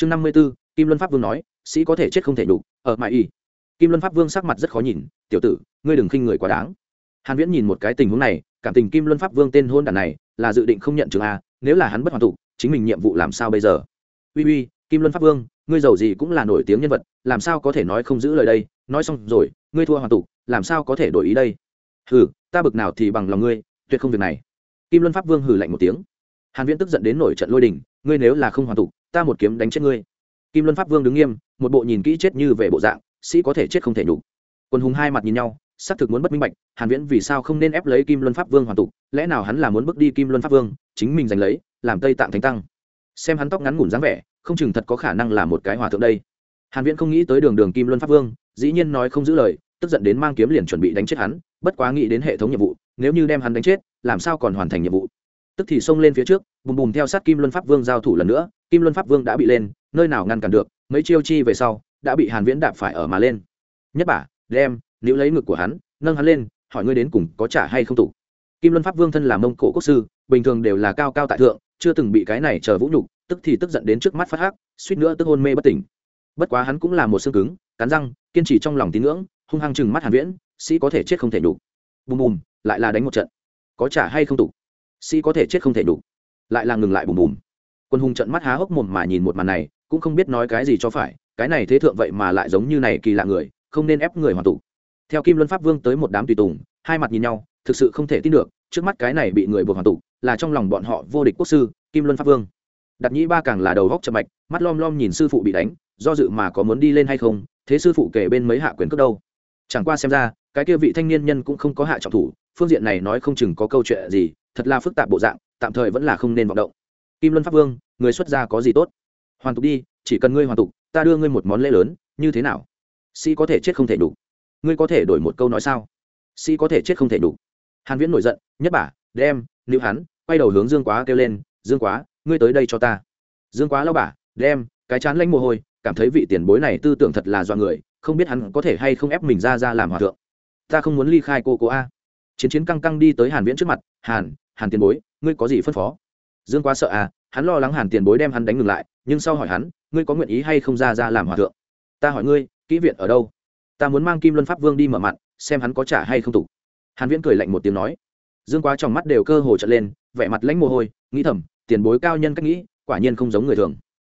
chương năm mươi b ố kim luân pháp vương nói, sĩ có thể chết không thể đủ ở mãi y. Kim luân pháp vương sắc mặt rất khó nhìn, tiểu tử, ngươi đừng khinh người quá đáng. Hàn viễn nhìn một cái tình huống này, cảm tình kim luân pháp vương tên hôn đản này, là dự định không nhận trường a, nếu là hắn bất hoàn tụ, chính mình nhiệm vụ làm sao bây giờ? Uy uy, kim luân pháp vương, ngươi giàu gì cũng là nổi tiếng nhân vật, làm sao có thể nói không giữ lời đây? Nói xong rồi, ngươi thua hoàn tụ, làm sao có thể đổi ý đây? Hừ, ta bực nào thì bằng lòng ngươi, tuyệt không việc này. Kim luân pháp vương hừ lạnh một tiếng. Hàn viễn tức giận đến nổi trận lôi đình, ngươi nếu là không hoàn tụ ta một kiếm đánh chết ngươi. Kim luân pháp vương đứng nghiêm, một bộ nhìn kỹ chết như về bộ dạng, sĩ có thể chết không thể nhục. Quân hùng hai mặt nhìn nhau, xác thực muốn bất minh bạch, hàn viễn vì sao không nên ép lấy kim luân pháp vương hoàn tụ lẽ nào hắn là muốn bước đi kim luân pháp vương, chính mình giành lấy, làm tây tạng thánh tăng. Xem hắn tóc ngắn ngủn dáng vẻ, không chừng thật có khả năng là một cái hòa thượng đây. Hàn viễn không nghĩ tới đường đường kim luân pháp vương, dĩ nhiên nói không giữ lời, tức giận đến mang kiếm liền chuẩn bị đánh chết hắn, bất quá nghĩ đến hệ thống nhiệm vụ, nếu như đem hắn đánh chết, làm sao còn hoàn thành nhiệm vụ? Tức thì xông lên phía trước, bùm bùm theo sát kim luân pháp vương giao thủ lần nữa, kim luân pháp vương đã bị lên, nơi nào ngăn cản được, mấy chiêu chi về sau, đã bị hàn viễn đạp phải ở mà lên. Nhất bả đem, níu lấy ngực của hắn, nâng hắn lên, hỏi ngươi đến cùng có trả hay không tụ. Kim luân pháp vương thân là mông cổ quốc sư, bình thường đều là cao cao tại thượng, chưa từng bị cái này chờ vũ nhục, tức thì tức giận đến trước mắt phát hắc, suýt nữa tức hôn mê bất tỉnh. Bất quá hắn cũng là một xương cứng, cắn răng, kiên trì trong lòng tín ngưỡng, hung hăng chừng mắt hàn viễn, sĩ có thể chết không thể đủ bùm bùm, lại là đánh một trận. Có trả hay không tụ? Sĩ có thể chết không thể đủ. Lại là ngừng lại bùm bùm. Quân hùng trận mắt há hốc mồm mà nhìn một màn này, cũng không biết nói cái gì cho phải, cái này thế thượng vậy mà lại giống như này kỳ lạ người, không nên ép người hoàn tụ. Theo kim luân pháp vương tới một đám tùy tùng, hai mặt nhìn nhau, thực sự không thể tin được, trước mắt cái này bị người buộc hoàn tụ, là trong lòng bọn họ vô địch quốc sư, kim luân pháp vương. Đặt nhĩ ba càng là đầu góc chậm mạch, mắt lom lom nhìn sư phụ bị đánh, do dự mà có muốn đi lên hay không, thế sư phụ kể bên mấy hạ quyền cước đâu. Chẳng qua xem ra, cái kia vị thanh niên nhân cũng không có hạ trọng thủ phương diện này nói không chừng có câu chuyện gì, thật là phức tạp bộ dạng, tạm thời vẫn là không nên vọng động. Kim luân pháp vương, người xuất gia có gì tốt? Hoàn tục đi, chỉ cần ngươi hoàn tục, ta đưa ngươi một món lễ lớn, như thế nào? Sĩ có thể chết không thể đủ. Ngươi có thể đổi một câu nói sao? Sĩ có thể chết không thể đủ. Hàn viễn nổi giận, nhất bả đem nữ hắn, quay đầu hướng dương quá kêu lên, dương quá, ngươi tới đây cho ta. Dương quá lao bả đem, cái chán lanh mồ hôi, cảm thấy vị tiền bối này tư tưởng thật là do người, không biết hắn có thể hay không ép mình ra ra làm hòa thượng. Ta không muốn ly khai cô cô a chiến chiến căng căng đi tới hàn viễn trước mặt hàn hàn tiền bối ngươi có gì phân phó? Dương quá sợ à hắn lo lắng hàn tiền bối đem hắn đánh ngừng lại nhưng sau hỏi hắn ngươi có nguyện ý hay không ra ra làm hòa thượng? Ta hỏi ngươi kỹ viện ở đâu? Ta muốn mang kim luân pháp vương đi mở mặt, xem hắn có trả hay không tục. Hàn viễn cười lạnh một tiếng nói. Dương quá trong mắt đều cơ hồ trợn lên vẻ mặt lãnh mồ hôi nghĩ thầm tiền bối cao nhân cách nghĩ quả nhiên không giống người thường.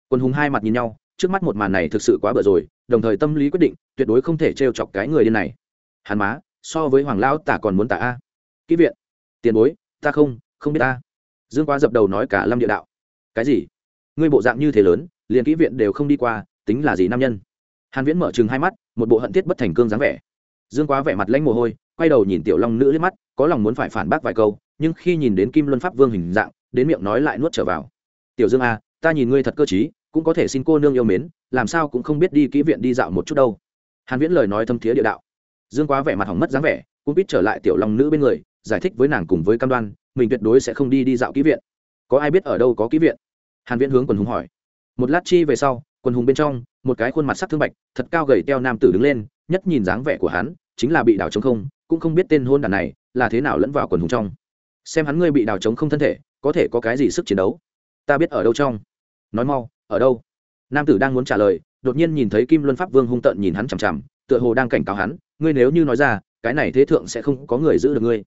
Quân hùng hai mặt nhìn nhau trước mắt một màn này thực sự quá bở rồi đồng thời tâm lý quyết định tuyệt đối không thể trêu chọc cái người điên này. Hàn má so với hoàng lão tả còn muốn tả a. Kỹ viện. Tiền bối, ta không không biết ta dương quá dập đầu nói cả lâm địa đạo. Cái gì? Ngươi bộ dạng như thế lớn, liền kỹ viện đều không đi qua, tính là gì nam nhân? Hàn viễn mở chừng hai mắt, một bộ hận thiết bất thành cương dáng vẻ. Dương quá vẻ mặt lãnh mồ hôi, quay đầu nhìn tiểu long nữ liếc mắt, có lòng muốn phải phản bác vài câu, nhưng khi nhìn đến kim luân pháp vương hình dạng, đến miệng nói lại nuốt trở vào. Tiểu dương a, ta nhìn ngươi thật cơ trí, cũng có thể xin cô nương yêu mến, làm sao cũng không biết đi kỹ viện đi dạo một chút đâu. Hàn viễn lời nói thâm thiế địa đạo dương quá vẻ mặt hỏng mất dáng vẻ cũng biết trở lại tiểu long nữ bên người, giải thích với nàng cùng với cam đoan, mình tuyệt đối sẽ không đi đi dạo kỹ viện. Có ai biết ở đâu có kỹ viện? Hàn viễn hướng quần hùng hỏi. Một lát chi về sau, quần hùng bên trong, một cái khuôn mặt sắc thương bạch, thật cao gầy teo nam tử đứng lên, nhất nhìn dáng vẻ của hắn, chính là bị đào trống không, cũng không biết tên hôn đàn này là thế nào lẫn vào quần hùng trong. Xem hắn ngươi bị đào trống không thân thể, có thể có cái gì sức chiến đấu? Ta biết ở đâu trong. Nói mau, ở đâu? Nam tử đang muốn trả lời, đột nhiên nhìn thấy kim luân pháp vương hung tợn nhìn hắn chằm chằm, tựa hồ đang cảnh cáo hắn ngươi nếu như nói ra, cái này thế thượng sẽ không có người giữ được ngươi.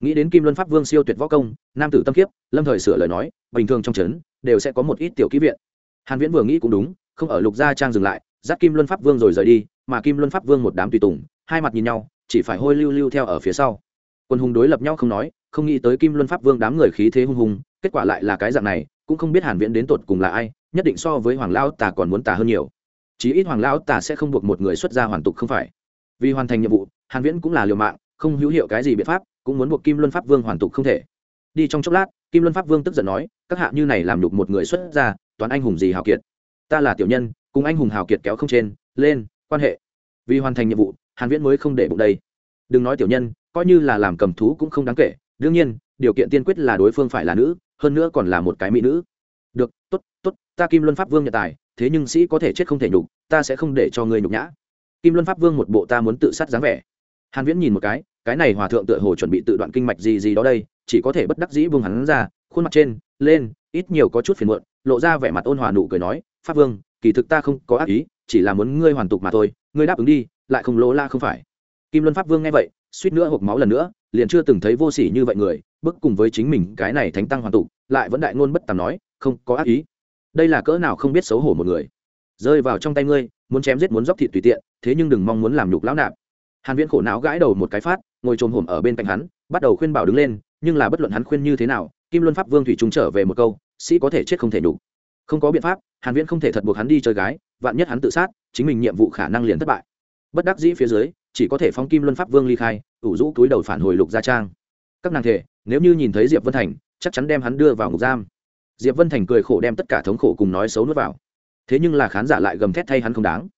Nghĩ đến kim luân pháp vương siêu tuyệt võ công, nam tử tâm kiếp lâm thời sửa lời nói, bình thường trong trấn, đều sẽ có một ít tiểu kỹ viện. Hàn viễn vừa nghĩ cũng đúng, không ở lục gia trang dừng lại, dắt kim luân pháp vương rồi rời đi, mà kim luân pháp vương một đám tùy tùng, hai mặt nhìn nhau, chỉ phải hôi lưu lưu theo ở phía sau. Quân hùng đối lập nhau không nói, không nghĩ tới kim luân pháp vương đám người khí thế hung hùng, kết quả lại là cái dạng này, cũng không biết hàn viễn đến tột cùng là ai, nhất định so với hoàng lão tà còn muốn tà hơn nhiều. Chí ít hoàng lão tà sẽ không buộc một người xuất gia hoàn tục không phải vì hoàn thành nhiệm vụ, hàn viễn cũng là liều mạng, không hữu hiệu cái gì biện pháp, cũng muốn buộc kim luân pháp vương hoàn tục không thể. Đi trong chốc lát, kim luân pháp vương tức giận nói, các hạ như này làm nhục một người xuất gia, toán anh hùng gì hào kiệt? Ta là tiểu nhân, cùng anh hùng hào kiệt kéo không trên, lên, quan hệ. Vì hoàn thành nhiệm vụ, hàn viễn mới không để bụng đây. Đừng nói tiểu nhân, coi như là làm cầm thú cũng không đáng kể. Đương nhiên, điều kiện tiên quyết là đối phương phải là nữ, hơn nữa còn là một cái mỹ nữ. Được, tốt tốt, ta kim luân pháp vương nhận tài, thế nhưng sĩ có thể chết không thể nhục, ta sẽ không để cho ngươi nhục nhã kim luân pháp vương một bộ ta muốn tự sát dáng vẻ. Hàn viễn nhìn một cái cái này hòa thượng tựa hồ chuẩn bị tự đoạn kinh mạch gì gì đó đây, chỉ có thể bất đắc dĩ buông hắn ra, khuôn mặt trên, lên, ít nhiều có chút phiền muộn, lộ ra vẻ mặt ôn hòa nụ cười nói, pháp vương, kỳ thực ta không có ác ý, chỉ là muốn ngươi hoàn tục mà thôi, ngươi đáp ứng đi, lại không lỗ la không phải. Kim luân pháp vương nghe vậy, suýt nữa hộp máu lần nữa, liền chưa từng thấy vô sỉ như vậy người bức cùng với chính mình cái này thánh tăng hoàn tục, lại vẫn đại ngôn bất tàm nói, không có ác ý. Đây là cỡ nào không biết xấu hổ một người. Rơi vào trong tay ngươi muốn chém giết muốn dóc thịt tùy tiện, thế nhưng đừng mong muốn làm nhục lão nạp. Hàn viễn khổ não gãi đầu một cái phát, ngồi trồm hổm ở bên cạnh hắn, bắt đầu khuyên bảo đứng lên, nhưng là bất luận hắn khuyên như thế nào, kim luân pháp vương thủy trung trở về một câu, sĩ có thể chết không thể nhục. Không có biện pháp, hàn viễn không thể thật buộc hắn đi chơi gái, vạn nhất hắn tự sát, chính mình nhiệm vụ khả năng liền thất bại. Bất đắc dĩ phía dưới, chỉ có thể phóng kim luân pháp vương ly khai, ủ rũ túi đầu phản hồi lục gia trang. Các nàng thể, nếu như nhìn thấy diệp vân thành, chắc chắn đem hắn đưa vào ngục giam. Diệp vân thành cười khổ đem tất cả thống khổ cùng nói xấu nuốt vào thế nhưng là khán giả lại gầm thét thay hắn không đáng.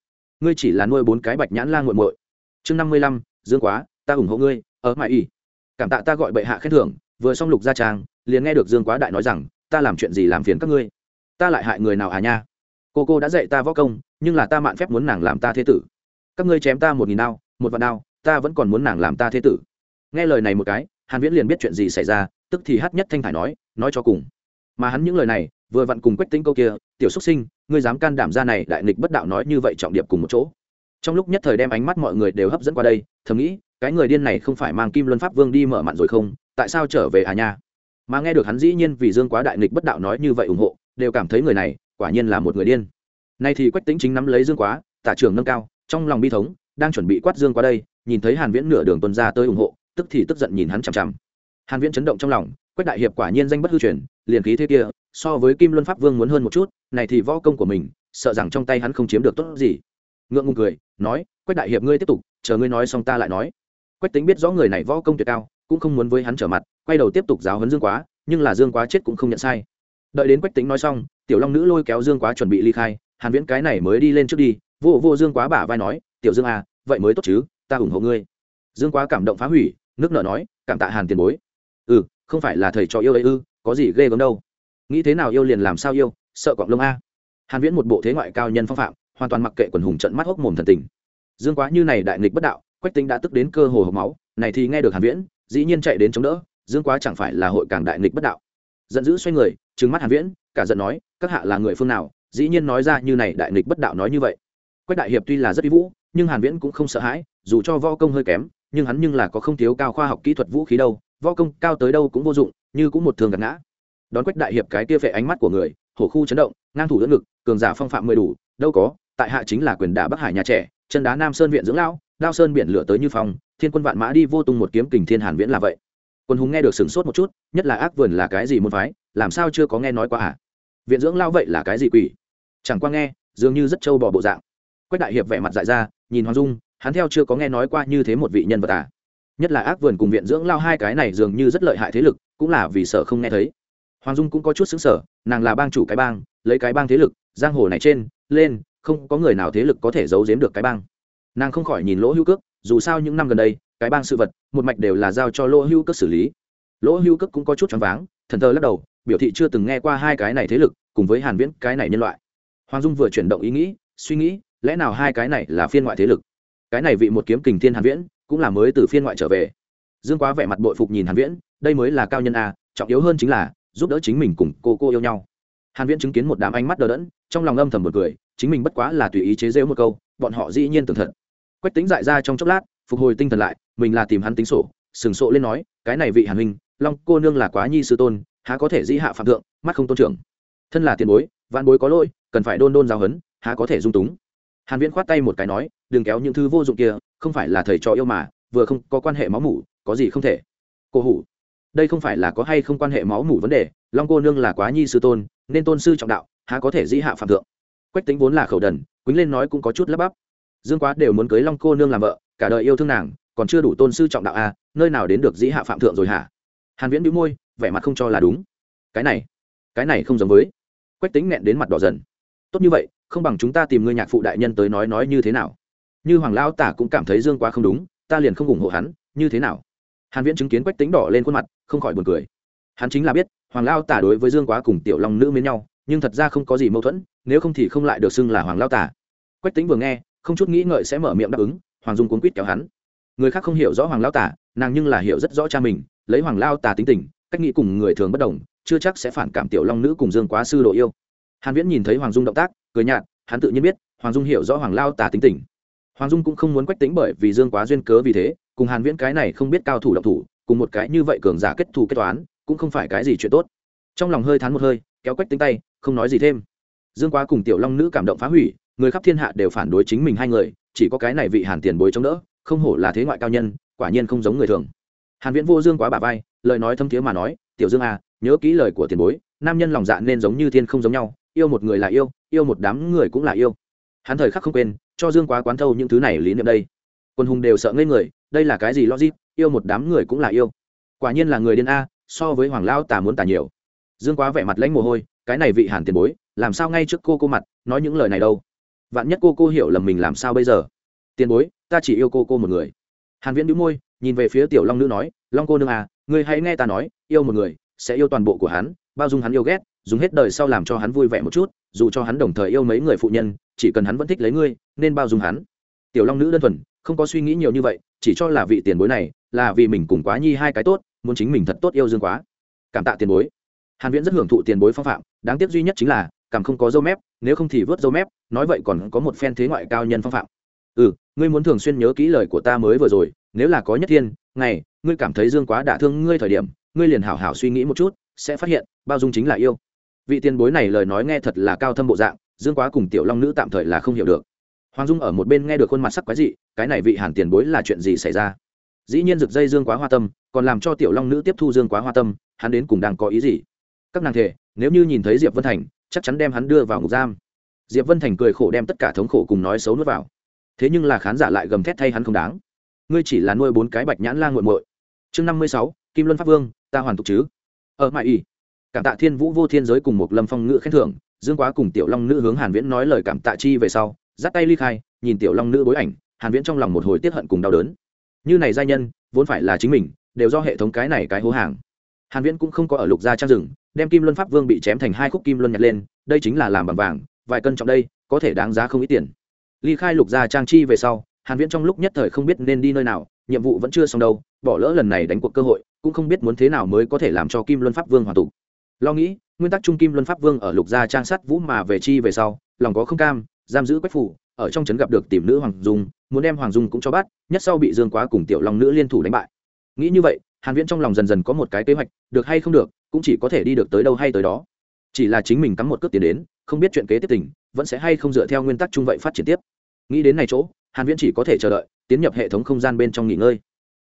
Ngươi chỉ là nuôi bốn cái bạch nhãn la nguội muội. Chương năm mươi lăm, dương quá, ta ủng hộ ngươi, ở mãi y cảm tạ ta gọi bệ hạ khen thưởng, vừa xong lục gia trang, liền nghe được dương quá đại nói rằng, ta làm chuyện gì làm phiền các ngươi? Ta lại hại người nào à nha? Cô cô đã dạy ta võ công, nhưng là ta mạn phép muốn nàng làm ta thế tử. Các ngươi chém ta một nghìn đao, một vạn đao, ta vẫn còn muốn nàng làm ta thế tử. Nghe lời này một cái, hàn viễn liền biết chuyện gì xảy ra, tức thì hát nhất thanh thải nói nói cho cùng. Mà hắn những lời này vừa vặn cùng quách tính câu kia, tiểu xuất sinh, ngươi dám can đảm ra này đại nghịch bất đạo nói như vậy trọng điệp cùng một chỗ? Trong lúc nhất thời đem ánh mắt mọi người đều hấp dẫn qua đây, thầm nghĩ, cái người điên này không phải mang kim luân pháp vương đi mở mặn rồi không? Tại sao trở về à nha? Mà nghe được hắn dĩ nhiên vì dương quá đại nghịch bất đạo nói như vậy ủng hộ, đều cảm thấy người này quả nhiên là một người điên. Nay thì quách tính chính nắm lấy dương quá, tả trưởng nâng cao, trong lòng bi thống, đang chuẩn bị quát dương qua đây, nhìn thấy hàn viễn nửa đường tuần ra tới ủng hộ, tức thì tức giận nhìn hắn chằm chằm. Hàn viễn chấn động trong lòng, quách đại hiệp quả nhiên danh bất hư truyền, liền khí thế kia so với kim luân pháp vương muốn hơn một chút, này thì võ công của mình, sợ rằng trong tay hắn không chiếm được tốt gì. Ngượng ngùng cười, nói, quách đại hiệp ngươi tiếp tục, chờ ngươi nói xong ta lại nói. Quách tính biết rõ người này võ công tuyệt cao, cũng không muốn với hắn trở mặt, quay đầu tiếp tục giáo huấn dương quá, nhưng là dương quá chết cũng không nhận sai. Đợi đến quách tính nói xong, tiểu long nữ lôi kéo dương quá chuẩn bị ly khai, hàn viễn cái này mới đi lên trước đi, vô vô dương quá bả vai nói, tiểu dương à vậy mới tốt chứ, ta ủng hộ ngươi. Dương quá cảm động phá hủy, nước nợ nói, cảm tạ hàn tiền bối. Ừ không phải là thầy trò yêu ấy ư, có gì ghê gớm đâu nghĩ thế nào yêu liền làm sao yêu, sợ cọng lông a. Hàn viễn một bộ thế ngoại cao nhân phong phạm, hoàn toàn mặc kệ quần hùng trận mắt hốc mồm thần tình. Dương quá như này đại nghịch bất đạo, quách tính đã tức đến cơ hồ hộc máu, này thì nghe được hàn viễn, dĩ nhiên chạy đến chống đỡ, dương quá chẳng phải là hội càng đại nghịch bất đạo. Giận dữ xoay người, trừng mắt hàn viễn, cả giận nói, các hạ là người phương nào, dĩ nhiên nói ra như này đại nghịch bất đạo nói như vậy. Quách đại hiệp tuy là rất uy vũ, nhưng hàn viễn cũng không sợ hãi, dù cho võ công hơi kém, nhưng hắn nhưng là có không thiếu cao khoa học kỹ thuật vũ khí đâu, võ công cao tới đâu cũng vô dụng, như cũng một thường gạt ngã đón quách đại hiệp cái kia phệ ánh mắt của người, hổ khu chấn động, ngang thủ đỡ ngực, cường giả phong phạm mười đủ, đâu có, tại hạ chính là quyền đả bắc hải nhà trẻ, chân đá nam sơn viện dưỡng lão, đao sơn biển lửa tới như phong, thiên quân vạn mã đi vô tung một kiếm kình thiên hàn viễn là vậy. Quân hùng nghe được sửng sốt một chút, nhất là ác vườn là cái gì môn phái, làm sao chưa có nghe nói qua hả? viện dưỡng lao vậy là cái gì quỷ? Chẳng qua nghe, dường như rất trâu bò bộ dạng. Quách đại hiệp vẻ mặt dại ra, nhìn hoàng dung, hắn theo chưa có nghe nói qua như thế một vị nhân vật à? Nhất là ác vườn cùng viện dưỡng lao hai cái này dường như rất lợi hại thế lực, cũng là vì sợ không nghe thấy hoàng dung cũng có chút xứng sở nàng là bang chủ cái bang, lấy cái bang thế lực, giang hồ này trên, lên, không có người nào thế lực có thể giấu giếm được cái bang. Nàng không khỏi nhìn lỗ hữu cước, dù sao những năm gần đây, cái bang sự vật, một mạch đều là giao cho lỗ hữu cước xử lý. Lỗ hữu cước cũng có chút choáng váng, thần thờ lắc đầu, biểu thị chưa từng nghe qua hai cái này thế lực, cùng với hàn viễn, cái này nhân loại. Hoàng dung vừa chuyển động ý nghĩ, suy nghĩ, lẽ nào hai cái này là phiên ngoại thế lực? Cái này vị một kiếm kình thiên hàn viễn, cũng là mới từ phiên ngoại trở về. Dương quá vẻ mặt bội phục nhìn hàn viễn, đây mới là cao nhân a, trọng yếu hơn chính là giúp đỡ chính mình cùng cô cô yêu nhau. Hàn viễn chứng kiến một đám ánh mắt đờ đẫn, trong lòng âm thầm một cười, chính mình bất quá là tùy ý chế giễu một câu, bọn họ dĩ nhiên tưởng thật. Quách tính dại ra trong chốc lát, phục hồi tinh thần lại, mình là tìm hắn tính sổ, sừng sộ lên nói, cái này vị hàn huynh, long cô nương là quá nhi sư tôn, há có thể dĩ hạ phạm thượng, mắt không tôn trưởng. Thân là tiền bối, vạn bối có lỗi, cần phải đôn đôn giáo hấn há có thể dung túng. Hàn viễn khoát tay một cái nói, đừng kéo những thứ vô dụng kia, không phải là thầy trò yêu mà, vừa không có quan hệ máu mủ, có gì không thể. Cô hủ đây không phải là có hay không quan hệ máu mủ vấn đề, long cô nương là quá nhi sư tôn, nên tôn sư trọng đạo, há có thể dĩ hạ phạm thượng. Quách tính vốn là khẩu đần, quýnh lên nói cũng có chút lắp bắp. Dương quá đều muốn cưới long cô nương làm vợ, cả đời yêu thương nàng, còn chưa đủ tôn sư trọng đạo à nơi nào đến được dĩ hạ phạm thượng rồi hả? Hàn viễn đĩu môi, vẻ mặt không cho là đúng. Cái này cái này không giống với. Quách tính nẹn đến mặt đỏ dần. Tốt như vậy, không bằng chúng ta tìm người nhạc phụ đại nhân tới nói nói như thế nào. Như hoàng lão tả cũng cảm thấy dương quá không đúng, ta liền không ủng hộ hắn, như thế nào? Hàn viễn chứng kiến quách tính đỏ lên khuôn mặt, không khỏi buồn cười. Hắn chính là biết, hoàng lao tả đối với dương quá cùng tiểu long nữ mến nhau, nhưng thật ra không có gì mâu thuẫn, nếu không thì không lại được xưng là hoàng lao tả. Quách tính vừa nghe, không chút nghĩ ngợi sẽ mở miệng đáp ứng, hoàng dung cuốn quýt kéo hắn. Người khác không hiểu rõ hoàng lao tả, nàng nhưng là hiểu rất rõ cha mình, lấy hoàng lao tả tính tình, cách nghĩ cùng người thường bất đồng, chưa chắc sẽ phản cảm tiểu long nữ cùng dương quá sư độ yêu. Hàn viễn nhìn thấy hoàng dung động tác, cười nhạt, hắn tự nhiên biết, hoàng dung hiểu rõ hoàng lao Tả tính tình. Hoàng dung cũng không muốn quách tính bởi vì dương quá duyên cớ vì thế cùng hàn viễn cái này không biết cao thủ độc thủ, cùng một cái như vậy cường giả kết thù kết toán, cũng không phải cái gì chuyện tốt. Trong lòng hơi thán một hơi, kéo quách tính tay, không nói gì thêm. Dương quá cùng tiểu long nữ cảm động phá hủy, người khắp thiên hạ đều phản đối chính mình hai người, chỉ có cái này vị hàn tiền bối chống đỡ, không hổ là thế ngoại cao nhân, quả nhiên không giống người thường. Hàn viễn vô dương quá bà vai, lời nói thâm thiế mà nói, tiểu dương à nhớ kỹ lời của tiền bối, nam nhân lòng dạ nên giống như thiên không giống nhau, yêu một người là yêu yêu một đám người cũng là yêu. Hắn thời khắc không quên, cho dương quá quán thâu những thứ này lý niệm đây. Quân hùng đều sợ ngây người đây là cái gì logic, yêu một đám người cũng là yêu. Quả nhiên là người điên a, so với hoàng lao tà muốn tà nhiều. Dương quá vẻ mặt lãnh mồ hôi, cái này vị hàn tiền bối, làm sao ngay trước cô cô mặt, nói những lời này đâu? Vạn nhất cô cô hiểu lầm mình làm sao bây giờ? Tiền bối, ta chỉ yêu cô cô một người. Hàn viễn đĩu môi, nhìn về phía tiểu long nữ nói, long cô nương à ngươi hãy nghe ta nói, yêu một người, sẽ yêu toàn bộ của hắn, bao dung hắn yêu ghét, dùng hết đời sau làm cho hắn vui vẻ một chút, dù cho hắn đồng thời yêu mấy người phụ nhân, chỉ cần hắn vẫn thích lấy ngươi, nên bao dung hắn. Tiểu long nữ đơn thuần, không có suy nghĩ nhiều như vậy chỉ cho là vị tiền bối này là vì mình cùng quá nhi hai cái tốt, muốn chính mình thật tốt yêu dương quá. Cảm tạ tiền bối. Hàn viễn rất hưởng thụ tiền bối phong phạm, đáng tiếc duy nhất chính là, cảm không có dâu mép, nếu không thì vớt dâu mép, nói vậy còn có một phen thế ngoại cao nhân phong phạm. Ừ ngươi muốn thường xuyên nhớ kỹ lời của ta mới vừa rồi, nếu là có nhất thiên, ngày, ngươi cảm thấy dương quá đả thương ngươi thời điểm, ngươi liền hảo hảo suy nghĩ một chút, sẽ phát hiện, bao dung chính là yêu. Vị tiền bối này lời nói nghe thật là cao thâm bộ dạng, dương quá cùng tiểu long nữ tạm thời là không hiểu được hoàng dung ở một bên nghe được khuôn mặt sắc quái dị, cái này vị hàn tiền bối là chuyện gì xảy ra? Dĩ nhiên rực dây dương quá hoa tâm, còn làm cho tiểu long nữ tiếp thu dương quá hoa tâm, hắn đến cùng đang có ý gì? Các nàng thể nếu như nhìn thấy diệp vân thành, chắc chắn đem hắn đưa vào ngục giam. Diệp vân thành cười khổ đem tất cả thống khổ cùng nói xấu nuốt vào. Thế nhưng là khán giả lại gầm thét thay hắn không đáng. Ngươi chỉ là nuôi bốn cái bạch nhãn lan muội muội. Chương năm mươi sáu, kim luân pháp vương, ta hoàn tục chứ? Ở mãi y cảm tạ thiên vũ vô thiên giới cùng một lâm phong ngữ khen thưởng, dương quá cùng tiểu long nữ hướng hàn viễn nói lời cảm tạ chi về sau dắt tay ly khai, nhìn tiểu long nữ bối ảnh, hàn viễn trong lòng một hồi tiết hận cùng đau đớn. Như này giai nhân, vốn phải là chính mình, đều do hệ thống cái này cái hố hàng. Hàn viễn cũng không có ở lục gia trang rừng, đem kim luân pháp vương bị chém thành hai khúc kim luân nhặt lên, đây chính là làm bằng vàng, vài cân trọng đây, có thể đáng giá không ít tiền. Ly khai lục gia trang chi về sau, hàn viễn trong lúc nhất thời không biết nên đi nơi nào, nhiệm vụ vẫn chưa xong đâu, bỏ lỡ lần này đánh cuộc cơ hội, cũng không biết muốn thế nào mới có thể làm cho kim luân pháp vương hoàn tụ. Lo nghĩ, nguyên tắc trung kim luân pháp vương ở lục gia trang sắt vũ mà về chi về sau, lòng có không cam giam giữ quách phủ, ở trong trấn gặp được tìm nữ hoàng dung, muốn đem hoàng dung cũng cho bắt, nhất sau bị dương quá cùng tiểu long nữ liên thủ đánh bại. Nghĩ như vậy, hàn viễn trong lòng dần dần có một cái kế hoạch, được hay không được, cũng chỉ có thể đi được tới đâu hay tới đó. Chỉ là chính mình cắm một cước tiền đến, không biết chuyện kế tiếp tình, vẫn sẽ hay không dựa theo nguyên tắc chung vậy phát triển tiếp. Nghĩ đến này chỗ, hàn viễn chỉ có thể chờ đợi, tiến nhập hệ thống không gian bên trong nghỉ ngơi.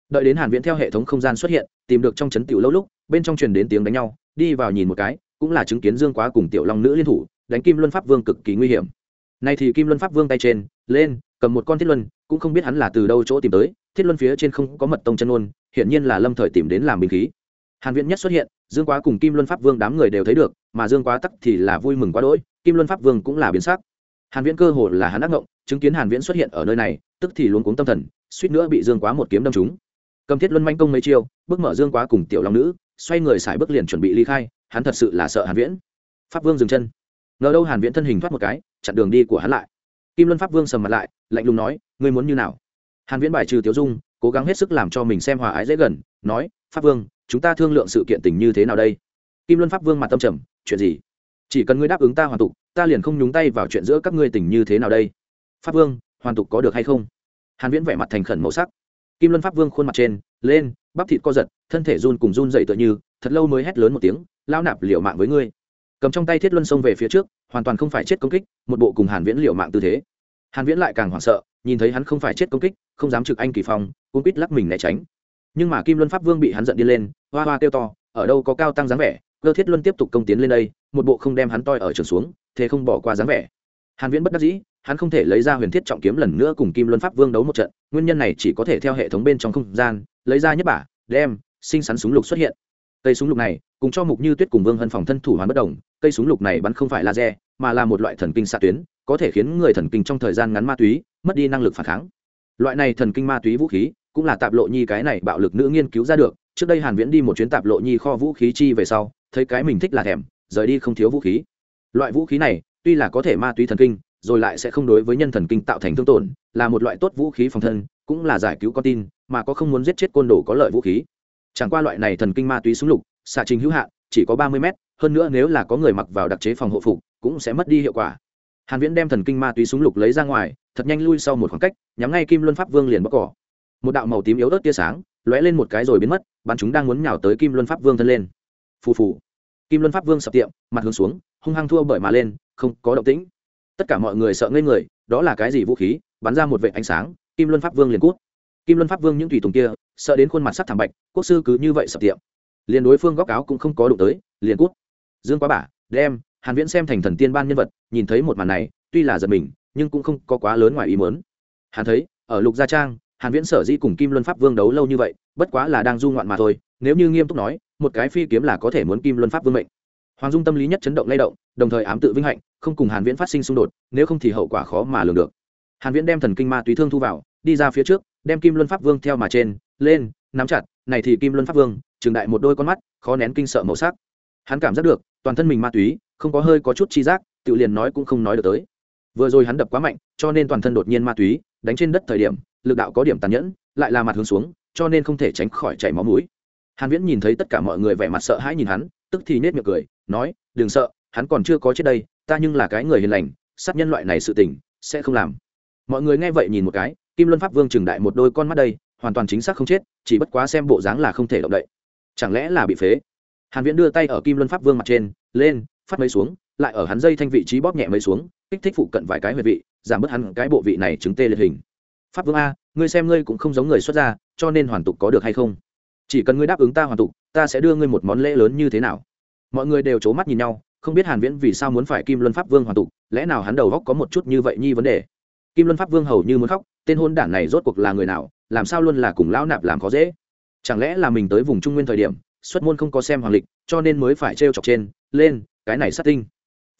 Đợi đến hàn viễn theo hệ thống không gian xuất hiện, tìm được trong chấn tiểu lâu lúc, bên trong truyền đến tiếng đánh nhau, đi vào nhìn một cái, cũng là chứng kiến dương quá cùng tiểu long nữ liên thủ, đánh kim luân pháp vương cực kỳ nguy hiểm nay thì kim luân pháp vương tay trên, lên, cầm một con thiết luân, cũng không biết hắn là từ đâu chỗ tìm tới, thiết luân phía trên không có mật tông chân ôn hiện nhiên là lâm thời tìm đến làm binh khí. Hàn viễn nhất xuất hiện, dương quá cùng kim luân pháp vương đám người đều thấy được, mà dương quá tắc thì là vui mừng quá đỗi, kim luân pháp vương cũng là biến sắc. Hàn viễn cơ hồ là hắn ác ngộng, chứng kiến hàn viễn xuất hiện ở nơi này, tức thì luôn cuống tâm thần, suýt nữa bị dương quá một kiếm đâm trúng. Cầm thiết luân manh công mấy chiêu, bước mở dương quá cùng tiểu long nữ, xoay người xài bước liền chuẩn bị ly khai, hắn thật sự là sợ hàn viễn. Pháp vương dừng chân. Ngờ đâu hàn viễn thân hình thoát một cái chặn đường đi của hắn lại. Kim luân pháp vương sầm mặt lại, lạnh lùng nói, ngươi muốn như nào? Hàn viễn bài trừ tiểu dung, cố gắng hết sức làm cho mình xem hòa ái dễ gần, nói, pháp vương, chúng ta thương lượng sự kiện tình như thế nào đây? Kim luân pháp vương mặt tâm trầm, chuyện gì? Chỉ cần ngươi đáp ứng ta hoàn tục, ta liền không nhúng tay vào chuyện giữa các ngươi tình như thế nào đây? Pháp vương, hoàn tục có được hay không? Hàn viễn vẻ mặt thành khẩn màu sắc. Kim luân pháp vương khuôn mặt trên, lên, bắp thịt co giật, thân thể run cùng run dậy tựa như, thật lâu mới hét lớn một tiếng lao nạp liều mạng với ngươi cầm trong tay thiết luân xông về phía trước, hoàn toàn không phải chết công kích, một bộ cùng hàn viễn liều mạng tư thế. Hàn viễn lại càng hoảng sợ, nhìn thấy hắn không phải chết công kích, không dám trực anh kỳ phong cũng biết lắc mình né tránh. Nhưng mà kim luân pháp vương bị hắn giận đi lên, hoa hoa kêu to, ở đâu có cao tăng dáng vẻ, cơ thiết luân tiếp tục công tiến lên đây, một bộ không đem hắn toi ở trường xuống, thế không bỏ qua dáng vẻ. Hàn viễn bất đắc dĩ, hắn không thể lấy ra huyền thiết trọng kiếm lần nữa cùng kim luân pháp vương đấu một trận, nguyên nhân này chỉ có thể theo hệ thống bên trong không gian, lấy ra nhất bả, đem, sinh sắn súng lục xuất hiện cây súng lục này, cùng cho mục như tuyết cùng vương hân phòng thân thủ hoàn bất đồng, cây súng lục này bắn không phải laser, mà là một loại thần kinh xạ tuyến, có thể khiến người thần kinh trong thời gian ngắn ma túy, mất đi năng lực phản kháng. Loại này thần kinh ma túy vũ khí, cũng là tạp lộ nhi cái này bạo lực nữ nghiên cứu ra được, trước đây hàn viễn đi một chuyến tạp lộ nhi kho vũ khí chi về sau, thấy cái mình thích là thèm, rời đi không thiếu vũ khí. Loại vũ khí này, tuy là có thể ma túy thần kinh, rồi lại sẽ không đối với nhân thần kinh tạo thành thương tổn, là một loại tốt vũ khí phòng thân, cũng là giải cứu con tin, mà có không muốn giết chết côn đồ có lợi vũ khí chẳng qua loại này thần kinh ma túy súng lục, xạ trình hữu hạn, chỉ có ba mươi mét, hơn nữa nếu là có người mặc vào đặc chế phòng hộ phục, cũng sẽ mất đi hiệu quả. Hàn viễn đem thần kinh ma túy súng lục lấy ra ngoài, thật nhanh lui sau một khoảng cách, nhắm ngay kim luân pháp vương liền bóc cỏ. Một đạo màu tím yếu ớt tia sáng, lóe lên một cái rồi biến mất, bắn chúng đang muốn nhào tới kim luân pháp vương thân lên. Phù phù. Kim luân pháp vương sập tiệm, mặt hướng xuống, hung hăng thua bởi mà lên, không có động tĩnh. Tất cả mọi người sợ ngây người, đó là cái gì vũ khí, bắn ra một vệ ánh sáng, kim luân pháp vương liền cút. Kim luân pháp vương những thủy tùng kia sợ đến khuôn mặt sắc thảm bạch, quốc sư cứ như vậy sập tiệm. Liền đối phương góc áo cũng không có đụng tới, liền cút. Dương quá bả, đem hàn viễn xem thành thần tiên ban nhân vật, nhìn thấy một màn này, tuy là giật mình, nhưng cũng không có quá lớn ngoài ý muốn. Hàn thấy, ở lục gia trang, hàn viễn sở dĩ cùng kim luân pháp vương đấu lâu như vậy, bất quá là đang du ngoạn mà thôi, nếu như nghiêm túc nói, một cái phi kiếm là có thể muốn kim luân pháp vương mệnh. Hoàng dung tâm lý nhất chấn động lay động, đồng thời ám tự vinh hạnh, không cùng hàn viễn phát sinh xung đột, nếu không thì hậu quả khó mà lường được. Hàn viễn đem thần kinh ma túy thương thu vào, đi ra phía trước, đem kim luân pháp vương theo mà trên lên, nắm chặt, này thì kim luân pháp vương, trường đại một đôi con mắt, khó nén kinh sợ màu sắc. Hắn cảm giác được, toàn thân mình ma túy, không có hơi có chút chi giác, tự liền nói cũng không nói được tới. Vừa rồi hắn đập quá mạnh, cho nên toàn thân đột nhiên ma túy, đánh trên đất thời điểm, lực đạo có điểm tàn nhẫn, lại là mặt hướng xuống, cho nên không thể tránh khỏi chảy máu mũi. Hàn viễn nhìn thấy tất cả mọi người vẻ mặt sợ hãi nhìn hắn, tức thì nết miệng cười, nói, đừng sợ, hắn còn chưa có chết đây, ta nhưng là cái người hiền lành, sát nhân loại này sự tình, sẽ không làm. Mọi người nghe vậy nhìn một cái, kim luân pháp vương trừng đại một đôi con mắt đây hoàn toàn chính xác không chết, chỉ bất quá xem bộ dáng là không thể động đậy. Chẳng lẽ là bị phế? Hàn viễn đưa tay ở kim luân pháp vương mặt trên, lên, phát mấy xuống, lại ở hắn dây thanh vị trí bóp nhẹ mấy xuống, kích thích phụ cận vài cái huyệt vị, giảm bớt hắn cái bộ vị này chứng tê liệt hình. Pháp vương a, ngươi xem ngươi cũng không giống người xuất gia, cho nên hoàn tục có được hay không? Chỉ cần ngươi đáp ứng ta hoàn tục, ta sẽ đưa ngươi một món lễ lớn như thế nào? Mọi người đều c mắt nhìn nhau, không biết hàn viễn vì sao muốn phải kim luân pháp vương hoàn tục, lẽ nào hắn đầu góc có một chút như vậy nhi vấn đề? Kim luân pháp vương hầu như muốn khóc, tên hôn đản này rốt cuộc là người nào? Làm sao luôn là cùng lão nạp làm khó dễ? Chẳng lẽ là mình tới vùng trung nguyên thời điểm, xuất môn không có xem hoàng lịch, cho nên mới phải trêu chọc trên, lên, cái này sát tinh.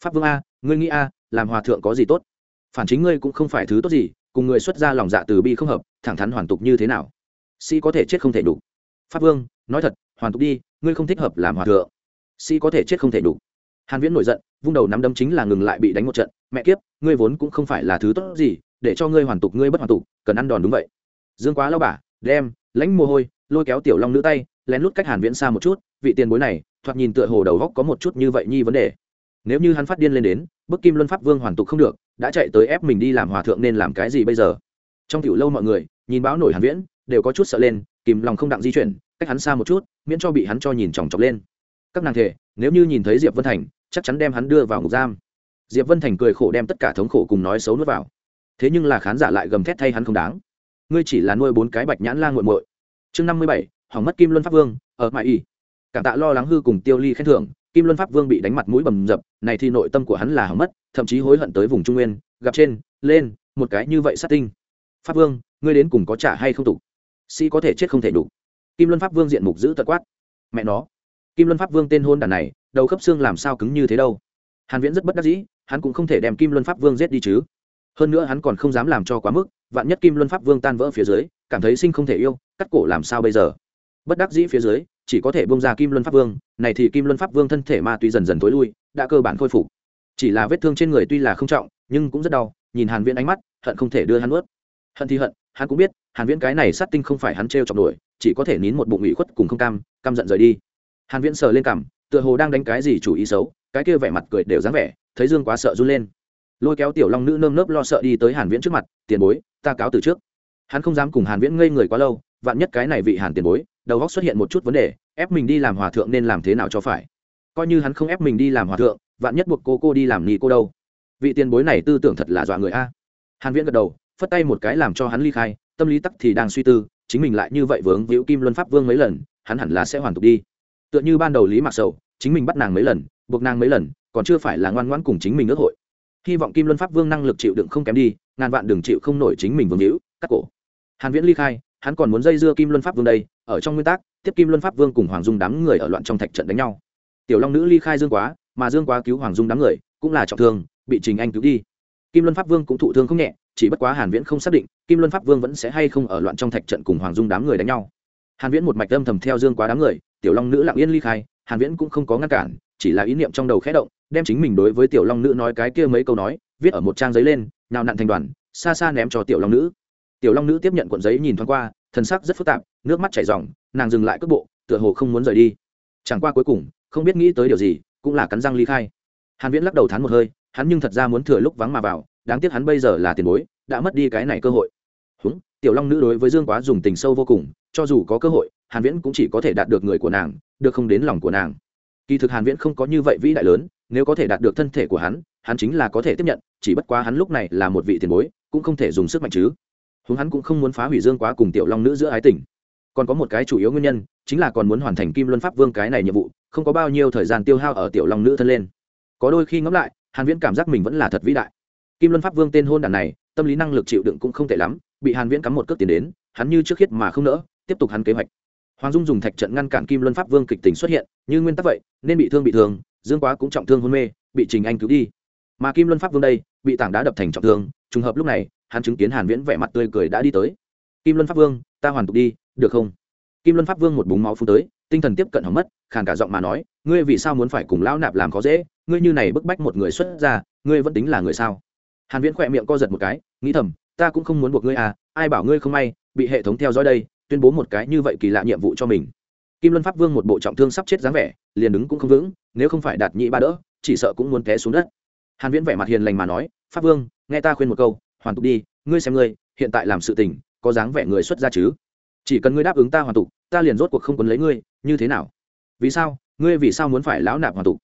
Pháp vương a, ngươi nghĩ a, làm hòa thượng có gì tốt? Phản chính ngươi cũng không phải thứ tốt gì, cùng người xuất ra lòng dạ từ bi không hợp, thẳng thắn hoàn tục như thế nào? Sĩ có thể chết không thể đủ. Pháp vương, nói thật, hoàn tục đi, ngươi không thích hợp làm hòa thượng. Sĩ có thể chết không thể đủ. Hàn viễn nổi giận, vung đầu nắm đấm chính là ngừng lại bị đánh một trận. Mẹ kiếp, ngươi vốn cũng không phải là thứ tốt gì, để cho ngươi hoàn tục, ngươi bất hoàn tục, cần ăn đòn đúng vậy dương quá lao bả đem, lãnh mồ hôi, lôi kéo tiểu long nữ tay, lén lút cách hàn viễn xa một chút, vị tiền bối này, thoạt nhìn tựa hồ đầu góc có một chút như vậy nhi vấn đề. Nếu như hắn phát điên lên đến, bức kim luân pháp vương hoàn tục không được, đã chạy tới ép mình đi làm hòa thượng nên làm cái gì bây giờ? Trong tiểu lâu mọi người, nhìn báo nổi hàn viễn, đều có chút sợ lên, kìm lòng không đặng di chuyển, cách hắn xa một chút, miễn cho bị hắn cho nhìn chòng chọc lên. Các nàng thể nếu như nhìn thấy diệp vân thành, chắc chắn đem hắn đưa vào ngục giam. Diệp vân thành cười khổ đem tất cả thống khổ cùng nói xấu nuốt vào. Thế nhưng là khán giả lại gầm thét thay hắn không đáng ngươi chỉ là nuôi bốn cái bạch nhãn la nguội muội. Chương năm mươi bảy, hỏng mất kim luân pháp vương, ở mãi y. Cảm tạ lo lắng hư cùng tiêu ly khen thưởng, kim luân pháp vương bị đánh mặt mũi bầm dập, này thì nội tâm của hắn là hỏng mất, thậm chí hối hận tới vùng trung nguyên, gặp trên, lên, một cái như vậy sát tinh. Pháp vương, ngươi đến cùng có trả hay không tục? Sĩ có thể chết không thể đủ kim luân pháp vương diện mục giữ tật quát. Mẹ nó. Kim luân pháp vương tên hôn đàn này, đầu khớp xương làm sao cứng như thế đâu? Hàn viễn rất bất đắc dĩ, hắn cũng không thể đem kim luân pháp vương giết đi chứ. Hơn nữa hắn còn không dám làm cho quá mức vạn nhất kim luân pháp vương tan vỡ phía dưới, cảm thấy sinh không thể yêu, cắt cổ làm sao bây giờ? Bất đắc dĩ phía dưới, chỉ có thể bông ra kim luân pháp vương, này thì kim luân pháp vương thân thể ma túy dần dần tối lui, đã cơ bản khôi phục. Chỉ là vết thương trên người tuy là không trọng, nhưng cũng rất đau, nhìn hàn viễn ánh mắt, hận không thể đưa hắn ướt hận thì hận, hắn cũng biết, hàn viễn cái này sát tinh không phải hắn treo chọc nổi chỉ có thể nín một bụng ủy khuất cùng không cam, căm giận rời đi. Hàn viễn sờ lên cằm, tựa hồ đang đánh cái gì chủ ý xấu, cái kia vẻ mặt cười đều dáng vẻ, thấy dương quá sợ run lên lôi kéo tiểu long nữ nơm nớp lo sợ đi tới hàn viễn trước mặt tiền bối ta cáo từ trước hắn không dám cùng hàn viễn ngây người quá lâu vạn nhất cái này vị hàn tiền bối đầu óc xuất hiện một chút vấn đề ép mình đi làm hòa thượng nên làm thế nào cho phải coi như hắn không ép mình đi làm hòa thượng vạn nhất buộc cô cô đi làm ni cô đâu vị tiền bối này tư tưởng thật là dọa người a hàn viễn gật đầu phất tay một cái làm cho hắn ly khai tâm lý tắc thì đang suy tư chính mình lại như vậy vướng víu kim luân pháp vương mấy lần hắn hẳn là sẽ hoàn tục đi tựa như ban đầu lý mặc sầu chính mình bắt nàng mấy lần buộc nàng mấy lần còn chưa phải là ngoan ngoãn cùng chính mình ước hội hy vọng kim luân pháp vương năng lực chịu đựng không kém đi, ngàn vạn đừng chịu không nổi chính mình vương hữu, cắt cổ. Hàn viễn ly khai, hắn còn muốn dây dưa kim luân pháp vương đây, ở trong nguyên tắc, tiếp kim luân pháp vương cùng hoàng dung đám người ở loạn trong thạch trận đánh nhau. Tiểu long nữ ly khai dương quá, mà dương quá cứu hoàng dung đám người, cũng là trọng thương, bị trình anh cứu đi. Kim luân pháp vương cũng thụ thương không nhẹ, chỉ bất quá hàn viễn không xác định, kim luân pháp vương vẫn sẽ hay không ở loạn trong thạch trận cùng hoàng dung đám người đánh nhau. Hàn viễn một mạch âm thầm theo dương quá đám người, tiểu long nữ lặng yên ly khai, hàn viễn cũng không có ngăn cản chỉ là ý niệm trong đầu khẽ động, đem chính mình đối với tiểu long nữ nói cái kia mấy câu nói, viết ở một trang giấy lên, nào nặn thành đoàn, xa xa ném cho tiểu long nữ. Tiểu long nữ tiếp nhận cuộn giấy nhìn thoáng qua thân sắc rất phức tạp, nước mắt chảy ròng, nàng dừng lại cước bộ, tựa hồ không muốn rời đi. Chẳng qua cuối cùng, không biết nghĩ tới điều gì, cũng là cắn răng ly khai. Hàn viễn lắc đầu thán một hơi, hắn nhưng thật ra muốn thừa lúc vắng mà vào, đáng tiếc hắn bây giờ là tiền bối, đã mất đi cái này cơ hội. Húng, tiểu long nữ đối với dương quá dùng tình sâu vô cùng, cho dù có cơ hội, hàn viễn cũng chỉ có thể đạt được người của nàng, được không đến lòng của nàng kỳ thực hàn viễn không có như vậy vĩ đại lớn, nếu có thể đạt được thân thể của hắn hắn chính là có thể tiếp nhận, chỉ bất quá hắn lúc này là một vị tiền bối, cũng không thể dùng sức mạnh chứ. Huống hắn cũng không muốn phá hủy dương quá cùng tiểu long nữ giữa ái tình. Còn có một cái chủ yếu nguyên nhân, chính là còn muốn hoàn thành kim luân pháp vương cái này nhiệm vụ, không có bao nhiêu thời gian tiêu hao ở tiểu long nữ thân lên. Có đôi khi ngẫm lại, hàn viễn cảm giác mình vẫn là thật vĩ đại. Kim luân pháp vương tên hôn đàn này, tâm lý năng lực chịu đựng cũng không tệ lắm, bị hàn viễn cắm một cước tiền đến, hắn như trước khiết mà không nỡ, tiếp tục hắn kế hoạch hoàng dung dùng thạch trận ngăn cản kim luân pháp vương kịch tình xuất hiện, như nguyên tắc vậy, nên bị thương bị thương, dương quá cũng trọng thương hôn mê, bị trình anh cứu đi. Mà kim luân pháp vương đây, bị tảng đá đập thành trọng thương, trùng hợp lúc này, hắn chứng kiến hàn viễn vẻ mặt tươi cười đã đi tới. Kim luân pháp vương, ta hoàn tục đi, được không? Kim luân pháp vương một búng máu phun tới, tinh thần tiếp cận hỏng mất, khàn cả giọng mà nói, ngươi vì sao muốn phải cùng lão nạp làm khó dễ? Ngươi như này bức bách một người xuất ra ngươi vẫn tính là người sao? Hàn viễn khỏe miệng co giật một cái, nghĩ thầm, ta cũng không muốn buộc ngươi à ai bảo ngươi không may, bị hệ thống theo dõi đây tuyên bố một cái như vậy kỳ lạ nhiệm vụ cho mình. Kim luân pháp vương một bộ trọng thương sắp chết dáng vẻ, liền đứng cũng không vững, nếu không phải đạt nhị ba đỡ, chỉ sợ cũng muốn té xuống đất. Hàn viễn vẻ mặt hiền lành mà nói, pháp vương, nghe ta khuyên một câu, hoàn tục đi, ngươi xem ngươi, hiện tại làm sự tình, có dáng vẻ người xuất gia chứ? Chỉ cần ngươi đáp ứng ta hoàn tục, ta liền rốt cuộc không quấn lấy ngươi, như thế nào? Vì sao? Ngươi vì sao muốn phải lão nạp hoàn tục?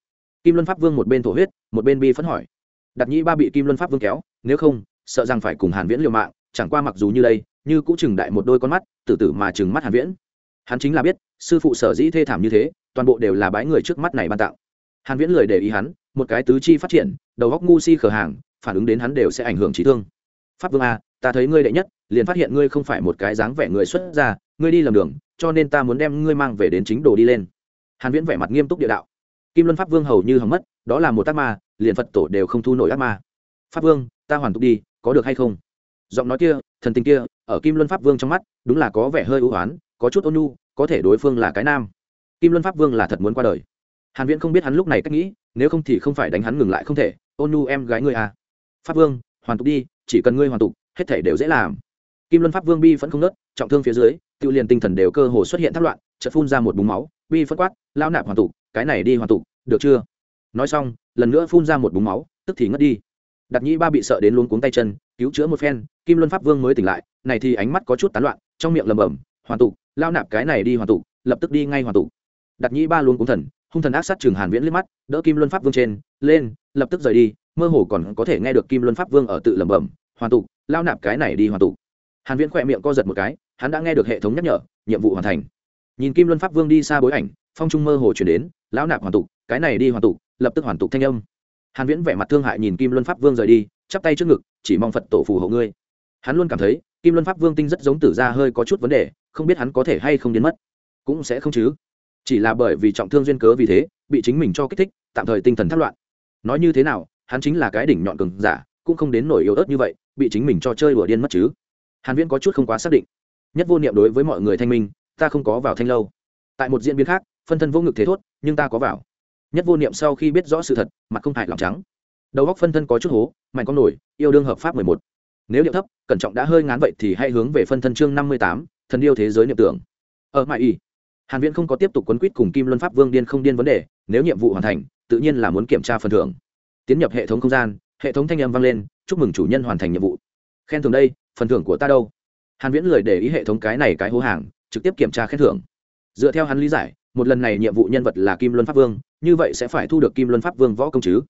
Kim luân pháp vương một bên thổ huyết, một bên bi phẫn hỏi. Đặt nhĩ ba bị kim luân pháp vương kéo, nếu không, sợ rằng phải cùng hàn viễn liều mạng, chẳng qua mặc dù như đây như cũng chừng đại một đôi con mắt tử tử mà chừng mắt hàn viễn. Hắn chính là biết sư phụ sở dĩ thê thảm như thế toàn bộ đều là bái người trước mắt này ban tạo hàn viễn lời để ý hắn một cái tứ chi phát triển đầu góc ngu si khờ hàng phản ứng đến hắn đều sẽ ảnh hưởng trí thương. Pháp vương a ta thấy ngươi đệ nhất liền phát hiện ngươi không phải một cái dáng vẻ người xuất ra, ngươi đi lầm đường cho nên ta muốn đem ngươi mang về đến chính đồ đi lên. Hàn viễn vẻ mặt nghiêm túc địa đạo. Kim luân pháp vương hầu như hỏng mất đó là một ác ma liền phật tổ đều không thu nổi ác ma. Pháp vương ta hoàn tục đi có được hay không? Giọng nói kia thần tình kia, ở kim luân pháp vương trong mắt, đúng là có vẻ hơi ưu oán, có chút ôn nhu, có thể đối phương là cái nam. Kim luân pháp vương là thật muốn qua đời. Hàn viễn không biết hắn lúc này cách nghĩ, nếu không thì không phải đánh hắn ngừng lại không thể. Ôn nhu em gái ngươi à. Pháp vương, hoàn tục đi, chỉ cần ngươi hoàn tục, hết thể đều dễ làm. Kim luân pháp vương bi vẫn không nớt trọng thương phía dưới tiêu liền tinh thần đều cơ hồ xuất hiện thất loạn, chợt phun ra một búng máu, bi phất quát lao nạp hoàn tục, cái này đi hoàn tục, được chưa? Nói xong, lần nữa phun ra một búng máu, tức thì ngất đi đặt nhĩ ba bị sợ đến luống cuống tay chân cứu chữa một phen kim luân pháp vương mới tỉnh lại này thì ánh mắt có chút tán loạn trong miệng lầm bầm hoàn tụ, lao nạp cái này đi hoàn tụ, lập tức đi ngay hoàn tụ. đặt nhĩ ba luống cuống thần hung thần ác sát trường hàn viễn liếc mắt đỡ kim luân pháp vương trên lên lập tức rời đi mơ hồ còn có thể nghe được kim luân pháp vương ở tự lẩm bẩm hoàn tụ, lao nạp cái này đi hoàn tụ. hàn viễn khỏe miệng co giật một cái hắn đã nghe được hệ thống nhắc nhở nhiệm vụ hoàn thành nhìn kim luân pháp vương đi xa bối ảnh phong trung mơ hồ chuyển đến lão nạp hoàn tụ, cái này đi hoàn tụ, lập tức hoàn tụ thanh âm hàn viễn vẻ mặt thương hại nhìn kim luân pháp vương rời đi, chắp tay trước ngực, chỉ mong phật tổ phù hộ ngươi. Hắn luôn cảm thấy, kim luân pháp vương tinh rất giống tử gia hơi có chút vấn đề, không biết hắn có thể hay không biến mất. Cũng sẽ không chứ. Chỉ là bởi vì trọng thương duyên cớ vì thế, bị chính mình cho kích thích, tạm thời tinh thần thất loạn. Nói như thế nào, hắn chính là cái đỉnh nhọn cường giả, cũng không đến nổi yếu ớt như vậy, bị chính mình cho chơi đùa điên mất chứ. Hàn viễn có chút không quá xác định. Nhất vô niệm đối với mọi người thanh minh, ta không có vào thanh lâu. Tại một diễn biến khác, phân thân vô ngực thế thốt, nhưng ta có vào nhất vô niệm sau khi biết rõ sự thật mặt không hại lòng trắng. Đầu góc phân thân có chút hố mạnh con nổi yêu đương hợp pháp 11. nếu điệu thấp cẩn trọng đã hơi ngán vậy thì hãy hướng về phân thân chương 58, thần yêu thế giới niệm tưởng. Ở mãi y. Hàn viễn không có tiếp tục quấn quýt cùng kim luân pháp vương điên không điên vấn đề nếu nhiệm vụ hoàn thành tự nhiên là muốn kiểm tra phần thưởng. Tiến nhập hệ thống không gian hệ thống thanh âm vang lên chúc mừng chủ nhân hoàn thành nhiệm vụ. Khen thưởng đây phần thưởng của ta đâu? Hàn viễn lười để ý hệ thống cái này cái hố hàng trực tiếp kiểm tra khen thưởng. Dựa theo hắn lý giải một lần này nhiệm vụ nhân vật là kim luân pháp vương, như vậy sẽ phải thu được kim luân pháp vương võ công chứ?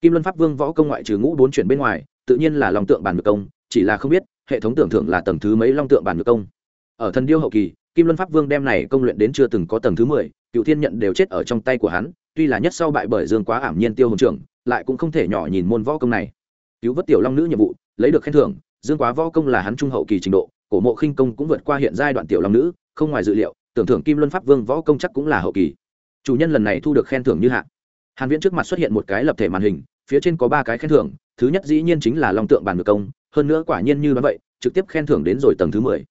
Kim luân pháp vương võ công ngoại trừ ngũ bốn chuyển bên ngoài, tự nhiên là lòng tượng bản ngược công, chỉ là không biết, hệ thống tưởng thưởng là tầng thứ mấy long tượng bản ngược công. Ở thần điêu hậu kỳ, kim luân pháp vương đem này công luyện đến chưa từng có tầng thứ mười, cựu thiên nhận đều chết ở trong tay của hắn, tuy là nhất sau bại bởi dương quá ảm nhiên tiêu hồn trưởng, lại cũng không thể nhỏ nhìn môn võ công này. Cứu vớt tiểu long nữ nhiệm vụ, lấy được khen thưởng, dương quá võ công là hắn trung hậu kỳ trình độ, cổ mộ khinh công cũng vượt qua hiện giai đoạn tiểu long nữ, không ngoài dự liệu tưởng thưởng kim luân pháp vương võ công chắc cũng là hậu kỳ. Chủ nhân lần này thu được khen thưởng như hạ. Hàn viễn trước mặt xuất hiện một cái lập thể màn hình, phía trên có ba cái khen thưởng, thứ nhất dĩ nhiên chính là long tượng Bàn ngược công, hơn nữa quả nhiên như vậy, trực tiếp khen thưởng đến rồi tầng thứ mười.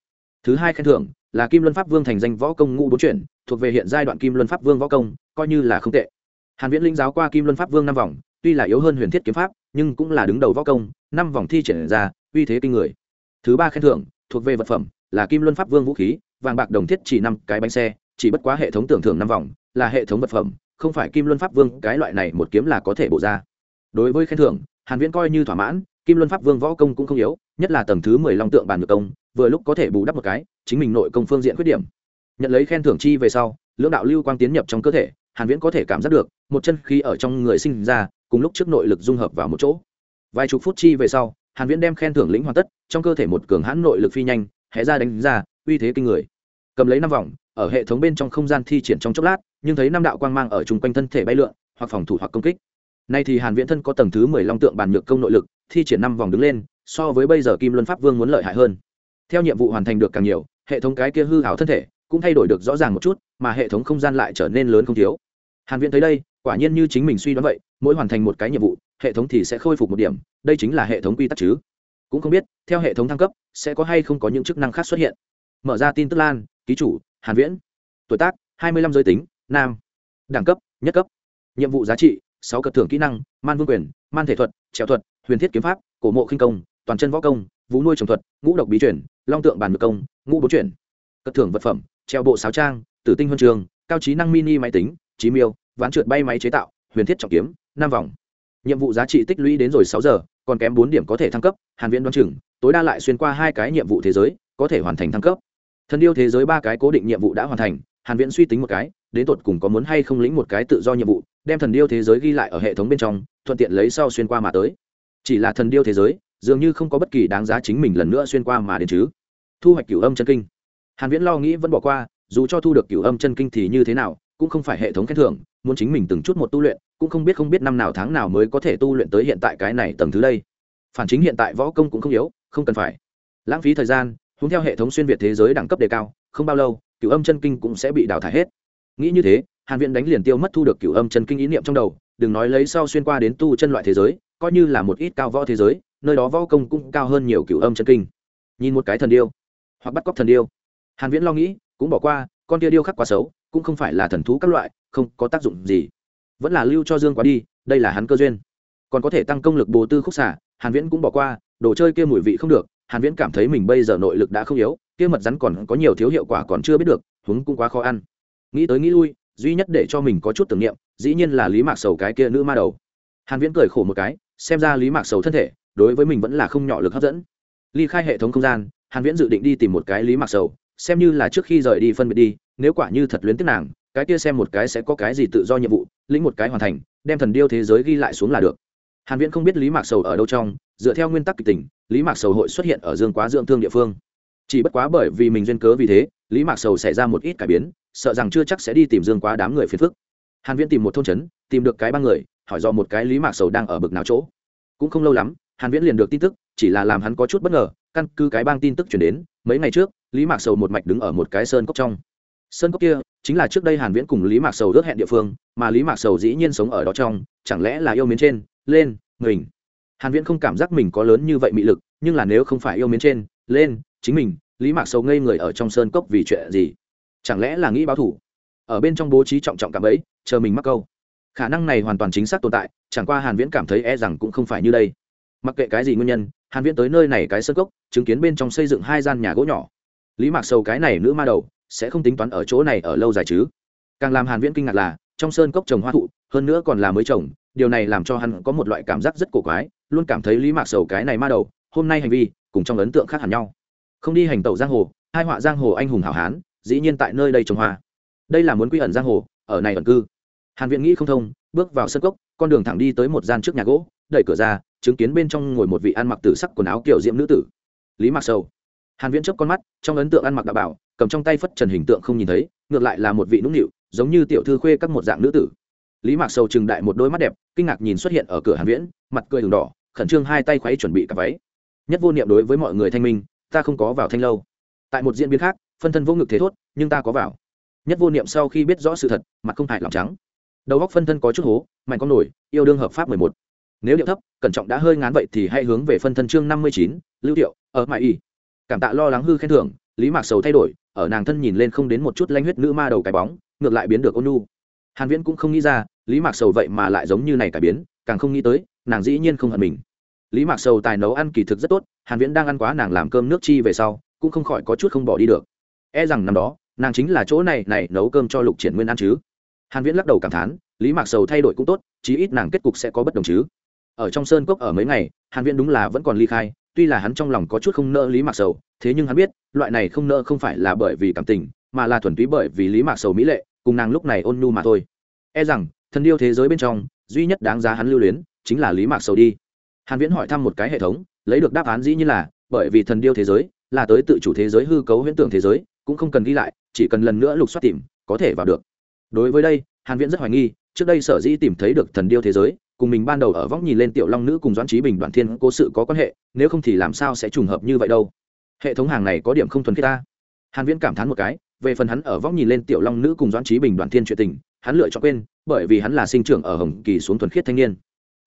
Thứ hai khen thưởng là kim luân pháp vương thành danh võ công ngũ bốn chuyển, thuộc về hiện giai đoạn kim luân pháp vương võ công, coi như là không tệ. Hàn viễn linh giáo qua kim luân pháp vương năm vòng, tuy là yếu hơn huyền thiết kiếm pháp, nhưng cũng là đứng đầu võ công, năm vòng thi triển ra, uy thế kinh người. Thứ ba khen thưởng thuộc về vật phẩm là kim luân pháp vương vũ khí vàng bạc đồng thiết chỉ năm cái bánh xe, chỉ bất quá hệ thống tưởng thưởng năm vòng, là hệ thống vật phẩm, không phải kim luân pháp vương, cái loại này một kiếm là có thể bổ ra. Đối với khen thưởng, hàn viễn coi như thỏa mãn, kim luân pháp vương võ công cũng không yếu, nhất là tầng thứ mười long tượng bàn ngược công, vừa lúc có thể bù đắp một cái, chính mình nội công phương diện khuyết điểm. Nhận lấy khen thưởng chi về sau, lưỡng đạo lưu quang tiến nhập trong cơ thể, hàn viễn có thể cảm giác được, một chân khí ở trong người sinh ra, cùng lúc trước nội lực dung hợp vào một chỗ. Vài chục phút chi về sau, hàn viễn đem khen thưởng lĩnh hoàn tất, trong cơ thể một cường hãn nội lực phi nhanh, hé ra đánh ra uy thế kinh người. Cầm lấy năm vòng, ở hệ thống bên trong không gian thi triển trong chốc lát, nhưng thấy năm đạo quang mang ở chung quanh thân thể bay lượn, hoặc phòng thủ hoặc công kích. Nay thì hàn viễn thân có tầng thứ 10 long tượng bàn nhược công nội lực, thi triển năm vòng đứng lên, so với bây giờ kim luân pháp vương muốn lợi hại hơn. Theo nhiệm vụ hoàn thành được càng nhiều, hệ thống cái kia hư hảo thân thể cũng thay đổi được rõ ràng một chút, mà hệ thống không gian lại trở nên lớn không thiếu. Hàn viễn thấy đây, quả nhiên như chính mình suy đoán vậy, mỗi hoàn thành một cái nhiệm vụ, hệ thống thì sẽ khôi phục một điểm, đây chính là hệ thống quy tắc chứ. Cũng không biết, theo hệ thống thăng cấp, sẽ có hay không có những chức năng khác xuất hiện mở ra tin tức lan, ký chủ, hàn viễn. Tuổi tác 25 giới tính, nam. Đẳng cấp, nhất cấp. Nhiệm vụ giá trị, sáu cật thưởng kỹ năng, man vương quyền, man thể thuật, trèo thuật, huyền thiết kiếm pháp, cổ mộ khinh công, toàn chân võ công, vũ nuôi trồng thuật, ngũ độc bí chuyển long tượng bàn ngược công, ngũ bốn chuyển. Cật thưởng vật phẩm, treo bộ sáo trang, tử tinh huân trường, cao trí năng mini máy tính trí miêu, ván trượt bay máy chế tạo, huyền thiết trọng kiếm, năm vòng. Nhiệm vụ giá trị tích lũy đến rồi sáu giờ, còn kém bốn điểm có thể thăng cấp, hàn viễn đoán chừng, tối đa lại xuyên qua hai cái nhiệm vụ thế giới, có thể hoàn thành thăng cấp thần điêu thế giới ba cái cố định nhiệm vụ đã hoàn thành, hàn viễn suy tính một cái, đến tột cùng có muốn hay không lĩnh một cái tự do nhiệm vụ, đem thần điêu thế giới ghi lại ở hệ thống bên trong, thuận tiện lấy sau xuyên qua mà tới. Chỉ là thần điêu thế giới, dường như không có bất kỳ đáng giá chính mình lần nữa xuyên qua mà đến chứ. Thu hoạch cửu âm chân kinh. Hàn viễn lo nghĩ vẫn bỏ qua, dù cho thu được cửu âm chân kinh thì như thế nào, cũng không phải hệ thống khen thưởng, muốn chính mình từng chút một tu luyện, cũng không biết không biết năm nào tháng nào mới có thể tu luyện tới hiện tại cái này tầng thứ đây. Phản chính hiện tại võ công cũng không yếu, không cần phải. Lãng phí thời gian hướng theo hệ thống xuyên việt thế giới đẳng cấp đề cao, không bao lâu, cửu âm chân kinh cũng sẽ bị đào thải hết. Nghĩ như thế, hàn viễn đánh liền tiêu mất thu được cửu âm chân kinh ý niệm trong đầu, đừng nói lấy sau xuyên qua đến tu chân loại thế giới, coi như là một ít cao võ thế giới, nơi đó võ công cũng cao hơn nhiều cửu âm chân kinh. Nhìn một cái thần điêu, hoặc bắt cóc thần điêu. Hàn viễn lo nghĩ, cũng bỏ qua, con kia điêu khắc quá xấu, cũng không phải là thần thú các loại, không có tác dụng gì. Vẫn là lưu cho dương quá đi, đây là hắn cơ duyên. Còn có thể tăng công lực bồ tư khúc xả hàn viễn cũng bỏ qua, đồ chơi kia mùi vị không được hàn viễn cảm thấy mình bây giờ nội lực đã không yếu, kia mật rắn còn có nhiều thiếu hiệu quả còn chưa biết được húng cũng quá khó ăn. Nghĩ tới nghĩ lui, duy nhất để cho mình có chút tưởng niệm, dĩ nhiên là lý mạc sầu cái kia nữ ma đầu. Hàn viễn cười khổ một cái, xem ra lý mạc sầu thân thể, đối với mình vẫn là không nhỏ lực hấp dẫn. Ly khai hệ thống không gian, hàn viễn dự định đi tìm một cái lý mạc sầu, xem như là trước khi rời đi phân biệt đi, nếu quả như thật luyến tiếc nàng, cái kia xem một cái sẽ có cái gì tự do nhiệm vụ, lĩnh một cái hoàn thành, đem thần điêu thế giới ghi lại xuống là được hàn viễn không biết lý mạc sầu ở đâu trong, dựa theo nguyên tắc kịch tình, lý mạc sầu hội xuất hiện ở dương quá dưỡng thương địa phương. Chỉ bất quá bởi vì mình duyên cớ vì thế, lý mạc sầu xảy ra một ít cải biến, sợ rằng chưa chắc sẽ đi tìm dương quá đám người phiền phức. Hàn viễn tìm một thôn trấn, tìm được cái ba người, hỏi do một cái lý mạc sầu đang ở bực nào chỗ. Cũng không lâu lắm, hàn viễn liền được tin tức, chỉ là làm hắn có chút bất ngờ, căn cứ cái bang tin tức truyền đến, mấy ngày trước, lý mạc sầu một mạch đứng ở một cái sơn cốc trong. Sơn cốc kia chính là trước đây hàn viễn cùng lý mạc sầu ước hẹn địa phương, mà lý mạc sầu dĩ nhiên sống ở đó trong, chẳng lẽ là yêu mến trên? Lên, mình. Hàn viễn không cảm giác mình có lớn như vậy mị lực, nhưng là nếu không phải yêu mến trên, lên, chính mình, lý mạc sầu ngây người ở trong sơn cốc vì chuyện gì? Chẳng lẽ là nghĩ báo thủ? Ở bên trong bố trí trọng trọng cảm ấy, chờ mình mắc câu. Khả năng này hoàn toàn chính xác tồn tại, chẳng qua hàn viễn cảm thấy e rằng cũng không phải như đây. Mặc kệ cái gì nguyên nhân, hàn viễn tới nơi này cái sơn cốc, chứng kiến bên trong xây dựng hai gian nhà gỗ nhỏ. Lý mạc sầu cái này nữ ma đầu, sẽ không tính toán ở chỗ này ở lâu dài chứ? Càng làm hàn viễn kinh ngạc là, trong sơn cốc trồng hoa thụ, hơn nữa còn là mới trồng điều này làm cho hắn có một loại cảm giác rất cổ quái, luôn cảm thấy lý mạc sầu cái này ma đầu, hôm nay hành vi, cùng trong ấn tượng khác hẳn nhau. Không đi hành tẩu giang hồ, hai họa giang hồ anh hùng hảo hán, dĩ nhiên tại nơi đây trồng hoa. Đây là muốn quy ẩn giang hồ, ở này ẩn cư. Hàn viễn nghĩ không thông, bước vào sân cốc, con đường thẳng đi tới một gian trước nhà gỗ, đẩy cửa ra, chứng kiến bên trong ngồi một vị ăn mặc tử sắc quần áo kiểu diễm nữ tử. Lý mạc sầu. Hàn viễn chớp con mắt, trong ấn tượng ăn mặc đạo bảo, cầm trong tay phất trần hình tượng không nhìn thấy, ngược lại là một vị nũng nịu, giống như tiểu thư khuê các một dạng nữ tử lý mạc sầu trừng đại một đôi mắt đẹp, kinh ngạc nhìn xuất hiện ở cửa hàn viễn, mặt cười đường đỏ, khẩn trương hai tay khuấy chuẩn bị cả váy. Nhất vô niệm đối với mọi người thanh minh, ta không có vào thanh lâu. Tại một diễn biến khác, phân thân vô ngực thế thốt, nhưng ta có vào. Nhất vô niệm sau khi biết rõ sự thật, mặt không hại lòng trắng. Đầu góc phân thân có chút hố, mạnh con nổi, yêu đương hợp pháp mười một. Nếu điệu thấp, cẩn trọng đã hơi ngán vậy thì hãy hướng về phân thân chương năm mươi chín, lưu điệu, ở mại y. Cảm tạ lo lắng hư khen thưởng, lý mạc sầu thay đổi, ở nàng thân nhìn lên không đến một chút lanh huyết nữ ma đầu cái bóng, ngược lại biến được ôn nhu hàn viễn cũng không nghĩ ra, lý mạc sầu vậy mà lại giống như này cải biến, càng không nghĩ tới, nàng dĩ nhiên không hận mình. Lý mạc sầu tài nấu ăn kỳ thực rất tốt, hàn viễn đang ăn quá nàng làm cơm nước chi về sau, cũng không khỏi có chút không bỏ đi được. E rằng năm đó, nàng chính là chỗ này này nấu cơm cho lục triển nguyên ăn chứ. Hàn viễn lắc đầu cảm thán, lý mạc sầu thay đổi cũng tốt, chí ít nàng kết cục sẽ có bất đồng chứ. Ở trong sơn cốc ở mấy ngày, hàn viễn đúng là vẫn còn ly khai, tuy là hắn trong lòng có chút không nỡ lý mạc sầu, thế nhưng hắn biết, loại này không nỡ không phải là bởi vì cảm tình, mà là thuần túy bởi vì lý mạc sầu mỹ lệ cùng nàng lúc này ôn nhu mà thôi. E rằng, thần điêu thế giới bên trong, duy nhất đáng giá hắn lưu luyến, chính là lý mạc sầu đi. Hàn viễn hỏi thăm một cái hệ thống, lấy được đáp án dĩ nhiên là, bởi vì thần điêu thế giới là tới tự chủ thế giới hư cấu huyễn tưởng thế giới, cũng không cần ghi lại, chỉ cần lần nữa lục soát tìm, có thể vào được. Đối với đây, hàn viễn rất hoài nghi, trước đây sở dĩ tìm thấy được thần điêu thế giới, cùng mình ban đầu ở vóc nhìn lên tiểu long nữ cùng doãn trí bình đoạn thiên cố sự có quan hệ, nếu không thì làm sao sẽ trùng hợp như vậy đâu? Hệ thống hàng này có điểm không thuần khiết ta. Hàn viễn cảm thán một cái về phần hắn ở vóc nhìn lên tiểu long nữ cùng doãn trí bình đoàn thiên chuyện tình, hắn lựa chọn quên, bởi vì hắn là sinh trưởng ở hồng kỳ xuống thuần khiết thanh niên.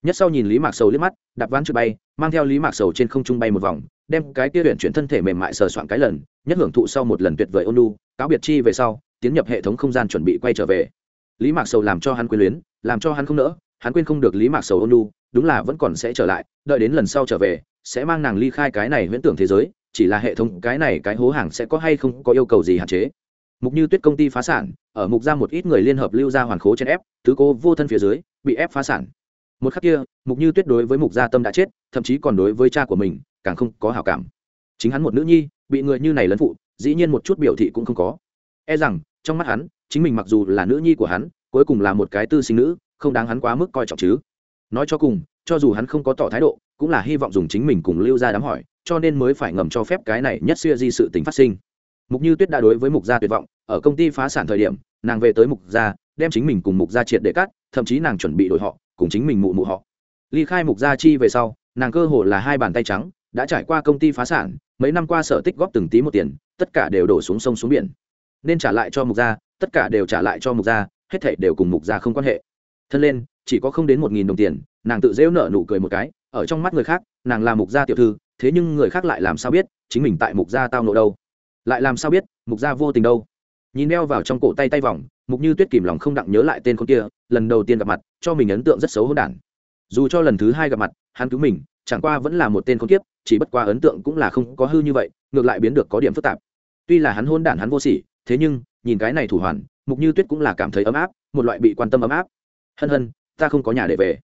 Nhất sau nhìn lý mạc sầu liếc mắt, đạp ván trượt bay, mang theo lý mạc sầu trên không trung bay một vòng, đem cái kia luyện chuyển thân thể mềm mại sờ soạn cái lần, nhất hưởng thụ sau một lần tuyệt vời ôn lu cáo biệt chi về sau, tiến nhập hệ thống không gian chuẩn bị quay trở về. Lý mạc sầu làm cho hắn quyến luyến, làm cho hắn không nỡ, hắn quên không được lý mạc sầu ôn lu đúng là vẫn còn sẽ trở lại, đợi đến lần sau trở về, sẽ mang nàng ly khai cái này huyễn tưởng thế giới, chỉ là hệ thống cái này cái hố hàng sẽ có hay không có yêu cầu gì hạn chế mục như tuyết công ty phá sản, ở mục ra một ít người liên hợp lưu ra hoàn khố trên ép, thứ cô vô thân phía dưới, bị ép phá sản. Một khắc kia, mục như tuyết đối với mục gia tâm đã chết, thậm chí còn đối với cha của mình, càng không có hảo cảm. Chính hắn một nữ nhi, bị người như này lấn phụ, dĩ nhiên một chút biểu thị cũng không có. E rằng, trong mắt hắn, chính mình mặc dù là nữ nhi của hắn, cuối cùng là một cái tư sinh nữ, không đáng hắn quá mức coi trọng chứ. Nói cho cùng, cho dù hắn không có tỏ thái độ, cũng là hy vọng dùng chính mình cùng lưu ra đám hỏi, cho nên mới phải ngầm cho phép cái này nhất xưa di sự tình phát sinh mục như tuyết đã đối với mục gia tuyệt vọng, ở công ty phá sản thời điểm, nàng về tới mục gia, đem chính mình cùng mục gia triệt để cắt, thậm chí nàng chuẩn bị đổi họ, cùng chính mình mụ mụ họ. Ly khai mục gia chi về sau, nàng cơ hồ là hai bàn tay trắng, đã trải qua công ty phá sản, mấy năm qua sở tích góp từng tí một tiền, tất cả đều đổ xuống sông xuống biển. Nên trả lại cho mục gia, tất cả đều trả lại cho mục gia, hết thảy đều cùng mục gia không quan hệ. Thân lên, chỉ có không đến một nghìn đồng tiền, nàng tự dễu nợ nụ cười một cái, ở trong mắt người khác, nàng là mục gia tiểu thư, thế nhưng người khác lại làm sao biết, chính mình tại mục gia tao nộ đâu lại làm sao biết, mục gia vô tình đâu? Nhìn đeo vào trong cổ tay tay vòng, mục như tuyết kìm lòng không đặng nhớ lại tên con kia, lần đầu tiên gặp mặt, cho mình ấn tượng rất xấu hôn đản. Dù cho lần thứ hai gặp mặt, hắn cứu mình, chẳng qua vẫn là một tên con kiếp, chỉ bất qua ấn tượng cũng là không có hư như vậy, ngược lại biến được có điểm phức tạp. Tuy là hắn hôn đản hắn vô sỉ, thế nhưng, nhìn cái này thủ hoàn, mục như tuyết cũng là cảm thấy ấm áp, một loại bị quan tâm ấm áp. Hân hân, ta không có nhà để về.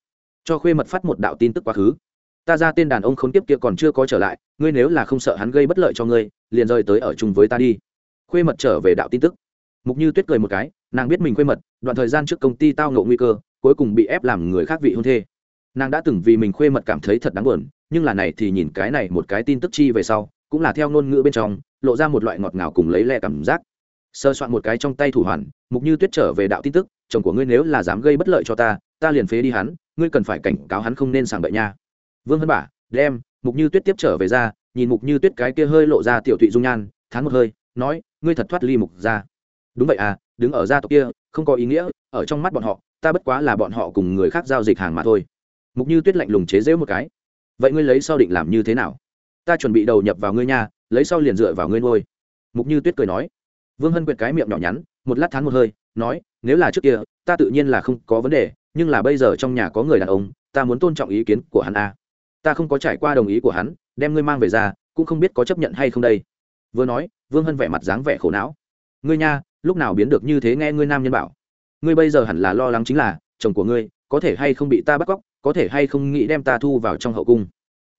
Cho khuê mật phát một đạo tin tức quá khứ ta ra tên đàn ông khốn kiếp kia còn chưa có trở lại, ngươi nếu là không sợ hắn gây bất lợi cho ngươi, liền rời tới ở chung với ta đi. Khuê mật trở về đạo tin tức. Mục như tuyết cười một cái, nàng biết mình khuê mật, đoạn thời gian trước công ty tao ngộ nguy cơ, cuối cùng bị ép làm người khác vị hôn thê. Nàng đã từng vì mình khuê mật cảm thấy thật đáng buồn, nhưng là này thì nhìn cái này một cái tin tức chi về sau, cũng là theo ngôn ngữ bên trong, lộ ra một loại ngọt ngào cùng lấy lẹ cảm giác. Sơ soạn một cái trong tay thủ hoàn, mục như tuyết trở về đạo tin tức, chồng của ngươi nếu là dám gây bất lợi cho ta ta liền phế đi hắn, ngươi cần phải cảnh cáo hắn không nên sàng bậy nha vương hân bả đem mục như tuyết tiếp trở về ra nhìn mục như tuyết cái kia hơi lộ ra tiểu thụy dung nhan thán một hơi nói ngươi thật thoát ly mục ra đúng vậy à đứng ở gia tộc kia không có ý nghĩa ở trong mắt bọn họ ta bất quá là bọn họ cùng người khác giao dịch hàng mà thôi. Mục như tuyết lạnh lùng chế giễu một cái. Vậy ngươi lấy sau định làm như thế nào? Ta chuẩn bị đầu nhập vào ngươi nhà, lấy sau liền dựa vào ngươi nuôi. Mục như tuyết cười nói. Vương hân quyệt cái miệng nhỏ nhắn một lát thán một hơi nói nếu là trước kia ta tự nhiên là không có vấn đề nhưng là bây giờ trong nhà có người đàn ông ta muốn tôn trọng ý kiến của hắn a à ta không có trải qua đồng ý của hắn, đem ngươi mang về ra, cũng không biết có chấp nhận hay không đây. Vừa nói, vương hân vẻ mặt dáng vẻ khổ não. Ngươi nha, lúc nào biến được như thế nghe ngươi nam nhân bảo. Ngươi bây giờ hẳn là lo lắng chính là, chồng của ngươi, có thể hay không bị ta bắt cóc, có thể hay không nghĩ đem ta thu vào trong hậu cung.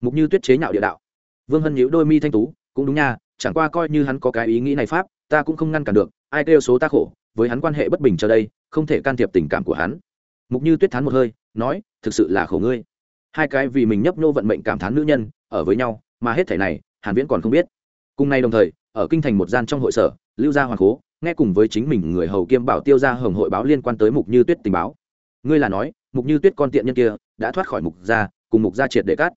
Mục như tuyết chế nhạo địa đạo. Vương hân nhíu đôi mi thanh tú, cũng đúng nha, chẳng qua coi như hắn có cái ý nghĩ này pháp, ta cũng không ngăn cản được, ai kêu số ta khổ, với hắn quan hệ bất bình cho đây, không thể can thiệp tình cảm của hắn. Mục như tuyết thán một hơi, nói, thực sự là khổ ngươi hai cái vì mình nhấp nô vận mệnh cảm thán nữ nhân, ở với nhau, mà hết thể này, hàn viễn còn không biết. Cùng nay đồng thời, ở kinh thành một gian trong hội sở, lưu gia hoàng cố, nghe cùng với chính mình người hầu kiêm bảo tiêu gia hồng hội báo liên quan tới mục như tuyết tình báo. Ngươi là nói, mục như tuyết con tiện nhân kia, đã thoát khỏi mục gia, cùng mục gia triệt để cắt.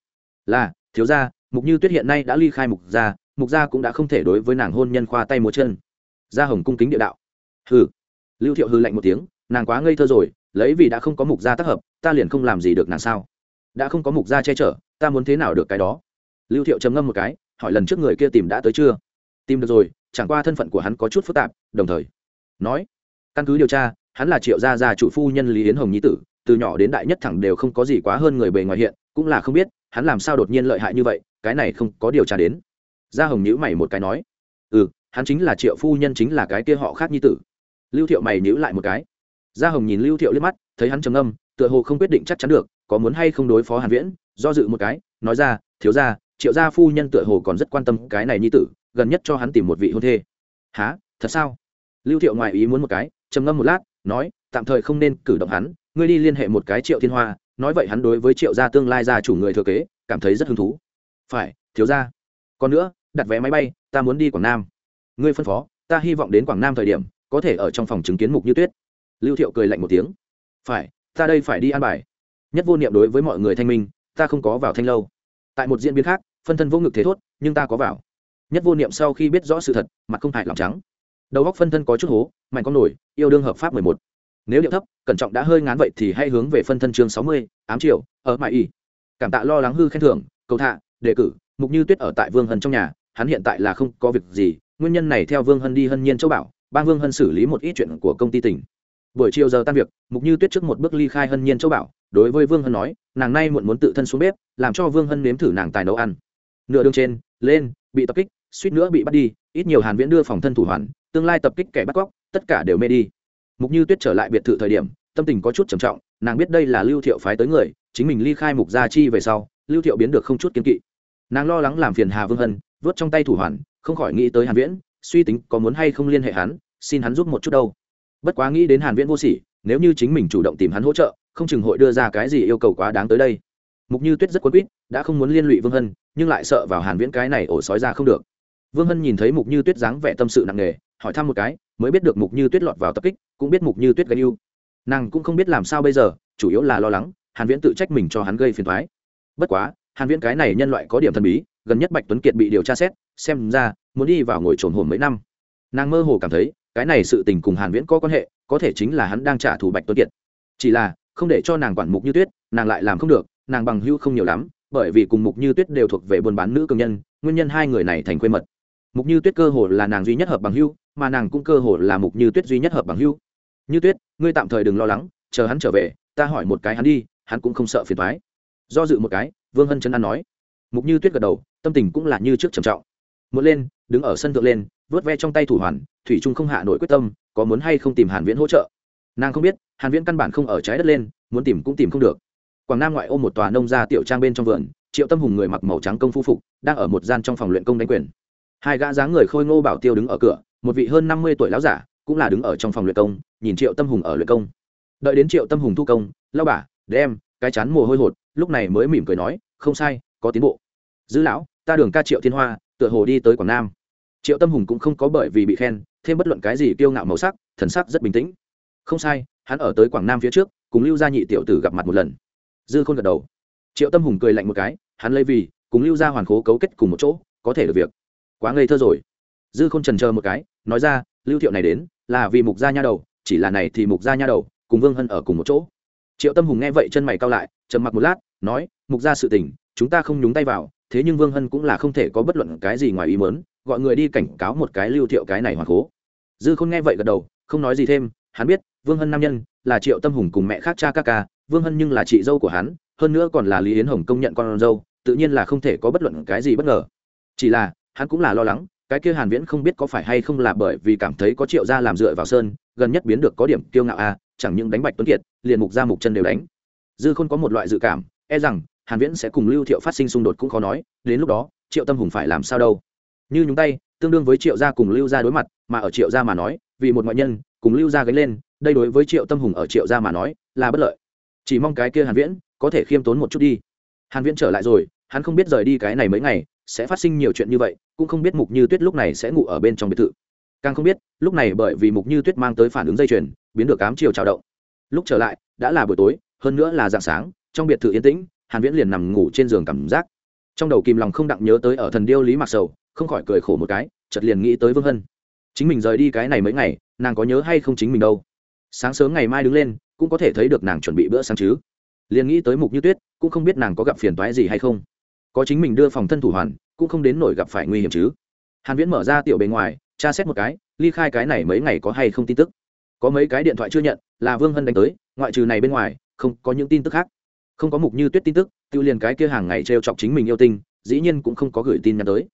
Là, thiếu gia, mục như tuyết hiện nay đã ly khai mục gia mục gia cũng đã không thể đối với nàng hôn nhân khoa tay múa chân. Gia hồng cung kính địa đạo. Hừ. Lưu thiệu hư lạnh một tiếng, nàng quá ngây thơ rồi, lấy vì đã không có mục gia tác hợp, ta liền không làm gì được nàng sao? Đã không có mục gia che chở, ta muốn thế nào được cái đó? Lưu thiệu trầm ngâm một cái, hỏi lần trước người kia tìm đã tới chưa? Tìm được rồi, chẳng qua thân phận của hắn có chút phức tạp, đồng thời nói, căn cứ điều tra, hắn là triệu gia gia chủ phu nhân lý yến hồng nhi tử, từ nhỏ đến đại nhất thẳng đều không có gì quá hơn người bề ngoài hiện, cũng là không biết, hắn làm sao đột nhiên lợi hại như vậy, cái này không có điều tra đến. Gia hồng nhữ mày một cái nói ừ hắn chính là triệu phu nhân chính là cái kia họ khác nhi tử. Lưu thiệu mày nhữ lại một cái. Gia hồng nhìn lưu thiệu liếc mắt, thấy hắn trầm âm tựa hồ không quyết định chắc chắn được, có muốn hay không đối phó hàn viễn, do dự một cái, nói ra, thiếu gia, triệu gia phu nhân tựa hồ còn rất quan tâm cái này nhi tử, gần nhất cho hắn tìm một vị hôn thê. Há thật sao? Lưu thiệu ngoại ý muốn một cái, trầm ngâm một lát, nói, tạm thời không nên cử động hắn, ngươi đi liên hệ một cái triệu thiên hoa, nói vậy hắn đối với triệu gia tương lai gia chủ người thừa kế, cảm thấy rất hứng thú. Phải, thiếu gia. Còn nữa, đặt vé máy bay, ta muốn đi quảng nam. Ngươi phân phó, ta hy vọng đến quảng nam thời điểm, có thể ở trong phòng chứng kiến mục như tuyết. Lưu thiệu cười lạnh một tiếng. Phải ta đây phải đi an bài. Nhất vô niệm đối với mọi người thanh minh, ta không có vào thanh lâu. Tại một diễn biến khác, phân thân vô ngực thế thốt, nhưng ta có vào. Nhất vô niệm sau khi biết rõ sự thật, mặt không hại lòng trắng. Đầu góc phân thân có chút hố, mạnh con nổi, yêu đương hợp pháp mười một. Nếu điệu thấp, cẩn trọng đã hơi ngán vậy thì hãy hướng về phân thân chương sáu mươi, ám triệu ở mãi y cảm tạ lo lắng hư khen thưởng, cầu thạ đề cử, mục như tuyết ở tại vương hân trong nhà, hắn hiện tại là không có việc gì, nguyên nhân này theo vương hân đi hân nhiên châu bảo ban vương hân xử lý một ít chuyện của công ty tỉnh buổi chiều giờ tan việc, mục như tuyết trước một bước ly khai hân nhiên châu bảo, đối với vương hân nói, nàng nay muộn muốn tự thân xuống bếp, làm cho vương hân nếm thử nàng tài nấu ăn. Nửa đường trên, lên, bị tập kích, suýt nữa bị bắt đi, ít nhiều hàn viễn đưa phòng thân thủ hoàn, tương lai tập kích kẻ bắt cóc, tất cả đều mê đi. Mục như tuyết trở lại biệt thự thời điểm, tâm tình có chút trầm trọng, nàng biết đây là lưu thiệu phái tới người, chính mình ly khai mục gia chi về sau, lưu thiệu biến được không chút kiên kỵ. Nàng lo lắng làm phiền hà vương hân, vớt trong tay thủ hoàn, không khỏi nghĩ tới hàn viễn, suy tính có muốn hay không liên hệ hắn, xin hắn giúp một chút đâu bất quá nghĩ đến hàn viễn vô sỉ, nếu như chính mình chủ động tìm hắn hỗ trợ, không chừng hội đưa ra cái gì yêu cầu quá đáng tới đây. Mục như tuyết rất quấn quýt, đã không muốn liên lụy vương hân, nhưng lại sợ vào hàn viễn cái này ổ sói ra không được. Vương hân nhìn thấy mục như tuyết dáng vẻ tâm sự nặng nề, hỏi thăm một cái, mới biết được mục như tuyết lọt vào tập kích, cũng biết mục như tuyết gây yêu nàng cũng không biết làm sao bây giờ, chủ yếu là lo lắng, hàn viễn tự trách mình cho hắn gây phiền toái. Bất quá, hàn viễn cái này nhân loại có điểm thần bí, gần nhất bạch tuấn kiệt bị điều tra xét, xem ra, muốn đi vào ngồi trồn hồn mấy năm. Nàng mơ hồ cảm thấy cái này sự tình cùng hàn viễn có quan hệ, có thể chính là hắn đang trả thù bạch tuấn kiệt. Chỉ là, không để cho nàng quản mục như tuyết, nàng lại làm không được, nàng bằng hữu không nhiều lắm, bởi vì cùng mục như tuyết đều thuộc về buôn bán nữ công nhân, nguyên nhân hai người này thành quê mật. Mục như tuyết cơ hồ là nàng duy nhất hợp bằng hữu, mà nàng cũng cơ hồ là mục như tuyết duy nhất hợp bằng hữu. Như tuyết, ngươi tạm thời đừng lo lắng, chờ hắn trở về, ta hỏi một cái hắn đi, hắn cũng không sợ phiền thoái do dự một cái, vương hân chân an nói. Mục như tuyết gật đầu, tâm tình cũng là như trước trầm trọng. Một lên, đứng ở sân thượng lên vớt ve trong tay thủ hoàn, thủy trung không hạ nổi quyết tâm, có muốn hay không tìm hàn viễn hỗ trợ? Nàng không biết, hàn viễn căn bản không ở trái đất lên, muốn tìm cũng tìm không được. Quảng nam ngoại ô một tòa nông gia tiểu trang bên trong vườn, triệu tâm hùng người mặc màu trắng công phu phục, đang ở một gian trong phòng luyện công đánh quyền. Hai gã dáng người khôi ngô bảo tiêu đứng ở cửa, một vị hơn 50 tuổi lão giả, cũng là đứng ở trong phòng luyện công, nhìn triệu tâm hùng ở luyện công. Đợi đến triệu tâm hùng thu công lao bả đem cái chán mồ hôi hột, lúc này mới mỉm cười nói, không sai, có tiến bộ. Dư lão, ta đường ca triệu thiên hoa, tựa hồ đi tới quảng nam triệu tâm hùng cũng không có bởi vì bị khen, thêm bất luận cái gì kiêu ngạo màu sắc, thần sắc rất bình tĩnh. Không sai, hắn ở tới quảng nam phía trước, cùng lưu gia nhị tiểu tử gặp mặt một lần. Dư khôn gật đầu. Triệu tâm hùng cười lạnh một cái, hắn lấy vì, cùng lưu gia hoàn khố cấu kết cùng một chỗ, có thể được việc. Quá ngây thơ rồi. Dư khôn trần chờ một cái, nói ra, lưu thiệu này đến, là vì mục gia nha đầu, chỉ là này thì mục gia nha đầu, cùng vương hân ở cùng một chỗ. Triệu tâm hùng nghe vậy chân mày cao lại, trầm mặc một lát, nói, mục gia sự tình, chúng ta không nhúng tay vào, thế nhưng vương hân cũng là không thể có bất luận cái gì ngoài ý mớn gọi người đi cảnh cáo một cái lưu thiệu cái này hoặc cố dư khôn nghe vậy gật đầu, không nói gì thêm, hắn biết, vương hân nam nhân là triệu tâm hùng cùng mẹ khác cha ca ca, vương hân nhưng là chị dâu của hắn, hơn nữa còn là lý yến hồng công nhận con dâu, tự nhiên là không thể có bất luận cái gì bất ngờ. Chỉ là, hắn cũng là lo lắng, cái kia hàn viễn không biết có phải hay không là bởi vì cảm thấy có triệu gia làm dựa vào sơn, gần nhất biến được có điểm kiêu ngạo a chẳng những đánh bạch tuấn kiệt, liền mục ra mục chân đều đánh. Dư Khôn có một loại dự cảm e rằng hàn viễn sẽ cùng lưu thiệu phát sinh xung đột cũng khó nói, đến lúc đó, triệu tâm hùng phải làm sao đâu như nhúng tay, tương đương với triệu gia cùng lưu gia đối mặt, mà ở triệu gia mà nói, vì một ngoại nhân, cùng lưu gia gánh lên, đây đối với triệu tâm hùng ở triệu gia mà nói, là bất lợi. Chỉ mong cái kia hàn viễn có thể khiêm tốn một chút đi. Hàn viễn trở lại rồi, hắn không biết rời đi cái này mấy ngày, sẽ phát sinh nhiều chuyện như vậy, cũng không biết mục như tuyết lúc này sẽ ngủ ở bên trong biệt thự. Càng không biết, lúc này bởi vì mục như tuyết mang tới phản ứng dây chuyền, biến được cám chiều trào động. Lúc trở lại, đã là buổi tối, hơn nữa là dạng sáng, trong biệt thự yên tĩnh, hàn viễn liền nằm ngủ trên giường cảm giác. Trong đầu kìm lòng không đặng nhớ tới ở thần điêu lý mặc sầu không khỏi cười khổ một cái, chợt liền nghĩ tới vương hân. Chính mình rời đi cái này mấy ngày, nàng có nhớ hay không chính mình đâu? Sáng sớm ngày mai đứng lên, cũng có thể thấy được nàng chuẩn bị bữa sáng chứ. Liền nghĩ tới mục như tuyết, cũng không biết nàng có gặp phiền toái gì hay không. Có chính mình đưa phòng thân thủ hoàn, cũng không đến nổi gặp phải nguy hiểm chứ. Hàn viễn mở ra tiểu bề ngoài, tra xét một cái, ly khai cái này mấy ngày có hay không tin tức. Có mấy cái điện thoại chưa nhận, là vương hân đánh tới, ngoại trừ này bên ngoài, không có những tin tức khác. Không có mục như tuyết tin tức, tiêu liền cái kia hàng ngày treo chọc chính mình yêu tinh, dĩ nhiên cũng không có gửi tin nhắn tới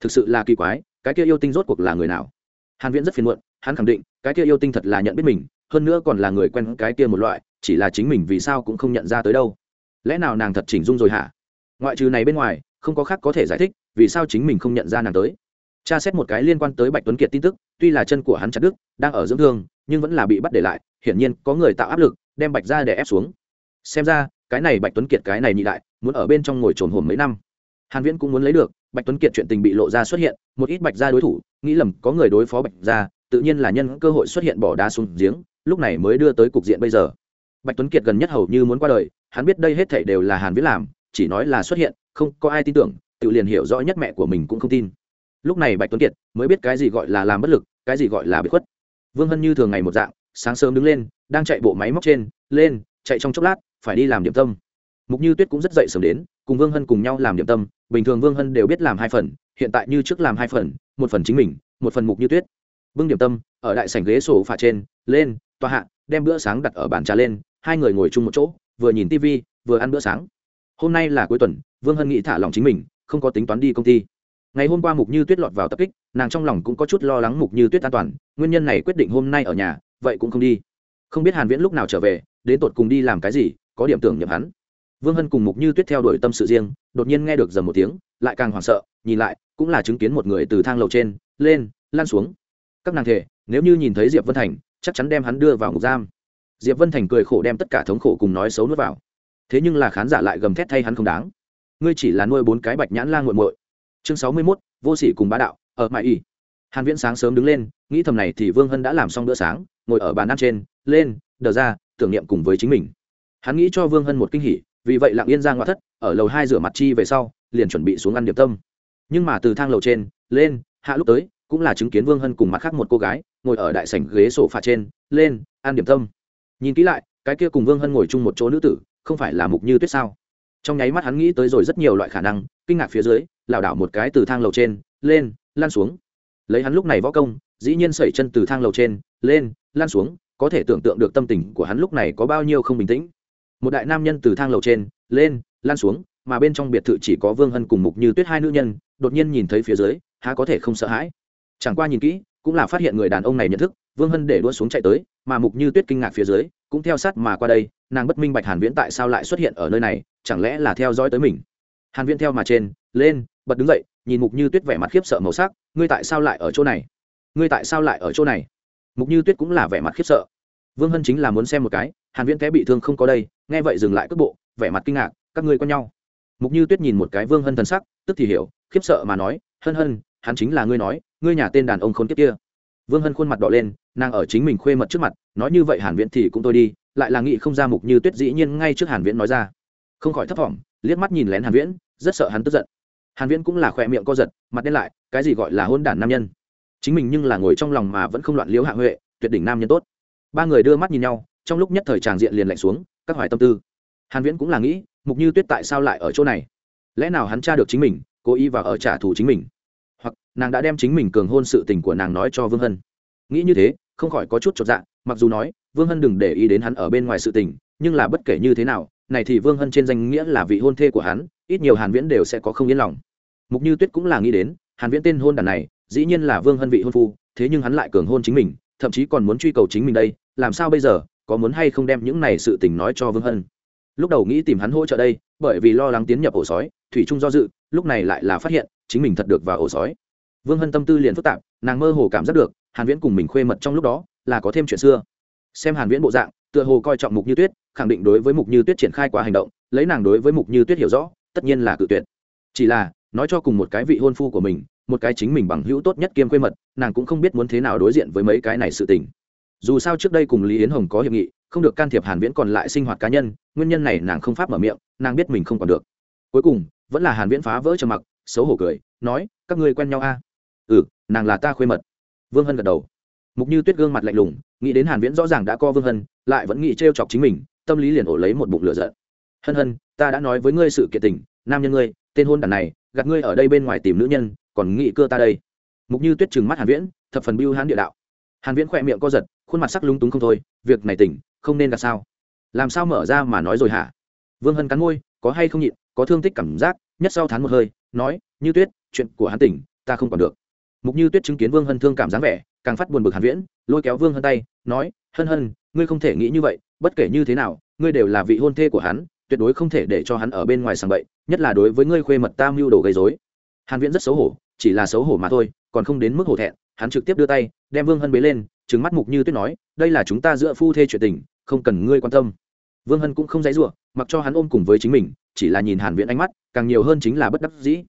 thực sự là kỳ quái cái kia yêu tinh rốt cuộc là người nào? Hàn viễn rất phiền muộn hắn khẳng định cái kia yêu tinh thật là nhận biết mình hơn nữa còn là người quen cái kia một loại chỉ là chính mình vì sao cũng không nhận ra tới đâu. Lẽ nào nàng thật chỉnh dung rồi hả? Ngoại trừ này bên ngoài không có khác có thể giải thích vì sao chính mình không nhận ra nàng tới. Tra xét một cái liên quan tới bạch tuấn kiệt tin tức tuy là chân của hắn chặt đứt, đang ở dưỡng thương nhưng vẫn là bị bắt để lại hiển nhiên có người tạo áp lực đem bạch ra để ép xuống. Xem ra cái này bạch tuấn kiệt cái này nhị đại muốn ở bên trong ngồi trồn hồn mấy năm. Hàn viễn cũng muốn lấy được bạch tuấn kiệt chuyện tình bị lộ ra xuất hiện, một ít bạch gia đối thủ, nghĩ lầm có người đối phó bạch gia, tự nhiên là nhân cơ hội xuất hiện bỏ đá xuống giếng, lúc này mới đưa tới cục diện bây giờ. Bạch tuấn kiệt gần nhất hầu như muốn qua đời, hắn biết đây hết thảy đều là hàn viết làm, chỉ nói là xuất hiện, không có ai tin tưởng, tự liền hiểu rõ nhất mẹ của mình cũng không tin. Lúc này bạch tuấn kiệt mới biết cái gì gọi là làm bất lực, cái gì gọi là bị khuất. Vương hân như thường ngày một dạng, sáng sớm đứng lên, đang chạy bộ máy móc trên, lên, chạy trong chốc lát, phải đi làm điểm tâm. Mục như tuyết cũng rất dậy sớm đến cùng vương hân cùng nhau làm điểm tâm, bình thường vương hân đều biết làm hai phần, hiện tại như trước làm hai phần, một phần chính mình, một phần mục như tuyết. Bưng điểm tâm, ở đại sảnh ghế sổ phà trên, lên, tòa hạ, đem bữa sáng đặt ở bàn trà lên, hai người ngồi chung một chỗ, vừa nhìn tv vừa ăn bữa sáng. Hôm nay là cuối tuần, vương hân nghĩ thả lòng chính mình, không có tính toán đi công ty. Ngày hôm qua mục như tuyết lọt vào tập kích, nàng trong lòng cũng có chút lo lắng mục như tuyết an toàn, nguyên nhân này quyết định hôm nay ở nhà, vậy cũng không đi. Không biết hàn viễn lúc nào trở về, đến tột cùng đi làm cái gì, có điểm tưởng nhầm hắn vương hân cùng mục như tuyết theo đuổi tâm sự riêng đột nhiên nghe được dầm một tiếng lại càng hoảng sợ nhìn lại cũng là chứng kiến một người từ thang lầu trên lên lan xuống. Các nàng thể nếu như nhìn thấy diệp vân thành chắc chắn đem hắn đưa vào ngục giam. Diệp vân thành cười khổ đem tất cả thống khổ cùng nói xấu nuốt vào. Thế nhưng là khán giả lại gầm thét thay hắn không đáng. Ngươi chỉ là nuôi bốn cái bạch nhãn la nguội muội. Chương sáu mươi 61, vô sỉ cùng bá đạo ở mãi y hàn viễn sáng sớm đứng lên nghĩ thầm này thì vương hân đã làm xong bữa sáng ngồi ở bàn ăn trên lên đờ ra tưởng niệm cùng với chính mình. Hắn nghĩ cho vương hân một kinh hỉ vì vậy lặng yên ra ngoại thất, ở lầu hai rửa mặt chi về sau, liền chuẩn bị xuống ăn điểm tâm. Nhưng mà từ thang lầu trên, lên, hạ lúc tới, cũng là chứng kiến vương hân cùng mặt khác một cô gái, ngồi ở đại sảnh ghế sổ phạt trên, lên, ăn điểm tâm. Nhìn kỹ lại, cái kia cùng vương hân ngồi chung một chỗ nữ tử, không phải là mục như tuyết sao? Trong nháy mắt hắn nghĩ tới rồi rất nhiều loại khả năng, kinh ngạc phía dưới, lảo đảo một cái từ thang lầu trên, lên lan xuống. Lấy hắn lúc này võ công, dĩ nhiên sẩy chân từ thang lầu trên, lên lan xuống, có thể tưởng tượng được tâm tình của hắn lúc này có bao nhiêu không bình tĩnh một đại nam nhân từ thang lầu trên, lên, lan xuống, mà bên trong biệt thự chỉ có vương hân cùng mục như tuyết hai nữ nhân, đột nhiên nhìn thấy phía dưới, há có thể không sợ hãi. Chẳng qua nhìn kỹ, cũng là phát hiện người đàn ông này nhận thức, vương hân để đua xuống chạy tới, mà mục như tuyết kinh ngạc phía dưới, cũng theo sát mà qua đây, nàng bất minh bạch hàn viễn tại sao lại xuất hiện ở nơi này, chẳng lẽ là theo dõi tới mình? Hàn viễn theo mà trên, lên, bật đứng dậy, nhìn mục như tuyết vẻ mặt khiếp sợ màu sắc, ngươi tại sao lại ở chỗ này? Ngươi tại sao lại ở chỗ này? Mục như tuyết cũng là vẻ mặt khiếp sợ. Vương hân chính là muốn xem một cái hàn viễn té bị thương không có đây, nghe vậy dừng lại cước bộ, vẻ mặt kinh ngạc, các ngươi quen nhau. Mục như tuyết nhìn một cái vương hân thần sắc, tức thì hiểu, khiếp sợ mà nói, hân hân, hắn chính là ngươi nói, ngươi nhà tên đàn ông khốn kiếp kia. Vương hân khuôn mặt đỏ lên, nàng ở chính mình khuê mật trước mặt, nói như vậy hàn viễn thì cũng tôi đi, lại là nghĩ không ra mục như tuyết dĩ nhiên ngay trước hàn viễn nói ra. Không khỏi thấp thỏm liếc mắt nhìn lén hàn viễn, rất sợ hắn tức giận. Hàn viễn cũng là khỏe miệng co giật, mặt đen lại, cái gì gọi là hôn đản nam nhân. Chính mình nhưng là ngồi trong lòng mà vẫn không loạn liếu hạ huệ, tuyệt đỉnh nam nhân tốt. Ba người đưa mắt nhìn nhau trong lúc nhất thời tràng diện liền lạnh xuống, các hoài tâm tư. Hàn viễn cũng là nghĩ, mục như tuyết tại sao lại ở chỗ này? Lẽ nào hắn tra được chính mình, cố ý vào ở trả thù chính mình? Hoặc, nàng đã đem chính mình cường hôn sự tình của nàng nói cho vương hân. Nghĩ như thế, không khỏi có chút chột dạ mặc dù nói, vương hân đừng để ý đến hắn ở bên ngoài sự tình, nhưng là bất kể như thế nào, này thì vương hân trên danh nghĩa là vị hôn thê của hắn, ít nhiều hàn viễn đều sẽ có không yên lòng. Mục như tuyết cũng là nghĩ đến, hàn viễn tên hôn đàn này, dĩ nhiên là vương hân vị hôn phu, thế nhưng hắn lại cường hôn chính mình, thậm chí còn muốn truy cầu chính mình đây, làm sao bây giờ? Có muốn hay không đem những này sự tình nói cho vương hân. Lúc đầu nghĩ tìm hắn hỗ trợ đây, bởi vì lo lắng tiến nhập ổ sói, thủy trung do dự, lúc này lại là phát hiện chính mình thật được vào ổ sói. Vương hân tâm tư liền phức tạp, nàng mơ hồ cảm giác được, hàn viễn cùng mình khuê mật trong lúc đó, là có thêm chuyện xưa. Xem hàn viễn bộ dạng, tựa hồ coi trọng mục như tuyết, khẳng định đối với mục như tuyết triển khai quá hành động, lấy nàng đối với mục như tuyết hiểu rõ, tất nhiên là cự tuyệt. Chỉ là, nói cho cùng một cái vị hôn phu của mình, một cái chính mình bằng hữu tốt nhất kiêm khuê mật, nàng cũng không biết muốn thế nào đối diện với mấy cái này sự tình dù sao trước đây cùng lý yến hồng có hiệp nghị, không được can thiệp hàn viễn còn lại sinh hoạt cá nhân, nguyên nhân này nàng không pháp mở miệng, nàng biết mình không còn được. Cuối cùng, vẫn là hàn viễn phá vỡ trầm mặc, xấu hổ cười, nói, các ngươi quen nhau a à? ừ nàng là ta khuê mật. Vương hân gật đầu. Mục như tuyết gương mặt lạnh lùng, nghĩ đến hàn viễn rõ ràng đã co vương hân, lại vẫn nghĩ trêu chọc chính mình, tâm lý liền ổ lấy một bụng lửa giận. Hân hân, ta đã nói với ngươi sự kiện tình, nam nhân ngươi, tên hôn đàn này, gạt ngươi ở đây bên ngoài tìm nữ nhân, còn nghĩ cưa ta đây. Mục như tuyết trừng mắt hàn viễn, thập phần biêu hán địa đạo. Hàn viễn khỏe miệng co giật khuôn mặt sắc lúng túng không thôi, việc này tỉnh, không nên là sao. Làm sao mở ra mà nói rồi hả? Vương hân cắn môi, có hay không nhịn, có thương tích cảm giác, nhất sau thán một hơi, nói, như tuyết, chuyện của hắn tỉnh, ta không còn được. Mục như tuyết chứng kiến vương hân thương cảm dáng vẻ, càng phát buồn bực hàn viễn, lôi kéo vương hân tay, nói, hân hân, ngươi không thể nghĩ như vậy, bất kể như thế nào, ngươi đều là vị hôn thê của hắn, tuyệt đối không thể để cho hắn ở bên ngoài sàng bậy, nhất là đối với ngươi khuê mật ta mưu đồ gây rối. hàn viễn rất xấu hổ, chỉ là xấu hổ mà thôi, còn không đến mức hổ thẹn, hắn trực tiếp đưa tay, đem vương hân bế lên trừng mắt mục như tuyết nói, đây là chúng ta giữa phu thê chuyện tình, không cần ngươi quan tâm. Vương hân cũng không dãy giụa mặc cho hắn ôm cùng với chính mình, chỉ là nhìn hàn viễn ánh mắt, càng nhiều hơn chính là bất đắc dĩ.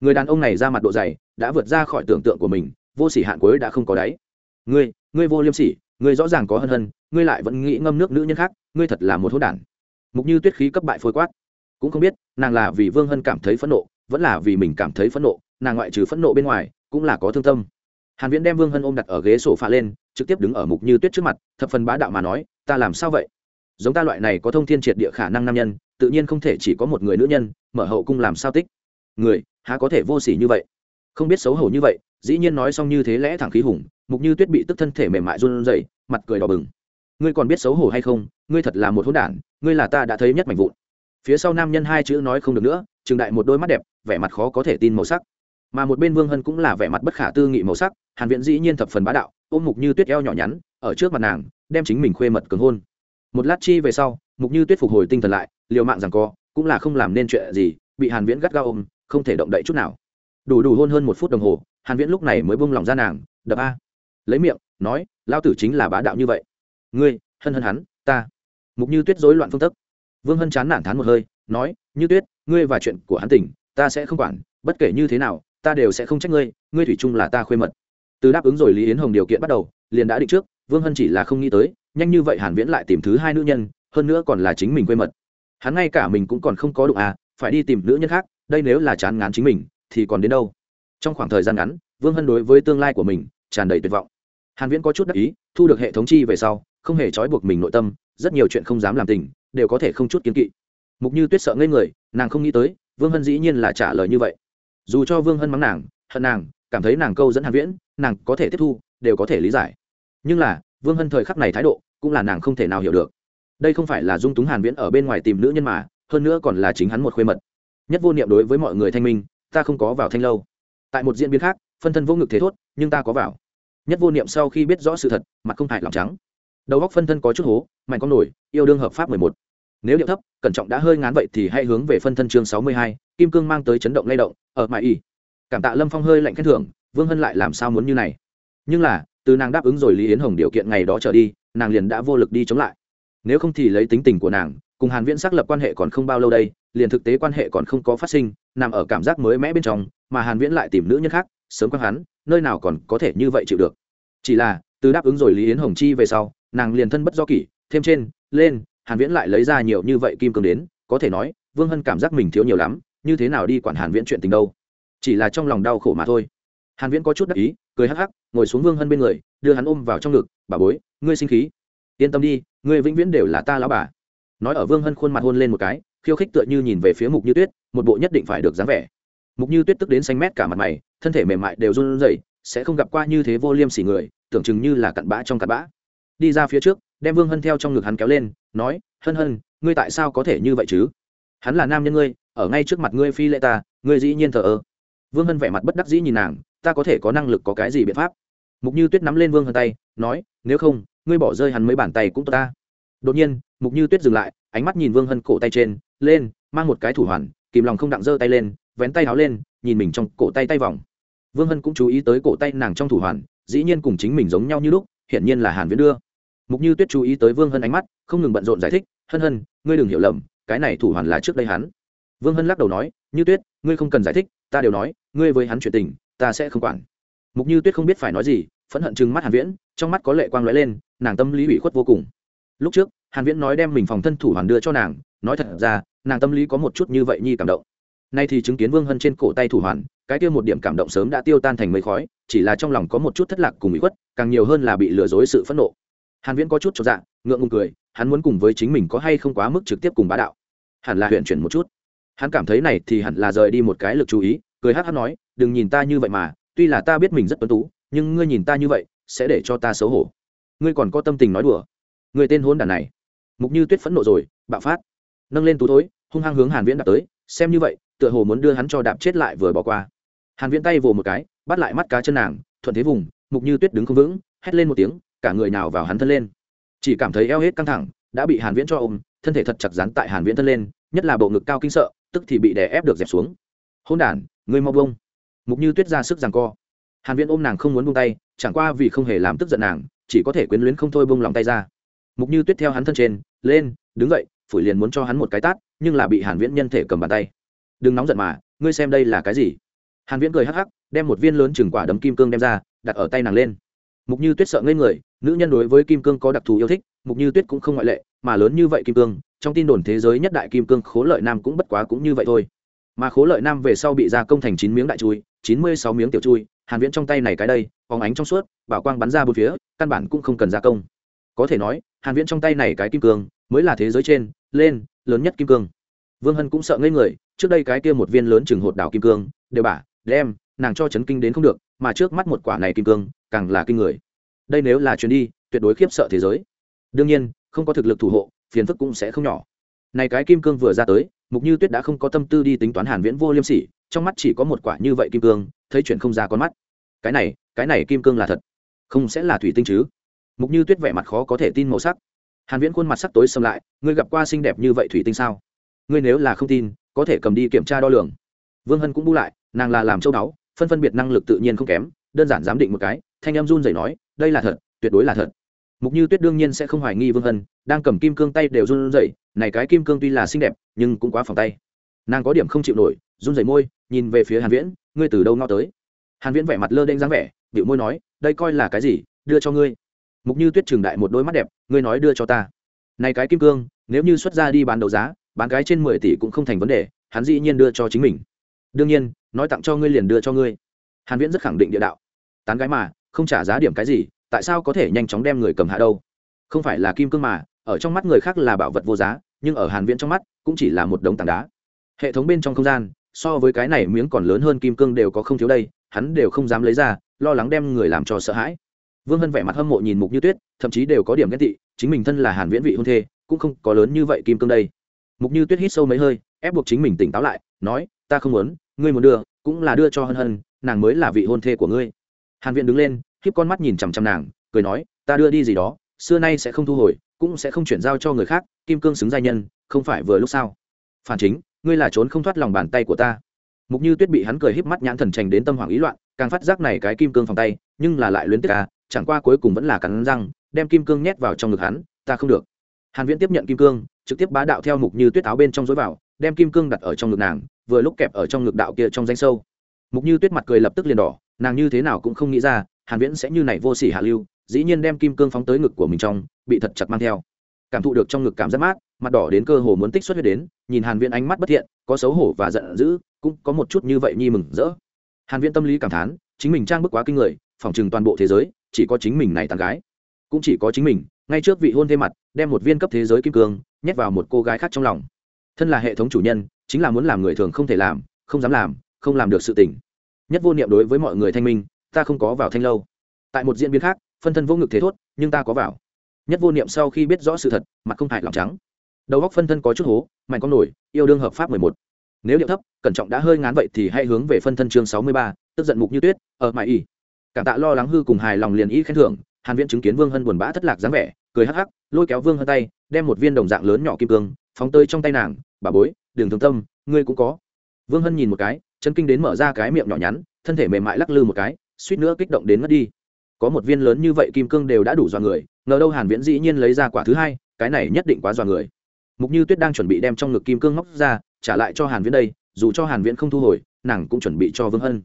Người đàn ông này ra mặt độ dày, đã vượt ra khỏi tưởng tượng của mình, vô sỉ hạn cuối đã không có đáy. Ngươi ngươi vô liêm sỉ, ngươi rõ ràng có hân hân, ngươi lại vẫn nghĩ ngâm nước nữ nhân khác, ngươi thật là một hỗn đản. Mục như tuyết khí cấp bại phôi quát. Cũng không biết, nàng là vì vương hân cảm thấy phẫn nộ, vẫn là vì mình cảm thấy phẫn nộ, nàng ngoại trừ phẫn nộ bên ngoài, cũng là có thương tâm. Hàn viễn đem vương hân ôm đặt ở ghế sổ pha lên trực tiếp đứng ở mục như tuyết trước mặt, thập phần bá đạo mà nói, ta làm sao vậy? Giống ta loại này có thông thiên triệt địa khả năng nam nhân, tự nhiên không thể chỉ có một người nữ nhân, mở hậu cung làm sao tích? Người, há có thể vô sỉ như vậy? Không biết xấu hổ như vậy, dĩ nhiên nói xong như thế lẽ thẳng khí hùng, mục như tuyết bị tức thân thể mềm mại run rẩy, mặt cười đỏ bừng. Ngươi còn biết xấu hổ hay không? Ngươi thật là một hỗn đản, ngươi là ta đã thấy nhất mảnh vụn. Phía sau nam nhân hai chữ nói không được nữa trừng đại một đôi mắt đẹp, vẻ mặt khó có thể tin màu sắc. Mà một bên vương hân cũng là vẻ mặt bất khả tư nghị màu sắc, hàn viễn dĩ nhiên thập phần bá đạo ôm mục như tuyết eo nhỏ nhắn, ở trước mặt nàng, đem chính mình khuê mật cường hôn. Một lát chi về sau, mục như tuyết phục hồi tinh thần lại, liều mạng rằng co, cũng là không làm nên chuyện gì, bị hàn viễn gắt gao ôm, không thể động đậy chút nào. Đủ đủ hôn hơn một phút đồng hồ, hàn viễn lúc này mới buông lòng ra nàng, đập a. Lấy miệng, nói lao tử chính là bá đạo như vậy. Ngươi, hân hân hắn, ta. Mục như tuyết rối loạn phương thức. Vương hân chán nản thán một hơi, nói, như tuyết, ngươi và chuyện của hắn tình, ta sẽ không quản, bất kể như thế nào, ta đều sẽ không trách ngươi ngươi thủy chung là ta khuê mật từ đáp ứng rồi lý yến hồng điều kiện bắt đầu, liền đã định trước, vương hân chỉ là không nghĩ tới, nhanh như vậy hàn viễn lại tìm thứ hai nữ nhân, hơn nữa còn là chính mình quê mật. Hắn ngay cả mình cũng còn không có đụng à phải đi tìm nữ nhân khác, đây nếu là chán ngán chính mình, thì còn đến đâu? Trong khoảng thời gian ngắn, vương hân đối với tương lai của mình, tràn đầy tuyệt vọng. Hàn viễn có chút đắc ý, thu được hệ thống chi về sau, không hề trói buộc mình nội tâm, rất nhiều chuyện không dám làm tình, đều có thể không chút kiến kỵ. Mục như tuyết sợ ngây người, nàng không nghĩ tới, vương hân dĩ nhiên là trả lời như vậy. Dù cho vương hân mắng nàng, hận nàng, cảm thấy nàng câu dẫn hàn viễn nàng có thể tiếp thu đều có thể lý giải. Nhưng là vương hân thời khắc này thái độ cũng là nàng không thể nào hiểu được. Đây không phải là dung túng hàn viễn ở bên ngoài tìm nữ nhân mà hơn nữa còn là chính hắn một khuê mật. Nhất vô niệm đối với mọi người thanh minh ta không có vào thanh lâu. Tại một diễn biến khác phân thân vô ngực thế thốt nhưng ta có vào. Nhất vô niệm sau khi biết rõ sự thật mặt không hại lòng trắng. Đầu góc phân thân có chút hố mạnh con nổi yêu đương hợp pháp 11. nếu điệu thấp cẩn trọng đã hơi ngán vậy thì hãy hướng về phân thân chương 62, kim cương mang tới chấn động lay động ở mại y cảm tạ lâm phong hơi lạnh khen thưởng vương hân lại làm sao muốn như này nhưng là từ nàng đáp ứng rồi lý yến hồng điều kiện ngày đó trở đi nàng liền đã vô lực đi chống lại nếu không thì lấy tính tình của nàng cùng hàn viễn xác lập quan hệ còn không bao lâu đây liền thực tế quan hệ còn không có phát sinh nằm ở cảm giác mới mẽ bên trong mà hàn viễn lại tìm nữ nhân khác sớm quăng hắn nơi nào còn có thể như vậy chịu được chỉ là từ đáp ứng rồi lý yến hồng chi về sau nàng liền thân bất do kỷ thêm trên lên hàn viễn lại lấy ra nhiều như vậy kim cương đến có thể nói vương hân cảm giác mình thiếu nhiều lắm như thế nào đi quản hàn viễn chuyện tình đâu chỉ là trong lòng đau khổ mà thôi hàn viễn có chút đắc ý, cười hắc hắc, ngồi xuống vương hân bên người, đưa hắn ôm vào trong ngực, bà bối, ngươi sinh khí. Yên tâm đi, ngươi vĩnh viễn đều là ta lão bà. Nói ở vương hân khuôn mặt hôn lên một cái, khiêu khích tựa như nhìn về phía mục như tuyết, một bộ nhất định phải được dáng vẻ. Mục như tuyết tức đến xanh mét cả mặt mày, thân thể mềm mại đều run rẩy, sẽ không gặp qua như thế vô liêm sỉ người, tưởng chừng như là cặn bã trong cặn bã. Đi ra phía trước, đem vương hân theo trong ngực hắn kéo lên, nói, hân hân, ngươi tại sao có thể như vậy chứ? Hắn là nam nhân ngươi, ở ngay trước mặt ngươi phi lệ ta, ngươi dĩ nhiên thờ ơ vương hân vẻ mặt bất đắc dĩ nhìn nàng, ta có thể có năng lực có cái gì biện pháp? Mục như tuyết nắm lên vương hân tay, nói, nếu không, ngươi bỏ rơi hắn mấy bàn tay cũng tốt ta. Đột nhiên, mục như tuyết dừng lại, ánh mắt nhìn vương hân cổ tay trên, lên, mang một cái thủ hoàn, kìm lòng không đặng giơ tay lên, vén tay áo lên, nhìn mình trong cổ tay tay vòng. Vương hân cũng chú ý tới cổ tay nàng trong thủ hoàn, dĩ nhiên cùng chính mình giống nhau như lúc, hiển nhiên là hàn viễn đưa. Mục như tuyết chú ý tới vương hân ánh mắt, không ngừng bận rộn giải thích, hân hân, ngươi đừng hiểu lầm, cái này thủ hoàn là trước đây hắn. Vương hân lắc đầu nói, như tuyết, ngươi không cần giải thích ta đều nói, ngươi với hắn chuyện tình, ta sẽ không quản. Mục như tuyết không biết phải nói gì, phẫn hận chừng mắt hàn viễn, trong mắt có lệ quang lóe lên, nàng tâm lý ủy khuất vô cùng. Lúc trước, hàn viễn nói đem mình phòng thân thủ hoàn đưa cho nàng, nói thật ra, nàng tâm lý có một chút như vậy nhi cảm động. Nay thì chứng kiến vương hân trên cổ tay thủ hoàn, cái kia một điểm cảm động sớm đã tiêu tan thành mây khói, chỉ là trong lòng có một chút thất lạc cùng ủy khuất, càng nhiều hơn là bị lừa dối sự phẫn nộ. Hàn viễn có chút cho dạ ngượng ngùng cười, hắn muốn cùng với chính mình có hay không quá mức trực tiếp cùng bá đạo. Hẳn là huyện chuyển một chút hắn cảm thấy này thì hẳn là rời đi một cái lực chú ý, cười hát hát nói, đừng nhìn ta như vậy mà, tuy là ta biết mình rất tuấn tú, nhưng ngươi nhìn ta như vậy, sẽ để cho ta xấu hổ. Ngươi còn có tâm tình nói đùa. Người tên hôn đàn này. Mục như tuyết phẫn nộ rồi, bạo phát. Nâng lên tú thối, hung hăng hướng hàn viễn đạp tới, xem như vậy, tựa hồ muốn đưa hắn cho đạp chết lại vừa bỏ qua. Hàn viễn tay vồ một cái, bắt lại mắt cá chân nàng, thuận thế vùng, mục như tuyết đứng không vững, hét lên một tiếng, cả người nào vào hắn thân lên. Chỉ cảm thấy eo hết căng thẳng, đã bị hàn viễn cho ôm, thân thể thật chặt dán tại hàn viễn thân lên, nhất là bộ ngực cao kinh sợ tức thì bị đè ép được dẹp xuống. Hôn đản ngươi mau bông mục như tuyết ra sức giằng co. Hàn viễn ôm nàng không muốn buông tay, chẳng qua vì không hề làm tức giận nàng, chỉ có thể quyến luyến không thôi buông lòng tay ra. Mục như tuyết theo hắn thân trên, lên, đứng dậy, phủi liền muốn cho hắn một cái tát, nhưng là bị hàn viễn nhân thể cầm bàn tay. Đừng nóng giận mà, ngươi xem đây là cái gì? Hàn viễn cười hắc hắc, đem một viên lớn chừng quả đấm kim cương đem ra, đặt ở tay nàng lên. Mục như tuyết sợ ngây người, nữ nhân đối với kim cương có đặc thù yêu thích, mục như tuyết cũng không ngoại lệ, mà lớn như vậy kim cương trong tin đồn thế giới nhất đại kim cương khố lợi nam cũng bất quá cũng như vậy thôi. Mà khố lợi nam về sau bị gia công thành chín miếng đại chui, chín mươi sáu miếng tiểu chui, hàn viễn trong tay này cái đây, phóng ánh trong suốt, bảo quang bắn ra bốn phía, căn bản cũng không cần gia công. Có thể nói, hàn viễn trong tay này cái kim cương, mới là thế giới trên, lên, lớn nhất kim cương. Vương hân cũng sợ ngây người, trước đây cái kia một viên lớn chừng hột đảo kim cương, đều bả, đem, nàng cho chấn kinh đến không được, mà trước mắt một quả này kim cương, càng là kinh người. Đây nếu là chuyến đi, tuyệt đối khiếp sợ thế giới. Đương nhiên, không có thực lực thủ hộ phiền phức cũng sẽ không nhỏ. Này cái kim cương vừa ra tới, mục như tuyết đã không có tâm tư đi tính toán hàn viễn vô liêm sỉ, trong mắt chỉ có một quả như vậy kim cương, thấy chuyện không ra con mắt. Cái này cái này kim cương là thật? Không sẽ là thủy tinh chứ? Mục như tuyết vẻ mặt khó có thể tin màu sắc. Hàn viễn khuôn mặt sắc tối sầm lại, ngươi gặp qua xinh đẹp như vậy thủy tinh sao? Ngươi nếu là không tin, có thể cầm đi kiểm tra đo lường. Vương hân cũng bu lại, nàng là làm châu đáo, phân phân biệt năng lực tự nhiên không kém, đơn giản giám định một cái, thanh em run rẩy nói, đây là thật, tuyệt đối là thật mục như tuyết đương nhiên sẽ không hoài nghi vương hân, đang cầm kim cương tay đều run rẩy, này cái kim cương tuy là xinh đẹp, nhưng cũng quá phòng tay. Nàng có điểm không chịu nổi, run rẩy môi, nhìn về phía hàn viễn, ngươi từ đâu ngó tới? Hàn viễn vẻ mặt lơ đễnh dáng vẻ biểu môi nói, đây coi là cái gì, đưa cho ngươi. Mục như tuyết trường đại một đôi mắt đẹp, ngươi nói đưa cho ta. Này cái kim cương, nếu như xuất ra đi bán đấu giá, bán cái trên 10 tỷ cũng không thành vấn đề, hắn dĩ nhiên đưa cho chính mình. Đương nhiên, nói tặng cho ngươi liền đưa cho ngươi. Hàn viễn rất khẳng định địa đạo. Tán gái mà, không trả giá điểm cái gì tại sao có thể nhanh chóng đem người cầm hạ đâu? Không phải là kim cương mà, ở trong mắt người khác là bảo vật vô giá, nhưng ở hàn viễn trong mắt, cũng chỉ là một đống tảng đá. Hệ thống bên trong không gian, so với cái này miếng còn lớn hơn kim cương đều có không thiếu đây, hắn đều không dám lấy ra, lo lắng đem người làm cho sợ hãi. Vương hân vẻ mặt hâm mộ nhìn mục như tuyết, thậm chí đều có điểm ghét tị, chính mình thân là hàn viễn vị hôn thê, cũng không có lớn như vậy kim cương đây. Mục như tuyết hít sâu mấy hơi, ép buộc chính mình tỉnh táo lại, nói, ta không muốn, ngươi muốn đưa, cũng là đưa cho hân hân, nàng mới là vị hôn thê của ngươi. Hàn viễn đứng lên khiếp con mắt nhìn chằm chằm nàng, cười nói, ta đưa đi gì đó, xưa nay sẽ không thu hồi, cũng sẽ không chuyển giao cho người khác, kim cương xứng giai nhân, không phải vừa lúc sao? Phản chính, ngươi là trốn không thoát lòng bàn tay của ta. Mục như tuyết bị hắn cười híp mắt nhãn thần trành đến tâm hoảng ý loạn, càng phát giác này cái kim cương phòng tay, nhưng là lại luyến tiếc ca chẳng qua cuối cùng vẫn là cắn răng, đem kim cương nhét vào trong ngực hắn, ta không được. Hàn viễn tiếp nhận kim cương, trực tiếp bá đạo theo mục như tuyết áo bên trong dối vào, đem kim cương đặt ở trong ngực nàng, vừa lúc kẹp ở trong ngực đạo kia trong danh sâu. Mục như tuyết mặt cười lập tức liền đỏ, nàng như thế nào cũng không nghĩ ra hàn viễn sẽ như này vô sỉ hạ lưu, dĩ nhiên đem kim cương phóng tới ngực của mình trong, bị thật chặt mang theo. Cảm thụ được trong ngực cảm giác mát, mặt đỏ đến cơ hồ muốn tích xuất huyết đến, nhìn hàn viễn ánh mắt bất thiện, có xấu hổ và giận dữ, cũng có một chút như vậy nhi mừng rỡ. Hàn viễn tâm lý cảm thán, chính mình trang bức quá kinh người, phỏng chừng toàn bộ thế giới, chỉ có chính mình này tàn gái. Cũng chỉ có chính mình, ngay trước vị hôn thê mặt, đem một viên cấp thế giới kim cương, nhét vào một cô gái khác trong lòng. Thân là hệ thống chủ nhân, chính là muốn làm người thường không thể làm, không dám làm, không làm được sự tình. Nhất vô niệm đối với mọi người thanh minh ta không có vào thanh lâu. Tại một diễn biến khác, phân thân vô ngực thế thốt, nhưng ta có vào. Nhất vô niệm sau khi biết rõ sự thật, mặt không hại lòng trắng. Đầu góc phân thân có chút hố, mạnh con nổi, yêu đương hợp pháp mười một. Nếu điệu thấp, cẩn trọng đã hơi ngán vậy thì hãy hướng về phân thân chương sáu mươi ba, tức giận mục như tuyết, ở mãi y. Cảm tạ lo lắng hư cùng hài lòng liền y khen thưởng, hàn viễn chứng kiến vương hân buồn bã thất lạc dáng vẻ, cười hắc hắc, lôi kéo vương hân tay, đem một viên đồng dạng lớn nhỏ kim cương, phóng tơi trong tay nàng, bà bối, đường thương tâm, ngươi cũng có. Vương hân nhìn một cái, chân kinh đến mở ra cái miệng nhỏ nhắn, thân thể mềm mại lắc lư một cái suýt nữa kích động đến mất đi. Có một viên lớn như vậy kim cương đều đã đủ dọa người, ngờ đâu hàn viễn dĩ nhiên lấy ra quả thứ hai, cái này nhất định quá dọa người. Mục như tuyết đang chuẩn bị đem trong ngực kim cương móc ra, trả lại cho hàn viễn đây, dù cho hàn viễn không thu hồi, nàng cũng chuẩn bị cho vương hân.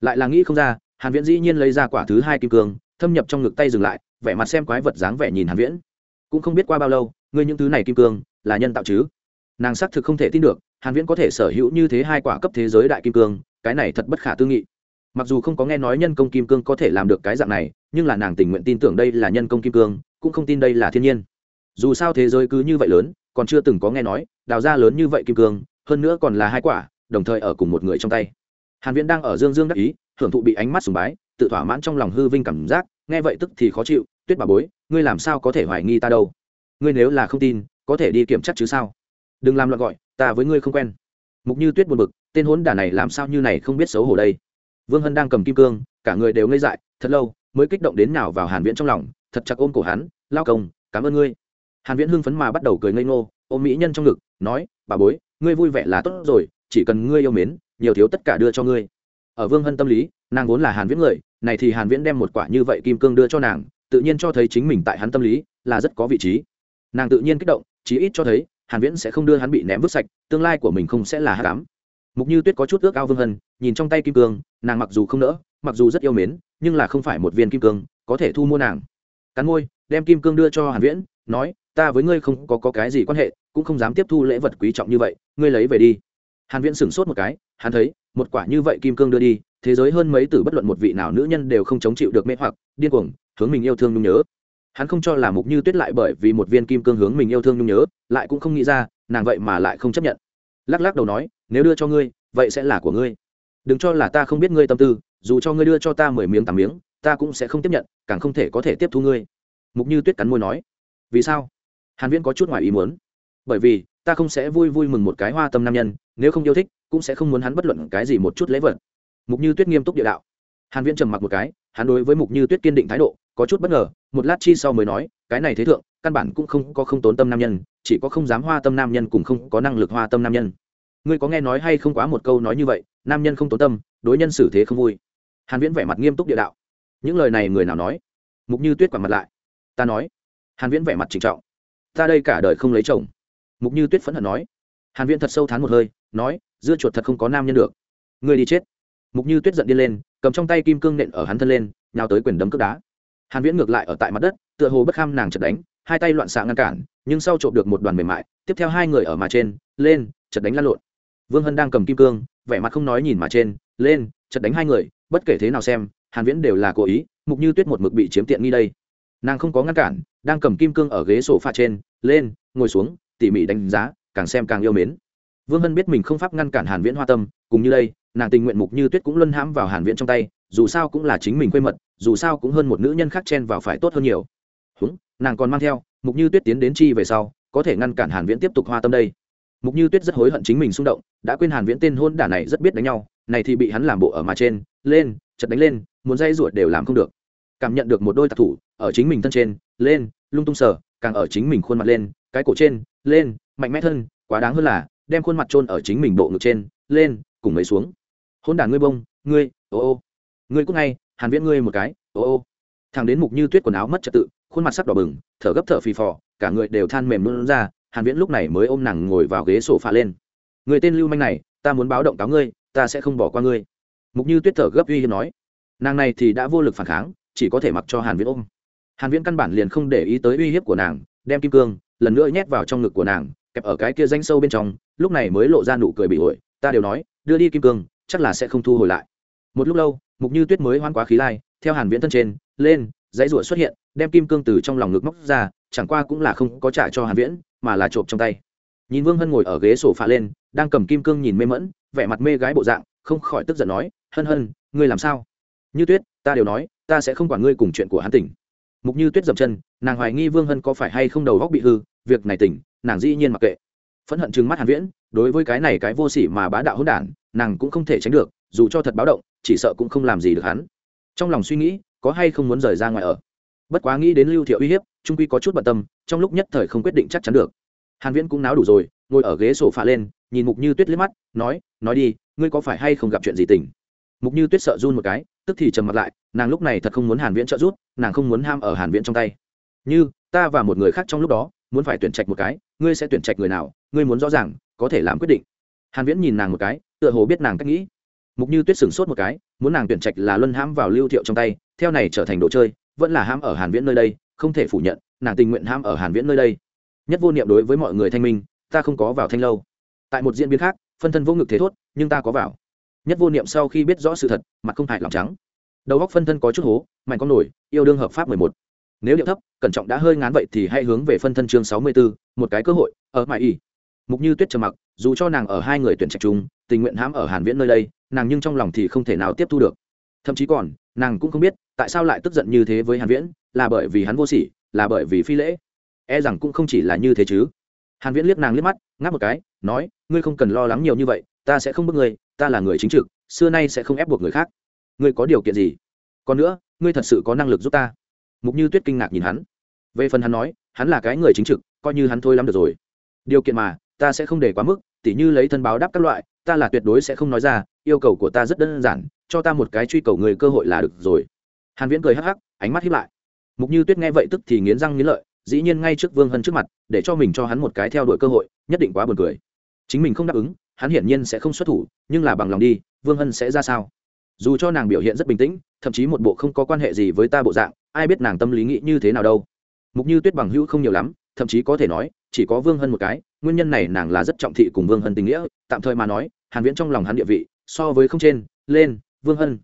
Lại là nghĩ không ra, hàn viễn dĩ nhiên lấy ra quả thứ hai kim cương, thâm nhập trong ngực tay dừng lại, vẻ mặt xem quái vật dáng vẻ nhìn hàn viễn. Cũng không biết qua bao lâu, ngươi những thứ này kim cương, là nhân tạo chứ? Nàng xác thực không thể tin được, hàn viễn có thể sở hữu như thế hai quả cấp thế giới đại kim cương, cái này thật bất khả tư nghị mặc dù không có nghe nói nhân công kim cương có thể làm được cái dạng này, nhưng là nàng tình nguyện tin tưởng đây là nhân công kim cương, cũng không tin đây là thiên nhiên. Dù sao thế giới cứ như vậy lớn, còn chưa từng có nghe nói, đào ra lớn như vậy kim cương, hơn nữa còn là hai quả, đồng thời ở cùng một người trong tay. Hàn viễn đang ở dương dương đắc ý, hưởng thụ bị ánh mắt sùng bái, tự thỏa mãn trong lòng hư vinh cảm giác, nghe vậy tức thì khó chịu, tuyết bà bối, ngươi làm sao có thể hoài nghi ta đâu? Ngươi nếu là không tin, có thể đi kiểm tra chứ sao? Đừng làm loạn gọi, ta với ngươi không quen. Mục như tuyết buồn bực, tên hốn đả này làm sao như này không biết xấu hổ đây? Vương hân đang cầm kim cương, cả người đều ngây dại, thật lâu, mới kích động đến nào vào hàn viễn trong lòng, thật chặt ôm cổ hắn, lao công, cảm ơn ngươi. Hàn viễn hưng phấn mà bắt đầu cười ngây ngô, ôm mỹ nhân trong ngực, nói, bà bối, ngươi vui vẻ là tốt rồi, chỉ cần ngươi yêu mến, nhiều thiếu tất cả đưa cho ngươi. Ở vương hân tâm lý, nàng vốn là hàn viễn người, này thì hàn viễn đem một quả như vậy kim cương đưa cho nàng, tự nhiên cho thấy chính mình tại hắn tâm lý là rất có vị trí. Nàng tự nhiên kích động, chí ít cho thấy hàn viễn sẽ không đưa hắn bị ném vứt sạch, tương lai của mình không sẽ là hắc ám mục như tuyết có chút ước ao vương hân nhìn trong tay kim cương nàng mặc dù không nỡ mặc dù rất yêu mến nhưng là không phải một viên kim cương có thể thu mua nàng. Cắn môi đem kim cương đưa cho hàn viễn nói ta với ngươi không có, có cái gì quan hệ cũng không dám tiếp thu lễ vật quý trọng như vậy ngươi lấy về đi. Hàn viễn sửng sốt một cái hắn thấy một quả như vậy kim cương đưa đi thế giới hơn mấy tử bất luận một vị nào nữ nhân đều không chống chịu được mê hoặc điên cuồng hướng mình yêu thương nhung nhớ. Hắn không cho là mục như tuyết lại bởi vì một viên kim cương hướng mình yêu thương nhung nhớ lại cũng không nghĩ ra nàng vậy mà lại không chấp nhận. Lắc lắc đầu nói nếu đưa cho ngươi, vậy sẽ là của ngươi. Đừng cho là ta không biết ngươi tâm tư, dù cho ngươi đưa cho ta mười miếng tám miếng, ta cũng sẽ không tiếp nhận, càng không thể có thể tiếp thu ngươi. Mục như tuyết cắn môi nói. Vì sao? Hàn viễn có chút ngoài ý muốn. Bởi vì, ta không sẽ vui vui mừng một cái hoa tâm nam nhân, nếu không yêu thích, cũng sẽ không muốn hắn bất luận cái gì một chút lễ vật. Mục như tuyết nghiêm túc địa đạo. Hàn viễn trầm mặc một cái, hắn đối với mục như tuyết kiên định thái độ, có chút bất ngờ, một lát chi sau mới nói, cái này thế thượng, căn bản cũng không có không tốn tâm nam nhân, chỉ có không dám hoa tâm nam nhân cùng không có năng lực hoa tâm nam nhân ngươi có nghe nói hay không quá một câu nói như vậy, nam nhân không tốn tâm, đối nhân xử thế không vui. Hàn viễn vẻ mặt nghiêm túc địa đạo. Những lời này người nào nói? Mục như tuyết quả mặt lại. Ta nói. Hàn viễn vẻ mặt trịnh trọng. Ta đây cả đời không lấy chồng. Mục như tuyết phẫn hận nói. Hàn viễn thật sâu thán một hơi, nói, dưa chuột thật không có nam nhân được. Ngươi đi chết. Mục như tuyết giận điên lên, cầm trong tay kim cương nện ở hắn thân lên, nhào tới quyền đấm cướp đá. Hàn viễn ngược lại ở tại mặt đất, tựa hồ bất kham nàng chật đánh, hai tay loạn xạ ngăn cản, nhưng sau trộm được một đoàn mềm mại, tiếp theo hai người ở mà trên, lên chật đánh lăn lộn vương hân đang cầm kim cương, vẻ mặt không nói nhìn mà trên, lên, chật đánh hai người, bất kể thế nào xem, hàn viễn đều là cố ý, mục như tuyết một mực bị chiếm tiện nghi đây. Nàng không có ngăn cản, đang cầm kim cương ở ghế sổ pha trên, lên, ngồi xuống, tỉ mỉ đánh giá, càng xem càng yêu mến. Vương hân biết mình không pháp ngăn cản hàn viễn hoa tâm, cùng như đây, nàng tình nguyện mục như tuyết cũng luân hãm vào hàn viễn trong tay, dù sao cũng là chính mình quê mật, dù sao cũng hơn một nữ nhân khác chen vào phải tốt hơn nhiều. Húng, nàng còn mang theo, mục như tuyết tiến đến chi về sau, có thể ngăn cản hàn viễn tiếp tục hoa tâm đây mục như tuyết rất hối hận chính mình xung động, đã quên hàn viễn tên hôn đả này rất biết đánh nhau, này thì bị hắn làm bộ ở mà trên, lên, chật đánh lên, muốn dây ruột đều làm không được. Cảm nhận được một đôi tạc thủ, ở chính mình thân trên, lên, lung tung sờ, càng ở chính mình khuôn mặt lên, cái cổ trên, lên, mạnh mẽ thân, quá đáng hơn là, đem khuôn mặt trôn ở chính mình bộ ngực trên, lên, cùng mấy xuống. Hôn đả ngươi bông, ngươi, ô ô. Ngươi cũng ngay, hàn viễn ngươi một cái, ô ô. Thằng đến mục như tuyết quần áo mất trật tự, khuôn mặt sắc đỏ bừng, thở gấp thở phì phò, cả người đều than mềm luôn ra hàn viễn lúc này mới ôm nàng ngồi vào ghế sổ phạ lên. Người tên lưu manh này, ta muốn báo động cáo ngươi, ta sẽ không bỏ qua ngươi. Mục như tuyết thở gấp uy hiếp nói. Nàng này thì đã vô lực phản kháng, chỉ có thể mặc cho hàn viễn ôm. Hàn viễn căn bản liền không để ý tới uy hiếp của nàng, đem kim cương, lần nữa nhét vào trong ngực của nàng, kẹp ở cái kia danh sâu bên trong, lúc này mới lộ ra nụ cười bị ổi. Ta đều nói, đưa đi kim cương, chắc là sẽ không thu hồi lại. Một lúc lâu, mục như tuyết mới hoan quá khí lai, theo hàn viễn thân trên, lên, dãy rủa xuất hiện, đem kim cương từ trong lòng ngực móc ra, chẳng qua cũng là không có trả cho hàn viễn mà là trộm trong tay. Nhìn vương hân ngồi ở ghế sổ phạ lên, đang cầm kim cương nhìn mê mẫn vẻ mặt mê gái bộ dạng, không khỏi tức giận nói, hân hân, ngươi làm sao? Như tuyết, ta đều nói, ta sẽ không quản ngươi cùng chuyện của hắn tỉnh. Mục như tuyết dậm chân, nàng hoài nghi vương hân có phải hay không đầu góc bị hư, việc này tỉnh, nàng dĩ nhiên mặc kệ. Phẫn hận chừng mắt hàn viễn, đối với cái này cái vô sỉ mà bá đạo hỗn đản, nàng cũng không thể tránh được, dù cho thật báo động, chỉ sợ cũng không làm gì được hắn. Trong lòng suy nghĩ, có hay không muốn rời ra ngoài ở? Bất quá nghĩ đến lưu thiệu uy hiếp, trung quy có chút bận tâm, trong lúc nhất thời không quyết định chắc chắn được. Hàn viễn cũng náo đủ rồi, ngồi ở ghế sổ phạ lên, nhìn mục như tuyết liếc mắt, nói nói đi, ngươi có phải hay không gặp chuyện gì tình? Mục như tuyết sợ run một cái, tức thì trầm mặt lại, nàng lúc này thật không muốn hàn viễn trợ giúp, nàng không muốn ham ở hàn viễn trong tay. Như, ta và một người khác trong lúc đó, muốn phải tuyển trạch một cái, ngươi sẽ tuyển trạch người nào, ngươi muốn rõ ràng, có thể làm quyết định. Hàn viễn nhìn nàng một cái, tựa hồ biết nàng cách nghĩ. Mục như tuyết sửng sốt một cái, muốn nàng tuyển trạch là luân hãm vào lưu thiệu trong tay, theo này trở thành đồ chơi vẫn là ham ở hàn viễn nơi đây không thể phủ nhận nàng tình nguyện ham ở hàn viễn nơi đây. Nhất vô niệm đối với mọi người thanh minh ta không có vào thanh lâu. Tại một diễn biến khác phân thân vô ngực thế thốt nhưng ta có vào. Nhất vô niệm sau khi biết rõ sự thật mặt không hại lòng trắng. Đầu góc phân thân có chút hố mạnh con nổi yêu đương hợp pháp 11. nếu điệu thấp cẩn trọng đã hơi ngán vậy thì hãy hướng về phân thân chương 64, một cái cơ hội ở mại y mục như tuyết trầm mặc dù cho nàng ở hai người tuyển trạch chung tình nguyện hãm ở hàn viễn nơi đây nàng nhưng trong lòng thì không thể nào tiếp thu được. Thậm chí còn nàng cũng không biết tại sao lại tức giận như thế với hàn viễn? Là bởi vì hắn vô sỉ, là bởi vì phi lễ. E rằng cũng không chỉ là như thế chứ. Hàn viễn liếc nàng liếc mắt, ngáp một cái, nói, ngươi không cần lo lắng nhiều như vậy, ta sẽ không bức ngươi, ta là người chính trực, xưa nay sẽ không ép buộc người khác. Ngươi có điều kiện gì? Còn nữa, ngươi thật sự có năng lực giúp ta. Mục như tuyết kinh ngạc nhìn hắn. Về phần hắn nói, hắn là cái người chính trực, coi như hắn thôi lắm được rồi. Điều kiện mà, ta sẽ không để quá mức, tỉ như lấy thân báo đáp các loại, ta là tuyệt đối sẽ không nói ra, yêu cầu của ta rất đơn giản, cho ta một cái truy cầu người cơ hội là được rồi hàn viễn cười hắc hắc, ánh mắt hiếp lại. Mục như tuyết nghe vậy tức thì nghiến răng nghiến lợi, dĩ nhiên ngay trước vương hân trước mặt, để cho mình cho hắn một cái theo đuổi cơ hội, nhất định quá buồn cười. Chính mình không đáp ứng, hắn hiển nhiên sẽ không xuất thủ, nhưng là bằng lòng đi, vương hân sẽ ra sao? Dù cho nàng biểu hiện rất bình tĩnh, thậm chí một bộ không có quan hệ gì với ta bộ dạng, ai biết nàng tâm lý nghĩ như thế nào đâu. Mục như tuyết bằng hữu không nhiều lắm, thậm chí có thể nói, chỉ có vương hân một cái, nguyên nhân này nàng là rất trọng thị cùng vương hân tình nghĩa, tạm thời mà nói, hàn viễn trong lòng hắn địa vị, so với không trên, lên, vương hân.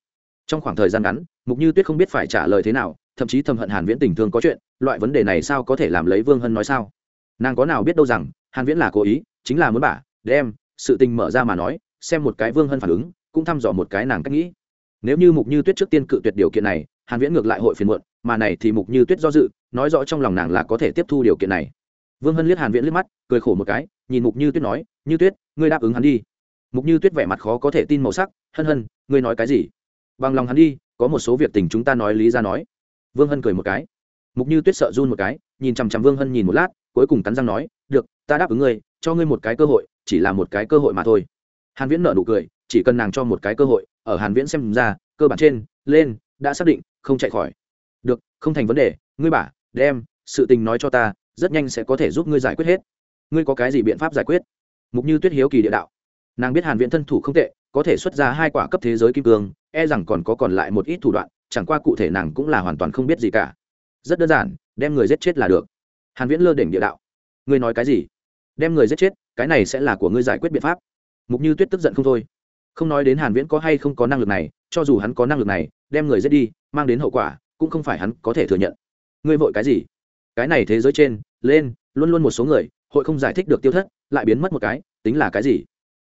Trong khoảng thời gian ngắn mục như tuyết không biết phải trả lời thế nào, thậm chí thầm hận hàn viễn tình thương có chuyện, loại vấn đề này sao có thể làm lấy vương hân nói sao? Nàng có nào biết đâu rằng, hàn viễn là cố ý, chính là muốn bả đem sự tình mở ra mà nói, xem một cái vương hân phản ứng, cũng thăm dò một cái nàng cách nghĩ. Nếu như mục như tuyết trước tiên cự tuyệt điều kiện này, hàn viễn ngược lại hội phiền muộn, mà này thì mục như tuyết do dự, nói rõ trong lòng nàng là có thể tiếp thu điều kiện này. Vương hân liếc hàn viễn liếc mắt, cười khổ một cái, nhìn mục như tuyết nói, như tuyết, ngươi đáp ứng hắn đi. Mục như tuyết vẻ mặt khó có thể tin màu sắc, hân hân, ngươi nói cái gì? Bằng lòng hắn đi có một số việc tình chúng ta nói lý ra nói. Vương hân cười một cái. Mục như tuyết sợ run một cái, nhìn chằm chằm vương hân nhìn một lát, cuối cùng cắn răng nói, được, ta đáp ứng ngươi, cho ngươi một cái cơ hội, chỉ là một cái cơ hội mà thôi. Hàn viễn nợ nụ cười, chỉ cần nàng cho một cái cơ hội, ở hàn viễn xem ra, cơ bản trên, lên, đã xác định, không chạy khỏi. Được, không thành vấn đề, ngươi bả đem, sự tình nói cho ta, rất nhanh sẽ có thể giúp ngươi giải quyết hết. Ngươi có cái gì biện pháp giải quyết? Mục như tuyết hiếu kỳ địa đạo. Nàng biết hàn viễn thân thủ không tệ, có thể xuất ra hai quả cấp thế giới kim cương e rằng còn có còn lại một ít thủ đoạn, chẳng qua cụ thể nàng cũng là hoàn toàn không biết gì cả. Rất đơn giản, đem người giết chết là được. Hàn viễn lơ đỉnh địa đạo. Ngươi nói cái gì? Đem người giết chết, cái này sẽ là của ngươi giải quyết biện pháp. Mục như tuyết tức giận không thôi. Không nói đến hàn viễn có hay không có năng lực này, cho dù hắn có năng lực này, đem người giết đi, mang đến hậu quả, cũng không phải hắn có thể thừa nhận. Ngươi vội cái gì? Cái này thế giới trên, lên, luôn luôn một số người, hội không giải thích được tiêu thất, lại biến mất một cái, tính là cái gì?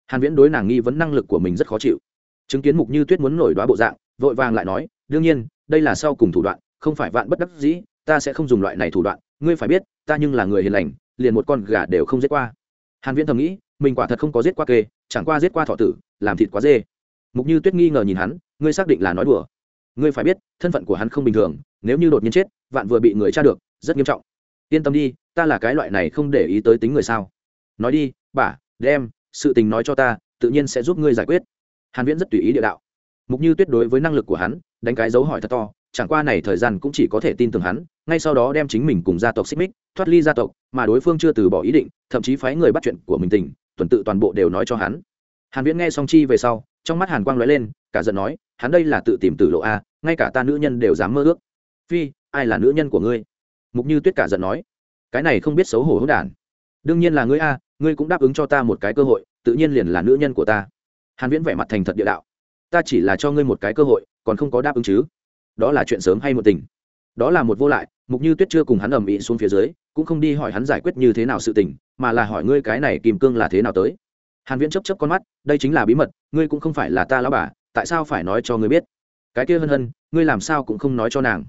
Hàn viễn đối nàng nghi vấn năng lực của mình rất khó chịu chứng kiến mục như tuyết muốn nổi đoá bộ dạng, vội vàng lại nói, đương nhiên, đây là sau cùng thủ đoạn, không phải vạn bất đắc dĩ, ta sẽ không dùng loại này thủ đoạn, ngươi phải biết, ta nhưng là người hiền lành, liền một con gà đều không giết qua. Hàn viễn thầm nghĩ, mình quả thật không có giết qua kê, chẳng qua giết qua thọ tử, làm thịt quá dê. Mục như tuyết nghi ngờ nhìn hắn, ngươi xác định là nói đùa? Ngươi phải biết, thân phận của hắn không bình thường, nếu như đột nhiên chết, vạn vừa bị người tra được, rất nghiêm trọng. Yên tâm đi, ta là cái loại này không để ý tới tính người sao. Nói đi bả đem, sự tình nói cho ta, tự nhiên sẽ giúp ngươi giải quyết hàn viễn rất tùy ý địa đạo. Mục như tuyết đối với năng lực của hắn, đánh cái dấu hỏi thật to, chẳng qua này thời gian cũng chỉ có thể tin tưởng hắn, ngay sau đó đem chính mình cùng gia tộc xích mích, thoát ly gia tộc, mà đối phương chưa từ bỏ ý định, thậm chí phái người bắt chuyện của mình tình tuần tự toàn bộ đều nói cho hắn. Hàn viễn nghe xong chi về sau, trong mắt hàn quang lóe lên, cả giận nói, hắn đây là tự tìm tử lộ a, ngay cả ta nữ nhân đều dám mơ ước. Phi, ai là nữ nhân của ngươi? Mục như tuyết cả giận nói. Cái này không biết xấu hổ hỗn đản. Đương nhiên là ngươi a, ngươi cũng đáp ứng cho ta một cái cơ hội, tự nhiên liền là nữ nhân của ta hàn viễn vẻ mặt thành thật địa đạo, ta chỉ là cho ngươi một cái cơ hội, còn không có đáp ứng chứ. Đó là chuyện sớm hay một tình. Đó là một vô lại, mục như tuyết chưa cùng hắn ầm ĩ xuống phía dưới, cũng không đi hỏi hắn giải quyết như thế nào sự tình, mà là hỏi ngươi cái này kim cương là thế nào tới. Hàn viễn chấp chấp con mắt, đây chính là bí mật, ngươi cũng không phải là ta lão bà, tại sao phải nói cho ngươi biết? Cái kia hân hân, ngươi làm sao cũng không nói cho nàng.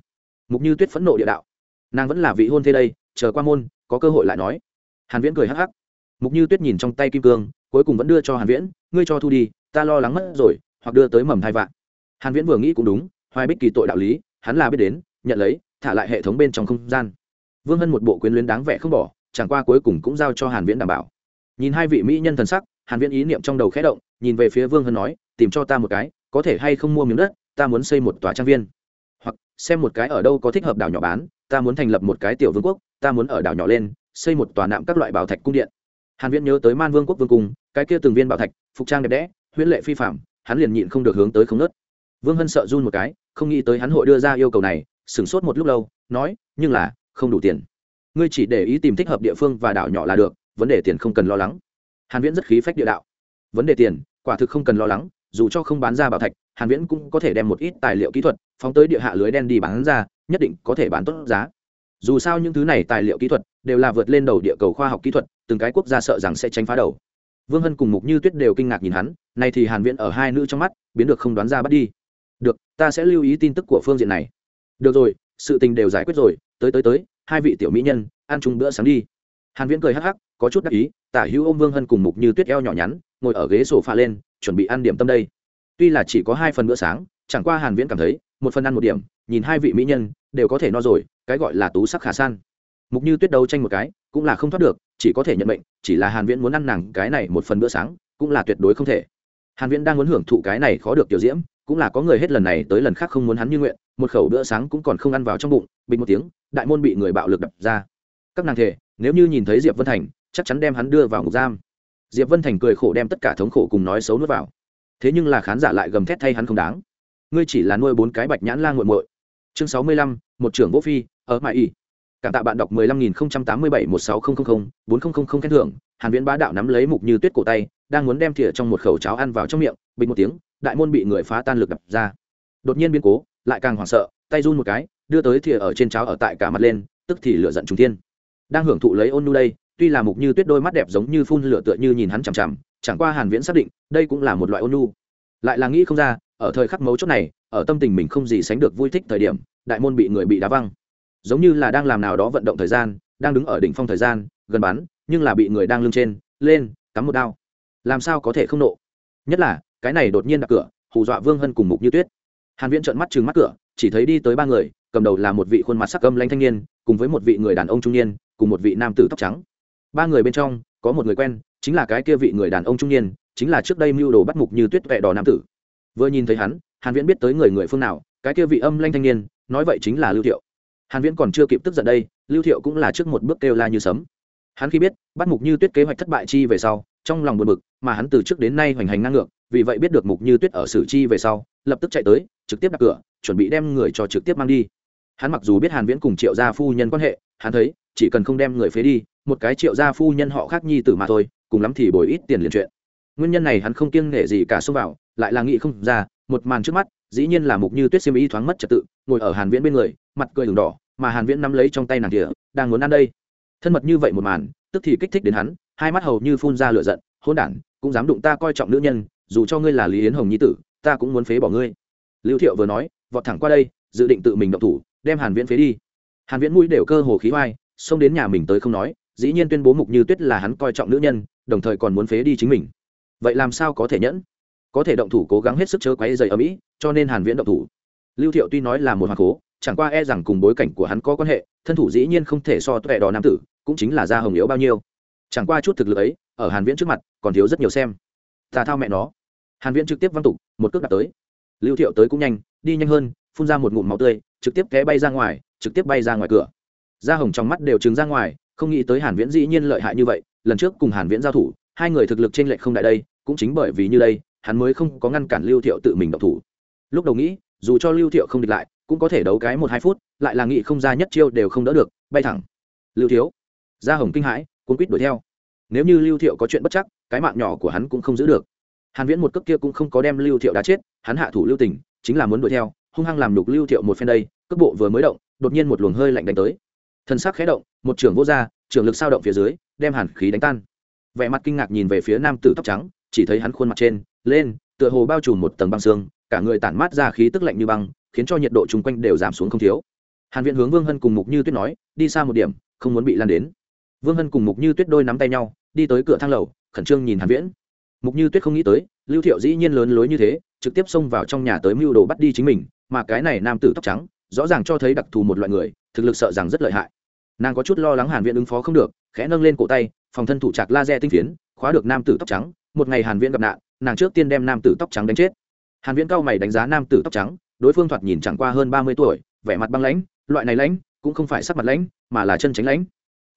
Mục như tuyết phẫn nộ địa đạo, nàng vẫn là vị hôn thê đây, chờ qua môn, có cơ hội lại nói. Hàn viễn cười hắc hắc. Mục như tuyết nhìn trong tay kim cương cuối cùng vẫn đưa cho hàn viễn, ngươi cho thu đi, ta lo lắng mất rồi, hoặc đưa tới mầm thai vạn. Hàn viễn vừa nghĩ cũng đúng, hoài bích kỳ tội đạo lý, hắn là biết đến, nhận lấy, thả lại hệ thống bên trong không gian. Vương hân một bộ quyến luyến đáng vẻ không bỏ, chẳng qua cuối cùng cũng giao cho hàn viễn đảm bảo. Nhìn hai vị mỹ nhân thần sắc, hàn viễn ý niệm trong đầu khẽ động, nhìn về phía vương hân nói, tìm cho ta một cái, có thể hay không mua miếng đất, ta muốn xây một tòa trang viên. Hoặc, xem một cái ở đâu có thích hợp đảo nhỏ bán, ta muốn thành lập một cái tiểu vương quốc, ta muốn ở đảo nhỏ lên, xây một tòa nạm các loại bảo thạch cung điện hàn viễn nhớ tới man vương quốc vương cung, cái kia từng viên bảo thạch, phục trang đẹp đẽ, huyễn lệ phi phạm hắn liền nhịn không được hướng tới không nớt. Vương hân sợ run một cái, không nghĩ tới hắn hội đưa ra yêu cầu này, sửng sốt một lúc lâu, nói, nhưng là, không đủ tiền. Ngươi chỉ để ý tìm thích hợp địa phương và đảo nhỏ là được, vấn đề tiền không cần lo lắng. Hàn viễn rất khí phách địa đạo. Vấn đề tiền, quả thực không cần lo lắng, dù cho không bán ra bảo thạch, hàn viễn cũng có thể đem một ít tài liệu kỹ thuật phóng tới địa hạ lưới đen đi bán ra, nhất định có thể bán tốt giá. Dù sao những thứ này tài liệu kỹ thuật đều là vượt lên đầu địa cầu khoa học kỹ thuật từng cái quốc gia sợ rằng sẽ tránh phá đầu. Vương hân cùng mục như tuyết đều kinh ngạc nhìn hắn, nay thì hàn viễn ở hai nữ trong mắt, biến được không đoán ra bắt đi. Được, ta sẽ lưu ý tin tức của phương diện này. Được rồi, sự tình đều giải quyết rồi, tới tới tới, hai vị tiểu mỹ nhân, ăn chung bữa sáng đi. Hàn viễn cười hắc hắc, có chút đắc ý, tả hữu ôm vương hân cùng mục như tuyết eo nhỏ nhắn, ngồi ở ghế sổ pha lên, chuẩn bị ăn điểm tâm đây. Tuy là chỉ có hai phần bữa sáng, chẳng qua hàn viễn cảm thấy, một phần ăn một điểm, nhìn hai vị mỹ nhân, đều có thể no rồi, cái gọi là tú sắc khả san mục như tuyết đấu tranh một cái, cũng là không thoát được, chỉ có thể nhận mệnh, chỉ là hàn viễn muốn ăn nàng cái này một phần bữa sáng, cũng là tuyệt đối không thể. Hàn viễn đang muốn hưởng thụ cái này khó được tiểu diễm, cũng là có người hết lần này tới lần khác không muốn hắn như nguyện, một khẩu bữa sáng cũng còn không ăn vào trong bụng, bình một tiếng, đại môn bị người bạo lực đập ra. Các nàng thể nếu như nhìn thấy diệp vân thành, chắc chắn đem hắn đưa vào ngục giam. Diệp vân thành cười khổ đem tất cả thống khổ cùng nói xấu nuốt vào. Thế nhưng là khán giả lại gầm thét thay hắn không đáng. Ngươi chỉ là nuôi bốn cái bạch nhãn la nguội muội. Chương sáu mươi lăm, một trưởng vô phi, ở mại y cảm tạ bạn đọc mười lăm nghìn không trăm tám mươi bảy một sáu không không không, bốn không không không khen thưởng, hàn viễn bá đạo nắm lấy mục như tuyết cổ tay, đang muốn đem thìa trong một khẩu cháo ăn vào trong miệng, bình một tiếng, đại môn bị người phá tan lực đập ra. Đột nhiên biến cố, lại càng hoảng sợ, tay run một cái, đưa tới thìa ở trên cháo ở tại cả mặt lên, tức thì lửa giận trùng thiên. Đang hưởng thụ lấy ôn nu đây, tuy là mục như tuyết đôi mắt đẹp giống như phun lửa tựa như nhìn hắn chằm chằm, chẳng qua hàn viễn xác định, đây cũng là một loại ôn nu lại là nghĩ không ra, ở thời khắc mấu chốt này, ở tâm tình mình không gì sánh được vui thích thời điểm, đại môn bị người bị đá văng giống như là đang làm nào đó vận động thời gian, đang đứng ở đỉnh phong thời gian, gần bắn, nhưng là bị người đang lưng trên, lên, cắm một đao. Làm sao có thể không nộ? Nhất là, cái này đột nhiên đặt cửa, hù dọa vương hân cùng mục như tuyết. Hàn viễn trợn mắt trừng mắt cửa, chỉ thấy đi tới ba người, cầm đầu là một vị khuôn mặt sắc âm lanh thanh niên, cùng với một vị người đàn ông trung niên, cùng một vị nam tử tóc trắng. Ba người bên trong, có một người quen, chính là cái kia vị người đàn ông trung niên, chính là trước đây mưu đồ bắt mục như tuyết vẹ đỏ nam tử. Vừa nhìn thấy hắn, hàn viễn biết tới người người phương nào, cái kia vị âm lanh thanh niên, nói vậy chính là lưu thiệu hàn viễn còn chưa kịp tức giận đây, lưu thiệu cũng là trước một bước kêu la như sấm. Hắn khi biết, bắt mục như tuyết kế hoạch thất bại chi về sau, trong lòng buồn bực, mà hắn từ trước đến nay hoành hành ngang ngược, vì vậy biết được mục như tuyết ở xử chi về sau, lập tức chạy tới, trực tiếp đặt cửa, chuẩn bị đem người cho trực tiếp mang đi. Hắn mặc dù biết hàn viễn cùng triệu gia phu nhân quan hệ, hắn thấy, chỉ cần không đem người phế đi, một cái triệu gia phu nhân họ khác nhi tử mà thôi, cùng lắm thì bồi ít tiền liền chuyện. Nguyên nhân này hắn không kiêng nể gì cả xông vào, lại là nghĩ không ra một màn trước mắt, dĩ nhiên là mục như tuyết xiêm y thoáng mất trật tự, ngồi ở hàn viễn bên người, mặt cười đường đỏ, mà hàn viễn nắm lấy trong tay nàng thìa đang muốn ăn đây. Thân mật như vậy một màn, tức thì kích thích đến hắn, hai mắt hầu như phun ra lửa giận, hỗn đản, cũng dám đụng ta coi trọng nữ nhân, dù cho ngươi là lý yến hồng nhi tử, ta cũng muốn phế bỏ ngươi. Lưu thiệu vừa nói, vọt thẳng qua đây, dự định tự mình động thủ, đem hàn viễn phế đi. Hàn viễn mũi đều cơ hồ khí hoai, xông đến nhà mình tới không nói, dĩ nhiên tuyên bố mục như tuyết là hắn coi trọng nữ nhân, đồng thời còn muốn phế đi chính mình. Vậy làm sao có thể nhẫn? Có thể động thủ cố gắng hết sức chớ quấy dày ở mỹ, cho nên hàn viễn động thủ. Lưu thiệu tuy nói là một hoàng cố, chẳng qua e rằng cùng bối cảnh của hắn có quan hệ, thân thủ dĩ nhiên không thể so tuệ đỏ nam tử, cũng chính là da hồng yếu bao nhiêu. Chẳng qua chút thực lực ấy, ở hàn viễn trước mặt, còn thiếu rất nhiều xem. Ta thao mẹ nó. Hàn viễn trực tiếp văng tục, một cước đặt tới. Lưu thiệu tới cũng nhanh, đi nhanh hơn, phun ra một ngụm máu tươi, trực tiếp té bay ra ngoài, trực tiếp bay ra ngoài cửa. Da hồng trong mắt đều trừng ra ngoài, không nghĩ tới hàn viễn dĩ nhiên lợi hại như vậy, lần trước cùng hàn viễn giao thủ, hai người thực lực trên lệch không đại đây, cũng chính bởi vì như đây hắn mới không có ngăn cản lưu thiệu tự mình động thủ. Lúc đầu nghĩ, dù cho lưu thiệu không địch lại, cũng có thể đấu cái một hai phút, lại là nghị không ra nhất chiêu đều không đỡ được, bay thẳng. Lưu thiếu gia hồng kinh hãi, cuốn quýt đuổi theo. Nếu như lưu thiệu có chuyện bất chắc, cái mạng nhỏ của hắn cũng không giữ được. Hàn viễn một cước kia cũng không có đem lưu thiệu đá chết, hắn hạ thủ lưu tình, chính là muốn đuổi theo, hung hăng làm nhục lưu thiệu một phen đây, cước bộ vừa mới động, đột nhiên một luồng hơi lạnh đánh tới. Thân sắc khẽ động, một trường vô ra trường lực sao động phía dưới, đem hàn khí đánh tan. Vẻ mặt kinh ngạc nhìn về phía nam tử tóc trắng, chỉ thấy hắn khuôn mặt trên lên, tựa hồ bao trùm một tầng băng xương, cả người tản mát ra khí tức lạnh như băng, khiến cho nhiệt độ chung quanh đều giảm xuống không thiếu. Hàn viện hướng vương hân cùng mục như tuyết nói, đi xa một điểm, không muốn bị lan đến. Vương hân cùng mục như tuyết đôi nắm tay nhau, đi tới cửa thang lầu, khẩn trương nhìn hàn viễn. Mục như tuyết không nghĩ tới, lưu thiệu dĩ nhiên lớn lối như thế, trực tiếp xông vào trong nhà tới mưu đồ bắt đi chính mình, mà cái này nam tử tóc trắng, rõ ràng cho thấy đặc thù một loại người, thực lực sợ rằng rất lợi hại. Nàng có chút lo lắng hàn viễn ứng phó không được, khẽ nâng lên cổ tay, phòng thân thủ chặt laser tinh phiến, khóa được nam tử tóc trắng, một ngày hàn viễn gặp nạn nàng trước tiên đem nam tử tóc trắng đánh chết. Hàn viễn cao mày đánh giá nam tử tóc trắng, đối phương thoạt nhìn chẳng qua hơn 30 tuổi, vẻ mặt băng lãnh, loại này lãnh, cũng không phải sắc mặt lãnh, mà là chân tránh lãnh.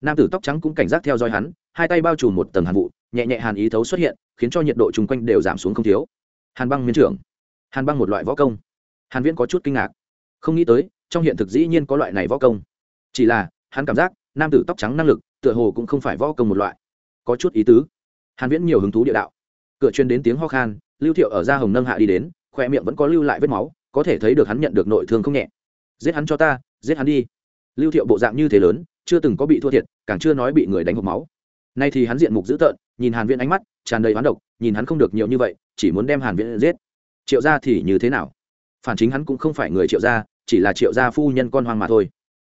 Nam tử tóc trắng cũng cảnh giác theo dõi hắn, hai tay bao trùm một tầng hàn vụ, nhẹ nhẹ hàn ý thấu xuất hiện, khiến cho nhiệt độ chung quanh đều giảm xuống không thiếu. Hàn băng miến trưởng. Hàn băng một loại võ công. Hàn viễn có chút kinh ngạc. Không nghĩ tới, trong hiện thực dĩ nhiên có loại này võ công. Chỉ là, hắn cảm giác, nam tử tóc trắng năng lực, tựa hồ cũng không phải võ công một loại. Có chút ý tứ. Hàn viễn nhiều hứng thú địa đạo cửa chuyên đến tiếng ho khan, lưu thiệu ở ra hồng nâng hạ đi đến, khoe miệng vẫn có lưu lại vết máu, có thể thấy được hắn nhận được nội thương không nhẹ. Giết hắn cho ta, giết hắn đi. Lưu thiệu bộ dạng như thế lớn, chưa từng có bị thua thiệt, càng chưa nói bị người đánh hộp máu. Nay thì hắn diện mục dữ tợn, nhìn hàn viễn ánh mắt, tràn đầy hoán độc, nhìn hắn không được nhiều như vậy, chỉ muốn đem hàn viễn giết. Triệu gia thì như thế nào? Phản chính hắn cũng không phải người triệu gia, chỉ là triệu gia phu nhân con hoang mà thôi.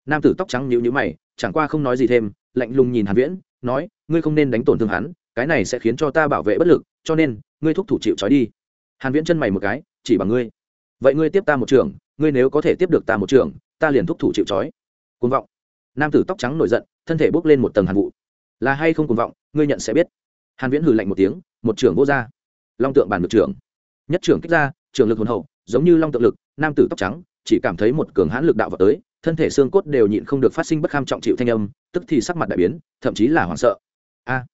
Nam tử tóc trắng nhíu nhíu mày, chẳng qua không nói gì thêm, lạnh lùng nhìn hàn viễn, nói, ngươi không nên đánh tổn thương hắn cái này sẽ khiến cho ta bảo vệ bất lực, cho nên, ngươi thúc thủ chịu trói đi. Hàn viễn chân mày một cái, chỉ bằng ngươi. Vậy ngươi tiếp ta một trường, ngươi nếu có thể tiếp được ta một trường, ta liền thúc thủ chịu trói. Cuồng vọng. Nam tử tóc trắng nổi giận, thân thể bốc lên một tầng hàn vụ. Là hay không cuồng vọng, ngươi nhận sẽ biết. Hàn viễn hừ lạnh một tiếng, một trưởng vô ra. long tượng bản được trưởng nhất trưởng kích ra, trường lực hồn hậu, giống như long tượng lực, nam tử tóc trắng, chỉ cảm thấy một cường hãn lực đạo vào tới, thân thể xương cốt đều nhịn không được phát sinh bất kham trọng chịu thanh âm, tức thì sắc mặt đại biến, thậm chí là hoảng sợ. A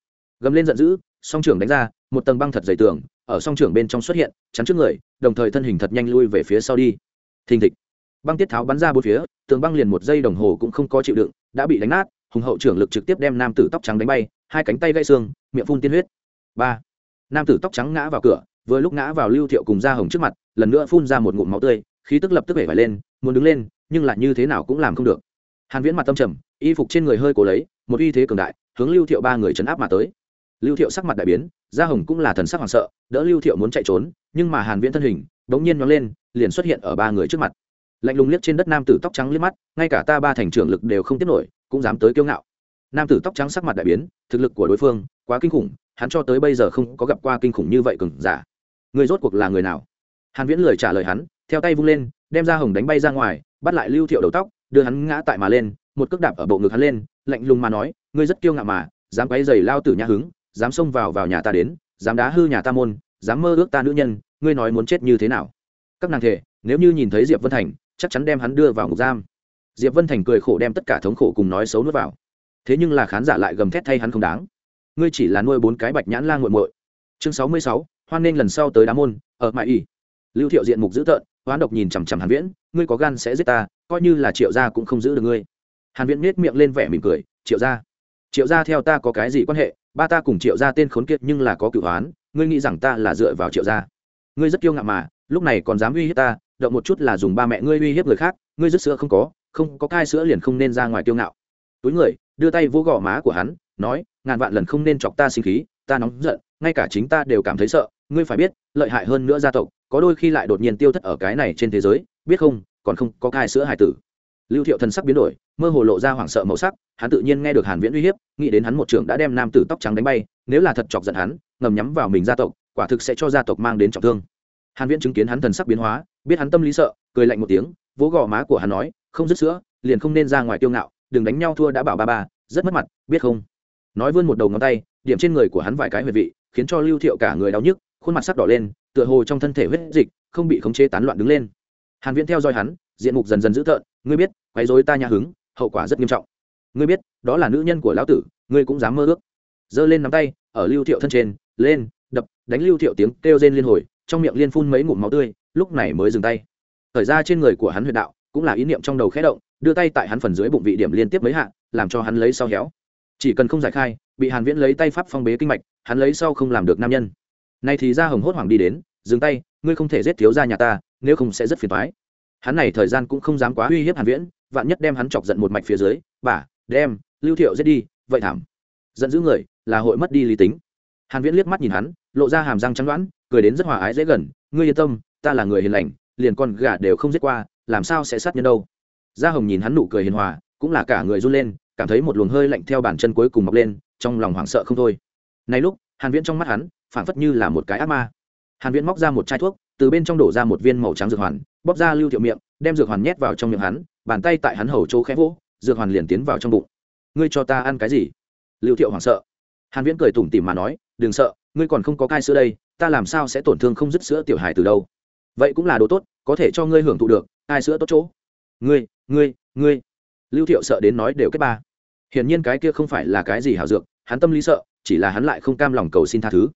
gầm lên giận dữ, song trưởng đánh ra, một tầng băng thật dày tường, ở song trưởng bên trong xuất hiện, chắn trước người, đồng thời thân hình thật nhanh lui về phía sau đi. Thình thịch. Băng tiết tháo bắn ra bốn phía, tường băng liền một giây đồng hồ cũng không có chịu đựng, đã bị đánh nát, hùng hậu trưởng lực trực tiếp đem nam tử tóc trắng đánh bay, hai cánh tay gãy xương, miệng phun tiên huyết. Ba. Nam tử tóc trắng ngã vào cửa, vừa lúc ngã vào lưu thiệu cùng ra hồng trước mặt, lần nữa phun ra một ngụm máu tươi, khí tức lập tức vẻ vải lên, muốn đứng lên, nhưng lại như thế nào cũng làm không được. Hàn viễn mặt tâm trầm, y phục trên người hơi cố lấy, một uy thế cường đại, hướng lưu thiệu ba người chấn áp mà tới lưu thiệu sắc mặt đại biến, gia hồng cũng là thần sắc hoảng sợ, đỡ lưu thiệu muốn chạy trốn, nhưng mà hàn viễn thân hình đống nhiên nhón lên, liền xuất hiện ở ba người trước mặt. Lạnh lùng liếc trên đất nam tử tóc trắng liếc mắt, ngay cả ta ba thành trưởng lực đều không tiếp nổi, cũng dám tới kiêu ngạo. Nam tử tóc trắng sắc mặt đại biến, thực lực của đối phương quá kinh khủng, hắn cho tới bây giờ không có gặp qua kinh khủng như vậy cường giả. Người rốt cuộc là người nào? Hàn viễn lời trả lời hắn, theo tay vung lên, đem ra hồng đánh bay ra ngoài, bắt lại lưu thiệu đầu tóc, đưa hắn ngã tại mà lên, một cước đạp ở bộ ngực hắn lên, lạnh lùng mà nói, ngươi rất kiêu ngạo mà, dám quấy giày lao tử nhà hứng dám xông vào vào nhà ta đến, dám đá hư nhà ta môn, dám mơ ước ta nữ nhân, ngươi nói muốn chết như thế nào? Các nàng thể nếu như nhìn thấy diệp vân thành, chắc chắn đem hắn đưa vào ngục giam. Diệp vân thành cười khổ đem tất cả thống khổ cùng nói xấu nuốt vào. Thế nhưng là khán giả lại gầm thét thay hắn không đáng. Ngươi chỉ là nuôi bốn cái bạch nhãn la nguội muội. Chương sáu mươi sáu, hoan nghênh lần sau tới đá môn, ở mại y lưu thiệu diện mục dữ tợn, hoán độc nhìn chằm chằm hàn viễn, ngươi có gan sẽ giết ta, coi như là triệu gia cũng không giữ được ngươi. Hàn viễn nết miệng lên vẻ mỉm cười, triệu gia triệu gia theo ta có cái gì quan hệ? Ba ta cùng triệu gia tên khốn kiệt nhưng là có cửu hoán, ngươi nghĩ rằng ta là dựa vào triệu gia? Ngươi rất kiêu ngạo mà, lúc này còn dám uy hiếp ta, động một chút là dùng ba mẹ ngươi uy hiếp người khác, ngươi rất sữa không có không có cai sữa liền không nên ra ngoài kiêu ngạo. Túi người, đưa tay vô gò má của hắn, nói, ngàn vạn lần không nên chọc ta sinh khí, ta nóng giận, ngay cả chính ta đều cảm thấy sợ, ngươi phải biết, lợi hại hơn nữa gia tộc, có đôi khi lại đột nhiên tiêu thất ở cái này trên thế giới, biết không, còn không có cai sữa hải tử lưu thiệu thần sắc biến đổi, mơ hồ lộ ra hoảng sợ màu sắc, hắn tự nhiên nghe được hàn viễn uy hiếp, nghĩ đến hắn một trưởng đã đem nam tử tóc trắng đánh bay, nếu là thật chọc giận hắn, ngầm nhắm vào mình gia tộc, quả thực sẽ cho gia tộc mang đến trọng thương. Hàn viễn chứng kiến hắn thần sắc biến hóa, biết hắn tâm lý sợ, cười lạnh một tiếng, vỗ gò má của hắn nói, không dứt sữa, liền không nên ra ngoài tiêu ngạo, đừng đánh nhau thua đã bảo ba ba, rất mất mặt, biết không? Nói vươn một đầu ngón tay, điểm trên người của hắn vài cái huyệt vị, khiến cho lưu thiệu cả người đau nhức, khuôn mặt sắc đỏ lên, tựa hồ trong thân thể huyết dịch, không bị khống chế tán loạn đứng lên. Hàn viễn theo dõi hắn, diện mục dần dần dữ tợn ngươi biết, quấy rối ta nhà hứng, hậu quả rất nghiêm trọng. Ngươi biết, đó là nữ nhân của lão tử, ngươi cũng dám mơ ước. Giơ lên nắm tay, ở lưu thiệu thân trên, lên, đập, đánh lưu thiệu tiếng kêu rên liên hồi, trong miệng liên phun mấy ngụm máu tươi, lúc này mới dừng tay. Thời ra trên người của hắn huyệt đạo, cũng là ý niệm trong đầu khẽ động, đưa tay tại hắn phần dưới bụng vị điểm liên tiếp mấy hạ, làm cho hắn lấy sau héo. Chỉ cần không giải khai, bị hàn viễn lấy tay pháp phong bế kinh mạch, hắn lấy sau không làm được nam nhân. Nay thì ra hồng hốt hoảng đi đến, dừng tay, ngươi không thể giết thiếu gia nhà ta, nếu không sẽ rất phiền toái hắn này thời gian cũng không dám quá uy hiếp hàn viễn, vạn nhất đem hắn chọc giận một mạch phía dưới, bà, đem lưu thiệu giết đi, vậy thảm. Giận dữ người, là hội mất đi lý tính. Hàn viễn liếc mắt nhìn hắn, lộ ra hàm răng trắng đoán, cười đến rất hòa ái dễ gần, ngươi yên tâm, ta là người hiền lành, liền con gà đều không giết qua, làm sao sẽ sát nhân đâu. Gia hồng nhìn hắn nụ cười hiền hòa, cũng là cả người run lên, cảm thấy một luồng hơi lạnh theo bàn chân cuối cùng mọc lên, trong lòng hoảng sợ không thôi. Này lúc, hàn viễn trong mắt hắn, phảng phất như là một cái ác ma. Hàn viễn móc ra một chai thuốc, từ bên trong đổ ra một viên màu trắng dược hoàn bóp ra lưu thiệu miệng, đem dược hoàn nhét vào trong miệng hắn, bàn tay tại hắn hầu chỗ khẽ vỗ, dược hoàn liền tiến vào trong bụng. Ngươi cho ta ăn cái gì? Lưu thiệu hoảng sợ. Hàn viễn cười tủm tỉm mà nói, đừng sợ, ngươi còn không có cai sữa đây, ta làm sao sẽ tổn thương không dứt sữa tiểu hài từ đâu? Vậy cũng là đồ tốt, có thể cho ngươi hưởng thụ được, cai sữa tốt chỗ. Ngươi ngươi ngươi. Lưu thiệu sợ đến nói đều kết ba. Hiển nhiên cái kia không phải là cái gì hảo dược, hắn tâm lý sợ, chỉ là hắn lại không cam lòng cầu xin tha thứ.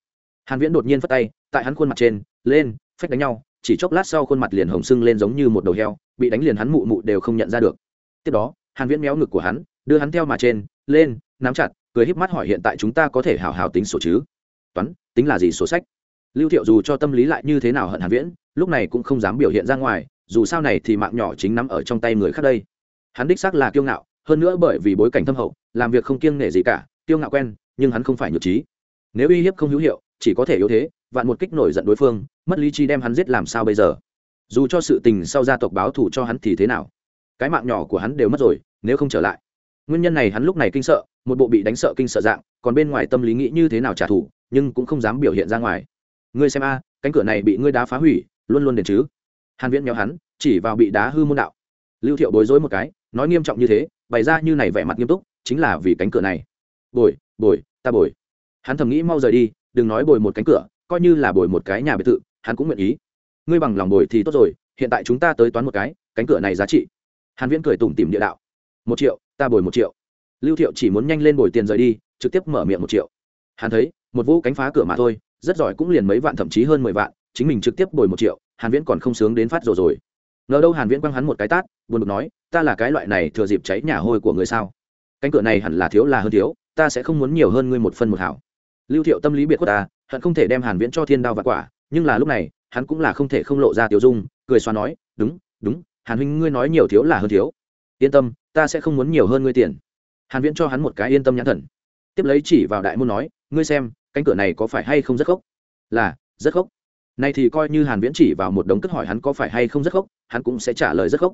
Hàn viễn đột nhiên phất tay, tại hắn khuôn mặt trên, lên, phách đánh nhau chỉ chốc lát sau khuôn mặt liền hồng sưng lên giống như một đầu heo, bị đánh liền hắn mụ mụ đều không nhận ra được. Tiếp đó, hàn viễn méo ngực của hắn, đưa hắn theo mà trên, lên, nắm chặt, cười híp mắt hỏi hiện tại chúng ta có thể hảo hảo tính sổ chứ? Toán, tính là gì sổ sách? Lưu thiệu dù cho tâm lý lại như thế nào hận hàn viễn, lúc này cũng không dám biểu hiện ra ngoài, dù sao này thì mạng nhỏ chính nắm ở trong tay người khác đây. Hắn đích xác là kiêu ngạo, hơn nữa bởi vì bối cảnh thâm hậu, làm việc không kiêng nể gì cả, kiêu ngạo quen, nhưng hắn không phải nhược trí. Nếu uy hiếp không hữu hiệu, chỉ có thể yếu thế vạn một kích nổi giận đối phương, mất lý trí đem hắn giết làm sao bây giờ? Dù cho sự tình sau gia tộc báo thù cho hắn thì thế nào? Cái mạng nhỏ của hắn đều mất rồi, nếu không trở lại. Nguyên nhân này hắn lúc này kinh sợ, một bộ bị đánh sợ kinh sợ dạng, còn bên ngoài tâm lý nghĩ như thế nào trả thù, nhưng cũng không dám biểu hiện ra ngoài. Ngươi xem a, cánh cửa này bị ngươi đá phá hủy, luôn luôn đền chứ? Hàn viễn nhéo hắn, chỉ vào bị đá hư môn đạo. Lưu thiệu bối rối một cái, nói nghiêm trọng như thế, bày ra như này vẻ mặt nghiêm túc, chính là vì cánh cửa này. Bồi bồi, ta bồi. Hắn thầm nghĩ mau rời đi, đừng nói bồi một cánh cửa coi như là bồi một cái nhà biệt thự, hắn cũng nguyện ý. Ngươi bằng lòng bồi thì tốt rồi, hiện tại chúng ta tới toán một cái, cánh cửa này giá trị. Hàn viễn cười tủm tỉm địa đạo. Một triệu, ta bồi một triệu. Lưu thiệu chỉ muốn nhanh lên bồi tiền rời đi, trực tiếp mở miệng một triệu. Hắn thấy, một vũ cánh phá cửa mà thôi, rất giỏi cũng liền mấy vạn thậm chí hơn mười vạn, chính mình trực tiếp bồi một triệu, hàn viễn còn không sướng đến phát rồi rồi. Ngờ đâu hàn viễn quăng hắn một cái tát, buồn bực nói, ta là cái loại này thừa dịp cháy nhà hôi của ngươi sao? Cánh cửa này hẳn là thiếu là hơn thiếu, ta sẽ không muốn nhiều hơn ngươi một phân một hảo. Lưu thiệu tâm lý biệt khuất ta hận không thể đem hàn viễn cho thiên đao và quả, nhưng là lúc này, hắn cũng là không thể không lộ ra tiểu dung, cười xoa nói, đúng đúng, hàn huynh ngươi nói nhiều thiếu là hơn thiếu. Yên tâm, ta sẽ không muốn nhiều hơn ngươi tiền. Hàn viễn cho hắn một cái yên tâm nhãn thần. Tiếp lấy chỉ vào đại môn nói, ngươi xem, cánh cửa này có phải hay không rất khốc? Là, rất khốc. Nay thì coi như hàn viễn chỉ vào một đống cất hỏi hắn có phải hay không rất khốc, hắn cũng sẽ trả lời rất khốc.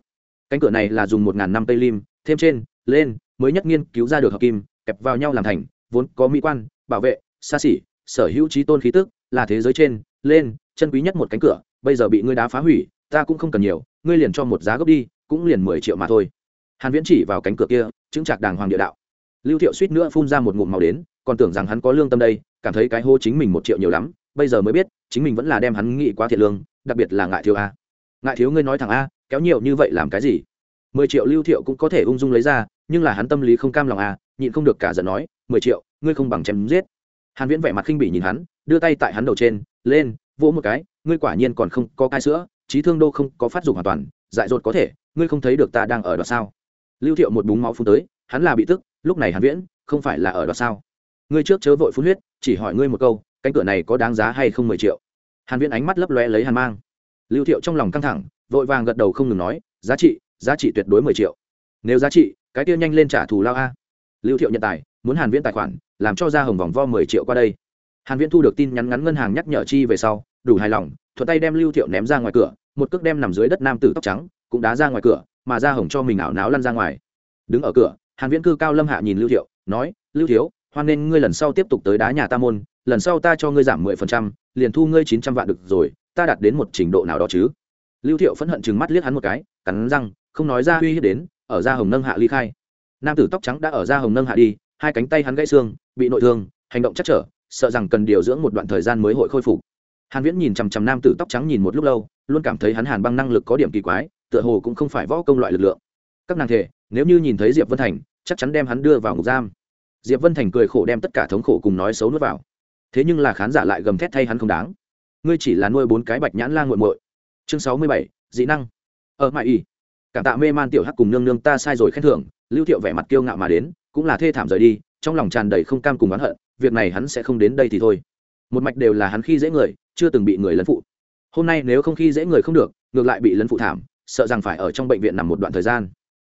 Cánh cửa này là dùng một ngàn năm tây lim, thêm trên, lên, mới nhất nghiên cứu ra được hợp kim, kẹp vào nhau làm thành, vốn có mỹ quan, bảo vệ, xa xỉ sở hữu trí tôn khí tức, là thế giới trên, lên, chân quý nhất một cánh cửa, bây giờ bị ngươi đá phá hủy, ta cũng không cần nhiều, ngươi liền cho một giá gốc đi, cũng liền mười triệu mà thôi. Hàn viễn chỉ vào cánh cửa kia, chứng chặt đàng hoàng địa đạo. Lưu thiệu suýt nữa phun ra một ngụm màu đến, còn tưởng rằng hắn có lương tâm đây, cảm thấy cái hô chính mình một triệu nhiều lắm, bây giờ mới biết, chính mình vẫn là đem hắn nghĩ quá thiệt lương, đặc biệt là ngại thiếu a. Ngại thiếu, ngươi nói thẳng a, kéo nhiều như vậy làm cái gì? Mười triệu lưu thiệu cũng có thể ung dung lấy ra, nhưng là hắn tâm lý không cam lòng a, nhịn không được cả giận nói, mười triệu, ngươi không bằng chém giết hàn viễn vẻ mặt khinh bỉ nhìn hắn, đưa tay tại hắn đầu trên, lên, vỗ một cái, ngươi quả nhiên còn không có cai sữa, trí thương đô không có phát dục hoàn toàn, dại dột có thể, ngươi không thấy được ta đang ở đó sao? Lưu thiệu một búng máu phun tới, hắn là bị tức, lúc này hàn viễn không phải là ở đó sao? Ngươi trước chớ vội phun huyết, chỉ hỏi ngươi một câu, cánh cửa này có đáng giá hay không mười triệu? Hàn viễn ánh mắt lấp lóe lấy hàn mang. Lưu thiệu trong lòng căng thẳng, vội vàng gật đầu không ngừng nói, giá trị giá trị tuyệt đối mười triệu. Nếu giá trị, cái kia nhanh lên trả thù lao a lưu thiệu nhận tài, muốn hàn viễn tài khoản, làm cho ra hồng vòng vo mười triệu qua đây. Hàn viễn thu được tin nhắn ngắn ngân hàng nhắc nhở chi về sau, đủ hài lòng, thuận tay đem lưu thiệu ném ra ngoài cửa, một cước đem nằm dưới đất nam tử tóc trắng, cũng đá ra ngoài cửa, mà ra hồng cho mình ảo náo lăn ra ngoài. Đứng ở cửa, hàn viễn cư cao lâm hạ nhìn lưu thiệu, nói, lưu thiếu, hoan nên ngươi lần sau tiếp tục tới đá nhà ta môn, lần sau ta cho ngươi giảm mười phần trăm, liền thu ngươi chín trăm vạn được rồi, ta đạt đến một trình độ nào đó chứ? Lưu thiệu phẫn hận chừng mắt liếc hắn một cái, cắn răng, không nói ra uy hiếp đến, ở ra hồng nâng hạ ly khai nam tử tóc trắng đã ở ra hồng nâng hạ đi, hai cánh tay hắn gãy xương, bị nội thương, hành động chắc trở, sợ rằng cần điều dưỡng một đoạn thời gian mới hội khôi phục. Hàn viễn nhìn chằm chằm nam tử tóc trắng nhìn một lúc lâu, luôn cảm thấy hắn hàn băng năng lực có điểm kỳ quái, tựa hồ cũng không phải võ công loại lực lượng. Các nàng thể, nếu như nhìn thấy diệp vân thành, chắc chắn đem hắn đưa vào ngục giam. Diệp vân thành cười khổ đem tất cả thống khổ cùng nói xấu nuốt vào. Thế nhưng là khán giả lại gầm thét thay hắn không đáng. Ngươi chỉ là nuôi bốn cái bạch nhãn lan g u muội. Chương sáu mươi bảy, dị năng. Ờ, ở mãi y cảm tạ mê man tiểu hắc cùng nương nương ta sai rồi khen thưởng lưu thiệu vẻ mặt kiêu ngạo mà đến, cũng là thê thảm rời đi, trong lòng tràn đầy không cam cùng oán hận, việc này hắn sẽ không đến đây thì thôi. Một mạch đều là hắn khi dễ người, chưa từng bị người lấn phụ. Hôm nay nếu không khi dễ người không được, ngược lại bị lấn phụ thảm, sợ rằng phải ở trong bệnh viện nằm một đoạn thời gian.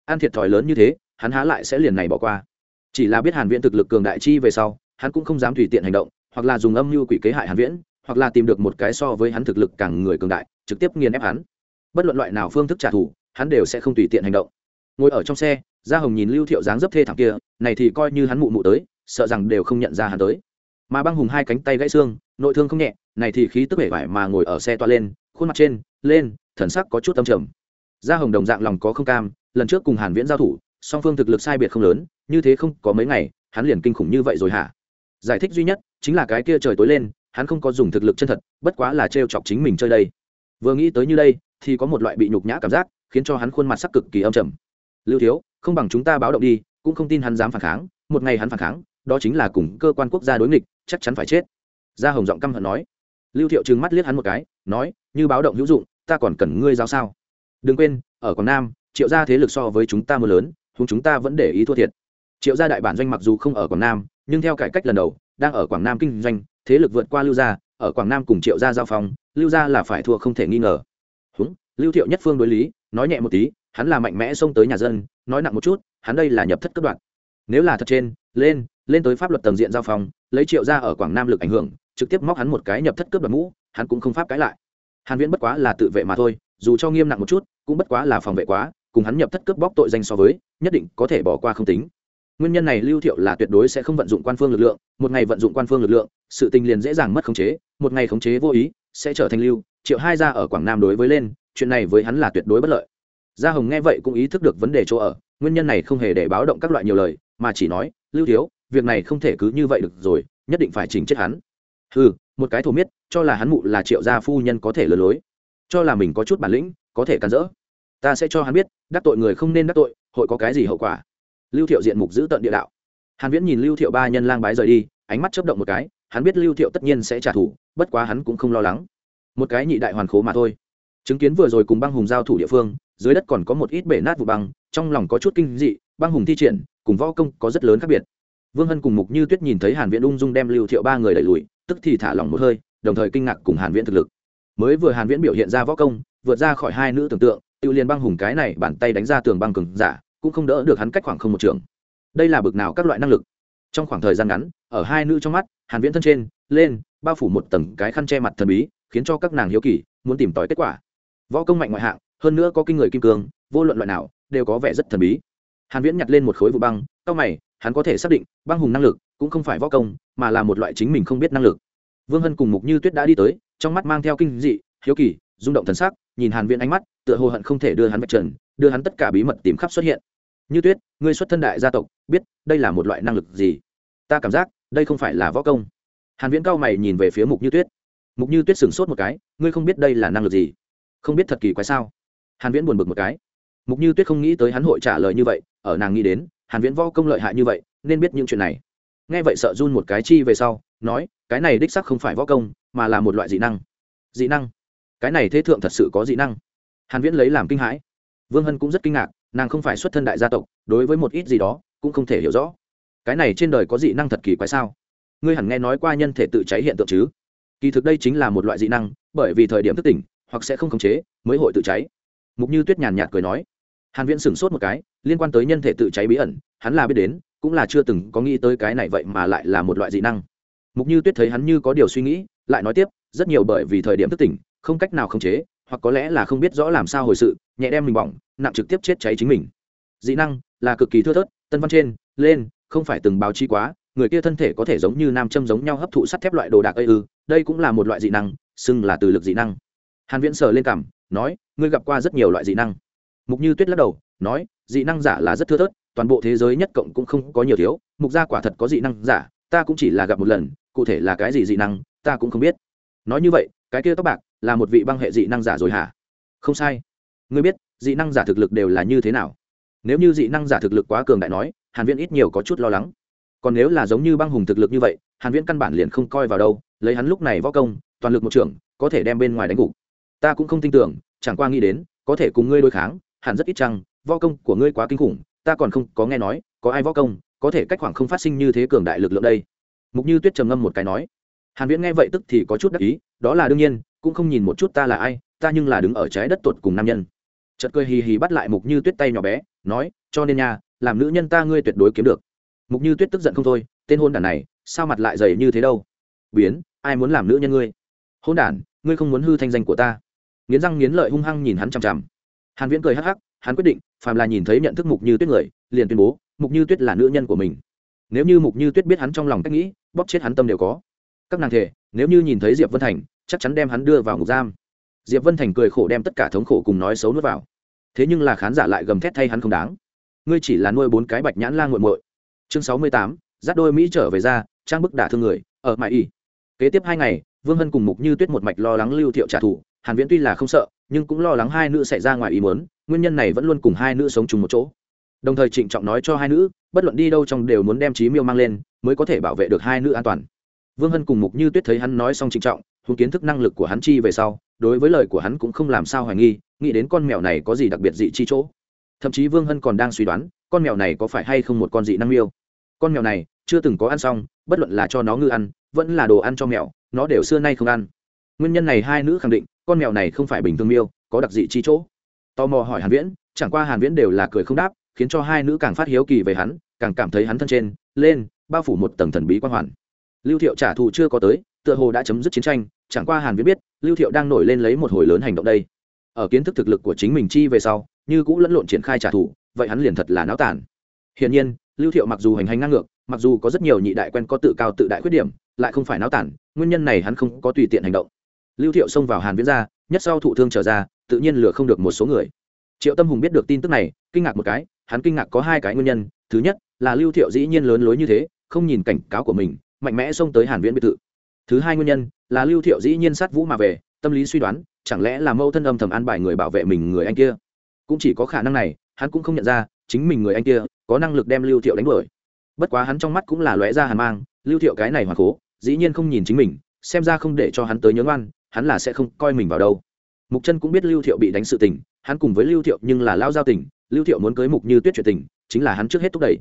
Ăn thiệt thòi lớn như thế, hắn há lại sẽ liền này bỏ qua. Chỉ là biết hàn viễn thực lực cường đại chi về sau, hắn cũng không dám tùy tiện hành động, hoặc là dùng âm mưu quỷ kế hại hàn viễn, hoặc là tìm được một cái so với hắn thực lực càng người cường đại, trực tiếp nghiền ép hắn. Bất luận loại nào phương thức trả thù, hắn đều sẽ không tùy tiện hành động ngồi ở trong xe, gia hồng nhìn lưu thiệu dáng dấp thê thảm kia, này thì coi như hắn mụ mụ tới, sợ rằng đều không nhận ra hắn tới. Mà băng hùng hai cánh tay gãy xương, nội thương không nhẹ, này thì khí tức vẻ vải mà ngồi ở xe toa lên, khuôn mặt trên, lên, thần sắc có chút tâm trầm. Gia hồng đồng dạng lòng có không cam, lần trước cùng hàn viễn giao thủ, song phương thực lực sai biệt không lớn, như thế không có mấy ngày, hắn liền kinh khủng như vậy rồi hả? Giải thích duy nhất chính là cái kia trời tối lên, hắn không có dùng thực lực chân thật, bất quá là trêu chọc chính mình chơi đây. Vừa nghĩ tới như đây, thì có một loại bị nhục nhã cảm giác, khiến cho hắn khuôn mặt sắc cực kỳ âm trầm lưu thiếu, không bằng chúng ta báo động đi, cũng không tin hắn dám phản kháng, một ngày hắn phản kháng, đó chính là cùng cơ quan quốc gia đối nghịch, chắc chắn phải chết. Gia hồng giọng căm hận nói. Lưu thiệu trừng mắt liếc hắn một cái, nói, như báo động hữu dụng, ta còn cần ngươi giáo sao? Đừng quên, ở quảng nam, triệu gia thế lực so với chúng ta mưa lớn chúng chúng ta vẫn để ý thua thiệt. Triệu gia đại bản doanh mặc dù không ở quảng nam, nhưng theo cải cách lần đầu, đang ở quảng nam kinh doanh, thế lực vượt qua lưu gia, ở quảng nam cùng triệu gia giao phong, lưu gia là phải thua không thể nghi ngờ. Húng lưu thiệu nhất phương đối lý, nói nhẹ một tí hắn là mạnh mẽ xông tới nhà dân, nói nặng một chút, hắn đây là nhập thất cấp đoạn. Nếu là thật trên, lên lên tới pháp luật tầng diện giao phong lấy triệu gia ở quảng nam lực ảnh hưởng, trực tiếp móc hắn một cái nhập thất cấp đoạn mũ, hắn cũng không pháp cãi lại. Hàn viễn bất quá là tự vệ mà thôi, dù cho nghiêm nặng một chút, cũng bất quá là phòng vệ quá, cùng hắn nhập thất cướp bóc tội danh so với, nhất định có thể bỏ qua không tính. Nguyên nhân này lưu thiệu là tuyệt đối sẽ không vận dụng quan phương lực lượng, một ngày vận dụng quan phương lực lượng, sự tình liền dễ dàng mất khống chế, một ngày khống chế vô ý, sẽ trở thành lưu. Triệu hai ra ở quảng nam đối với lên, chuyện này với hắn là tuyệt đối bất lợi gia hồng nghe vậy cũng ý thức được vấn đề chỗ ở, nguyên nhân này không hề để báo động các loại nhiều lời, mà chỉ nói, lưu thiếu, việc này không thể cứ như vậy được rồi, nhất định phải chỉnh chết hắn. Ừ một cái thổ miết, cho là hắn mụ là triệu gia phu nhân có thể lừa lối. Cho là mình có chút bản lĩnh, có thể cắn rỡ. Ta sẽ cho hắn biết, đắc tội người không nên đắc tội, hội có cái gì hậu quả? Lưu thiệu diện mục giữ tận địa đạo. Hàn viễn nhìn lưu thiệu ba nhân lang bái rời đi, ánh mắt chớp động một cái, hắn biết lưu thiệu tất nhiên sẽ trả thù, bất quá hắn cũng không lo lắng. Một cái nhị đại hoàn khố mà thôi chứng kiến vừa rồi cùng băng hùng giao thủ địa phương, dưới đất còn có một ít bể nát vụ băng, trong lòng có chút kinh dị, băng hùng thi triển, cùng võ công có rất lớn khác biệt. Vương hân cùng mục như tuyết nhìn thấy hàn viễn ung dung đem lưu thiệu ba người đẩy lùi, tức thì thả lỏng một hơi, đồng thời kinh ngạc cùng hàn viễn thực lực. Mới vừa hàn viễn biểu hiện ra võ công, vượt ra khỏi hai nữ tưởng tượng, tiêu liền băng hùng cái này bàn tay đánh ra tường băng cứng giả, cũng không đỡ được hắn cách khoảng không một trường. Đây là bực nào các loại năng lực? Trong khoảng thời gian ngắn, ở hai nữ trong mắt, hàn viễn thân trên, lên, bao phủ một tầng cái khăn che mặt thần bí, khiến cho các nàng hiếu kỳ, muốn tìm tòi kết quả võ công mạnh ngoại hạng, hơn nữa có kinh người kim cương, vô luận loại nào, đều có vẻ rất thần bí. Hàn viễn nhặt lên một khối vụ băng, cao mày, hắn có thể xác định, băng hùng năng lực cũng không phải võ công, mà là một loại chính mình không biết năng lực. Vương hân cùng mục như tuyết đã đi tới, trong mắt mang theo kinh dị, hiếu kỳ, rung động thần sắc, nhìn hàn viễn ánh mắt, tựa hồ hận không thể đưa hắn vạch trần, đưa hắn tất cả bí mật tìm khắp xuất hiện. Như tuyết, ngươi xuất thân đại gia tộc, biết đây là một loại năng lực gì? Ta cảm giác, đây không phải là võ công. Hàn viễn cao mày nhìn về phía mục như tuyết. Mục như tuyết sửng sốt một cái, ngươi không biết đây là năng lực gì? Không biết thật kỳ quái sao? Hàn viễn buồn bực một cái. Mục như tuyết không nghĩ tới hắn hội trả lời như vậy, ở nàng nghĩ đến, hàn viễn võ công lợi hại như vậy, nên biết những chuyện này. Nghe vậy sợ run một cái chi về sau, nói, cái này đích xác không phải võ công, mà là một loại dị năng. Dị năng? Cái này thế thượng thật sự có dị năng. Hàn viễn lấy làm kinh hãi. Vương hân cũng rất kinh ngạc, nàng không phải xuất thân đại gia tộc, đối với một ít gì đó, cũng không thể hiểu rõ. Cái này trên đời có dị năng thật kỳ quái sao? Ngươi hẳn nghe nói qua nhân thể tự cháy hiện tượng chứ? Kỳ thực đây chính là một loại dị năng, bởi vì thời điểm thức tỉnh hoặc sẽ không khống chế, mới hội tự cháy. Mục như tuyết nhàn nhạt cười nói. Hàn viễn sửng sốt một cái, liên quan tới nhân thể tự cháy bí ẩn, hắn là biết đến, cũng là chưa từng có nghĩ tới cái này vậy mà lại là một loại dị năng. Mục như tuyết thấy hắn như có điều suy nghĩ, lại nói tiếp, rất nhiều bởi vì thời điểm thức tỉnh, không cách nào khống chế, hoặc có lẽ là không biết rõ làm sao hồi sự, nhẹ đem mình bỏng, nặng trực tiếp chết cháy chính mình. Dị năng là cực kỳ thưa thớt, tân văn trên, lên, không phải từng báo chi quá, người kia thân thể có thể giống như nam châm giống nhau hấp thụ sắt thép loại đồ đạc ây ư, đây cũng là một loại dị năng, xưng là từ lực dị năng hàn viễn sờ lên cằm, nói ngươi gặp qua rất nhiều loại dị năng. Mục như tuyết lắc đầu nói dị năng giả là rất thưa thớt toàn bộ thế giới nhất cộng cũng không có nhiều thiếu mục gia quả thật có dị năng giả ta cũng chỉ là gặp một lần cụ thể là cái gì dị năng ta cũng không biết. Nói như vậy cái kia tóc bạc là một vị băng hệ dị năng giả rồi hả? Không sai. Ngươi biết dị năng giả thực lực đều là như thế nào? Nếu như dị năng giả thực lực quá cường đại nói hàn viễn ít nhiều có chút lo lắng. Còn nếu là giống như băng hùng thực lực như vậy hàn viễn căn bản liền không coi vào đâu lấy hắn lúc này võ công toàn lực một trưởng có thể đem bên ngoài đánh gục ta cũng không tin tưởng, chẳng qua nghĩ đến, có thể cùng ngươi đối kháng, hẳn rất ít chăng, võ công của ngươi quá kinh khủng, ta còn không có nghe nói, có ai võ công, có thể cách khoảng không phát sinh như thế cường đại lực lượng đây. Mục như tuyết trầm ngâm một cái nói, hàn viễn nghe vậy tức thì có chút đắc ý, đó là đương nhiên, cũng không nhìn một chút ta là ai, ta nhưng là đứng ở trái đất tuột cùng nam nhân. Chợt cười hì hì bắt lại mục như tuyết tay nhỏ bé, nói, cho nên nha, làm nữ nhân ta ngươi tuyệt đối kiếm được. Mục như tuyết tức giận không thôi, tên hôn đản này, sao mặt lại dày như thế đâu? Biến, ai muốn làm nữ nhân ngươi? Hôn đản, ngươi không muốn hư thanh danh của ta nghiến răng nghiến lợi hung hăng nhìn hắn chằm chằm. Hàn viễn cười hắc hắc, hắn quyết định, phàm là nhìn thấy nhận thức mục như tuyết người, liền tuyên bố, mục như tuyết là nữ nhân của mình. Nếu như mục như tuyết biết hắn trong lòng cách nghĩ, bóp chết hắn tâm đều có. Các nàng thể, nếu như nhìn thấy diệp vân thành, chắc chắn đem hắn đưa vào ngục giam. Diệp vân thành cười khổ đem tất cả thống khổ cùng nói xấu nuốt vào. Thế nhưng là khán giả lại gầm thét thay hắn không đáng. Ngươi chỉ là nuôi bốn cái bạch nhãn lan g u muội. Chương sáu mươi tám, dắt đôi mỹ trở về ra, trang bức đả thương người, ở mãi y kế tiếp hai ngày, vương hân cùng mục như tuyết một mạch lo lắng lưu thiệu trả thù hàn viễn tuy là không sợ, nhưng cũng lo lắng hai nữ xảy ra ngoài ý muốn, nguyên nhân này vẫn luôn cùng hai nữ sống chung một chỗ. Đồng thời trịnh trọng nói cho hai nữ, bất luận đi đâu trong đều muốn đem trí miêu mang lên, mới có thể bảo vệ được hai nữ an toàn. Vương hân cùng mục như tuyết thấy hắn nói xong trịnh trọng hùng kiến thức năng lực của hắn chi về sau, đối với lời của hắn cũng không làm sao hoài nghi, nghĩ đến con mèo này có gì đặc biệt dị chi chỗ. Thậm chí vương hân còn đang suy đoán, con mèo này có phải hay không một con dị năng miêu. Con mèo này chưa từng có ăn xong, bất luận là cho nó ngư ăn, vẫn là đồ ăn cho mèo, nó đều xưa nay không ăn. Nguyên nhân này hai nữ khẳng định con mèo này không phải bình thường miêu, có đặc dị chi chỗ. Tò mò hỏi hàn viễn, chẳng qua hàn viễn đều là cười không đáp, khiến cho hai nữ càng phát hiếu kỳ về hắn, càng cảm thấy hắn thân trên, lên, bao phủ một tầng thần bí quan hoàn. Lưu thiệu trả thù chưa có tới, tựa hồ đã chấm dứt chiến tranh, chẳng qua hàn viễn biết, lưu thiệu đang nổi lên lấy một hồi lớn hành động đây. Ở kiến thức thực lực của chính mình chi về sau, như cũ lẫn lộn triển khai trả thù, vậy hắn liền thật là náo tàn. Hiển nhiên, lưu thiệu mặc dù hành hành ngang ngược, mặc dù có rất nhiều nhị đại quen có tự cao tự đại khuyết điểm, lại không phải náo tàn, nguyên nhân này hắn không có tùy tiện hành động lưu thiệu xông vào hàn viễn ra, nhất sau thụ thương trở ra, tự nhiên lừa không được một số người. Triệu tâm hùng biết được tin tức này, kinh ngạc một cái, hắn kinh ngạc có hai cái nguyên nhân. Thứ nhất, là lưu thiệu dĩ nhiên lớn lối như thế, không nhìn cảnh cáo của mình, mạnh mẽ xông tới hàn viễn biệt thự. Thứ hai nguyên nhân, là lưu thiệu dĩ nhiên sát vũ mà về, tâm lý suy đoán, chẳng lẽ là mâu thân âm thầm an bài người bảo vệ mình người anh kia. Cũng chỉ có khả năng này, hắn cũng không nhận ra, chính mình người anh kia, có năng lực đem lưu thiệu đánh đuổi. Bất quá hắn trong mắt cũng là lóe ra hàn mang, lưu thiệu cái này hoàn cố dĩ nhiên không nhìn chính mình, xem ra không để cho hắn tới nhớ ngoan hắn là sẽ không coi mình vào đâu. Mục chân cũng biết lưu thiệu bị đánh sự tình, hắn cùng với lưu thiệu nhưng là lao giao tình, lưu thiệu muốn cưới mục như tuyết chuyện tình, chính là hắn trước hết thúc đẩy.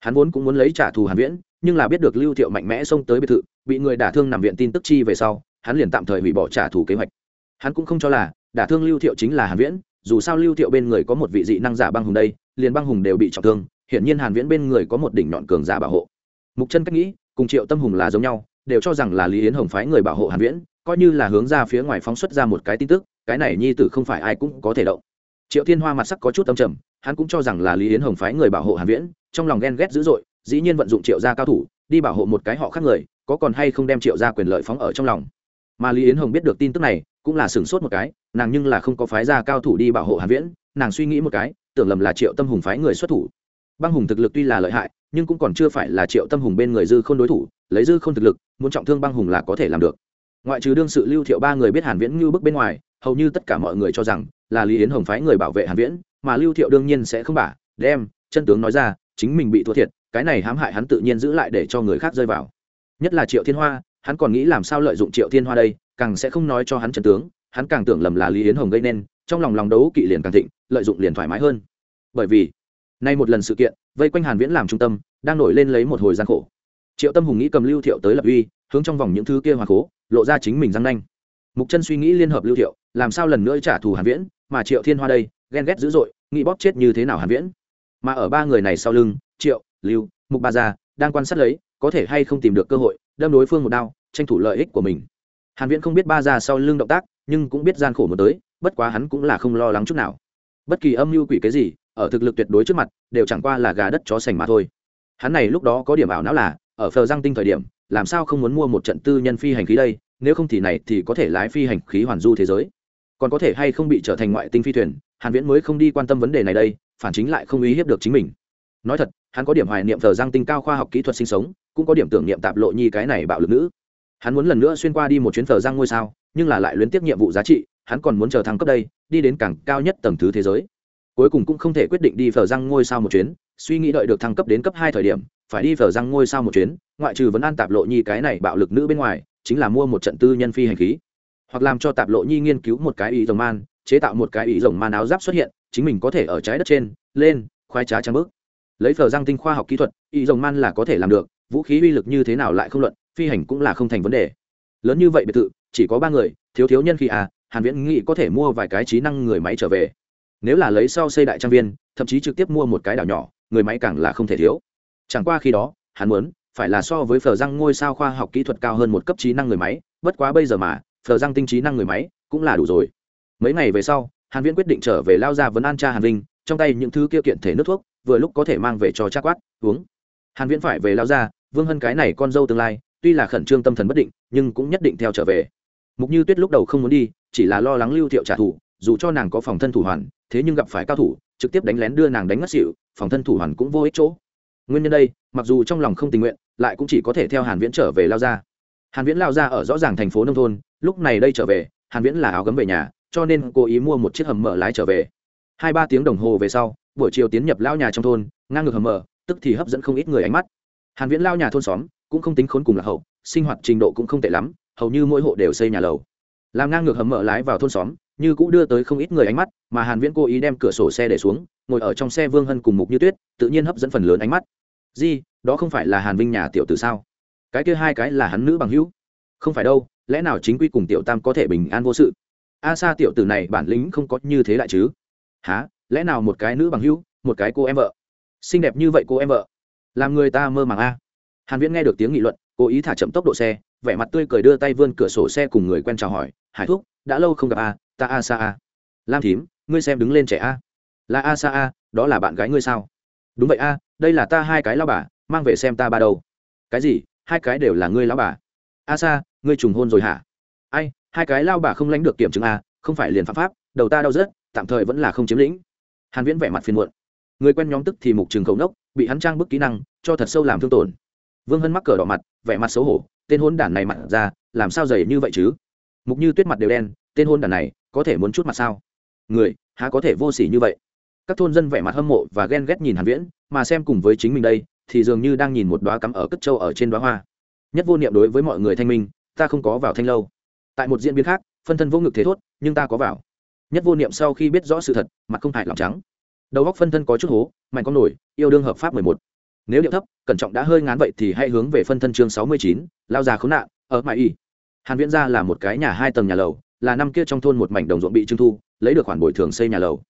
Hắn vốn cũng muốn lấy trả thù hàn viễn, nhưng là biết được lưu thiệu mạnh mẽ xông tới biệt thự, bị người đả thương nằm viện tin tức chi về sau, hắn liền tạm thời hủy bỏ trả thù kế hoạch. Hắn cũng không cho là, đả thương lưu thiệu chính là hàn viễn, dù sao lưu thiệu bên người có một vị dị năng giả băng hùng đây, liền băng hùng đều bị trọng thương, hiển nhiên hàn viễn bên người có một đỉnh nhọn cường giả bảo hộ. Mục chân cách nghĩ, cùng triệu tâm hùng là giống nhau, đều cho rằng là lý yến hồng phái người bảo hộ hàn viễn coi như là hướng ra phía ngoài phóng xuất ra một cái tin tức, cái này nhi tử không phải ai cũng có thể động. Triệu thiên hoa mặt sắc có chút tâm trầm, hắn cũng cho rằng là lý yến hồng phái người bảo hộ hàn viễn, trong lòng ghen ghét dữ dội, dĩ nhiên vận dụng triệu gia cao thủ, đi bảo hộ một cái họ khác người, có còn hay không đem triệu gia quyền lợi phóng ở trong lòng. Mà lý yến hồng biết được tin tức này, cũng là sửng sốt một cái, nàng nhưng là không có phái gia cao thủ đi bảo hộ hàn viễn, nàng suy nghĩ một cái, tưởng lầm là triệu tâm hùng phái người xuất thủ. Băng hùng thực lực tuy là lợi hại, nhưng cũng còn chưa phải là triệu tâm hùng bên người dư không đối thủ, lấy dư không thực lực, muốn trọng thương băng hùng là có thể làm được ngoại trừ đương sự lưu thiệu ba người biết hàn viễn như bức bên ngoài, hầu như tất cả mọi người cho rằng là lý yến hồng phái người bảo vệ hàn viễn, mà lưu thiệu đương nhiên sẽ không bả, đem chân tướng nói ra, chính mình bị thua thiệt, cái này hãm hại hắn tự nhiên giữ lại để cho người khác rơi vào. Nhất là triệu thiên hoa, hắn còn nghĩ làm sao lợi dụng triệu thiên hoa đây, càng sẽ không nói cho hắn chân tướng, hắn càng tưởng lầm là lý yến hồng gây nên, trong lòng lòng đấu kỵ liền càng thịnh, lợi dụng liền thoải mái hơn. Bởi vì, nay một lần sự kiện, vây quanh hàn viễn làm trung tâm, đang nổi lên lấy một hồi gian khổ. Triệu tâm hùng nghĩ cầm lưu thiệu tới lập uy, hướng trong vòng những thứ kia hòa cố lộ ra chính mình răng nanh. Mục chân suy nghĩ liên hợp lưu thiệu, làm sao lần nữa trả thù hàn viễn, mà triệu thiên hoa đây, ghen ghét dữ dội, nghĩ bóp chết như thế nào hàn viễn. Mà ở ba người này sau lưng, triệu, lưu, mục ba gia, đang quan sát lấy, có thể hay không tìm được cơ hội, đâm đối phương một đao, tranh thủ lợi ích của mình. Hàn viễn không biết ba gia sau lưng động tác, nhưng cũng biết gian khổ một tới, bất quá hắn cũng là không lo lắng chút nào. Bất kỳ âm mưu quỷ cái gì, ở thực lực tuyệt đối trước mặt, đều chẳng qua là gà đất chó sành mà thôi. Hắn này lúc đó có điểm ảo não là, ở phờ giang tinh thời điểm làm sao không muốn mua một trận tư nhân phi hành khí đây, nếu không thì này thì có thể lái phi hành khí hoàn du thế giới. Còn có thể hay không bị trở thành ngoại tinh phi thuyền, hàn viễn mới không đi quan tâm vấn đề này đây, phản chính lại không ý hiếp được chính mình. Nói thật, hắn có điểm hoài niệm thờ giang tinh cao khoa học kỹ thuật sinh sống, cũng có điểm tưởng niệm tạp lộ nhi cái này bạo lực nữ. Hắn muốn lần nữa xuyên qua đi một chuyến thờ giang ngôi sao, nhưng là lại luyến tiếp nhiệm vụ giá trị, hắn còn muốn chờ thăng cấp đây, đi đến càng cao nhất tầng thứ thế giới. Cuối cùng cũng không thể quyết định đi thờ giang ngôi sao một chuyến, suy nghĩ đợi được thăng cấp đến cấp hai thời điểm phải đi phở răng ngôi sao một chuyến, ngoại trừ vẫn an tạp lộ nhi cái này bạo lực nữ bên ngoài, chính là mua một trận tư nhân phi hành khí. Hoặc làm cho tạp lộ nhi nghiên cứu một cái ý rồng man, chế tạo một cái ý rồng man áo giáp xuất hiện, chính mình có thể ở trái đất trên, lên khoai trá trắng bước. Lấy phở răng tinh khoa học kỹ thuật, ý rồng man là có thể làm được, vũ khí uy lực như thế nào lại không luận, phi hành cũng là không thành vấn đề. Lớn như vậy biệt thự, chỉ có ba người, thiếu thiếu nhân khi à hàn viễn nghĩ có thể mua vài cái trí năng người máy trở về. Nếu là lấy sau xây đại trang viên, thậm chí trực tiếp mua một cái đảo nhỏ, người máy càng là không thể thiếu chẳng qua khi đó, hắn muốn, phải là so với phờ răng ngôi sao khoa học kỹ thuật cao hơn một cấp trí năng người máy, bất quá bây giờ mà phờ răng tinh trí năng người máy, cũng là đủ rồi. Mấy ngày về sau, hàn viễn quyết định trở về lao ra vấn an cha hàn vinh, trong tay những thứ kia kiện thể nước thuốc, vừa lúc có thể mang về cho cha quát, uống. Hàn viễn phải về lao ra, vương hân cái này con dâu tương lai, tuy là khẩn trương tâm thần bất định, nhưng cũng nhất định theo trở về. Mục như tuyết lúc đầu không muốn đi, chỉ là lo lắng lưu thiệu trả thù, dù cho nàng có phòng thân thủ hoàn, thế nhưng gặp phải cao thủ, trực tiếp đánh lén đưa nàng đánh ngất xỉu, phòng thân thủ hoàn cũng vô ích chỗ nguyên nhân đây, mặc dù trong lòng không tình nguyện, lại cũng chỉ có thể theo hàn viễn trở về lao ra. Hàn viễn lao ra ở rõ ràng thành phố nông thôn, lúc này đây trở về, hàn viễn là áo gấm về nhà, cho nên cố ý mua một chiếc hầm mở lái trở về. Hai ba tiếng đồng hồ về sau, buổi chiều tiến nhập lao nhà trong thôn, ngang ngược hầm mở, tức thì hấp dẫn không ít người ánh mắt. Hàn viễn lao nhà thôn xóm, cũng không tính khốn cùng là hậu, sinh hoạt trình độ cũng không tệ lắm, hầu như mỗi hộ đều xây nhà lầu. Làm ngang ngược hầm mở lái vào thôn xóm, như cũng đưa tới không ít người ánh mắt, mà hàn viễn cố ý đem cửa sổ xe để xuống, ngồi ở trong xe vương hân cùng mục như tuyết, tự nhiên hấp dẫn phần lớn ánh mắt di, đó không phải là hàn vinh nhà tiểu tử sao? Cái kia hai cái là hắn nữ bằng hữu. Không phải đâu, lẽ nào chính quy cùng tiểu tam có thể bình an vô sự? A sa tiểu tử này bản lĩnh không có như thế lại chứ? Há lẽ nào một cái nữ bằng hữu, một cái cô em vợ? Xinh đẹp như vậy cô em vợ? Làm người ta mơ màng a. Hàn viễn nghe được tiếng nghị luận, cố ý thả chậm tốc độ xe, vẻ mặt tươi cười đưa tay vươn cửa sổ xe cùng người quen chào hỏi, hải thúc, đã lâu không gặp a, ta a sa a. Lam thím, ngươi xem đứng lên trẻ a. Là a sa a, đó là bạn gái ngươi sao? Đúng vậy a đây là ta hai cái lao bà, mang về xem ta ba đâu. Cái gì? Hai cái đều là ngươi lao bà. A sa, ngươi trùng hôn rồi hả? Ai, hai cái lao bà không lãnh được kiểm chứng a không phải liền phạm pháp, đầu ta đau rớt, tạm thời vẫn là không chiếm lĩnh. Hàn viễn vẻ mặt phiền muộn. Người quen nhóm tức thì mục trường khẩu nốc, bị hắn trang bức kỹ năng, cho thật sâu làm thương tổn. Vương hân mắc cờ đỏ mặt, vẻ mặt xấu hổ, tên hôn đản này mặt ra, làm sao dày như vậy chứ? Mục như tuyết mặt đều đen, tên hôn đản này, có thể muốn chút mặt sao? Người, há có thể vô sỉ như vậy? Các thôn dân vẻ mặt hâm mộ và ghen ghét nhìn hàn viễn, mà xem cùng với chính mình đây, thì dường như đang nhìn một đóa cắm ở cất châu ở trên đóa hoa. Nhất vô niệm đối với mọi người thanh minh, ta không có vào thanh lâu. Tại một diễn biến khác, phân thân vô ngực thế thốt, nhưng ta có vào. Nhất vô niệm sau khi biết rõ sự thật, mặt không hại lòng trắng. Đầu góc phân thân có chút hố, mạnh con nổi, yêu đương hợp pháp mười một. Nếu điệu thấp, cẩn trọng đã hơi ngán vậy thì hãy hướng về phân thân chương sáu mươi chín, lao già khốn nạn, ở mãi y. Hàn viễn gia là một cái nhà hai tầng nhà lầu, là năm kia trong thôn một mảnh đồng ruộng bị trưng thu, lấy được khoản bồi thường xây nhà lầu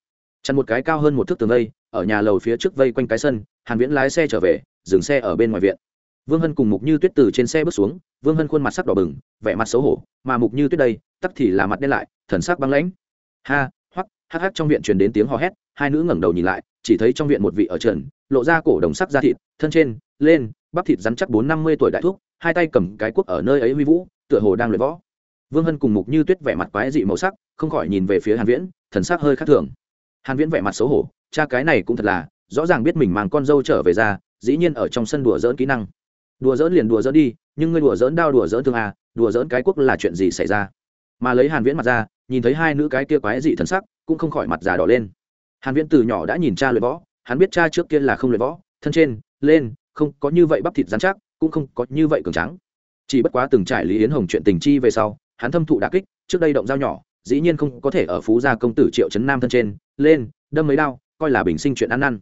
chặn một cái cao hơn một thước tường vây, ở nhà lầu phía trước vây quanh cái sân, hàn viễn lái xe trở về, dừng xe ở bên ngoài viện. Vương hân cùng mục như tuyết từ trên xe bước xuống, vương hân khuôn mặt sắc đỏ bừng, vẻ mặt xấu hổ, mà mục như tuyết đây, tắc thì là mặt đen lại, thần sắc băng lãnh. Ha, hoắc, hắc hắc, trong viện truyền đến tiếng hò hét, hai nữ ngẩng đầu nhìn lại, chỉ thấy trong viện một vị ở trần, lộ ra cổ đồng sắc da thịt, thân trên, lên, bắp thịt rắn chắc bốn năm mươi tuổi đại thúc, hai tay cầm cái cuốc ở nơi ấy huy vũ, tựa hồ đang luyện võ. Vương hân cùng mục như tuyết vẻ mặt quái dị màu sắc, không khỏi nhìn về phía hàn viễn, thần sắc hơi khác thường hàn viễn vẻ mặt xấu hổ, cha cái này cũng thật là, rõ ràng biết mình mang con dâu trở về ra, dĩ nhiên ở trong sân đùa dỡn kỹ năng. Đùa dỡn liền đùa dỡn đi, nhưng ngươi đùa dỡn đau đùa dỡn thương à đùa dỡn cái quốc là chuyện gì xảy ra? Mà lấy hàn viễn mặt ra, nhìn thấy hai nữ cái kia quái dị thần sắc, cũng không khỏi mặt già đỏ lên. Hàn viễn từ nhỏ đã nhìn cha luyện võ, hắn biết cha trước kia là không luyện võ, thân trên, lên, không có như vậy bắp thịt rắn chắc, cũng không có như vậy cường trắng chỉ bất quá từng trải lý yến hồng chuyện tình chi về sau, hắn thâm thụ đả kích, trước đây động dao nhỏ dĩ nhiên không có thể ở phú gia công tử triệu chấn nam thân trên, lên, đâm mấy đao, coi là bình sinh chuyện ăn năn.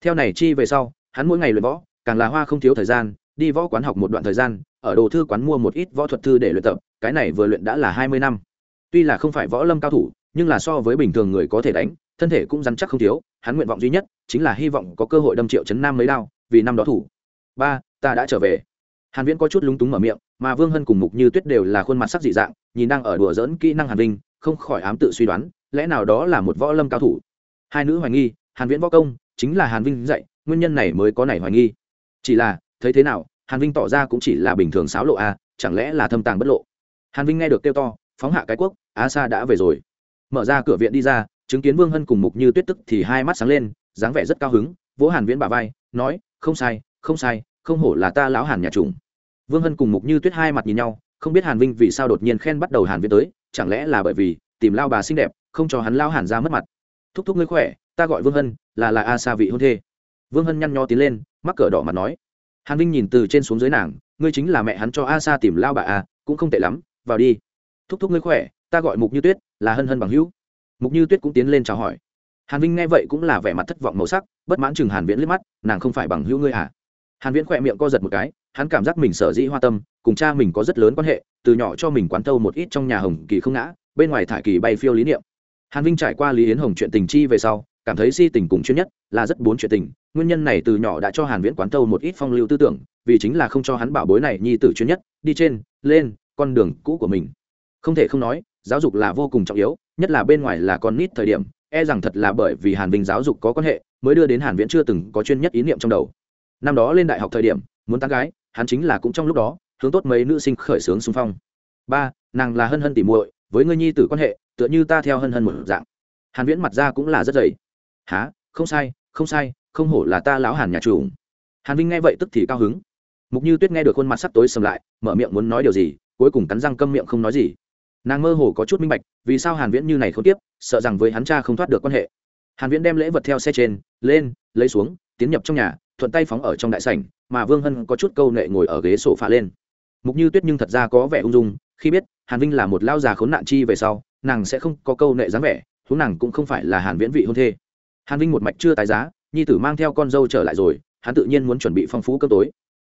Theo này chi về sau, hắn mỗi ngày luyện võ, càng là hoa không thiếu thời gian, đi võ quán học một đoạn thời gian, ở đồ thư quán mua một ít võ thuật thư để luyện tập, cái này vừa luyện đã là hai mươi năm. Tuy là không phải võ lâm cao thủ, nhưng là so với bình thường người có thể đánh, thân thể cũng rắn chắc không thiếu, hắn nguyện vọng duy nhất chính là hy vọng có cơ hội đâm triệu chấn nam mấy đao, vì năm đó thủ. Ba, ta đã trở về. Hàn viễn có chút lúng túng mở miệng, mà vương hân cùng mục như tuyết đều là khuôn mặt sắc dị dạng, nhìn đang ở đùa dỡn kỹ năng hàn vinh không khỏi ám tự suy đoán lẽ nào đó là một võ lâm cao thủ? Hai nữ hoài nghi hàn viễn võ công chính là hàn vinh dạy nguyên nhân này mới có nảy hoài nghi. Chỉ là thấy thế nào hàn vinh tỏ ra cũng chỉ là bình thường sáo lộ a à, chẳng lẽ là thâm tàng bất lộ? Hàn vinh nghe được kêu to phóng hạ cái quốc á sa đã về rồi. Mở ra cửa viện đi ra chứng kiến vương hân cùng mục như tuyết tức thì hai mắt sáng lên dáng vẻ rất cao hứng vỗ hàn viễn bà vai nói không sai không sai không hổ là ta lão hàn nhà trùng vương hân cùng mục như tuyết hai mặt nhìn nhau không biết hàn vinh vì sao đột nhiên khen bắt đầu hàn viễn tới chẳng lẽ là bởi vì tìm lao bà xinh đẹp, không cho hắn lao hàn ra mất mặt? Thúc thúc ngươi khỏe, ta gọi vương hân, là là a sa vị hôn thê. Vương hân nhăn nho tiến lên, mắc cỡ đỏ mặt nói, hàn vinh nhìn từ trên xuống dưới nàng, ngươi chính là mẹ hắn cho a sa tìm lao bà a cũng không tệ lắm, vào đi. Thúc thúc ngươi khỏe, ta gọi mục như tuyết, là hân hân bằng hữu. Mục như tuyết cũng tiến lên chào hỏi. Hàn vinh nghe vậy cũng là vẻ mặt thất vọng màu sắc, bất mãn chừng hàn viễn liếc mắt, nàng không phải bằng hữu ngươi à? Hàn viễn khỏe miệng co giật một cái hắn cảm giác mình sở dĩ hoa tâm, cùng cha mình có rất lớn quan hệ, từ nhỏ cho mình quán thâu một ít trong nhà hồng kỳ không ngã, bên ngoài thải kỳ bay phiêu lý niệm. Hàn vinh trải qua lý yến hồng chuyện tình chi về sau, cảm thấy si tình cùng chuyên nhất là rất bốn chuyện tình, nguyên nhân này từ nhỏ đã cho hàn viễn quán thâu một ít phong lưu tư tưởng, vì chính là không cho hắn bảo bối này nhi tử chuyên nhất, đi trên, lên, con đường cũ của mình. Không thể không nói, giáo dục là vô cùng trọng yếu, nhất là bên ngoài là con nít thời điểm e rằng thật là bởi vì hàn vinh giáo dục có quan hệ, mới đưa đến hàn viễn chưa từng có chuyên nhất ý niệm trong đầu. Năm đó lên đại học thời điểm muốn tán gái, hắn chính là cũng trong lúc đó, hướng tốt mấy nữ sinh khởi sướng xung phong. Ba, nàng là hân hân tỉ muội, với ngươi nhi tử quan hệ, tựa như ta theo hân hân một dạng. Hàn viễn mặt ra cũng là rất dày. Há không sai không sai, không hổ là ta lão hàn nhà chủ. Hàn vinh nghe vậy tức thì cao hứng. Mục như tuyết nghe được khuôn mặt sắp tối sầm lại, mở miệng muốn nói điều gì, cuối cùng cắn răng câm miệng không nói gì. Nàng mơ hồ có chút minh bạch, vì sao hàn viễn như này không tiếp sợ rằng với hắn cha không thoát được quan hệ. Hàn viễn đem lễ vật theo xe trên, lên, lấy xuống, tiến nhập trong nhà thuận tay phóng ở trong đại sảnh, mà vương hân có chút câu nệ ngồi ở ghế sổ pha lên. Mục như tuyết nhưng thật ra có vẻ ung dung, khi biết hàn vinh là một lao già khốn nạn chi về sau, nàng sẽ không có câu nệ dáng vẻ, huống nàng cũng không phải là hàn viễn vị hôn thê. Hàn vinh một mạch chưa tái giá, nhi tử mang theo con dâu trở lại rồi, hắn tự nhiên muốn chuẩn bị phong phú cơm tối.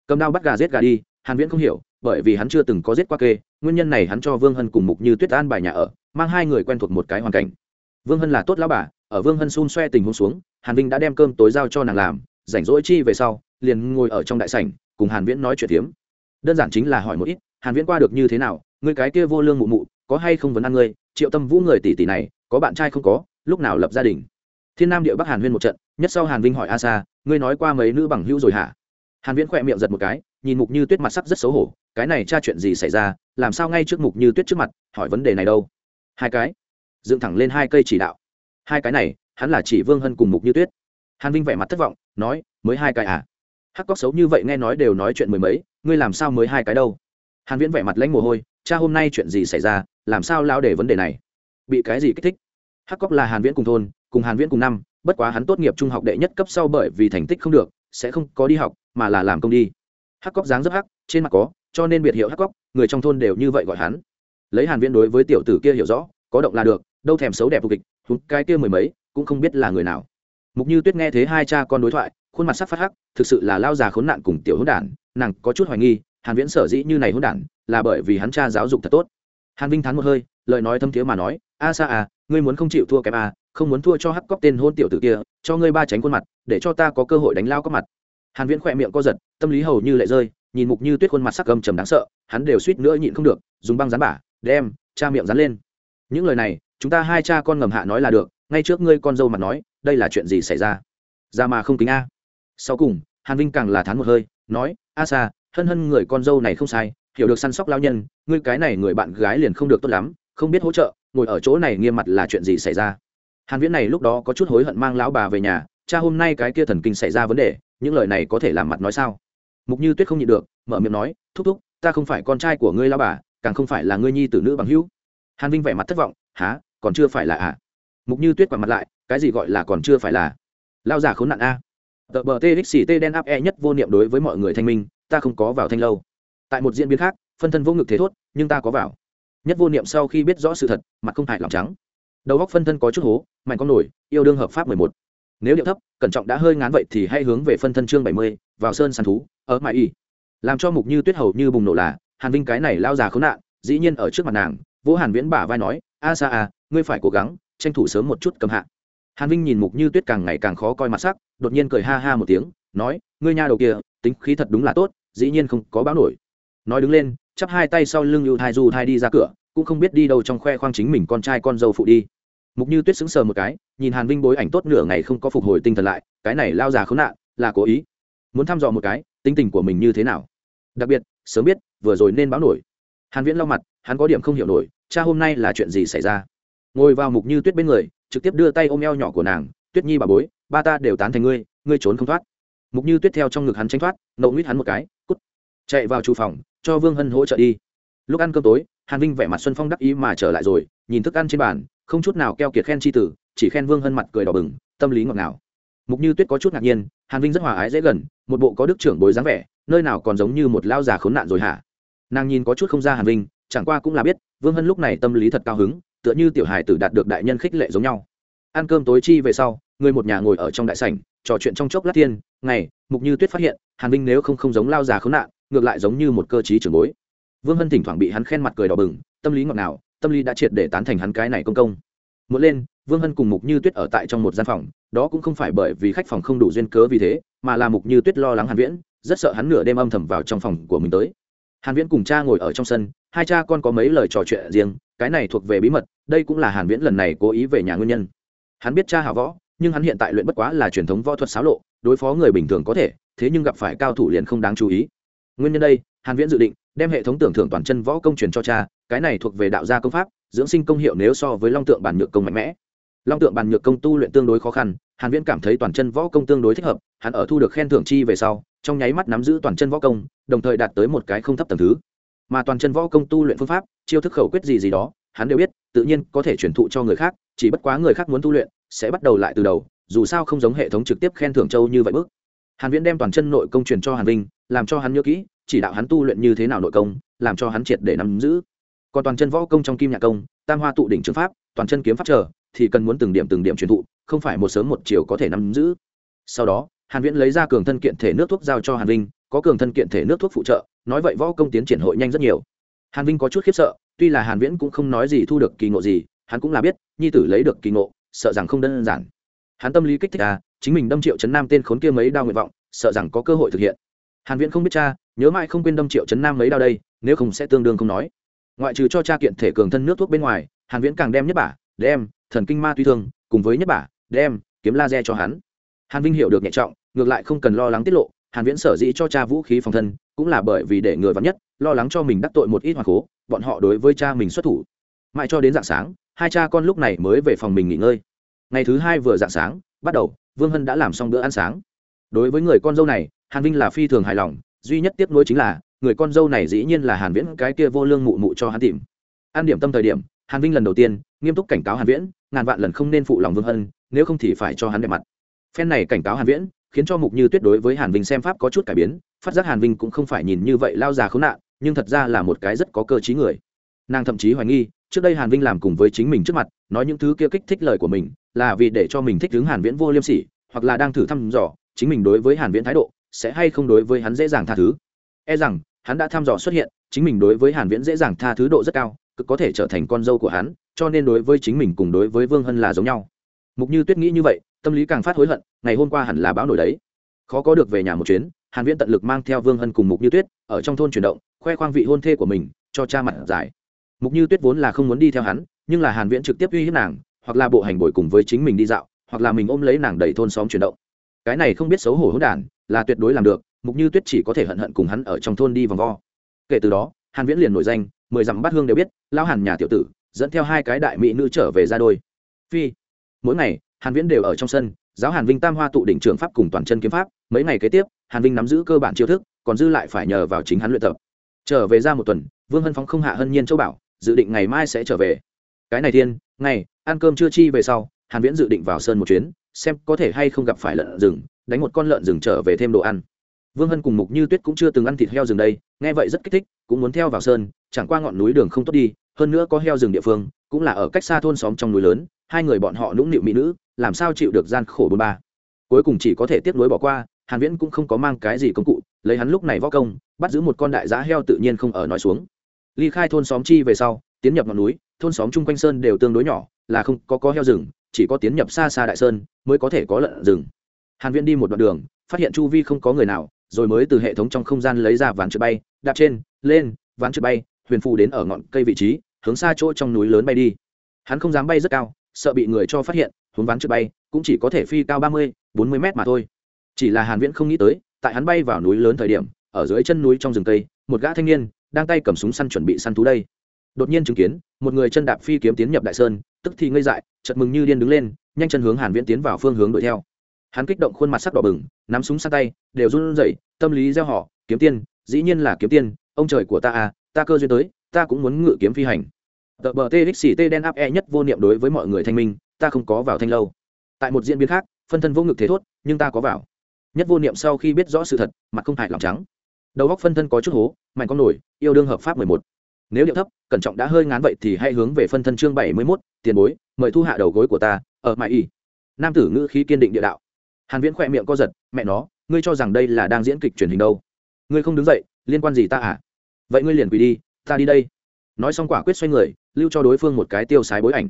Cầm đao bắt gà giết gà đi, hàn viễn không hiểu, bởi vì hắn chưa từng có giết qua kê, nguyên nhân này hắn cho vương hân cùng mục như tuyết an bài nhà ở, mang hai người quen thuộc một cái hoàn cảnh. Vương hân là tốt lão bà, ở vương hân xun xoe tình huống xuống, hàn vinh đã đem cơm tối giao cho nàng làm rảnh rỗi chi về sau, liền ngồi ở trong đại sảnh, cùng hàn viễn nói chuyện tiếm đơn giản chính là hỏi một ít, hàn viễn qua được như thế nào? Người cái kia vô lương mụ mụ, có hay không vấn ăn ngươi? Triệu tâm vũ người tỷ tỷ này, có bạn trai không có? Lúc nào lập gia đình? Thiên nam địa bắc hàn huyên một trận, nhất sau hàn vinh hỏi a sa, ngươi nói qua mấy nữ bằng hữu rồi hả? Hàn viễn khỏe miệng giật một cái, nhìn mục như tuyết mặt sắc rất xấu hổ, cái này tra chuyện gì xảy ra? Làm sao ngay trước mục như tuyết trước mặt, hỏi vấn đề này đâu? Hai cái, dựng thẳng lên hai cây chỉ đạo. Hai cái này, hắn là chỉ vương hân cùng mục như tuyết hàn vinh vẻ mặt thất vọng, nói, mới hai cái à? Hắc cóc xấu như vậy nghe nói đều nói chuyện mười mấy, ngươi làm sao mới hai cái đâu? Hàn viễn vẻ mặt lãnh mồ hôi, cha, hôm nay chuyện gì xảy ra? Làm sao lao để vấn đề này? Bị cái gì kích thích? Hắc cóc là hàn viễn cùng thôn, cùng hàn viễn cùng năm, bất quá hắn tốt nghiệp trung học đệ nhất cấp sau bởi vì thành tích không được, sẽ không có đi học, mà là làm công đi. Hắc cóc dáng rất hắc, trên mặt có, cho nên biệt hiệu hắc cóc người trong thôn đều như vậy gọi hắn. Lấy hàn viễn đối với tiểu tử kia hiểu rõ, có động là được, đâu thèm xấu đẹp vô kịch chúng cái kia mười mấy, cũng không biết là người nào mục như tuyết nghe thế hai cha con đối thoại, khuôn mặt sắc phát hắc, thực sự là lao già khốn nạn cùng tiểu hỗn đản, nàng có chút hoài nghi, hàn viễn sở dĩ như này hỗn đản, là bởi vì hắn cha giáo dục thật tốt. Hàn vinh thán một hơi, lời nói thâm thiế mà nói, a sa à ngươi muốn không chịu thua kém à không muốn thua cho hắc cóc tên hôn tiểu tử kia, cho ngươi ba tránh khuôn mặt, để cho ta có cơ hội đánh lao có mặt. Hàn viễn khỏe miệng co giật, tâm lý hầu như lệ rơi, nhìn mục như tuyết khuôn mặt sắc gầm trầm đáng sợ, hắn đều suýt nữa nhịn không được, dùng băng dán bả, đem cha miệng dán lên. Những lời này, chúng ta hai cha con ngầm hạ nói là được, ngay trước ngươi con dâu mặt nói đây là chuyện gì xảy ra? Ra mà không kính a. Sau cùng, hàn vinh càng là thán một hơi, nói, a sa, hân hân người con dâu này không sai, hiểu được săn sóc lao nhân, ngươi cái này người bạn gái liền không được tốt lắm, không biết hỗ trợ, ngồi ở chỗ này nghiêm mặt là chuyện gì xảy ra? Hàn viễn này lúc đó có chút hối hận mang lão bà về nhà, cha, hôm nay cái kia thần kinh xảy ra vấn đề, những lời này có thể làm mặt nói sao? Mục như tuyết không nhịn được, mở miệng nói, thúc thúc, ta không phải con trai của ngươi lão bà, càng không phải là ngươi nhi tử nữ bằng hữu. Hàn vinh vẻ mặt thất vọng há còn chưa phải là ạ à? mục như tuyết quả mặt lại cái gì gọi là còn chưa phải là. Lao giả khốn nạn a. Tờ bờ txt đen áp e nhất vô niệm đối với mọi người thanh minh, ta không có vào thanh lâu. Tại một diễn biến khác, phân thân vô ngực thế thốt, nhưng ta có vào. Nhất vô niệm sau khi biết rõ sự thật, mặt không hại lòng trắng. Đầu góc phân thân có chút hố, mạnh con nổi, yêu đương hợp pháp mười một. Nếu điệu thấp, cẩn trọng đã hơi ngán vậy thì hãy hướng về phân thân chương bảy mươi, vào sơn sàn thú, ở mãi y. Làm cho mục như tuyết hầu như bùng nổ là, hàn vinh cái này lao già khốn nạn, dĩ nhiên ở trước mặt nàng, vũ hàn viễn bả vai nói, a xa à ngươi phải cố gắng, tranh thủ sớm một chút cầm hạ hàn vinh nhìn mục như tuyết càng ngày càng khó coi mặt sắc, đột nhiên cười ha ha một tiếng, nói, ngươi nha đầu kia, tính khí thật đúng là tốt, dĩ nhiên không có báo nổi. Nói đứng lên, chắp hai tay sau lưng ưu thai du thai đi ra cửa, cũng không biết đi đâu trong khoe khoang chính mình con trai con dâu phụ đi. Mục như tuyết sững sờ một cái, nhìn hàn vinh bối ảnh tốt nửa ngày không có phục hồi tinh thần lại, cái này lao già khốn nạn, là cố ý. Muốn thăm dò một cái, tính tình của mình như thế nào? Đặc biệt, sớm biết, vừa rồi nên báo nổi. Hàn viễn lau mặt, hắn có điểm không hiểu nổi, cha hôm nay là chuyện gì xảy ra? Ngồi vào mục như tuyết bên người trực tiếp đưa tay ôm eo nhỏ của nàng, tuyết nhi bà bối, ba ta đều tán thành ngươi ngươi trốn không thoát. Mục như tuyết theo trong ngực hắn tranh thoát nậu nguyết hắn một cái, cút, chạy vào chủ phòng, cho vương hân hỗ trợ đi. Lúc ăn cơm tối, hàn vinh vẻ mặt xuân phong đắc ý mà trở lại rồi, nhìn thức ăn trên bàn, không chút nào keo kiệt khen chi tử, chỉ khen vương hân mặt cười đỏ bừng, tâm lý ngọt ngào. Mục như tuyết có chút ngạc nhiên, hàn vinh rất hòa ái dễ gần, một bộ có đức trưởng bối dáng vẻ, nơi nào còn giống như một lao già khốn nạn rồi hả? Nàng nhìn có chút không ra hàn vinh, chẳng qua cũng là biết, vương hân lúc này tâm lý thật cao hứng tựa như tiểu hài tử đạt được đại nhân khích lệ giống nhau. Ăn cơm tối chi về sau, người một nhà ngồi ở trong đại sảnh, trò chuyện trong chốc lát tiên ngày, mục như tuyết phát hiện, hàn vinh nếu không không giống lao già khốn nạn, ngược lại giống như một cơ chí trưởng bối. Vương hân thỉnh thoảng bị hắn khen mặt cười đỏ bừng, tâm lý ngọt ngào, tâm lý đã triệt để tán thành hắn cái này công công. Một lên, vương hân cùng mục như tuyết ở tại trong một gian phòng, đó cũng không phải bởi vì khách phòng không đủ duyên cớ vì thế, mà là mục như tuyết lo lắng hàn viễn, rất sợ hắn nửa đêm âm thầm vào trong phòng của mình tới. Hàn viễn cùng cha ngồi ở trong sân, hai cha con có mấy lời trò chuyện riêng cái này thuộc về bí mật, đây cũng là hàn viễn lần này cố ý về nhà nguyên nhân. Hắn biết cha hảo võ, nhưng hắn hiện tại luyện bất quá là truyền thống võ thuật xáo lộ, đối phó người bình thường có thể, thế nhưng gặp phải cao thủ liền không đáng chú ý. Nguyên nhân đây, hàn viễn dự định đem hệ thống tưởng thưởng toàn chân võ công truyền cho cha, cái này thuộc về đạo gia công pháp, dưỡng sinh công hiệu nếu so với long tượng bản nhược công mạnh mẽ. Long tượng bản nhược công tu luyện tương đối khó khăn, hàn viễn cảm thấy toàn chân võ công tương đối thích hợp, hắn ở thu được khen thưởng chi về sau, trong nháy mắt nắm giữ toàn chân võ công, đồng thời đạt tới một cái không thấp tầng thứ mà toàn chân võ công tu luyện phương pháp, chiêu thức khẩu quyết gì gì đó, hắn đều biết, tự nhiên có thể truyền thụ cho người khác, chỉ bất quá người khác muốn tu luyện, sẽ bắt đầu lại từ đầu, dù sao không giống hệ thống trực tiếp khen thưởng châu như vậy bước. Hàn viễn đem toàn chân nội công truyền cho hàn vinh, làm cho hắn nhớ kỹ, chỉ đạo hắn tu luyện như thế nào nội công, làm cho hắn triệt để nắm giữ. Còn toàn chân võ công trong kim nhạc công, tam hoa tụ đỉnh trường pháp, toàn chân kiếm pháp chờ thì cần muốn từng điểm từng điểm truyền thụ, không phải một sớm một chiều có thể nắm giữ. Sau đó, hàn viễn lấy ra cường thân kiện thể nước thuốc giao cho hàn vinh có cường thân kiện thể nước thuốc phụ trợ, nói vậy võ công tiến triển hội nhanh rất nhiều. Hàn vinh có chút khiếp sợ, tuy là hàn viễn cũng không nói gì thu được kỳ ngộ gì, hắn cũng là biết, nhi tử lấy được kỳ ngộ, sợ rằng không đơn giản. Hắn tâm lý kích thích à chính mình đâm triệu chấn nam tên khốn kia mấy đao nguyện vọng, sợ rằng có cơ hội thực hiện. Hàn viễn không biết cha, nhớ mãi không quên đâm triệu chấn nam mấy đao đây, nếu không sẽ tương đương không nói. Ngoại trừ cho cha kiện thể cường thân nước thuốc bên ngoài, hàn viễn càng đem nhất bả, đem, thần kinh ma tuy thương, cùng với nhất bả, đem, kiếm laser cho hắn. Hàn vinh hiểu được nhẹ trọng, ngược lại không cần lo lắng tiết lộ hàn viễn sở dĩ cho cha vũ khí phòng thân, cũng là bởi vì để người vắn nhất, lo lắng cho mình đắc tội một ít hoàng cố bọn họ đối với cha mình xuất thủ. Mãi cho đến dạng sáng, hai cha con lúc này mới về phòng mình nghỉ ngơi. Ngày thứ hai vừa dạng sáng, bắt đầu, vương hân đã làm xong bữa ăn sáng. Đối với người con dâu này, hàn vinh là phi thường hài lòng, duy nhất tiếp nối chính là, người con dâu này dĩ nhiên là hàn viễn, cái kia vô lương mụ mụ cho hắn tìm. An điểm tâm thời điểm, hàn vinh lần đầu tiên, nghiêm túc cảnh cáo hàn viễn, ngàn vạn lần không nên phụ lòng vương hân, nếu không thì phải cho hắn đẹp mặt. Phen này cảnh cáo hàn viễn khiến cho mục như tuyết đối với hàn vinh xem pháp có chút cải biến, phát giác hàn vinh cũng không phải nhìn như vậy lao già khốn nạn, nhưng thật ra là một cái rất có cơ trí người. Nàng thậm chí hoài nghi, trước đây hàn vinh làm cùng với chính mình trước mặt, nói những thứ kia kích thích lời của mình, là vì để cho mình thích đứng hàn viễn vô liêm sỉ, hoặc là đang thử thăm dò, chính mình đối với hàn viễn thái độ, sẽ hay không đối với hắn dễ dàng tha thứ. E rằng, hắn đã thăm dò xuất hiện, chính mình đối với hàn viễn dễ dàng tha thứ độ rất cao, cực có thể trở thành con dâu của hắn, cho nên đối với chính mình cùng đối với vương hân là giống nhau. Mục như tuyết nghĩ như vậy tâm lý càng phát hối hận, ngày hôm qua hẳn là báo nổi đấy. Khó có được về nhà một chuyến, hàn viễn tận lực mang theo vương hân cùng mục như tuyết ở trong thôn chuyển động, khoe khoang vị hôn thê của mình cho cha mặt giải. Mục như tuyết vốn là không muốn đi theo hắn, nhưng là hàn viễn trực tiếp uy hiếp nàng, hoặc là bộ hành bồi cùng với chính mình đi dạo, hoặc là mình ôm lấy nàng đẩy thôn xóm chuyển động. Cái này không biết xấu hổ hỗn đản, là tuyệt đối làm được, mục như tuyết chỉ có thể hận hận cùng hắn ở trong thôn đi vòng vo. Kể từ đó, hàn viễn liền nổi danh, mười dặm bát hương đều biết lao hàn nhà tiểu tử, dẫn theo hai cái đại mỹ nữ trở về ra đôi. Phi mỗi ngày, hàn viễn đều ở trong sân, giáo hàn vinh tam hoa tụ đỉnh trường pháp cùng toàn chân kiếm pháp, mấy ngày kế tiếp, hàn vinh nắm giữ cơ bản chiêu thức, còn dư lại phải nhờ vào chính hắn luyện tập. Trở về ra một tuần, vương hân phóng không hạ hân nhiên châu bảo, dự định ngày mai sẽ trở về. Cái này thiên, ngày, ăn cơm chưa chi về sau, hàn viễn dự định vào sơn một chuyến, xem có thể hay không gặp phải lợn rừng, đánh một con lợn rừng trở về thêm đồ ăn. Vương hân cùng mục như tuyết cũng chưa từng ăn thịt heo rừng đây, nghe vậy rất kích thích, cũng muốn theo vào sơn chẳng qua ngọn núi đường không tốt đi, hơn nữa có heo rừng địa phương, cũng là ở cách xa thôn xóm trong núi lớn hai người bọn họ nũng nịu mỹ nữ, làm sao chịu được gian khổ bôn ba? Cuối cùng chỉ có thể tiếp nối bỏ qua, hàn viễn cũng không có mang cái gì công cụ, lấy hắn lúc này võ công, bắt giữ một con đại giá heo tự nhiên không ở nói xuống. Ly khai thôn xóm chi về sau, tiến nhập ngọn núi, thôn xóm chung quanh sơn đều tương đối nhỏ, là không có có heo rừng, chỉ có tiến nhập xa xa đại sơn mới có thể có lợn rừng. Hàn viễn đi một đoạn đường, phát hiện chu vi không có người nào, rồi mới từ hệ thống trong không gian lấy ra ván trượt bay, đạp trên, lên, ván trượt bay, huyền phù đến ở ngọn cây vị trí, hướng xa chỗ trong núi lớn bay đi. Hắn không dám bay rất cao sợ bị người cho phát hiện, huống ván trượt bay, cũng chỉ có thể phi cao ba mươi, bốn mươi mét mà thôi. Chỉ là hàn viễn không nghĩ tới, tại hắn bay vào núi lớn thời điểm, ở dưới chân núi trong rừng cây, một gã thanh niên đang tay cầm súng săn chuẩn bị săn thú đây. Đột nhiên chứng kiến, một người chân đạp phi kiếm tiến nhập đại sơn, tức thì ngây dại, chợt mừng như điên đứng lên, nhanh chân hướng hàn viễn tiến vào phương hướng đuổi theo. Hắn kích động khuôn mặt sắc đỏ bừng, nắm súng sát tay, đều run rẩy, tâm lý gieo họ, kiếm tiên, dĩ nhiên là kiếm tiên, ông trời của ta à ta cơ duyên tới, ta cũng muốn ngự kiếm phi hành tờ bờ txt đen áp e nhất vô niệm đối với mọi người thanh minh, ta không có vào thanh lâu. Tại một diễn biến khác, phân thân vô ngực thế thốt, nhưng ta có vào. Nhất vô niệm sau khi biết rõ sự thật, mặt không hại lòng trắng. Đầu góc phân thân có chút hố, mạnh con nổi, yêu đương hợp pháp mười một. Nếu điệu thấp, cẩn trọng đã hơi ngán vậy thì hãy hướng về phân thân chương bảy mươi mốt, tiền bối, mời thu hạ đầu gối của ta, ở mãi y. Nam tử ngữ khí kiên định địa đạo. Hàn viễn khỏe miệng co giật, mẹ nó, ngươi cho rằng đây là đang diễn kịch truyền hình đâu? Ngươi không đứng dậy, liên quan gì ta à? Vậy ngươi liền quỳ đi, ta đi đây nói xong quả quyết xoay người, lưu cho đối phương một cái tiêu sái bối ảnh.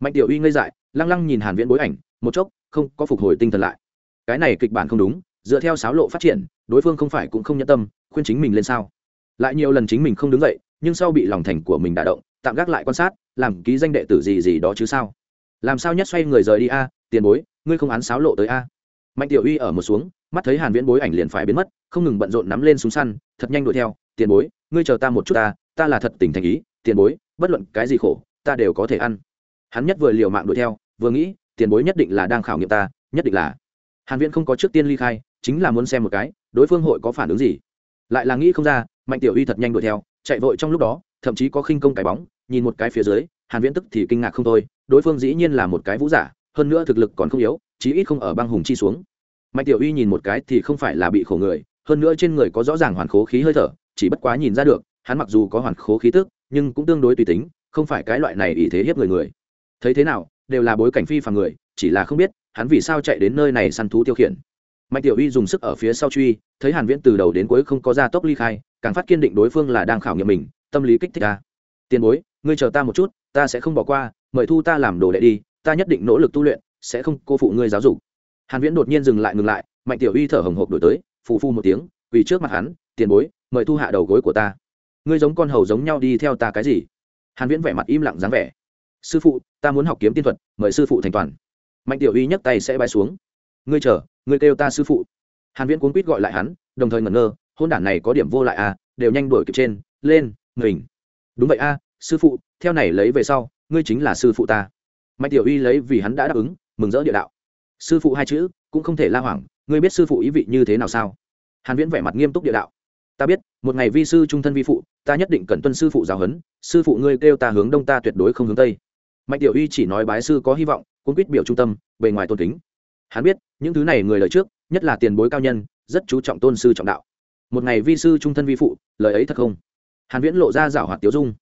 Mạnh tiểu uy ngây dại, lăng lăng nhìn hàn viễn bối ảnh, một chốc, không, có phục hồi tinh thần lại. Cái này kịch bản không đúng, dựa theo sáo lộ phát triển, đối phương không phải cũng không nhẫn tâm, khuyên chính mình lên sao. Lại nhiều lần chính mình không đứng dậy, nhưng sau bị lòng thành của mình đả động, tạm gác lại quan sát, làm ký danh đệ tử gì gì đó chứ sao. Làm sao nhất xoay người rời đi a, tiền bối, ngươi không án sáo lộ tới a. Mạnh tiểu uy ở một xuống, mắt thấy hàn viễn bối ảnh liền phải biến mất, không ngừng bận rộn nắm lên súng săn, thật nhanh đuổi theo tiền bối, ngươi chờ ta một chút ta ta là thật tình thành ý, tiền bối, bất luận cái gì khổ, ta đều có thể ăn. Hắn nhất vừa liều mạng đuổi theo, vừa nghĩ, tiền bối nhất định là đang khảo nghiệm ta, nhất định là. Hàn viễn không có trước tiên ly khai, chính là muốn xem một cái, đối phương hội có phản ứng gì. Lại là nghĩ không ra, mạnh tiểu uy thật nhanh đuổi theo, chạy vội trong lúc đó, thậm chí có khinh công cái bóng, nhìn một cái phía dưới, hàn viễn tức thì kinh ngạc không thôi, đối phương dĩ nhiên là một cái vũ giả, hơn nữa thực lực còn không yếu, chí ít không ở băng hùng chi xuống. Mạnh tiểu uy nhìn một cái thì không phải là bị khổ người, hơn nữa trên người có rõ ràng hoàn khố khí hơi thở chỉ bất quá nhìn ra được, hắn mặc dù có hoàn khố khí tức, nhưng cũng tương đối tùy tính, không phải cái loại này ý thế hiếp người người. Thấy thế nào, đều là bối cảnh phi phàm người, chỉ là không biết, hắn vì sao chạy đến nơi này săn thú tiêu khiển. Mạnh tiểu uy dùng sức ở phía sau truy, thấy hàn viễn từ đầu đến cuối không có ra tốc ly khai, càng phát kiên định đối phương là đang khảo nghiệm mình, tâm lý kích thích ta tiền bối, ngươi chờ ta một chút, ta sẽ không bỏ qua, mời thu ta làm đồ đệ đi, ta nhất định nỗ lực tu luyện, sẽ không cô phụ ngươi giáo dục. Hàn viễn đột nhiên dừng lại ngừng lại, mạnh tiểu uy thở hồng hộc đổi tới phụ phu một tiếng vì trước mặt hắn, tiền bối mời thu hạ đầu gối của ta. Ngươi giống con hầu giống nhau đi theo ta cái gì? Hàn viễn vẻ mặt im lặng dáng vẻ. Sư phụ, ta muốn học kiếm tiên thuật, mời sư phụ thành toàn. Mạnh tiểu uy nhấc tay sẽ bay xuống. Ngươi chờ, ngươi kêu ta sư phụ. Hàn viễn cuốn quýt gọi lại hắn, đồng thời ngẩn ngơ, hôn đản này có điểm vô lại à đều nhanh đuổi kịp trên, lên mình đúng vậy a, sư phụ, theo này lấy về sau, ngươi chính là sư phụ ta. Mạnh tiểu uy lấy vì hắn đã đáp ứng, mừng rỡ địa đạo. Sư phụ hai chữ, cũng không thể la hoảng, ngươi biết sư phụ ý vị như thế nào sao? Hàn viễn vẻ mặt nghiêm túc địa đạo ta biết, một ngày vi sư trung thân vi phụ, ta nhất định cần tuân sư phụ giáo huấn, sư phụ ngươi kêu ta hướng đông ta tuyệt đối không hướng tây. Mạnh tiểu uy chỉ nói bái sư có hy vọng cũng quyết biểu trung tâm, bề ngoài tôn kính. Hắn biết, những thứ này người lời trước, nhất là tiền bối cao nhân, rất chú trọng tôn sư trọng đạo. Một ngày vi sư trung thân vi phụ, lời ấy thật không? Hàn viễn lộ ra rảo hoạt tiểu dung.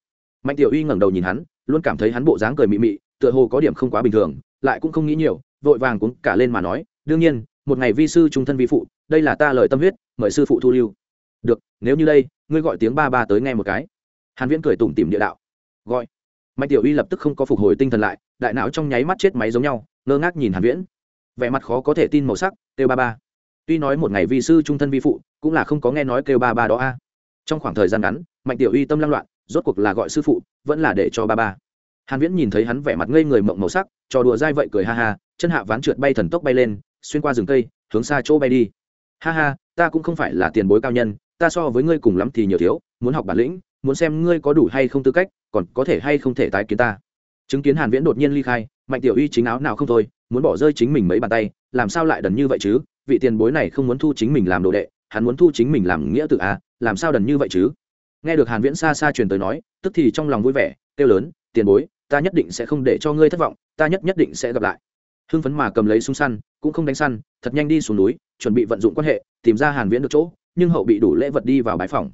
Mạnh tiểu uy ngẩng đầu nhìn hắn, luôn cảm thấy hắn bộ dáng cười mị mị, tựa hồ có điểm không quá bình thường, lại cũng không nghĩ nhiều, vội vàng cũng cả lên mà nói, đương nhiên, một ngày vi sư trung thân vi phụ, đây là ta lời tâm huyết, mời sư phụ thu lưu được, nếu như đây, ngươi gọi tiếng ba ba tới nghe một cái. Hàn viễn cười tủm tỉm địa đạo. Gọi. Mạnh tiểu uy lập tức không có phục hồi tinh thần lại, đại não trong nháy mắt chết máy giống nhau, ngơ ngác nhìn hàn viễn. Vẻ mặt khó có thể tin màu sắc, kêu ba ba. Tuy nói một ngày vi sư trung thân vi phụ, cũng là không có nghe nói kêu ba ba đó a. Trong khoảng thời gian ngắn, mạnh tiểu uy tâm lăng loạn, rốt cuộc là gọi sư phụ, vẫn là để cho ba ba. Hàn viễn nhìn thấy hắn vẻ mặt ngây người mộng màu sắc, trò đùa dai vậy cười ha ha, chân hạ ván trượt bay thần tốc bay lên, xuyên qua rừng cây, hướng xa chỗ bay đi. Ha ha, ta cũng không phải là tiền bối cao nhân ta so với ngươi cùng lắm thì nhiều thiếu muốn học bản lĩnh muốn xem ngươi có đủ hay không tư cách còn có thể hay không thể tái kiến ta. Chứng kiến hàn viễn đột nhiên ly khai mạnh tiểu uy chính áo nào không thôi muốn bỏ rơi chính mình mấy bàn tay làm sao lại đần như vậy chứ? Vị tiền bối này không muốn thu chính mình làm đồ đệ hắn muốn thu chính mình làm nghĩa tự à, làm sao đần như vậy chứ? Nghe được hàn viễn xa xa truyền tới nói tức thì trong lòng vui vẻ kêu lớn tiền bối ta nhất định sẽ không để cho ngươi thất vọng ta nhất nhất định sẽ gặp lại. Hưng phấn mà cầm lấy súng săn cũng không đánh săn thật nhanh đi xuống núi chuẩn bị vận dụng quan hệ tìm ra hàn viễn được chỗ nhưng hậu bị đủ lễ vật đi vào bãi phòng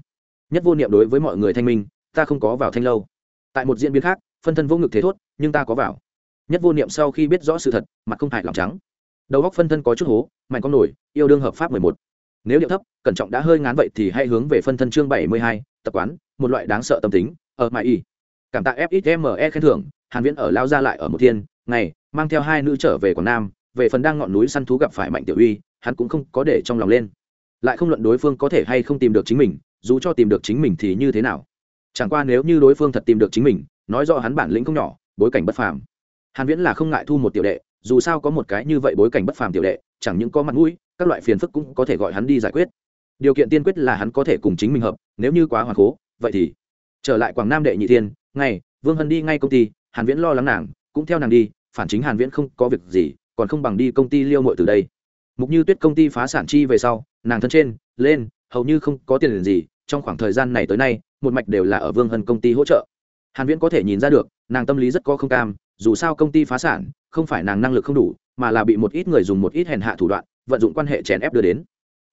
nhất vô niệm đối với mọi người thanh minh, ta không có vào thanh lâu. Tại một diễn biến khác, phân thân vô ngực thế thốt, nhưng ta có vào. Nhất vô niệm sau khi biết rõ sự thật, mặt không hại lòng trắng. Đầu góc phân thân có chút hố, mạnh con nổi, yêu đương hợp pháp mười một. Nếu điệu thấp, cẩn trọng đã hơi ngán vậy thì hãy hướng về phân thân chương bảy mươi hai, tập quán, một loại đáng sợ tâm tính, ở mãi y. Cảm tạ fxme khen thưởng, hàn viễn ở lao ra lại ở một thiên, ngày, mang theo hai nữ trở về quảng nam, về phần đang ngọn núi săn thú gặp phải mạnh tiểu uy, hắn cũng không có để trong lòng lên lại không luận đối phương có thể hay không tìm được chính mình dù cho tìm được chính mình thì như thế nào? Chẳng qua nếu như đối phương thật tìm được chính mình nói rõ hắn bản lĩnh không nhỏ bối cảnh bất phàm. Hàn viễn là không ngại thu một tiểu đệ dù sao có một cái như vậy bối cảnh bất phàm tiểu đệ chẳng những có mặt mũi các loại phiền phức cũng có thể gọi hắn đi giải quyết. Điều kiện tiên quyết là hắn có thể cùng chính mình hợp nếu như quá hoàn cố vậy thì trở lại quảng nam đệ nhị thiên Ngay, vương hân đi ngay công ty hàn viễn lo lắng nàng cũng theo nàng đi phản chính hàn viễn không có việc gì còn không bằng đi công ty liêu muội từ đây mục như tuyết công ty phá sản chi về sau, nàng thân trên, lên, hầu như không có tiền gì, trong khoảng thời gian này tới nay, một mạch đều là ở vương hân công ty hỗ trợ. Hàn viễn có thể nhìn ra được, nàng tâm lý rất có không cam, dù sao công ty phá sản, không phải nàng năng lực không đủ, mà là bị một ít người dùng một ít hèn hạ thủ đoạn, vận dụng quan hệ chèn ép đưa đến.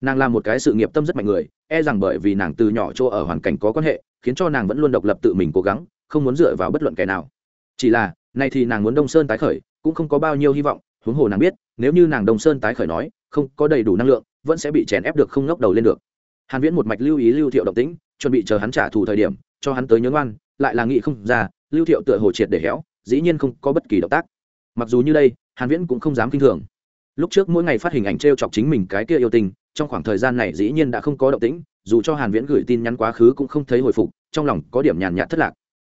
Nàng là một cái sự nghiệp tâm rất mạnh người e rằng bởi vì nàng từ nhỏ chỗ ở hoàn cảnh có quan hệ, khiến cho nàng vẫn luôn độc lập tự mình cố gắng, không muốn dựa vào bất luận kẻ nào. Chỉ là, nay thì nàng muốn đông sơn tái khởi, cũng không có bao nhiêu hy vọng, huống hồ nàng biết nếu như nàng đông sơn tái khởi nói, không có đầy đủ năng lượng, vẫn sẽ bị chèn ép được không ngóc đầu lên được. Hàn viễn một mạch lưu ý lưu thiệu động tĩnh, chuẩn bị chờ hắn trả thù thời điểm, cho hắn tới nhớ ngoan lại là nghĩ không ra, lưu thiệu tựa hồ triệt để héo, dĩ nhiên không có bất kỳ động tác. Mặc dù như đây, hàn viễn cũng không dám kinh thường. Lúc trước mỗi ngày phát hình ảnh treo chọc chính mình cái kia yêu tình, trong khoảng thời gian này dĩ nhiên đã không có động tĩnh, dù cho hàn viễn gửi tin nhắn quá khứ cũng không thấy hồi phục, trong lòng có điểm nhàn nhạt thất lạc.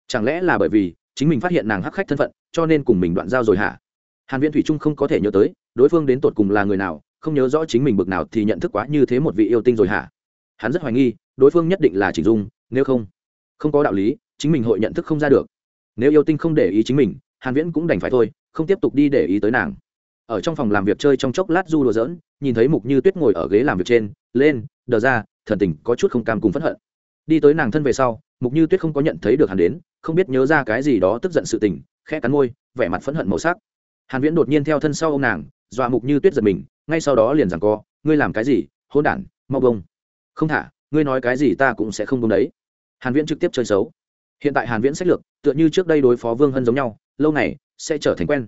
Chẳng lẽ là bởi vì chính mình phát hiện nàng hắc khách thân phận, cho nên cùng mình đoạn giao rồi hả? Hàn viễn thủy trung không có thể nhớ tới đối phương đến tột cùng là người nào, không nhớ rõ chính mình bực nào thì nhận thức quá như thế một vị yêu tinh rồi hả? Hắn rất hoài nghi, đối phương nhất định là chỉ dung, nếu không không có đạo lý, chính mình hội nhận thức không ra được. Nếu yêu tinh không để ý chính mình, hàn viễn cũng đành phải thôi, không tiếp tục đi để ý tới nàng. Ở trong phòng làm việc chơi trong chốc lát du đùa giỡn, nhìn thấy mục như tuyết ngồi ở ghế làm việc trên, lên, đờ ra, thần tình có chút không cam cùng phẫn hận. Đi tới nàng thân về sau, mục như tuyết không có nhận thấy được hắn đến, không biết nhớ ra cái gì đó tức giận sự tình, khẽ cắn môi, vẻ mặt phẫn hận màu sắc. Hàn viễn đột nhiên theo thân sau ông nàng dọa mục như tuyết giật mình, ngay sau đó liền rằng co, ngươi làm cái gì? Hôn đản, mau bông. Không thả, ngươi nói cái gì ta cũng sẽ không bông đấy. Hàn viễn trực tiếp chơi xấu. Hiện tại hàn viễn sách lược, tựa như trước đây đối phó vương hân giống nhau, lâu này sẽ trở thành quen.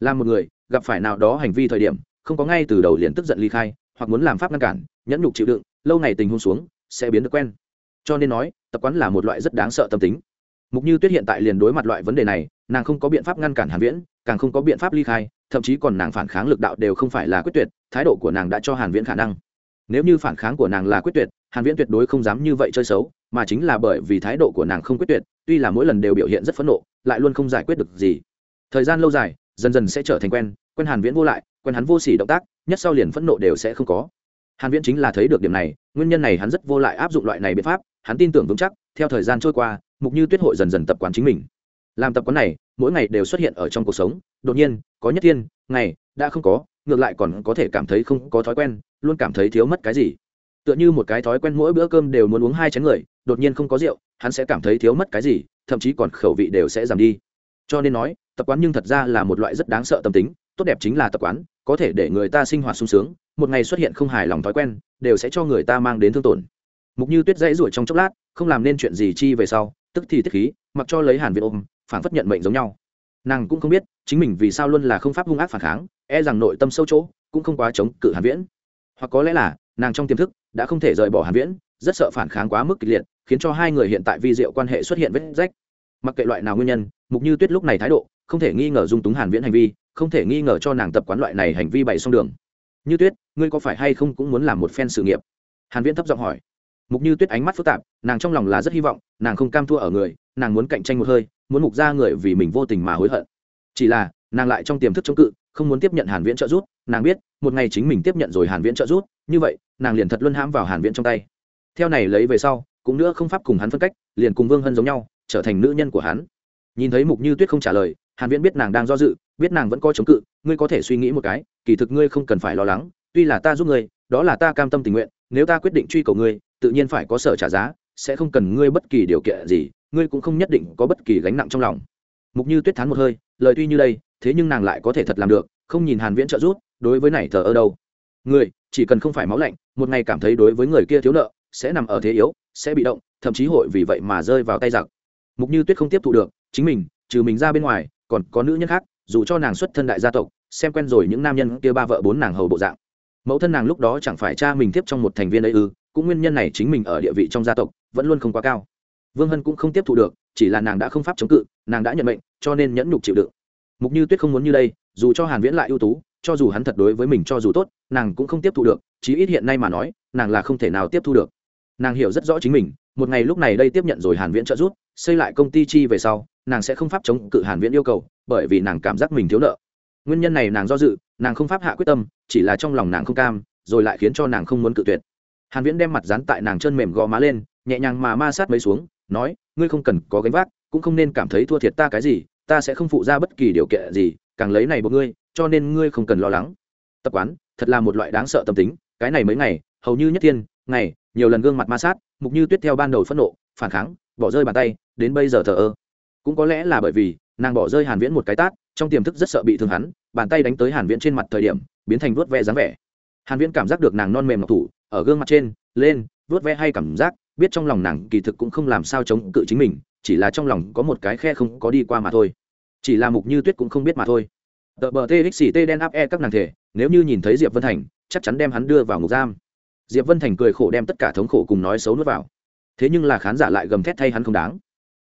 Làm một người, gặp phải nào đó hành vi thời điểm, không có ngay từ đầu liền tức giận ly khai, hoặc muốn làm pháp ngăn cản, nhẫn nhục chịu đựng, lâu ngày tình huống xuống, sẽ biến được quen. Cho nên nói, tập quán là một loại rất đáng sợ tâm tính mục như tuyết hiện tại liền đối mặt loại vấn đề này, nàng không có biện pháp ngăn cản hàn viễn, càng không có biện pháp ly khai, thậm chí còn nàng phản kháng lực đạo đều không phải là quyết tuyệt, thái độ của nàng đã cho hàn viễn khả năng. Nếu như phản kháng của nàng là quyết tuyệt, hàn viễn tuyệt đối không dám như vậy chơi xấu, mà chính là bởi vì thái độ của nàng không quyết tuyệt, tuy là mỗi lần đều biểu hiện rất phẫn nộ, lại luôn không giải quyết được gì. Thời gian lâu dài, dần dần sẽ trở thành quen quen hàn viễn vô lại, quen hắn vô sỉ động tác, nhất sau liền phẫn nộ đều sẽ không có. Hàn viễn chính là thấy được điểm này, nguyên nhân này hắn rất vô lại áp dụng loại này biện pháp, hắn tin tưởng vững chắc, theo thời gian trôi qua mục như tuyết hội dần dần tập quán chính mình. Làm tập quán này, mỗi ngày đều xuất hiện ở trong cuộc sống. Đột nhiên, có nhất thiên, ngày, đã không có, ngược lại còn có thể cảm thấy không có thói quen, luôn cảm thấy thiếu mất cái gì. Tựa như một cái thói quen mỗi bữa cơm đều muốn uống hai chén người, đột nhiên không có rượu, hắn sẽ cảm thấy thiếu mất cái gì, thậm chí còn khẩu vị đều sẽ giảm đi. Cho nên nói, tập quán nhưng thật ra là một loại rất đáng sợ tâm tính, tốt đẹp chính là tập quán, có thể để người ta sinh hoạt sung sướng, một ngày xuất hiện không hài lòng thói quen, đều sẽ cho người ta mang đến thương tổn. Mục như tuyết dãy ruổi trong chốc lát, không làm nên chuyện gì chi về sau tức thì tiết khí, mặc cho lấy hàn việt ôm phản phất nhận mệnh giống nhau. Nàng cũng không biết, chính mình vì sao luôn là không pháp hung ác phản kháng e rằng nội tâm sâu chỗ, cũng không quá chống cự hàn viễn. Hoặc có lẽ là, nàng trong tiềm thức, đã không thể rời bỏ hàn viễn, rất sợ phản kháng quá mức kịch liệt, khiến cho hai người hiện tại vi diệu quan hệ xuất hiện vết rách. Mặc kệ loại nào nguyên nhân, mục như tuyết lúc này thái độ, không thể nghi ngờ dung túng hàn viễn hành vi, không thể nghi ngờ cho nàng tập quán loại này hành vi bày xong đường. Như tuyết, ngươi có phải hay không cũng muốn làm một phen sự nghiệp? Hàn viễn thấp giọng hỏi mục như tuyết ánh mắt phức tạp, nàng trong lòng là rất hy vọng, nàng không cam thua ở người, nàng muốn cạnh tranh một hơi, muốn mục ra người vì mình vô tình mà hối hận. Chỉ là, nàng lại trong tiềm thức chống cự, không muốn tiếp nhận hàn viễn trợ giúp, nàng biết, một ngày chính mình tiếp nhận rồi hàn viễn trợ giúp, như vậy, nàng liền thật luân hãm vào hàn viễn trong tay. Theo này lấy về sau, cũng nữa không pháp cùng hắn phân cách, liền cùng vương hân giống nhau, trở thành nữ nhân của hắn. Nhìn thấy mục như tuyết không trả lời, hàn viễn biết nàng đang do dự, biết nàng vẫn có chống cự, ngươi có thể suy nghĩ một cái, kỳ thực ngươi không cần phải lo lắng, tuy là ta giúp ngươi, đó là ta cam tâm tình nguyện nếu ta quyết định truy cầu ngươi, tự nhiên phải có sở trả giá, sẽ không cần ngươi bất kỳ điều kiện gì, ngươi cũng không nhất định có bất kỳ gánh nặng trong lòng. Mục như tuyết thán một hơi, lời tuy như đây, thế nhưng nàng lại có thể thật làm được, không nhìn hàn viễn trợ giúp, đối với này thờ ở đâu. Người chỉ cần không phải máu lạnh, một ngày cảm thấy đối với người kia thiếu nợ, sẽ nằm ở thế yếu, sẽ bị động, thậm chí hội vì vậy mà rơi vào tay giặc. Mục như tuyết không tiếp thu được, chính mình, trừ mình ra bên ngoài, còn có nữ nhân khác, dù cho nàng xuất thân đại gia tộc, xem quen rồi những nam nhân kia ba vợ bốn nàng hầu bộ dạng mẫu thân nàng lúc đó chẳng phải cha mình tiếp trong một thành viên ấy ư, cũng nguyên nhân này chính mình ở địa vị trong gia tộc vẫn luôn không quá cao. Vương hân cũng không tiếp thu được, chỉ là nàng đã không pháp chống cự, nàng đã nhận mệnh, cho nên nhẫn nhục chịu đựng. Mục như tuyết không muốn như đây, dù cho hàn viễn lại ưu tú, cho dù hắn thật đối với mình cho dù tốt, nàng cũng không tiếp thu được, chí ít hiện nay mà nói, nàng là không thể nào tiếp thu được. Nàng hiểu rất rõ chính mình, một ngày lúc này đây tiếp nhận rồi hàn viễn trợ giúp, xây lại công ty chi về sau, nàng sẽ không pháp chống cự hàn viễn yêu cầu, bởi vì nàng cảm giác mình thiếu nợ nguyên nhân này nàng do dự, nàng không pháp hạ quyết tâm, chỉ là trong lòng nàng không cam, rồi lại khiến cho nàng không muốn cự tuyệt. Hàn viễn đem mặt dán tại nàng chân mềm gò má lên, nhẹ nhàng mà ma sát mấy xuống, nói, ngươi không cần có gánh vác, cũng không nên cảm thấy thua thiệt ta cái gì, ta sẽ không phụ ra bất kỳ điều kiện gì, càng lấy này buộc ngươi, cho nên ngươi không cần lo lắng. Tập quán, thật là một loại đáng sợ tâm tính, cái này mấy ngày, hầu như nhất thiên, ngày, nhiều lần gương mặt ma sát, mục như tuyết theo ban đầu phẫn nộ, phản kháng, bỏ rơi bàn tay, đến bây giờ thờ ơ. Cũng có lẽ là bởi vì, nàng bỏ rơi hàn viễn một cái tát trong tiềm thức rất sợ bị thương hắn, bàn tay đánh tới hàn viễn trên mặt thời điểm, biến thành vuốt ve dáng vẻ. Hàn viễn cảm giác được nàng non mềm ngọc thủ, ở gương mặt trên, lên, vuốt ve hay cảm giác, biết trong lòng nàng kỳ thực cũng không làm sao chống cự chính mình, chỉ là trong lòng có một cái khe không có đi qua mà thôi. Chỉ là mục như tuyết cũng không biết mà thôi. Tờ bờ txt đen áp e các nàng thể, nếu như nhìn thấy diệp vân thành, chắc chắn đem hắn đưa vào ngục giam. Diệp vân thành cười khổ đem tất cả thống khổ cùng nói xấu nuốt vào. Thế nhưng là khán giả lại gầm thét thay hắn không đáng.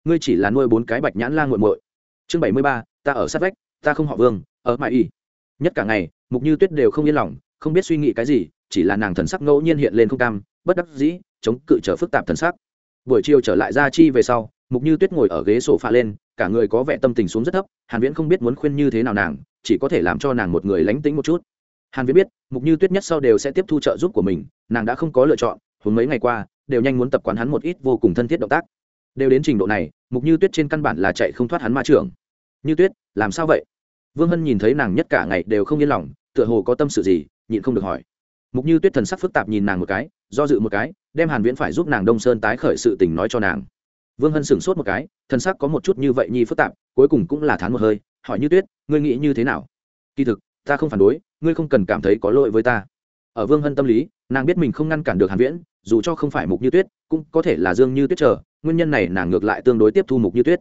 Ngươi chỉ là nuôi bốn cái bạch nhãn la nguội muội. Chương bảy mươi ba ta ở sát vách, ta không họ vương, ở mãi y. Nhất cả ngày, mục như tuyết đều không yên lòng, không biết suy nghĩ cái gì, chỉ là nàng thần sắc ngẫu nhiên hiện lên không cam, bất đắc dĩ, chống cự trở phức tạp thần sắc. Buổi chiều trở lại ra chi về sau, mục như tuyết ngồi ở ghế sổ pha lên, cả người có vẻ tâm tình xuống rất thấp, hàn viễn không biết muốn khuyên như thế nào nàng, chỉ có thể làm cho nàng một người lánh tĩnh một chút. Hàn viễn biết, mục như tuyết nhất sau đều sẽ tiếp thu trợ giúp của mình, nàng đã không có lựa chọn, huống mấy ngày qua, đều nhanh muốn tập quán hắn một ít vô cùng thân thiết động tác. Đều đến trình độ này, mục như tuyết trên căn bản là chạy không thoát hắn ma trưởng như tuyết, làm sao vậy? Vương hân nhìn thấy nàng nhất cả ngày đều không yên lòng, tựa hồ có tâm sự gì, nhịn không được hỏi. Mục như tuyết thần sắc phức tạp nhìn nàng một cái, do dự một cái, đem hàn viễn phải giúp nàng đông sơn tái khởi sự tình nói cho nàng. Vương hân sửng sốt một cái, thần sắc có một chút như vậy nhi phức tạp, cuối cùng cũng là thán một hơi, hỏi như tuyết, ngươi nghĩ như thế nào? Kỳ thực, ta không phản đối, ngươi không cần cảm thấy có lỗi với ta. Ở vương hân tâm lý, nàng biết mình không ngăn cản được hàn viễn, dù cho không phải mục như tuyết, cũng có thể là dương như tuyết chờ, nguyên nhân này nàng ngược lại tương đối tiếp thu mục như tuyết.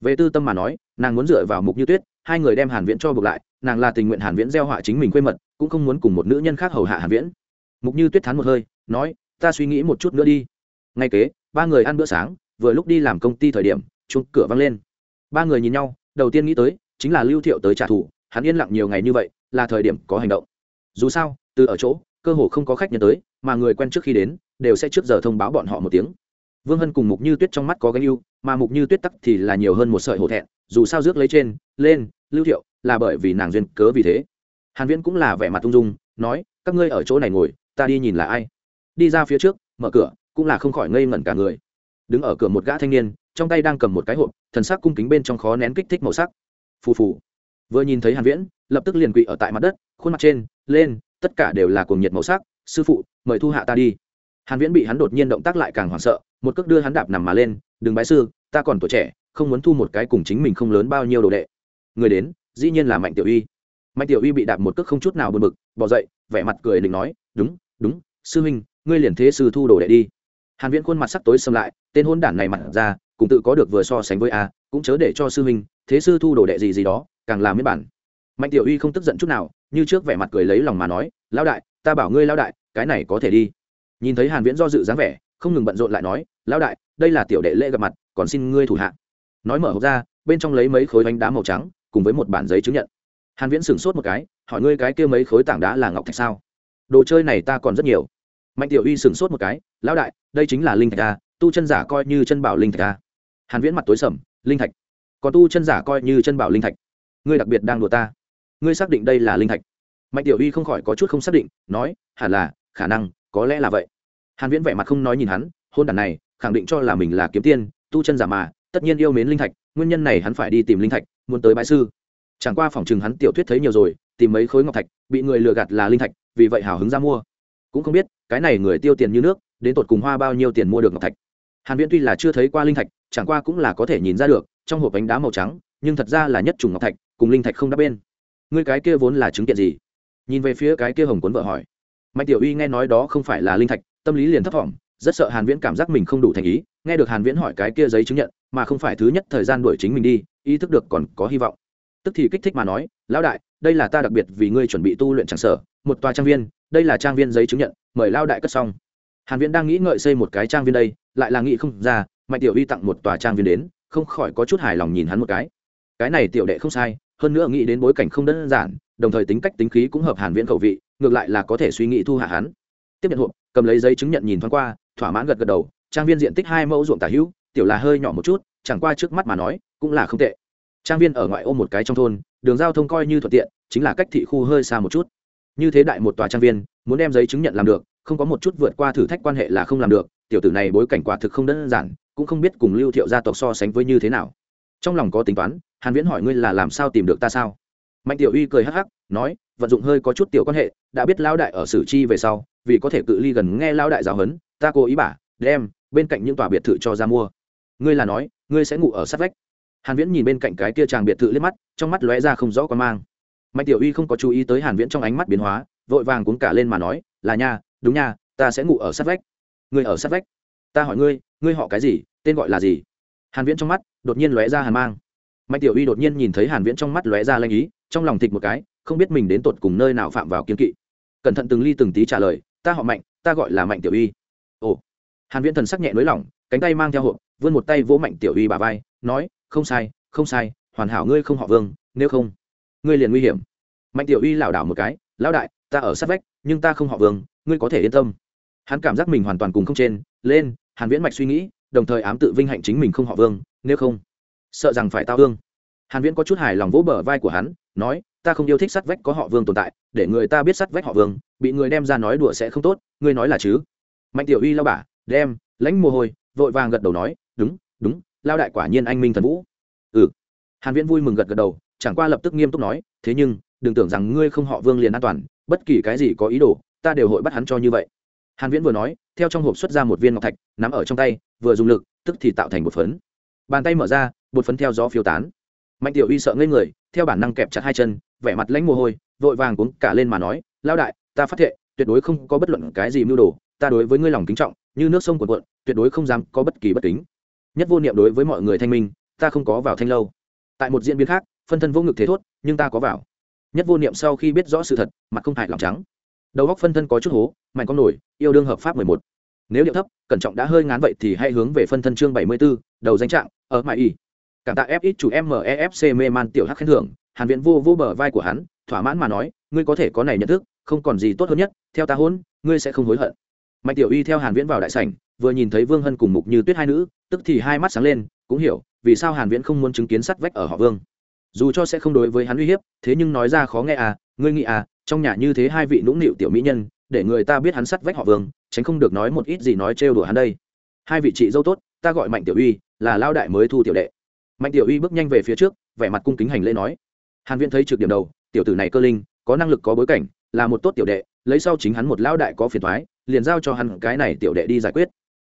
Về tư tâm mà nói nàng muốn dựa vào mục như tuyết, hai người đem hàn viễn cho buộc lại, nàng là tình nguyện hàn viễn gieo họa chính mình quê mật, cũng không muốn cùng một nữ nhân khác hầu hạ hàn viễn. Mục như tuyết thán một hơi, nói, ta suy nghĩ một chút nữa đi. Ngay kế, ba người ăn bữa sáng, vừa lúc đi làm công ty thời điểm, chuông cửa vang lên. Ba người nhìn nhau, đầu tiên nghĩ tới, chính là lưu thiệu tới trả thù, hắn yên lặng nhiều ngày như vậy, là thời điểm có hành động. Dù sao, từ ở chỗ, cơ hồ không có khách nhân tới, mà người quen trước khi đến, đều sẽ trước giờ thông báo bọn họ một tiếng. Vương hân cùng mục như tuyết trong mắt có gánh yêu mà mục như tuyết tắc thì là nhiều hơn một sợi hổ thẹn, dù sao rước lấy trên, lên, lưu thiệu là bởi vì nàng duyên cớ vì thế. Hàn viễn cũng là vẻ mặt ung dung, nói, các ngươi ở chỗ này ngồi, ta đi nhìn là ai? Đi ra phía trước, mở cửa, cũng là không khỏi ngây ngẩn cả người. Đứng ở cửa một gã thanh niên, trong tay đang cầm một cái hộp, thần sắc cung kính bên trong khó nén kích thích màu sắc. Phù phù. Vừa nhìn thấy hàn viễn, lập tức liền quỵ ở tại mặt đất, khuôn mặt trên, lên, tất cả đều là cuồng nhiệt màu sắc. Sư phụ, mời thu hạ ta đi. Hàn viễn bị hắn đột nhiên động tác lại càng hoảng sợ, một cước đưa hắn đạp nằm mà lên đừng bái sư, ta còn tuổi trẻ, không muốn thu một cái cùng chính mình không lớn bao nhiêu đồ đệ. Người đến, dĩ nhiên là mạnh tiểu uy. Mạnh tiểu uy bị đạp một cước không chút nào bực bực, bỏ dậy, vẻ mặt cười định nói, đúng đúng, sư huynh, ngươi liền thế sư thu đồ đệ đi. Hàn viễn khuôn mặt sắc tối sầm lại, tên hôn đản này mặt ra cũng tự có được vừa so sánh với a, cũng chớ để cho sư huynh, thế sư thu đồ đệ gì gì đó, càng làm miết bản. Mạnh tiểu uy không tức giận chút nào, như trước vẻ mặt cười lấy lòng mà nói, lão đại, ta bảo ngươi lão đại, cái này có thể đi. Nhìn thấy hàn viễn do dự dáng vẻ không ngừng bận rộn lại nói, lão đại, đây là tiểu đệ lễ gặp mặt, còn xin ngươi thủ hạ. Nói mở hộp ra, bên trong lấy mấy khối bánh đá màu trắng, cùng với một bản giấy chứng nhận. Hàn viễn sửng sốt một cái, hỏi ngươi cái kia mấy khối tảng đá là ngọc thạch sao? Đồ chơi này ta còn rất nhiều. Mạnh tiểu uy sửng sốt một cái, lão đại, đây chính là linh thạch a, tu chân giả coi như chân bảo linh thạch ta hàn viễn mặt tối sầm, linh thạch? Còn tu chân giả coi như chân bảo linh thạch? Ngươi đặc biệt đang đùa ta. Ngươi xác định đây là linh thạch? Mạnh tiểu uy không khỏi có chút không xác định, nói, hẳn là, khả năng, có lẽ là vậy hàn viễn vẻ mặt không nói nhìn hắn, hôn đàn này, khẳng định cho là mình là kiếm tiên, tu chân giả mà, tất nhiên yêu mến linh thạch, nguyên nhân này hắn phải đi tìm linh thạch, muốn tới bãi sư. Chẳng qua phòng chừng hắn tiểu thuyết thấy nhiều rồi, tìm mấy khối ngọc thạch, bị người lừa gạt là linh thạch, vì vậy hào hứng ra mua. Cũng không biết, cái này người tiêu tiền như nước, đến tột cùng hoa bao nhiêu tiền mua được ngọc thạch. Hàn viễn tuy là chưa thấy qua linh thạch, chẳng qua cũng là có thể nhìn ra được, trong hộp bánh đá màu trắng, nhưng thật ra là nhất trùng ngọc thạch, cùng linh thạch không đáp bên. Ngươi cái kia vốn là chứng kiện gì? Nhìn về phía cái kia hồng cuốn vợ hỏi. Mạnh tiểu uy nghe nói đó không phải là linh thạch tâm lý liền thấp thỏm, rất sợ hàn viễn cảm giác mình không đủ thành ý, nghe được hàn viễn hỏi cái kia giấy chứng nhận, mà không phải thứ nhất thời gian đuổi chính mình đi, ý thức được còn có hy vọng. Tức thì kích thích mà nói, lão đại, đây là ta đặc biệt vì ngươi chuẩn bị tu luyện chẳng sở, một tòa trang viên, đây là trang viên giấy chứng nhận, mời lao đại cất xong. Hàn viễn đang nghĩ ngợi xây một cái trang viên đây, lại là nghĩ không ra, mạnh tiểu uy tặng một tòa trang viên đến, không khỏi có chút hài lòng nhìn hắn một cái. Cái này tiểu đệ không sai, hơn nữa nghĩ đến bối cảnh không đơn giản, đồng thời tính cách tính khí cũng hợp hàn viễn khẩu vị, ngược lại là có thể suy nghĩ thu hạ hắn tiếp nhận hộp, cầm lấy giấy chứng nhận nhìn thoáng qua, thỏa mãn gật gật đầu, trang viên diện tích hai mẫu ruộng tả hữu, tiểu là hơi nhỏ một chút, chẳng qua trước mắt mà nói, cũng là không tệ. Trang viên ở ngoại ô một cái trong thôn, đường giao thông coi như thuận tiện, chính là cách thị khu hơi xa một chút. Như thế đại một tòa trang viên, muốn đem giấy chứng nhận làm được, không có một chút vượt qua thử thách quan hệ là không làm được, tiểu tử này bối cảnh quả thực không đơn giản, cũng không biết cùng lưu thiệu gia tộc so sánh với như thế nào. Trong lòng có tính toán, hàn viễn hỏi ngươi là làm sao tìm được ta sao? Mạnh tiểu uy cười hắc hắc, nói, vận dụng hơi có chút tiểu quan hệ, đã biết lão đại ở sử chi về sau vì có thể cự ly gần nghe lão đại giáo huấn, ta cố ý bả, đem, bên cạnh những tòa biệt thự cho ra mua. Ngươi là nói, ngươi sẽ ngủ ở sát vách. Hàn viễn nhìn bên cạnh cái kia chàng biệt thự liếc mắt, trong mắt lóe ra không rõ quan mang. Mạnh tiểu uy không có chú ý tới hàn viễn trong ánh mắt biến hóa, vội vàng cuống cả lên mà nói, là nha, đúng nha, ta sẽ ngủ ở sát vách. Ngươi ở sát vách? Ta hỏi ngươi ngươi họ cái gì, tên gọi là gì? Hàn viễn trong mắt đột nhiên lóe ra hàn mang. Mạnh tiểu uy đột nhiên nhìn thấy hàn viễn trong mắt lóe ra lanh ý, trong lòng thịch một cái, không biết mình đến tột cùng nơi nào phạm vào kiên kỵ. Cẩn thận từng ly từng tí trả lời ta họ mạnh, ta gọi là mạnh tiểu uy ồ. Hàn viễn thần sắc nhẹ nới lỏng, cánh tay mang theo hộp, vươn một tay vỗ mạnh tiểu uy bà vai, nói, không sai không sai, hoàn hảo ngươi không họ vương, nếu không, ngươi liền nguy hiểm. Mạnh tiểu uy lảo đảo một cái, lão đại, ta ở sát vách, nhưng ta không họ vương, ngươi có thể yên tâm. Hắn cảm giác mình hoàn toàn cùng không trên, lên, hàn viễn mạch suy nghĩ, đồng thời ám tự vinh hạnh chính mình không họ vương, nếu không, sợ rằng phải tao vương hàn viễn có chút hài lòng vỗ bờ vai của hắn, nói ta không yêu thích sát vách có họ vương tồn tại, để người ta biết sát vách họ vương, bị người đem ra nói đùa sẽ không tốt, ngươi nói là chứ? Mạnh tiểu uy lao bả đem, lãnh mồ hôi, vội vàng gật đầu nói, đúng đúng, lao đại quả nhiên anh minh thần vũ. Ừ. Hàn viễn vui mừng gật gật đầu, chẳng qua lập tức nghiêm túc nói, thế nhưng, đừng tưởng rằng ngươi không họ vương liền an toàn, bất kỳ cái gì có ý đồ, ta đều hội bắt hắn cho như vậy. Hàn viễn vừa nói, theo trong hộp xuất ra một viên ngọc thạch, nắm ở trong tay, vừa dùng lực, tức thì tạo thành một phấn. Bàn tay mở ra, một phấn theo gió phiêu tán. Mạnh tiểu uy sợ ngây người, theo bản năng kẹp chặt hai chân vẻ mặt lãnh mồ hôi vội vàng cuống cả lên mà nói lao đại ta phát thệ tuyệt đối không có bất luận cái gì mưu đồ ta đối với ngươi lòng kính trọng như nước sông cuộn cuộn tuyệt đối không dám có bất kỳ bất kính. Nhất vô niệm đối với mọi người thanh minh ta không có vào thanh lâu. Tại một diễn biến khác phân thân vô ngực thế thốt nhưng ta có vào. Nhất vô niệm sau khi biết rõ sự thật mặt không hại lòng trắng. Đầu góc phân thân có chút hố mạnh con nổi yêu đương hợp pháp mười một. Nếu điệu thấp cẩn trọng đã hơi ngán vậy thì hãy hướng về phân thân chương bảy mươi 74, đầu danh trạng ở mại y cảm tạ f chủ mefc mê man tiểu hắc khen thưởng hàn viện vô vô bờ vai của hắn, thỏa mãn mà nói, ngươi có thể có này nhận thức, không còn gì tốt hơn nhất, theo ta hôn, ngươi sẽ không hối hận. Mạnh tiểu uy theo hàn viễn vào đại sảnh, vừa nhìn thấy vương hân cùng mục như tuyết hai nữ, tức thì hai mắt sáng lên, cũng hiểu vì sao hàn viễn không muốn chứng kiến sắt vách ở họ vương. Dù cho sẽ không đối với hắn uy hiếp, thế nhưng nói ra khó nghe à ngươi nghĩ à trong nhà như thế hai vị nũng nịu tiểu mỹ nhân, để người ta biết hắn sắt vách họ vương, tránh không được nói một ít gì nói trêu đùa hắn đây. Hai vị chị dâu tốt, ta gọi mạnh tiểu uy, là lao đại mới thu tiểu đệ. Mạnh tiểu uy bước nhanh về phía trước, vẻ mặt cung kính hành lễ nói hàn viễn thấy trực điểm đầu, tiểu tử này cơ linh, có năng lực có bối cảnh, là một tốt tiểu đệ, lấy sau chính hắn một lão đại có phiền thoái liền giao cho hắn cái này tiểu đệ đi giải quyết.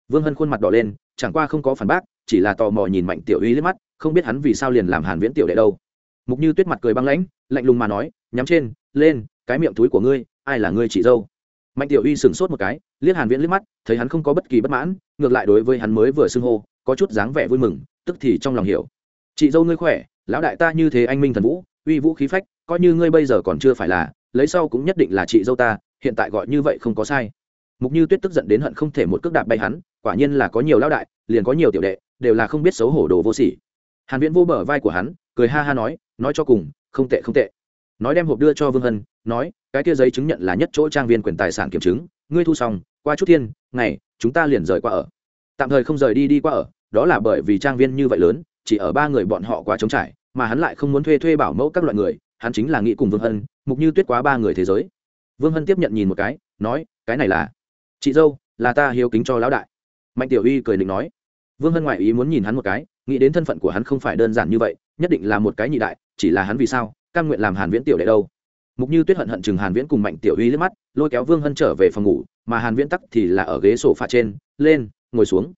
Vương hân khuôn mặt đỏ lên, chẳng qua không có phản bác, chỉ là tò mò nhìn mạnh tiểu uy liếc mắt, không biết hắn vì sao liền làm hàn viễn tiểu đệ đâu. Mục như tuyết mặt cười băng lãnh, lạnh lùng mà nói, nhắm trên, lên, cái miệng túi của ngươi, ai là ngươi chị dâu? Mạnh tiểu uy sửng sốt một cái, liếc hàn viễn liếc mắt, thấy hắn không có bất kỳ bất mãn, ngược lại đối với hắn mới vừa xưng hô, có chút dáng vẻ vui mừng, tức thì trong lòng hiểu. Chị dâu ngươi khỏe, lão đại ta như thế anh minh thần vũ uy vũ khí phách, coi như ngươi bây giờ còn chưa phải là, lấy sau cũng nhất định là chị dâu ta, hiện tại gọi như vậy không có sai. Mục như tuyết tức giận đến hận không thể một cước đạp bay hắn, quả nhiên là có nhiều lão đại, liền có nhiều tiểu đệ, đều là không biết xấu hổ đồ vô sỉ. Hàn viễn vô bờ vai của hắn, cười ha ha nói nói cho cùng, không tệ không tệ. Nói đem hộp đưa cho vương hân, nói, cái kia giấy chứng nhận là nhất chỗ trang viên quyền tài sản kiểm chứng, ngươi thu xong, qua chút thiên, ngày, chúng ta liền rời qua ở. Tạm thời không rời đi đi qua ở, đó là bởi vì trang viên như vậy lớn, chỉ ở ba người bọn họ quá trống trải mà hắn lại không muốn thuê thuê bảo mẫu các loại người, hắn chính là nghĩ cùng vương hân, mục như tuyết quá ba người thế giới. Vương hân tiếp nhận nhìn một cái, nói, cái này là, chị dâu, là ta hiếu kính cho lão đại. Mạnh tiểu uy cười định nói. Vương hân ngoại ý muốn nhìn hắn một cái, nghĩ đến thân phận của hắn không phải đơn giản như vậy, nhất định là một cái nhị đại, chỉ là hắn vì sao, cam nguyện làm hàn viễn tiểu đệ đâu. Mục như tuyết hận hận chừng hàn viễn cùng mạnh tiểu uy liếc mắt, lôi kéo vương hân trở về phòng ngủ, mà hàn viễn tắc thì là ở ghế sổ pha trên, lên, ngồi xuống.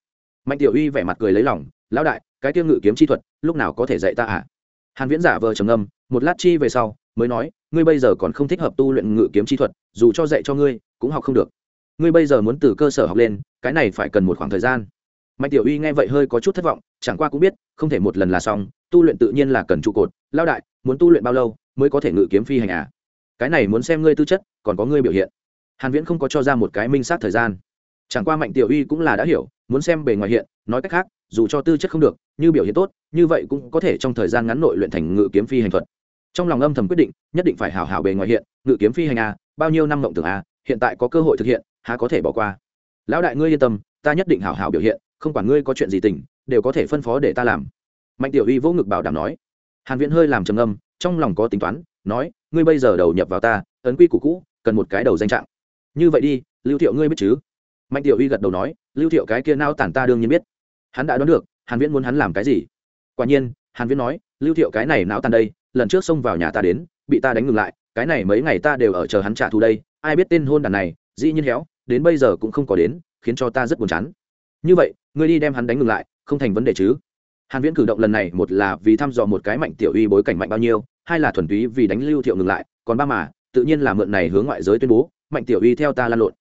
Mạnh tiểu uy vẻ mặt cười lấy lòng, lão đại, cái tiêu ngự kiếm chi thuật, lúc nào có thể dạy ta à? Hàn viễn giả vờ trầm ngâm, một lát chi về sau, mới nói, ngươi bây giờ còn không thích hợp tu luyện ngự kiếm chi thuật, dù cho dạy cho ngươi, cũng học không được. Ngươi bây giờ muốn từ cơ sở học lên, cái này phải cần một khoảng thời gian. Mạnh tiểu uy nghe vậy hơi có chút thất vọng, chẳng qua cũng biết, không thể một lần là xong, tu luyện tự nhiên là cần trụ cột. Lao đại, muốn tu luyện bao lâu mới có thể ngự kiếm phi hành à? Cái này muốn xem ngươi tư chất, còn có ngươi biểu hiện. Hàn viễn không có cho ra một cái minh sát thời gian. Chẳng qua mạnh tiểu uy cũng là đã hiểu, muốn xem bề ngoài hiện, nói cách khác dù cho tư chất không được, như biểu hiện tốt, như vậy cũng có thể trong thời gian ngắn nội luyện thành ngự kiếm phi hành thuật. Trong lòng âm thầm quyết định, nhất định phải hảo hảo bề ngoài hiện, ngự kiếm phi hành à bao nhiêu năm mộng tưởng à hiện tại có cơ hội thực hiện, há có thể bỏ qua. Lão đại ngươi yên tâm, ta nhất định hảo hảo biểu hiện, không quản ngươi có chuyện gì tình, đều có thể phân phó để ta làm. Mạnh tiểu uy vỗ ngực bảo đảm nói. Hàn viễn hơi làm trầm âm trong lòng có tính toán, nói, ngươi bây giờ đầu nhập vào ta, ấn quy củ cũ, cần một cái đầu danh trạng. Như vậy đi, lưu thiệu ngươi biết chứ? Mạnh tiểu uy gật đầu nói, lưu thiệu cái kia nao tản ta đương nhiên biết hắn đã đoán được, hàn viễn muốn hắn làm cái gì. Quả nhiên, hàn viễn nói, lưu thiệu cái này não tàn đây, lần trước xông vào nhà ta đến, bị ta đánh ngừng lại, cái này mấy ngày ta đều ở chờ hắn trả thù đây, ai biết tên hôn đàn này, dĩ nhiên héo, đến bây giờ cũng không có đến, khiến cho ta rất buồn chán. Như vậy, ngươi đi đem hắn đánh ngừng lại, không thành vấn đề chứ? Hàn viễn cử động lần này, một là vì thăm dò một cái mạnh tiểu uy bối cảnh mạnh bao nhiêu, hai là thuần túy vì đánh lưu thiệu ngừng lại, còn ba mà, tự nhiên là mượn này hướng ngoại giới tuyên bố, mạnh tiểu uy theo ta lan lộn.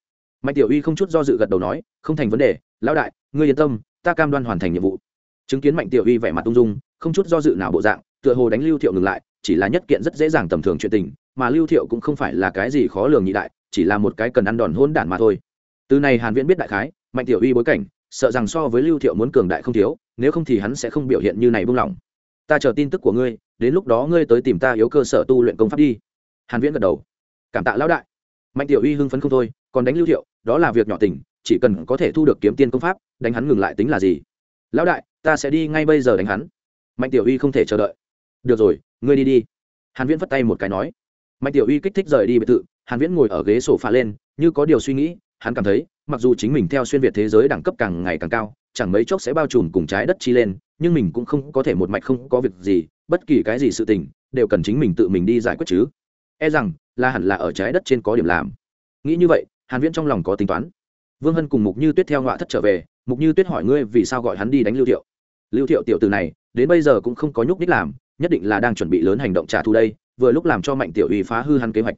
Mạnh tiểu uy không chút do dự gật đầu nói, không thành vấn đề, lão đại, ngươi yên tâm ta cam đoan hoàn thành nhiệm vụ. Chứng kiến mạnh tiểu uy vẻ mặt ung dung, không chút do dự nào bộ dạng, tựa hồ đánh lưu thiệu ngừng lại, chỉ là nhất kiện rất dễ dàng tầm thường chuyện tình, mà lưu thiệu cũng không phải là cái gì khó lường nhị đại, chỉ là một cái cần ăn đòn hôn đản mà thôi. Từ này hàn viễn biết đại khái, mạnh tiểu uy bối cảnh, sợ rằng so với lưu thiệu muốn cường đại không thiếu, nếu không thì hắn sẽ không biểu hiện như này buông lỏng. Ta chờ tin tức của ngươi, đến lúc đó ngươi tới tìm ta yếu cơ sở tu luyện công pháp đi. Hàn viễn gật đầu. Cảm tạ lão đại. Mạnh tiểu uy hưng phấn không thôi, còn đánh lưu thiệu, đó là việc nhỏ tình chỉ cần có thể thu được kiếm tiên công pháp, đánh hắn ngừng lại tính là gì? Lão đại, ta sẽ đi ngay bây giờ đánh hắn. Mạnh tiểu uy không thể chờ đợi. Được rồi, ngươi đi đi. Hàn viễn vất tay một cái nói. Mạnh tiểu uy kích thích rời đi biệt thự, hàn viễn ngồi ở ghế sổ pha lên, như có điều suy nghĩ, hắn cảm thấy, mặc dù chính mình theo xuyên việt thế giới đẳng cấp càng ngày càng cao, chẳng mấy chốc sẽ bao trùm cùng trái đất chi lên, nhưng mình cũng không có thể một mạch không có việc gì, bất kỳ cái gì sự tình, đều cần chính mình tự mình đi giải quyết chứ. E rằng, là hẳn là ở trái đất trên có điểm làm. Nghĩ như vậy, hàn viễn trong lòng có tính toán vương hân cùng mục như tuyết theo ngọa thất trở về mục như tuyết hỏi ngươi vì sao gọi hắn đi đánh lưu thiệu. Lưu thiệu tiểu tử này đến bây giờ cũng không có nhúc đích làm nhất định là đang chuẩn bị lớn hành động trả thù đây vừa lúc làm cho mạnh tiểu uy phá hư hắn kế hoạch.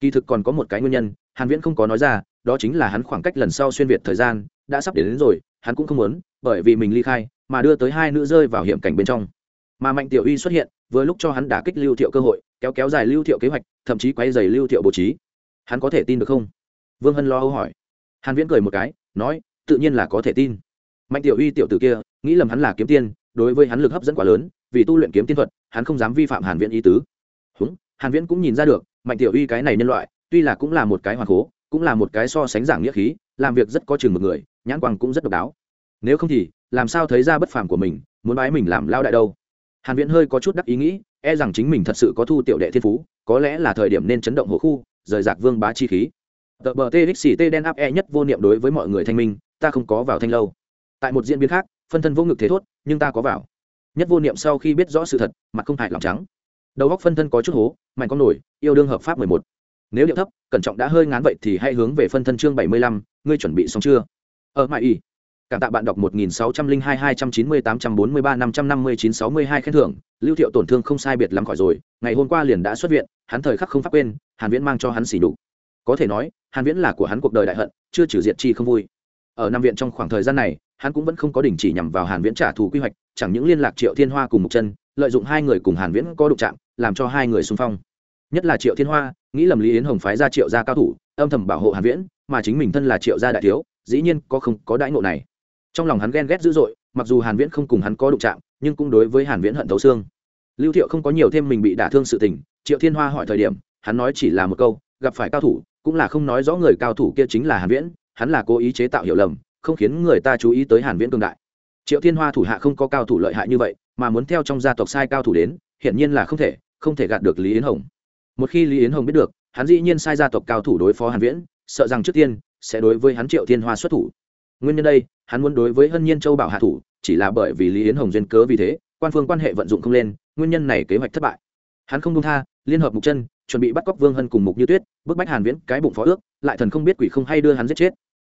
Kỳ thực còn có một cái nguyên nhân hàn viễn không có nói ra đó chính là hắn khoảng cách lần sau xuyên việt thời gian đã sắp đến, đến rồi hắn cũng không muốn bởi vì mình ly khai mà đưa tới hai nữ rơi vào hiểm cảnh bên trong. Mà mạnh tiểu uy xuất hiện vừa lúc cho hắn đả kích lưu thiệu cơ hội kéo kéo dài lưu thiệu kế hoạch thậm chí quay dày lưu thiệu bố trí. Hắn có thể tin được không? Vương hân lo âu hỏi hàn viễn cười một cái, nói, tự nhiên là có thể tin. Mạnh tiểu uy tiểu tử kia, nghĩ lầm hắn là kiếm tiên, đối với hắn lực hấp dẫn quá lớn, vì tu luyện kiếm tiên thuật, hắn không dám vi phạm hàn viễn ý tứ. Húng, hàn viễn cũng nhìn ra được, mạnh tiểu uy cái này nhân loại, tuy là cũng là một cái hoàn cố cũng là một cái so sánh giảng nghĩa khí, làm việc rất có chừng một người, nhãn quang cũng rất độc đáo. Nếu không thì, làm sao thấy ra bất phàm của mình, muốn bái mình làm lao đại đâu? Hàn viễn hơi có chút đắc ý nghĩ e rằng chính mình thật sự có thu tiểu đệ thiên phú, có lẽ là thời điểm nên chấn động hồ khu, rời giặc vương bá chi khí tờ bờ txt đen áp e nhất vô niệm đối với mọi người thanh minh, ta không có vào thanh lâu. Tại một diễn biến khác, phân thân vô ngực thế thốt, nhưng ta có vào. Nhất vô niệm sau khi biết rõ sự thật, mặt không hại lòng trắng. Đầu góc phân thân có chút hố, mạnh con nổi, yêu đương hợp pháp mười một. Nếu điệu thấp, cẩn trọng đã hơi ngán vậy thì hãy hướng về phân thân chương bảy mươi lăm, ngươi chuẩn bị xong chưa? Ờ, Ở mãi y. Cảm tạ bạn đọc một nghìn sáu trăm linh hai hai trăm chín mươi tám trăm bốn mươi ba, năm trăm năm mươi chín, sáu mươi hai khen thưởng. Lưu thiệu tổn thương không sai biệt lắm khỏi rồi, ngày hôm qua liền đã xuất viện, hắn thời khắc không phát quên, hàn viễn mang cho hắn xỉ đục có thể nói hàn viễn là của hắn cuộc đời đại hận, chưa trừ diệt chi không vui. Ở năm viện trong khoảng thời gian này, hắn cũng vẫn không có đình chỉ nhằm vào hàn viễn trả thù quy hoạch, chẳng những liên lạc triệu thiên hoa cùng mục chân, lợi dụng hai người cùng hàn viễn có đụng chạm, làm cho hai người xung phong. Nhất là triệu thiên hoa, nghĩ lầm lý yến hồng phái ra triệu gia cao thủ, âm thầm bảo hộ hàn viễn, mà chính mình thân là triệu gia đại thiếu, dĩ nhiên có không có đãi ngộ này. Trong lòng hắn ghen ghét dữ dội, mặc dù hàn viễn không cùng hắn có đụng chạm, nhưng cũng đối với hàn viễn hận thấu xương. Lưu thiệu không có nhiều thêm mình bị đả thương sự tình, triệu thiên hoa hỏi thời điểm, hắn nói chỉ là một câu, gặp phải cao thủ cũng là không nói rõ người cao thủ kia chính là hàn viễn, hắn là cố ý chế tạo hiểu lầm, không khiến người ta chú ý tới hàn viễn cường đại. Triệu thiên hoa thủ hạ không có cao thủ lợi hại như vậy, mà muốn theo trong gia tộc sai cao thủ đến, hiển nhiên là không thể không thể gạt được lý yến hồng. Một khi lý yến hồng biết được, hắn dĩ nhiên sai gia tộc cao thủ đối phó hàn viễn, sợ rằng trước tiên sẽ đối với hắn triệu thiên hoa xuất thủ. Nguyên nhân đây, hắn muốn đối với hân nhiên châu bảo hạ thủ, chỉ là bởi vì lý yến hồng duyên cớ vì thế, quan phương quan hệ vận dụng không lên, nguyên nhân này kế hoạch thất bại. Hắn không đông tha, liên hợp mục chân, chuẩn bị bắt cóc vương hân cùng mục như tuyết bức bách hàn viễn cái bụng phó ước, lại thần không biết quỷ không hay đưa hắn giết chết.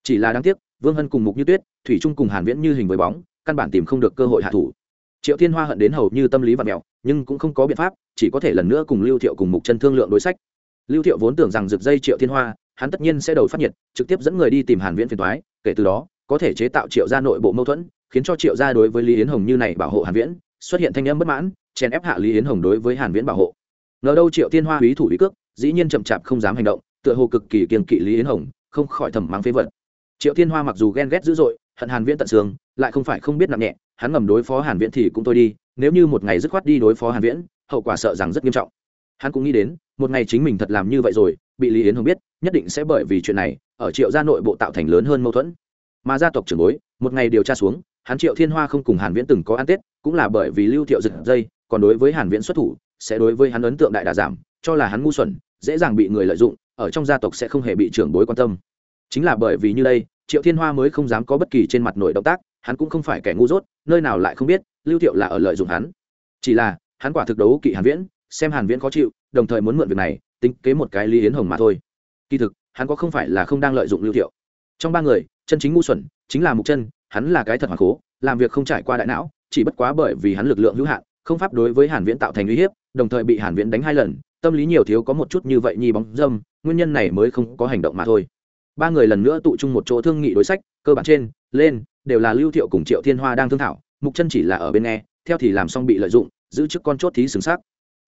Chỉ là đáng tiếc, vương hân cùng mục như tuyết, thủy trung cùng hàn viễn như hình với bóng, căn bản tìm không được cơ hội hạ thủ. Triệu thiên hoa hận đến hầu như tâm lý và mèo, nhưng cũng không có biện pháp, chỉ có thể lần nữa cùng lưu thiệu cùng mục chân thương lượng đối sách. Lưu thiệu vốn tưởng rằng rực dây triệu thiên hoa, hắn tất nhiên sẽ đầu phát nhiệt, trực tiếp dẫn người đi tìm hàn viễn phiền toái, kể từ đó, có thể chế tạo triệu gia nội bộ mâu thuẫn, khiến cho triệu gia đối với lý yến hồng như này bảo hộ hàn viễn, xuất hiện thanh âm bất mãn, chèn ép hạ lý yến hồng đối với hàn viễn bảo hộ. Ngờ đâu triệu thiên hoa úy thủ úy cước dĩ nhiên chậm chạp không dám hành động, tựa hồ cực kỳ kiên kỵ lý yến hồng, không khỏi thầm mắng phế vật. Triệu thiên hoa mặc dù ghen ghét dữ dội, hận hàn viễn tận xương, lại không phải không biết nặng nhẹ, hắn ngầm đối phó hàn viễn thì cũng thôi đi, nếu như một ngày dứt khoát đi đối phó hàn viễn, hậu quả sợ rằng rất nghiêm trọng. Hắn cũng nghĩ đến, một ngày chính mình thật làm như vậy rồi, bị lý yến hồng biết, nhất định sẽ bởi vì chuyện này, ở triệu gia nội bộ tạo thành lớn hơn mâu thuẫn. Mà gia tộc trưởng bối, một ngày điều tra xuống, hắn triệu thiên hoa không cùng hàn viễn từng có ăn tết, cũng là bởi vì lưu thiệu giật dây, còn đối với hàn viễn xuất thủ, sẽ đối với hắn ấn tượng đại đà giảm, cho là hắn ngu xuẩn dễ dàng bị người lợi dụng, ở trong gia tộc sẽ không hề bị trưởng bối quan tâm. Chính là bởi vì như đây, triệu thiên hoa mới không dám có bất kỳ trên mặt nội động tác, hắn cũng không phải kẻ ngu dốt, nơi nào lại không biết, lưu thiệu là ở lợi dụng hắn. Chỉ là, hắn quả thực đấu kỵ hàn viễn, xem hàn viễn khó chịu, đồng thời muốn mượn việc này, tính kế một cái lý yến hồng mà thôi. Kỳ thực, hắn có không phải là không đang lợi dụng lưu thiệu. Trong ba người, chân chính ngu xuẩn, chính là mục chân, hắn là cái thật hoàn cố làm việc không trải qua đại não, chỉ bất quá bởi vì hắn lực lượng hữu hạn không pháp đối với hàn viễn tạo thành uy hiếp, đồng thời bị hàn viễn đánh hai lần, tâm lý nhiều thiếu có một chút như vậy nhi bóng dâm, nguyên nhân này mới không có hành động mà thôi. Ba người lần nữa tụ chung một chỗ thương nghị đối sách, cơ bản trên, lên, đều là lưu thiệu cùng triệu thiên hoa đang thương thảo, mục chân chỉ là ở bên nghe, theo thì làm xong bị lợi dụng, giữ chức con chốt thí xứng xác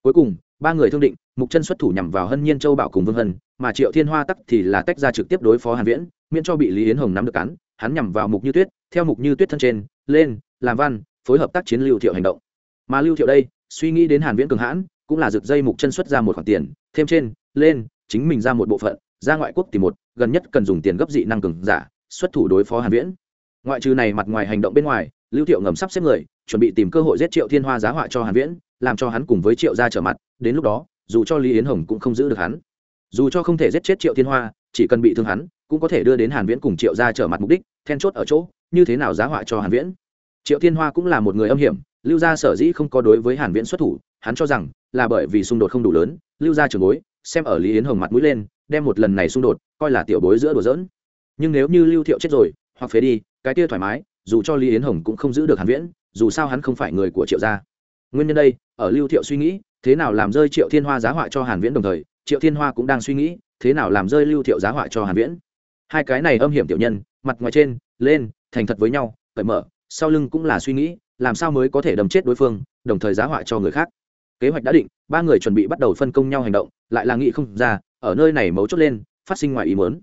cuối cùng, ba người thương định, mục chân xuất thủ nhằm vào hân nhiên châu bảo cùng vương hân, mà triệu thiên hoa tắc thì là tách ra trực tiếp đối phó hàn viễn, miễn cho bị lý yến hồng nắm được cắn hắn nhằm vào mục như tuyết, theo mục như tuyết thân trên, lên, làm văn, phối hợp tác chiến lưu thiệu hành động mà lưu thiệu đây, suy nghĩ đến hàn viễn cường hãn, cũng là rực dây mục chân xuất ra một khoản tiền, thêm trên, lên, chính mình ra một bộ phận, ra ngoại quốc tìm một, gần nhất cần dùng tiền gấp dị năng cường giả, xuất thủ đối phó hàn viễn. Ngoại trừ này mặt ngoài hành động bên ngoài, lưu thiệu ngầm sắp xếp người, chuẩn bị tìm cơ hội giết triệu thiên hoa giá họa cho hàn viễn, làm cho hắn cùng với triệu gia trở mặt, đến lúc đó, dù cho lý yến hồng cũng không giữ được hắn. Dù cho không thể giết chết triệu thiên hoa, chỉ cần bị thương hắn, cũng có thể đưa đến hàn viễn cùng triệu gia trở mặt mục đích, then chốt ở chỗ, như thế nào giá họa cho hàn viễn. Triệu thiên hoa cũng là một người âm hiểm lưu gia sở dĩ không có đối với hàn viễn xuất thủ, hắn cho rằng là bởi vì xung đột không đủ lớn, lưu gia trưởng bối, xem ở lý yến hồng mặt mũi lên, đem một lần này xung đột coi là tiểu bối giữa đùa giỡn. Nhưng nếu như lưu thiệu chết rồi, hoặc phế đi, cái kia thoải mái, dù cho lý yến hồng cũng không giữ được hàn viễn, dù sao hắn không phải người của triệu gia. Nguyên nhân đây, ở lưu thiệu suy nghĩ, thế nào làm rơi triệu thiên hoa giá họa cho hàn viễn đồng thời, triệu thiên hoa cũng đang suy nghĩ, thế nào làm rơi lưu thiệu giá họa cho hàn viễn. Hai cái này âm hiểm tiểu nhân, mặt ngoài trên, lên, thành thật với nhau, cởi mở, sau lưng cũng là suy nghĩ làm sao mới có thể đâm chết đối phương, đồng thời giá họa cho người khác. Kế hoạch đã định, ba người chuẩn bị bắt đầu phân công nhau hành động, lại là nghị không ra, ở nơi này mấu chốt lên, phát sinh ngoài ý muốn.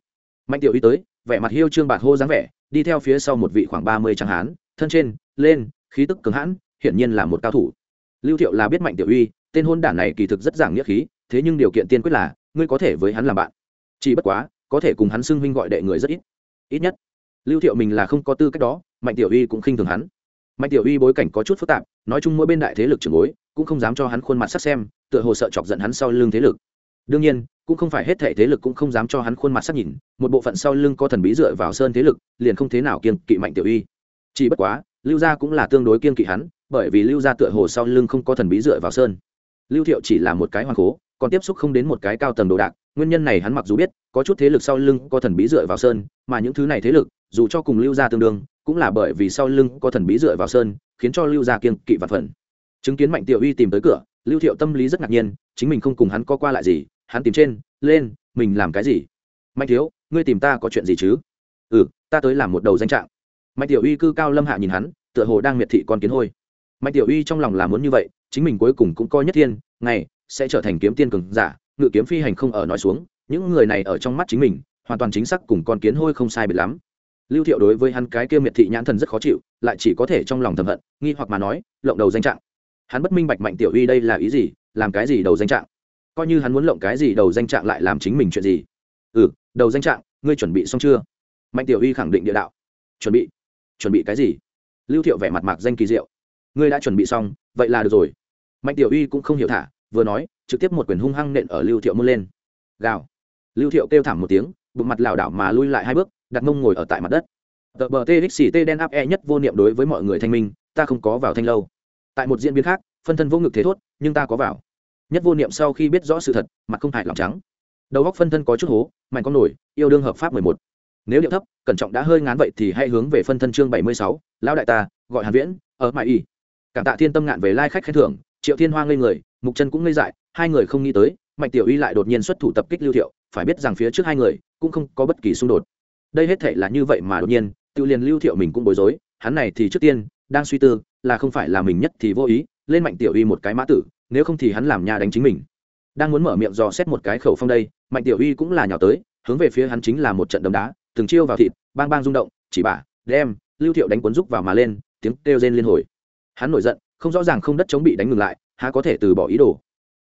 Mạnh tiểu y tới, vẻ mặt hiêu trương bạc hô dáng vẻ, đi theo phía sau một vị khoảng ba mươi tráng hán, thân trên, lên, khí tức cường hãn, hiển nhiên là một cao thủ. Lưu thiệu là biết mạnh tiểu uy, tên hôn đản này kỳ thực rất giảng nghĩa khí, thế nhưng điều kiện tiên quyết là, ngươi có thể với hắn làm bạn. Chỉ bất quá, có thể cùng hắn xưng huynh gọi đệ người rất ít. Ít nhất, lưu thiệu mình là không có tư cách đó, mạnh tiểu uy cũng khinh thường hắn mạnh tiểu uy bối cảnh có chút phức tạp, nói chung mỗi bên đại thế lực trưởng bối cũng không dám cho hắn khuôn mặt sắc xem, tựa hồ sợ chọc giận hắn sau lưng thế lực. Đương nhiên, cũng không phải hết thệ thế lực cũng không dám cho hắn khuôn mặt sắc nhìn, một bộ phận sau lưng có thần bí dựa vào sơn thế lực, liền không thế nào kiên kỵ mạnh tiểu uy. Chỉ bất quá, lưu gia cũng là tương đối kiên kỵ hắn, bởi vì lưu gia tựa hồ sau lưng không có thần bí dựa vào sơn. Lưu thiệu chỉ là một cái hoàng cố, còn tiếp xúc không đến một cái cao tầng đồ đạc, nguyên nhân này hắn mặc dù biết, có chút thế lực sau lưng có thần bí dựa vào sơn, mà những thứ này thế lực, dù cho cùng lưu gia tương đương cũng là bởi vì sau lưng có thần bí dựa vào sơn, khiến cho lưu gia kiên kỵ vặt phần. Chứng kiến mạnh tiểu uy tìm tới cửa, lưu thiệu tâm lý rất ngạc nhiên, chính mình không cùng hắn có qua lại gì, hắn tìm trên, lên, mình làm cái gì? Mạnh thiếu, ngươi tìm ta có chuyện gì chứ? Ừ ta tới làm một đầu danh trạng. Mạnh tiểu uy cư cao lâm hạ nhìn hắn, tựa hồ đang miệt thị con kiến hôi. Mạnh tiểu uy trong lòng là muốn như vậy, chính mình cuối cùng cũng coi nhất thiên, ngày, sẽ trở thành kiếm tiên cường giả, ngự kiếm phi hành không ở nói xuống, những người này ở trong mắt chính mình, hoàn toàn chính xác cùng con kiến hôi không sai biệt lắm lưu thiệu đối với hắn cái kia miệt thị nhãn thần rất khó chịu, lại chỉ có thể trong lòng thầm hận, nghi hoặc mà nói, lộng đầu danh trạng. Hắn bất minh bạch mạnh tiểu uy đây là ý gì, làm cái gì đầu danh trạng? Coi như hắn muốn lộng cái gì đầu danh trạng lại làm chính mình chuyện gì? Ừ đầu danh trạng, ngươi chuẩn bị xong chưa? Mạnh tiểu uy khẳng định địa đạo. Chuẩn bị. Chuẩn bị cái gì? Lưu thiệu vẻ mặt mạc danh kỳ diệu. Ngươi đã chuẩn bị xong, vậy là được rồi. Mạnh tiểu uy cũng không hiểu thả, vừa nói, trực tiếp một quyền hung hăng nện ở lưu thiệu môn lên. Gào. Lưu thiệu kêu thảm một tiếng, bụng mặt lảo đảo mà lui lại hai bước đặt mông ngồi ở tại mặt đất. Tờ bờ txt đen áp e nhất vô niệm đối với mọi người thanh minh, ta không có vào thanh lâu. Tại một diễn biến khác, phân thân vô ngực thế thốt, nhưng ta có vào. Nhất vô niệm sau khi biết rõ sự thật, mặt không hại lòng trắng. Đầu góc phân thân có chút hố, mạnh con nổi, yêu đương hợp pháp mười một. Nếu điệu thấp, cẩn trọng đã hơi ngán vậy thì hãy hướng về phân thân chương bảy mươi sáu, lão đại ta, gọi hàn viễn, ở mãi y. Cảm tạ thiên tâm ngạn về lai khách khen thưởng, triệu thiên hoa ngây người, mục chân cũng ngây dại, hai người không nghĩ tới, mạnh tiểu y lại đột nhiên xuất thủ tập kích lưu thiệu, phải biết rằng phía trước hai người cũng không có bất kỳ xung đột đây hết thể là như vậy mà đột nhiên tự liền lưu thiệu mình cũng bối rối, hắn này thì trước tiên, đang suy tư, là không phải là mình nhất thì vô ý, lên mạnh tiểu y một cái mã tử, nếu không thì hắn làm nhà đánh chính mình. Đang muốn mở miệng dò xét một cái khẩu phong đây, mạnh tiểu y cũng là nhào tới, hướng về phía hắn chính là một trận đấm đá, từng chiêu vào thịt, bang bang rung động, chỉ bả, đem, lưu thiệu đánh cuốn rúc vào mà lên, tiếng kêu rên liên hồi. Hắn nổi giận, không rõ ràng không đất chống bị đánh ngừng lại, há có thể từ bỏ ý đồ.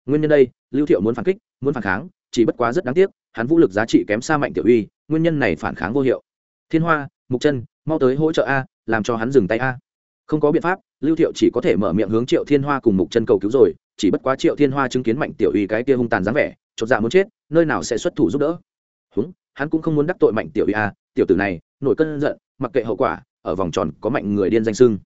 Nguyên nhân đây, lưu thiệu muốn phản kích, muốn phản kháng, chỉ bất quá rất đáng tiếc, hắn vũ lực giá trị kém xa mạnh tiểu uy nguyên nhân này phản kháng vô hiệu. Thiên hoa, mục chân, mau tới hỗ trợ a, làm cho hắn dừng tay a. Không có biện pháp, lưu thiệu chỉ có thể mở miệng hướng triệu thiên hoa cùng mục chân cầu cứu rồi, chỉ bất quá triệu thiên hoa chứng kiến mạnh tiểu uy cái kia hung tàn dáng vẻ, chột dạ muốn chết, nơi nào sẽ xuất thủ giúp đỡ. Húng, hắn cũng không muốn đắc tội mạnh tiểu uy a, tiểu tử này, nổi cơn giận, mặc kệ hậu quả, ở vòng tròn có mạnh người điên danh sưng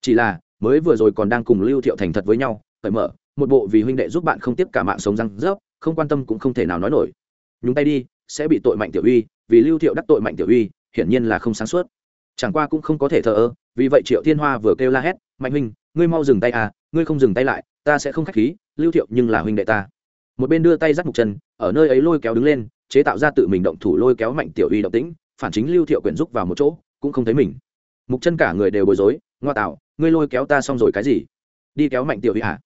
chỉ là, mới vừa rồi còn đang cùng lưu thiệu thành thật với nhau cởi mở, một bộ vì huynh đệ giúp bạn không tiếp cả mạng sống răng rớp, không quan tâm cũng không thể nào nói nổi. Nhúng tay đi sẽ bị tội mạnh tiểu uy, vì lưu thiệu đắc tội mạnh tiểu uy, hiển nhiên là không sáng suốt. Chẳng qua cũng không có thể thờ ơ, vì vậy triệu thiên hoa vừa kêu la hét, mạnh huynh, ngươi mau dừng tay à ngươi không dừng tay lại, ta sẽ không k h á c h khí, lưu thiệu nhưng là huynh đệ ta. Một bên đưa tay dắt mục chân ở nơi ấy lôi kéo đứng lên, chế tạo ra tự mình động thủ lôi kéo mạnh tiểu uy động tĩnh, phản chính lưu thiệu quyển rúc vào một chỗ, cũng không thấy mình. Mục chân cả người đều bối rối, ngoa tạo, ngươi lôi kéo ta xong rồi cái gì? Đi kéo mạnh tiểu uy hả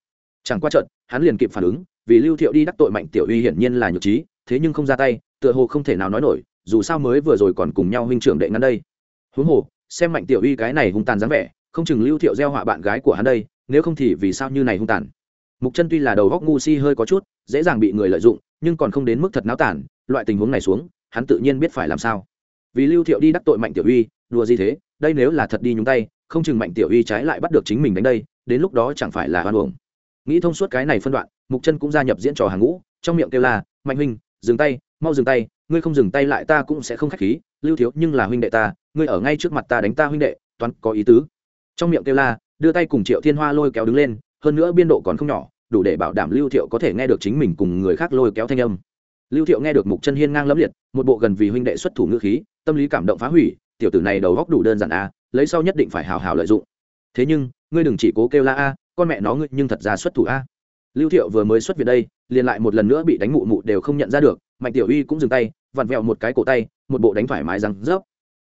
chẳng qua trận hắn liền kịp phản ứng, vì lưu thiệu đi đắc tội mạnh tiểu uy hiển nhiên là nhược trí thế nhưng không ra tay, tựa hồ không thể nào nói nổi, dù sao mới vừa rồi còn cùng nhau huynh trưởng đệ ngắn đây. Huống hồ, xem mạnh tiểu uy cái này hung tàn dáng vẻ, không chừng lưu thiệu gieo họa bạn gái của hắn đây, nếu không thì vì sao như này hung tàn? Mục chân tuy là đầu góc ngu si hơi có chút, dễ dàng bị người lợi dụng, nhưng còn không đến mức thật náo tản, loại tình huống này xuống, hắn tự nhiên biết phải làm sao. Vì lưu thiệu đi đắc tội mạnh tiểu uy, đùa gì thế, đây nếu là thật đi nhúng tay, không chừng mạnh tiểu uy trái lại bắt được chính mình đánh đây, đến lúc đó chẳng phải là hoan uổng. Nghĩ thông suốt cái này phân đoạn, mục chân cũng gia nhập diễn trò hàng ngũ, trong miệng kêu là mạnh huynh dừng tay, mau dừng tay, ngươi không dừng tay lại ta cũng sẽ không khách khí, lưu thiếu nhưng là huynh đệ ta, ngươi ở ngay trước mặt ta đánh ta huynh đệ, toán có ý tứ. Trong miệng kêu la, đưa tay cùng triệu thiên hoa lôi kéo đứng lên, hơn nữa biên độ còn không nhỏ, đủ để bảo đảm lưu thiệu có thể nghe được chính mình cùng người khác lôi kéo thanh âm. Lưu thiệu nghe được mục chân hiên ngang lẫm liệt, một bộ gần vì huynh đệ xuất thủ ngữ khí, tâm lý cảm động phá hủy, tiểu tử này đầu góc đủ đơn giản a lấy sau nhất định phải hào hào lợi dụng. Thế nhưng, ngươi đừng chỉ cố kêu la a, con mẹ nó ngươi nhưng thật ra xuất thủ a. Lưu thiệu vừa mới xuất viện đây liền lại một lần nữa bị đánh mụ mụ đều không nhận ra được, mạnh tiểu uy cũng dừng tay, vặn vẹo một cái cổ tay, một bộ đánh thoải mái răng rớp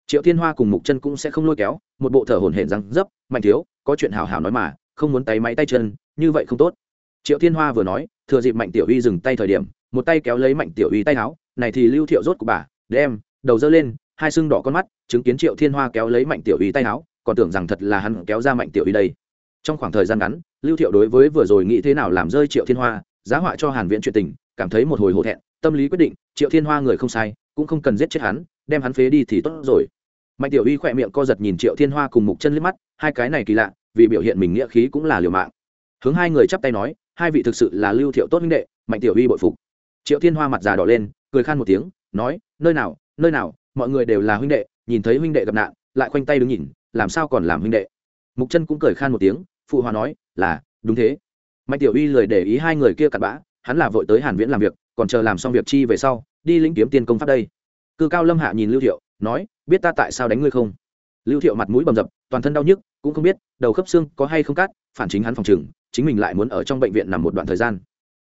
triệu thiên hoa cùng mục chân cũng sẽ không lôi kéo, một bộ thở hổn hển răng rớp mạnh thiếu, có chuyện hào hào nói mà, không muốn tay máy tay chân, như vậy không tốt. Triệu thiên hoa vừa nói, thừa dịp mạnh tiểu uy dừng tay thời điểm, một tay kéo lấy mạnh tiểu uy tay áo, này thì lưu thiệu rốt của bà, đem, đầu dơ lên, hai sưng đỏ con mắt, chứng kiến triệu thiên hoa kéo lấy mạnh tiểu uy tay áo, còn tưởng rằng thật là hắn kéo ra mạnh tiểu uy đây. Trong khoảng thời gian ngắn, lưu thiệu đối với vừa rồi nghĩ thế nào làm rơi triệu thiên hoa giá họa cho hàn viễn chuyện tình, cảm thấy một hồi hổ thẹn, tâm lý quyết định, triệu thiên hoa người không sai, cũng không cần giết chết hắn, đem hắn phế đi thì tốt rồi. Mạnh tiểu uy khỏe miệng co giật nhìn triệu thiên hoa cùng mục chân liếc mắt, hai cái này kỳ lạ, vì biểu hiện mình nghĩa khí cũng là liều mạng. Hướng hai người chắp tay nói, hai vị thực sự là lưu thiệu tốt huynh đệ, mạnh tiểu uy bội phục. Triệu thiên hoa mặt già đỏ lên, cười khan một tiếng, nói, nơi nào nơi nào, mọi người đều là huynh đệ, nhìn thấy huynh đệ gặp nạn, lại khoanh tay đứng nhìn, làm sao còn làm huynh đệ. Mục chân cũng cười khan một tiếng, phụ hòa nói, là, đúng thế mạnh tiểu uy lười để ý hai người kia cặn bã, hắn là vội tới hàn viễn làm việc, còn chờ làm xong việc chi về sau, đi lĩnh kiếm tiên công pháp đây. Cư cao lâm hạ nhìn lưu thiệu, nói, biết ta tại sao đánh ngươi không? Lưu thiệu mặt mũi bầm dập, toàn thân đau nhức, cũng không biết, đầu khớp xương có hay không cắt, phản chính hắn phòng trừng chính mình lại muốn ở trong bệnh viện nằm một đoạn thời gian.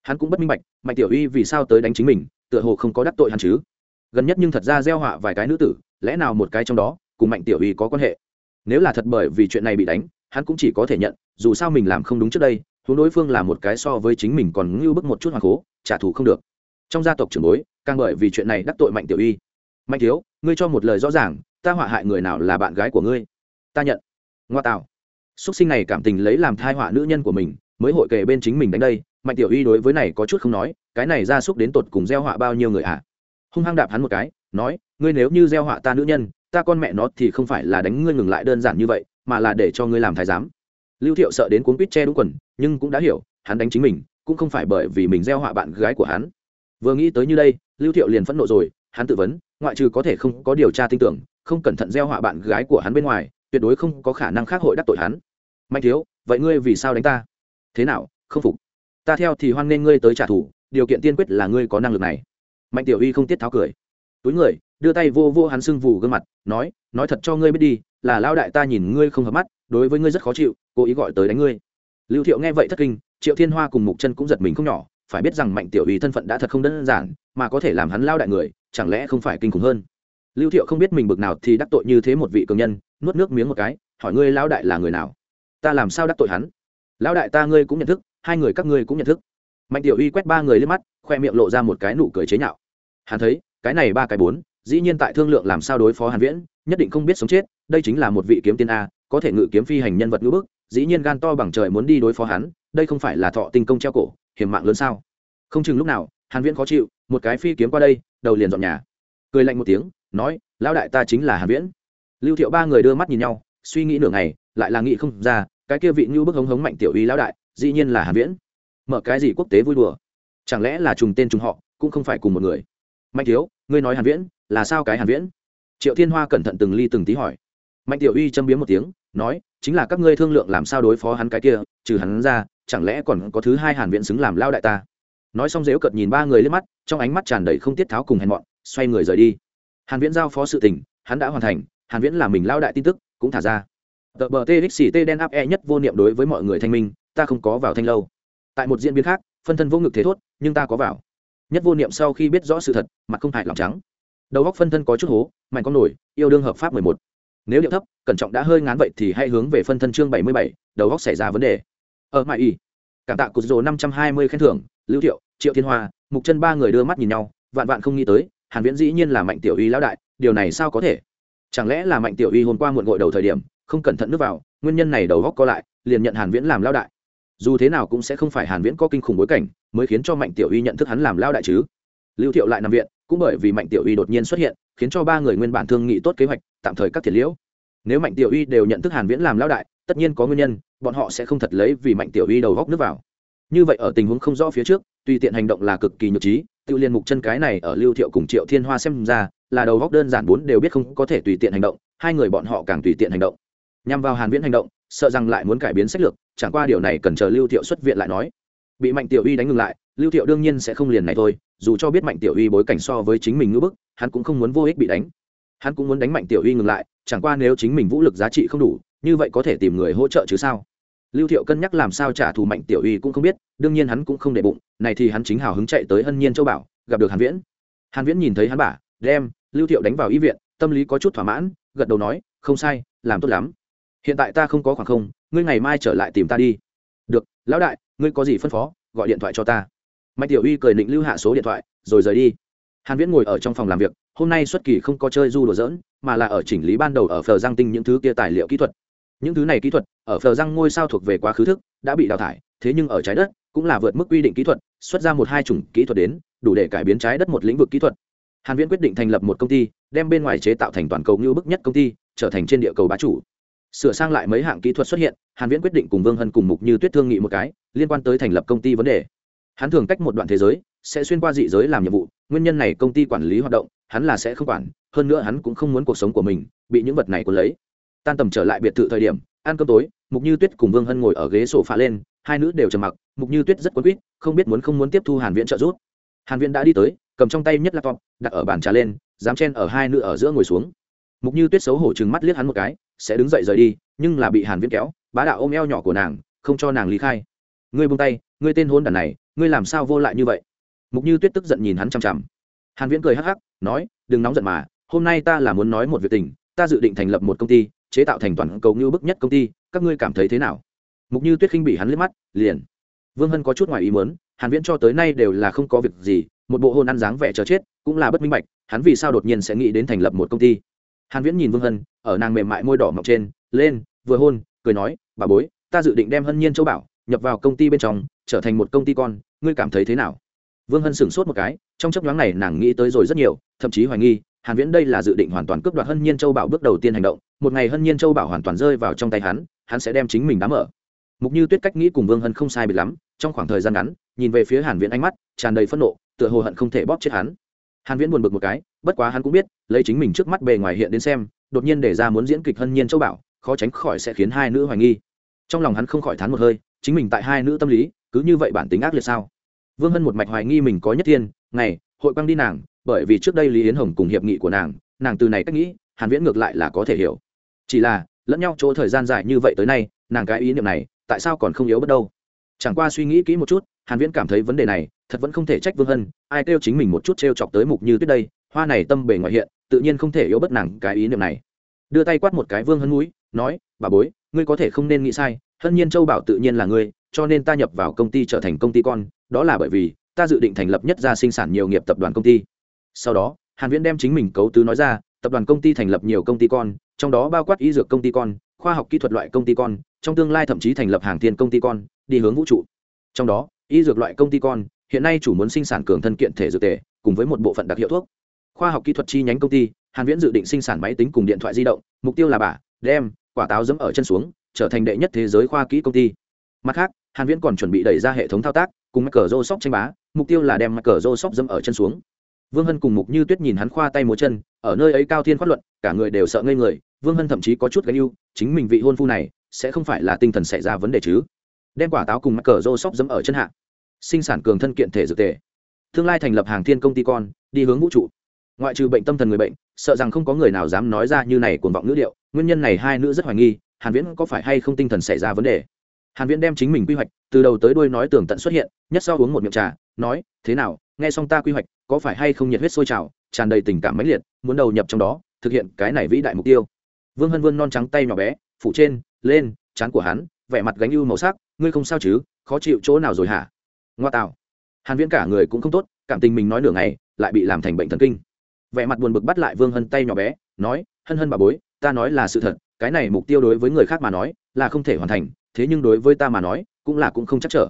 Hắn cũng bất minh bạch, mạnh tiểu uy vì sao tới đánh chính mình, tựa hồ không có đắc tội hắn chứ? Gần nhất nhưng thật ra gieo họa vài cái nữ tử, lẽ nào một cái trong đó, cùng mạnh tiểu uy có quan hệ? Nếu là thật bởi vì chuyện này bị đánh, hắn cũng chỉ có thể nhận, dù sao mình làm không đúng trước đây huống đối phương là một cái so với chính mình còn ngưu bức một chút hoàng cố, trả thù không được. Trong gia tộc trưởng bối, càng bởi vì chuyện này đắc tội mạnh tiểu uy mạnh thiếu, ngươi cho một lời rõ ràng, ta họa hại người nào là bạn gái của ngươi? Ta nhận. Ngoa tạo. Xuất sinh này cảm tình lấy làm thai họa nữ nhân của mình, mới hội kề bên chính mình đánh đây, mạnh tiểu uy đối với này có chút không nói, cái này ra xúc đến tột cùng gieo họa bao nhiêu người ạ? À? hung hăng đạp hắn một cái, nói, ngươi nếu như gieo họa ta nữ nhân, ta con mẹ nó thì không phải là đánh ngươi ngừng lại đơn giản như vậy, mà là để cho ngươi làm thái giám. Lưu thiệu sợ đến cuốn quýt che đúng quần nhưng cũng đã hiểu, hắn đánh chính mình, cũng không phải bởi vì mình gieo họa bạn gái của hắn. Vừa nghĩ tới như đây, lưu thiệu liền phẫn nộ rồi, hắn tự vấn, ngoại trừ có thể không có điều tra tin tưởng, không cẩn thận gieo họa bạn gái của hắn bên ngoài, tuyệt đối không có khả năng khác hội đắc tội hắn. Mạnh thiếu, vậy ngươi vì sao đánh ta? Thế nào, không phục? Ta theo thì hoan nghênh ngươi tới trả thù, điều kiện tiên quyết là ngươi có năng lực này. Mạnh tiểu uy không tiết tháo cười. Túi người, đưa tay vô vô hắn sưng vù gương mặt, nói nói thật cho ngươi biết đi, là lao đại ta nhìn ngươi không hợp mắt, đối với ngươi rất khó chịu, cố ý gọi tới đánh ngươi lưu thiệu nghe vậy thất kinh, triệu thiên hoa cùng mục chân cũng giật mình không nhỏ, phải biết rằng mạnh tiểu uy thân phận đã thật không đơn giản, mà có thể làm hắn lao đại người, chẳng lẽ không phải kinh khủng hơn? Lưu thiệu không biết mình bực nào thì đắc tội như thế một vị cường nhân, nuốt nước miếng một cái, hỏi ngươi lao đại là người nào? Ta làm sao đắc tội hắn? Lao đại ta ngươi cũng nhận thức, hai người các ngươi cũng nhận thức. Mạnh tiểu uy quét ba người lên mắt, khoe miệng lộ ra một cái nụ cười chế nhạo. Hắn thấy, cái này ba cái bốn, dĩ nhiên tại thương lượng làm sao đối phó hàn viễn, nhất định không biết sống chết, đây chính là một vị kiếm tiên a có thể ngự kiếm phi hành nhân vật ngữ bức, dĩ nhiên gan to bằng trời muốn đi đối phó hắn, đây không phải là thọ tinh công treo cổ, hiểm mạng lớn sao? Không chừng lúc nào, hàn viễn khó chịu, một cái phi kiếm qua đây, đầu liền dọn nhà. Cười lạnh một tiếng, nói, lão đại ta chính là hàn viễn. Lưu thiệu ba người đưa mắt nhìn nhau, suy nghĩ nửa ngày, lại là nghĩ không ra, cái kia vị như bức hống hống mạnh tiểu uy lão đại, dĩ nhiên là hàn viễn. Mở cái gì quốc tế vui đùa? Chẳng lẽ là trùng tên trùng họ, cũng không phải cùng một người? Mạnh thiếu, ngươi nói hàn viễn, là sao cái hàn viễn? Triệu thiên hoa cẩn thận từng ly từng tí hỏi. Mạnh tiểu uy châm biếm một tiếng nói, chính là các ngươi thương lượng làm sao đối phó hắn cái kia, trừ hắn ra, chẳng lẽ còn có thứ hai hàn viễn xứng làm lao đại ta? Nói xong dếu cợt nhìn ba người lên mắt, trong ánh mắt tràn đầy không tiết tháo cùng hèn mọn, xoay người rời đi. Hàn viễn giao phó sự tình, hắn đã hoàn thành, hàn viễn là mình lao đại tin tức, cũng thả ra. Tờ bờ txt đen áp e nhất vô niệm đối với mọi người thanh minh, ta không có vào thanh lâu. Tại một diễn biến khác, phân thân vô ngực thế thốt, nhưng ta có vào. Nhất vô niệm sau khi biết rõ sự thật, mặt không hại lòng trắng. Đầu góc phân thân có chút hố, mạnh con nổi, yêu đương hợp pháp mười một nếu điệu thấp, cẩn trọng đã hơi ngán vậy thì hãy hướng về phân thân chương bảy mươi bảy, đầu góc xảy ra vấn đề. Ờ, Ở mãi y cảm tạ cụt rồ năm trăm hai mươi khen thưởng, lưu thiệu, triệu thiên hoa, mục chân ba người đưa mắt nhìn nhau, vạn vạn không nghĩ tới, hàn viễn dĩ nhiên là mạnh tiểu uy lão đại, điều này sao có thể? Chẳng lẽ là mạnh tiểu uy hôm qua muộn gội đầu thời điểm, không cẩn thận nước vào, nguyên nhân này đầu góc co lại, liền nhận hàn viễn làm lão đại. Dù thế nào cũng sẽ không phải hàn viễn có kinh khủng bối cảnh, mới khiến cho mạnh tiểu uy nhận thức hắn làm lão đại chứ. Lưu thiệu lại nằm viện, cũng bởi vì mạnh tiểu uy đột nhiên xuất hiện, khiến cho ba người nguyên bản thương nghị tốt kế hoạch tạm thời các thiệt liễu. Nếu mạnh tiểu uy đều nhận thức hàn viễn làm lão đại, tất nhiên có nguyên nhân, bọn họ sẽ không thật lấy vì mạnh tiểu uy đầu góc nước vào. Như vậy ở tình huống không rõ phía trước, tùy tiện hành động là cực kỳ nhược trí, tự liên mục chân cái này ở lưu thiệu cùng triệu thiên hoa xem ra, là đầu góc đơn giản bốn đều biết không có thể tùy tiện hành động, hai người bọn họ càng tùy tiện hành động. Nhằm vào hàn viễn hành động, sợ rằng lại muốn cải biến sách lược, chẳng qua điều này cần chờ lưu thiệu xuất viện lại nói. Bị mạnh tiểu uy đánh ngừng lại, lưu thiệu đương nhiên sẽ không liền này thôi, dù cho biết mạnh tiểu uy bối cảnh so với chính mình ngữ bức, hắn cũng không muốn vô ích bị đánh hắn cũng muốn đánh mạnh tiểu uy ngừng lại, chẳng qua nếu chính mình vũ lực giá trị không đủ, như vậy có thể tìm người hỗ trợ chứ sao? Lưu thiệu cân nhắc làm sao trả thù mạnh tiểu uy cũng không biết, đương nhiên hắn cũng không để bụng, này thì hắn chính hào hứng chạy tới hân nhiên châu bảo, gặp được hàn viễn. Hàn viễn nhìn thấy hắn bả đem lưu thiệu đánh vào y viện, tâm lý có chút thỏa mãn, gật đầu nói, không sai, làm tốt lắm. Hiện tại ta không có khoảng không, ngươi ngày mai trở lại tìm ta đi. Được, lão đại, ngươi có gì phân phó, gọi điện thoại cho ta. Mạnh tiểu uy cười định lưu hạ số điện thoại, rồi rời đi hàn viễn ngồi ở trong phòng làm việc, hôm nay xuất kỳ không có chơi du đùa giỡn, mà là ở chỉnh lý ban đầu ở phờ giang tinh những thứ kia tài liệu kỹ thuật. Những thứ này kỹ thuật ở phờ giang ngôi sao thuộc về quá khứ thức, đã bị đào thải, thế nhưng ở trái đất cũng là vượt mức quy định kỹ thuật, xuất ra một hai chủng kỹ thuật đến, đủ để cải biến trái đất một lĩnh vực kỹ thuật. Hàn viễn quyết định thành lập một công ty, đem bên ngoài chế tạo thành toàn cầu như bức nhất công ty, trở thành trên địa cầu bá chủ. Sửa sang lại mấy hạng kỹ thuật xuất hiện, hàn viễn quyết định cùng vương hân cùng mục như tuyết thương nghị một cái, liên quan tới thành lập công ty vấn đề. Hắn thường cách một đoạn thế giới, sẽ xuyên qua dị giới làm nhiệm vụ nguyên nhân này công ty quản lý hoạt động, hắn là sẽ không quản, hơn nữa hắn cũng không muốn cuộc sống của mình bị những vật này cuốn lấy. Tan tầm trở lại biệt thự thời điểm, ăn cơm tối, mục như tuyết cùng vương hân ngồi ở ghế sổ phá lên, hai nữ đều trầm mặc, mục như tuyết rất quấn quýt, không biết muốn không muốn tiếp thu hàn viễn trợ giúp. Hàn viễn đã đi tới, cầm trong tay nhất laptop, đặt ở bàn trà lên, dám chen ở hai nữ ở giữa ngồi xuống. Mục như tuyết xấu hổ chừng mắt liếc hắn một cái, sẽ đứng dậy rời đi, nhưng là bị hàn viễn kéo, bá đạo ôm eo nhỏ của nàng, không cho nàng lý khai. Ngươi buông tay, ngươi tên hôn đàn này, ngươi làm sao vô lại như vậy? Mục như tuyết tức giận nhìn hắn chằm chằm. Hàn viễn cười hắc hắc, nói, đừng nóng giận mà, hôm nay ta là muốn nói một việc tình, ta dự định thành lập một công ty, chế tạo thành toàn cầu như bức nhất công ty, các ngươi cảm thấy thế nào? Mục như tuyết khinh bị hắn liếc mắt, liền. Vương hân có chút ngoài ý muốn, hàn viễn cho tới nay đều là không có việc gì, một bộ hôn ăn dáng vẻ chờ chết, cũng là bất minh bạch, hắn vì sao đột nhiên sẽ nghĩ đến thành lập một công ty? Hàn viễn nhìn vương hân, ở nàng mềm mại môi đỏ mọng trên, lên, vừa hôn, cười nói, bà bối, ta dự định đem hân nhiên châu bảo nhập vào công ty bên trong, trở thành một công ty con, ngươi cảm thấy thế nào? Vương hân sửng sốt một cái, trong chấp nhoáng này nàng nghĩ tới rồi rất nhiều, thậm chí hoài nghi, hàn viễn đây là dự định hoàn toàn cướp đoạt hân nhiên châu bảo bước đầu tiên hành động. Một ngày hân nhiên châu bảo hoàn toàn rơi vào trong tay hắn hắn sẽ đem chính mình đám mở. Mục như tuyết cách nghĩ cùng vương hân không sai biệt lắm, trong khoảng thời gian ngắn, nhìn về phía hàn viễn ánh mắt, tràn đầy phẫn nộ, tựa hồ hận không thể bóp chết hắn. Hàn viễn buồn bực một cái, bất quá hắn cũng biết, lấy chính mình trước mắt bề ngoài hiện đến xem, đột nhiên để ra muốn diễn kịch hân nhiên châu bảo, khó tránh khỏi sẽ khiến hai nữ hoài nghi. Trong lòng hắn không khỏi thán một hơi, chính mình tại hai nữ tâm lý, cứ như vậy bản tính ác liệt sao? Vương hân một mạch hoài nghi mình có nhất thiên, ngày, hội quang đi nàng, bởi vì trước đây lý yến hồng cùng hiệp nghị của nàng nàng từ này cách nghĩ, hàn viễn ngược lại là có thể hiểu. Chỉ là, lẫn nhau chỗ thời gian dài như vậy tới nay, nàng cái ý niệm này, tại sao còn không yếu bất đâu? Chẳng qua suy nghĩ kỹ một chút, hàn viễn cảm thấy vấn đề này, thật vẫn không thể trách vương hân, ai kêu chính mình một chút treo chọc tới mục như tuyết đây, hoa này tâm bề ngoại hiện, tự nhiên không thể yếu bất nàng cái ý niệm này. Đưa tay quát một cái vương hân mũi, nói, bà bối, ngươi có thể không nên nghĩ sai, hân nhiên châu bảo tự nhiên là ngươi, cho nên ta nhập vào công ty trở thành công ty con đó là bởi vì ta dự định thành lập nhất gia sinh sản nhiều nghiệp tập đoàn công ty. Sau đó, hàn viễn đem chính mình cấu tứ nói ra, tập đoàn công ty thành lập nhiều công ty con, trong đó bao quát y dược công ty con, khoa học kỹ thuật loại công ty con, trong tương lai thậm chí thành lập hàng thiên công ty con, đi hướng vũ trụ. Trong đó, y dược loại công ty con, hiện nay chủ muốn sinh sản cường thân kiện thể dược tề, cùng với một bộ phận đặc hiệu thuốc. Khoa học kỹ thuật chi nhánh công ty, hàn viễn dự định sinh sản máy tính cùng điện thoại di động, mục tiêu là bà, đem, quả táo dẫm ở chân xuống, trở thành đệ nhất thế giới khoa kỹ công ty. Mặt khác hàn viễn còn chuẩn bị đẩy ra hệ thống thao tác, cùng cờ rô sóc tranh bá, mục tiêu là đem cờ rô sóc dẫm ở chân xuống. Vương hân cùng mục như tuyết nhìn hắn khoa tay múa chân, ở nơi ấy cao thiên phát luận, cả người đều sợ ngây người, vương hân thậm chí có chút gánh yêu chính mình vị hôn phu này, sẽ không phải là tinh thần xảy ra vấn đề chứ. Đem quả táo cùng mắc cờ rô sóc dẫm ở chân hạ. Sinh sản cường thân kiện thể dược tề. Tương lai thành lập hàng thiên công ty con, đi hướng vũ trụ. Ngoại trừ bệnh tâm thần người bệnh, sợ rằng không có người nào dám nói ra như này cuồng vọng ngữ điệu, nguyên nhân này hai nữ rất hoài nghi, hàn viễn có phải hay không tinh thần xảy ra vấn đề? Hàn viễn đem chính mình quy hoạch từ đầu tới đuôi nói tường tận xuất hiện, nhất sau uống một miệng trà, nói, thế nào, nghe xong ta quy hoạch, có phải hay không nhiệt huyết sôi trào, tràn đầy tình cảm mãnh liệt, muốn đầu nhập trong đó, thực hiện cái này vĩ đại mục tiêu? Vương hân vươn non trắng tay nhỏ bé, phủ trên, lên, chán của hắn, vẻ mặt gánh ưu màu sắc, ngươi không sao chứ, khó chịu chỗ nào rồi hả? Ngoa tạo. Hàn viễn cả người cũng không tốt, cảm tình mình nói nửa ngày, lại bị làm thành bệnh thần kinh. Vẻ mặt buồn bực bắt lại vương hân tay nhỏ bé, nói, hân hân bà bối, ta nói là sự thật, cái này mục tiêu đối với người khác mà nói, là không thể hoàn thành thế nhưng đối với ta mà nói, cũng là cũng không chắc trở.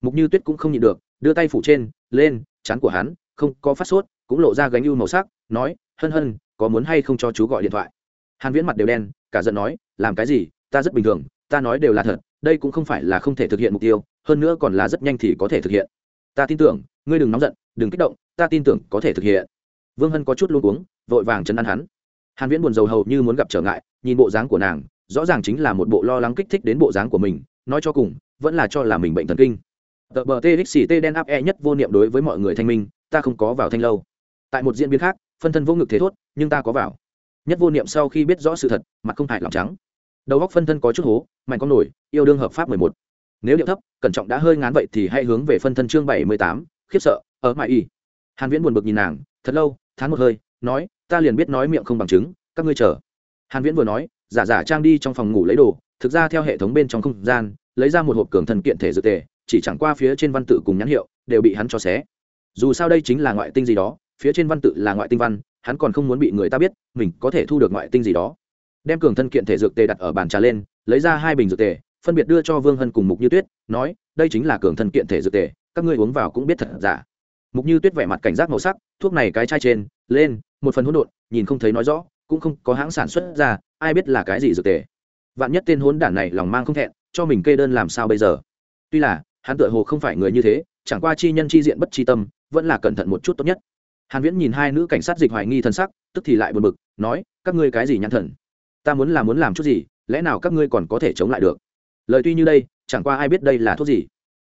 Mục như tuyết cũng không nhịn được, đưa tay phủ trên, lên, chán của hắn, không có phát sốt, cũng lộ ra gánh ưu màu sắc, nói, hân hân, có muốn hay không cho chú gọi điện thoại? Hàn viễn mặt đều đen, cả giận nói, làm cái gì? Ta rất bình thường, ta nói đều là thật, đây cũng không phải là không thể thực hiện mục tiêu, hơn nữa còn là rất nhanh thì có thể thực hiện. Ta tin tưởng, ngươi đừng nóng giận, đừng kích động, ta tin tưởng có thể thực hiện. Vương hân có chút luôn uống vội vàng chấn an hắn. Hàn viễn buồn rầu hầu như muốn gặp trở ngại, nhìn bộ dáng của nàng rõ ràng chính là một bộ lo lắng kích thích đến bộ dáng của mình, nói cho cùng, vẫn là cho là mình bệnh thần kinh. Tờ bờ txt đen áp e nhất vô niệm đối với mọi người thanh minh, ta không có vào thanh lâu. Tại một diễn biến khác, phân thân vô ngực thế thốt, nhưng ta có vào. Nhất vô niệm sau khi biết rõ sự thật, mặt không hại lòng trắng. Đầu góc phân thân có chút hố, mạnh con nổi, yêu đương hợp pháp mười một. Nếu điệu thấp, cẩn trọng đã hơi ngán vậy thì hãy hướng về phân thân chương bảy mươi tám, khiếp sợ, ở mãi y. Hàn viễn buồn bực nhìn nàng, thật lâu, thán một hơi, nói, ta liền biết nói miệng không bằng chứng, các ngươi chờ. Hàn viễn vừa nói giả giả trang đi trong phòng ngủ lấy đồ, thực ra theo hệ thống bên trong không gian, lấy ra một hộp cường thần kiện thể dược tề, chỉ chẳng qua phía trên văn tự cùng nhãn hiệu, đều bị hắn cho xé. Dù sao đây chính là ngoại tinh gì đó, phía trên văn tự là ngoại tinh văn, hắn còn không muốn bị người ta biết, mình có thể thu được ngoại tinh gì đó. Đem cường thân kiện thể dược tề đặt ở bàn trà lên, lấy ra hai bình dược tề, phân biệt đưa cho vương hân cùng mục như tuyết, nói, đây chính là cường thân kiện thể dược tề, các ngươi uống vào cũng biết thật giả. Mục như tuyết vẻ mặt cảnh giác màu sắc, thuốc này cái chai trên, lên, một phần hỗn độn, nhìn không thấy nói rõ cũng không có hãng sản xuất ra, ai biết là cái gì dược tề. Vạn nhất tên hốn đản này lòng mang không thẹn, cho mình kê đơn làm sao bây giờ? Tuy là, hắn tựa hồ không phải người như thế, chẳng qua chi nhân chi diện bất chi tâm, vẫn là cẩn thận một chút tốt nhất. Hàn viễn nhìn hai nữ cảnh sát dịch hoài nghi thân sắc, tức thì lại buồn bực, nói, các ngươi cái gì nhãn thần? Ta muốn là muốn làm chút gì, lẽ nào các ngươi còn có thể chống lại được? Lời tuy như đây, chẳng qua ai biết đây là thuốc gì.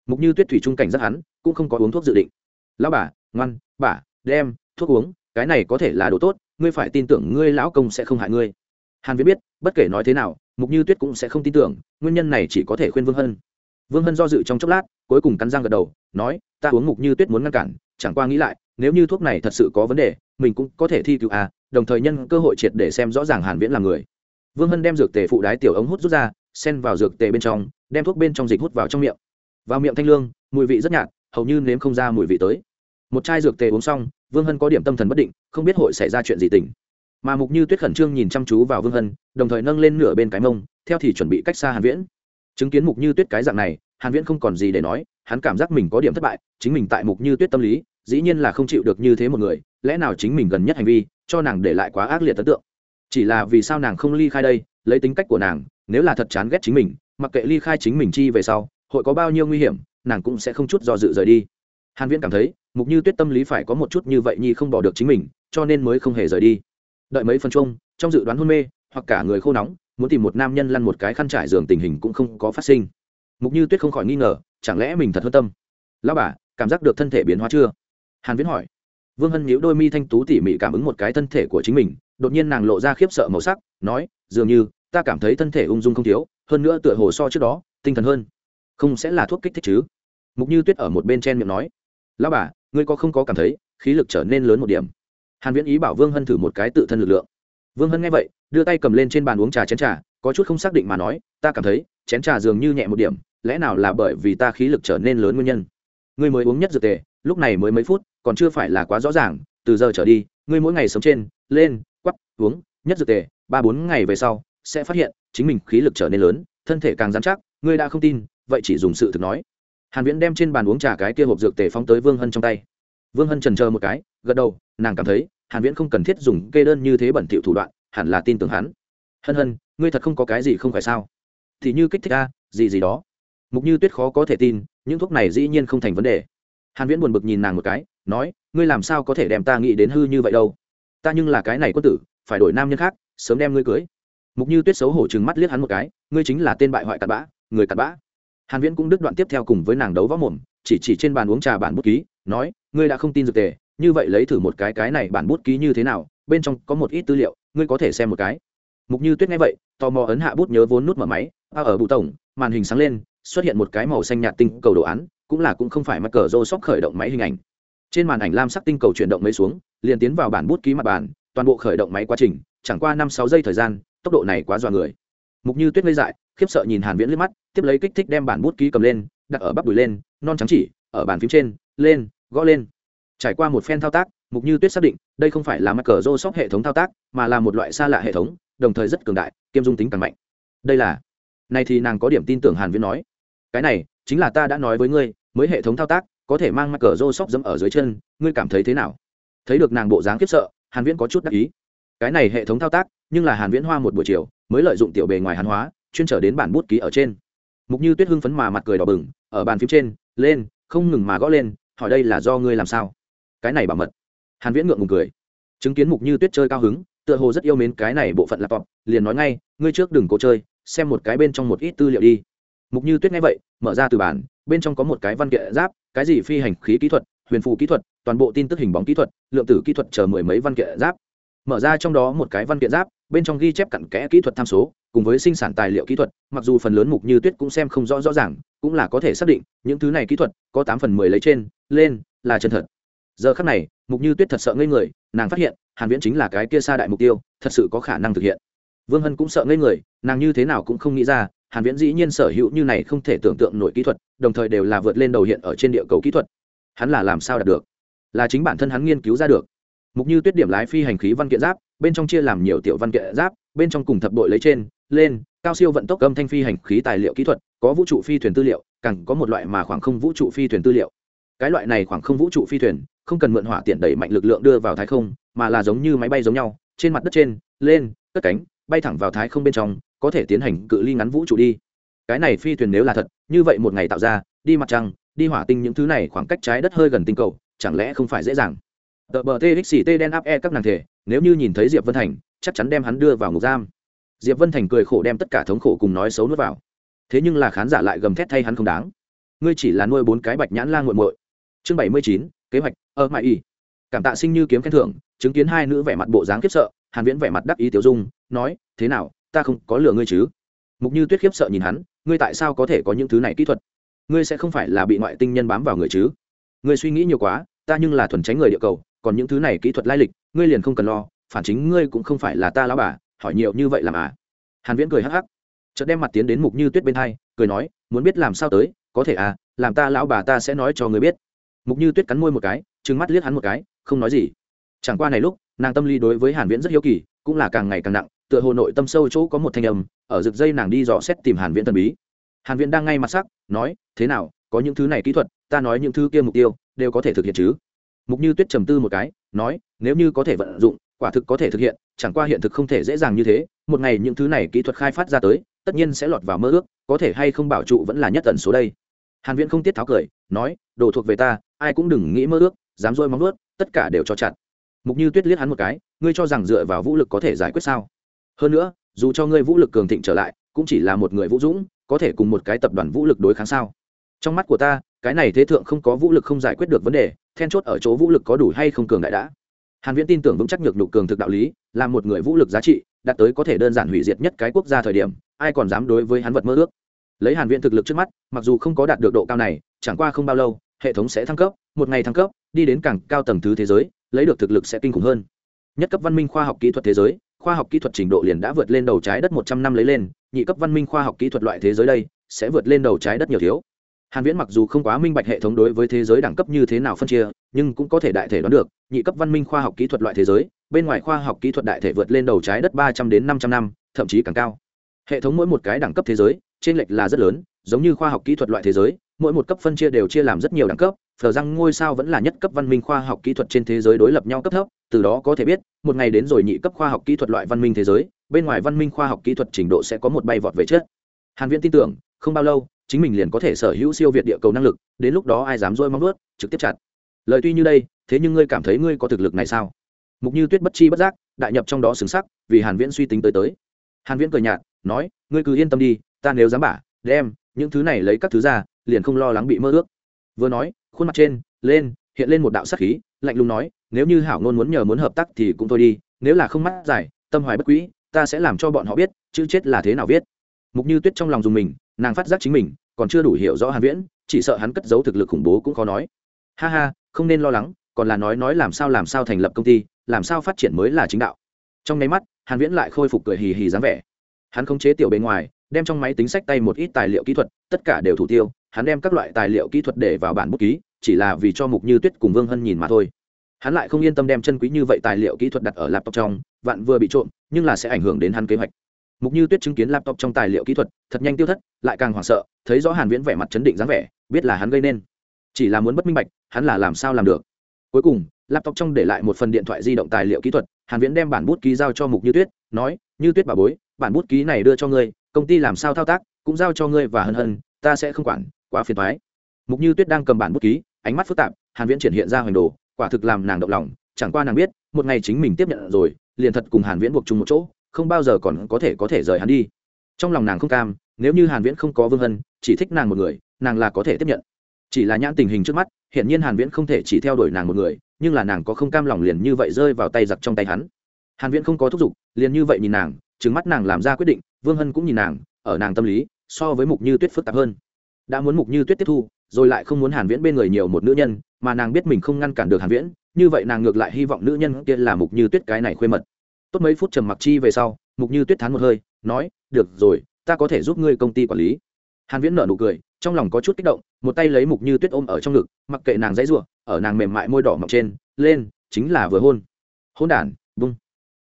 Mục như tuyết thủy trung cảnh giác hắn, cũng không có uống thuốc dự định. Lão bà, ngoan, bà, đem, thuốc uống, cái này có thể là đồ tốt ngươi phải tin tưởng ngươi lão công sẽ không hại ngươi. Hàn viễn biết, bất kể nói thế nào, mục như tuyết cũng sẽ không tin tưởng, nguyên nhân này chỉ có thể khuyên vương hân. Vương hân do dự trong chốc lát, cuối cùng cắn răng gật đầu, nói, ta uống mục như tuyết muốn ngăn cản, chẳng qua nghĩ lại, nếu như thuốc này thật sự có vấn đề, mình cũng có thể thi cứu à đồng thời nhân cơ hội triệt để xem rõ ràng hàn viễn là người. Vương hân đem dược tề phụ đái tiểu ống hút rút ra, xen vào dược tề bên trong, đem thuốc bên trong dịch hút vào trong miệng. Vào miệng thanh lương, mùi vị rất nhạt, hầu như nếm không ra mùi vị tới một chai dược tề uống xong, vương hân có điểm tâm thần bất định, không biết hội xảy ra chuyện gì tỉnh mà mục như tuyết khẩn trương nhìn chăm chú vào vương hân, đồng thời nâng lên nửa bên cái mông, theo thì chuẩn bị cách xa hàn viễn. Chứng kiến mục như tuyết cái dạng này, hàn viễn không còn gì để nói, hắn cảm giác mình có điểm thất bại, chính mình tại mục như tuyết tâm lý, dĩ nhiên là không chịu được như thế một người, lẽ nào chính mình gần nhất hành vi, cho nàng để lại quá ác liệt ấn tượng? Chỉ là vì sao nàng không ly khai đây, lấy tính cách của nàng, nếu là thật chán ghét chính mình, mặc kệ ly khai chính mình chi về sau, hội có bao nhiêu nguy hiểm, nàng cũng sẽ không chút do dự rời đi. Hàn viễn cảm thấy mục như tuyết tâm lý phải có một chút như vậy nhi không bỏ được chính mình, cho nên mới không hề rời đi. Đợi mấy phần chung, trong dự đoán hôn mê, hoặc cả người khô nóng, muốn tìm một nam nhân lăn một cái khăn trải giường tình hình cũng không có phát sinh. Mục như tuyết không khỏi nghi ngờ, chẳng lẽ mình thật hơn tâm? Lão bà, cảm giác được thân thể biến hóa chưa? Hàn viễn hỏi. Vương hân nhíu đôi mi thanh tú tỉ mỉ cảm ứng một cái thân thể của chính mình, đột nhiên nàng lộ ra khiếp sợ màu sắc, nói, dường như, ta cảm thấy thân thể ung dung không thiếu, hơn nữa tựa hồ so trước đó, tinh thần hơn. Không sẽ là thuốc kích thích chứ? Mục như tuyết ở một bên chen miệng nói. Lão bà ngươi có không có cảm thấy khí lực trở nên lớn một điểm? Hàn viễn ý bảo vương hân thử một cái tự thân lực lượng. Vương hân nghe vậy, đưa tay cầm lên trên bàn uống trà chén trà, có chút không xác định mà nói, ta cảm thấy, chén trà dường như nhẹ một điểm, lẽ nào là bởi vì ta khí lực trở nên lớn nguyên nhân? Ngươi mới uống nhất dược tề, lúc này mới mấy phút, còn chưa phải là quá rõ ràng, từ giờ trở đi, ngươi mỗi ngày sống trên, lên, quắp, uống, nhất dược tề, ba bốn ngày về sau, sẽ phát hiện, chính mình khí lực trở nên lớn, thân thể càng dán chắc, ngươi đã không tin, vậy chỉ dùng sự thực nói hàn viễn đem trên bàn uống trà cái kia hộp dược tề phóng tới vương hân trong tay. Vương hân trần chờ một cái, gật đầu, nàng cảm thấy, hàn viễn không cần thiết dùng kê đơn như thế bẩn thỉu thủ đoạn, hẳn là tin tưởng hắn. Hân hân, ngươi thật không có cái gì không phải sao? Thì như kích thích a, gì gì đó. Mục như tuyết khó có thể tin, những thuốc này dĩ nhiên không thành vấn đề. Hàn viễn buồn bực nhìn nàng một cái, nói, ngươi làm sao có thể đem ta nghĩ đến hư như vậy đâu? Ta nhưng là cái này quân tử, phải đổi nam nhân khác, sớm đem ngươi cưới. Mục như tuyết xấu hổ chừng mắt liếc hắn một cái, ngươi chính là tên bại hoại cặn bã, người cặn bã hàn viễn cũng đứt đoạn tiếp theo cùng với nàng đấu võ mồm, chỉ chỉ trên bàn uống trà bản bút ký, nói, ngươi đã không tin dược tề, như vậy lấy thử một cái cái này bản bút ký như thế nào, bên trong có một ít tư liệu, ngươi có thể xem một cái. Mục như tuyết nghe vậy, tò mò ấn hạ bút nhớ vốn nút mở máy, a ở bụ tổng, màn hình sáng lên, xuất hiện một cái màu xanh nhạt tinh cầu đồ án, cũng là cũng không phải mặt cờ rô sóc khởi động máy hình ảnh. Trên màn ảnh lam sắc tinh cầu chuyển động mấy xuống, liền tiến vào bản bút ký mặt bàn, toàn bộ khởi động máy quá trình, chẳng qua năm sáu giây thời gian, tốc độ này quá dọa người. Mục như tuyết ngây dại khiếp sợ nhìn hàn viễn liếc mắt, tiếp lấy kích thích đem bản bút ký cầm lên, đặt ở bắp đùi lên, non trắng chỉ, ở bàn phím trên, lên, gõ lên. Trải qua một phen thao tác, mục như tuyết xác định, đây không phải là mặt cờ rô sóc hệ thống thao tác, mà là một loại xa lạ hệ thống, đồng thời rất cường đại, kiêm dung tính càng mạnh. Đây là, này thì nàng có điểm tin tưởng hàn viễn nói. Cái này, chính là ta đã nói với ngươi, mới hệ thống thao tác, có thể mang mặt cờ rô sóc dẫm ở dưới chân, ngươi cảm thấy thế nào? Thấy được nàng bộ dáng khiếp sợ, hàn viễn có chút đắc ý. Cái này hệ thống thao tác, nhưng là hàn viễn hoa một buổi chiều, mới lợi dụng tiểu bề ngoài hàn hóa chuyên trở đến bản bút ký ở trên. Mục như tuyết hưng phấn mà mặt cười đỏ bừng, ở bàn phím trên, lên, không ngừng mà gõ lên, hỏi đây là do ngươi làm sao? Cái này bảo mật. Hàn viễn ngượng ngùng cười. Chứng kiến mục như tuyết chơi cao hứng, tựa hồ rất yêu mến cái này bộ phận laptop liền nói ngay, ngươi trước đừng cố chơi, xem một cái bên trong một ít tư liệu đi. Mục như tuyết nghe vậy, mở ra từ bản, bên trong có một cái văn kiện giáp, cái gì phi hành khí kỹ thuật, huyền phù kỹ thuật, toàn bộ tin tức hình bóng kỹ thuật, lượng tử kỹ thuật chờ mười mấy văn kiện giáp. Mở ra trong đó một cái văn kiện giáp, bên trong ghi chép cặn kẽ kỹ thuật tham số cùng với sinh sản tài liệu kỹ thuật, mặc dù phần lớn mục như tuyết cũng xem không rõ rõ ràng, cũng là có thể xác định, những thứ này kỹ thuật có tám phần mười lấy trên, lên, là chân thật. Giờ khắc này, mục như tuyết thật sợ ngây người, nàng phát hiện, hàn viễn chính là cái kia xa đại mục tiêu, thật sự có khả năng thực hiện. Vương hân cũng sợ ngây người, nàng như thế nào cũng không nghĩ ra, hàn viễn dĩ nhiên sở hữu như này không thể tưởng tượng nổi kỹ thuật, đồng thời đều là vượt lên đầu hiện ở trên địa cầu kỹ thuật. Hắn là làm sao đạt được? Là chính bản thân hắn nghiên cứu ra được. Mục như tuyết điểm lái phi hành khí văn kiện giáp, bên trong chia làm nhiều tiểu văn kiện giáp, bên trong cùng thập đội lấy trên lên, cao siêu vận tốc âm thanh phi hành khí tài liệu kỹ thuật, có vũ trụ phi thuyền tư liệu, càng có một loại mà khoảng không vũ trụ phi thuyền tư liệu. Cái loại này khoảng không vũ trụ phi thuyền, không cần mượn hỏa tiện đẩy mạnh lực lượng đưa vào thái không, mà là giống như máy bay giống nhau, trên mặt đất trên, lên, cất cánh, bay thẳng vào thái không bên trong, có thể tiến hành cự ly ngắn vũ trụ đi. Cái này phi thuyền nếu là thật, như vậy một ngày tạo ra, đi mặt trăng, đi hỏa tinh những thứ này khoảng cách trái đất hơi gần tinh cầu, chẳng lẽ không phải dễ dàng? Tờ bờ txt đen áp e các nàng thể, nếu như nhìn thấy diệp vân thành, chắc chắn đem hắn đưa vào ngục giam diệp vân thành cười khổ đem tất cả thống khổ cùng nói xấu nuốt vào. Thế nhưng là khán giả lại gầm thét thay hắn không đáng. Ngươi chỉ là nuôi bốn cái bạch nhãn lan g u muội. Chương bảy mươi chín, kế hoạch ờ, ơ mãi y cảm tạ sinh như kiếm khen thưởng, chứng kiến hai nữ vẻ mặt bộ dáng khiếp sợ, hàn viễn vẻ mặt đắc ý tiểu dung, nói, thế nào, ta không có lừa ngươi chứ? Mục như tuyết khiếp sợ nhìn hắn, ngươi tại sao có thể có những thứ này kỹ thuật? Ngươi sẽ không phải là bị ngoại tinh nhân bám vào người chứ? Ngươi suy nghĩ nhiều quá, ta nhưng là thuần tránh người địa cầu, còn những thứ này kỹ thuật lai lịch, ngươi liền không cần lo, phản chính ngươi cũng không phải là ta lão bà hỏi nhiều như vậy làm à? Hàn viễn cười hắc hắc. Chợt đem mặt tiến đến mục như tuyết bên hai, cười nói, muốn biết làm sao tới, có thể à làm ta lão bà ta sẽ nói cho người biết. Mục như tuyết cắn môi một cái, trừng mắt liếc hắn một cái, không nói gì. Chẳng qua này lúc, nàng tâm lý đối với hàn viễn rất hiếu kỳ, cũng là càng ngày càng nặng, tựa hồ nội tâm sâu chỗ có một thanh âm, ở rực dây nàng đi dò xét tìm hàn viễn thần bí. Hàn viễn đang ngay mặt sắc, nói, thế nào, có những thứ này kỹ thuật, ta nói những thứ kia mục tiêu, đều có thể thực hiện chứ? Mục như tuyết trầm tư một cái, nói, nếu như có thể vận dụng quả thực có thể thực hiện, chẳng qua hiện thực không thể dễ dàng như thế, một ngày những thứ này kỹ thuật khai phát ra tới, tất nhiên sẽ lọt vào mơ ước, có thể hay không bảo trụ vẫn là nhất tần số đây. Hàn viễn không tiết tháo cười, nói, đồ thuộc về ta, ai cũng đừng nghĩ mơ ước, dám rôi móng nuốt tất cả đều cho chặt. Mục như tuyết liếc hắn một cái, ngươi cho rằng dựa vào vũ lực có thể giải quyết sao? Hơn nữa, dù cho ngươi vũ lực cường thịnh trở lại, cũng chỉ là một người vũ dũng, có thể cùng một cái tập đoàn vũ lực đối kháng sao? Trong mắt của ta, cái này thế thượng không có vũ lực không giải quyết được vấn đề, then chốt ở chỗ vũ lực có đủ hay không cường đại đã hàn viễn tin tưởng vững chắc nhược nhục cường thực đạo lý, là một người vũ lực giá trị, đạt tới có thể đơn giản hủy diệt nhất cái quốc gia thời điểm, ai còn dám đối với hắn vật mơ ước? Lấy hàn viễn thực lực trước mắt, mặc dù không có đạt được độ cao này, chẳng qua không bao lâu, hệ thống sẽ thăng cấp, một ngày thăng cấp, đi đến càng cao tầng thứ thế giới, lấy được thực lực sẽ kinh khủng hơn. Nhất cấp văn minh khoa học kỹ thuật thế giới, khoa học kỹ thuật trình độ liền đã vượt lên đầu trái đất một trăm năm lấy lên, nhị cấp văn minh khoa học kỹ thuật loại thế giới đây, sẽ vượt lên đầu trái đất nhiều thiếu hàn viễn mặc dù không quá minh bạch hệ thống đối với thế giới đẳng cấp như thế nào phân chia, nhưng cũng có thể đại thể đoán được, nhị cấp văn minh khoa học kỹ thuật loại thế giới, bên ngoài khoa học kỹ thuật đại thể vượt lên đầu trái đất ba trăm đến năm trăm năm, thậm chí càng cao. Hệ thống mỗi một cái đẳng cấp thế giới trên lệch là rất lớn, giống như khoa học kỹ thuật loại thế giới, mỗi một cấp phân chia đều chia làm rất nhiều đẳng cấp, phờ rằng ngôi sao vẫn là nhất cấp văn minh khoa học kỹ thuật trên thế giới đối lập nhau cấp thấp, từ đó có thể biết, một ngày đến rồi nhị cấp khoa học kỹ thuật loại văn minh thế giới, bên ngoài văn minh khoa học kỹ thuật trình độ sẽ có một bay vọt về chết hàn viễn tin tưởng, không bao lâu chính mình liền có thể sở hữu siêu việt địa cầu năng lực đến lúc đó ai dám dôi mong nuốt trực tiếp chặt. Lời tuy như đây thế nhưng ngươi cảm thấy ngươi có thực lực này sao? Mục như tuyết bất chi bất giác đại nhập trong đó xứng sắc vì hàn viễn suy tính tới tới. Hàn viễn cười nhạt nói ngươi cứ yên tâm đi ta nếu dám bả đem những thứ này lấy các thứ ra liền không lo lắng bị mơ ước. Vừa nói khuôn mặt trên lên hiện lên một đạo sát khí lạnh lùng nói nếu như hảo ngôn muốn nhờ muốn hợp tác thì cũng thôi đi nếu là không mắt giải tâm hoài bất quý, ta sẽ làm cho bọn họ biết chữ chết là thế nào viết. Mục như tuyết trong lòng dùng mình nàng phát giác chính mình còn chưa đủ hiểu rõ hàn viễn, chỉ sợ hắn cất giấu thực lực khủng bố cũng khó nói. Ha ha, không nên lo lắng, còn là nói nói làm sao làm sao thành lập công ty, làm sao phát triển mới là chính đạo. Trong nháy mắt, hàn viễn lại khôi phục cười hì hì dáng vẻ. Hắn không chế tiểu bên ngoài, đem trong máy tính sách tay một ít tài liệu kỹ thuật, tất cả đều thủ tiêu, hắn đem các loại tài liệu kỹ thuật để vào bản bút ký, chỉ là vì cho mục như tuyết cùng vương hân nhìn mà thôi. Hắn lại không yên tâm đem chân quý như vậy tài liệu kỹ thuật đặt ở laptop trong, vạn vừa bị trộm, nhưng là sẽ ảnh hưởng đến hắn kế hoạch mục như tuyết chứng kiến laptop trong tài liệu kỹ thuật, thật nhanh tiêu thất, lại càng hoảng sợ, thấy rõ hàn viễn vẻ mặt chấn định dáng vẻ, biết là hắn gây nên. Chỉ là muốn bất minh bạch, hắn là làm sao làm được. Cuối cùng, laptop trong để lại một phần điện thoại di động tài liệu kỹ thuật, hàn viễn đem bản bút ký giao cho mục như tuyết, nói, như tuyết bà bối, bản bút ký này đưa cho ngươi, công ty làm sao thao tác, cũng giao cho ngươi và hân hân, ta sẽ không quản, quá phiền toái. Mục như tuyết đang cầm bản bút ký, ánh mắt phức tạp, hàn viễn triển hiện ra hoành đồ, quả thực làm nàng động lòng, chẳng qua nàng biết, một ngày chính mình tiếp nhận rồi, liền thật cùng hàn viễn buộc chung một chỗ không bao giờ còn có thể có thể rời hắn đi. Trong lòng nàng không cam, nếu như hàn viễn không có vương hân, chỉ thích nàng một người, nàng là có thể tiếp nhận. Chỉ là nhãn tình hình trước mắt hiện nhiên hàn viễn không thể chỉ theo đuổi nàng một người, nhưng là nàng có không cam lòng liền như vậy rơi vào tay giặc trong tay hắn. Hàn viễn không có thúc giục, liền như vậy nhìn nàng, trừng mắt nàng làm ra quyết định, vương hân cũng nhìn nàng, ở nàng tâm lý, so với mục như tuyết phức tạp hơn. Đã muốn mục như tuyết tiếp thu, rồi lại không muốn hàn viễn bên người nhiều một nữ nhân, mà nàng biết mình không ngăn cản được hàn viễn, như vậy nàng ngược lại hy vọng nữ nhân kia là mục như tuyết cái này khuê mật tốt mấy phút trầm mặc chi về sau, mục như tuyết thán một hơi, nói, được rồi, ta có thể giúp ngươi công ty quản lý. Hàn viễn nở nụ cười, trong lòng có chút kích động, một tay lấy mục như tuyết ôm ở trong ngực, mặc kệ nàng dãy rủa ở nàng mềm mại môi đỏ mọc trên, lên, chính là vừa hôn. Hôn đản bung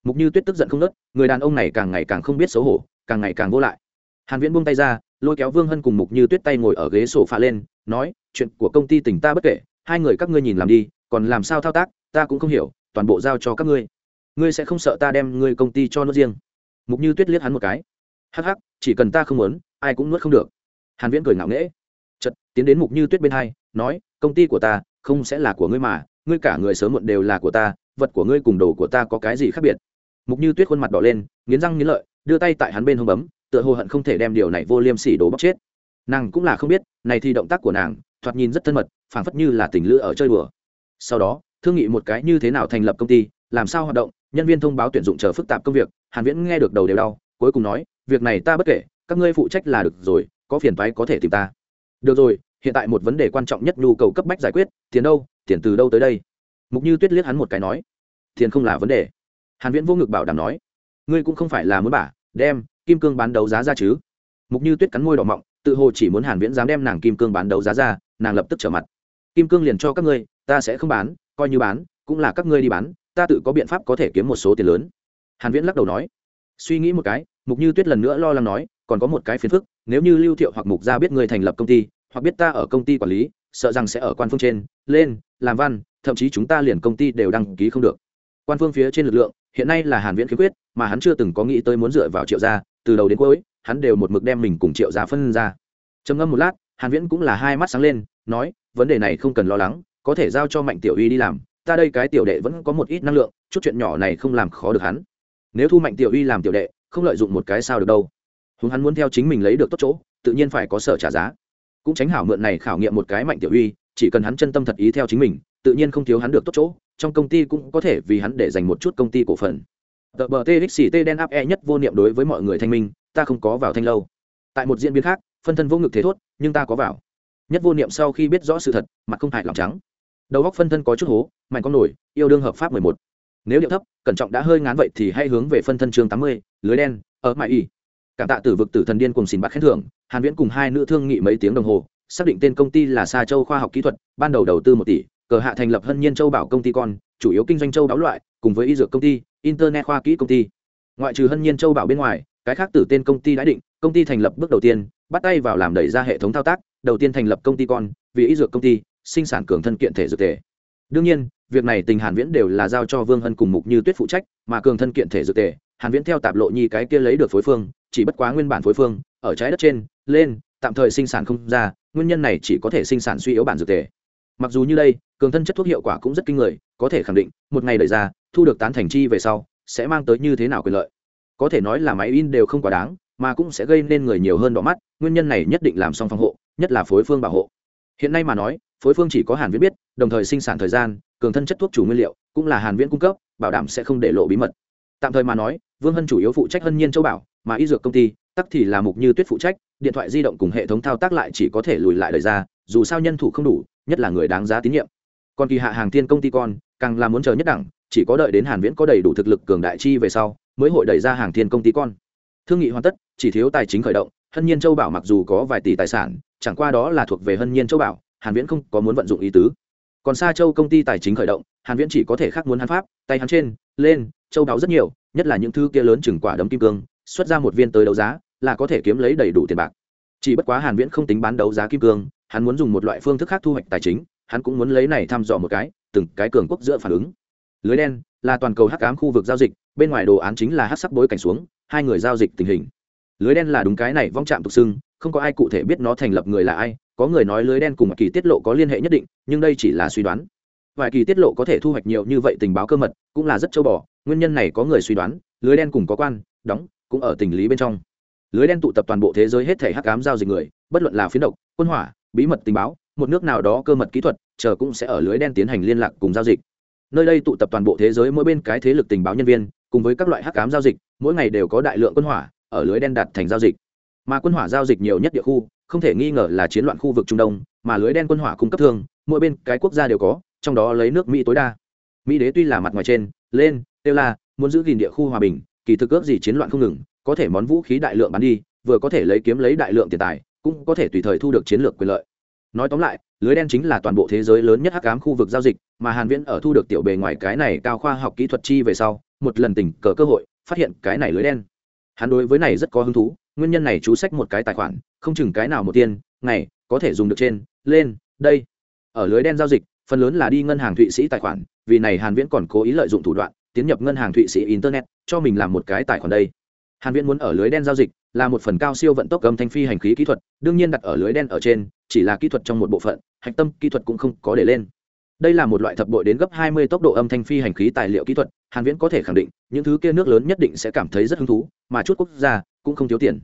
mục như tuyết tức giận không nớt, người đàn ông này càng ngày càng không biết xấu hổ, càng ngày càng vô lại. Hàn viễn buông tay ra, lôi kéo vương hân cùng mục như tuyết tay ngồi ở ghế sổ pha lên, nói, chuyện của công ty tỉnh ta bất kể, hai người các ngươi nhìn làm đi, còn làm sao thao tác, ta cũng không hiểu, toàn bộ giao cho các ngươi ngươi sẽ không sợ ta đem ngươi công ty cho nó riêng. Mục như tuyết liếc hắn một cái. Hắc hắc, chỉ cần ta không muốn, ai cũng nuốt không được. Hàn viễn cười ngạo nghễ. Chợt, tiến đến mục như tuyết bên hai, nói, công ty của ta không sẽ là của ngươi mà, ngươi cả người sớm muộn đều là của ta, vật của ngươi cùng đồ của ta có cái gì khác biệt? Mục như tuyết khuôn mặt đỏ lên, nghiến răng nghiến lợi, đưa tay tại hắn bên hông bấm, tựa hồ hận không thể đem điều này vô liêm sỉ đổ bóc chết. Nàng cũng là không biết, này thì động tác của nàng, thoạt nhìn rất thân mật, phảng phất như là tình lữ ở chơi đùa. Sau đó, thương nghị một cái như thế nào thành lập công ty, làm sao hoạt động nhân viên thông báo tuyển dụng chờ phức tạp công việc, hàn viễn nghe được đầu đều đau, cuối cùng nói, việc này ta bất kể, các ngươi phụ trách là được rồi, có phiền toái có thể tìm ta. Được rồi, hiện tại một vấn đề quan trọng nhất nhu cầu cấp bách giải quyết, tiền đâu, tiền từ đâu tới đây? Mục như tuyết liếc hắn một cái nói, tiền không là vấn đề. Hàn viễn vô ngực bảo đảm nói, ngươi cũng không phải là muốn bả đem kim cương bán đấu giá ra chứ? Mục như tuyết cắn môi đỏ mọng, tự hồ chỉ muốn hàn viễn dám đem nàng kim cương bán đấu giá ra, nàng lập tức trở mặt. Kim cương liền cho các ngươi, ta sẽ không bán, coi như bán, cũng là các ngươi đi bán ta tự có biện pháp có thể kiếm một số tiền lớn. Hàn viễn lắc đầu nói. Suy nghĩ một cái, mục như tuyết lần nữa lo lắng nói, còn có một cái phiền phức, nếu như lưu thiệu hoặc mục gia biết người thành lập công ty, hoặc biết ta ở công ty quản lý, sợ rằng sẽ ở quan phương trên, lên, làm văn, thậm chí chúng ta liền công ty đều đăng ký không được. Quan phương phía trên lực lượng, hiện nay là hàn viễn khiếm quyết mà hắn chưa từng có nghĩ tới muốn dựa vào triệu gia, từ đầu đến cuối, hắn đều một mực đem mình cùng triệu gia phân ra. Trầm ngâm một lát, hàn viễn cũng là hai mắt sáng lên, nói, vấn đề này không cần lo lắng, có thể giao cho mạnh tiểu uy đi làm ta đây cái tiểu đệ vẫn có một ít năng lượng, chút chuyện nhỏ này không làm khó được hắn. Nếu thu mạnh tiểu uy làm tiểu đệ, không lợi dụng một cái sao được đâu. Húng hắn muốn theo chính mình lấy được tốt chỗ, tự nhiên phải có sở trả giá. Cũng tránh hảo mượn này khảo nghiệm một cái mạnh tiểu uy, chỉ cần hắn chân tâm thật ý theo chính mình, tự nhiên không thiếu hắn được tốt chỗ, trong công ty cũng có thể vì hắn để dành một chút công ty cổ phần. Tờ bờ đen áp e nhất vô niệm đối với mọi người thanh minh, ta không có vào thanh lâu. Tại một diễn biến khác, phân thân vô ngực thế thốt, nhưng ta có vào. Nhất vô niệm sau khi biết rõ sự thật, mặt không hại lòng trắng đầu góc phân thân có chút hố mạnh con nổi, yêu đương hợp pháp mười một. Nếu điệu thấp, cẩn trọng đã hơi ngán vậy thì hãy hướng về phân thân chương tám mươi, lưới đen, ở mãi y. Cảm tạ tử vực tử thần điên cùng xin bạc khen thưởng, hàn viễn cùng hai nữ thương nghị mấy tiếng đồng hồ, xác định tên công ty là sa châu khoa học kỹ thuật, ban đầu đầu tư một tỷ, cờ hạ thành lập hân nhiên châu bảo công ty con, chủ yếu kinh doanh châu đáo loại, cùng với y dược công ty, internet khoa kỹ công ty. Ngoại trừ hân nhiên châu bảo bên ngoài, cái khác tử tên công ty đã định, công ty thành lập bước đầu tiên, bắt tay vào làm đẩy ra hệ thống thao tác, đầu tiên thành lập công ty con, vì y dược công ty sinh sản cường thân kiện thể dược thể đương nhiên, việc này tình hàn viễn đều là giao cho vương hân cùng mục như tuyết phụ trách, mà cường thân kiện thể dược thể hàn viễn theo tạp lộ nhi cái kia lấy được phối phương, chỉ bất quá nguyên bản phối phương, ở trái đất trên, lên, tạm thời sinh sản không ra, nguyên nhân này chỉ có thể sinh sản suy yếu bản dược thể mặc dù như đây, cường thân chất thuốc hiệu quả cũng rất kinh người, có thể khẳng định, một ngày đẩy ra, thu được tán thành chi về sau, sẽ mang tới như thế nào quyền lợi. Có thể nói là máy in đều không quá đáng, mà cũng sẽ gây nên người nhiều hơn đỏ mắt, nguyên nhân này nhất định làm xong phòng hộ, nhất là phối phương bảo hộ. Hiện nay mà nói phối phương chỉ có hàn viễn biết, đồng thời sinh sản thời gian, cường thân chất thuốc chủ nguyên liệu, cũng là hàn viễn cung cấp, bảo đảm sẽ không để lộ bí mật. Tạm thời mà nói, vương hân chủ yếu phụ trách hân nhiên châu bảo, mà y dược công ty, tắc thì là mục như tuyết phụ trách, điện thoại di động cùng hệ thống thao tác lại chỉ có thể lùi lại đời ra, dù sao nhân thủ không đủ, nhất là người đáng giá tín nhiệm. Còn kỳ hạ hàng tiên công ty con, càng là muốn chờ nhất đẳng, chỉ có đợi đến hàn viễn có đầy đủ thực lực cường đại chi về sau, mới hội đẩy ra hàng thiên công ty con. Thương nghị hoàn tất, chỉ thiếu tài chính khởi động, hân nhiên châu bảo mặc dù có vài tỷ tài sản, chẳng qua đó là thuộc về hân nhiên châu bảo hàn viễn không có muốn vận dụng ý tứ. Còn xa châu công ty tài chính khởi động, hàn viễn chỉ có thể khắc muốn hắn pháp, tay hắn trên, lên, châu đáo rất nhiều, nhất là những thứ kia lớn chừng quả đấm kim cương, xuất ra một viên tới đấu giá, là có thể kiếm lấy đầy đủ tiền bạc. Chỉ bất quá hàn viễn không tính bán đấu giá kim cương, hắn muốn dùng một loại phương thức khác thu hoạch tài chính, hắn cũng muốn lấy này thăm dò một cái, từng cái cường quốc giữa phản ứng. Lưới đen là toàn cầu hắc ám khu vực giao dịch, bên ngoài đồ án chính là hắc sắc bối cảnh xuống, hai người giao dịch tình hình. Lưới đen là đúng cái này vong chạm tục xưng, không có ai cụ thể biết nó thành lập người là ai có người nói lưới đen cùng kỳ tiết lộ có liên hệ nhất định, nhưng đây chỉ là suy đoán. Vài kỳ tiết lộ có thể thu hoạch nhiều như vậy tình báo cơ mật, cũng là rất châu bò, nguyên nhân này có người suy đoán, lưới đen cùng có quan, đóng, cũng ở tình lý bên trong. Lưới đen tụ tập toàn bộ thế giới hết thể hắc cám giao dịch người, bất luận là phiến độc, quân hỏa, bí mật tình báo, một nước nào đó cơ mật kỹ thuật, chờ cũng sẽ ở lưới đen tiến hành liên lạc cùng giao dịch. Nơi đây tụ tập toàn bộ thế giới mỗi bên cái thế lực tình báo nhân viên, cùng với các loại hắc cám giao dịch, mỗi ngày đều có đại lượng quân hỏa, ở lưới đen đặt thành giao dịch. Mà quân hỏa giao dịch nhiều nhất địa khu không thể nghi ngờ là chiến loạn khu vực trung đông, mà lưới đen quân hỏa cung cấp thương, mỗi bên cái quốc gia đều có, trong đó lấy nước mỹ tối đa. Mỹ đế tuy là mặt ngoài trên, lên têu là muốn giữ gìn địa khu hòa bình, kỳ thực ước gì chiến loạn không ngừng, có thể món vũ khí đại lượng bán đi, vừa có thể lấy kiếm lấy đại lượng tiền tài, cũng có thể tùy thời thu được chiến lược quyền lợi. Nói tóm lại, lưới đen chính là toàn bộ thế giới lớn nhất hắc ám khu vực giao dịch, mà hàn viễn ở thu được tiểu bề ngoài cái này cao khoa học kỹ thuật chi về sau, một lần tình cờ cơ hội, phát hiện cái này lưới đen. Hắn đối với này rất có hứng thú, nguyên nhân này chú sách một cái tài khoản không chừng cái nào một tiền ngày, có thể dùng được trên, lên, đây. Ở lưới đen giao dịch, phần lớn là đi ngân hàng thụy sĩ tài khoản, vì này hàn viễn còn cố ý lợi dụng thủ đoạn, tiến nhập ngân hàng thụy sĩ internet, cho mình làm một cái tài khoản đây. Hàn viễn muốn ở lưới đen giao dịch, là một phần cao siêu vận tốc âm thanh phi hành khí kỹ thuật, đương nhiên đặt ở lưới đen ở trên, chỉ là kỹ thuật trong một bộ phận, hạch tâm kỹ thuật cũng không có để lên. Đây là một loại thập bội đến gấp 20 tốc độ âm thanh phi hành khí tài liệu kỹ thuật, hàn viễn có thể khẳng định, những thứ kia nước lớn nhất định sẽ cảm thấy rất hứng thú, mà chút quốc gia cũng không thiếu tiền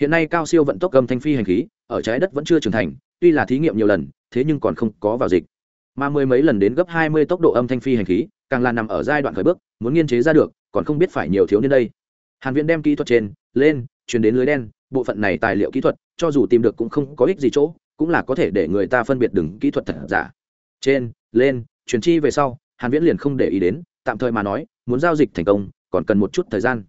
hiện nay cao siêu vận tốc âm thanh phi hành khí, ở trái đất vẫn chưa trưởng thành, tuy là thí nghiệm nhiều lần, thế nhưng còn không có vào dịch. Mà mười mấy lần đến gấp hai mươi tốc độ âm thanh phi hành khí, càng là nằm ở giai đoạn khởi bước, muốn nghiên chế ra được, còn không biết phải nhiều thiếu niên đây. Hàn viễn đem kỹ thuật trên, lên truyền đến lưới đen, bộ phận này tài liệu kỹ thuật, cho dù tìm được cũng không có ích gì chỗ, cũng là có thể để người ta phân biệt đừng kỹ thuật thật giả. Trên, lên truyền chi về sau, hàn viễn liền không để ý đến, tạm thời mà nói, muốn giao dịch thành công, còn cần một chút thời gian.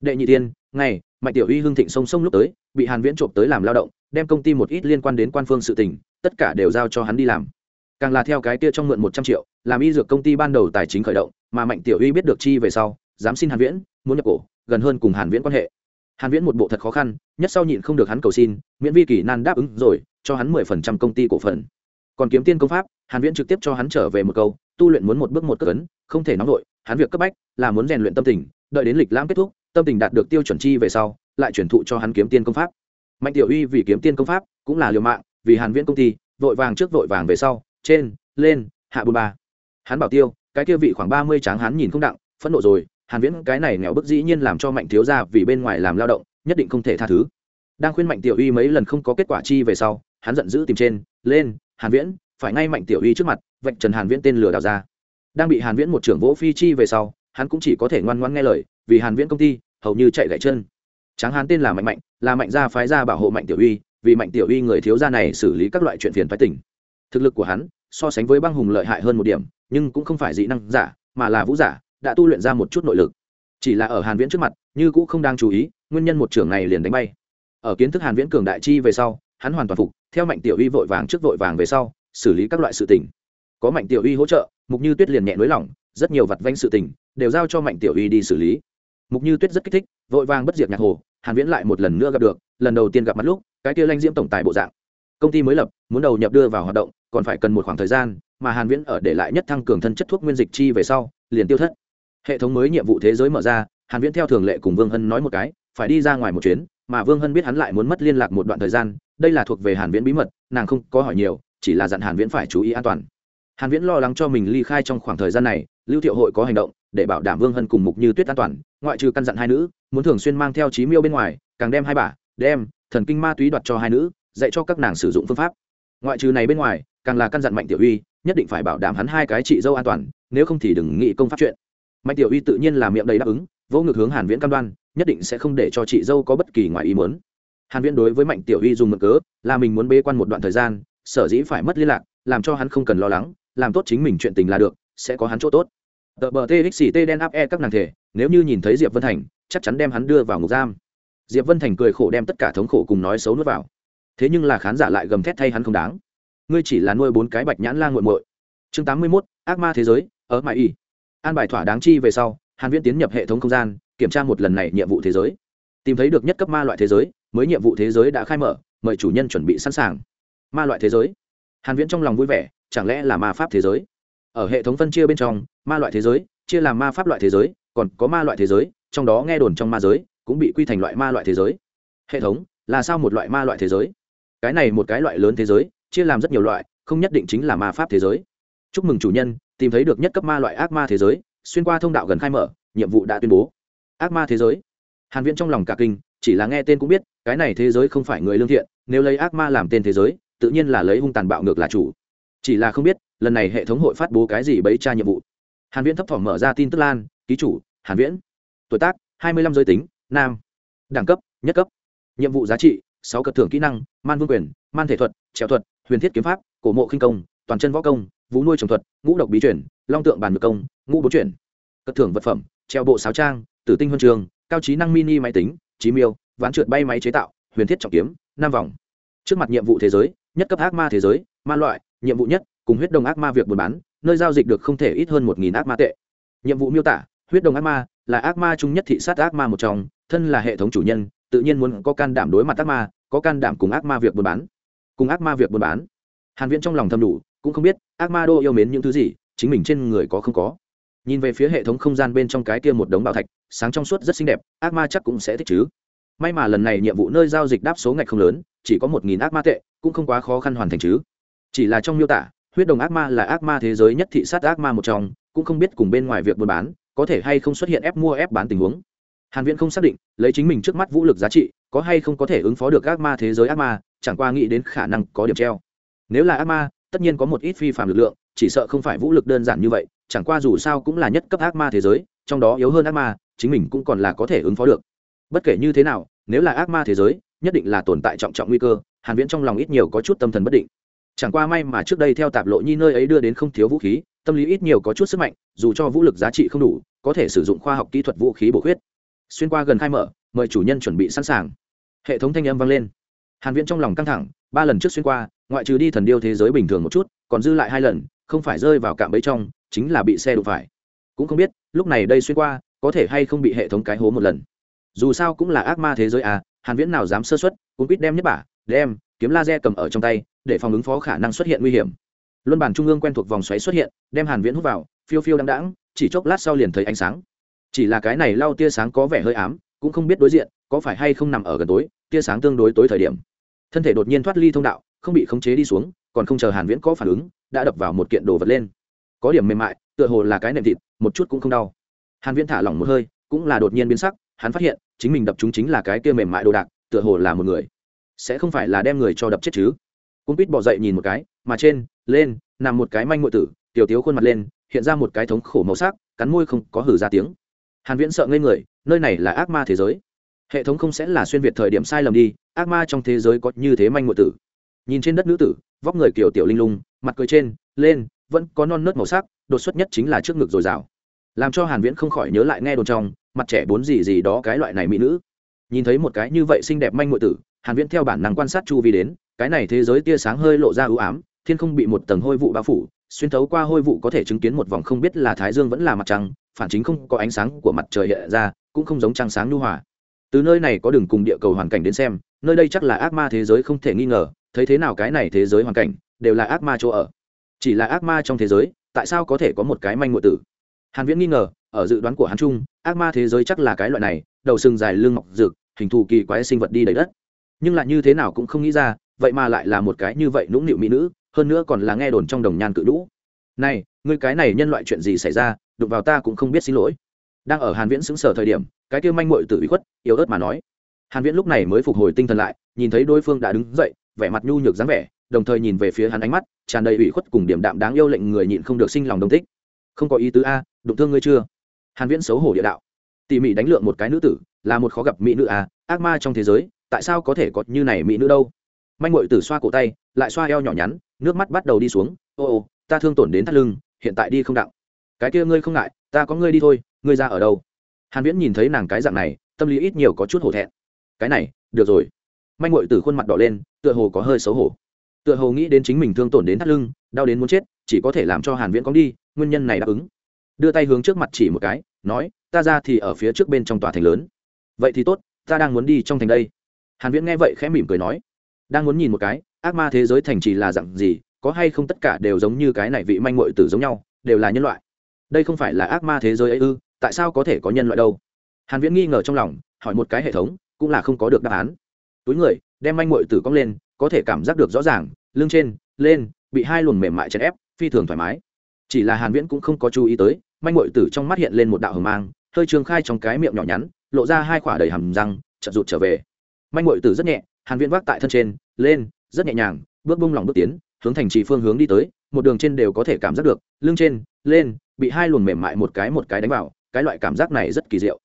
Đệ nhị tiên, ngày mạnh tiểu uy hưng thịnh sông sông lúc tới, bị hàn viễn trộm tới làm lao động, đem công ty một ít liên quan đến quan phương sự tình, tất cả đều giao cho hắn đi làm. Càng là theo cái kia trong mượn một trăm triệu, làm y dược công ty ban đầu tài chính khởi động, mà mạnh tiểu uy biết được chi về sau, dám xin hàn viễn, muốn nhập cổ, gần hơn cùng hàn viễn quan hệ. Hàn viễn một bộ thật khó khăn, nhất sau nhịn không được hắn cầu xin, miễn vi kỳ nan đáp ứng rồi, cho hắn 10% công ty cổ phần. Còn kiếm tiên công pháp, hàn viễn trực tiếp cho hắn trở về một câu, tu luyện muốn một bước một cước ấn, không thể nóng nổi hắn việc cấp bách là muốn rèn luyện tâm tình, đợi đến lịch lãm kết thúc tâm tình đạt được tiêu chuẩn chi về sau, lại chuyển thụ cho hắn kiếm tiên công pháp. Mạnh tiểu uy vì kiếm tiên công pháp cũng là liều mạng, vì hàn viễn công ty, vội vàng trước vội vàng về sau, trên, lên, hạ bùn ba. Hắn bảo tiêu, cái kia vị khoảng ba mươi tráng hắn nhìn không đặng, phẫn nộ rồi, hàn viễn cái này nghèo bức dĩ nhiên làm cho mạnh thiếu gia vì bên ngoài làm lao động, nhất định không thể tha thứ. Đang khuyên mạnh tiểu uy mấy lần không có kết quả chi về sau, hắn giận dữ tìm trên, lên, hàn viễn, phải ngay mạnh tiểu uy trước mặt, vạch trần hàn viễn tên lừa đảo ra. Đang bị hàn viễn một trưởng vỗ phi chi về sau, hắn cũng chỉ có thể ngoan ngoãn nghe lời, vì hàn viễn công ty hầu như chạy gãy chân. Tráng hán tên là mạnh mạnh, là mạnh gia phái gia bảo hộ mạnh tiểu uy, vì mạnh tiểu uy người thiếu gia này xử lý các loại chuyện phiền phái tỉnh thực lực của hắn, so sánh với băng hùng lợi hại hơn một điểm, nhưng cũng không phải dị năng giả, mà là vũ giả, đã tu luyện ra một chút nội lực. Chỉ là ở hàn viễn trước mặt, như cũng không đang chú ý, nguyên nhân một trưởng này liền đánh bay. Ở kiến thức hàn viễn cường đại chi về sau, hắn hoàn toàn phục, theo mạnh tiểu uy vội vàng trước vội vàng về sau, xử lý các loại sự tình. Có mạnh tiểu uy hỗ trợ, mục như tuyết liền nhẹ nới lỏng rất nhiều vật vanh sự tình, đều giao cho mạnh tiểu uy đi xử lý mục như tuyết rất kích thích, vội vàng bất diệt nhạc hồ, hàn viễn lại một lần nữa gặp được, lần đầu tiên gặp mặt lúc, cái kia lanh diễm tổng tài bộ dạng. Công ty mới lập, muốn đầu nhập đưa vào hoạt động, còn phải cần một khoảng thời gian, mà hàn viễn ở để lại nhất thăng cường thân chất thuốc nguyên dịch chi về sau, liền tiêu thất. Hệ thống mới nhiệm vụ thế giới mở ra, hàn viễn theo thường lệ cùng vương hân nói một cái, phải đi ra ngoài một chuyến, mà vương hân biết hắn lại muốn mất liên lạc một đoạn thời gian, đây là thuộc về hàn viễn bí mật, nàng không có hỏi nhiều, chỉ là dặn hàn viễn phải chú ý an toàn. Hàn viễn lo lắng cho mình ly khai trong khoảng thời gian này, lưu thiệu hội có hành động để bảo đảm vương hân cùng mục như tuyết an toàn, ngoại trừ căn dặn hai nữ, muốn thường xuyên mang theo trí miêu bên ngoài, càng đem hai bà, đem thần kinh ma túy đoạt cho hai nữ, dạy cho các nàng sử dụng phương pháp. Ngoại trừ này bên ngoài, càng là căn dặn mạnh tiểu uy, nhất định phải bảo đảm hắn hai cái chị dâu an toàn, nếu không thì đừng nghĩ công pháp chuyện. Mạnh tiểu uy tự nhiên là miệng đầy đáp ứng vô ngược hướng hàn viễn cam đoan, nhất định sẽ không để cho chị dâu có bất kỳ ngoài ý muốn. Hàn viễn đối với mạnh tiểu uy dùng mực cớ, là mình muốn bế quan một đoạn thời gian, sở dĩ phải mất liên lạc, làm cho hắn không cần lo lắng, làm tốt chính mình chuyện tình là được, sẽ có hắn chỗ tốt tờ bờ txt đen áp e các nàng thể, nếu như nhìn thấy diệp vân thành, chắc chắn đem hắn đưa vào ngục giam. Diệp vân thành cười khổ đem tất cả thống khổ cùng nói xấu nuốt vào. Thế nhưng là khán giả lại gầm thét thay hắn không đáng. Ngươi chỉ là nuôi bốn cái bạch nhãn lan g u muội. Chương tám mươi mốt, ác ma thế giới, ở mãi y. An bài thỏa đáng chi về sau, hàn viễn tiến nhập hệ thống không gian, kiểm tra một lần này nhiệm vụ thế giới. Tìm thấy được nhất cấp ma loại thế giới, mới nhiệm vụ thế giới đã khai mở, mời chủ nhân chuẩn bị sẵn sàng. Ma loại thế giới. Hàn viễn trong lòng vui vẻ, chẳng lẽ là ma pháp thế giới? Ở hệ thống phân chia bên trong, ma loại thế giới, chia làm ma pháp loại thế giới, còn có ma loại thế giới, trong đó nghe đồn trong ma giới cũng bị quy thành loại ma loại thế giới. Hệ thống là sao một loại ma loại thế giới? Cái này một cái loại lớn thế giới, chia làm rất nhiều loại, không nhất định chính là ma pháp thế giới. Chúc mừng chủ nhân, tìm thấy được nhất cấp ma loại ác ma thế giới, xuyên qua thông đạo gần khai mở, nhiệm vụ đã tuyên bố. Ác ma thế giới. Hàn viễn trong lòng cả kinh, chỉ là nghe tên cũng biết, cái này thế giới không phải người lương thiện, nếu lấy ác ma làm tên thế giới, tự nhiên là lấy hung tàn bạo ngược là chủ chỉ là không biết, lần này hệ thống hội phát bố cái gì bấy tra nhiệm vụ. Hàn viễn thấp thỏm mở ra tin tức lan, ký chủ, hàn viễn. Tuổi tác 25 giới tính, nam. Đẳng cấp, nhất cấp. Nhiệm vụ giá trị, sáu cật thưởng kỹ năng, man vương quyền, man thể thuật, trèo thuật, huyền thiết kiếm pháp, cổ mộ khinh công, toàn chân võ công, vũ nuôi trồng thuật, ngũ độc bí chuyển, long tượng bàn ngược công, ngũ bố chuyển. Cật thưởng vật phẩm, treo bộ sáo trang, tử tinh huân trường, cao trí năng mini máy tính trí miêu, ván trượt bay máy chế tạo, huyền thiết trọng kiếm năm vòng. Trước mặt nhiệm vụ thế giới, nhất cấp ác ma thế giới, ma loại nhiệm vụ nhất cùng huyết đồng ác ma việc buôn bán nơi giao dịch được không thể ít hơn một nghìn ác ma tệ nhiệm vụ miêu tả huyết đồng ác ma là ác ma chung nhất thị sát ác ma một trong thân là hệ thống chủ nhân tự nhiên muốn có can đảm đối mặt ác ma có can đảm cùng ác ma việc buôn bán cùng ác ma việc buôn bán hàn viễn trong lòng thầm đủ cũng không biết ác ma đô yêu mến những thứ gì chính mình trên người có không có nhìn về phía hệ thống không gian bên trong cái kia một đống bảo thạch sáng trong suốt rất xinh đẹp ác ma chắc cũng sẽ thích chứ may mà lần này nhiệm vụ nơi giao dịch đáp số ngạch không lớn chỉ có một nghìn ác ma tệ cũng không quá khó khăn hoàn thành chứ chỉ là trong miêu tả, huyết đồng ác ma là ác ma thế giới nhất thị sát ác ma một trong, cũng không biết cùng bên ngoài việc buôn bán, có thể hay không xuất hiện ép mua ép bán tình huống. Hàn viễn không xác định, lấy chính mình trước mắt vũ lực giá trị, có hay không có thể ứng phó được ác ma thế giới ác ma, chẳng qua nghĩ đến khả năng có điểm treo. Nếu là ác ma, tất nhiên có một ít phi phạm lực lượng, chỉ sợ không phải vũ lực đơn giản như vậy, chẳng qua dù sao cũng là nhất cấp ác ma thế giới, trong đó yếu hơn ác ma, chính mình cũng còn là có thể ứng phó được. Bất kể như thế nào, nếu là ác ma thế giới, nhất định là tồn tại trọng trọng nguy cơ, hàn viễn trong lòng ít nhiều có chút tâm thần bất định chẳng qua may mà trước đây theo tạp lộ nhi nơi ấy đưa đến không thiếu vũ khí, tâm lý ít nhiều có chút sức mạnh, dù cho vũ lực giá trị không đủ, có thể sử dụng khoa học kỹ thuật vũ khí bổ khuyết. Xuyên qua gần khai mở, mời chủ nhân chuẩn bị sẵn sàng. Hệ thống thanh âm vang lên. Hàn viễn trong lòng căng thẳng, ba lần trước xuyên qua, ngoại trừ đi thần điêu thế giới bình thường một chút, còn dư lại hai lần, không phải rơi vào cạm bẫy trong, chính là bị xe đụng phải. Cũng không biết, lúc này đây xuyên qua, có thể hay không bị hệ thống cái hố một lần. Dù sao cũng là ác ma thế giới à hàn viễn nào dám sơ suất cũng biết đem nhất bả, đem, kiếm laser cầm ở trong tay để phòng ứng phó khả năng xuất hiện nguy hiểm. Luân bản trung ương quen thuộc vòng xoáy xuất hiện, đem hàn viễn hút vào, phiêu phiêu đắng đãng, chỉ chốc lát sau liền thấy ánh sáng. Chỉ là cái này lau tia sáng có vẻ hơi ám, cũng không biết đối diện có phải hay không nằm ở gần tối, tia sáng tương đối tối thời điểm. Thân thể đột nhiên thoát ly thông đạo, không bị khống chế đi xuống, còn không chờ hàn viễn có phản ứng, đã đập vào một kiện đồ vật lên. Có điểm mềm mại, tựa hồ là cái nệm thịt, một chút cũng không đau. Hàn viễn thả lỏng một hơi, cũng là đột nhiên biến sắc, hắn phát hiện, chính mình đập chúng chính là cái kia mềm mại đồ đạc, tựa hồ là một người. Sẽ không phải là đem người cho đập chết chứ? Cung quýt bỏ dậy nhìn một cái, mà trên, lên, nằm một cái manh ngụy tử, tiểu tiếu khuôn mặt lên, hiện ra một cái thống khổ màu sắc, cắn môi không có hử ra tiếng. Hàn viễn sợ ngây người, nơi này là ác ma thế giới. Hệ thống không sẽ là xuyên việt thời điểm sai lầm đi, ác ma trong thế giới có như thế manh ngụy tử. Nhìn trên đất nữ tử, vóc người kiểu tiểu linh lung, mặt cười trên, lên, vẫn có non nớt màu sắc, đột xuất nhất chính là trước ngực dồi dào. Làm cho hàn viễn không khỏi nhớ lại nghe đồn trong, mặt trẻ bốn gì gì đó cái loại này mỹ nữ. Nhìn thấy một cái như vậy xinh đẹp manh ngụy tử, hàn viễn theo bản năng quan sát chu vi đến cái này thế giới tia sáng hơi lộ ra ưu ám, thiên không bị một tầng hôi vụ bao phủ, xuyên thấu qua hôi vụ có thể chứng kiến một vòng không biết là thái dương vẫn là mặt trăng, phản chính không có ánh sáng của mặt trời hiện ra, cũng không giống trăng sáng nhu hòa. Từ nơi này có đường cùng địa cầu hoàn cảnh đến xem, nơi đây chắc là ác ma thế giới không thể nghi ngờ, thấy thế nào cái này thế giới hoàn cảnh, đều là ác ma chỗ ở. Chỉ là ác ma trong thế giới, tại sao có thể có một cái manh ngụy tử? Hàn viễn nghi ngờ, ở dự đoán của hắn trung ác ma thế giới chắc là cái loại này, đầu sừng dài lưng mọc rực, hình thù kỳ quái sinh vật đi đầy đất. Nhưng lại như thế nào cũng không nghĩ ra vậy mà lại là một cái như vậy nũng nịu mỹ nữ, hơn nữa còn là nghe đồn trong đồng nhan cự lũ này, ngươi cái này nhân loại chuyện gì xảy ra, đụng vào ta cũng không biết xin lỗi. Đang ở hàn viễn xứng sở thời điểm, cái kia manh muội tự ủy khuất, yếu ớt mà nói. Hàn viễn lúc này mới phục hồi tinh thần lại, nhìn thấy đối phương đã đứng dậy, vẻ mặt nhu nhược dáng vẻ, đồng thời nhìn về phía hắn ánh mắt, tràn đầy ủy khuất cùng điểm đạm đáng yêu lệnh người nhịn không được sinh lòng đồng thích không có ý tứ a, đụng thương ngươi chưa? Hàn viễn xấu hổ địa đạo. Tỉ mỉ đánh lượng một cái nữ tử, là một khó gặp mỹ nữ a, ác ma trong thế giới, tại sao có thể có như này mỹ nữ đâu? Manh mội tử xoa cổ tay, lại xoa eo nhỏ nhắn, nước mắt bắt đầu đi xuống. Ô ô, ta thương tổn đến thắt lưng, hiện tại đi không đặng. Cái kia ngươi không ngại, ta có ngươi đi thôi, ngươi ra ở đâu? Hàn viễn nhìn thấy nàng cái dạng này, tâm lý ít nhiều có chút hổ thẹn. Cái này, được rồi. Manh mội tử khuôn mặt đỏ lên, tựa hồ có hơi xấu hổ. Tựa hồ nghĩ đến chính mình thương tổn đến thắt lưng, đau đến muốn chết, chỉ có thể làm cho hàn viễn có đi, nguyên nhân này đáp ứng. Đưa tay hướng trước mặt chỉ một cái, nói, ta ra thì ở phía trước bên trong tòa thành lớn. Vậy thì tốt, ta đang muốn đi trong thành đây. Hàn viễn nghe vậy khẽ mỉm cười nói đang muốn nhìn một cái, ác ma thế giới thành trì là dạng gì, có hay không tất cả đều giống như cái này vị manh muội tử giống nhau, đều là nhân loại. Đây không phải là ác ma thế giới ấy ư, tại sao có thể có nhân loại đâu? Hàn viễn nghi ngờ trong lòng, hỏi một cái hệ thống, cũng là không có được đáp án. Túi người, đem manh muội tử cong lên, có thể cảm giác được rõ ràng, lưng trên, lên, bị hai luồng mềm mại chèn ép, phi thường thoải mái. Chỉ là hàn viễn cũng không có chú ý tới, manh muội tử trong mắt hiện lên một đạo hờ mang, hơi trường khai trong cái miệng nhỏ nhắn, lộ ra hai quả đầy hàm răng, chợt rụt trở về. Manh muội tử rất nhẹ hàn viễn vác tại thân trên, lên, rất nhẹ nhàng, bước bung lòng bước tiến, hướng thành trì phương hướng đi tới, một đường trên đều có thể cảm giác được, lưng trên, lên, bị hai luồng mềm mại một cái một cái đánh vào, cái loại cảm giác này rất kỳ diệu.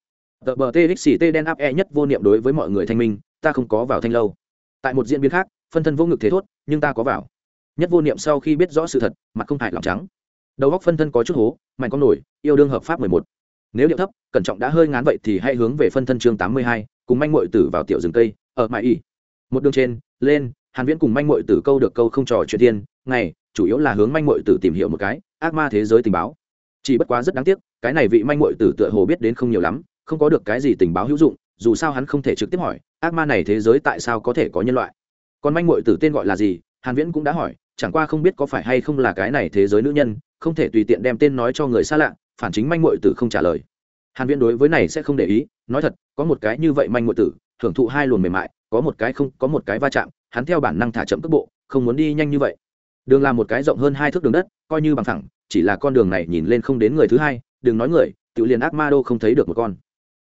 Tờ bờ txt đen áp e nhất vô niệm đối với mọi người thanh minh, ta không có vào thanh lâu. Tại một diễn biến khác, phân thân vô ngực thế thốt, nhưng ta có vào. Nhất vô niệm sau khi biết rõ sự thật, mặt không hại lòng trắng. Đầu góc phân thân có chút hố, mạnh con nổi, yêu đương hợp pháp mười một. Nếu điệu thấp, cẩn trọng đã hơi ngán vậy thì hãy hướng về phân thân chương tám mươi hai, cùng manh mội tử vào tiểu rừng cây, ở mãi y một đường trên, lên, hàn viễn cùng manh muội tử câu được câu không trò chuyện tiên ngày, chủ yếu là hướng manh muội tử tìm hiểu một cái, ác ma thế giới tình báo. Chỉ bất quá rất đáng tiếc, cái này vị manh muội tử tựa hồ biết đến không nhiều lắm, không có được cái gì tình báo hữu dụng, dù sao hắn không thể trực tiếp hỏi, ác ma này thế giới tại sao có thể có nhân loại? Còn manh muội tử tên gọi là gì? Hàn viễn cũng đã hỏi, chẳng qua không biết có phải hay không là cái này thế giới nữ nhân, không thể tùy tiện đem tên nói cho người xa lạ, phản chính manh muội tử không trả lời. Hàn viễn đối với này sẽ không để ý, nói thật, có một cái như vậy manh muội tử thưởng thụ hai luồng mềm mại có một cái không, có một cái va chạm, hắn theo bản năng thả chậm cước bộ, không muốn đi nhanh như vậy. Đường là một cái rộng hơn hai thước đường đất, coi như bằng thẳng chỉ là con đường này nhìn lên không đến người thứ hai, đừng nói người, tự liền ác ma đô không thấy được một con.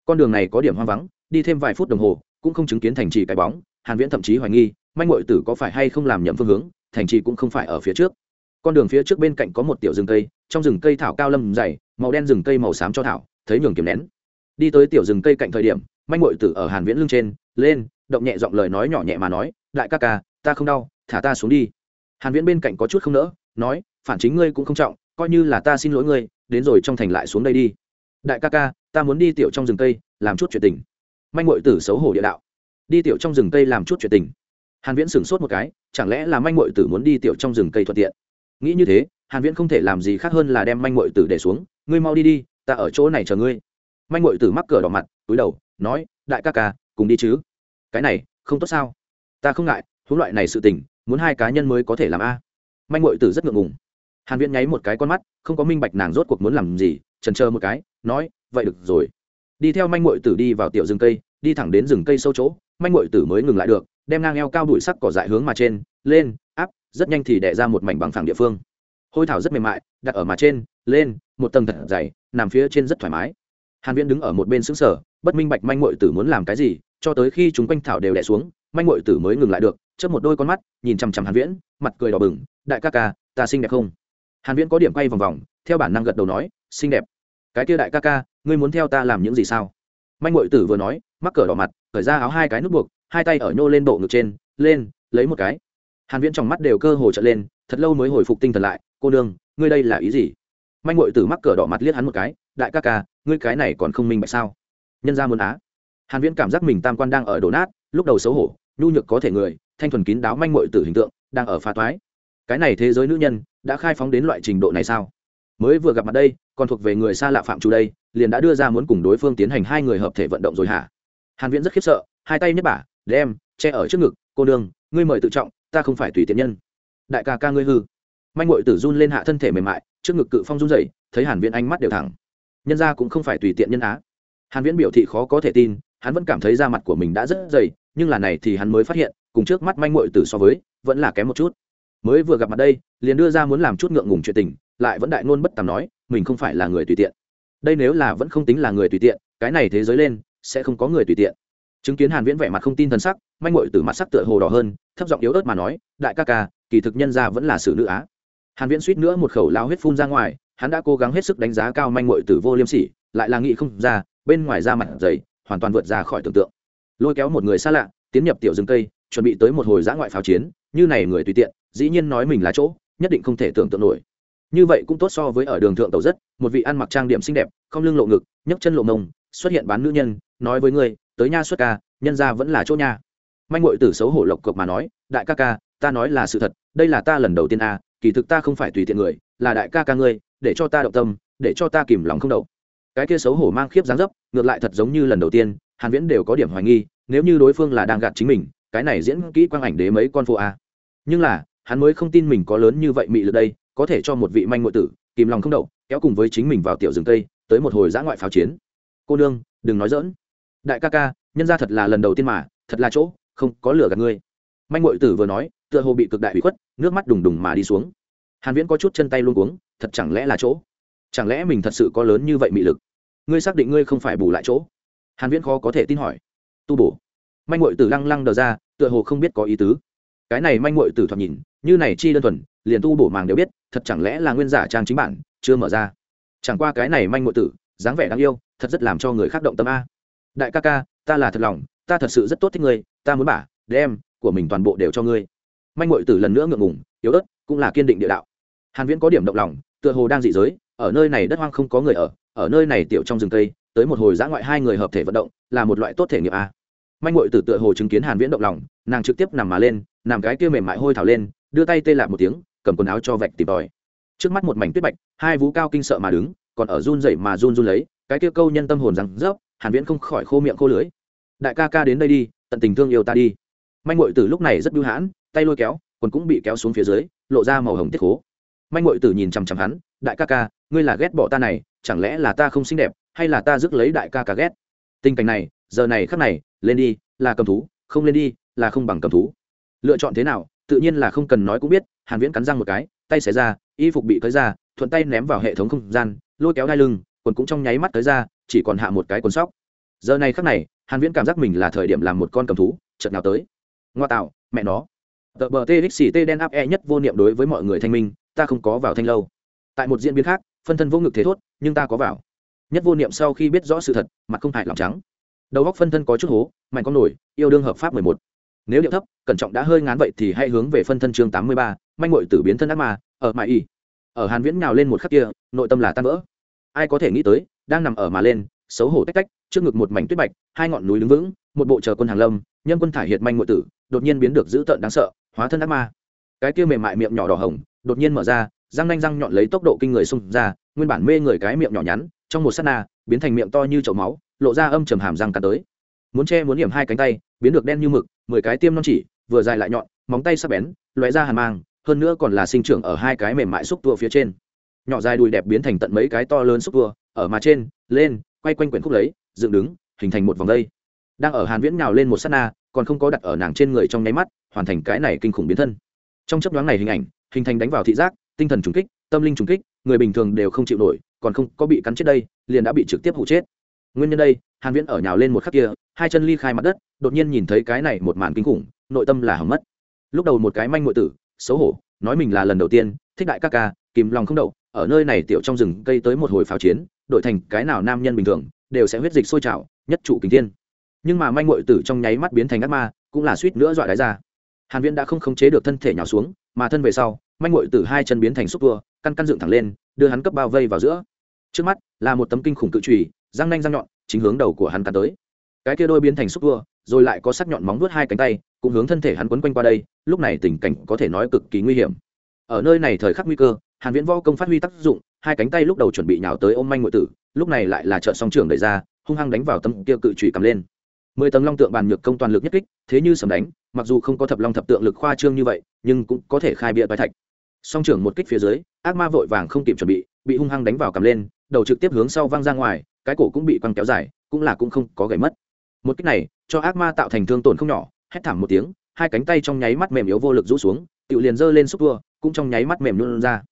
Con đường này có điểm hoang vắng, đi thêm vài phút đồng hồ, cũng không chứng kiến thành trì cái bóng, hàn viễn thậm chí hoài nghi, manh muội tử có phải hay không làm nhầm phương hướng, thành trì cũng không phải ở phía trước. Con đường phía trước bên cạnh có một tiểu rừng cây, trong rừng cây thảo cao lâm dày, màu đen rừng cây màu xám cho thảo, thấy nhường kiếm nén. Đi tới tiểu rừng cây cạnh thời điểm, manh muội tử ở hàn viễn lưng trên, lên động nhẹ giọng lời nói nhỏ nhẹ mà nói, đại ca ca, ta không đau, thả ta xuống đi. Hàn viễn bên cạnh có chút không nỡ, nói, phản chính ngươi cũng không trọng, coi như là ta xin lỗi ngươi, đến rồi trong thành lại xuống đây đi. Đại ca ca, ta muốn đi tiểu trong rừng cây, làm chút chuyện tình. Manh muội tử xấu hổ địa đạo, đi tiểu trong rừng cây làm chút chuyện tình. Hàn viễn sửng sốt một cái, chẳng lẽ là manh muội tử muốn đi tiểu trong rừng cây thuận tiện? Nghĩ như thế, hàn viễn không thể làm gì khác hơn là đem manh muội tử để xuống, ngươi mau đi đi, ta ở chỗ này chờ ngươi. Manh muội tử mắc cửa đỏ mặt, túi đầu, nói, đại ca ca, cùng đi chứ cái này không tốt sao? Ta không ngại, huống loại này sự tình, muốn hai cá nhân mới có thể làm a. Manh muội tử rất ngượng ngùng. Hàn viễn nháy một cái con mắt, không có minh bạch nàng rốt cuộc muốn làm gì, chần chờ một cái, nói, vậy được rồi. Đi theo manh muội tử đi vào tiểu rừng cây, đi thẳng đến rừng cây sâu chỗ, manh muội tử mới ngừng lại được, đem ngang eo cao đuổi sắc cỏ dại hướng mà trên, lên, áp, rất nhanh thì đẻ ra một mảnh bằng phẳng địa phương. Hôi thảo rất mềm mại, đặt ở mà trên, lên, một tầng thật dày, nằm phía trên rất thoải mái. Hàn viễn đứng ở một bên sững sờ, bất minh bạch manh muội tử muốn làm cái gì cho tới khi chúng quanh thảo đều đẻ xuống, manh muội tử mới ngừng lại được, chớp một đôi con mắt, nhìn chằm chằm hàn viễn, mặt cười đỏ bừng, đại ca ca, ta xinh đẹp không? Hàn viễn có điểm quay vòng vòng, theo bản năng gật đầu nói, xinh đẹp. Cái kia đại ca ca, ngươi muốn theo ta làm những gì sao? Manh muội tử vừa nói, mắc cỡ đỏ mặt, cởi ra áo hai cái nút buộc, hai tay ở nhô lên bộ ngực trên, lên, lấy một cái. Hàn viễn trong mắt đều cơ hồ trợn lên, thật lâu mới hồi phục tinh thần lại, cô nương, ngươi đây là ý gì? Manh muội tử mắc cỡ đỏ mặt liếc hắn một cái, đại ca ca, ngươi cái này còn không minh bạch sao? Nhân gia muốn á hàn viễn cảm giác mình tam quan đang ở đổ nát, lúc đầu xấu hổ, nhu nhược có thể người, thanh thuần kín đáo manh muội tử hình tượng, đang ở phá toái. Cái này thế giới nữ nhân, đã khai phóng đến loại trình độ này sao? Mới vừa gặp mặt đây, còn thuộc về người xa lạ phạm chủ đây, liền đã đưa ra muốn cùng đối phương tiến hành hai người hợp thể vận động rồi hả? Hàn viễn rất khiếp sợ, hai tay nhấc bả, đem, che ở trước ngực, cô đương ngươi mời tự trọng, ta không phải tùy tiện nhân. Đại ca ca ngươi hư. Manh muội tử run lên hạ thân thể mềm mại, trước ngực cự phong run rẩy, thấy hàn viễn ánh mắt đều thẳng. Nhân gia cũng không phải tùy tiện nhân á. Hàn viễn biểu thị khó có thể tin hắn vẫn cảm thấy da mặt của mình đã rất dày, nhưng là này thì hắn mới phát hiện, cùng trước mắt manh mội tử so với, vẫn là kém một chút. Mới vừa gặp mặt đây, liền đưa ra muốn làm chút ngượng ngùng chuyện tình, lại vẫn đại ngôn bất tàm nói, mình không phải là người tùy tiện. Đây nếu là vẫn không tính là người tùy tiện, cái này thế giới lên, sẽ không có người tùy tiện. Chứng kiến hàn viễn vẻ mặt không tin thần sắc, manh mội từ mặt sắc tựa hồ đỏ hơn, thấp giọng yếu ớt mà nói, đại ca ca, kỳ thực nhân gia vẫn là xử nữ á. Hàn viễn suýt nữa một khẩu lao huyết phun ra ngoài, hắn đã cố gắng hết sức đánh giá cao manh mội tử vô liêm sỉ, lại là nghĩ không ra, bên ngoài da mặt dày hoàn toàn vượt ra khỏi tưởng tượng. Lôi kéo một người xa lạ tiến nhập tiểu rừng cây chuẩn bị tới một hồi giã ngoại pháo chiến như này người tùy tiện dĩ nhiên nói mình là chỗ nhất định không thể tưởng tượng nổi. Như vậy cũng tốt so với ở đường thượng tàu rất một vị ăn mặc trang điểm xinh đẹp không lưng lộ ngực nhấc chân lộ mông xuất hiện bán nữ nhân nói với ngươi tới nha xuất ca nhân ra vẫn là chỗ nha. Manh ngội tử xấu hổ lộc cộc mà nói đại ca ca ta nói là sự thật đây là ta lần đầu tiên a à, kỳ thực ta không phải tùy tiện người là đại ca ca ngươi để cho ta động tâm để cho ta kìm lòng không đậu cái kia xấu hổ mang khiếp dáng dấp, ngược lại thật giống như lần đầu tiên, hàn viễn đều có điểm hoài nghi, nếu như đối phương là đang gạt chính mình, cái này diễn kỹ quang ảnh đế mấy con phụ a. Nhưng là, hắn mới không tin mình có lớn như vậy mị lực đây, có thể cho một vị manh ngụy tử, kìm lòng không đậu, kéo cùng với chính mình vào tiểu rừng tây tới một hồi giã ngoại pháo chiến. Cô nương, đừng nói dỡn đại ca ca, nhân ra thật là lần đầu tiên mà, thật là chỗ, không có lửa gạt ngươi. Manh ngụy tử vừa nói, tựa hồ bị cực đại bị khuất, nước mắt đùng đùng mà đi xuống. Hàn viễn có chút chân tay luôn cuống, thật chẳng lẽ là chỗ? Chẳng lẽ mình thật sự có lớn như vậy mị lực? Ngươi xác định ngươi không phải bù lại chỗ. Hàn viễn khó có thể tin hỏi. Tu bổ. Manh muội tử lăng lăng đờ ra, tựa hồ không biết có ý tứ. Cái này manh muội tử thoạt nhìn, như này chi đơn thuần, liền tu bổ màng đều biết, thật chẳng lẽ là nguyên giả trang chính bản, chưa mở ra. Chẳng qua cái này manh muội tử, dáng vẻ đáng yêu, thật rất làm cho người khác động tâm a. Đại ca ca, ta là thật lòng, ta thật sự rất tốt thích ngươi, ta muốn bả, đem, của mình toàn bộ đều cho ngươi. Manh muội tử lần nữa ngượng ngùng, yếu ớt, cũng là kiên định địa đạo. Hàn viễn có điểm động lòng, tựa hồ đang dị giới, ở nơi này đất hoang không có người ở ở nơi này tiểu trong rừng cây, tới một hồi giã ngoại hai người hợp thể vận động, là một loại tốt thể nghiệm a. Manh ngội tử tựa hồ chứng kiến hàn viễn động lòng, nàng trực tiếp nằm mà lên, nằm cái kia mềm mại hôi thảo lên, đưa tay tê lại một tiếng, cầm quần áo cho vạch tìm tòi. Trước mắt một mảnh tuyết bạch, hai vú cao kinh sợ mà đứng, còn ở run rẩy mà run run lấy, cái kia câu nhân tâm hồn rằng rớp, hàn viễn không khỏi khô miệng khô lưới đại ca ca đến đây đi, tận tình thương yêu ta đi. Manh ngội tử lúc này rất bưu hãn, tay lôi kéo, quần cũng bị kéo xuống phía dưới, lộ ra màu hồng tiết khố manh ngội tử nhìn chằm chằm hắn, đại ca ca, ngươi là ghét bỏ ta này, chẳng lẽ là ta không xinh đẹp, hay là ta rước lấy đại ca ca ghét? Tình cảnh này, giờ này khắc này, lên đi, là cầm thú, không lên đi, là không bằng cầm thú. Lựa chọn thế nào, tự nhiên là không cần nói cũng biết, hàn viễn cắn răng một cái, tay xé ra, y phục bị tới ra, thuận tay ném vào hệ thống không gian, lôi kéo đai lưng, quần cũng trong nháy mắt tới ra, chỉ còn hạ một cái quần sóc. Giờ này khắc này, hàn viễn cảm giác mình là thời điểm làm một con cầm thú, chợt nào tới. Ngoa tạo, mẹ nó. Tờ bờ tê đen áp e nhất vô niệm đối với mọi người thanh minh ta không có vào thanh lâu. Tại một diễn biến khác, phân thân vô ngực thế thốt, nhưng ta có vào. Nhất vô niệm sau khi biết rõ sự thật, mặt không hại lòng trắng. Đầu góc phân thân có chút hố, mạnh con nổi, yêu đương hợp pháp mười một. Nếu điệu thấp, cẩn trọng đã hơi ngán vậy thì hãy hướng về phân thân chương tám mươi ba, manh mội tử biến thân ác ma, ở mãi y. Ở hàn viễn nào lên một khắc kia, nội tâm là tan vỡ. Ai có thể nghĩ tới, đang nằm ở mà lên, xấu hổ tách tách, trước ngực một mảnh tuyết bạch, hai ngọn núi đứng vững, một bộ chờ quân hàng lâm, nhân quân thải hiệt manh mội tử, đột nhiên biến được dữ tợn đáng sợ, hóa thân ác ma. Cái kia mềm mại miệng nhỏ đỏ hồng đột nhiên mở ra, răng nanh răng nhọn lấy tốc độ kinh người xung ra, nguyên bản mê người cái miệng nhỏ nhắn, trong một sát na, biến thành miệng to như chậu máu, lộ ra âm trầm hàm răng cắn tới. Muốn che, muốn điểm hai cánh tay, biến được đen như mực, mười cái tiêm non chỉ, vừa dài lại nhọn, móng tay sắc bén, lóe ra hàn mang, hơn nữa còn là sinh trưởng ở hai cái mềm mại xúc tua phía trên. Nhỏ dài đùi đẹp biến thành tận mấy cái to lớn xúc tua, ở mà trên, lên, quay quanh quyển khúc lấy, dựng đứng, hình thành một vòng dây đang ở hàn viễn nhào lên một sát na, còn không có đặt ở nàng trên người trong nháy mắt, hoàn thành cái này kinh khủng biến thân. Trong chấp nhoáng này hình ảnh hình thành đánh vào thị giác, tinh thần trùng kích, tâm linh trùng kích, người bình thường đều không chịu nổi, còn không có bị cắn chết đây, liền đã bị trực tiếp hụ chết. Nguyên nhân đây, hàn viễn ở nhào lên một khắc kia, hai chân ly khai mặt đất, đột nhiên nhìn thấy cái này một màn kinh khủng, nội tâm là hỏng mất. Lúc đầu một cái manh muội tử, xấu hổ, nói mình là lần đầu tiên, thích đại ca ca, kìm lòng không đậu, ở nơi này tiểu trong rừng cây tới một hồi pháo chiến, đổi thành cái nào nam nhân bình thường, đều sẽ huyết dịch sôi trào, nhất trụ kính thiên. Nhưng mà manh muội tử trong nháy mắt biến thành ác ma, cũng là suýt nữa dọa đái ra hàn viễn đã không khống chế được thân thể nhào xuống, mà thân về sau, manh muội tử hai chân biến thành xúc tua, căn căn dựng thẳng lên, đưa hắn cấp bao vây vào giữa. Trước mắt, là một tấm kinh khủng cự trùy, răng nanh răng nhọn, chính hướng đầu của hắn cắn tới. Cái kia đôi biến thành xúc tua, rồi lại có sắc nhọn móng vuốt hai cánh tay, cũng hướng thân thể hắn quấn quanh qua đây, lúc này tình cảnh có thể nói cực kỳ nguy hiểm. Ở nơi này thời khắc nguy cơ, hàn viễn võ công phát huy tác dụng, hai cánh tay lúc đầu chuẩn bị nhào tới ôm manh ngụy tử, lúc này lại là trợ song trưởng đẩy ra, hung hăng đánh vào tấm kia cự trùy cầm lên. Mười tầng long tượng bàn nhược công toàn lực nhất kích, thế như sầm đánh mặc dù không có thập long thập tượng lực khoa trương như vậy, nhưng cũng có thể khai bịa bài thạch. Song trưởng một kích phía dưới, ác ma vội vàng không kịp chuẩn bị bị hung hăng đánh vào cầm lên, đầu trực tiếp hướng sau văng ra ngoài, cái cổ cũng bị quăng kéo dài, cũng là cũng không có gãy mất. Một kích này, cho ác ma tạo thành thương tổn không nhỏ, hét thảm một tiếng, hai cánh tay trong nháy mắt mềm yếu vô lực rũ xuống tự liền giơ lên xúc vua, cũng trong nháy mắt mềm luôn ra.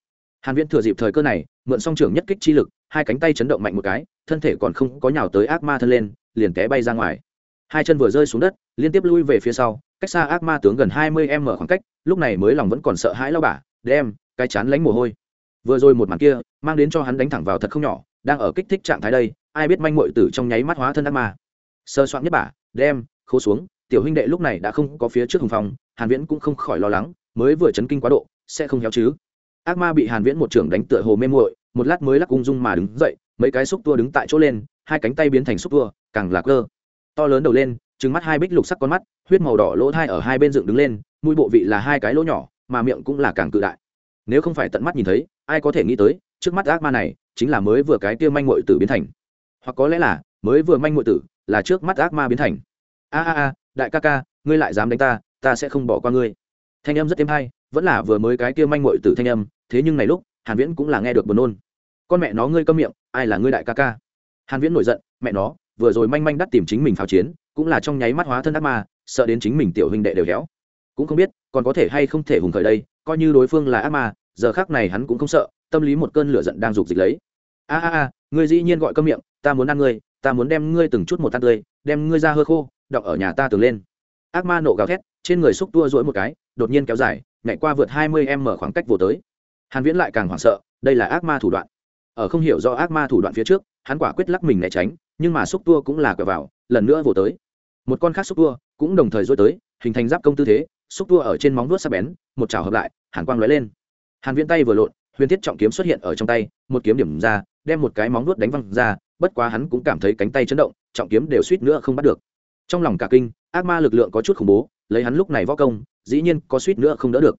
Hàn viễn thừa dịp thời cơ này, mượn song trưởng nhất kích chi lực, hai cánh tay chấn động mạnh một cái, thân thể còn không có nhào tới ác ma thân lên, liền té bay ra ngoài. Hai chân vừa rơi xuống đất liên tiếp lui về phía sau cách xa ác ma tướng gần hai mươi em mở khoảng cách lúc này mới lòng vẫn còn sợ hãi lao bả đem cái chán lánh mồ hôi. Vừa rồi một màn kia mang đến cho hắn đánh thẳng vào thật không nhỏ đang ở kích thích trạng thái đây ai biết manh muội tử trong nháy mắt hóa thân ác ma. Sơ soạn nhất bả đem khô xuống tiểu huynh đệ lúc này đã không có phía trước hùng phòng, hàn viễn cũng không khỏi lo lắng mới vừa chấn kinh quá độ sẽ không héo chứ. Ác ma bị hàn viễn một trưởng đánh tựa hồ mê muội một lát mới lắc ung dung mà đứng dậy mấy cái xúc tua đứng tại chỗ lên hai cánh tay biến thành xúc tua càng lạc cơ to lớn đầu lên trừng mắt hai bích lục sắc con mắt, huyết màu đỏ lỗ thai ở hai bên dựng đứng lên, mũi bộ vị là hai cái lỗ nhỏ, mà miệng cũng là càng cự đại. Nếu không phải tận mắt nhìn thấy, ai có thể nghĩ tới, trước mắt ác ma này chính là mới vừa cái kia manh ngội tử biến thành. Hoặc có lẽ là, mới vừa manh ngội tử là trước mắt ác ma biến thành. A a a, đại ca ca, ngươi lại dám đánh ta ta sẽ không bỏ qua ngươi. Thanh âm rất êm hay, vẫn là vừa mới cái kia manh ngội tử thanh âm, thế nhưng này lúc, hàn viễn cũng là nghe được buồn nôn. Con mẹ nó ngươi câm miệng, ai là ngươi đại ca ca? Hàn viễn nổi giận, mẹ nó, vừa rồi manh manh đắt tìm chính mình pháo chiến cũng là trong nháy mắt hóa thân ác ma, sợ đến chính mình tiểu huynh đệ đều héo. Cũng không biết, còn có thể hay không thể hùng khởi đây, coi như đối phương là ác ma, giờ khắc này hắn cũng không sợ, tâm lý một cơn lửa giận đang rục dịch lấy. A a a, ngươi dĩ nhiên gọi cơm miệng, ta muốn ăn ngươi, ta muốn đem ngươi từng chút một tan tươi, đem ngươi ra hơi khô, đọc ở nhà ta tường lên. Ác ma nộ gào thét, trên người xúc tua rỗi một cái, đột nhiên kéo dài, nhảy qua vượt hai mươi em mở khoảng cách vô tới. Hàn viễn lại càng hoảng sợ, đây là ác ma thủ đoạn. Ở không hiểu do ác ma thủ đoạn phía trước, hắn quả quyết lắc mình né tránh, nhưng mà xúc tua cũng là quẹo vào, lần nữa vô tới một con khác xúc tua cũng đồng thời dối tới, hình thành giáp công tư thế, xúc tua ở trên móng vuốt sắc bén, một chảo hợp lại, hàn quang lóe lên. Hàn viễn tay vừa lộn, huyền thiết trọng kiếm xuất hiện ở trong tay, một kiếm điểm ra, đem một cái móng vuốt đánh văng ra, bất quá hắn cũng cảm thấy cánh tay chấn động, trọng kiếm đều suýt nữa không bắt được. Trong lòng cả kinh, ác ma lực lượng có chút khủng bố, lấy hắn lúc này võ công, dĩ nhiên có suýt nữa không đỡ được.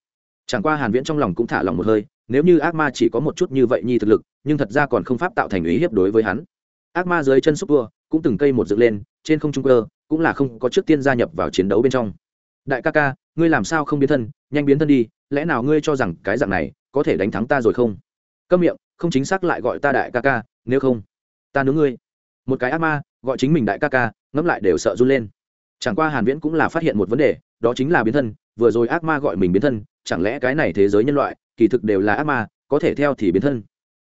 Chẳng qua hàn viễn trong lòng cũng thả lòng một hơi, nếu như ác ma chỉ có một chút như vậy nhi thực lực, nhưng thật ra còn không pháp tạo thành ý hiếp đối với hắn. Ác ma dưới chân xúc tua, cũng từng cây một dựng lên, trên không trung cơ cũng là không có trước tiên gia nhập vào chiến đấu bên trong. Đại ca ca, ngươi làm sao không biến thân? Nhanh biến thân đi, lẽ nào ngươi cho rằng cái dạng này có thể đánh thắng ta rồi không? Câm miệng, không chính xác lại gọi ta đại ca ca, nếu không, ta nướng ngươi. Một cái ác ma, gọi chính mình đại ca ca, ngẫm lại đều sợ run lên. Chẳng qua hàn viễn cũng là phát hiện một vấn đề, đó chính là biến thân, vừa rồi ác ma gọi mình biến thân, chẳng lẽ cái này thế giới nhân loại, kỳ thực đều là ác ma, có thể theo thì biến thân.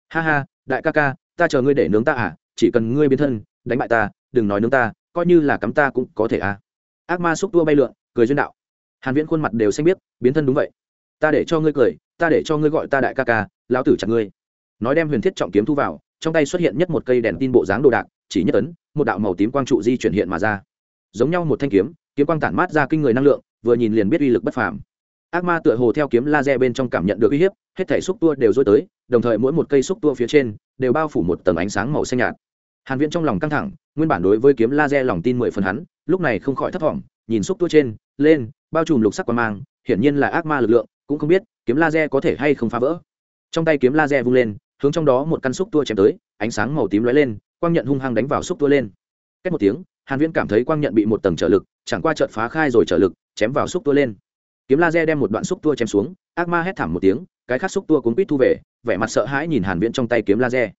Ha ha, đại ca ca, ta chờ ngươi để nướng ta à chỉ cần ngươi biến thân, đánh bại ta, đừng nói nướng ta coi như là cắm ta cũng có thể à. Ác ma xúc tua bay lượn, cười duyên đạo. Hàn viễn khuôn mặt đều xanh biết biến thân đúng vậy. Ta để cho ngươi cười, ta để cho ngươi gọi ta đại ca ca, lão tử chặt ngươi. Nói đem huyền thiết trọng kiếm thu vào, trong tay xuất hiện nhất một cây đèn tin bộ dáng đồ đạc, chỉ nhất ấn, một đạo màu tím quang trụ di chuyển hiện mà ra. Giống nhau một thanh kiếm kiếm quang tản mát ra kinh người năng lượng, vừa nhìn liền biết uy lực bất phàm. Ác ma tựa hồ theo kiếm laser bên trong cảm nhận được uy hiếp, hết thảy xúc tua đều dối tới, đồng thời mỗi một cây xúc tua phía trên đều bao phủ một tầng ánh sáng màu xanh nhạt hàn viễn trong lòng căng thẳng, nguyên bản đối với kiếm laser lòng tin mười phần hắn, lúc này không khỏi thất vọng nhìn xúc tua trên, lên, bao trùm lục sắc quang mang, hiển nhiên là ác ma lực lượng, cũng không biết kiếm laser có thể hay không phá vỡ. Trong tay kiếm laser vung lên, hướng trong đó một căn xúc tua chém tới, ánh sáng màu tím lóe lên, quang nhận hung hăng đánh vào xúc tua lên. Cách một tiếng, hàn viễn cảm thấy quang nhận bị một tầng trợ lực, chẳng qua chợt phá khai rồi trợ lực, chém vào xúc tua lên. Kiếm laser đem một đoạn xúc tua chém xuống, ác ma hét thảm một tiếng, cái khác xúc tua cuốn quýt thu về, vẻ mặt sợ hãi nhìn hàn viễn trong tay kiếm laser.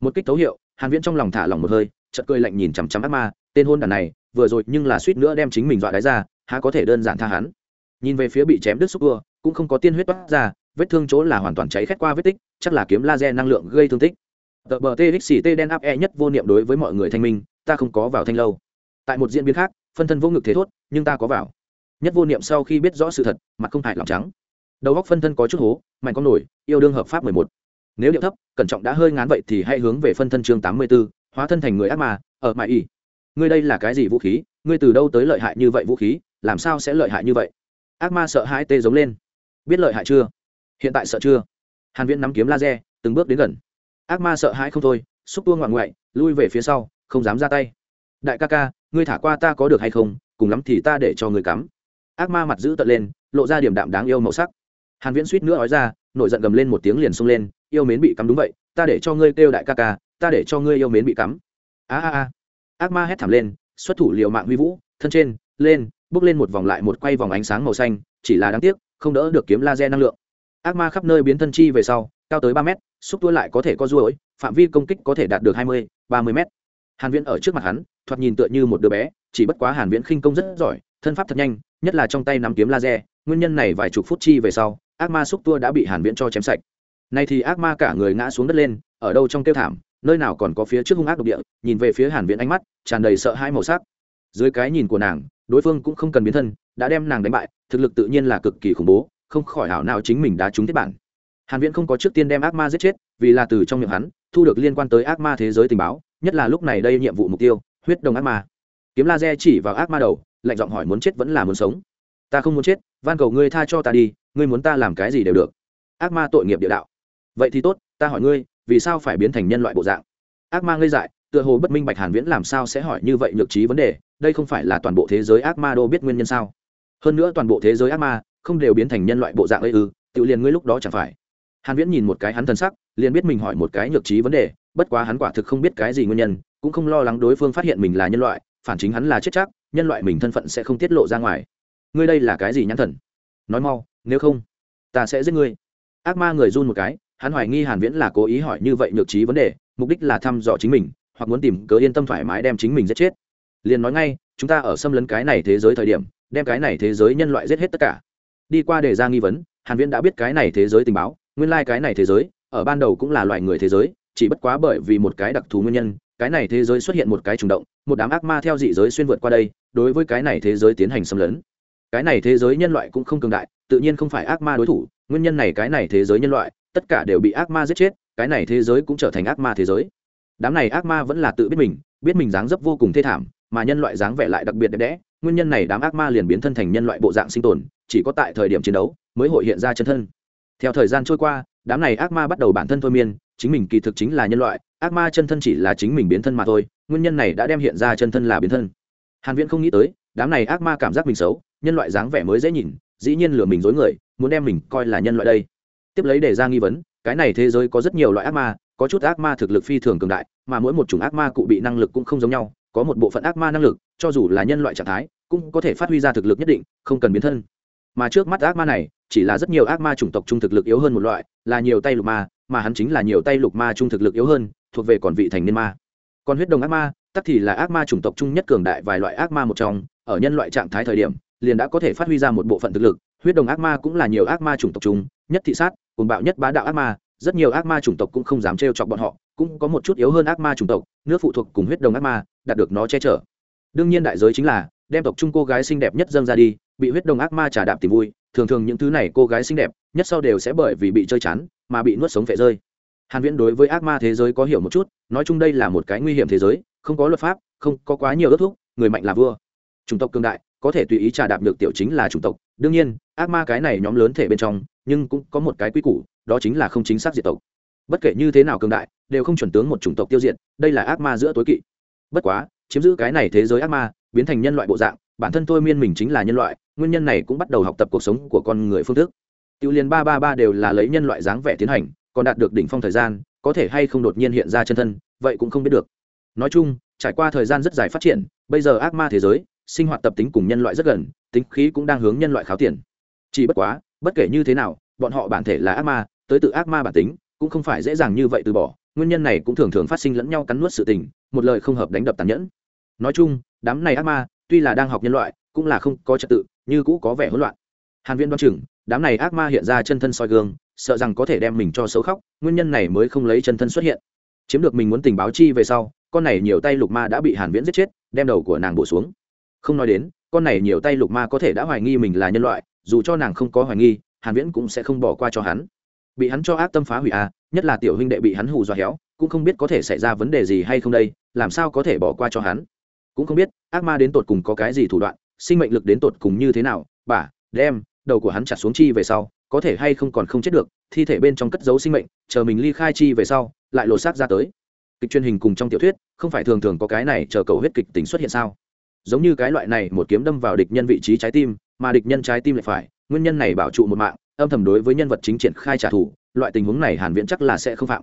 Một kích dấu hiệu hàn viễn trong lòng thả lỏng một hơi chợt cười lạnh nhìn chằm chằm ác ma tên hôn đàn này vừa rồi nhưng là suýt nữa đem chính mình dọa đáy ra há có thể đơn giản tha hắn. Nhìn về phía bị chém đứt xúc vừa, cũng không có tiên huyết toát ra vết thương chỗ là hoàn toàn cháy khét qua vết tích chắc là kiếm laser năng lượng gây thương tích. Tờ bờ txt đen áp e nhất vô niệm đối với mọi người thanh minh ta không có vào thanh lâu. Tại một diễn biến khác phân thân vô ngực thế thốt nhưng ta có vào. Nhất vô niệm sau khi biết rõ sự thật mặt không hại lòng trắng. Đầu góc phân thân có chút hố mạnh con nổi yêu đương hợp pháp mười một nếu điệu thấp, cẩn trọng đã hơi ngán vậy thì hãy hướng về phân thân chương tám mươi b ố hóa thân thành người ác mà ở mãi y ngươi đây là cái gì vũ khí? Ngươi từ đâu tới lợi hại như vậy vũ khí? Làm sao sẽ lợi hại như vậy? Ác ma sợ hãi tê giống lên. Biết lợi hại chưa? Hiện tại sợ chưa? Hàn viễn nắm kiếm laser, từng bước đến gần. Ác ma sợ hãi không thôi, xúc tua ngoạn ngoại, lui về phía sau, không dám ra tay. Đại ca ca, ngươi thả qua ta có được hay không? Cùng lắm thì ta để cho ngươi cắm. Ác ma mặt giữ tận lên, lộ ra điểm đạm đáng yêu màu sắc hàn viễn suýt nữa nói ra nổi giận gầm lên một tiếng liền xông lên yêu mến bị cắm đúng vậy ta để cho ngươi kêu đại ca ca ta để cho ngươi yêu mến bị cắm. A a a. Ác ma hét thảm lên xuất thủ liều mạng huy vũ thân trên lên bước lên một vòng lại một quay vòng ánh sáng màu xanh chỉ là đáng tiếc không đỡ được kiếm laser năng lượng. Ác ma khắp nơi biến thân chi về sau cao tới ba mét xúc tua lại có thể co duỗi, phạm vi công kích có thể đạt được hai mươi ba mươi mét. Hàn viễn ở trước mặt hắn thoạt nhìn tựa như một đứa bé chỉ bất quá hàn viễn khinh công rất giỏi thân pháp thật nhanh nhất là trong tay nắm kiếm laser nguyên nhân này vài chục phút chi về sau ác ma xúc tua đã bị hàn viễn cho chém sạch. Nay thì ác ma cả người ngã xuống đất lên, ở đâu trong tiêu thảm, nơi nào còn có phía trước hung ác độc địa, nhìn về phía hàn viễn ánh mắt, tràn đầy sợ hãi màu sắc. Dưới cái nhìn của nàng, đối phương cũng không cần biến thân, đã đem nàng đánh bại, thực lực tự nhiên là cực kỳ khủng bố, không khỏi hảo nào chính mình đã trúng thiết bản. Hàn viễn không có trước tiên đem ác ma giết chết, vì là từ trong miệng hắn, thu được liên quan tới ác ma thế giới tình báo, nhất là lúc này đây nhiệm vụ mục tiêu, huyết đồng ác ma. Kiếm laser chỉ vào ác ma đầu, lạnh giọng hỏi muốn chết vẫn là muốn sống. Ta không muốn chết, van cầu ngươi tha cho ta đi ngươi muốn ta làm cái gì đều được. Ác ma tội nghiệp địa đạo. Vậy thì tốt, ta hỏi ngươi, vì sao phải biến thành nhân loại bộ dạng? Ác ma ngây dại, tựa hồ bất minh bạch hàn viễn làm sao sẽ hỏi như vậy nhược trí vấn đề, đây không phải là toàn bộ thế giới ác ma đô biết nguyên nhân sao? Hơn nữa toàn bộ thế giới ác ma không đều biến thành nhân loại bộ dạng ấy ư, tự liền ngươi lúc đó chẳng phải. Hàn viễn nhìn một cái hắn thân sắc, liền biết mình hỏi một cái nhược trí vấn đề, bất quá hắn quả thực không biết cái gì nguyên nhân, cũng không lo lắng đối phương phát hiện mình là nhân loại, phản chính hắn là chết chắc, nhân loại mình thân phận sẽ không tiết lộ ra ngoài. Ngươi đây là cái gì nhãn thần? Nói mau nếu không, ta sẽ giết ngươi. Ác ma người run một cái, hắn hoài nghi hàn viễn là cố ý hỏi như vậy nhược trí vấn đề, mục đích là thăm dò chính mình, hoặc muốn tìm cớ yên tâm thoải mái đem chính mình giết chết. Liền nói ngay, chúng ta ở xâm lấn cái này thế giới thời điểm, đem cái này thế giới nhân loại giết hết tất cả. Đi qua để ra nghi vấn, hàn viễn đã biết cái này thế giới tình báo, nguyên lai like cái này thế giới, ở ban đầu cũng là loài người thế giới, chỉ bất quá bởi vì một cái đặc thù nguyên nhân, cái này thế giới xuất hiện một cái trùng động, một đám ác ma theo dị giới xuyên vượt qua đây, đối với cái này thế giới tiến hành xâm lấn. Cái này thế giới nhân loại cũng không cường đại tự nhiên không phải ác ma đối thủ, nguyên nhân này cái này thế giới nhân loại, tất cả đều bị ác ma giết chết, cái này thế giới cũng trở thành ác ma thế giới. Đám này ác ma vẫn là tự biết mình biết mình dáng dấp vô cùng thê thảm, mà nhân loại dáng vẻ lại đặc biệt đẹp đẽ, nguyên nhân này đám ác ma liền biến thân thành nhân loại bộ dạng sinh tồn, chỉ có tại thời điểm chiến đấu mới hội hiện ra chân thân. Theo thời gian trôi qua, đám này ác ma bắt đầu bản thân thôi miên, chính mình kỳ thực chính là nhân loại, ác ma chân thân chỉ là chính mình biến thân mà thôi, nguyên nhân này đã đem hiện ra chân thân là biến thân. Hàn viễn không nghĩ tới, đám này ác ma cảm giác mình xấu, nhân loại dáng vẻ mới dễ nhìn dĩ nhiên lừa mình dối người, muốn đem mình coi là nhân loại đây. Tiếp lấy để ra nghi vấn, cái này thế giới có rất nhiều loại ác ma, có chút ác ma thực lực phi thường cường đại, mà mỗi một chủng ác ma cụ bị năng lực cũng không giống nhau, có một bộ phận ác ma năng lực, cho dù là nhân loại trạng thái, cũng có thể phát huy ra thực lực nhất định, không cần biến thân. Mà trước mắt ác ma này, chỉ là rất nhiều ác ma chủng tộc trung thực lực yếu hơn một loại, là nhiều tay lục ma, mà hắn chính là nhiều tay lục ma trung thực lực yếu hơn, thuộc về còn vị thành niên ma. Còn huyết đồng ác ma, tắc thì là ác ma chủng tộc chung nhất cường đại vài loại ác ma một trong, ở nhân loại trạng thái thời điểm liền đã có thể phát huy ra một bộ phận thực lực huyết đồng ác ma cũng là nhiều ác ma chủng tộc chúng, nhất thị sát cùng bạo nhất bá đạo ác ma rất nhiều ác ma chủng tộc cũng không dám trêu chọc bọn họ cũng có một chút yếu hơn ác ma chủng tộc nước phụ thuộc cùng huyết đồng ác ma đạt được nó che chở. Đương nhiên đại giới chính là đem tộc chung cô gái xinh đẹp nhất dâng ra đi bị huyết đồng ác ma trả đạp tìm vui thường thường những thứ này cô gái xinh đẹp nhất sau đều sẽ bởi vì bị chơi chán mà bị nuốt sống phệ rơi. Hàn viễn đối với ác ma thế giới có hiểu một chút nói chung đây là một cái nguy hiểm thế giới không có luật pháp không có quá nhiều ước thúc người mạnh là vua. Chủng tộc cường đại có thể tùy ý trà đạp được tiểu chính là chủng tộc. Đương nhiên, ác ma cái này nhóm lớn thể bên trong, nhưng cũng có một cái quy củ, đó chính là không chính xác diệt tộc. Bất kể như thế nào cường đại, đều không chuẩn tướng một chủng tộc tiêu diệt, đây là ác ma giữa tối kỵ. Bất quá, chiếm giữ cái này thế giới ác ma, biến thành nhân loại bộ dạng, bản thân tôi miên mình chính là nhân loại, nguyên nhân này cũng bắt đầu học tập cuộc sống của con người phương thức. Tiêu liên ba ba ba đều là lấy nhân loại dáng vẻ tiến hành, còn đạt được đỉnh phong thời gian, có thể hay không đột nhiên hiện ra chân thân, vậy cũng không biết được. Nói chung, trải qua thời gian rất dài phát triển, bây giờ ác ma thế giới sinh hoạt tập tính cùng nhân loại rất gần, tính khí cũng đang hướng nhân loại kháo tiền. Chỉ bất quá, bất kể như thế nào, bọn họ bản thể là ác ma, tới tự ác ma bản tính, cũng không phải dễ dàng như vậy từ bỏ. Nguyên nhân này cũng thường thường phát sinh lẫn nhau cắn nuốt sự tình, một lời không hợp đánh đập tàn nhẫn. Nói chung, đám này ác ma, tuy là đang học nhân loại, cũng là không có trật tự, như cũ có vẻ hỗn loạn. Hàn viễn đoán chừng, đám này ác ma hiện ra chân thân soi gương, sợ rằng có thể đem mình cho xấu khóc, nguyên nhân này mới không lấy chân thân xuất hiện. Chiếm được mình muốn tình báo chi về sau, con này nhiều tay lục ma đã bị hàn viễn giết chết, đem đầu của nàng bổ xuống không nói đến, con này nhiều tay lục ma có thể đã hoài nghi mình là nhân loại, dù cho nàng không có hoài nghi, hàn viễn cũng sẽ không bỏ qua cho hắn. Bị hắn cho ác tâm phá hủy à nhất là tiểu huynh đệ bị hắn hù dọa héo, cũng không biết có thể xảy ra vấn đề gì hay không đây, làm sao có thể bỏ qua cho hắn? Cũng không biết, ác ma đến tột cùng có cái gì thủ đoạn, sinh mệnh lực đến tột cùng như thế nào, bà, đem, đầu của hắn chặt xuống chi về sau, có thể hay không còn không chết được, thi thể bên trong cất giấu sinh mệnh, chờ mình ly khai chi về sau, lại lột xác ra tới. Kịch truyền hình cùng trong tiểu thuyết, không phải thường thường có cái này chờ cầu huyết kịch tính xuất hiện sao? Giống như cái loại này, một kiếm đâm vào địch nhân vị trí trái tim, mà địch nhân trái tim lại phải, nguyên nhân này bảo trụ một mạng, âm thầm đối với nhân vật chính triển khai trả thù, loại tình huống này hàn viễn chắc là sẽ không phạm.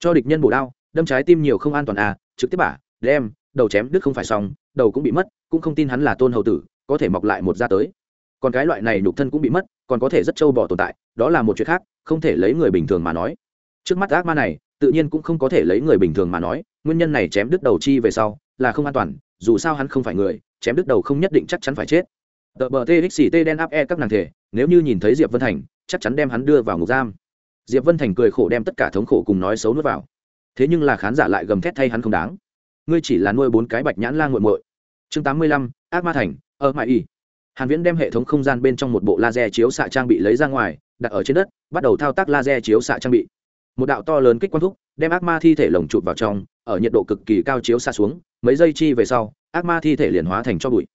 Cho địch nhân bổ đao, đâm trái tim nhiều không an toàn à trực tiếp bả, đem, đầu chém đứt không phải xong, đầu cũng bị mất, cũng không tin hắn là tôn hầu tử, có thể mọc lại một da tới. Còn cái loại này nhục thân cũng bị mất, còn có thể rất trâu bỏ tồn tại, đó là một chuyện khác, không thể lấy người bình thường mà nói. Trước mắt ác ma này, tự nhiên cũng không có thể lấy người bình thường mà nói, nguyên nhân này chém đứt đầu chi về sau, là không an toàn dù sao hắn không phải người, chém đứt đầu không nhất định chắc chắn phải chết. Tờ bờ txt đen áp e các nàng thể, nếu như nhìn thấy diệp vân thành, chắc chắn đem hắn đưa vào ngục giam. Diệp vân thành cười khổ đem tất cả thống khổ cùng nói xấu nuốt vào. Thế nhưng là khán giả lại gầm thét thay hắn không đáng. Ngươi chỉ là nuôi bốn cái bạch nhãn la nguội muội. Chương tám mươi lăm, ác ma thành, ở mãi y. Hàn viễn đem hệ thống không gian bên trong một bộ laser chiếu xạ trang bị lấy ra ngoài, đặt ở trên đất, bắt đầu thao tác laser chiếu xạ trang bị. Một đạo to lớn kích quang thúc, đem ác ma thi thể lồng chụp vào trong, ở nhiệt độ cực kỳ cao chiếu xạ xuống mấy giây chi về sau, ác ma thi thể liền hóa thành cho bụi.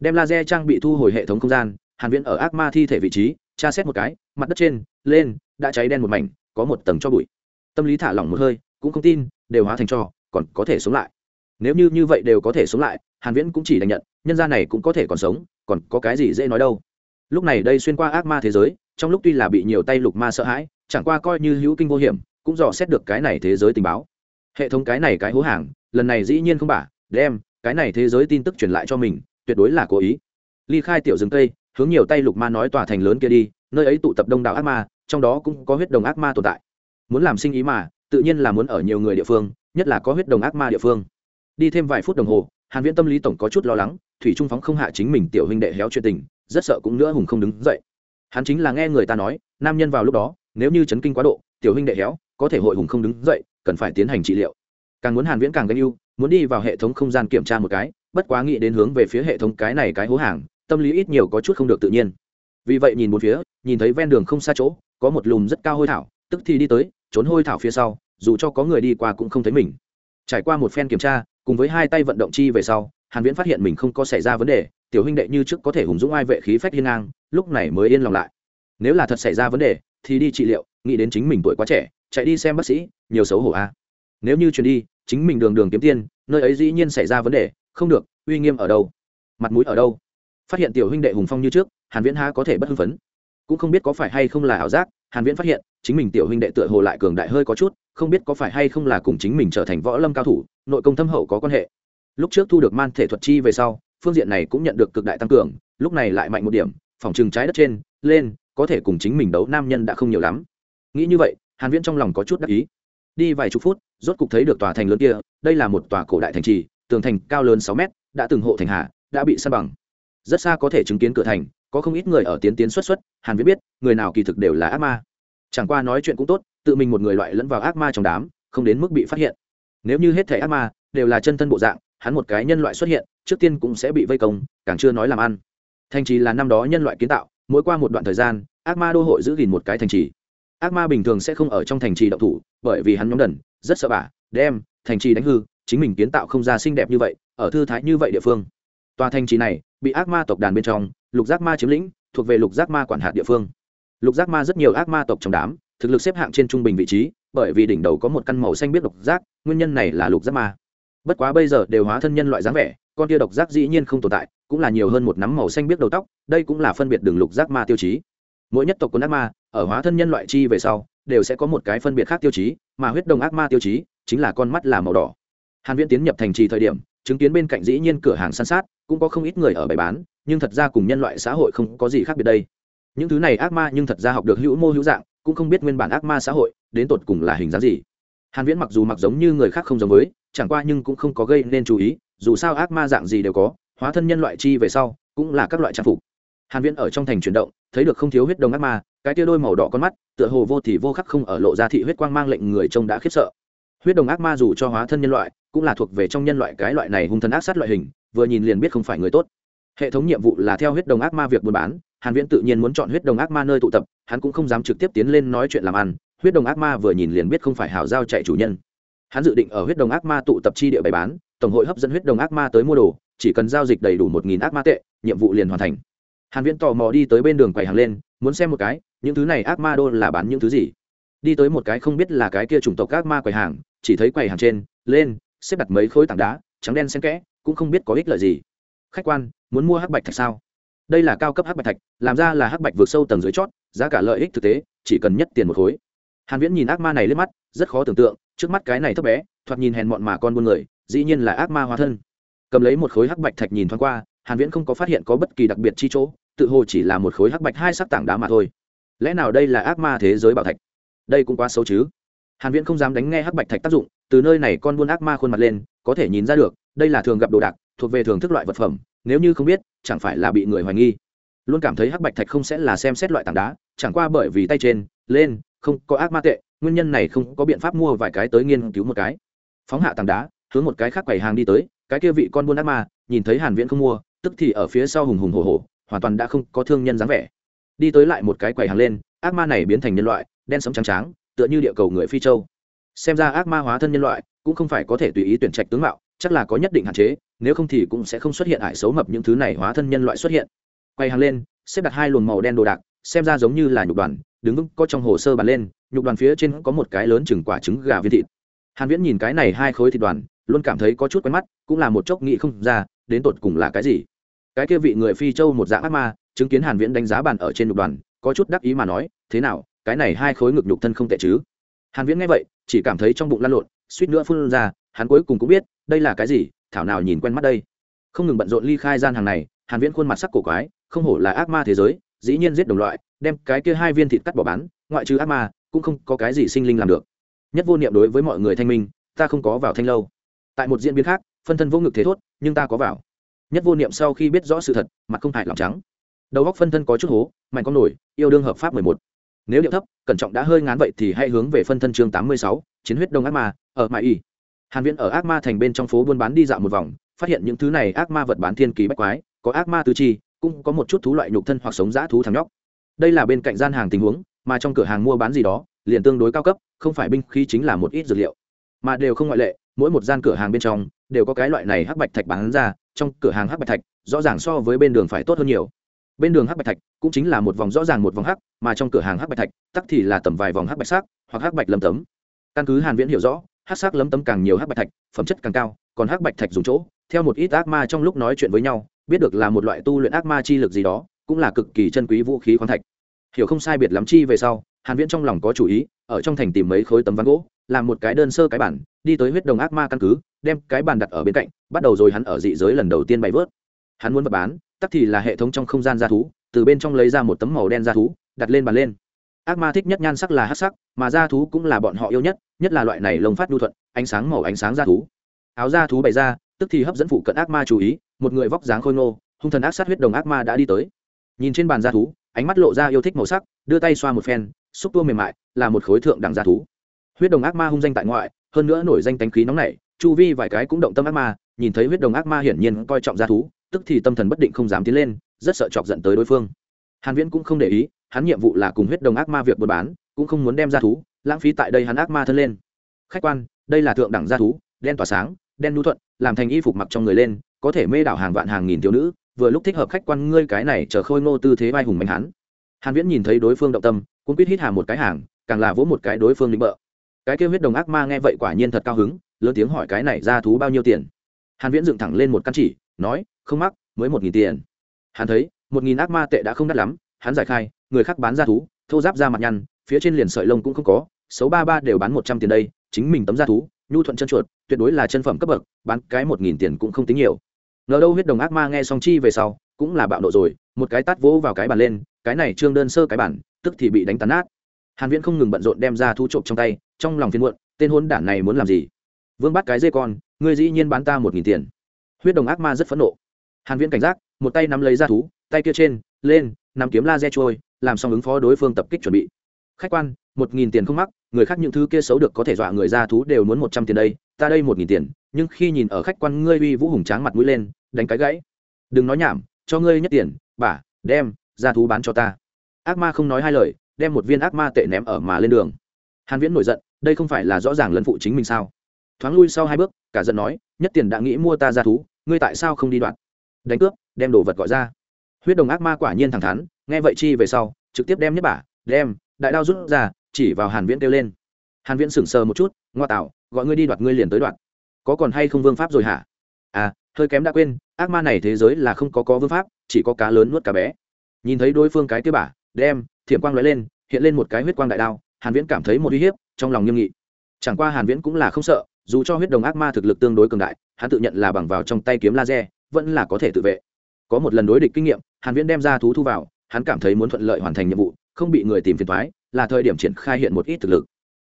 Đem laser trang bị thu hồi hệ thống không gian, hàn viễn ở ác ma thi thể vị trí, tra xét một cái, mặt đất trên, lên, đã cháy đen một mảnh, có một tầng cho bụi. Tâm lý thả lỏng một hơi, cũng không tin, đều hóa thành cho, còn có thể sống lại. Nếu như như vậy đều có thể sống lại, hàn viễn cũng chỉ đành nhận, nhân gia này cũng có thể còn sống, còn có cái gì dễ nói đâu. Lúc này đây xuyên qua ác ma thế giới, trong lúc tuy là bị nhiều tay lục ma sợ hãi, chẳng qua coi như hữu kinh vô hiểm, cũng dò xét được cái này thế giới tình báo. Hệ thống cái này cái hố hàng lần này dĩ nhiên không bả, đem, cái này thế giới tin tức truyền lại cho mình, tuyệt đối là cố ý. Ly khai tiểu rừng tây hướng nhiều tay lục ma nói tòa thành lớn kia đi, nơi ấy tụ tập đông đảo ác ma, trong đó cũng có huyết đồng ác ma tồn tại. Muốn làm sinh ý mà, tự nhiên là muốn ở nhiều người địa phương, nhất là có huyết đồng ác ma địa phương. Đi thêm vài phút đồng hồ, hàn viễn tâm lý tổng có chút lo lắng, thủy trung phóng không hạ chính mình tiểu huynh đệ héo chuyện tình, rất sợ cũng nữa hùng không đứng dậy. Hắn chính là nghe người ta nói, nam nhân vào lúc đó, nếu như chấn kinh quá độ, tiểu huynh đệ héo, có thể hội hùng không đứng dậy, cần phải tiến hành trị liệu càng muốn hàn viễn càng ganh yêu muốn đi vào hệ thống không gian kiểm tra một cái, bất quá nghĩ đến hướng về phía hệ thống cái này cái hố hàng, tâm lý ít nhiều có chút không được tự nhiên. Vì vậy nhìn một phía, nhìn thấy ven đường không xa chỗ, có một lùm rất cao hôi thảo, tức thì đi tới, trốn hôi thảo phía sau, dù cho có người đi qua cũng không thấy mình. Trải qua một phen kiểm tra, cùng với hai tay vận động chi về sau, hàn viễn phát hiện mình không có xảy ra vấn đề, tiểu huynh đệ như trước có thể hùng dũng ai vệ khí phách hiên ngang, lúc này mới yên lòng lại. Nếu là thật xảy ra vấn đề, thì đi trị liệu, nghĩ đến chính mình tuổi quá trẻ, chạy đi xem bác sĩ, nhiều xấu hổ a à. nếu như chuyển đi chính mình đường đường kiếm tiền nơi ấy dĩ nhiên xảy ra vấn đề, không được, uy nghiêm ở đâu? Mặt mũi ở đâu? Phát hiện tiểu huynh đệ hùng phong như trước, hàn viễn há có thể bất hưng phấn? Cũng không biết có phải hay không là ảo giác, hàn viễn phát hiện, chính mình tiểu huynh đệ tựa hồ lại cường đại hơi có chút, không biết có phải hay không là cùng chính mình trở thành võ lâm cao thủ, nội công thâm hậu có quan hệ. Lúc trước thu được man thể thuật chi về sau, phương diện này cũng nhận được cực đại tăng cường, lúc này lại mạnh một điểm, phòng trường trái đất trên, lên, có thể cùng chính mình đấu nam nhân đã không nhiều lắm. Nghĩ như vậy, hàn viễn trong lòng có chút đắc ý đi vài chục phút, rốt cục thấy được tòa thành lớn kia, đây là một tòa cổ đại thành trì, tường thành cao lớn sáu mét, đã từng hộ thành hạ, đã bị san bằng. Rất xa có thể chứng kiến cửa thành, có không ít người ở tiến tiến xuất xuất, hàn viết biết, người nào kỳ thực đều là ác ma. Chẳng qua nói chuyện cũng tốt, tự mình một người loại lẫn vào ác ma trong đám, không đến mức bị phát hiện. Nếu như hết thể ác ma, đều là chân thân bộ dạng, hắn một cái nhân loại xuất hiện, trước tiên cũng sẽ bị vây công, càng chưa nói làm ăn. Thành trì là năm đó nhân loại kiến tạo, mỗi qua một đoạn thời gian, ác ma đô hội giữ gìn một cái thành trì ác ma bình thường sẽ không ở trong thành trì động thủ bởi vì hắn nhóm đần rất sợ bà, đem thành trì đánh hư chính mình kiến tạo không ra xinh đẹp như vậy ở thư thái như vậy địa phương. Tòa thành trì này bị ác ma tộc đàn bên trong lục giác ma chiếm lĩnh thuộc về lục giác ma quản hạt địa phương. Lục giác ma rất nhiều ác ma tộc trong đám thực lực xếp hạng trên trung bình vị trí bởi vì đỉnh đầu có một căn màu xanh biết độc giác nguyên nhân này là lục giác ma. Bất quá bây giờ đều hóa thân nhân loại dáng vẻ con tia độc giác dĩ nhiên không tồn tại cũng là nhiều hơn một nắm màu xanh biết đầu tóc đây cũng là phân biệt đường lục giác ma tiêu chí mỗi nhất tộc quân ác ma, ở hóa thân nhân loại chi về sau, đều sẽ có một cái phân biệt khác tiêu chí, mà huyết đồng ác ma tiêu chí chính là con mắt là màu đỏ. Hàn viễn tiến nhập thành trì thời điểm, chứng kiến bên cạnh dĩ nhiên cửa hàng săn sát, cũng có không ít người ở bày bán, nhưng thật ra cùng nhân loại xã hội không có gì khác biệt đây. Những thứ này ác ma nhưng thật ra học được hữu mô hữu dạng, cũng không biết nguyên bản ác ma xã hội đến tột cùng là hình dáng gì. Hàn viễn mặc dù mặc giống như người khác không giống với, chẳng qua nhưng cũng không có gây nên chú ý, dù sao ác ma dạng gì đều có, hóa thân nhân loại chi về sau cũng là các loại trang phục hàn viễn ở trong thành chuyển động, thấy được không thiếu huyết đồng ác ma, cái tia đôi màu đỏ con mắt, tựa hồ vô thì vô khắc không ở lộ ra thị huyết quang mang lệnh người trông đã khiếp sợ. Huyết đồng ác ma dù cho hóa thân nhân loại, cũng là thuộc về trong nhân loại cái loại này hung thần ác sát loại hình, vừa nhìn liền biết không phải người tốt. Hệ thống nhiệm vụ là theo huyết đồng ác ma việc buôn bán, hàn viễn tự nhiên muốn chọn huyết đồng ác ma nơi tụ tập, hắn cũng không dám trực tiếp tiến lên nói chuyện làm ăn, huyết đồng ác ma vừa nhìn liền biết không phải hảo giao chạy chủ nhân. Hắn dự định ở huyết đồng ác ma tụ tập chi địa bày bán, tổng hội hấp dẫn huyết đồng ác ma tới mua đồ, chỉ cần giao dịch đầy đủ một nghìn ác ma tệ, nhiệm vụ liền hoàn thành hàn viễn tò mò đi tới bên đường quầy hàng lên, muốn xem một cái, những thứ này ác ma đô là bán những thứ gì. Đi tới một cái không biết là cái kia chủng tộc ác ma quầy hàng, chỉ thấy quầy hàng trên, lên, xếp đặt mấy khối tảng đá, trắng đen xen kẽ, cũng không biết có ích lợi gì. Khách quan, muốn mua hắc bạch thạch sao? Đây là cao cấp hắc bạch thạch, làm ra là hắc bạch vượt sâu tầng dưới chót, giá cả lợi ích thực tế, chỉ cần nhất tiền một khối. Hàn viễn nhìn ác ma này lên mắt, rất khó tưởng tượng, trước mắt cái này thấp bé, thoạt nhìn hèn mọn mà con buôn người, dĩ nhiên là ác ma hóa thân. Cầm lấy một khối hắc bạch thạch nhìn thoáng qua, hàn viễn không có phát hiện có bất kỳ đặc biệt chi chỗ tự hồ chỉ là một khối hắc bạch hai sắc tảng đá mà thôi. Lẽ nào đây là ác ma thế giới bảo thạch? Đây cũng quá xấu chứ. Hàn viễn không dám đánh nghe hắc bạch thạch tác dụng, từ nơi này con buôn ác ma khuôn mặt lên, có thể nhìn ra được, đây là thường gặp đồ đạc, thuộc về thường thức loại vật phẩm, nếu như không biết, chẳng phải là bị người hoài nghi. Luôn cảm thấy hắc bạch thạch không sẽ là xem xét loại tảng đá, chẳng qua bởi vì tay trên, lên, không có ác ma tệ, nguyên nhân này không có biện pháp mua vài cái tới nghiên cứu một cái. Phóng hạ tảng đá, hướng một cái khác quầy hàng đi tới, cái kia vị con buôn ác ma, nhìn thấy hàn viễn không mua, tức thì ở phía sau hùng hùng hổ hổ hoàn toàn đã không có thương nhân dáng vẻ. Đi tới lại một cái quầy hàng lên, ác ma này biến thành nhân loại, đen sống trắng trắng tựa như địa cầu người phi châu. Xem ra ác ma hóa thân nhân loại cũng không phải có thể tùy ý tuyển trạch tướng mạo, chắc là có nhất định hạn chế, nếu không thì cũng sẽ không xuất hiện ải xấu mập những thứ này hóa thân nhân loại xuất hiện. Quay hàng lên, xếp đặt hai luồng màu đen đồ đạc, xem ra giống như là nhục đoàn, đứng vững có trong hồ sơ bàn lên, nhục đoàn phía trên có một cái lớn chừng quả trứng gà viên thịt. Hàn viễn nhìn cái này hai khối thịt đoàn, luôn cảm thấy có chút quen mắt, cũng là một chốc nghĩ không ra, đến tột cùng là cái gì cái kia vị người phi châu một dạng ác ma, chứng kiến hàn viễn đánh giá bàn ở trên nhục đoàn, có chút đắc ý mà nói, thế nào, cái này hai khối ngực nhục thân không tệ chứ? Hàn viễn nghe vậy, chỉ cảm thấy trong bụng lăn lộn, suýt nữa phun ra, hắn cuối cùng cũng biết, đây là cái gì? Thảo nào nhìn quen mắt đây? Không ngừng bận rộn ly khai gian hàng này, hàn viễn khuôn mặt sắc cổ quái, không hổ là ác ma thế giới, dĩ nhiên giết đồng loại, đem cái kia hai viên thịt cắt bỏ bán, ngoại trừ ác ma, cũng không có cái gì sinh linh làm được. Nhất vô niệm đối với mọi người thanh minh, ta không có vào thanh lâu. Tại một diễn biến khác, phân thân vô ngực thế thốt, nhưng ta có vào nhất vô niệm sau khi biết rõ sự thật mặt không hại lòng trắng. Đầu góc phân thân có chút hố mạnh con nổi yêu đương hợp pháp 11. nếu điệu thấp cẩn trọng đã hơi ngán vậy thì hãy hướng về phân thân chương 86, chiến huyết đông ác ma ở mãi y. Hàn viễn ở ác ma thành bên trong phố buôn bán đi dạo một vòng phát hiện những thứ này ác ma vật bán thiên kỳ bách quái có ác ma tứ chi cũng có một chút thú loại nhục thân hoặc sống dã thú thằng nhóc. Đây là bên cạnh gian hàng tình huống mà trong cửa hàng mua bán gì đó liền tương đối cao cấp không phải binh khí chính là một ít dược liệu. Mà đều không ngoại lệ mỗi một gian cửa hàng bên trong đều có cái loại này hắc bạch thạch bán ra, trong cửa hàng hắc bạch thạch rõ ràng so với bên đường phải tốt hơn nhiều. Bên đường hắc bạch thạch cũng chính là một vòng rõ ràng một vòng hắc, mà trong cửa hàng hắc bạch thạch, tắc thì là tầm vài vòng hắc bạch sắc hoặc hắc bạch lâm tấm. Căn cứ hàn viễn hiểu rõ, hắc sắc lấm tấm càng nhiều hắc bạch thạch, phẩm chất càng cao, còn hắc bạch thạch dùng chỗ, theo một ít ác ma trong lúc nói chuyện với nhau, biết được là một loại tu luyện ác ma chi lực gì đó, cũng là cực kỳ chân quý vũ khí khoáng thạch. Hiểu không sai biệt lắm chi về sau, hàn viễn trong lòng có chủ ý, ở trong thành tìm mấy khối tấm ván gỗ, làm một cái đơn sơ cái bản đi tới huyết đồng ác ma căn cứ, đem cái bàn đặt ở bên cạnh, bắt đầu rồi hắn ở dị giới lần đầu tiên bày vớt. Hắn muốn vật bán, tắc thì là hệ thống trong không gian gia thú, từ bên trong lấy ra một tấm màu đen gia thú, đặt lên bàn lên. Ác ma thích nhất nhan sắc là hắc sắc, mà gia thú cũng là bọn họ yêu nhất nhất là loại này lông phát nhu thuận, ánh sáng màu ánh sáng gia thú. Áo gia thú bày ra, tức thì hấp dẫn phụ cận ác ma chú ý, một người vóc dáng khôi ngô, hung thần ác sát huyết đồng ác ma đã đi tới. Nhìn trên bàn gia thú, ánh mắt lộ ra yêu thích màu sắc, đưa tay xoa một phen, xúc tua mềm mại, là một khối thượng đẳng gia thú. Huyết đồng ác ma hung danh tại ngoại hơn nữa nổi danh tánh khí nóng nảy chu vi vài cái cũng động tâm ác ma, nhìn thấy huyết đồng ác ma hiển nhiên coi trọng gia thú, tức thì tâm thần bất định không dám tiến lên, rất sợ chọc giận tới đối phương. Hàn viễn cũng không để ý, hắn nhiệm vụ là cùng huyết đồng ác ma việc buôn bán, cũng không muốn đem gia thú, lãng phí tại đây hắn ác ma thân lên. Khách quan, đây là thượng đẳng gia thú, đen tỏa sáng, đen nhu thuận, làm thành y phục mặc trong người lên, có thể mê đảo hàng vạn hàng nghìn thiếu nữ, vừa lúc thích hợp khách quan ngươi cái này chờ khôi ngô tư thế vai hùng mạnh hắn. Hàn viễn nhìn thấy đối phương động tâm, cũng quyết hít hà một cái hàng, càng là vỗ một cái đối phương định bợ cái kêu huyết đồng ác ma nghe vậy quả nhiên thật cao hứng, lớn tiếng hỏi cái này ra thú bao nhiêu tiền? Hàn viễn dựng thẳng lên một căn chỉ, nói, không mắc, mới một nghìn tiền. Hắn thấy, một nghìn ác ma tệ đã không đắt lắm, hắn giải khai, người khác bán ra thú, thô giáp ra mặt nhăn, phía trên liền sợi lông cũng không có, xấu ba ba đều bán một trăm tiền đây, chính mình tấm ra thú, nhu thuận chân chuột, tuyệt đối là chân phẩm cấp bậc, bán cái một nghìn tiền cũng không tính nhiều. Ngờ đâu huyết đồng ác ma nghe xong chi về sau, cũng là bạo nộ rồi, một cái tát vỗ vào cái bàn lên, cái này trương đơn sơ cái bản tức thì bị đánh tàn nát. Hàn viễn không ngừng bận rộn đem ra thú trộm trong tay trong lòng phiền muộn, tên hôn đản này muốn làm gì? Vương bắt cái dê con, ngươi dĩ nhiên bán ta một nghìn tiền. Huyết đồng ác ma rất phẫn nộ. Hàn viễn cảnh giác, một tay nắm lấy ra thú, tay kia trên, lên, nắm kiếm laser trôi, làm xong ứng phó đối phương tập kích chuẩn bị. Khách quan, một nghìn tiền không mắc, người khác những thứ kia xấu được có thể dọa người ra thú đều muốn một trăm tiền đây, ta đây một nghìn tiền, nhưng khi nhìn ở khách quan ngươi uy vũ hùng tráng mặt mũi lên, đánh cái gãy. Đừng nói nhảm, cho ngươi nhất tiền bả đem ra thú bán cho ta. Ác ma không nói hai lời, đem một viên ác ma tệ ném ở mà lên đường. Hàn viễn nổi giận đây không phải là rõ ràng lấn phụ chính mình sao? Thoáng lui sau hai bước, cả giận nói, nhất tiền đã nghĩ mua ta ra thú, ngươi tại sao không đi đoạn? Đánh cướp, đem đồ vật gọi ra. Huyết đồng ác ma quả nhiên thẳng thắn, nghe vậy chi về sau, trực tiếp đem nhất bả, đem, đại đao rút ra, chỉ vào hàn viễn kêu lên. Hàn viễn sững sờ một chút, ngoa tạo, gọi ngươi đi đoạt ngươi liền tới đoạt. Có còn hay không vương pháp rồi hả? À hơi kém đã quên, ác ma này thế giới là không có có vương pháp, chỉ có cá lớn nuốt cá bé. Nhìn thấy đối phương cái kia bả, đem, thiểm quang lóe lên, hiện lên một cái huyết quang đại đao, hàn viễn cảm thấy một uy hiếp trong lòng nghiêm nghị. Chẳng qua hàn viễn cũng là không sợ, dù cho huyết đồng ác ma thực lực tương đối cường đại, hắn tự nhận là bằng vào trong tay kiếm laser, vẫn là có thể tự vệ. Có một lần đối địch kinh nghiệm, hàn viễn đem ra thú thu vào, hắn cảm thấy muốn thuận lợi hoàn thành nhiệm vụ, không bị người tìm phiền toái, là thời điểm triển khai hiện một ít thực lực.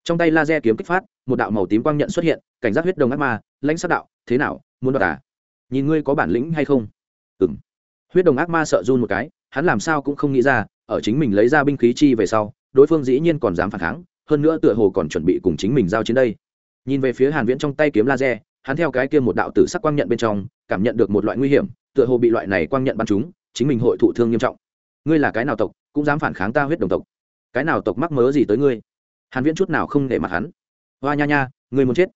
Trong tay laser kiếm kích phát, một đạo màu tím quang nhận xuất hiện, cảnh giác huyết đồng ác ma, lãnh sát đạo, thế nào, muốn đoạt à? Nhìn ngươi có bản lĩnh hay không? Ừm. Huyết đồng ác ma sợ run một cái, hắn làm sao cũng không nghĩ ra, ở chính mình lấy ra binh khí chi về sau, đối phương dĩ nhiên còn dám phản kháng hơn nữa tựa hồ còn chuẩn bị cùng chính mình giao chiến đây. Nhìn về phía hàn viễn trong tay kiếm laser, hắn theo cái kia một đạo tử sắc quang nhận bên trong, cảm nhận được một loại nguy hiểm, tựa hồ bị loại này quang nhận bắn trúng, chính mình hội thụ thương nghiêm trọng. Ngươi là cái nào tộc, cũng dám phản kháng ta huyết đồng tộc. Cái nào tộc mắc mớ gì tới ngươi? Hàn viễn chút nào không để mặt hắn. Hoa nha nha, ngươi muốn chết.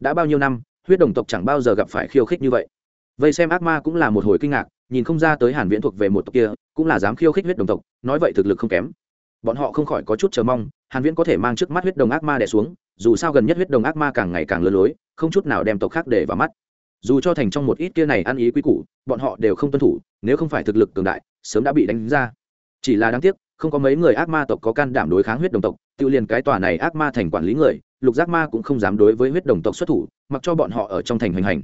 Đã bao nhiêu năm, huyết đồng tộc chẳng bao giờ gặp phải khiêu khích như vậy. Vây xem ác ma cũng là một hồi kinh ngạc, nhìn không ra tới hàn viễn thuộc về một tộc kia, cũng là dám khiêu khích huyết đồng tộc, nói vậy thực lực không kém bọn họ không khỏi có chút chờ mong, hàn viễn có thể mang trước mắt huyết đồng ác ma đè xuống, dù sao gần nhất huyết đồng ác ma càng ngày càng lớn lối, không chút nào đem tộc khác để vào mắt. Dù cho thành trong một ít kia này ăn ý quý củ, bọn họ đều không tuân thủ, nếu không phải thực lực cường đại, sớm đã bị đánh ra. Chỉ là đáng tiếc, không có mấy người ác ma tộc có can đảm đối kháng huyết đồng tộc, tự liền cái tòa này ác ma thành quản lý người, lục giác ma cũng không dám đối với huyết đồng tộc xuất thủ, mặc cho bọn họ ở trong thành hành hành.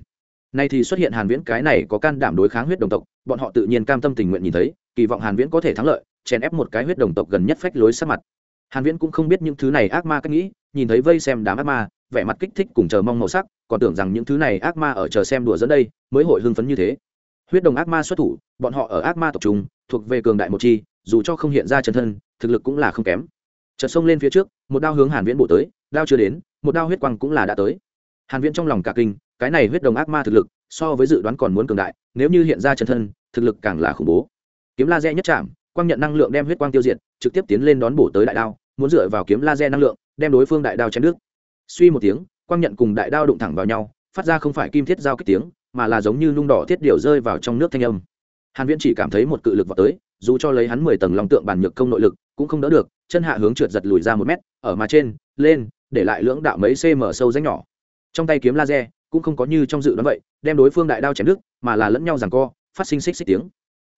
Nay thì xuất hiện hàn viễn cái này có can đảm đối kháng huyết đồng tộc, bọn họ tự nhiên cam tâm tình nguyện nhìn thấy, kỳ vọng hàn viễn có thể thắng lợi chèn ép một cái huyết đồng tộc gần nhất phách lối sát mặt. Hàn viễn cũng không biết những thứ này ác ma cách nghĩ, nhìn thấy vây xem đám ác ma, vẻ mặt kích thích cùng chờ mong màu sắc, còn tưởng rằng những thứ này ác ma ở chờ xem đùa dẫn đây, mới hội hưng phấn như thế. Huyết đồng ác ma xuất thủ, bọn họ ở ác ma tộc trung, thuộc về cường đại một chi, dù cho không hiện ra chân thân, thực lực cũng là không kém. Chợt xông lên phía trước, một đao hướng hàn viễn bổ tới, đao chưa đến, một đao huyết quang cũng là đã tới. Hàn viễn trong lòng cả kinh, cái này huyết đồng ác ma thực lực, so với dự đoán còn muốn cường đại, nếu như hiện ra chân thân, thực lực càng là khủng bố. Kiếm laser nhất chạm quang nhận năng lượng đem huyết quang tiêu diệt, trực tiếp tiến lên đón bổ tới đại đao, muốn dựa vào kiếm laser năng lượng, đem đối phương đại đao chém đứt. Suy một tiếng, quang nhận cùng đại đao đụng thẳng vào nhau, phát ra không phải kim thiết giao kích tiếng, mà là giống như nung đỏ thiết điều rơi vào trong nước thanh âm. Hàn viễn chỉ cảm thấy một cự lực vào tới, dù cho lấy hắn 10 tầng long tượng bản nhược công nội lực, cũng không đỡ được, chân hạ hướng trượt giật lùi ra một mét, ở mà trên, lên, để lại lưỡng đạo mấy cm sâu rãnh nhỏ. Trong tay kiếm laser, cũng không có như trong dự đoán vậy, đem đối phương đại đao chém đứt, mà là lẫn nhau giằng co, phát sinh xích xích tiếng.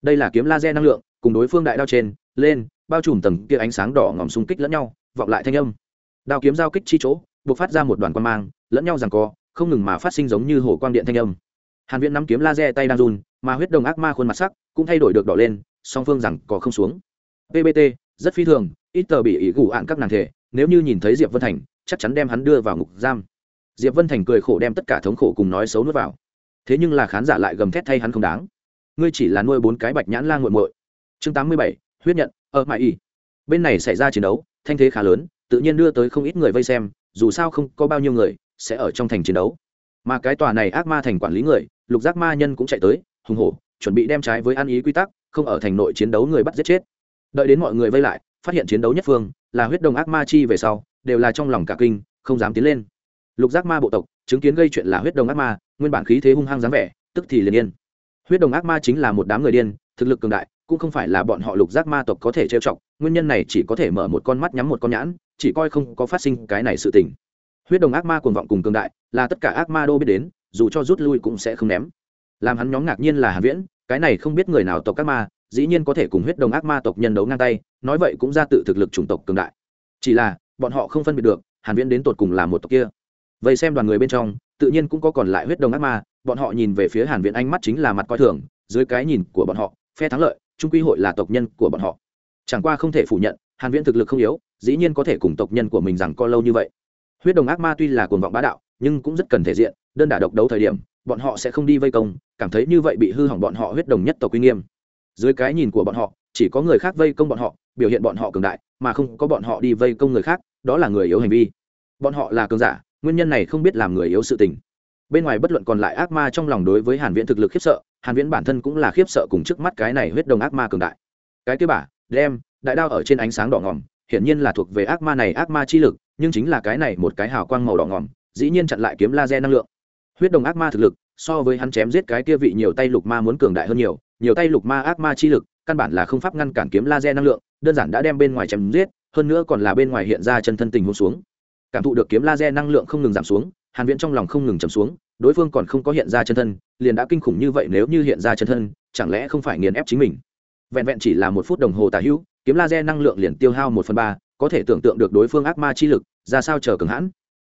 Đây là kiếm laser năng lượng cùng đối phương đại đao trên, lên, bao trùm tầng kia ánh sáng đỏ ngòm xung kích lẫn nhau, vọng lại thanh âm. Đao kiếm giao kích chi chỗ, buộc phát ra một đoàn quan mang, lẫn nhau giằng co, không ngừng mà phát sinh giống như hồ quang điện thanh âm. Hàn viễn nắm kiếm laser tay đang run, mà huyết đồng ác ma khuôn mặt sắc cũng thay đổi được đỏ lên, song phương rằng có không xuống. Pbt rất phi thường, ít tờ bị ý gù ạn các nàng thể, nếu như nhìn thấy diệp vân thành, chắc chắn đem hắn đưa vào ngục giam. Diệp vân thành cười khổ đem tất cả thống khổ cùng nói xấu nuốt vào. Thế nhưng là khán giả lại gầm thét thay hắn không đáng. Ngươi chỉ là nuôi bốn cái bạch nhãn la nguội muội chương tám mươi bảy, huyết nhận, ở mãi y. Bên này xảy ra chiến đấu, thanh thế khá lớn, tự nhiên đưa tới không ít người vây xem, dù sao không có bao nhiêu người sẽ ở trong thành chiến đấu. Mà cái tòa này ác ma thành quản lý người, lục giác ma nhân cũng chạy tới, hùng hổ, chuẩn bị đem trái với ăn ý quy tắc, không ở thành nội chiến đấu người bắt giết chết. Đợi đến mọi người vây lại, phát hiện chiến đấu nhất phương là huyết đồng ác ma chi về sau, đều là trong lòng cả kinh, không dám tiến lên. Lục giác ma bộ tộc, chứng kiến gây chuyện là huyết đồng ác ma, nguyên bản khí thế hung hăng dáng vẻ, tức thì liền yên. Huyết đồng ác ma chính là một đám người điên, thực lực cường đại cũng không phải là bọn họ lục giác ma tộc có thể trêu chọc, nguyên nhân này chỉ có thể mở một con mắt nhắm một con nhãn, chỉ coi không có phát sinh cái này sự tình. Huyết đồng ác ma cuồng vọng cùng cường đại, là tất cả ác ma đô biết đến, dù cho rút lui cũng sẽ không ném. Làm hắn nhóm ngạc nhiên là hàn viễn, cái này không biết người nào tộc ác ma, dĩ nhiên có thể cùng huyết đồng ác ma tộc nhân đấu ngang tay, nói vậy cũng ra tự thực lực chủng tộc cường đại. Chỉ là, bọn họ không phân biệt được, hàn viễn đến tột cùng là một tộc kia. Vậy xem đoàn người bên trong, tự nhiên cũng có còn lại huyết đồng ác ma, bọn họ nhìn về phía hàn viễn ánh mắt chính là mặt coi thường, dưới cái nhìn của bọn họ, phe thắng lợi trung quy hội là tộc nhân của bọn họ. Chẳng qua không thể phủ nhận, hàn viễn thực lực không yếu, dĩ nhiên có thể cùng tộc nhân của mình rằng co lâu như vậy. Huyết đồng ác ma tuy là cuồng vọng bá đạo, nhưng cũng rất cần thể diện, đơn đả độc đấu thời điểm, bọn họ sẽ không đi vây công, cảm thấy như vậy bị hư hỏng bọn họ huyết đồng nhất tộc uy nghiêm. Dưới cái nhìn của bọn họ, chỉ có người khác vây công bọn họ, biểu hiện bọn họ cường đại, mà không có bọn họ đi vây công người khác, đó là người yếu hành vi. Bọn họ là cường giả, nguyên nhân này không biết làm người yếu sự tình. Bên ngoài bất luận còn lại ác ma trong lòng đối với hàn viễn thực lực khiếp sợ hàn viễn bản thân cũng là khiếp sợ cùng trước mắt cái này huyết đồng ác ma cường đại. Cái kia bả đem, đại đao ở trên ánh sáng đỏ ngòm, hiển nhiên là thuộc về ác ma này ác ma chi lực, nhưng chính là cái này một cái hào quang màu đỏ ngòm, dĩ nhiên chặn lại kiếm laser năng lượng. Huyết đồng ác ma thực lực, so với hắn chém giết cái kia vị nhiều tay lục ma muốn cường đại hơn nhiều nhiều tay lục ma ác ma chi lực, căn bản là không pháp ngăn cản kiếm laser năng lượng, đơn giản đã đem bên ngoài chém giết, hơn nữa còn là bên ngoài hiện ra chân thân tình huống xuống. Cảm thụ được kiếm laser năng lượng không ngừng giảm xuống, hàn viễn trong lòng không ngừng chầm xuống đối phương còn không có hiện ra chân thân, liền đã kinh khủng như vậy nếu như hiện ra chân thân, chẳng lẽ không phải nghiền ép chính mình? Vẹn vẹn chỉ là một phút đồng hồ tả hữu, kiếm laser năng lượng liền tiêu hao một phần ba, có thể tưởng tượng được đối phương ác ma chi lực, ra sao chờ cường hãn.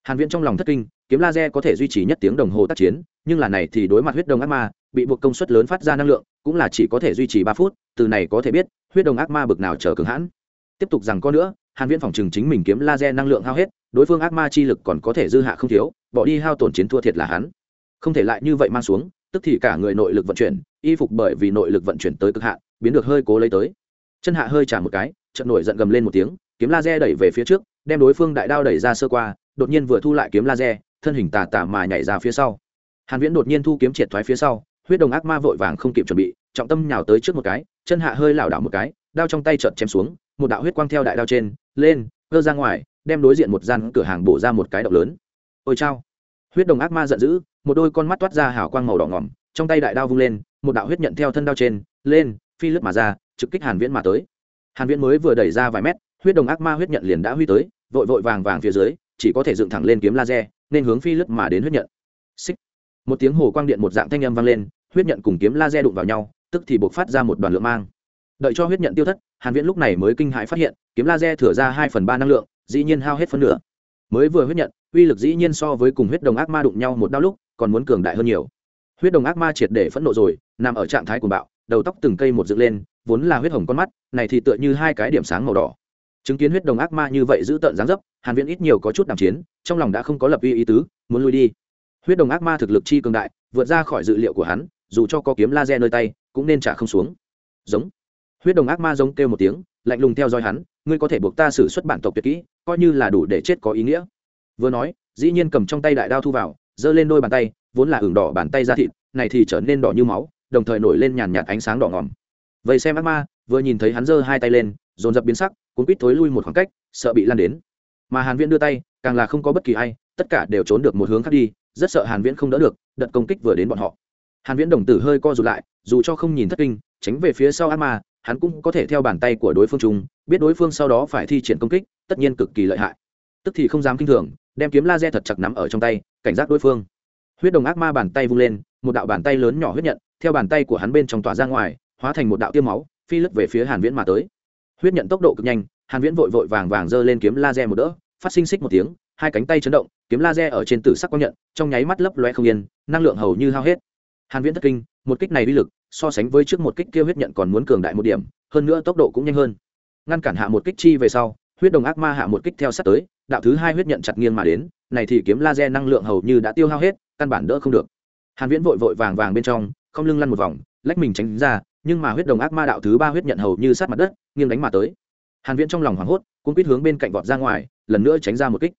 Hàn viễn trong lòng thất kinh, kiếm laser có thể duy trì nhất tiếng đồng hồ tác chiến, nhưng là này thì đối mặt huyết đồng ác ma, bị buộc công suất lớn phát ra năng lượng, cũng là chỉ có thể duy trì ba phút, từ này có thể biết, huyết đồng ác ma bực nào chờ cường hãn. Tiếp tục rằng có nữa, hàn viễn phòng trường chính mình kiếm laser năng lượng hao hết đối phương ác ma chi lực còn có thể dư hạ không thiếu, bỏ đi hao tổn chiến thua thiệt là hắn. Không thể lại như vậy mang xuống, tức thì cả người nội lực vận chuyển, y phục bởi vì nội lực vận chuyển tới cực hạn, biến được hơi cố lấy tới. Chân hạ hơi trả một cái trận nổi giận gầm lên một tiếng, kiếm laser đẩy về phía trước, đem đối phương đại đao đẩy ra sơ qua, đột nhiên vừa thu lại kiếm laser, thân hình tà tà mà nhảy ra phía sau. Hàn viễn đột nhiên thu kiếm triệt thoái phía sau, huyết đồng ác ma vội vàng không kịp chuẩn bị, trọng tâm nhào tới trước một cái, chân hạ hơi lảo đảo một cái, đao trong tay chợt chém xuống, một đạo huyết quang theo đại đao trên, lên, cơ ra ngoài đem đối diện một gian cửa hàng bổ ra một cái động lớn. Ôi chao. Huyết đồng ác ma giận dữ, một đôi con mắt toát ra hào quang màu đỏ ngỏm, trong tay đại đao vung lên, một đạo huyết nhận theo thân đao trên, lên, phi lướt mà ra, trực kích hàn viễn mà tới. Hàn viễn mới vừa đẩy ra vài mét, huyết đồng ác ma huyết nhận liền đã huy tới, vội vội vàng vàng phía dưới, chỉ có thể dựng thẳng lên kiếm laser, nên hướng phi lướt mà đến huyết nhận. Xích. Một tiếng hồ quang điện một dạng thanh âm vang lên, huyết nhận cùng kiếm laser đụng vào nhau, tức thì buộc phát ra một đoàn lượng mang. Đợi cho huyết nhận tiêu thất, hàn viễn lúc này mới kinh hãi phát hiện, kiếm laser thừa ra 2 phần ba năng lượng dĩ nhiên hao hết phân nửa. Mới vừa huyết nhận, uy lực dĩ nhiên so với cùng huyết đồng ác ma đụng nhau một đau lúc, còn muốn cường đại hơn nhiều. Huyết đồng ác ma triệt để phẫn nộ rồi, nằm ở trạng thái cuồng bạo, đầu tóc từng cây một dựng lên, vốn là huyết hồng con mắt, này thì tựa như hai cái điểm sáng màu đỏ. Chứng kiến huyết đồng ác ma như vậy giữ tợn dáng dấp, hàn viễn ít nhiều có chút đàm chiến, trong lòng đã không có lập uy ý tứ, muốn lui đi. Huyết đồng ác ma thực lực chi cường đại, vượt ra khỏi dự liệu của hắn, dù cho có kiếm laser nơi tay, cũng nên trả không xuống. Giống. Huyết đồng ác ma giống kêu một tiếng, lạnh lùng theo dõi hắn ngươi có thể buộc ta xử xuất bản tộc tuyệt kỹ, coi như là đủ để chết có ý nghĩa. Vừa nói, dĩ nhiên cầm trong tay đại đao thu vào, giơ lên đôi bàn tay, vốn là hưởng đỏ bàn tay ra thịt, này thì trở nên đỏ như máu, đồng thời nổi lên nhàn nhạt ánh sáng đỏ ngòm. Vậy xem ác ma, vừa nhìn thấy hắn giơ hai tay lên, dồn dập biến sắc, cuốn quýt thối lui một khoảng cách, sợ bị lan đến. Mà hàn viễn đưa tay, càng là không có bất kỳ ai, tất cả đều trốn được một hướng khác đi, rất sợ hàn viễn không đỡ được, đợt công kích vừa đến bọn họ. Hàn viễn đồng tử hơi co rụt lại, dù cho không nhìn thất kinh, tránh về phía sau ác ma hắn cũng có thể theo bàn tay của đối phương chung, biết đối phương sau đó phải thi triển công kích, tất nhiên cực kỳ lợi hại. Tức thì không dám kinh thường, đem kiếm laser thật chặt nắm ở trong tay, cảnh giác đối phương. Huyết đồng ác ma bàn tay vung lên, một đạo bàn tay lớn nhỏ huyết nhận, theo bàn tay của hắn bên trong tỏa ra ngoài, hóa thành một đạo tiêm máu, phi lướt về phía hàn viễn mà tới. Huyết nhận tốc độ cực nhanh, hàn viễn vội vội vàng vàng giơ lên kiếm laser một đỡ, phát sinh xích một tiếng, hai cánh tay chấn động, kiếm laser ở trên tử sắc quang nhận, trong nháy mắt lấp loe không yên, năng lượng hầu như hao hết. Hàn viễn thất kinh, một kích này uy lực so sánh với trước một kích kia huyết nhận còn muốn cường đại một điểm, hơn nữa tốc độ cũng nhanh hơn. Ngăn cản hạ một kích chi về sau, huyết đồng ác ma hạ một kích theo sát tới, đạo thứ hai huyết nhận chặt nghiêng mà đến, này thì kiếm laser năng lượng hầu như đã tiêu hao hết, căn bản đỡ không được. Hàn viễn vội vội vàng vàng bên trong, không lưng lăn một vòng, lách mình tránh ra, nhưng mà huyết đồng ác ma đạo thứ ba huyết nhận hầu như sát mặt đất, nghiêng đánh mà tới. Hàn viễn trong lòng hoảng hốt cũng quýt hướng bên cạnh vọt ra ngoài, lần nữa tránh ra một kích.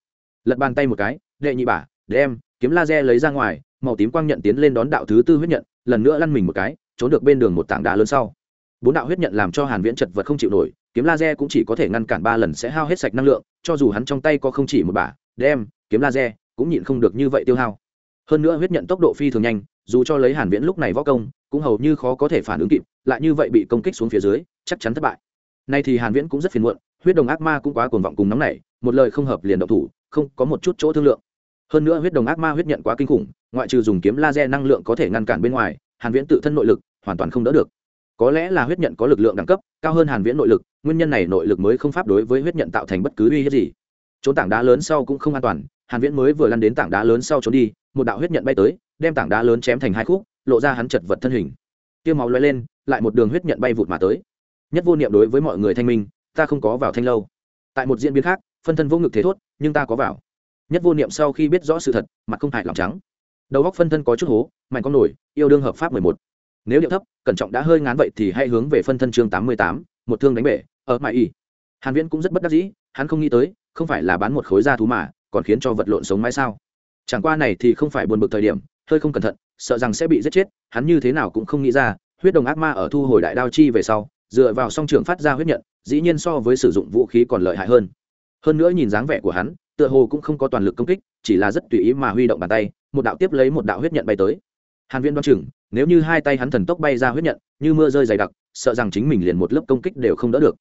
Lật bàn tay một cái, đệ nhị bả đem kiếm laser lấy ra ngoài, màu tím quang nhận tiến lên đón đạo thứ tư huyết nhận, lần nữa lăn mình một cái trốn được bên đường một tảng đá lớn sau. Bốn đạo huyết nhận làm cho hàn viễn chật vật không chịu nổi, kiếm laser cũng chỉ có thể ngăn cản ba lần sẽ hao hết sạch năng lượng, cho dù hắn trong tay có không chỉ một bả đem kiếm laser, cũng nhịn không được như vậy tiêu hao. Hơn nữa huyết nhận tốc độ phi thường nhanh, dù cho lấy hàn viễn lúc này võ công, cũng hầu như khó có thể phản ứng kịp, lại như vậy bị công kích xuống phía dưới, chắc chắn thất bại. Nay thì hàn viễn cũng rất phiền muộn, huyết đồng ác ma cũng quá cuồng vọng cùng nóng nảy, một lời không hợp liền động thủ, không có một chút chỗ thương lượng. Hơn nữa huyết đồng ác ma huyết nhận quá kinh khủng, ngoại trừ dùng kiếm laser năng lượng có thể ngăn cản bên ngoài hàn viễn tự thân nội lực hoàn toàn không đỡ được. Có lẽ là huyết nhận có lực lượng đẳng cấp, cao hơn hàn viễn nội lực, nguyên nhân này nội lực mới không pháp đối với huyết nhận tạo thành bất cứ uy hiếp gì. Trốn tảng đá lớn sau cũng không an toàn, hàn viễn mới vừa lăn đến tảng đá lớn sau trốn đi, một đạo huyết nhận bay tới, đem tảng đá lớn chém thành hai khúc, lộ ra hắn chật vật thân hình. Tiêu máu lóe lên, lại một đường huyết nhận bay vụt mà tới. Nhất vô niệm đối với mọi người thanh minh, ta không có vào thanh lâu. Tại một diễn biến khác, phân thân vô ngực thế thốt, nhưng ta có vào. Nhất vô niệm sau khi biết rõ sự thật, mặt không hại lòng trắng đầu góc phân thân có chút hố, mạnh con nổi, yêu đương hợp pháp mười một. Nếu điệu thấp, cẩn trọng đã hơi ngán vậy thì hãy hướng về phân thân chương tám mươi tám, một thương đánh bể, ở mãi y. Hàn viễn cũng rất bất đắc dĩ, hắn không nghĩ tới, không phải là bán một khối da thú mà, còn khiến cho vật lộn sống mãi sao? Chẳng qua này thì không phải buồn bực thời điểm, hơi không cẩn thận, sợ rằng sẽ bị giết chết, hắn như thế nào cũng không nghĩ ra, huyết đồng ác ma ở thu hồi đại đao chi về sau, dựa vào song trường phát ra huyết nhận, dĩ nhiên so với sử dụng vũ khí còn lợi hại hơn. Hơn nữa nhìn dáng vẻ của hắn, tựa hồ cũng không có toàn lực công kích chỉ là rất tùy ý mà huy động bàn tay, một đạo tiếp lấy một đạo huyết nhận bay tới. Hàn viễn đoán chừng, nếu như hai tay hắn thần tốc bay ra huyết nhận, như mưa rơi dày đặc, sợ rằng chính mình liền một lớp công kích đều không đỡ được.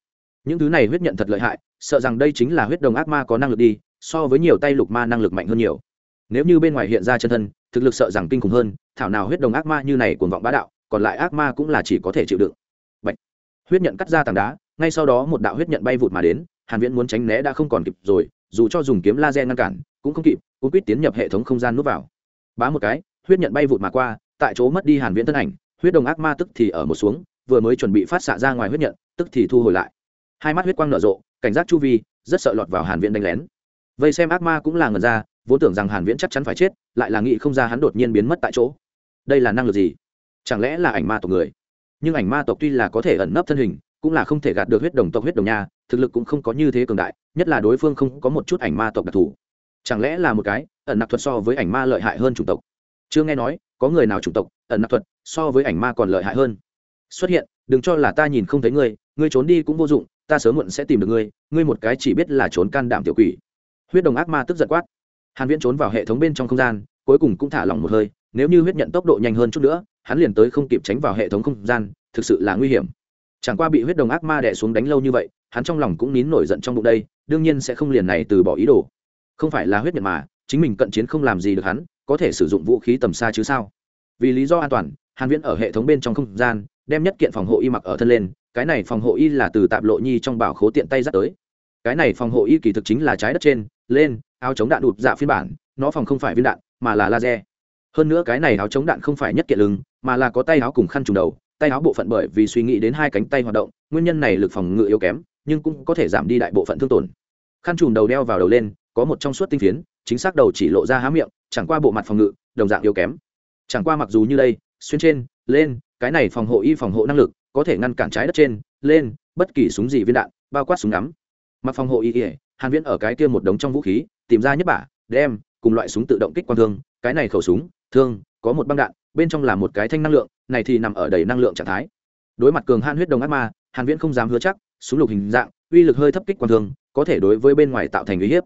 Những thứ này huyết nhận thật lợi hại, sợ rằng đây chính là huyết đồng ác ma có năng lực đi, so với nhiều tay lục ma năng lực mạnh hơn nhiều. Nếu như bên ngoài hiện ra chân thân, thực lực sợ rằng kinh khủng hơn, thảo nào huyết đồng ác ma như này cuồng vọng bá đạo, còn lại ác ma cũng là chỉ có thể chịu đựng. Bạch. huyết nhận cắt ra tảng đá, ngay sau đó một đạo huyết nhận bay vụt mà đến, hàn viễn muốn tránh né đã không còn kịp rồi dù cho dùng kiếm laser ngăn cản, cũng không kịp cũng quýt tiến nhập hệ thống không gian núp vào. Bá một cái, huyết nhận bay vụt mà qua, tại chỗ mất đi hàn viễn thân ảnh, huyết đồng ác ma tức thì ở một xuống, vừa mới chuẩn bị phát xạ ra ngoài huyết nhận, tức thì thu hồi lại. Hai mắt huyết quang nở rộ, cảnh giác chu vi, rất sợ lọt vào hàn viễn đánh lén. Vây xem ác ma cũng là ngần ra, vốn tưởng rằng hàn viễn chắc chắn phải chết, lại là nghĩ không ra hắn đột nhiên biến mất tại chỗ. Đây là năng lực gì? Chẳng lẽ là ảnh ma tộc người? Nhưng ảnh ma tộc tuy là có thể ẩn nấp thân hình cũng là không thể gạt được huyết đồng tộc, huyết đồng nha, thực lực cũng không có như thế cường đại, nhất là đối phương không có một chút ảnh ma tộc đặc thù. Chẳng lẽ là một cái ẩn nặc thuật so với ảnh ma lợi hại hơn chủng tộc? Chưa nghe nói có người nào chủng tộc ẩn nặc thuật so với ảnh ma còn lợi hại hơn. Xuất hiện, đừng cho là ta nhìn không thấy ngươi ngươi trốn đi cũng vô dụng, ta sớm muộn sẽ tìm được ngươi ngươi một cái chỉ biết là trốn can đảm tiểu quỷ. Huyết đồng ác ma tức giận quát. Hàn viễn trốn vào hệ thống bên trong không gian, cuối cùng cũng thả lỏng một hơi, nếu như huyết nhận tốc độ nhanh hơn chút nữa, hắn liền tới không kịp tránh vào hệ thống không gian, thực sự là nguy hiểm chẳng qua bị huyết đồng ác ma đè xuống đánh lâu như vậy, hắn trong lòng cũng nín nổi giận trong bụng đây, đương nhiên sẽ không liền này từ bỏ ý đồ. Không phải là huyết nhật mà, chính mình cận chiến không làm gì được hắn, có thể sử dụng vũ khí tầm xa chứ sao? Vì lý do an toàn, hàn viễn ở hệ thống bên trong không gian, đem nhất kiện phòng hộ y mặc ở thân lên, cái này phòng hộ y là từ tạm lộ nhi trong bảo khố tiện tay dắt tới. Cái này phòng hộ y kỳ thực chính là trái đất trên, lên, áo chống đạn đụt dạ phiên bản, nó phòng không phải viên đạn, mà là laser. Hơn nữa cái này áo chống đạn không phải nhất kiện lưng, mà là có tay áo cùng khăn trùng đầu tay áo bộ phận bởi vì suy nghĩ đến hai cánh tay hoạt động, nguyên nhân này lực phòng ngự yếu kém, nhưng cũng có thể giảm đi đại bộ phận thương tổn. Khăn trùm đầu đeo vào đầu lên, có một trong suốt tinh phiến, chính xác đầu chỉ lộ ra há miệng, chẳng qua bộ mặt phòng ngự, đồng dạng yếu kém. Chẳng qua mặc dù như đây, xuyên trên, lên, cái này phòng hộ y phòng hộ năng lực, có thể ngăn cản trái đất trên, lên, bất kỳ súng gì viên đạn, bao quát súng ngắm. Mặc phòng hộ y ỉa hàn viễn ở cái kia một đống trong vũ khí, tìm ra nhất bả, đem cùng loại súng tự động kích quang thương, cái này khẩu súng, thương, có một băng đạn, bên trong là một cái thanh năng lượng này thì nằm ở đầy năng lượng trạng thái. Đối mặt cường han huyết đồng ác ma, hàn viễn không dám hứa chắc, súng lục hình dạng, uy lực hơi thấp kích quan thường, có thể đối với bên ngoài tạo thành uy hiếp.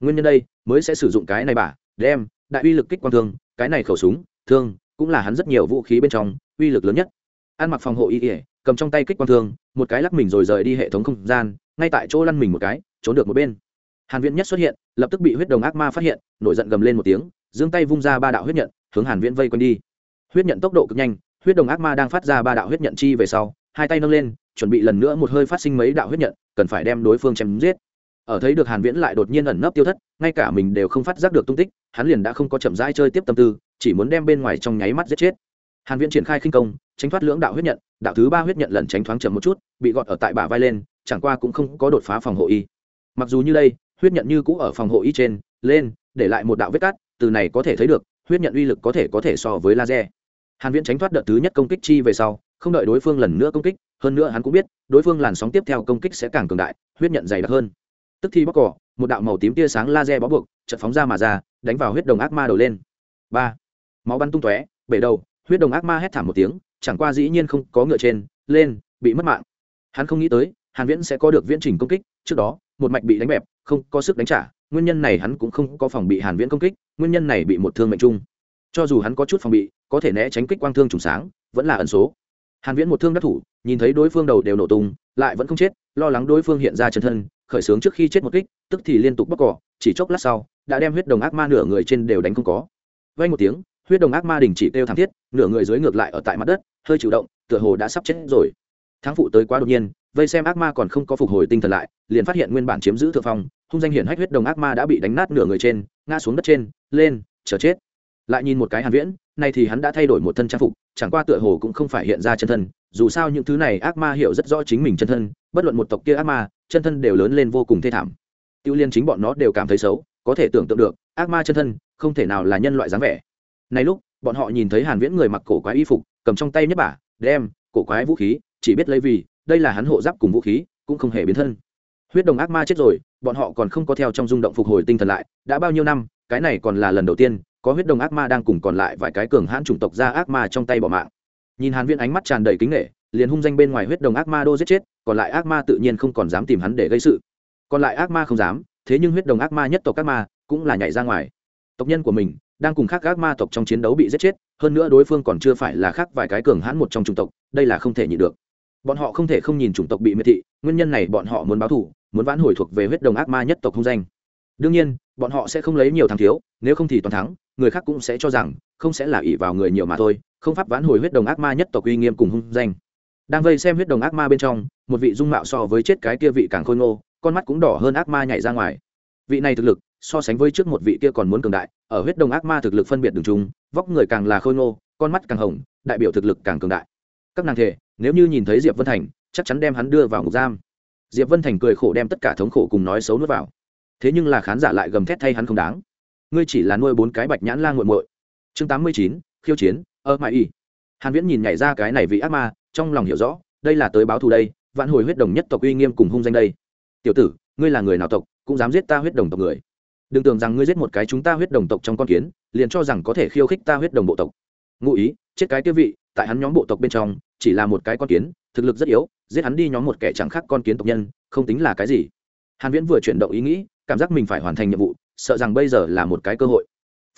Nguyên nhân đây, mới sẽ sử dụng cái này bả đem, đại uy lực kích quan thương cái này khẩu súng, thương, cũng là hắn rất nhiều vũ khí bên trong, uy lực lớn nhất. Ăn mặc phòng hộ y ỉa cầm trong tay kích quan thương một cái lắc mình rồi rời đi hệ thống không gian, ngay tại chỗ lăn mình một cái, trốn được một bên. Hàn viễn nhất xuất hiện, lập tức bị huyết đồng ác ma phát hiện, nổi giận gầm lên một tiếng, giương tay vung ra ba đạo huyết nhận, hướng hàn viễn vây quanh đi. Huyết nhận tốc độ cực nhanh huyết đồng ác ma đang phát ra ba đạo huyết nhận chi về sau, hai tay nâng lên, chuẩn bị lần nữa một hơi phát sinh mấy đạo huyết nhận, cần phải đem đối phương chém giết. Ở thấy được hàn viễn lại đột nhiên ẩn nấp tiêu thất, ngay cả mình đều không phát giác được tung tích, hắn liền đã không có chậm rãi chơi tiếp tâm tư, chỉ muốn đem bên ngoài trong nháy mắt giết chết. Hàn viễn triển khai khinh công, tránh thoát lưỡng đạo huyết nhận, đạo thứ ba huyết nhận lần tránh thoáng chậm một chút, bị gọt ở tại bả vai lên, chẳng qua cũng không có đột phá phòng hộ y. Mặc dù như đây, huyết nhận như cũ ở phòng hộ y trên, lên, để lại một đạo vết cắt, từ này có thể thấy được, huyết nhận uy lực có thể có thể so với laser hàn viễn tránh thoát đợt thứ nhất công kích chi về sau, không đợi đối phương lần nữa công kích, hơn nữa hắn cũng biết, đối phương làn sóng tiếp theo công kích sẽ càng cường đại, huyết nhận dày đặc hơn. Tức thì bóc cỏ, một đạo màu tím tia sáng laser bó buộc, chợt phóng ra mà ra, đánh vào huyết đồng ác ma đầu lên. Ba. Máu bắn tung tóe, bể đầu, huyết đồng ác ma hét thảm một tiếng, chẳng qua dĩ nhiên không có ngựa trên, lên, bị mất mạng. Hắn không nghĩ tới, hàn viễn sẽ có được viễn trình công kích, trước đó, một mạch bị đánh bẹp, không có sức đánh trả, nguyên nhân này hắn cũng không có phòng bị hàn viễn công kích, nguyên nhân này bị một thương mệnh trung cho dù hắn có chút phòng bị, có thể né tránh kích quang thương trùng sáng, vẫn là ẩn số. Hàn viễn một thương đắc thủ, nhìn thấy đối phương đầu đều nổ tung, lại vẫn không chết, lo lắng đối phương hiện ra chân thân, khởi sướng trước khi chết một kích, tức thì liên tục bóc cỏ, chỉ chốc lát sau, đã đem huyết đồng ác ma nửa người trên đều đánh không có. Vay một tiếng, huyết đồng ác ma đình chỉ tiêu thảm thiết, nửa người dưới ngược lại ở tại mặt đất, hơi chịu động, tựa hồ đã sắp chết rồi. Thắng phụ tới quá đột nhiên, vây xem ác ma còn không có phục hồi tinh thần lại, liền phát hiện nguyên bản chiếm giữ thượng phong, hung danh hiển hách huyết đồng ác ma đã bị đánh nát nửa người trên, ngã xuống đất trên, lên, chờ chết lại nhìn một cái hàn viễn, nay thì hắn đã thay đổi một thân trang phục, chẳng qua tựa hồ cũng không phải hiện ra chân thân, dù sao những thứ này ác ma hiểu rất rõ chính mình chân thân, bất luận một tộc kia ác ma, chân thân đều lớn lên vô cùng thê thảm. Tiêu liên chính bọn nó đều cảm thấy xấu, có thể tưởng tượng được, ác ma chân thân không thể nào là nhân loại dáng vẻ. Này lúc, bọn họ nhìn thấy hàn viễn người mặc cổ quái y phục, cầm trong tay nhất bả, đem cổ quái vũ khí, chỉ biết lấy vì, đây là hắn hộ giáp cùng vũ khí, cũng không hề biến thân. Huyết đồng ác ma chết rồi, bọn họ còn không có theo trong rung động phục hồi tinh thần lại, đã bao nhiêu năm, cái này còn là lần đầu tiên có huyết đồng ác ma đang cùng còn lại vài cái cường hãn chủng tộc ra ác ma trong tay bỏ mạng. Nhìn hàn viễn ánh mắt tràn đầy kính nể, liền hung danh bên ngoài huyết đồng ác ma đô giết chết, còn lại ác ma tự nhiên không còn dám tìm hắn để gây sự. Còn lại ác ma không dám, thế nhưng huyết đồng ác ma nhất tộc ác ma cũng là nhảy ra ngoài. Tộc nhân của mình đang cùng khác ác ma tộc trong chiến đấu bị giết chết, hơn nữa đối phương còn chưa phải là khác vài cái cường hãn một trong chủng tộc, đây là không thể nhịn được. Bọn họ không thể không nhìn chủng tộc bị miệt thị, nguyên nhân này bọn họ muốn báo thù, muốn vãn hồi thuộc về huyết đồng ác ma nhất tộc hung danh. Đương nhiên bọn họ sẽ không lấy nhiều thắng thiếu, nếu không thì toàn thắng, người khác cũng sẽ cho rằng, không sẽ là ỷ vào người nhiều mà thôi, không pháp vãn hồi huyết đồng ác ma nhất tộc uy nghiêm cùng hung danh. Đang vây xem huyết đồng ác ma bên trong, một vị dung mạo so với chết cái kia vị càng khôi ngô, con mắt cũng đỏ hơn ác ma nhảy ra ngoài. Vị này thực lực, so sánh với trước một vị kia còn muốn cường đại, ở huyết đồng ác ma thực lực phân biệt đường chung, vóc người càng là khôi ngô, con mắt càng hồng, đại biểu thực lực càng cường đại. Các nàng thể, nếu như nhìn thấy diệp vân thành, chắc chắn đem hắn đưa vào ngục giam. Diệp vân thành cười khổ đem tất cả thống khổ cùng nói xấu nuốt vào thế nhưng là khán giả lại gầm thét thay hắn không đáng. Ngươi chỉ là nuôi bốn cái bạch nhãn lan g u muội. Chương tám mươi chín, khiêu chiến, ơ mãi y hàn viễn nhìn nhảy ra cái này vị ác ma, trong lòng hiểu rõ, đây là tới báo thù đây, vạn hồi huyết đồng nhất tộc uy nghiêm cùng hung danh đây. Tiểu tử, ngươi là người nào tộc, cũng dám giết ta huyết đồng tộc người. Đừng tưởng rằng ngươi giết một cái chúng ta huyết đồng tộc trong con kiến, liền cho rằng có thể khiêu khích ta huyết đồng bộ tộc. Ngụ ý, chết cái tiêu vị, tại hắn nhóm bộ tộc bên trong, chỉ là một cái con kiến, thực lực rất yếu, giết hắn đi nhóm một kẻ chẳng khác con kiến tộc nhân, không tính là cái gì. Hàn viễn vừa chuyển động ý nghĩ cảm giác mình phải hoàn thành nhiệm vụ, sợ rằng bây giờ là một cái cơ hội.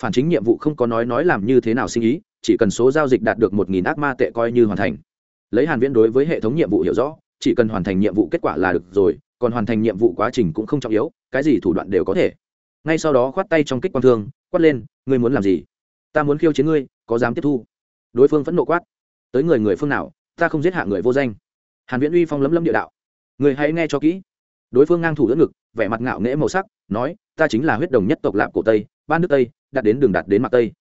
Phản chính nhiệm vụ không có nói nói làm như thế nào sinh ý, chỉ cần số giao dịch đạt được một nghìn ác ma tệ coi như hoàn thành. Lấy hàn viễn đối với hệ thống nhiệm vụ hiểu rõ, chỉ cần hoàn thành nhiệm vụ kết quả là được rồi, còn hoàn thành nhiệm vụ quá trình cũng không trọng yếu, cái gì thủ đoạn đều có thể. Ngay sau đó khoát tay trong kích quan thương, quát lên, ngươi muốn làm gì? Ta muốn khiêu chiến ngươi, có dám tiếp thu? Đối phương phẫn nộ quát, tới người người phương nào, ta không giết hạ người vô danh. Hàn viễn uy phong lấm lấm địa đạo người hãy nghe cho kỹ đối phương ngang thủ đỡ ngực, vẻ mặt ngạo nghễ màu sắc, nói, ta chính là huyết đồng nhất tộc lạp cổ tây, ban nước tây, đặt đến đường đặt đến mặt tây.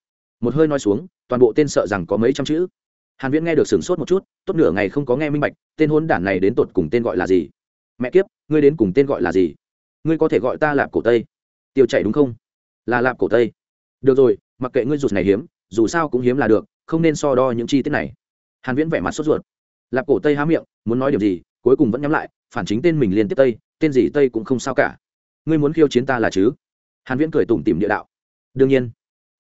Một hơi nói xuống, toàn bộ tên sợ rằng có mấy trăm chữ. Hàn viễn nghe được sửng sốt một chút, tốt nửa ngày không có nghe minh bạch, tên hôn đản này đến tột cùng tên gọi là gì? Mẹ kiếp, ngươi đến cùng tên gọi là gì? Ngươi có thể gọi ta lạp cổ tây? Tiêu chảy đúng không? Là lạp cổ tây. Được rồi, mặc kệ ngươi rụt này hiếm, dù sao cũng hiếm là được, không nên so đo những chi tiết này. Hàn viễn vẻ mặt sốt ruột. Lạp cổ tây há miệng, muốn nói điều gì, cuối cùng vẫn nhắm lại, phản chính tên mình liên tiếp tây tên gì tây cũng không sao cả. Ngươi muốn khiêu chiến ta là chứ? Hàn viễn cười tủm tỉm địa đạo. Đương nhiên.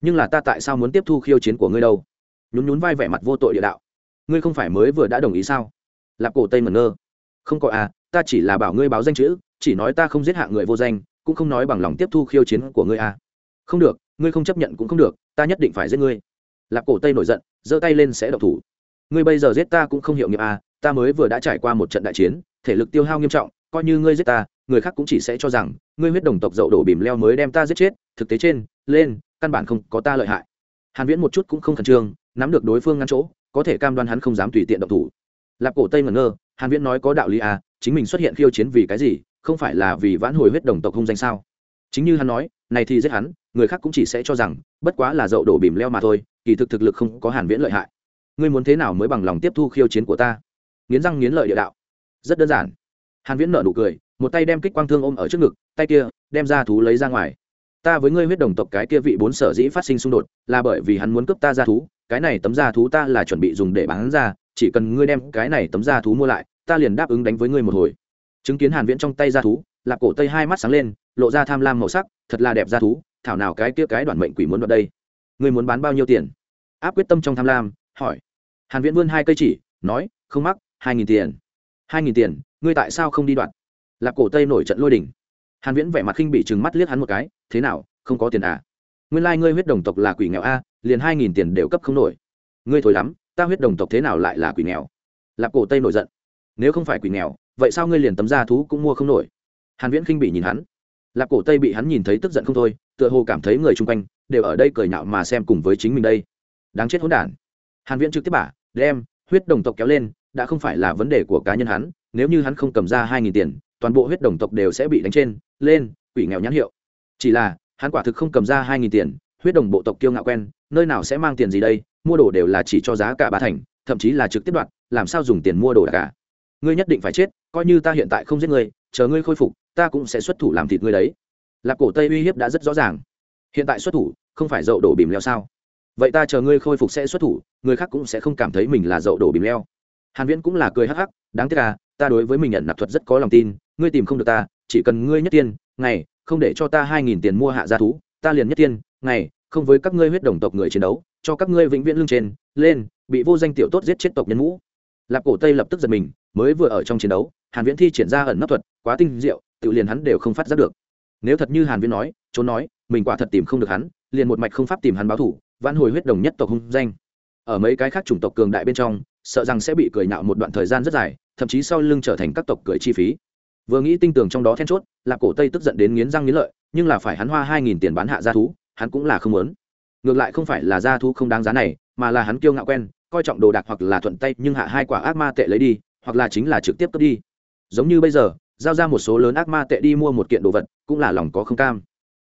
Nhưng là ta tại sao muốn tiếp thu khiêu chiến của ngươi đâu? Nhún nhún vai vẻ mặt vô tội địa đạo. Ngươi không phải mới vừa đã đồng ý sao? Lạp cổ tây mẩn ngơ. Không có à ta chỉ là bảo ngươi báo danh chữ, chỉ nói ta không giết hạ người vô danh, cũng không nói bằng lòng tiếp thu khiêu chiến của ngươi à. Không được, ngươi không chấp nhận cũng không được, ta nhất định phải giết ngươi. Lạp cổ tây nổi giận, giơ tay lên sẽ độc thủ. Ngươi bây giờ giết ta cũng không hiểu nghiệp à ta mới vừa đã trải qua một trận đại chiến, thể lực tiêu hao nghiêm trọng coi như ngươi giết ta, người khác cũng chỉ sẽ cho rằng, ngươi huyết đồng tộc dậu đổ bìm leo mới đem ta giết chết, thực tế trên, lên, căn bản không có ta lợi hại. Hàn viễn một chút cũng không khẩn trương, nắm được đối phương ngăn chỗ, có thể cam đoan hắn không dám tùy tiện động thủ. Lạp cổ tây ngẩn ngơ, hàn viễn nói có đạo lý à chính mình xuất hiện khiêu chiến vì cái gì, không phải là vì vãn hồi huyết đồng tộc hung danh sao? Chính như hắn nói, này thì giết hắn, người khác cũng chỉ sẽ cho rằng, bất quá là dậu đổ bìm leo mà thôi, kỳ thực thực lực không có hàn viễn lợi hại. Ngươi muốn thế nào mới bằng lòng tiếp thu khiêu chiến của ta? Nghiến răng nghiến lợi địa đạo. Rất đơn giản hàn viễn nở nụ cười, một tay đem kích quang thương ôm ở trước ngực, tay kia, đem ra thú lấy ra ngoài. Ta với ngươi huyết đồng tộc cái kia vị bốn sở dĩ phát sinh xung đột, là bởi vì hắn muốn cướp ta ra thú, cái này tấm da thú ta là chuẩn bị dùng để bán ra, chỉ cần ngươi đem cái này tấm da thú mua lại, ta liền đáp ứng đánh với ngươi một hồi. Chứng kiến hàn viễn trong tay ra thú lạc cổ tây hai mắt sáng lên, lộ ra tham lam màu sắc, thật là đẹp ra thú, thảo nào cái kia cái đoạn mệnh quỷ muốn đoạt đây. Ngươi muốn bán bao nhiêu tiền? Áp quyết tâm trong tham lam, hỏi. Hàn viễn vươn hai cây chỉ, nói, không mắc, hai nghìn tiền. Hai nghìn tiền ngươi tại sao không đi đoạn lạc cổ tây nổi trận lôi đỉnh hàn viễn vẻ mặt khinh bị trừng mắt liếc hắn một cái, thế nào, không có tiền à? Nguyên lai like ngươi huyết đồng tộc là quỷ nghèo a, liền hai nghìn tiền đều cấp không nổi. Ngươi thối lắm, ta huyết đồng tộc thế nào lại là quỷ nghèo? Lạc cổ tây nổi giận. Nếu không phải quỷ nghèo, vậy sao ngươi liền tấm da thú cũng mua không nổi? Hàn viễn khinh bị nhìn hắn. Lạc cổ tây bị hắn nhìn thấy tức giận không thôi, tựa hồ cảm thấy người chung quanh đều ở đây cười nhạo mà xem cùng với chính mình đây. Đáng chết hỗn đản. Hàn viễn trực tiếp bả đem huyết đồng tộc kéo lên, đã không phải là vấn đề của cá nhân hắn nếu như hắn không cầm ra hai nghìn tiền, toàn bộ huyết đồng tộc đều sẽ bị đánh trên, lên, quỷ nghèo nhãn hiệu. Chỉ là, hắn quả thực không cầm ra hai nghìn tiền, huyết đồng bộ tộc kiêu ngạo quen, nơi nào sẽ mang tiền gì đây, mua đồ đều là chỉ cho giá cả ba thành, thậm chí là trực tiếp đoạt, làm sao dùng tiền mua đồ cả. Ngươi nhất định phải chết, coi như ta hiện tại không giết ngươi, chờ ngươi khôi phục, ta cũng sẽ xuất thủ làm thịt ngươi đấy. Lạc cổ tây uy hiếp đã rất rõ ràng. Hiện tại xuất thủ, không phải dậu đổ bìm leo sao? Vậy ta chờ ngươi khôi phục sẽ xuất thủ, người khác cũng sẽ không cảm thấy mình là dậu đổ bìm leo. Hàn viễn cũng là cười hắc hắc, đáng tiếc à ta đối với mình nhận nạp thuật rất có lòng tin, ngươi tìm không được ta, chỉ cần ngươi nhất tiên, ngày, không để cho ta hai nghìn tiền mua hạ gia thú, ta liền nhất tiên, ngày, không với các ngươi huyết đồng tộc người chiến đấu, cho các ngươi vĩnh viễn lưng trên, lên, bị vô danh tiểu tốt giết chết tộc nhân ngũ. Lạp cổ tây lập tức giật mình, mới vừa ở trong chiến đấu, hàn viễn thi triển ra ẩn nấp thuật, quá tinh diệu, tự liền hắn đều không phát giác được. Nếu thật như hàn viễn nói, trốn nói, mình quả thật tìm không được hắn, liền một mạch không pháp tìm hắn báo thủ, vãn hồi huyết đồng nhất tộc hung danh. Ở mấy cái khác chủng tộc cường đại bên trong, sợ rằng sẽ bị cười nhạo một đoạn thời gian rất dài thậm chí sau lưng trở thành các tộc cưỡi chi phí. Vừa nghĩ tinh tường trong đó then chốt là cổ tây tức giận đến nghiến răng nghiến lợi, nhưng là phải hắn hoa hai nghìn tiền bán hạ gia thú, hắn cũng là không muốn. Ngược lại không phải là gia thú không đáng giá này, mà là hắn kiêu ngạo quen, coi trọng đồ đạc hoặc là thuận tay nhưng hạ hai quả ác ma tệ lấy đi, hoặc là chính là trực tiếp cướp đi. Giống như bây giờ, giao ra một số lớn ác ma tệ đi mua một kiện đồ vật, cũng là lòng có không cam.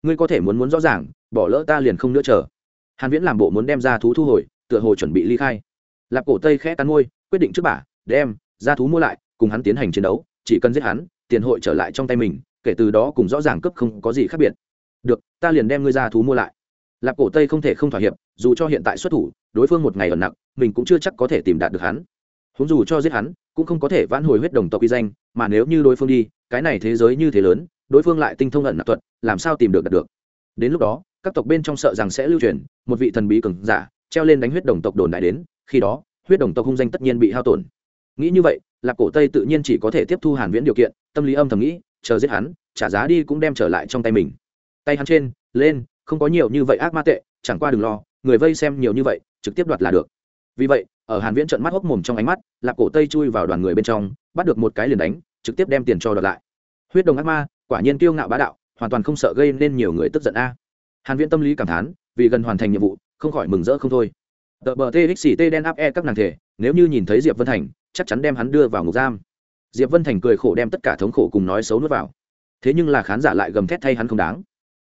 Ngươi có thể muốn muốn rõ ràng, bỏ lỡ ta liền không nữa chờ. Hàn viễn làm bộ muốn đem ra thú thu hồi, tựa hồ chuẩn bị ly khai. Lạp cổ tây khẽ cắn môi, quyết định trước bả đem ra thú mua lại, cùng hắn tiến hành chiến đấu, chỉ cần giết hắn, tiền hội trở lại trong tay mình, kể từ đó cùng rõ ràng cấp không có gì khác biệt. Được, ta liền đem ngươi ra thú mua lại. Lạp cổ tây không thể không thỏa hiệp, dù cho hiện tại xuất thủ, đối phương một ngày ẩn nặng, mình cũng chưa chắc có thể tìm đạt được hắn. Húng dù cho giết hắn, cũng không có thể vãn hồi huyết đồng tộc uy danh, mà nếu như đối phương đi, cái này thế giới như thế lớn, đối phương lại tinh thông ẩn nặc thuật, làm sao tìm được đạt được? Đến lúc đó, các tộc bên trong sợ rằng sẽ lưu truyền, một vị thần bí cường giả, treo lên đánh huyết đồng tộc đồn đại đến, khi đó, huyết đồng tộc hung danh tất nhiên bị hao tổn nghĩ như vậy, lạc cổ tây tự nhiên chỉ có thể tiếp thu hàn viễn điều kiện, tâm lý âm thầm nghĩ, chờ giết hắn, trả giá đi cũng đem trở lại trong tay mình. Tay hắn trên, lên, không có nhiều như vậy ác ma tệ, chẳng qua đừng lo, người vây xem nhiều như vậy, trực tiếp đoạt là được. Vì vậy, ở hàn viễn trợn mắt hốc mồm trong ánh mắt, lạc cổ tây chui vào đoàn người bên trong, bắt được một cái liền đánh, trực tiếp đem tiền cho đoạt lại. Huyết đồng ác ma, quả nhiên kiêu ngạo bá đạo, hoàn toàn không sợ gây nên nhiều người tức giận a. Hàn viễn tâm lý cảm thán, vì gần hoàn thành nhiệm vụ, không khỏi mừng rỡ không thôi. Tờ bờ tê đen áp e các nàng thể, nếu như nhìn thấy diệp vân thành chắc chắn đem hắn đưa vào ngục giam. Diệp vân thành cười khổ đem tất cả thống khổ cùng nói xấu nuốt vào. Thế nhưng là khán giả lại gầm thét thay hắn không đáng.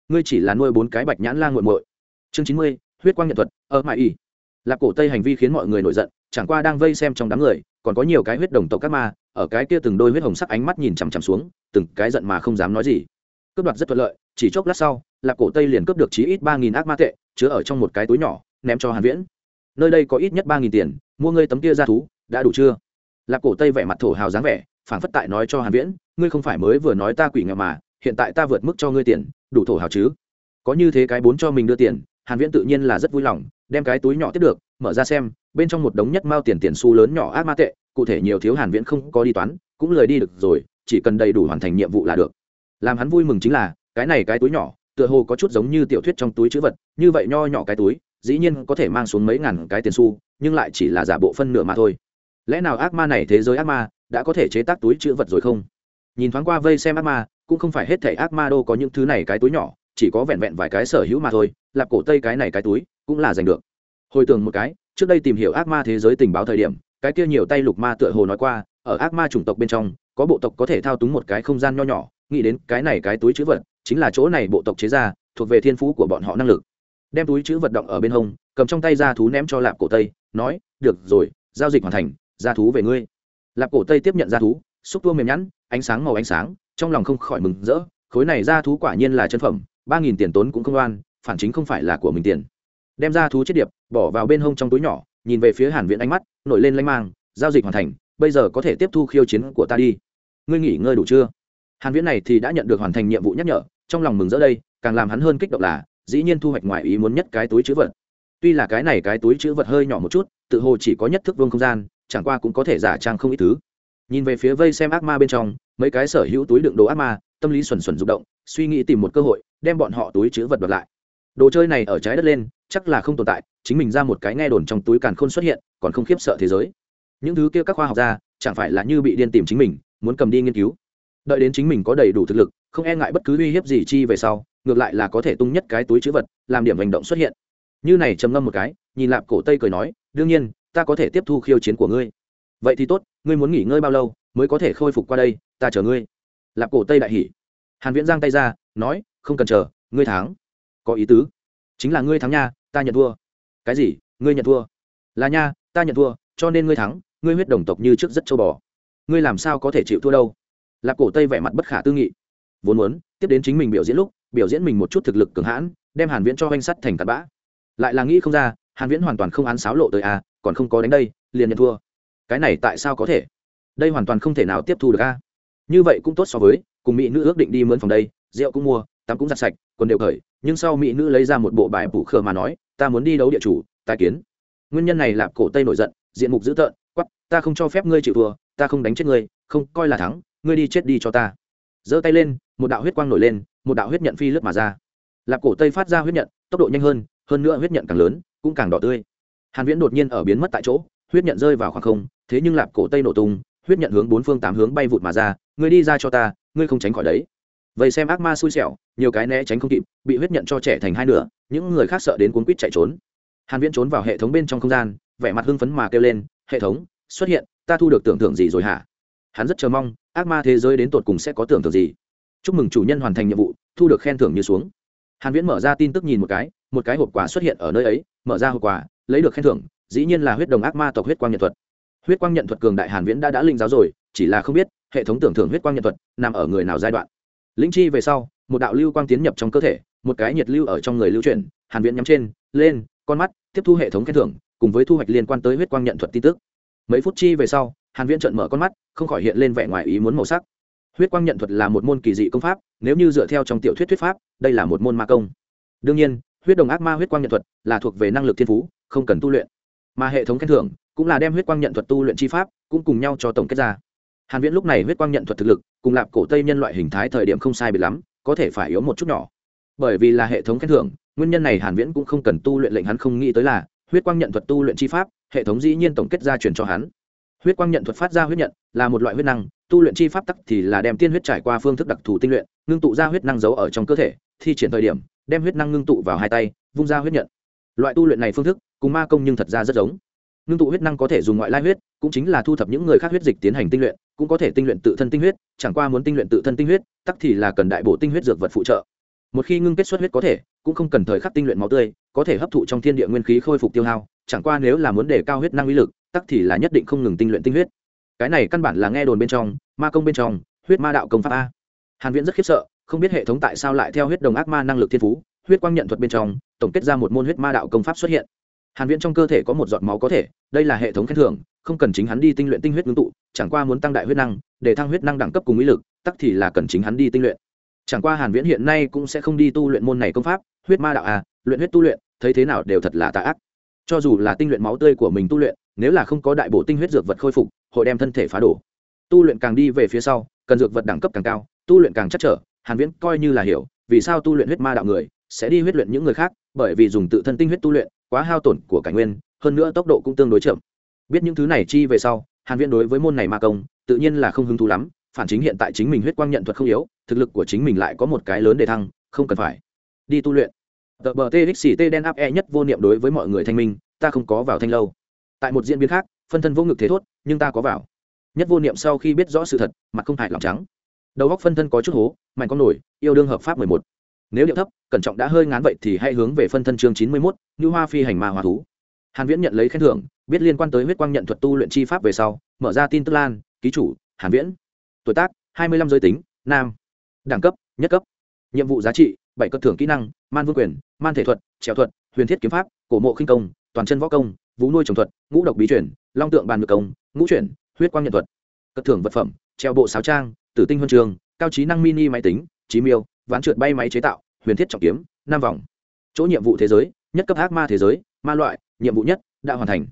Ngươi chỉ là nuôi bốn cái bạch nhãn lan g u muội. Chương chín mươi, huyết quang nhận thuật, ở mãi y lạc cổ tây hành vi khiến mọi người nổi giận, chẳng qua đang vây xem trong đám người, còn có nhiều cái huyết đồng tộc các ma, ở cái kia từng đôi huyết hồng sắc ánh mắt nhìn chằm chằm xuống, từng cái giận mà không dám nói gì. Cướp đoạt rất thuận lợi, chỉ chốc lát sau, lạc cổ tây liền cướp được chí ít ba nghìn ác ma tệ, chứa ở trong một cái túi nhỏ, ném cho hàn viễn. Nơi đây có ít nhất ba nghìn tiền, mua ngươi tấm kia ra thú, đã đủ chưa? Là cổ tây vẻ mặt thổ hào dáng vẻ phản phất tại nói cho hàn viễn, ngươi không phải mới vừa nói ta quỷ nghèo mà, hiện tại ta vượt mức cho ngươi tiền, đủ thổ hào chứ? Có như thế cái bốn cho mình đưa tiền, hàn viễn tự nhiên là rất vui lòng, đem cái túi nhỏ tiếp được, mở ra xem, bên trong một đống nhất mao tiền tiền xu lớn nhỏ ác ma tệ, cụ thể nhiều thiếu hàn viễn không có đi toán, cũng lời đi được rồi, chỉ cần đầy đủ hoàn thành nhiệm vụ là được. Làm hắn vui mừng chính là, cái này cái túi nhỏ, tựa hồ có chút giống như tiểu thuyết trong túi chữ vật, như vậy nho nhỏ cái túi, dĩ nhiên có thể mang xuống mấy ngàn cái tiền xu, nhưng lại chỉ là giả bộ phân nửa mà thôi lẽ nào ác ma này thế giới ác ma đã có thể chế tác túi chữ vật rồi không? Nhìn thoáng qua vây xem ác ma, cũng không phải hết thảy ác ma đâu có những thứ này cái túi nhỏ, chỉ có vẹn vẹn vài cái sở hữu mà thôi, lạp cổ tây cái này cái túi cũng là giành được. Hồi tưởng một cái, trước đây tìm hiểu ác ma thế giới tình báo thời điểm, cái kia nhiều tay lục ma tựa hồ nói qua, ở ác ma chủng tộc bên trong, có bộ tộc có thể thao túng một cái không gian nho nhỏ, nghĩ đến cái này cái túi chữ vật, chính là chỗ này bộ tộc chế ra, thuộc về thiên phú của bọn họ năng lực. Đem túi chữ vật động ở bên hông, cầm trong tay ra thú ném cho lạp cổ tây, nói, được rồi, giao dịch hoàn thành ra thú về ngươi. Lạp cổ tây tiếp nhận ra thú, xúc tua mềm nhẵn, ánh sáng màu ánh sáng, trong lòng không khỏi mừng rỡ, khối này ra thú quả nhiên là chân phẩm, ba nghìn tiền tốn cũng không oan, phản chính không phải là của mình tiền. Đem ra thú chết điệp, bỏ vào bên hông trong túi nhỏ, nhìn về phía hàn viễn ánh mắt, nổi lên lanh mang, giao dịch hoàn thành, bây giờ có thể tiếp thu khiêu chiến của ta đi. Ngươi nghỉ ngơi đủ chưa? Hàn viễn này thì đã nhận được hoàn thành nhiệm vụ nhắc nhở, trong lòng mừng rỡ đây, càng làm hắn hơn kích động là, dĩ nhiên thu hoạch ngoài ý muốn nhất cái túi chữ vật. Tuy là cái này cái túi chữ vật hơi nhỏ một chút, tự hồ chỉ có nhất thức vương không gian chẳng qua cũng có thể giả trang không ít thứ. Nhìn về phía vây xem ác ma bên trong, mấy cái sở hữu túi đựng đồ ác ma, tâm lý xuẩn xuẩn rụng động, suy nghĩ tìm một cơ hội, đem bọn họ túi chữ vật vật lại. Đồ chơi này ở trái đất lên, chắc là không tồn tại, chính mình ra một cái nghe đồn trong túi càn khôn xuất hiện, còn không khiếp sợ thế giới. Những thứ kia các khoa học gia, chẳng phải là như bị điên tìm chính mình, muốn cầm đi nghiên cứu. Đợi đến chính mình có đầy đủ thực lực, không e ngại bất cứ uy hiếp gì chi về sau, ngược lại là có thể tung nhất cái túi chữ vật, làm điểm hành động xuất hiện. Như này trầm ngâm một cái, nhìn lạp cổ tây cười nói, đương nhiên ta có thể tiếp thu khiêu chiến của ngươi. Vậy thì tốt ngươi muốn nghỉ ngơi bao lâu mới có thể khôi phục qua đây ta chờ ngươi. Lạp cổ tây đại hỉ. Hàn viễn giang tay ra nói không cần chờ ngươi thắng. Có ý tứ. Chính là ngươi thắng nha ta nhận thua. Cái gì? Ngươi nhận thua. Là nha ta nhận thua cho nên ngươi thắng ngươi huyết đồng tộc như trước rất châu bò. Ngươi làm sao có thể chịu thua đâu? Lạp cổ tây vẻ mặt bất khả tư nghị. Vốn muốn tiếp đến chính mình biểu diễn lúc biểu diễn mình một chút thực lực cường hãn đem hàn viễn cho oanh sắt thành cặn bã. Lại là nghĩ không ra hàn viễn hoàn toàn không án sáo lộ tới a à, còn không có đánh đây, liền nhận thua. Cái này tại sao có thể? Đây hoàn toàn không thể nào tiếp thu được a. Như vậy cũng tốt so với, cùng mỹ nữ ước định đi mướn phòng đây, rượu cũng mua, tắm cũng giặt sạch, quần đều khởi nhưng sau mỹ nữ lấy ra một bộ bài bủ khờ mà nói, ta muốn đi đấu địa chủ, tài kiến. Nguyên nhân này lạp cổ tây nổi giận, diện mục dữ tợn quắp ta không cho phép ngươi chịu thua, ta không đánh chết ngươi, không, coi là thắng, ngươi đi chết đi cho ta. Giơ tay lên, một đạo huyết quang nổi lên, một đạo huyết nhận phi lướt mà ra. Lạp cổ tây phát ra huyết nhận, tốc độ nhanh hơn hơn nữa huyết nhận càng lớn, cũng càng đỏ tươi hàn viễn đột nhiên ở biến mất tại chỗ, huyết nhận rơi vào khoảng không, thế nhưng lạp cổ tây nổ tung, huyết nhận hướng bốn phương tám hướng bay vụt mà ra, ngươi đi ra cho ta, ngươi không tránh khỏi đấy. Vậy xem ác ma xui xẻo, nhiều cái né tránh không kịp, bị huyết nhận cho trẻ thành hai nửa, những người khác sợ đến cuốn quýt chạy trốn. Hàn viễn trốn vào hệ thống bên trong không gian, vẻ mặt hưng phấn mà kêu lên, hệ thống, xuất hiện, ta thu được tưởng tượng gì rồi hả? Hắn rất chờ mong, ác ma thế giới đến tột cùng sẽ có tưởng tượng gì. Chúc mừng chủ nhân hoàn thành nhiệm vụ, thu được khen thưởng như xuống. Hàn viễn mở ra tin tức nhìn một cái một cái hộp quà xuất hiện ở nơi ấy, mở ra hộp quà, lấy được khen thưởng, dĩ nhiên là huyết đồng ác ma tộc huyết quang nhận thuật. Huyết quang nhận thuật cường đại hàn viễn đã đã linh giáo rồi, chỉ là không biết, hệ thống tưởng thưởng huyết quang nhận thuật nằm ở người nào giai đoạn. Linh chi về sau, một đạo lưu quang tiến nhập trong cơ thể, một cái nhiệt lưu ở trong người lưu chuyển, hàn viễn nhắm trên, lên, con mắt, tiếp thu hệ thống khen thưởng, cùng với thu hoạch liên quan tới huyết quang nhận thuật tin tức. Mấy phút chi về sau, hàn viễn trợn mở con mắt, không khỏi hiện lên vẻ ngoài ý muốn màu sắc. Huyết quang nhận thuật là một môn kỳ dị công pháp, nếu như dựa theo trong tiểu thuyết thuyết pháp, đây là một môn ma công. Đương nhiên huyết đồng ác ma huyết quang nhận thuật là thuộc về năng lực thiên phú, không cần tu luyện. Mà hệ thống khen thưởng cũng là đem huyết quang nhận thuật tu luyện chi pháp cũng cùng nhau cho tổng kết ra. Hàn viễn lúc này huyết quang nhận thuật thực lực cùng lạp cổ tây nhân loại hình thái thời điểm không sai biệt lắm, có thể phải yếu một chút nhỏ. Bởi vì là hệ thống khen thưởng, nguyên nhân này hàn viễn cũng không cần tu luyện lệnh hắn không nghĩ tới là huyết quang nhận thuật tu luyện chi pháp, hệ thống dĩ nhiên tổng kết ra truyền cho hắn. Huyết quang nhận thuật phát ra huyết nhận là một loại huyết năng, tu luyện chi pháp tắc thì là đem tiên huyết trải qua phương thức đặc thù tinh luyện, ngưng tụ ra huyết năng giấu ở trong cơ thể, thi triển thời điểm đem huyết năng ngưng tụ vào hai tay, vung ra huyết nhận. Loại tu luyện này phương thức, cùng ma công nhưng thật ra rất giống. Ngưng tụ huyết năng có thể dùng ngoại lai huyết, cũng chính là thu thập những người khác huyết dịch tiến hành tinh luyện, cũng có thể tinh luyện tự thân tinh huyết, chẳng qua muốn tinh luyện tự thân tinh huyết, tắc thì là cần đại bổ tinh huyết dược vật phụ trợ. Một khi ngưng kết xuất huyết có thể, cũng không cần thời khắc tinh luyện máu tươi, có thể hấp thụ trong thiên địa nguyên khí khôi phục tiêu hao, chẳng qua nếu là muốn đề cao huyết năng uy lực, tắc thì là nhất định không ngừng tinh luyện tinh huyết. Cái này căn bản là nghe đồn bên trong, ma công bên trong, huyết ma đạo công pháp a. Hàn viễn rất khiếp sợ không biết hệ thống tại sao lại theo huyết đồng ác ma năng lực thiên phú, huyết quang nhận thuật bên trong, tổng kết ra một môn huyết ma đạo công pháp xuất hiện. Hàn viễn trong cơ thể có một giọt máu có thể, đây là hệ thống khen thưởng, không cần chính hắn đi tinh luyện tinh huyết ngưng tụ, chẳng qua muốn tăng đại huyết năng, để thăng huyết năng đẳng cấp cùng ý lực, tắc thì là cần chính hắn đi tinh luyện. Chẳng qua hàn viễn hiện nay cũng sẽ không đi tu luyện môn này công pháp, huyết ma đạo à luyện huyết tu luyện, thấy thế nào đều thật là tà ác. Cho dù là tinh luyện máu tươi của mình tu luyện, nếu là không có đại bổ tinh huyết dược vật khôi phục, hội đem thân thể phá đổ. Tu luyện càng đi về phía sau, cần dược vật đẳng cấp càng cao, tu luyện càng chắc trở hàn viễn coi như là hiểu, vì sao tu luyện huyết ma đạo người sẽ đi huyết luyện những người khác, bởi vì dùng tự thân tinh huyết tu luyện, quá hao tổn của cảnh nguyên, hơn nữa tốc độ cũng tương đối chậm. Biết những thứ này chi về sau, hàn viễn đối với môn này ma công, tự nhiên là không hứng thú lắm, phản chính hiện tại chính mình huyết quang nhận thuật không yếu, thực lực của chính mình lại có một cái lớn để thăng, không cần phải đi tu luyện. Tờ bờ txt đen áp e nhất vô niệm đối với mọi người thanh minh, ta không có vào thanh lâu. Tại một diễn biến khác, phân thân vô ngực thế thốt, nhưng ta có vào. Nhất vô niệm sau khi biết rõ sự thật, mặt không hại lòng trắng đầu góc phân thân có chút hố, mạnh con nổi, yêu đương hợp pháp mười một. Nếu điệu thấp, cẩn trọng đã hơi ngán vậy thì hãy hướng về phân thân chương chín mươi mốt, như hoa phi hành ma hòa thú. Hàn viễn nhận lấy khen thưởng, biết liên quan tới huyết quang nhận thuật tu luyện chi pháp về sau, mở ra tin tức lan, ký chủ, hàn viễn. Tuổi tác, hai mươi lăm giới tính, nam. Đẳng cấp, nhất cấp. Nhiệm vụ giá trị, bảy cấp thưởng kỹ năng, man vương quyền, man thể thuật, trèo thuật, huyền thiết kiếm pháp, cổ mộ khinh công, toàn chân võ công, vũ nuôi trồng thuật, ngũ độc bí chuyển long tượng bàn ngược công, ngũ chuyển, huyết quang nhận thuật. Cất thưởng vật phẩm, treo bộ sáo trang tử tinh huân trường, cao trí năng mini máy tính trí miêu, ván trượt bay máy chế tạo, huyền thiết trọng kiếm, năm vòng. Chỗ nhiệm vụ thế giới, nhất cấp ác ma thế giới, ma loại, nhiệm vụ nhất, đã hoàn thành.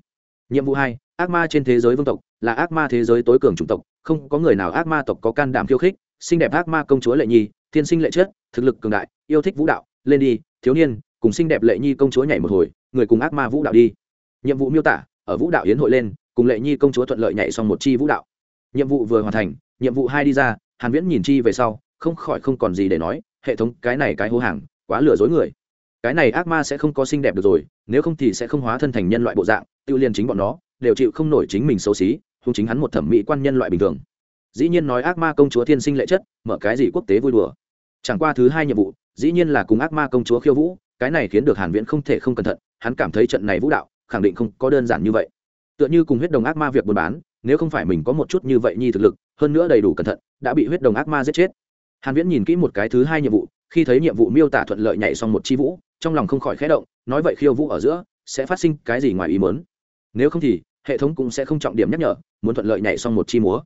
Nhiệm vụ hai, ác ma trên thế giới vương tộc, là ác ma thế giới tối cường chủng tộc, không có người nào ác ma tộc có can đảm khiêu khích, xinh đẹp ác ma công chúa lệ nhi, thiên sinh lệ chất, thực lực cường đại, yêu thích vũ đạo, lên đi, thiếu niên, cùng xinh đẹp lệ nhi công chúa nhảy một hồi, người cùng ác ma vũ đạo đi. Nhiệm vụ miêu tả, ở vũ đạo yến hội lên, cùng lệ nhi công chúa thuận lợi nhảy xong một chi vũ đạo. Nhiệm vụ vừa hoàn thành nhiệm vụ hai đi ra, hàn viễn nhìn chi về sau, không khỏi không còn gì để nói, hệ thống, cái này cái hố hàng, quá lừa dối người. Cái này ác ma sẽ không có xinh đẹp được rồi, nếu không thì sẽ không hóa thân thành nhân loại bộ dạng, tiêu liên chính bọn nó, đều chịu không nổi chính mình xấu xí không chính hắn một thẩm mỹ quan nhân loại bình thường. Dĩ nhiên nói ác ma công chúa thiên sinh lệ chất, mở cái gì quốc tế vui đùa. Chẳng qua thứ hai nhiệm vụ, dĩ nhiên là cùng ác ma công chúa khiêu vũ, cái này khiến được hàn viễn không thể không cẩn thận, hắn cảm thấy trận này vũ đạo, khẳng định không có đơn giản như vậy. Tựa như cùng huyết đồng ác ma việc buôn bán nếu không phải mình có một chút như vậy nhi thực lực, hơn nữa đầy đủ cẩn thận, đã bị huyết đồng ác ma giết chết. Hàn viễn nhìn kỹ một cái thứ hai nhiệm vụ, khi thấy nhiệm vụ miêu tả thuận lợi nhảy xong một chi vũ, trong lòng không khỏi khẽ động, nói vậy khiêu vũ ở giữa, sẽ phát sinh cái gì ngoài ý muốn? Nếu không thì, hệ thống cũng sẽ không trọng điểm nhắc nhở, muốn thuận lợi nhảy xong một chi múa.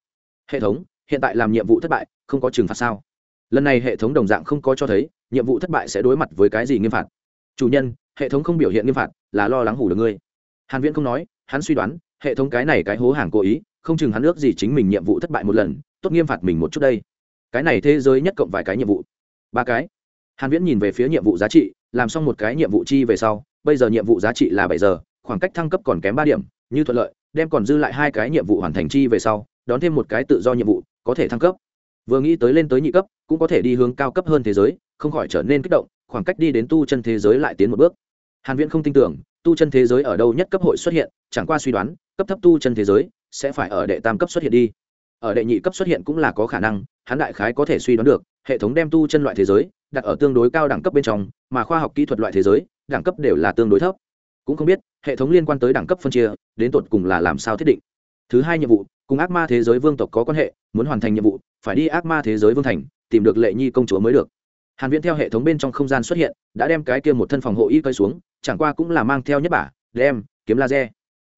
Hệ thống, hiện tại làm nhiệm vụ thất bại, không có trừng phạt sao? Lần này hệ thống đồng dạng không có cho thấy, nhiệm vụ thất bại sẽ đối mặt với cái gì nghiêm phạt. Chủ nhân, hệ thống không biểu hiện nghiêm phạt, là lo lắng hủ được ngươi. Hàn viễn không nói hắn suy đoán, hệ thống cái này cái hố hàng cố ý, không chừng hắn ước gì chính mình nhiệm vụ thất bại một lần, tốt nghiêm phạt mình một chút đây. Cái này thế giới nhất cộng vài cái nhiệm vụ. Ba cái. Hàn viễn nhìn về phía nhiệm vụ giá trị, làm xong một cái nhiệm vụ chi về sau, bây giờ nhiệm vụ giá trị là bảy giờ, khoảng cách thăng cấp còn kém ba điểm, như thuận lợi, đem còn dư lại hai cái nhiệm vụ hoàn thành chi về sau, đón thêm một cái tự do nhiệm vụ, có thể thăng cấp. Vừa nghĩ tới lên tới nhị cấp, cũng có thể đi hướng cao cấp hơn thế giới, không khỏi trở nên kích động, khoảng cách đi đến tu chân thế giới lại tiến một bước. Hàn viễn không tin tưởng tu chân thế giới ở đâu nhất cấp hội xuất hiện, chẳng qua suy đoán, cấp thấp tu chân thế giới sẽ phải ở đệ tam cấp xuất hiện đi. Ở đệ nhị cấp xuất hiện cũng là có khả năng, hắn đại khái có thể suy đoán được, hệ thống đem tu chân loại thế giới đặt ở tương đối cao đẳng cấp bên trong, mà khoa học kỹ thuật loại thế giới, đẳng cấp đều là tương đối thấp. Cũng không biết, hệ thống liên quan tới đẳng cấp phân chia, đến tột cùng là làm sao thiết định. Thứ hai nhiệm vụ, cùng ác ma thế giới vương tộc có quan hệ, muốn hoàn thành nhiệm vụ, phải đi ác ma thế giới vương thành, tìm được lệ nhi công chúa mới được hàn viễn theo hệ thống bên trong không gian xuất hiện, đã đem cái kia một thân phòng hộ y cơi xuống, chẳng qua cũng là mang theo nhất bả, đem, kiếm laser.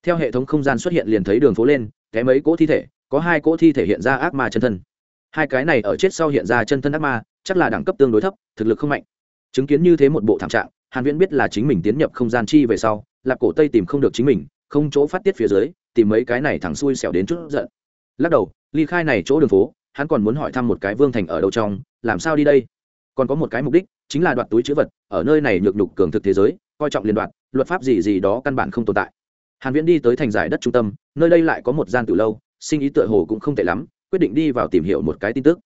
Theo hệ thống không gian xuất hiện liền thấy đường phố lên cái mấy cỗ thi thể, có hai cỗ thi thể hiện ra ác ma chân thân. Hai cái này ở chết sau hiện ra chân thân ác ma, chắc là đẳng cấp tương đối thấp, thực lực không mạnh. Chứng kiến như thế một bộ thảm trạng, hàn viễn biết là chính mình tiến nhập không gian chi về sau lạp cổ tây tìm không được chính mình, không chỗ phát tiết phía dưới, tìm mấy cái này thẳng xuôi xẻo đến chút giận. Lắc đầu, ly khai này chỗ đường phố, hắn còn muốn hỏi thăm một cái vương thành ở đâu trong, làm sao đi đây? Còn có một cái mục đích, chính là đoạt túi chữ vật, ở nơi này nhược nhục cường thực thế giới, coi trọng liên đoạn, luật pháp gì gì đó căn bản không tồn tại. Hàn viễn đi tới thành giải đất trung tâm, nơi đây lại có một gian tiểu lâu, sinh ý tựa hồ cũng không tệ lắm, quyết định đi vào tìm hiểu một cái tin tức.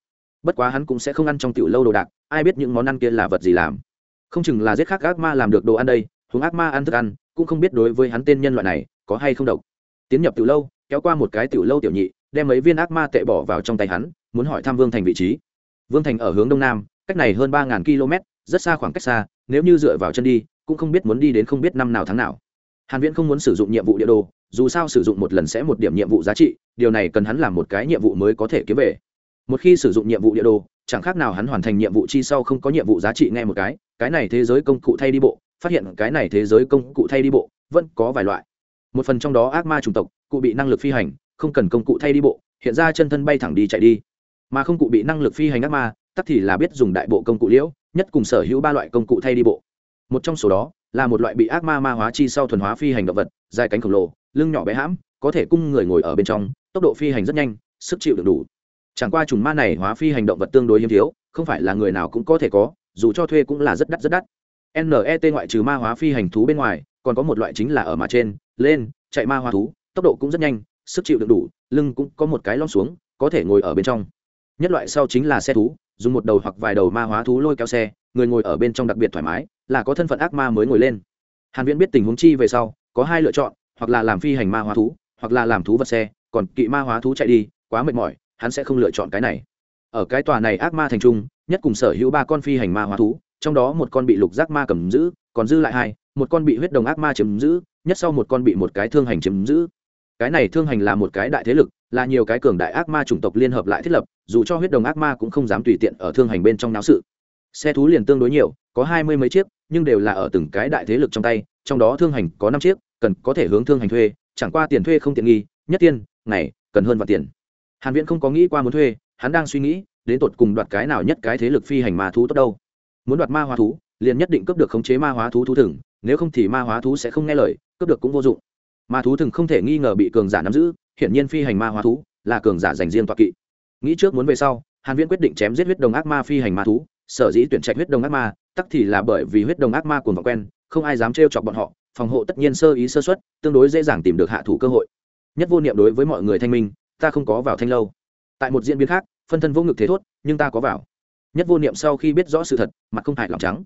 Bất quá hắn cũng sẽ không ăn trong tiểu lâu đồ đạc, ai biết những món ăn kia là vật gì làm. Không chừng là giết khác ác ma làm được đồ ăn đây, huống ác ma ăn thức ăn, cũng không biết đối với hắn tên nhân loại này, có hay không độc. Tiến nhập tiểu lâu, kéo qua một cái tiểu lâu tiểu nhị, đem mấy viên ác ma tệ bỏ vào trong tay hắn, muốn hỏi thăm vương thành vị trí. Vương thành ở hướng đông nam cách này hơn ba ngàn km, rất xa khoảng cách xa, nếu như dựa vào chân đi, cũng không biết muốn đi đến không biết năm nào tháng nào. Hàn viễn không muốn sử dụng nhiệm vụ địa đồ, dù sao sử dụng một lần sẽ một điểm nhiệm vụ giá trị, điều này cần hắn làm một cái nhiệm vụ mới có thể kiếm về. Một khi sử dụng nhiệm vụ địa đồ, chẳng khác nào hắn hoàn thành nhiệm vụ chi sau không có nhiệm vụ giá trị nghe một cái cái này thế giới công cụ thay đi bộ, phát hiện cái này thế giới công cụ thay đi bộ, vẫn có vài loại. Một phần trong đó ác ma chủng tộc, cụ bị năng lực phi hành, không cần công cụ thay đi bộ, hiện ra chân thân bay thẳng đi chạy đi. Mà không cụ bị năng lực phi hành ác ma tắc thì là biết dùng đại bộ công cụ liễu, nhất cùng sở hữu ba loại công cụ thay đi bộ. Một trong số đó là một loại bị ác ma ma hóa chi sau thuần hóa phi hành động vật, dài cánh khổng lồ, lưng nhỏ bé hãm, có thể cung người ngồi ở bên trong, tốc độ phi hành rất nhanh, sức chịu được đủ. Chẳng qua trùng ma này hóa phi hành động vật tương đối hiếm thiếu, không phải là người nào cũng có thể có, dù cho thuê cũng là rất đắt rất đắt. Net ngoại trừ ma hóa phi hành thú bên ngoài, còn có một loại chính là ở mà trên, lên, chạy ma hóa thú, tốc độ cũng rất nhanh, sức chịu được đủ, lưng cũng có một cái lom xuống, có thể ngồi ở bên trong. Nhất loại sau chính là xe thú dùng một đầu hoặc vài đầu ma hóa thú lôi kéo xe, người ngồi ở bên trong đặc biệt thoải mái, là có thân phận ác ma mới ngồi lên. Hàn viễn biết tình huống chi về sau, có hai lựa chọn, hoặc là làm phi hành ma hóa thú, hoặc là làm thú vật xe, còn kỵ ma hóa thú chạy đi, quá mệt mỏi, hắn sẽ không lựa chọn cái này. Ở cái tòa này ác ma thành trung, nhất cùng sở hữu ba con phi hành ma hóa thú, trong đó một con bị lục giác ma cầm giữ, còn dư lại hai, một con bị huyết đồng ác ma chiếm giữ, nhất sau một con bị một cái thương hành chiếm giữ. Cái này thương hành là một cái đại thế lực là nhiều cái cường đại ác ma chủng tộc liên hợp lại thiết lập, dù cho huyết đồng ác ma cũng không dám tùy tiện ở thương hành bên trong náo sự. Xe thú liền tương đối nhiều, có hai mươi mấy chiếc, nhưng đều là ở từng cái đại thế lực trong tay, trong đó thương hành có năm chiếc, cần có thể hướng thương hành thuê, chẳng qua tiền thuê không tiện nghi, nhất tiên, ngày, cần hơn vạn tiền. Hàn viễn không có nghĩ qua muốn thuê, hắn đang suy nghĩ, đến tột cùng đoạt cái nào nhất cái thế lực phi hành ma thú tốt đâu. Muốn đoạt ma hóa thú, liền nhất định cướp được khống chế ma hóa thú thú thừng, nếu không thì ma hóa thú sẽ không nghe lời, cướp được cũng vô dụng. Ma thú thừng không thể nghi ngờ bị cường giả nắm giữ hiển nhiên phi hành ma hóa thú là cường giả dành riêng toạc kỵ. Nghĩ trước muốn về sau, hàn viễn quyết định chém giết huyết đồng ác ma phi hành ma thú, sở dĩ tuyển trạch huyết đồng ác ma, tắc thì là bởi vì huyết đồng ác ma cuồng vọng quen, không ai dám trêu chọc bọn họ, phòng hộ tất nhiên sơ ý sơ suất, tương đối dễ dàng tìm được hạ thủ cơ hội. Nhất vô niệm đối với mọi người thanh minh, ta không có vào thanh lâu. Tại một diễn biến khác, phân thân vô ngực thế thốt, nhưng ta có vào. Nhất vô niệm sau khi biết rõ sự thật, mặt không hại lòng trắng.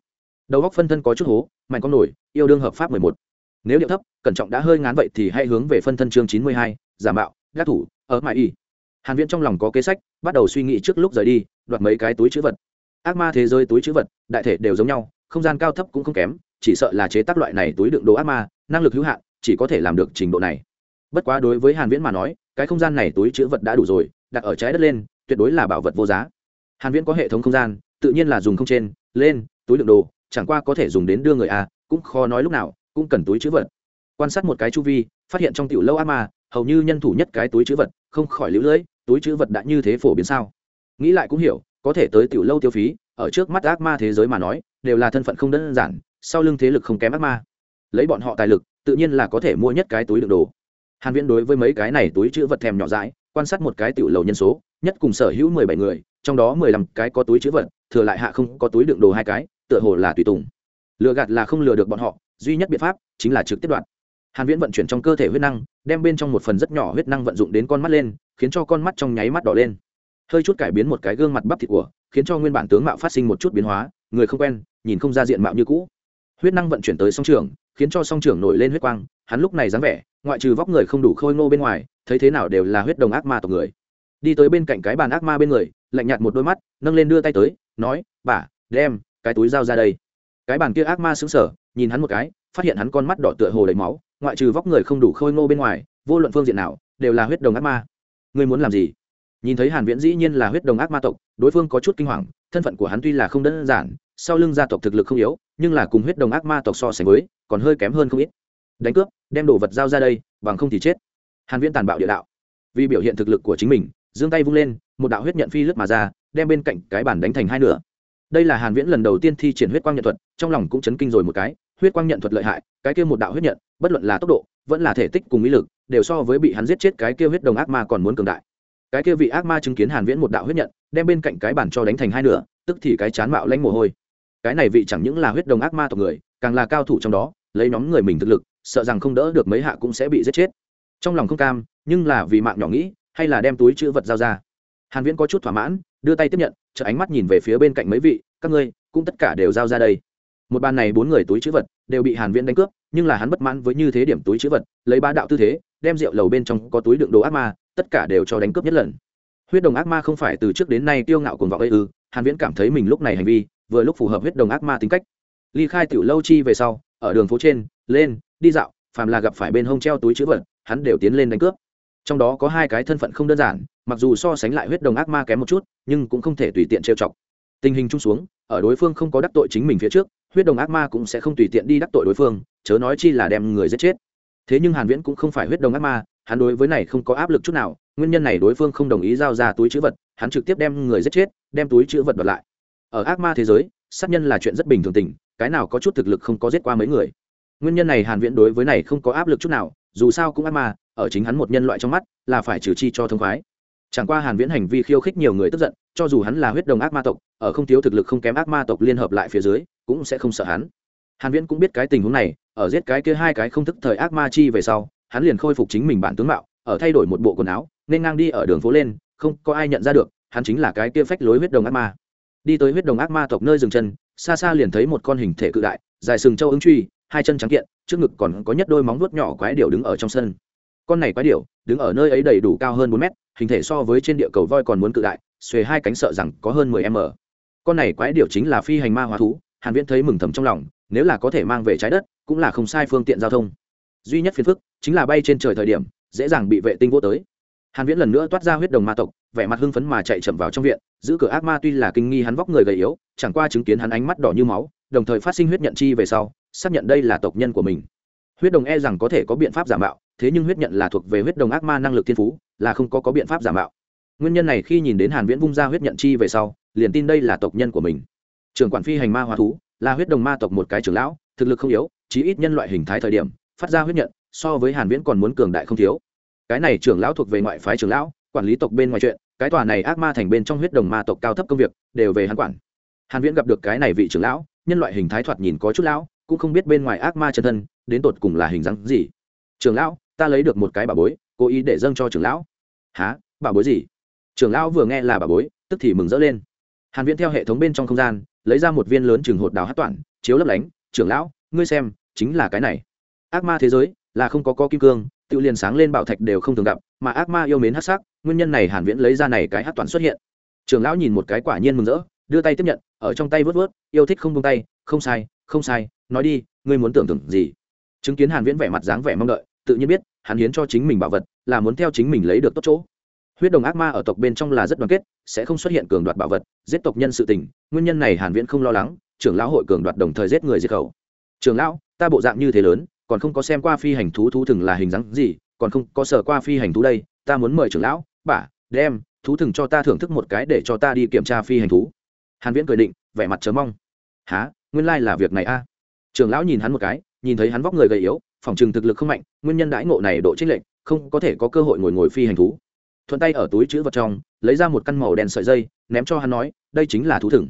Đầu góc phân thân có chút hố, mạnh con nổi, yêu đương hợp pháp mười một. Nếu điệu thấp, cẩn trọng đã hơi ngán vậy thì hãy hướng về phân thân chương chín mươi hai giả mạo gác thủ, ở mãi y. Hàn viễn trong lòng có kế sách, bắt đầu suy nghĩ trước lúc rời đi, đoạt mấy cái túi chữ vật. Ác ma thế giới túi chữ vật, đại thể đều giống nhau, không gian cao thấp cũng không kém, chỉ sợ là chế tác loại này túi đựng đồ ác ma, năng lực hữu hạn, chỉ có thể làm được trình độ này. Bất quá đối với hàn viễn mà nói, cái không gian này túi chữ vật đã đủ rồi, đặt ở trái đất lên, tuyệt đối là bảo vật vô giá. Hàn viễn có hệ thống không gian, tự nhiên là dùng không trên, lên, túi đựng đồ, chẳng qua có thể dùng đến đưa người a cũng khó nói lúc nào, cũng cần túi chữ vật. Quan sát một cái chu vi, phát hiện trong tiểu lâu ác ma hầu như nhân thủ nhất cái túi chữ vật, không khỏi lưỡi lưỡi, túi chữ vật đã như thế phổ biến sao? Nghĩ lại cũng hiểu, có thể tới tiểu lâu tiêu phí, ở trước mắt ác ma thế giới mà nói, đều là thân phận không đơn giản, sau lưng thế lực không kém ác ma. Lấy bọn họ tài lực, tự nhiên là có thể mua nhất cái túi đựng đồ. Hàn viễn đối với mấy cái này túi chữ vật thèm nhỏ dãi, quan sát một cái tiểu lầu nhân số, nhất cùng sở hữu 17 người, trong đó 15 cái có túi chữ vật, thừa lại hạ không có túi đựng đồ hai cái, tựa hồ là tùy tùng. Lừa gạt là không lừa được bọn họ, duy nhất biện pháp chính là trực tiếp đoạn. Hàn viễn vận chuyển trong cơ thể huyết năng đem bên trong một phần rất nhỏ huyết năng vận dụng đến con mắt lên, khiến cho con mắt trong nháy mắt đỏ lên. Hơi chút cải biến một cái gương mặt bắp thịt của, khiến cho nguyên bản tướng mạo phát sinh một chút biến hóa, người không quen, nhìn không ra diện mạo như cũ. Huyết năng vận chuyển tới song trường, khiến cho song trường nổi lên huyết quang, hắn lúc này dáng vẻ, ngoại trừ vóc người không đủ khôi ngô bên ngoài, thấy thế nào đều là huyết đồng ác ma tộc người. Đi tới bên cạnh cái bàn ác ma bên người, lạnh nhạt một đôi mắt, nâng lên đưa tay tới, nói, bà, đem cái túi dao ra đây. Cái bàn kia ác ma xứng sở nhìn hắn một cái, phát hiện hắn con mắt đỏ tựa hồ đầy máu ngoại trừ vóc người không đủ khôi ngô bên ngoài, vô luận phương diện nào, đều là huyết đồng ác ma. Ngươi muốn làm gì? Nhìn thấy hàn viễn dĩ nhiên là huyết đồng ác ma tộc, đối phương có chút kinh hoàng, thân phận của hắn tuy là không đơn giản, sau lưng gia tộc thực lực không yếu, nhưng là cùng huyết đồng ác ma tộc so sánh với, còn hơi kém hơn không ít. Đánh cướp, đem đồ vật giao ra đây, bằng không thì chết. Hàn viễn tàn bạo địa đạo. Vì biểu hiện thực lực của chính mình, giương tay vung lên, một đạo huyết nhận phi lướt mà ra, đem bên cạnh cái bản đánh thành hai nửa. Đây là hàn viễn lần đầu tiên thi triển huyết quang nhận thuật, trong lòng cũng chấn kinh rồi một cái huyết quang nhận thuật lợi hại, cái kia một đạo huyết nhận, bất luận là tốc độ, vẫn là thể tích cùng ý lực, đều so với bị hắn giết chết cái kia huyết đồng ác ma còn muốn cường đại. Cái kia vị ác ma chứng kiến hàn viễn một đạo huyết nhận, đem bên cạnh cái bản cho đánh thành hai nửa, tức thì cái chán mạo lanh mồ hôi. Cái này vị chẳng những là huyết đồng ác ma tộc người, càng là cao thủ trong đó, lấy nhóm người mình thực lực, sợ rằng không đỡ được mấy hạ cũng sẽ bị giết chết. Trong lòng không cam, nhưng là vì mạng nhỏ nghĩ, hay là đem túi chữ vật giao ra. Hàn viễn có chút thỏa mãn, đưa tay tiếp nhận chợ ánh mắt nhìn về phía bên cạnh mấy vị, các ngươi, cũng tất cả đều giao ra đây một bàn này bốn người túi chữ vật đều bị hàn viễn đánh cướp, nhưng là hắn bất mãn với như thế điểm túi chữ vật, lấy ba đạo tư thế, đem rượu lầu bên trong có túi đựng đồ ác ma, tất cả đều cho đánh cướp nhất lần. Huyết đồng ác ma không phải từ trước đến nay tiêu ngạo cuồng vọng ấy ư, hàn viễn cảm thấy mình lúc này hành vi vừa lúc phù hợp huyết đồng ác ma tính cách. Ly khai tiểu lâu chi về sau, ở đường phố trên, lên, đi dạo, phàm là gặp phải bên hông treo túi chữ vật, hắn đều tiến lên đánh cướp. Trong đó có hai cái thân phận không đơn giản, mặc dù so sánh lại huyết đồng ác ma kém một chút, nhưng cũng không thể tùy tiện trêu chọc. Tình hình chung xuống, ở đối phương không có đắc tội chính mình phía trước huyết đồng ác ma cũng sẽ không tùy tiện đi đắc tội đối phương, chớ nói chi là đem người giết chết. Thế nhưng hàn viễn cũng không phải huyết đồng ác ma, hắn đối với này không có áp lực chút nào, nguyên nhân này đối phương không đồng ý giao ra túi chữ vật, hắn trực tiếp đem người giết chết, đem túi chữ vật đoạt lại. Ở ác ma thế giới, sát nhân là chuyện rất bình thường tình, cái nào có chút thực lực không có giết qua mấy người. Nguyên nhân này hàn viễn đối với này không có áp lực chút nào, dù sao cũng ác ma, ở chính hắn một nhân loại trong mắt, là phải trừ chi cho thông khoái. Chẳng qua hàn viễn hành vi khiêu khích nhiều người tức giận, cho dù hắn là huyết đồng ác ma tộc, ở không thiếu thực lực không kém ác ma tộc liên hợp lại phía dưới cũng sẽ không sợ hắn. Hàn viễn cũng biết cái tình huống này, ở giết cái kia hai cái không thức thời ác ma chi về sau, hắn liền khôi phục chính mình bản tướng mạo, ở thay đổi một bộ quần áo, nên ngang đi ở đường phố lên, không có ai nhận ra được, hắn chính là cái kia phách lối huyết đồng ác ma. Đi tới huyết đồng ác ma tộc nơi dừng chân, xa xa liền thấy một con hình thể cự đại, dài sừng châu ứng truy, hai chân trắng kiện, trước ngực còn có nhất đôi móng vuốt nhỏ quái điểu đứng ở trong sân. Con này quái điểu, đứng ở nơi ấy đầy đủ cao hơn bốn mét, hình thể so với trên địa cầu voi còn muốn cự đại, xuề hai cánh sợ rằng có hơn mười m. Con này quái điểu chính là phi hành ma hóa thú hàn viễn thấy mừng thầm trong lòng, nếu là có thể mang về trái đất, cũng là không sai phương tiện giao thông. Duy nhất phiền phức, chính là bay trên trời thời điểm, dễ dàng bị vệ tinh vô tới. Hàn viễn lần nữa toát ra huyết đồng ma tộc, vẻ mặt hưng phấn mà chạy chậm vào trong viện, giữ cửa ác ma tuy là kinh nghi hắn vóc người gầy yếu, chẳng qua chứng kiến hắn ánh mắt đỏ như máu, đồng thời phát sinh huyết nhận chi về sau, xác nhận đây là tộc nhân của mình. Huyết đồng e rằng có thể có biện pháp giả mạo, thế nhưng huyết nhận là thuộc về huyết đồng ác ma năng lực thiên phú, là không có có biện pháp giả mạo. Nguyên nhân này khi nhìn đến hàn viễn vung ra huyết nhận chi về sau, liền tin đây là tộc nhân của mình trưởng quản phi hành ma hóa thú, là huyết đồng ma tộc một cái trưởng lão, thực lực không yếu, chí ít nhân loại hình thái thời điểm, phát ra huyết nhận, so với hàn viễn còn muốn cường đại không thiếu. Cái này trưởng lão thuộc về ngoại phái trưởng lão, quản lý tộc bên ngoài chuyện, cái tòa này ác ma thành bên trong huyết đồng ma tộc cao thấp công việc, đều về hắn quản. Hàn viễn gặp được cái này vị trưởng lão, nhân loại hình thái thoạt nhìn có chút lão, cũng không biết bên ngoài ác ma chân thân, đến tột cùng là hình dáng gì. Trưởng lão, ta lấy được một cái bà bối, cố ý để dâng cho trưởng lão. Há bà bối gì? Trưởng lão vừa nghe là bà bối, tức thì mừng rỡ lên. Hàn viễn theo hệ thống bên trong không gian lấy ra một viên lớn trường hột đào hát toản, chiếu lấp lánh, trưởng lão, ngươi xem, chính là cái này. Ác ma thế giới là không có có kim cương, tự liền sáng lên bảo thạch đều không thường gặp, mà ác ma yêu mến hát sắc, nguyên nhân này hàn viễn lấy ra này cái hát toản xuất hiện. Trưởng lão nhìn một cái quả nhiên mừng rỡ, đưa tay tiếp nhận, ở trong tay vớt vớt, yêu thích không buông tay, không sai không sai, nói đi, ngươi muốn tưởng tượng gì? Chứng kiến hàn viễn vẻ mặt dáng vẻ mong đợi, tự nhiên biết, hắn hiến cho chính mình bảo vật, là muốn theo chính mình lấy được tốt chỗ huyết đồng ác ma ở tộc bên trong là rất đoàn kết, sẽ không xuất hiện cường đoạt bảo vật, giết tộc nhân sự tình, nguyên nhân này hàn viễn không lo lắng, trưởng lão hội cường đoạt đồng thời giết người diệt khẩu. Trưởng lão, ta bộ dạng như thế lớn, còn không có xem qua phi hành thú thú thường là hình dáng gì, còn không có sở qua phi hành thú đây, ta muốn mời trưởng lão bả đem thú thường cho ta thưởng thức một cái để cho ta đi kiểm tra phi hành thú. Hàn viễn cười định, vẻ mặt chờ mong. Há nguyên lai là việc này a. Trưởng lão nhìn hắn một cái, nhìn thấy hắn vóc người gầy yếu, phòng trường thực lực không mạnh, nguyên nhân đãi ngộ này độ trích lệnh không có thể có cơ hội ngồi ngồi phi hành thú thuận tay ở túi chữ vật trong, lấy ra một căn màu đen sợi dây, ném cho hắn nói, đây chính là thú thừng.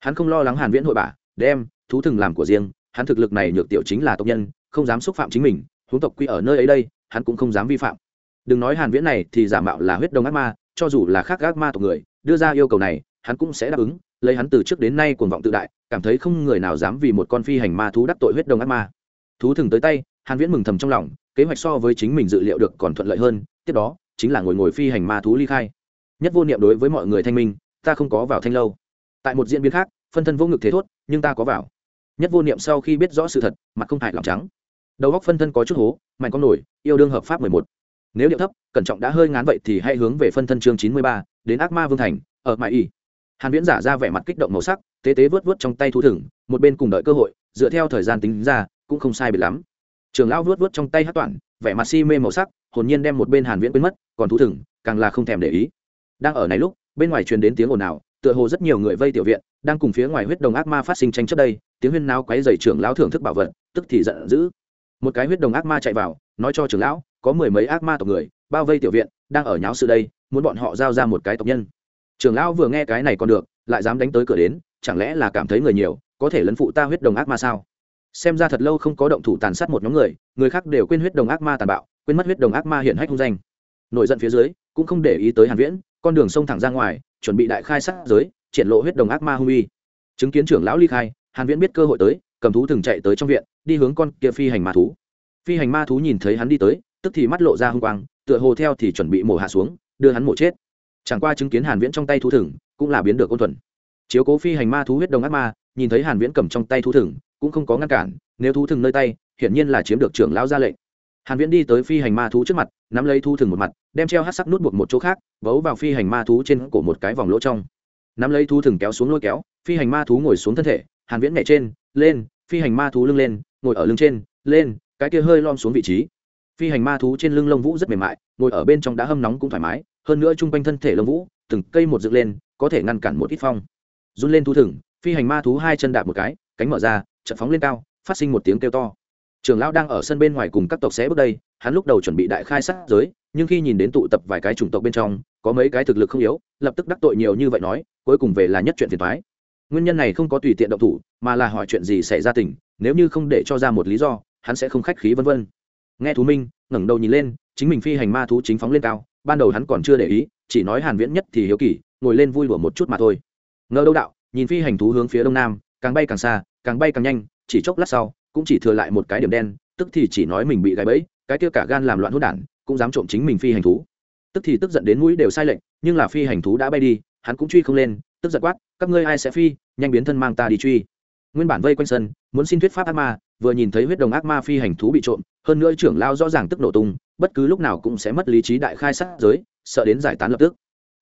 Hắn không lo lắng hàn viễn hội bả đem, thú thừng làm của riêng, hắn thực lực này nhược tiểu chính là tộc nhân, không dám xúc phạm chính mình, huống tộc quy ở nơi ấy đây, hắn cũng không dám vi phạm. Đừng nói hàn viễn này thì giả mạo là huyết đông ác ma, cho dù là khác ác ma tộc người, đưa ra yêu cầu này, hắn cũng sẽ đáp ứng, lấy hắn từ trước đến nay cuồng vọng tự đại, cảm thấy không người nào dám vì một con phi hành ma thú đắc tội huyết đông ác ma. Thú thừng tới tay, hàn viễn mừng thầm trong lòng, kế hoạch so với chính mình dự liệu được còn thuận lợi hơn, tiếp đó chính là ngồi ngồi phi hành ma thú ly khai. Nhất vô niệm đối với mọi người thanh minh, ta không có vào thanh lâu. Tại một diễn biến khác, phân thân vô ngực thế thốt, nhưng ta có vào. Nhất vô niệm sau khi biết rõ sự thật, mặt không hại lòng trắng. Đầu góc phân thân có chút hố, mạnh con nổi, yêu đương hợp pháp mười một. Nếu điệu thấp, cẩn trọng đã hơi ngán vậy thì hãy hướng về phân thân chương chín mươi ba, đến ác ma vương thành, ở mãi y. Hàn viễn giả ra vẻ mặt kích động màu sắc, tế tế vớt vớt trong tay thú thừng, một bên cùng đợi cơ hội, dựa theo thời gian tính ra, cũng không sai biệt lắm. Trường lão vớt vớt trong tay hát toản vẻ mặt si mê màu sắc, hồn nhiên đem một bên hàn viễn quên mất, còn thú thừng, càng là không thèm để ý. Đang ở này lúc, bên ngoài truyền đến tiếng ồn ào, tựa hồ rất nhiều người vây tiểu viện, đang cùng phía ngoài huyết đồng ác ma phát sinh tranh chấp đây, tiếng huyên náo quấy dày trưởng lão thưởng thức bảo vật, tức thì giận dữ. Một cái huyết đồng ác ma chạy vào, nói cho trưởng lão, có mười mấy ác ma tộc người, bao vây tiểu viện, đang ở nháo sự đây, muốn bọn họ giao ra một cái tộc nhân. Trưởng lão vừa nghe cái này còn được, lại dám đánh tới cửa đến, chẳng lẽ là cảm thấy người nhiều, có thể lấn phụ ta huyết đồng ác ma sao? Xem ra thật lâu không có động thủ tàn sát một nhóm người người khác đều quên huyết đồng ác ma tàn bạo, quên mất huyết đồng ác ma hiện hách hung danh. Nội giận phía dưới, cũng không để ý tới hàn viễn, con đường sông thẳng ra ngoài, chuẩn bị đại khai sát giới, triển lộ huyết đồng ác ma hung uy. Chứng kiến trưởng lão ly khai, hàn viễn biết cơ hội tới, cầm thú thường chạy tới trong viện, đi hướng con kia phi hành ma thú. Phi hành ma thú nhìn thấy hắn đi tới, tức thì mắt lộ ra hung quang, tựa hồ theo thì chuẩn bị mổ hạ xuống, đưa hắn mổ chết. Chẳng qua chứng kiến hàn viễn trong tay thú thừng, cũng là biến được ôn thuần. Chiếu cố phi hành ma thú huyết đồng ác ma, nhìn thấy hàn viễn cầm trong tay thú thừng cũng không có ngăn cản, nếu thú thừng nơi tay, hiển nhiên là chiếm được trưởng lão ra lệnh. Hàn viễn đi tới phi hành ma thú trước mặt, nắm lấy thú thừng một mặt, đem treo hắc sắc nút buộc một chỗ khác, vấu vào phi hành ma thú trên cổ một cái vòng lỗ trong. Nắm lấy thú thừng kéo xuống lôi kéo, phi hành ma thú ngồi xuống thân thể, hàn viễn nhảy trên, lên, phi hành ma thú lưng lên, ngồi ở lưng trên, lên, cái kia hơi lom xuống vị trí. Phi hành ma thú trên lưng lông vũ rất mềm mại, ngồi ở bên trong đã hâm nóng cũng thoải mái, hơn nữa trung quanh thân thể lông vũ, từng cây một dựng lên, có thể ngăn cản một ít phong. Run lên thú thừng, phi hành ma thú hai chân đạp một cái, cánh mở ra trận phóng lên cao, phát sinh một tiếng kêu to. Trường lão đang ở sân bên ngoài cùng các tộc xé bước đây, hắn lúc đầu chuẩn bị đại khai sát giới, nhưng khi nhìn đến tụ tập vài cái chủng tộc bên trong, có mấy cái thực lực không yếu, lập tức đắc tội nhiều như vậy nói, cuối cùng về là nhất chuyện phiền thoái nguyên nhân này không có tùy tiện động thủ, mà là hỏi chuyện gì xảy ra tỉnh nếu như không để cho ra một lý do, hắn sẽ không khách khí vân vân. Nghe thú minh, ngẩng đầu nhìn lên, chính mình phi hành ma thú chính phóng lên cao, ban đầu hắn còn chưa để ý, chỉ nói hàn viễn nhất thì hiếu kỳ, ngồi lên vui lùa một chút mà thôi. Ngờ đâu đạo, nhìn phi hành thú hướng phía đông nam, càng bay càng xa càng bay càng nhanh, chỉ chốc lát sau, cũng chỉ thừa lại một cái điểm đen, tức thì chỉ nói mình bị gãy bẫy, cái kia cả gan làm loạn hốt đản, cũng dám trộm chính mình phi hành thú. Tức thì tức giận đến mũi đều sai lệnh nhưng là phi hành thú đã bay đi, hắn cũng truy không lên, tức giận quát, các ngươi ai sẽ phi? Nhanh biến thân mang ta đi truy. Nguyên bản vây quanh sân, muốn xin thuyết pháp ác ma, vừa nhìn thấy huyết đồng ác ma phi hành thú bị trộm, hơn nữa trưởng lao rõ ràng tức nổ tung, bất cứ lúc nào cũng sẽ mất lý trí đại khai sát giới, sợ đến giải tán lập tức.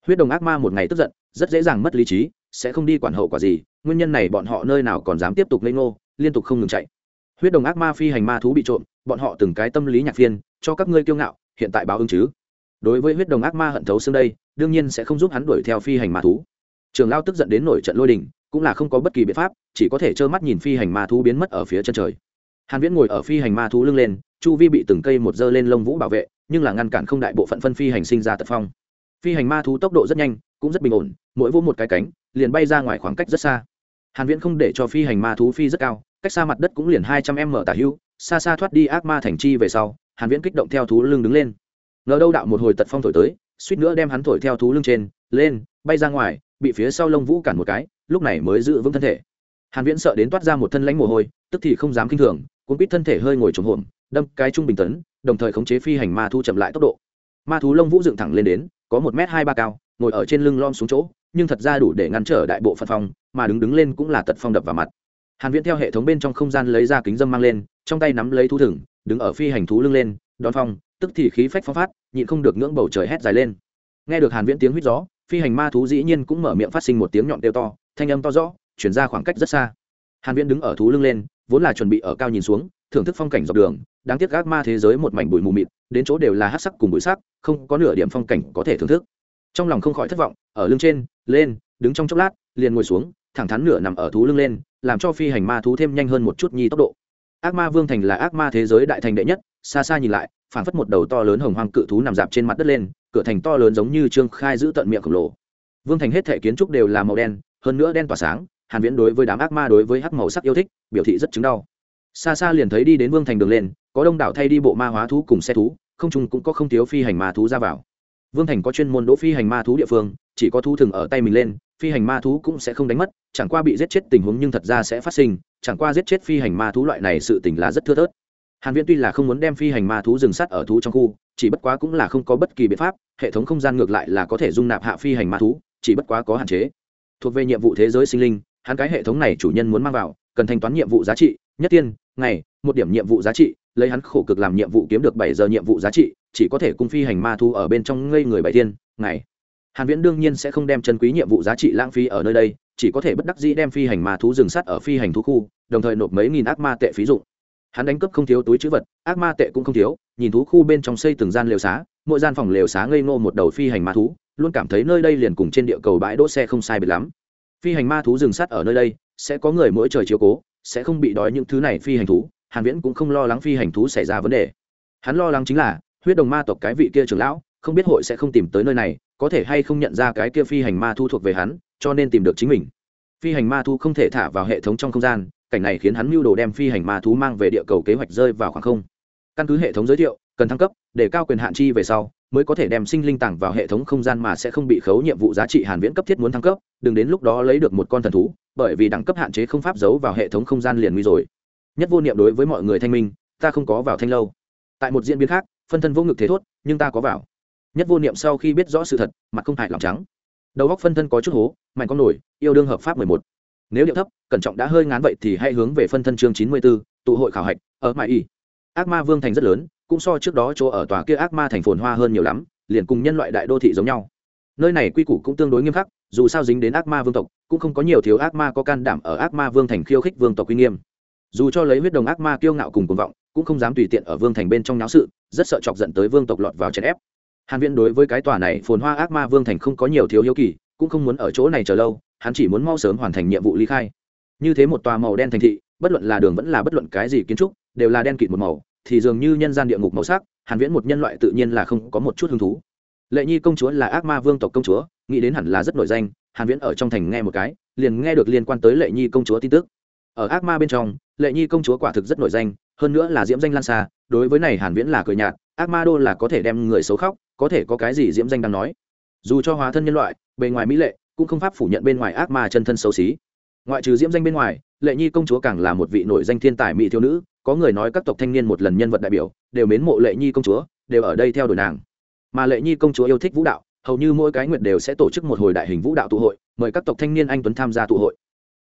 Huyết đồng ác ma một ngày tức giận, rất dễ dàng mất lý trí sẽ không đi quản hậu quả gì, nguyên nhân này bọn họ nơi nào còn dám tiếp tục lây ngô, liên tục không ngừng chạy. Huyết đồng ác ma phi hành ma thú bị trộm, bọn họ từng cái tâm lý nhạc phiên, cho các ngươi kiêu ngạo, hiện tại báo ứng chứ. Đối với huyết đồng ác ma hận thấu xương đây, đương nhiên sẽ không giúp hắn đuổi theo phi hành ma thú. Trường lao tức giận đến nổi trận lôi đình, cũng là không có bất kỳ biện pháp, chỉ có thể trơ mắt nhìn phi hành ma thú biến mất ở phía chân trời. Hàn viễn ngồi ở phi hành ma thú lưng lên, chu vi bị từng cây một dơ lên lông vũ bảo vệ, nhưng là ngăn cản không đại bộ phận phân phi hành sinh ra tật phong phi hành ma thú tốc độ rất nhanh, cũng rất bình ổn, mỗi vỗ một cái cánh, liền bay ra ngoài khoảng cách rất xa. Hàn viễn không để cho phi hành ma thú phi rất cao, cách xa mặt đất cũng liền 200 m tả hữu, xa xa thoát đi ác ma thành chi về sau, hàn viễn kích động theo thú lưng đứng lên. Ngờ đâu đạo một hồi tật phong thổi tới, suýt nữa đem hắn thổi theo thú lưng trên, lên, bay ra ngoài, bị phía sau lông vũ cản một cái, lúc này mới giữ vững thân thể. Hàn viễn sợ đến toát ra một thân lãnh mồ hôi, tức thì không dám kinh thường, cuốn quít thân thể hơi ngồi trống hổm, đâm cái trung bình tấn, đồng thời khống chế phi hành ma thu chậm lại tốc độ. Ma thú lông vũ dựng thẳng lên đến có một m hai ba cao, ngồi ở trên lưng lom xuống chỗ, nhưng thật ra đủ để ngăn trở đại bộ phận phong, mà đứng đứng lên cũng là tật phong đập vào mặt. Hàn viễn theo hệ thống bên trong không gian lấy ra kính dâm mang lên, trong tay nắm lấy thú thừng, đứng ở phi hành thú lưng lên, đón phong, tức thì khí phách phong phát, nhịn không được ngưỡng bầu trời hét dài lên. Nghe được hàn viễn tiếng huýt gió, phi hành ma thú dĩ nhiên cũng mở miệng phát sinh một tiếng nhọn kêu to, thanh âm to rõ, chuyển ra khoảng cách rất xa. Hàn viễn đứng ở thú lưng lên, vốn là chuẩn bị ở cao nhìn xuống, thưởng thức phong cảnh dọc đường đáng tiếc gác ma thế giới một mảnh bụi mù mịt, đến chỗ đều là hát sắc cùng bụi sắc, không có nửa điểm phong cảnh có thể thưởng thức. Trong lòng không khỏi thất vọng, ở lưng trên, lên, đứng trong chốc lát, liền ngồi xuống, thẳng thắn nửa nằm ở thú lưng lên, làm cho phi hành ma thú thêm nhanh hơn một chút nhi tốc độ. Ác ma vương thành là ác ma thế giới đại thành đệ nhất, xa xa nhìn lại phản phất một đầu to lớn hồng hoang cự thú nằm dạp trên mặt đất lên, cửa thành to lớn giống như trương khai giữ tận miệng khổng lồ. Vương thành hết thể kiến trúc đều là màu đen, hơn nữa đen tỏa sáng, hàn viễn đối với đám ác ma đối với hắc màu sắc yêu thích, biểu thị rất chứng đau. Xa xa liền thấy đi đến vương thành đường lên có đông đảo thay đi bộ ma hóa thú cùng xe thú, không chung cũng có không thiếu phi hành ma thú ra vào. Vương thành có chuyên môn đỗ phi hành ma thú địa phương, chỉ có thú thường ở tay mình lên, phi hành ma thú cũng sẽ không đánh mất, chẳng qua bị giết chết tình huống nhưng thật ra sẽ phát sinh, chẳng qua giết chết phi hành ma thú loại này sự tình là rất thưa thớt. Hàn viễn tuy là không muốn đem phi hành ma thú dừng sát ở thú trong khu, chỉ bất quá cũng là không có bất kỳ biện pháp, hệ thống không gian ngược lại là có thể dung nạp hạ phi hành ma thú, chỉ bất quá có hạn chế. Thuộc về nhiệm vụ thế giới sinh linh, hắn cái hệ thống này chủ nhân muốn mang vào, cần thanh toán nhiệm vụ giá trị, nhất tiên, ngày, một điểm nhiệm vụ giá trị lấy hắn khổ cực làm nhiệm vụ kiếm được bảy giờ nhiệm vụ giá trị, chỉ có thể cung phi hành ma thu ở bên trong ngây người bảy thiên, ngày. Hàn viễn đương nhiên sẽ không đem chân quý nhiệm vụ giá trị lãng phí ở nơi đây, chỉ có thể bất đắc dĩ đem phi hành ma thú dừng sát ở phi hành thú khu, đồng thời nộp mấy nghìn ác ma tệ phí dụng. Hắn đánh cướp không thiếu túi chữ vật, ác ma tệ cũng không thiếu, nhìn thú khu bên trong xây từng gian lều xá, mỗi gian phòng lều xá ngây ngô một đầu phi hành ma thú, luôn cảm thấy nơi đây liền cùng trên địa cầu bãi đỗ xe không sai biệt lắm. Phi hành ma thú dừng sát ở nơi đây, sẽ có người mỗi trời chiếu cố, sẽ không bị đói những thứ này phi hành thú hàn viễn cũng không lo lắng phi hành thú xảy ra vấn đề. Hắn lo lắng chính là, huyết đồng ma tộc cái vị kia trưởng lão, không biết hội sẽ không tìm tới nơi này, có thể hay không nhận ra cái kia phi hành ma thu thuộc về hắn, cho nên tìm được chính mình. Phi hành ma thu không thể thả vào hệ thống trong không gian, cảnh này khiến hắn mưu đồ đem phi hành ma thú mang về địa cầu kế hoạch rơi vào khoảng không. Căn cứ hệ thống giới thiệu, cần thăng cấp, để cao quyền hạn chi về sau, mới có thể đem sinh linh tảng vào hệ thống không gian mà sẽ không bị khấu nhiệm vụ giá trị hàn viễn cấp thiết muốn thăng cấp, đừng đến lúc đó lấy được một con thần thú, bởi vì đẳng cấp hạn chế không pháp giấu vào hệ thống không gian liền nguy rồi nhất vô niệm đối với mọi người thanh minh ta không có vào thanh lâu. Tại một diễn biến khác phân thân vô ngực thế thốt nhưng ta có vào. Nhất vô niệm sau khi biết rõ sự thật mặt không hại lòng trắng. Đầu góc phân thân có chút hố mạnh con nổi yêu đương hợp pháp mười một. Nếu điệu thấp cẩn trọng đã hơi ngán vậy thì hãy hướng về phân thân chương chín mươi 94, tụ hội khảo hạch ở mãi y. Ác ma vương thành rất lớn cũng so trước đó chỗ ở tòa kia ác ma thành phồn hoa hơn nhiều lắm liền cùng nhân loại đại đô thị giống nhau. Nơi này quy củ cũng tương đối nghiêm khắc dù sao dính đến ác ma vương tộc cũng không có nhiều thiếu ác ma có can đảm ở ác ma vương thành khiêu khích vương tộc uy nghiêm dù cho lấy huyết đồng ác ma kiêu ngạo cùng cuồng vọng, cũng không dám tùy tiện ở vương thành bên trong náo sự, rất sợ chọc giận tới vương tộc lọt vào chèn ép. Hàn viễn đối với cái tòa này phồn hoa ác ma vương thành không có nhiều thiếu hiếu kỳ, cũng không muốn ở chỗ này chờ lâu, hắn chỉ muốn mau sớm hoàn thành nhiệm vụ ly khai. Như thế một tòa màu đen thành thị, bất luận là đường vẫn là bất luận cái gì kiến trúc, đều là đen kịt một màu, thì dường như nhân gian địa ngục màu sắc, hàn viễn một nhân loại tự nhiên là không có một chút hứng thú. Lệ nhi công chúa là ác ma vương tộc công chúa, nghĩ đến hẳn là rất nổi danh, hàn viễn ở trong thành nghe một cái, liền nghe được liên quan tới lệ nhi công chúa tin tức ở ác ma bên trong, lệ nhi công chúa quả thực rất nổi danh, hơn nữa là diễm danh lan xa, đối với này hàn viễn là cười nhạt, ác ma đô là có thể đem người xấu khóc, có thể có cái gì diễm danh đang nói. Dù cho hóa thân nhân loại, bề ngoài mỹ lệ, cũng không pháp phủ nhận bên ngoài ác ma chân thân xấu xí. Ngoại trừ diễm danh bên ngoài, lệ nhi công chúa càng là một vị nổi danh thiên tài mỹ thiếu nữ, có người nói các tộc thanh niên một lần nhân vật đại biểu, đều mến mộ lệ nhi công chúa, đều ở đây theo đuổi nàng. Mà lệ nhi công chúa yêu thích vũ đạo, hầu như mỗi cái nguyệt đều sẽ tổ chức một hồi đại hình vũ đạo tụ hội, mời các tộc thanh niên anh tuấn tham gia tụ hội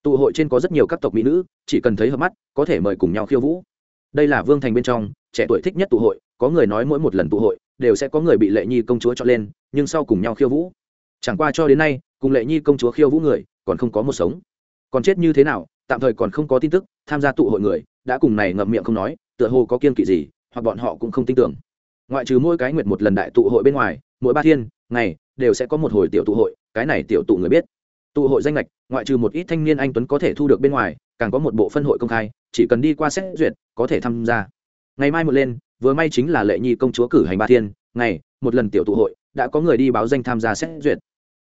tụ hội trên có rất nhiều các tộc mỹ nữ, chỉ cần thấy hợp mắt, có thể mời cùng nhau khiêu vũ. Đây là vương thành bên trong, trẻ tuổi thích nhất tụ hội, có người nói mỗi một lần tụ hội, đều sẽ có người bị lệ nhi công chúa cho lên, nhưng sau cùng nhau khiêu vũ. Chẳng qua cho đến nay, cùng lệ nhi công chúa khiêu vũ người, còn không có một sống. Còn chết như thế nào, tạm thời còn không có tin tức, tham gia tụ hội người, đã cùng này ngậm miệng không nói, tựa hồ có kiên kỵ gì, hoặc bọn họ cũng không tin tưởng. Ngoại trừ mỗi cái nguyệt một lần đại tụ hội bên ngoài, mỗi ba thiên, ngày, đều sẽ có một hồi tiểu tụ hội, cái này tiểu tụ người biết tụ hội danh lệch ngoại trừ một ít thanh niên anh tuấn có thể thu được bên ngoài, càng có một bộ phân hội công khai, chỉ cần đi qua xét duyệt, có thể tham gia. Ngày mai một lên, vừa may chính là lệ nhi công chúa cử hành ba thiên, ngày, một lần tiểu tụ hội, đã có người đi báo danh tham gia xét duyệt.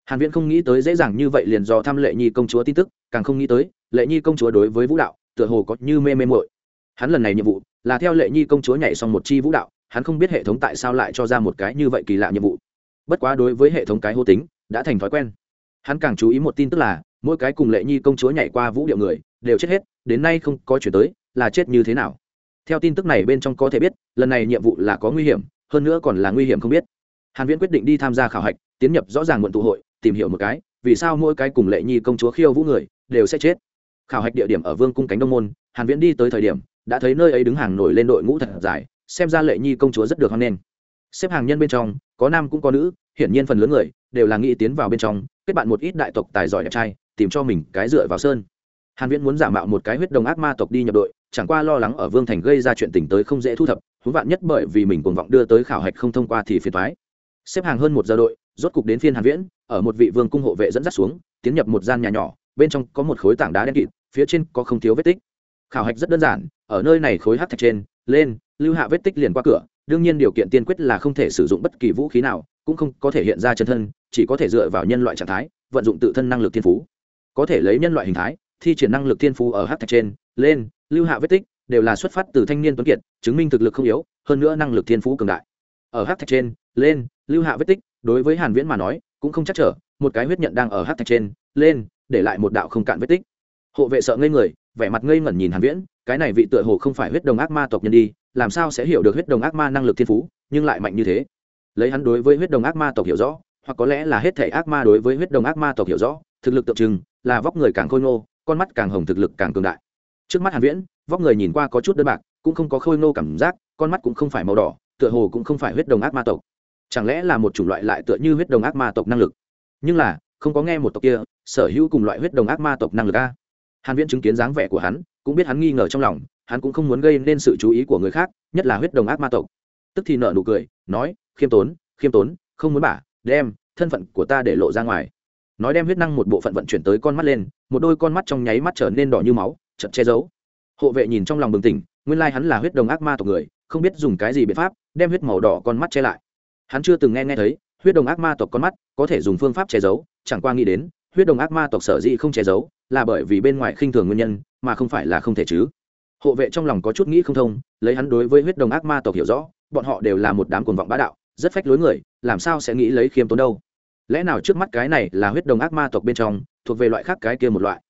Hàn viễn không nghĩ tới dễ dàng như vậy liền do thăm lệ nhi công chúa tin tức, càng không nghĩ tới, lệ nhi công chúa đối với vũ đạo, tựa hồ có như mê mê muội. Hắn lần này nhiệm vụ, là theo lệ nhi công chúa nhảy xong một chi vũ đạo, hắn không biết hệ thống tại sao lại cho ra một cái như vậy kỳ lạ nhiệm vụ. Bất quá đối với hệ thống cái hô tính, đã thành thói quen hắn càng chú ý một tin tức là, mỗi cái cùng lệ nhi công chúa nhảy qua vũ điệu người, đều chết hết, đến nay không có chuyển tới, là chết như thế nào? Theo tin tức này bên trong có thể biết, lần này nhiệm vụ là có nguy hiểm, hơn nữa còn là nguy hiểm không biết. Hàn viễn quyết định đi tham gia khảo hạch, tiến nhập rõ ràng muộn tụ hội, tìm hiểu một cái, vì sao mỗi cái cùng lệ nhi công chúa khiêu vũ người, đều sẽ chết. Khảo hạch địa điểm ở vương cung cánh đông môn, hàn viễn đi tới thời điểm, đã thấy nơi ấy đứng hàng nổi lên đội ngũ thật dài, xem ra lệ nhi công chúa rất được hoan nghênh. Xếp hàng nhân bên trong, có nam cũng có nữ, hiển nhiên phần lớn người đều là nghĩ tiến vào bên trong, kết bạn một ít đại tộc tài giỏi đẹp trai, tìm cho mình cái dựa vào sơn. Hàn viễn muốn giả mạo một cái huyết đồng ác ma tộc đi nhập đội, chẳng qua lo lắng ở vương thành gây ra chuyện tình tới không dễ thu thập, huống vạn nhất bởi vì mình cuồng vọng đưa tới khảo hạch không thông qua thì phiền toái. Xếp hàng hơn một giờ đội, rốt cục đến phiên hàn viễn, ở một vị vương cung hộ vệ dẫn dắt xuống, tiến nhập một gian nhà nhỏ, bên trong có một khối tảng đá đen kịt, phía trên có không thiếu vết tích. Khảo hạch rất đơn giản, ở nơi này khối hắc thạch trên, lên, lưu hạ vết tích liền qua cửa, đương nhiên điều kiện tiên quyết là không thể sử dụng bất kỳ vũ khí nào cũng không có thể hiện ra chân thân, chỉ có thể dựa vào nhân loại trạng thái, vận dụng tự thân năng lực thiên phú. Có thể lấy nhân loại hình thái, thi triển năng lực thiên phú ở hắc thạch trên, lên, lưu hạ vết tích, đều là xuất phát từ thanh niên tuấn kiệt, chứng minh thực lực không yếu, hơn nữa năng lực thiên phú cường đại. Ở hắc thạch trên, lên, lưu hạ vết tích, đối với hàn viễn mà nói, cũng không chắc trở, một cái huyết nhận đang ở hắc thạch trên, lên, để lại một đạo không cạn vết tích. Hộ vệ sợ ngây người, vẻ mặt ngây ngẩn nhìn hàn viễn, cái này vị tựa hồ không phải huyết đồng ác ma tộc nhân đi, làm sao sẽ hiểu được huyết đồng ác ma năng lực thiên phú, nhưng lại mạnh như thế lấy hắn đối với huyết đồng ác ma tộc hiểu rõ, hoặc có lẽ là hết thể ác ma đối với huyết đồng ác ma tộc hiểu rõ, thực lực tượng trưng là vóc người càng khôi ngô, con mắt càng hồng thực lực càng cường đại. Trước mắt hàn viễn, vóc người nhìn qua có chút đơn bạc, cũng không có khôi ngô cảm giác, con mắt cũng không phải màu đỏ, tựa hồ cũng không phải huyết đồng ác ma tộc. Chẳng lẽ là một chủng loại lại tựa như huyết đồng ác ma tộc năng lực? Nhưng là, không có nghe một tộc kia, sở hữu cùng loại huyết đồng ác ma tộc năng lực a. Hàn viễn chứng kiến dáng vẻ của hắn, cũng biết hắn nghi ngờ trong lòng, hắn cũng không muốn gây nên sự chú ý của người khác, nhất là huyết đồng ác ma tộc tức thì nở nụ cười, nói, khiêm tốn khiêm tốn, không muốn bả, đem thân phận của ta để lộ ra ngoài. Nói đem huyết năng một bộ phận vận chuyển tới con mắt lên, một đôi con mắt trong nháy mắt trở nên đỏ như máu chật che giấu. Hộ vệ nhìn trong lòng bừng tỉnh, nguyên lai hắn là huyết đồng ác ma tộc người, không biết dùng cái gì biện pháp đem huyết màu đỏ con mắt che lại. Hắn chưa từng nghe nghe thấy, huyết đồng ác ma tộc con mắt có thể dùng phương pháp che giấu, chẳng qua nghĩ đến, huyết đồng ác ma tộc sở dĩ không che giấu, là bởi vì bên ngoài khinh thường nguyên nhân, mà không phải là không thể chứ. Hộ vệ trong lòng có chút nghĩ không thông, lấy hắn đối với huyết đồng ác ma tộc hiểu rõ bọn họ đều là một đám cuồng vọng bá đạo, rất phách lối người, làm sao sẽ nghĩ lấy khiêm tốn đâu? Lẽ nào trước mắt cái này là huyết đồng ác ma tộc bên trong, thuộc về loại khác cái kia một loại?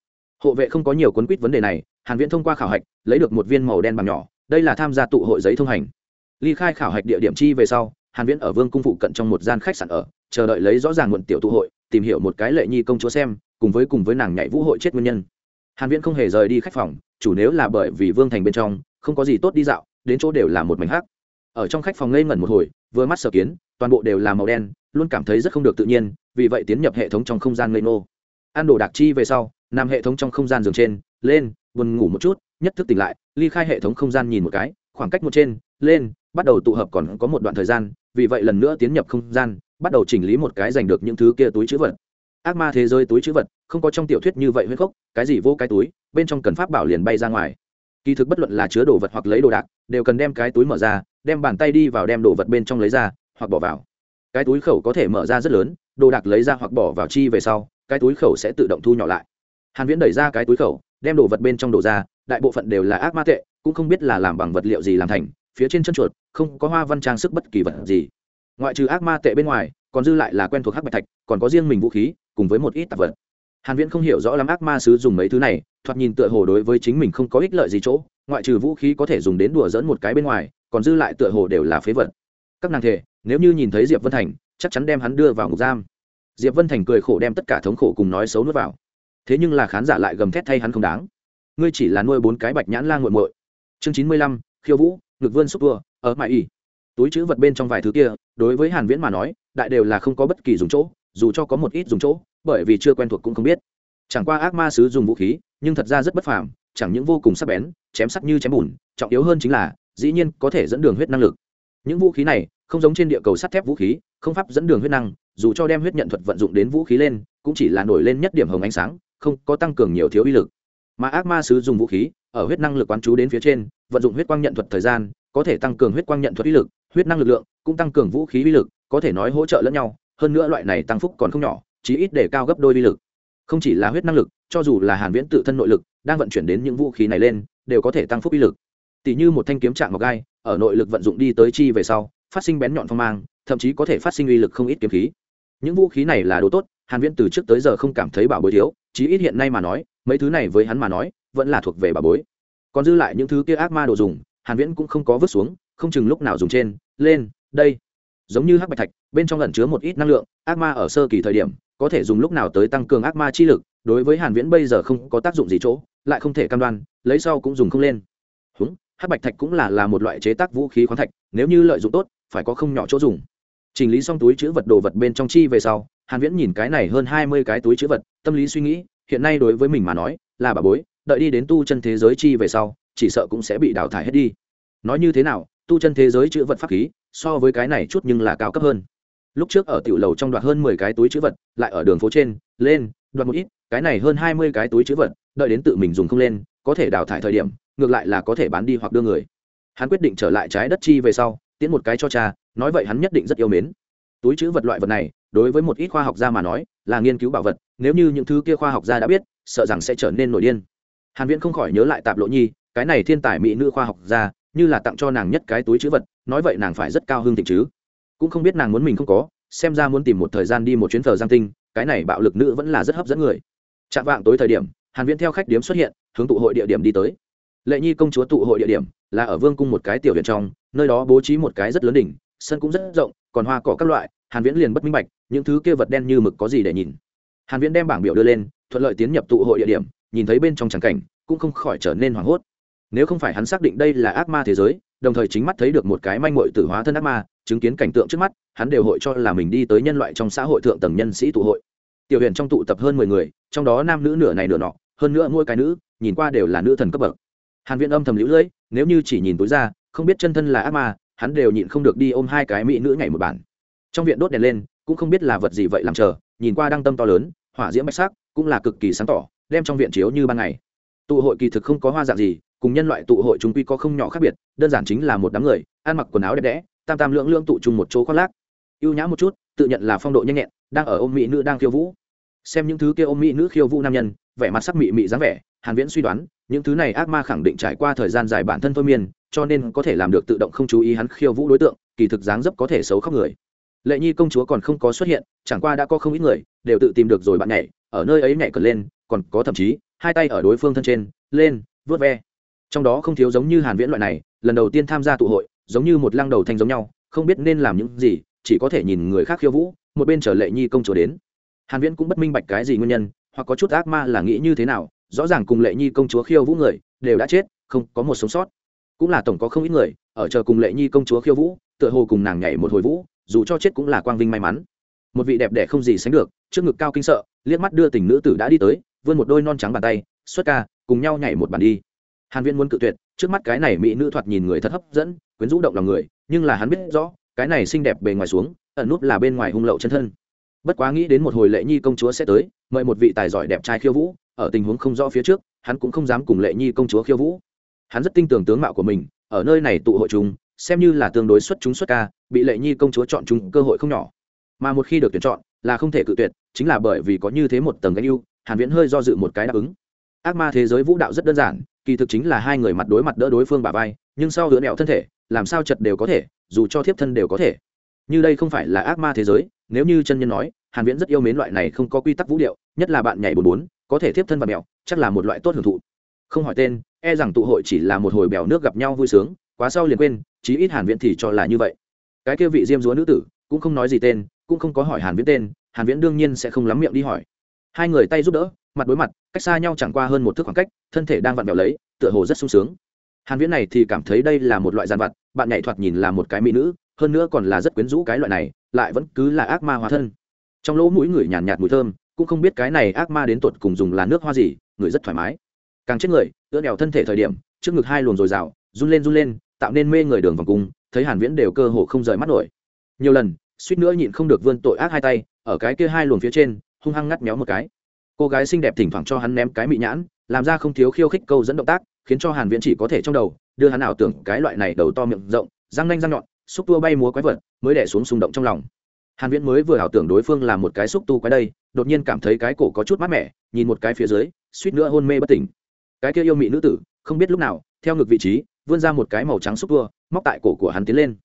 Hộ vệ không có nhiều cuốn quýt vấn đề này, hàn viễn thông qua khảo hạch, lấy được một viên màu đen bằng nhỏ, đây là tham gia tụ hội giấy thông hành. Ly khai khảo hạch địa điểm chi về sau, hàn viễn ở vương cung phụ cận trong một gian khách sạn ở, chờ đợi lấy rõ ràng nguồn tiểu tụ hội, tìm hiểu một cái lệ nhi công chúa xem, cùng với cùng với nàng nhảy vũ hội chết nguyên nhân. Hàn viễn không hề rời đi khách phòng, chủ nếu là bởi vì vương thành bên trong, không có gì tốt đi dạo, đến chỗ đều là một mảnh hắc ở trong khách phòng ngây ngẩn một hồi, vừa mắt sở kiến, toàn bộ đều là màu đen, luôn cảm thấy rất không được tự nhiên, vì vậy tiến nhập hệ thống trong không gian ngây ngô. Ăn đồ đạc chi về sau, nằm hệ thống trong không gian giường trên, lên, buồn ngủ một chút, nhất thức tỉnh lại, ly khai hệ thống không gian nhìn một cái, khoảng cách một trên, lên, bắt đầu tụ hợp còn có một đoạn thời gian, vì vậy lần nữa tiến nhập không gian, bắt đầu chỉnh lý một cái giành được những thứ kia túi chữ vật. Ác ma thế giới túi chữ vật, không có trong tiểu thuyết như vậy huyết khốc cái gì vô cái túi, bên trong cần pháp bảo liền bay ra ngoài kỳ thực bất luận là chứa đồ vật hoặc lấy đồ đạc, đều cần đem cái túi mở ra, đem bàn tay đi vào đem đồ vật bên trong lấy ra, hoặc bỏ vào. Cái túi khẩu có thể mở ra rất lớn, đồ đạc lấy ra hoặc bỏ vào chi về sau, cái túi khẩu sẽ tự động thu nhỏ lại. Hàn viễn đẩy ra cái túi khẩu, đem đồ vật bên trong đổ ra, đại bộ phận đều là ác ma tệ, cũng không biết là làm bằng vật liệu gì làm thành, phía trên chân chuột, không có hoa văn trang sức bất kỳ vật gì. Ngoại trừ ác ma tệ bên ngoài, còn dư lại là quen thuộc hắc bạch thạch, còn có riêng mình vũ khí, cùng với một ít tạp vật. Hàn viễn không hiểu rõ lắm ác ma sứ dùng mấy thứ này thoạt nhìn tựa hồ đối với chính mình không có ích lợi gì chỗ, ngoại trừ vũ khí có thể dùng đến đùa dỡn một cái bên ngoài, còn dư lại tựa hồ đều là phế vật. Các nàng thể, nếu như nhìn thấy diệp vân thành, chắc chắn đem hắn đưa vào ngục giam. Diệp vân thành cười khổ đem tất cả thống khổ cùng nói xấu nuốt vào. Thế nhưng là khán giả lại gầm thét thay hắn không đáng. Ngươi chỉ là nuôi bốn cái bạch nhãn la nguội muội. Chương chín mươi lăm, khiêu vũ, ngực vươn xúc tua, ở mại y. Túi chữ vật bên trong vài thứ kia, đối với hàn viễn mà nói, đại đều là không có bất kỳ dùng chỗ, dù cho có một ít dùng chỗ, bởi vì chưa quen thuộc cũng không biết chẳng qua ác ma sứ dùng vũ khí, nhưng thật ra rất bất phàm, chẳng những vô cùng sắc bén, chém sắc như chém bùn, trọng yếu hơn chính là, dĩ nhiên có thể dẫn đường huyết năng lực. Những vũ khí này, không giống trên địa cầu sắt thép vũ khí, không pháp dẫn đường huyết năng, dù cho đem huyết nhận thuật vận dụng đến vũ khí lên, cũng chỉ là nổi lên nhất điểm hồng ánh sáng, không có tăng cường nhiều thiếu uy lực. Mà ác ma sứ dùng vũ khí, ở huyết năng lực quán chú đến phía trên, vận dụng huyết quang nhận thuật thời gian, có thể tăng cường huyết quang nhận thuật uy lực, huyết năng lực lượng, cũng tăng cường vũ khí uy lực, có thể nói hỗ trợ lẫn nhau, hơn nữa loại này tăng phúc còn không nhỏ, chí ít để cao gấp đôi uy lực không chỉ là huyết năng lực, cho dù là hàn viễn tự thân nội lực, đang vận chuyển đến những vũ khí này lên, đều có thể tăng phúc uy lực. Tỷ như một thanh kiếm trạng ngọc gai, ở nội lực vận dụng đi tới chi về sau, phát sinh bén nhọn phong mang, thậm chí có thể phát sinh uy lực không ít kiếm khí. Những vũ khí này là đồ tốt, hàn viễn từ trước tới giờ không cảm thấy bảo bối thiếu, chí ít hiện nay mà nói, mấy thứ này với hắn mà nói, vẫn là thuộc về bảo bối. Còn dư lại những thứ kia ác ma đồ dùng, hàn viễn cũng không có vứt xuống, không chừng lúc nào dùng trên, lên, đây. Giống như hắc bạch thạch, bên trong ẩn chứa một ít năng lượng, ác ma ở sơ kỳ thời điểm có thể dùng lúc nào tới tăng cường ác ma chi lực, đối với hàn viễn bây giờ không có tác dụng gì chỗ, lại không thể cam đoan, lấy sau cũng dùng không lên. Húng, hắc bạch thạch cũng là là một loại chế tác vũ khí khoáng thạch, nếu như lợi dụng tốt, phải có không nhỏ chỗ dùng. Chỉnh lý xong túi chứa vật đồ vật bên trong chi về sau, hàn viễn nhìn cái này hơn 20 cái túi chứa vật, tâm lý suy nghĩ, hiện nay đối với mình mà nói, là bà bối, đợi đi đến tu chân thế giới chi về sau, chỉ sợ cũng sẽ bị đào thải hết đi. Nói như thế nào, tu chân thế giới chữ vật pháp khí, so với cái này chút nhưng là cao cấp hơn lúc trước ở tiểu lầu trong đoạt hơn mười cái túi chữ vật, lại ở đường phố trên, lên, đoạt một ít, cái này hơn hai mươi cái túi chữ vật, đợi đến tự mình dùng không lên, có thể đào thải thời điểm, ngược lại là có thể bán đi hoặc đưa người. Hắn quyết định trở lại trái đất chi về sau tiến một cái cho cha, nói vậy hắn nhất định rất yêu mến. Túi chữ vật loại vật này, đối với một ít khoa học gia mà nói, là nghiên cứu bảo vật, nếu như những thứ kia khoa học gia đã biết, sợ rằng sẽ trở nên nổi điên. Hàn viễn không khỏi nhớ lại tạp lộ nhi, cái này thiên tài mỹ nữ khoa học gia, như là tặng cho nàng nhất cái túi chữ vật, nói vậy nàng phải rất cao hương thịnh chứ cũng không biết nàng muốn mình không có, xem ra muốn tìm một thời gian đi một chuyến thờ giang tinh, cái này bạo lực nữ vẫn là rất hấp dẫn người. Chạm vạng tối thời điểm, hàn viễn theo khách điếm xuất hiện, hướng tụ hội địa điểm đi tới. Lệ nhi công chúa tụ hội địa điểm, là ở vương cung một cái tiểu viện trong, nơi đó bố trí một cái rất lớn đỉnh, sân cũng rất rộng, còn hoa cỏ các loại, hàn viễn liền bất minh bạch, những thứ kia vật đen như mực có gì để nhìn. Hàn viễn đem bảng biểu đưa lên, thuận lợi tiến nhập tụ hội địa điểm, nhìn thấy bên trong tràng cảnh, cũng không khỏi trở nên hoảng hốt nếu không phải hắn xác định đây là ác ma thế giới, đồng thời chính mắt thấy được một cái manh mội tử hóa thân ác ma, chứng kiến cảnh tượng trước mắt, hắn đều hội cho là mình đi tới nhân loại trong xã hội thượng tầng nhân sĩ tụ hội. Tiểu huyền trong tụ tập hơn mười người, trong đó nam nữ nửa này nửa nọ, hơn nữa mỗi cái nữ, nhìn qua đều là nữ thần cấp bậc. Hàn viện âm thầm lũ lưỡi nếu như chỉ nhìn túi ra, không biết chân thân là ác ma, hắn đều nhịn không được đi ôm hai cái mỹ nữ nhảy một bản trong viện đốt đèn lên, cũng không biết là vật gì vậy làm chờ, nhìn qua đăng tâm to lớn, hỏa diễm bạch sắc, cũng là cực kỳ sáng tỏ, đem trong viện chiếu như ban ngày. Tụ hội kỳ thực không có hoa dạng gì cùng nhân loại tụ hội chúng quy có không nhỏ khác biệt, đơn giản chính là một đám người, ăn mặc quần áo đẹp đẽ, tam tam lưỡng lưỡng tụ chung một chỗ khoác lác. Ưu nhã một chút, tự nhận là phong độ nhanh nhẹn, đang ở ôm mỹ nữ đang khiêu vũ. Xem những thứ kia ôm mỹ nữ khiêu vũ nam nhân, vẻ mặt sắc mị mị dáng vẻ, hàn viễn suy đoán, những thứ này ác ma khẳng định trải qua thời gian dài bản thân thôi miên, cho nên có thể làm được tự động không chú ý hắn khiêu vũ đối tượng, kỳ thực dáng dấp có thể xấu khóc người. Lệ nhi công chúa còn không có xuất hiện, chẳng qua đã có không ít người, đều tự tìm được rồi bạn nhảy, ở nơi ấy nhảy cờ lên, còn có thậm chí, hai tay ở đối phương thân trên, lên vớt ve trong đó không thiếu giống như hàn viễn loại này, lần đầu tiên tham gia tụ hội, giống như một lăng đầu thanh giống nhau, không biết nên làm những gì, chỉ có thể nhìn người khác khiêu vũ, một bên chờ lệ nhi công chúa đến. Hàn viễn cũng bất minh bạch cái gì nguyên nhân, hoặc có chút ác ma là nghĩ như thế nào, rõ ràng cùng lệ nhi công chúa khiêu vũ người, đều đã chết, không có một sống sót. Cũng là tổng có không ít người, ở chờ cùng lệ nhi công chúa khiêu vũ, tựa hồ cùng nàng nhảy một hồi vũ, dù cho chết cũng là quang vinh may mắn. Một vị đẹp đẽ không gì sánh được, trước ngực cao kinh sợ, liếc mắt đưa tình nữ tử đã đi tới, vươn một đôi non trắng bàn tay, xuất ca, cùng nhau nhảy một bàn đi hàn viễn muốn cự tuyệt, trước mắt cái này mỹ nữ thoạt nhìn người thật hấp dẫn, quyến rũ động lòng người, nhưng là hắn biết rõ, cái này xinh đẹp bề ngoài xuống, ẩn núp là bên ngoài hung lậu chân thân. Bất quá nghĩ đến một hồi lệ nhi công chúa sẽ tới, mời một vị tài giỏi đẹp trai khiêu vũ, ở tình huống không rõ phía trước, hắn cũng không dám cùng lệ nhi công chúa khiêu vũ. Hắn rất tin tưởng tướng mạo của mình, ở nơi này tụ hội chung, xem như là tương đối xuất chúng xuất ca, bị lệ nhi công chúa chọn chúng cơ hội không nhỏ. Mà một khi được tuyển chọn, là không thể cự tuyệt, chính là bởi vì có như thế một tầng gánh ưu, hàn viễn hơi do dự một cái đáp ứng. Ác ma thế giới vũ đạo rất đơn giản kỳ thực chính là hai người mặt đối mặt đỡ đối phương bà vai, nhưng sau hứa nẹo thân thể, làm sao chật đều có thể, dù cho thiếp thân đều có thể. Như đây không phải là ác ma thế giới, nếu như chân nhân nói, hàn viễn rất yêu mến loại này không có quy tắc vũ điệu, nhất là bạn nhảy bốn bốn có thể thiếp thân và mèo chắc là một loại tốt hưởng thụ. Không hỏi tên e rằng tụ hội chỉ là một hồi bèo nước gặp nhau vui sướng, quá sau liền quên, chí ít hàn viễn thì cho là như vậy. Cái kia vị diêm dúa nữ tử, cũng không nói gì tên, cũng không có hỏi hàn viễn tên, hàn viễn đương nhiên sẽ không lắm miệng đi hỏi hai người tay giúp đỡ mặt đối mặt cách xa nhau chẳng qua hơn một thước khoảng cách thân thể đang vặn vẹo lấy tựa hồ rất sung sướng. Hàn viễn này thì cảm thấy đây là một loại giàn vặt bạn nhảy thoạt nhìn là một cái mỹ nữ hơn nữa còn là rất quyến rũ cái loại này lại vẫn cứ là ác ma hóa thân. Trong lỗ mũi người nhàn nhạt, nhạt mùi thơm cũng không biết cái này ác ma đến tuột cùng dùng là nước hoa gì người rất thoải mái. Càng chết người ưa đèo thân thể thời điểm trước ngực hai luồng dồi dào run lên run lên tạo nên mê người đường vòng cung thấy hàn viễn đều cơ hồ không rời mắt nổi. Nhiều lần suýt nữa nhịn không được vươn tội ác hai tay ở cái kia hai luồng phía trên hung hăng ngắt méo một cái. Cô gái xinh đẹp thỉnh thoảng cho hắn ném cái mị nhãn, làm ra không thiếu khiêu khích câu dẫn động tác, khiến cho hàn viễn chỉ có thể trong đầu, đưa hắn ảo tưởng cái loại này đầu to miệng rộng, răng nanh răng nhọn, xúc tua bay múa quái vật, mới đè xuống xung động trong lòng. Hàn viễn mới vừa ảo tưởng đối phương là một cái xúc tu quái đây, đột nhiên cảm thấy cái cổ có chút mát mẻ, nhìn một cái phía dưới, suýt nữa hôn mê bất tỉnh. Cái kia yêu mị nữ tử, không biết lúc nào, theo ngược vị trí, vươn ra một cái màu trắng xúc tua, móc tại cổ của hắn tiến lên.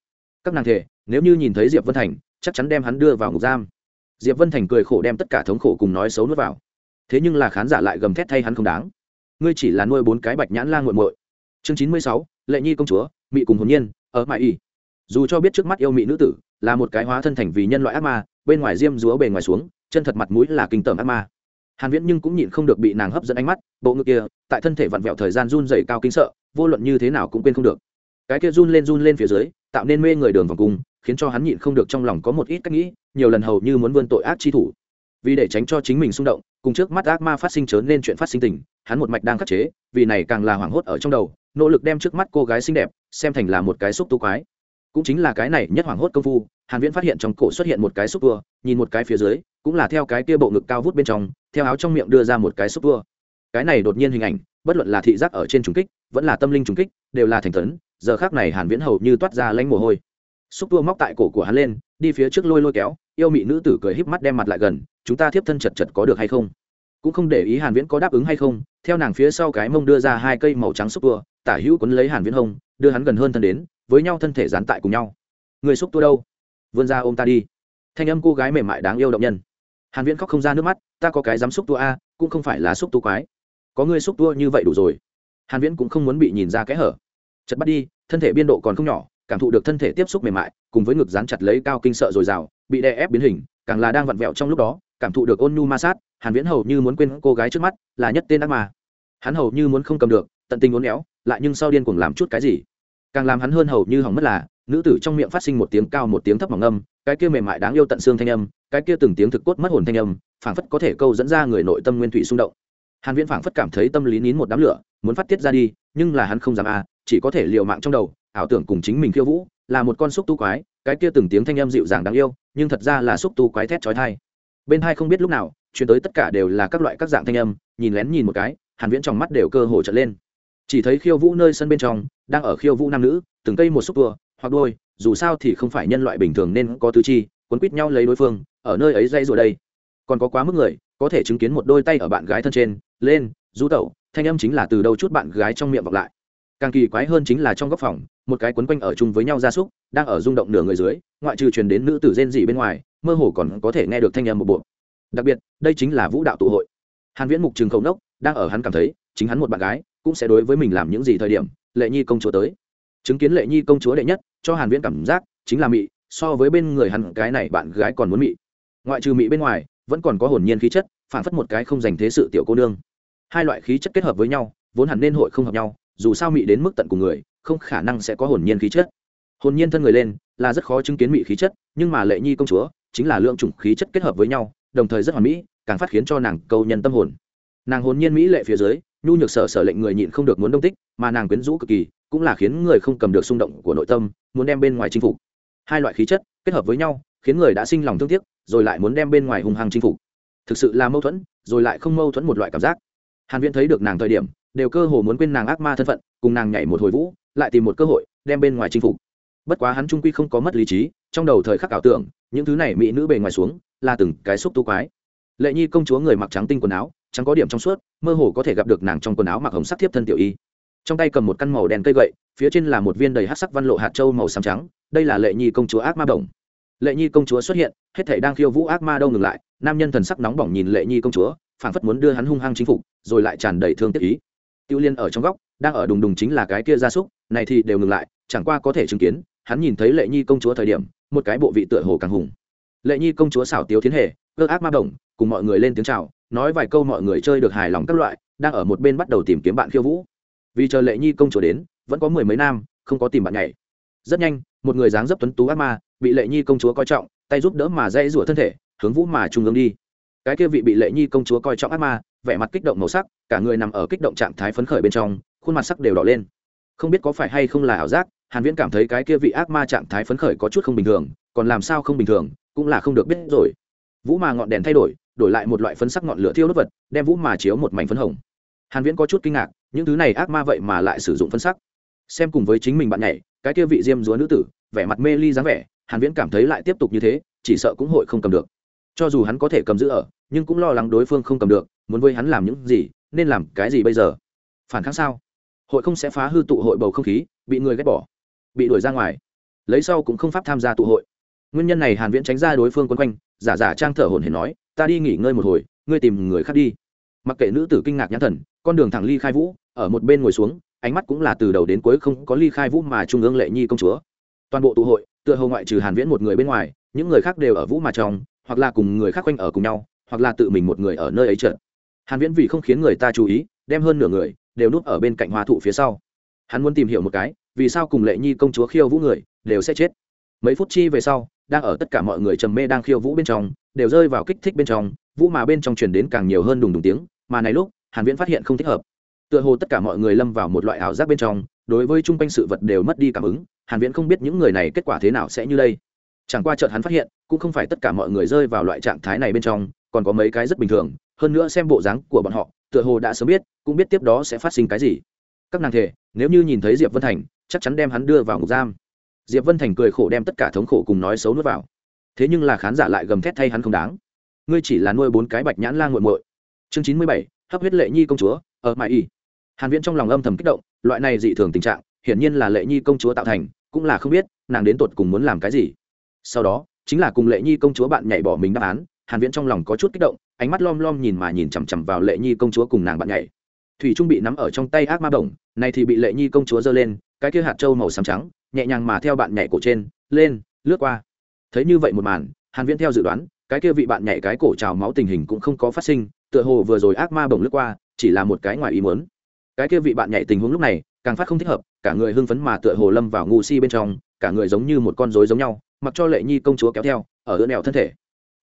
Các nàng thể, nếu như nhìn thấy diệp vân thành, chắc chắn đem hắn đưa vào ngục giam diệp vân thành cười khổ đem tất cả thống khổ cùng nói xấu nuốt vào. Thế nhưng là khán giả lại gầm thét thay hắn không đáng. Ngươi chỉ là nuôi bốn cái bạch nhãn lan g u muội. Chương chín mươi sáu, lệ nhi công chúa, mị cùng hồn nhiên, ở mãi y dù cho biết trước mắt yêu mị nữ tử là một cái hóa thân thành vì nhân loại ác ma, bên ngoài diêm dúa bề ngoài xuống, chân thật mặt mũi là kinh tởm ác ma. Hàn viễn nhưng cũng nhịn không được bị nàng hấp dẫn ánh mắt, bộ ngực kia, tại thân thể vặn vẹo thời gian run dày cao kinh sợ, vô luận như thế nào cũng quên không được. Cái kia run lên run lên phía dưới, tạo nên mê người đường vòng cung, khiến cho hắn nhịn không được trong lòng có một ít cách nghĩ nhiều lần hầu như muốn vươn tội ác chi thủ. Vì để tránh cho chính mình xung động, cùng trước mắt ác ma phát sinh chớ nên chuyện phát sinh tình, hắn một mạch đang khắc chế, vì này càng là hoảng hốt ở trong đầu, nỗ lực đem trước mắt cô gái xinh đẹp, xem thành là một cái xúc tu quái. Cũng chính là cái này nhất hoảng hốt công phu, hàn viễn phát hiện trong cổ xuất hiện một cái xúc tua, nhìn một cái phía dưới, cũng là theo cái kia bộ ngực cao vút bên trong, theo áo trong miệng đưa ra một cái xúc tua. Cái này đột nhiên hình ảnh, bất luận là thị giác ở trên trùng kích, vẫn là tâm linh trùng kích, đều là thành tấn, giờ khác này hàn viễn hầu như toát ra lánh mồ hôi. Xúc tua móc tại cổ của hắn lên, đi phía trước lôi lôi kéo yêu mị nữ tử cười híp mắt đem mặt lại gần, chúng ta thiếp thân chật chật có được hay không? Cũng không để ý hàn viễn có đáp ứng hay không, theo nàng phía sau cái mông đưa ra hai cây màu trắng xúc tua, tả hữu quấn lấy hàn viễn hông đưa hắn gần hơn thân đến, với nhau thân thể dán tại cùng nhau. Người xúc tua đâu? Vươn ra ôm ta đi. Thanh âm cô gái mềm mại đáng yêu động nhân. Hàn viễn khóc không ra nước mắt, ta có cái dám xúc tua a, cũng không phải là xúc tu quái. Có người xúc tua như vậy đủ rồi. Hàn viễn cũng không muốn bị nhìn ra cái hở. Chật bắt đi, thân thể biên độ còn không nhỏ, cảm thụ được thân thể tiếp xúc mềm mại, cùng với ngực dán chặt lấy cao kinh sợ rồi rào bị đè ép biến hình càng là đang vặn vẹo trong lúc đó cảm thụ được ôn nhu ma sát hàn viễn hầu như muốn quên cô gái trước mắt là nhất tên ác mà, hắn hầu như muốn không cầm được tận tình uốn éo lại nhưng sau điên cuồng làm chút cái gì. Càng làm hắn hơn hầu như hỏng mất là nữ tử trong miệng phát sinh một tiếng cao một tiếng thấp mỏng âm cái kia mềm mại đáng yêu tận xương thanh âm cái kia từng tiếng thực cốt mất hồn thanh âm phảng phất có thể câu dẫn ra người nội tâm nguyên thủy xung động. Hàn viễn phảng phất cảm thấy tâm lý nín một đám lửa muốn phát tiết ra đi nhưng là hắn không dám a chỉ có thể liều mạng trong đầu ảo tưởng cùng chính mình khiêu vũ là một con xúc tu quái cái kia từng tiếng thanh âm dịu dàng đáng yêu nhưng thật ra là xúc tu quái thét chói tai. Bên hai không biết lúc nào truyền tới tất cả đều là các loại các dạng thanh âm, nhìn lén nhìn một cái, hàn viễn trong mắt đều cơ hồ trợn lên. Chỉ thấy khiêu vũ nơi sân bên trong, đang ở khiêu vũ nam nữ, từng cây một xúc tua, hoặc đôi dù sao thì không phải nhân loại bình thường nên có tứ chi cuốn quýt nhau lấy đối phương, ở nơi ấy dây rồi đây. Còn có quá mức người, có thể chứng kiến một đôi tay ở bạn gái thân trên, lên du tẩu, thanh âm chính là từ đâu chút bạn gái trong miệng vọng lại càng kỳ quái hơn chính là trong góc phòng, một cái quấn quanh ở chung với nhau gia súc, đang ở rung động nửa người dưới, ngoại trừ truyền đến nữ tử rên dị bên ngoài, mơ hồ còn có thể nghe được thanh âm một bộ. Đặc biệt, đây chính là vũ đạo tụ hội. Hàn viễn mục trường khẩu nốc, đang ở hắn cảm thấy, chính hắn một bạn gái, cũng sẽ đối với mình làm những gì thời điểm, lệ nhi công chúa tới. Chứng kiến lệ nhi công chúa đệ nhất, cho hàn viễn cảm giác, chính là mị, so với bên người hắn cái này bạn gái còn muốn mị. Ngoại trừ mị bên ngoài, vẫn còn có hồn nhiên khí chất, phản phất một cái không dành thế sự tiểu cô nương. Hai loại khí chất kết hợp với nhau, vốn hẳn nên hội không hợp nhau dù sao mị đến mức tận cùng người, không khả năng sẽ có hồn nhiên khí chất. Hồn nhiên thân người lên, là rất khó chứng kiến mị khí chất, nhưng mà lệ nhi công chúa, chính là lượng chủng khí chất kết hợp với nhau, đồng thời rất hoàn mỹ, càng phát khiến cho nàng câu nhân tâm hồn. Nàng hồn nhiên mỹ lệ phía dưới, nhu nhược sở sở lệnh người nhịn không được muốn đông tích, mà nàng quyến rũ cực kỳ, cũng là khiến người không cầm được xung động của nội tâm, muốn đem bên ngoài chinh phục. Hai loại khí chất kết hợp với nhau, khiến người đã sinh lòng thương tiếc, rồi lại muốn đem bên ngoài hung hăng chinh phục. Thực sự là mâu thuẫn, rồi lại không mâu thuẫn một loại cảm giác. Hàn viễn thấy được nàng thời điểm đều cơ hồ muốn quên nàng ác ma thân phận, cùng nàng nhảy một hồi vũ, lại tìm một cơ hội, đem bên ngoài chinh phục. Bất quá hắn trung quy không có mất lý trí, trong đầu thời khắc ảo tưởng, những thứ này mỹ nữ bề ngoài xuống, là từng cái xúc tu quái. Lệ nhi công chúa người mặc trắng tinh quần áo trắng có điểm trong suốt, mơ hồ có thể gặp được nàng trong quần áo mặc hồng sắc thiếp thân tiểu y. Trong tay cầm một căn màu đen cây gậy, phía trên là một viên đầy hát sắc văn lộ hạt châu màu xám trắng, đây là lệ nhi công chúa ác ma đồng. Lệ nhi công chúa xuất hiện, hết thể đang khiêu vũ ác ma đâu ngừng lại, nam nhân thần sắc nóng bỏng nhìn lệ nhi công chúa, phảng phất muốn đưa hắn hung hăng chính phục, rồi lại tràn đầy thương tiếc ý tiêu liên ở trong góc, đang ở đùng đùng chính là cái kia gia súc, này thì đều ngừng lại, chẳng qua có thể chứng kiến, hắn nhìn thấy lệ nhi công chúa thời điểm, một cái bộ vị tựa hồ càng hùng. Lệ nhi công chúa xảo tiếu thiên hề, cơ ác ma đồng, cùng mọi người lên tiếng chào, nói vài câu mọi người chơi được hài lòng các loại, đang ở một bên bắt đầu tìm kiếm bạn khiêu vũ. Vì chờ lệ nhi công chúa đến, vẫn có mười mấy nam, không có tìm bạn nhảy. Rất nhanh, một người dáng dấp tuấn tú ác ma, bị lệ nhi công chúa coi trọng, tay giúp đỡ mà dây rủa thân thể, hướng vũ mà trung ương đi. Cái kia vị bị lệ nhi công chúa coi trọng ác ma vẻ mặt kích động màu sắc, cả người nằm ở kích động trạng thái phấn khởi bên trong, khuôn mặt sắc đều đỏ lên. Không biết có phải hay không là ảo giác, hàn viễn cảm thấy cái kia vị ác ma trạng thái phấn khởi có chút không bình thường, còn làm sao không bình thường, cũng là không được biết rồi. Vũ mà ngọn đèn thay đổi đổi lại một loại phấn sắc ngọn lửa thiêu đốt vật, đem vũ mà chiếu một mảnh phấn hồng. Hàn viễn có chút kinh ngạc, những thứ này ác ma vậy mà lại sử dụng phấn sắc. Xem cùng với chính mình bạn nhảy, cái kia vị diêm dúa nữ tử, vẻ mặt mê ly dáng vẻ, hàn viễn cảm thấy lại tiếp tục như thế, chỉ sợ cũng hội không cầm được. Cho dù hắn có thể cầm giữ ở nhưng cũng lo lắng đối phương không cầm được, muốn với hắn làm những gì, nên làm cái gì bây giờ? Phản kháng sao? Hội không sẽ phá hư tụ hội bầu không khí, bị người ghét bỏ, bị đuổi ra ngoài. Lấy sau cũng không pháp tham gia tụ hội. Nguyên nhân này hàn viễn tránh ra đối phương quấn quanh, giả giả trang thở hổn hển nói, ta đi nghỉ ngơi một hồi, ngươi tìm người khác đi. Mặc kệ nữ tử kinh ngạc nhãn thần, con đường thẳng ly khai vũ, ở một bên ngồi xuống, ánh mắt cũng là từ đầu đến cuối không có ly khai vũ mà trung ương lệ nhi công chúa. Toàn bộ tụ hội, tựa hồ ngoại trừ hàn viễn một người bên ngoài, những người khác đều ở vũ mà trong, hoặc là cùng người khác quanh ở cùng nhau hoặc là tự mình một người ở nơi ấy trợn hàn viễn vì không khiến người ta chú ý, đem hơn nửa người đều núp ở bên cạnh hoa thụ phía sau. Hắn muốn tìm hiểu một cái, vì sao cùng lệ nhi công chúa khiêu vũ người đều sẽ chết. Mấy phút chi về sau, đang ở tất cả mọi người trầm mê đang khiêu vũ bên trong, đều rơi vào kích thích bên trong, vũ mà bên trong truyền đến càng nhiều hơn đùng đùng tiếng, mà này lúc, hàn viễn phát hiện không thích hợp. Tựa hồ tất cả mọi người lâm vào một loại ảo giác bên trong, đối với chung quanh sự vật đều mất đi cảm ứng, hàn viễn không biết những người này kết quả thế nào sẽ như đây. Chẳng qua chợt hắn phát hiện, cũng không phải tất cả mọi người rơi vào loại trạng thái này bên trong còn có mấy cái rất bình thường, hơn nữa xem bộ dáng của bọn họ, tựa hồ đã sớm biết, cũng biết tiếp đó sẽ phát sinh cái gì. Các nàng thể nếu như nhìn thấy diệp vân thành, chắc chắn đem hắn đưa vào ngục giam. Diệp vân thành cười khổ đem tất cả thống khổ cùng nói xấu nuốt vào. Thế nhưng là khán giả lại gầm thét thay hắn không đáng. Ngươi chỉ là nuôi bốn cái bạch nhãn la nguội muội. Chương chín mươi bảy, hấp huyết lệ nhi công chúa, ở mãi y. Hàn viễn trong lòng âm thầm kích động, loại này dị thường tình trạng, hiển nhiên là lệ nhi công chúa tạo thành, cũng là không biết, nàng đến tột cùng muốn làm cái gì. Sau đó, chính là cùng lệ nhi công chúa bạn nhảy bỏ mình đáp án hàn viễn trong lòng có chút kích động ánh mắt lom lom nhìn mà nhìn chằm chằm vào lệ nhi công chúa cùng nàng bạn nhảy. Thủy trung bị nắm ở trong tay ác ma Đồng, này thì bị lệ nhi công chúa giơ lên cái kia hạt châu màu xám trắng nhẹ nhàng mà theo bạn nhảy cổ trên lên lướt qua. Thấy như vậy một màn hàn viễn theo dự đoán cái kia vị bạn nhảy cái cổ trào máu tình hình cũng không có phát sinh tựa hồ vừa rồi ác ma Đồng lướt qua chỉ là một cái ngoài ý muốn. Cái kia vị bạn nhảy tình huống lúc này càng phát không thích hợp cả người hưng phấn mà tựa hồ lâm vào ngu si bên trong cả người giống như một con rối giống nhau mặc cho lệ nhi công chúa kéo theo ở ưỡn nẻo thân thể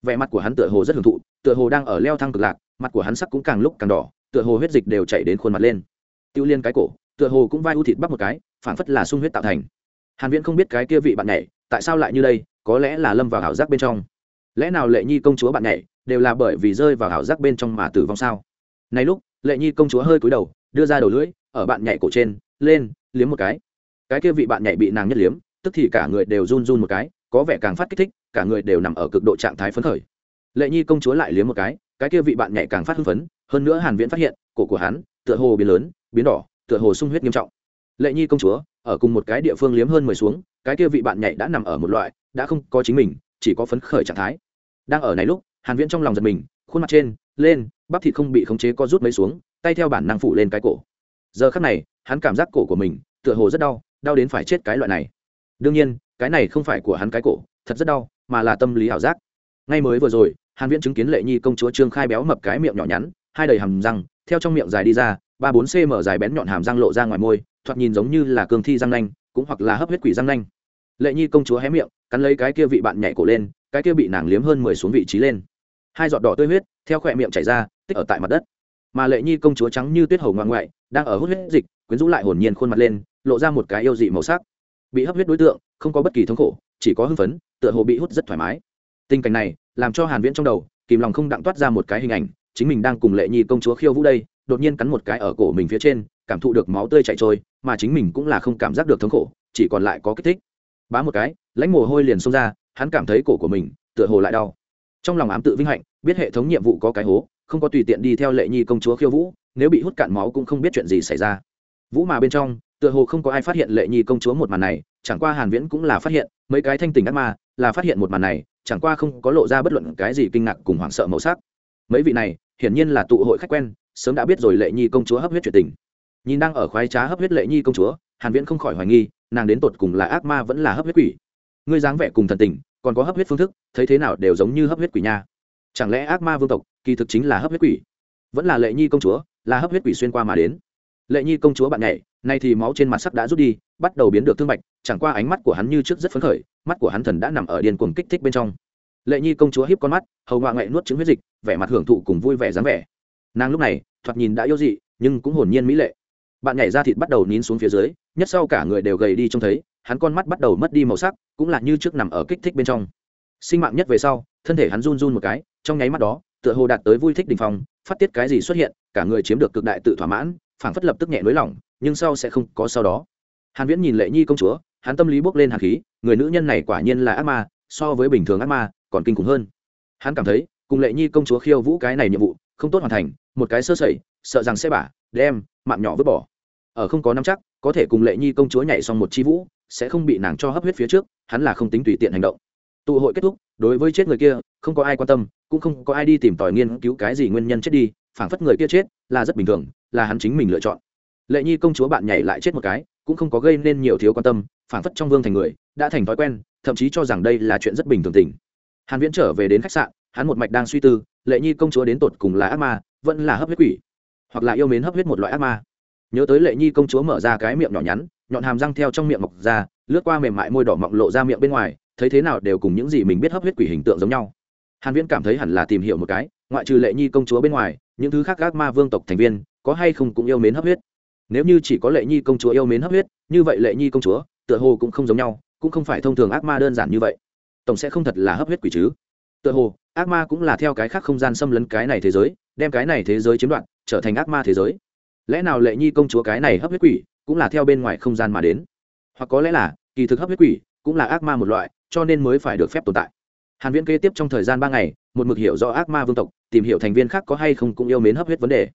vẻ mặt của hắn tựa hồ rất hưởng thụ, tựa hồ đang ở leo thang cực lạc, mặt của hắn sắc cũng càng lúc càng đỏ, tựa hồ huyết dịch đều chảy đến khuôn mặt lên. Tiêu liên cái cổ, tựa hồ cũng vai u thịt bắp một cái phản phất là sung huyết tạo thành. Hàn viễn không biết cái kia vị bạn nhảy, tại sao lại như đây, có lẽ là lâm vào ảo giác bên trong. Lẽ nào lệ nhi công chúa bạn nhảy đều là bởi vì rơi vào ảo giác bên trong mà tử vong sao? Này lúc, lệ nhi công chúa hơi cúi đầu, đưa ra đầu lưỡi, ở bạn nhảy cổ trên, lên, liếm một cái. Cái kia vị bạn nhảy bị nàng nhất liếm, tức thì cả người đều run run một cái có vẻ càng phát kích thích, cả người đều nằm ở cực độ trạng thái phấn khởi. Lệ nhi công chúa lại liếm một cái cái kia vị bạn nhảy càng phát hưng phấn, hơn nữa hàn viễn phát hiện, cổ của hắn, tựa hồ biến lớn, biến đỏ, tựa hồ sung huyết nghiêm trọng. Lệ nhi công chúa, ở cùng một cái địa phương liếm hơn mười xuống, cái kia vị bạn nhảy đã nằm ở một loại, đã không có chính mình, chỉ có phấn khởi trạng thái. Đang ở này lúc, hàn viễn trong lòng giật mình, khuôn mặt trên, lên, bắp thịt không bị khống chế co rút mấy xuống, tay theo bản năng phủ lên cái cổ. Giờ khắc này, hắn cảm giác cổ của mình, tựa hồ rất đau đau đến phải chết cái loại này. Đương nhiên cái này không phải của hắn cái cổ, thật rất đau, mà là tâm lý ảo giác. Ngay mới vừa rồi, hàn viễn chứng kiến lệ nhi công chúa trương khai béo mập cái miệng nhỏ nhắn, hai đầy hàm răng, theo trong miệng dài đi ra, ba bốn cm dài bén nhọn hàm răng lộ ra ngoài môi, thoạt nhìn giống như là cương thi răng nanh, cũng hoặc là hấp huyết quỷ răng nanh. Lệ nhi công chúa hé miệng, cắn lấy cái kia vị bạn nhảy cổ lên, cái kia bị nàng liếm hơn mười xuống vị trí lên. Hai giọt đỏ tươi huyết, theo khỏe miệng chảy ra, tích ở tại mặt đất. Mà lệ nhi công chúa trắng như tuyết hầu ngoan ngoại, đang ở hút huyết dịch, quyến rũ lại hồn nhiên khuôn mặt lên, lộ ra một cái yêu dị màu sắc bị hấp huyết đối tượng, không có bất kỳ thống khổ, chỉ có hưng phấn, tựa hồ bị hút rất thoải mái. Tình cảnh này, làm cho hàn viễn trong đầu, kìm lòng không đặng toát ra một cái hình ảnh, chính mình đang cùng lệ nhi công chúa khiêu vũ đây, đột nhiên cắn một cái ở cổ mình phía trên, cảm thụ được máu tươi chảy trôi, mà chính mình cũng là không cảm giác được thống khổ, chỉ còn lại có kích thích. Bá một cái, lãnh mồ hôi liền xông ra, hắn cảm thấy cổ của mình, tựa hồ lại đau. Trong lòng ám tự vinh hạnh, biết hệ thống nhiệm vụ có cái hố, không có tùy tiện đi theo lệ nhi công chúa khiêu vũ, nếu bị hút cạn máu cũng không biết chuyện gì xảy ra vũ mà bên trong, tựa hồ không có ai phát hiện lệ nhi công chúa một màn này, chẳng qua hàn viễn cũng là phát hiện, mấy cái thanh tình ác ma là phát hiện một màn này, chẳng qua không có lộ ra bất luận cái gì kinh ngạc cùng hoảng sợ màu sắc. Mấy vị này, hiển nhiên là tụ hội khách quen, sớm đã biết rồi lệ nhi công chúa hấp huyết chuyện tình. Nhìn đang ở khoái trá hấp huyết lệ nhi công chúa, hàn viễn không khỏi hoài nghi, nàng đến tột cùng là ác ma vẫn là hấp huyết quỷ. Ngươi dáng vẻ cùng thần tình, còn có hấp huyết phương thức, thấy thế nào đều giống như hấp huyết quỷ nha. Chẳng lẽ ác ma vương tộc, kỳ thực chính là hấp huyết quỷ? Vẫn là lệ nhi công chúa, là hấp huyết quỷ xuyên qua mà đến lệ nhi công chúa bạn nhảy, nay thì máu trên mặt sắc đã rút đi, bắt đầu biến được thương mạch. chẳng qua ánh mắt của hắn như trước rất phấn khởi, mắt của hắn thần đã nằm ở điên cuồng kích thích bên trong. Lệ nhi công chúa hiếp con mắt, hầu ngoại ngoại nuốt trứng huyết dịch, vẻ mặt hưởng thụ cùng vui vẻ dáng vẻ. Nàng lúc này, thoạt nhìn đã yêu dị, nhưng cũng hồn nhiên mỹ lệ. Bạn nhảy ra thịt bắt đầu nín xuống phía dưới, nhất sau cả người đều gầy đi trông thấy, hắn con mắt bắt đầu mất đi màu sắc, cũng là như trước nằm ở kích thích bên trong. Sinh mạng nhất về sau, thân thể hắn run run một cái, trong nháy mắt đó, tựa hồ đạt tới vui thích đình phong, phát tiết cái gì xuất hiện, cả người chiếm được cực đại tự thỏa mãn phảng phất lập tức nhẹ nới lỏng nhưng sau sẽ không có sau đó. Hàn viễn nhìn lệ nhi công chúa, hắn tâm lý bốc lên hàn khí, người nữ nhân này quả nhiên là ác ma, so với bình thường ác ma, còn kinh khủng hơn. Hắn cảm thấy, cùng lệ nhi công chúa khiêu vũ cái này nhiệm vụ, không tốt hoàn thành, một cái sơ sẩy, sợ rằng sẽ bả, đem, mạng nhỏ vứt bỏ. Ở không có nắm chắc, có thể cùng lệ nhi công chúa nhảy xong một chi vũ, sẽ không bị nàng cho hấp huyết phía trước, hắn là không tính tùy tiện hành động. Tụ hội kết thúc, đối với chết người kia, không có ai quan tâm, cũng không có ai đi tìm tòi nghiên cứu cái gì nguyên nhân chết đi, phảng phất người kia chết là rất bình thường là hắn chính mình lựa chọn. Lệ nhi công chúa bạn nhảy lại chết một cái, cũng không có gây nên nhiều thiếu quan tâm phản phất trong vương thành người, đã thành thói quen, thậm chí cho rằng đây là chuyện rất bình thường tình. Hàn viễn trở về đến khách sạn, hắn một mạch đang suy tư, lệ nhi công chúa đến tột cùng là ác ma, vẫn là hấp huyết quỷ, hoặc là yêu mến hấp huyết một loại ác ma. Nhớ tới lệ nhi công chúa mở ra cái miệng nhỏ nhắn, nhọn hàm răng theo trong miệng mọc ra, lướt qua mềm mại môi đỏ mọng lộ ra miệng bên ngoài, thấy thế nào đều cùng những gì mình biết hấp huyết quỷ hình tượng giống nhau. Hàn viễn cảm thấy hẳn là tìm hiểu một cái, ngoại trừ lệ nhi công chúa bên ngoài, những thứ khác ác ma vương tộc thành viên có hay không cũng yêu mến hấp huyết. Nếu như chỉ có lệ nhi công chúa yêu mến hấp huyết, như vậy lệ nhi công chúa, tựa hồ cũng không giống nhau, cũng không phải thông thường ác ma đơn giản như vậy. Tổng sẽ không thật là hấp huyết quỷ chứ. Tựa hồ, ác ma cũng là theo cái khác không gian xâm lấn cái này thế giới, đem cái này thế giới chiếm đoạt, trở thành ác ma thế giới. Lẽ nào lệ nhi công chúa cái này hấp huyết quỷ, cũng là theo bên ngoài không gian mà đến? Hoặc có lẽ là, kỳ thực hấp huyết quỷ, cũng là ác ma một loại, cho nên mới phải được phép tồn tại. Hàn viễn kế tiếp trong thời gian ba ngày, một mực hiểu rõ ác ma vương tộc, tìm hiểu thành viên khác có hay không cũng yêu mến hấp huyết vấn đề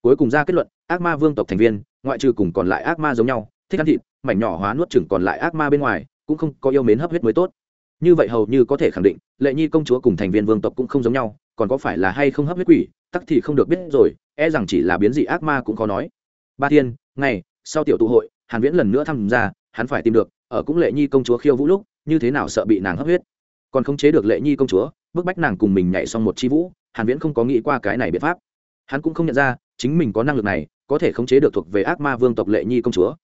cuối cùng ra kết luận, ác ma vương tộc thành viên, ngoại trừ cùng còn lại ác ma giống nhau, thích ăn thịt, mảnh nhỏ hóa nuốt chừng còn lại ác ma bên ngoài, cũng không có yêu mến hấp huyết mới tốt. Như vậy hầu như có thể khẳng định, lệ nhi công chúa cùng thành viên vương tộc cũng không giống nhau, còn có phải là hay không hấp huyết quỷ, tắc thì không được biết rồi e rằng chỉ là biến dị ác ma cũng khó nói. Ba thiên, ngày, sau tiểu tụ hội, hàn viễn lần nữa tham gia, hắn phải tìm được, ở cũng lệ nhi công chúa khiêu vũ lúc, như thế nào sợ bị nàng hấp huyết. Còn không chế được lệ nhi công chúa, bức bách nàng cùng mình nhảy xong một chi vũ, hàn viễn không có nghĩ qua cái này biện pháp hắn cũng không nhận ra chính mình có năng lực này có thể khống chế được thuộc về ác ma vương tộc lệ nhi công chúa.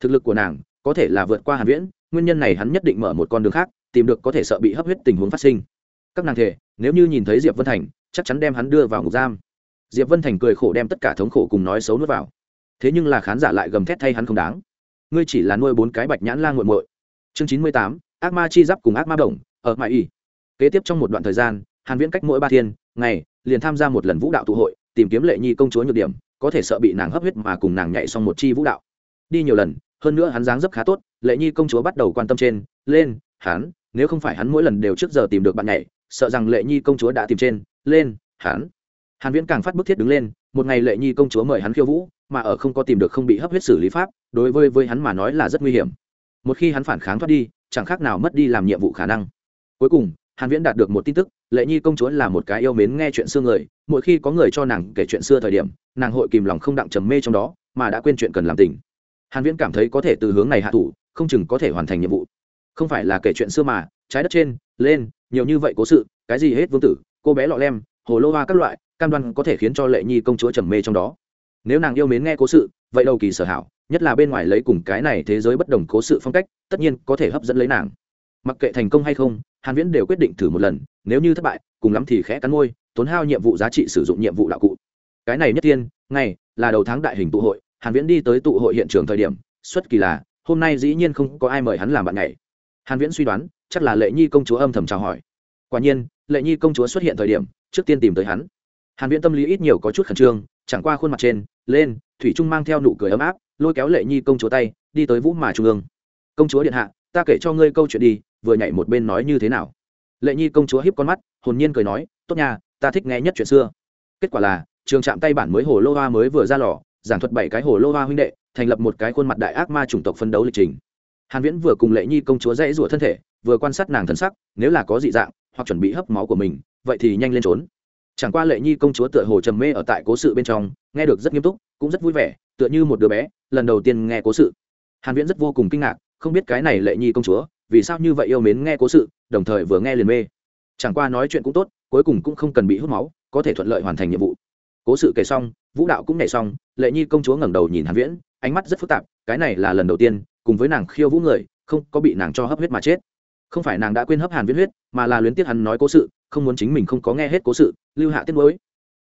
Thực lực của nàng có thể là vượt qua hàn viễn, nguyên nhân này hắn nhất định mở một con đường khác, tìm được có thể sợ bị hấp huyết tình huống phát sinh. Các nàng thể nếu như nhìn thấy diệp vân thành, chắc chắn đem hắn đưa vào ngục giam. Diệp vân thành cười khổ đem tất cả thống khổ cùng nói xấu nuốt vào. Thế nhưng là khán giả lại gầm thét thay hắn không đáng. Ngươi chỉ là nuôi bốn cái bạch nhãn la nguội muội. Chương chín mươi tám, ác ma chi giáp cùng ác ma đồng, ở mại y. Kế tiếp trong một đoạn thời gian, hàn viễn cách mỗi ba thiên, ngày, liền tham gia một lần vũ đạo tụ hội tìm kiếm lệ nhi công chúa nhược điểm, có thể sợ bị nàng hấp huyết mà cùng nàng nhảy xong một chi vũ đạo. Đi nhiều lần, hơn nữa hắn dáng dấp khá tốt, lệ nhi công chúa bắt đầu quan tâm trên, lên, hắn, nếu không phải hắn mỗi lần đều trước giờ tìm được bạn nhảy, sợ rằng lệ nhi công chúa đã tìm trên, lên, hắn. Hàn viễn càng phát bức thiết đứng lên, một ngày lệ nhi công chúa mời hắn khiêu vũ, mà ở không có tìm được không bị hấp huyết xử lý pháp, đối với với hắn mà nói là rất nguy hiểm. Một khi hắn phản kháng thoát đi, chẳng khác nào mất đi làm nhiệm vụ khả năng. Cuối cùng hàn viễn đạt được một tin tức, lệ nhi công chúa là một cái yêu mến nghe chuyện xưa người, mỗi khi có người cho nàng kể chuyện xưa thời điểm, nàng hội kìm lòng không đặng trầm mê trong đó, mà đã quên chuyện cần làm tình. Hàn viễn cảm thấy có thể từ hướng này hạ thủ, không chừng có thể hoàn thành nhiệm vụ. Không phải là kể chuyện xưa mà, trái đất trên, lên, nhiều như vậy cố sự, cái gì hết vương tử, cô bé lọ lem, hồ lô hoa các loại, cam đoan có thể khiến cho lệ nhi công chúa trầm mê trong đó. Nếu nàng yêu mến nghe cố sự, vậy đầu kỳ sở hảo, nhất là bên ngoài lấy cùng cái này thế giới bất đồng cố sự phong cách, tất nhiên có thể hấp dẫn lấy nàng. Mặc kệ thành công hay không hàn viễn đều quyết định thử một lần, nếu như thất bại, cùng lắm thì khẽ cắn môi, tốn hao nhiệm vụ giá trị sử dụng nhiệm vụ đạo cụ. Cái này nhất tiên, ngày, là đầu tháng đại hình tụ hội, hàn viễn đi tới tụ hội hiện trường thời điểm, xuất kỳ là, hôm nay dĩ nhiên không có ai mời hắn làm bạn ngày. hàn viễn suy đoán, chắc là lệ nhi công chúa âm thầm chào hỏi. Quả nhiên, lệ nhi công chúa xuất hiện thời điểm, trước tiên tìm tới hắn. Hàn viễn tâm lý ít nhiều có chút khẩn trương, chẳng qua khuôn mặt trên, lên, thủy trung mang theo nụ cười ấm áp, lôi kéo lệ nhi công chúa tay, đi tới vũ mà trung ương. Công chúa điện hạ, ta kể cho ngươi câu chuyện đi vừa nhảy một bên nói như thế nào. Lệ nhi công chúa hiếp con mắt, hồn nhiên cười nói, tốt nha, ta thích nghe nhất chuyện xưa. Kết quả là, trường trạm tay bản mới hồ lô hoa mới vừa ra lò, giảng thuật bảy cái hồ lô hoa huynh đệ, thành lập một cái khuôn mặt đại ác ma chủng tộc phân đấu lịch trình. Hàn viễn vừa cùng lệ nhi công chúa dãy rủa thân thể, vừa quan sát nàng thần sắc, nếu là có dị dạng, hoặc chuẩn bị hấp máu của mình, vậy thì nhanh lên trốn. Chẳng qua lệ nhi công chúa tựa hồ trầm mê ở tại cố sự bên trong, nghe được rất nghiêm túc, cũng rất vui vẻ, tựa như một đứa bé, lần đầu tiên nghe cố sự. Hàn viễn rất vô cùng kinh ngạc, không biết cái này lệ nhi công chúa vì sao như vậy yêu mến nghe cố sự, đồng thời vừa nghe liền mê. Chẳng qua nói chuyện cũng tốt, cuối cùng cũng không cần bị hút máu, có thể thuận lợi hoàn thành nhiệm vụ. Cố sự kể xong, vũ đạo cũng nhảy xong, lệ nhi công chúa ngẩng đầu nhìn hàn viễn, ánh mắt rất phức tạp, cái này là lần đầu tiên, cùng với nàng khiêu vũ người, không có bị nàng cho hấp huyết mà chết. Không phải nàng đã quên hấp hàn viễn huyết, mà là luyến tiếc hắn nói cố sự, không muốn chính mình không có nghe hết cố sự, lưu hạ tiết mới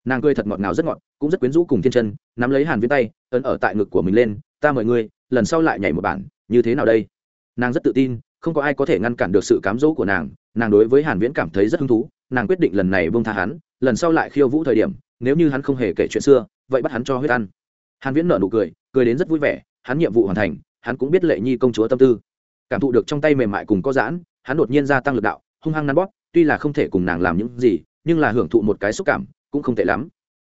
nàng cười thật ngọt ngào rất ngọt, cũng rất quyến rũ cùng thiên chân, nắm lấy hàn viễn tay, ấn ở tại ngực của mình lên, ta mời ngươi, lần sau lại nhảy một bản, như thế nào đây? Nàng rất tự tin không có ai có thể ngăn cản được sự cám dỗ của nàng nàng đối với hàn viễn cảm thấy rất hứng thú, nàng quyết định lần này buông tha hắn, lần sau lại khiêu vũ thời điểm, nếu như hắn không hề kể chuyện xưa, vậy bắt hắn cho huyết ăn. Hàn viễn nở nụ cười cười đến rất vui vẻ, hắn nhiệm vụ hoàn thành, hắn cũng biết lệ nhi công chúa tâm tư. Cảm thụ được trong tay mềm mại cùng có giãn, hắn đột nhiên gia tăng lực đạo, hung hăng nắn bóp, tuy là không thể cùng nàng làm những gì, nhưng là hưởng thụ một cái xúc cảm, cũng không tệ lắm.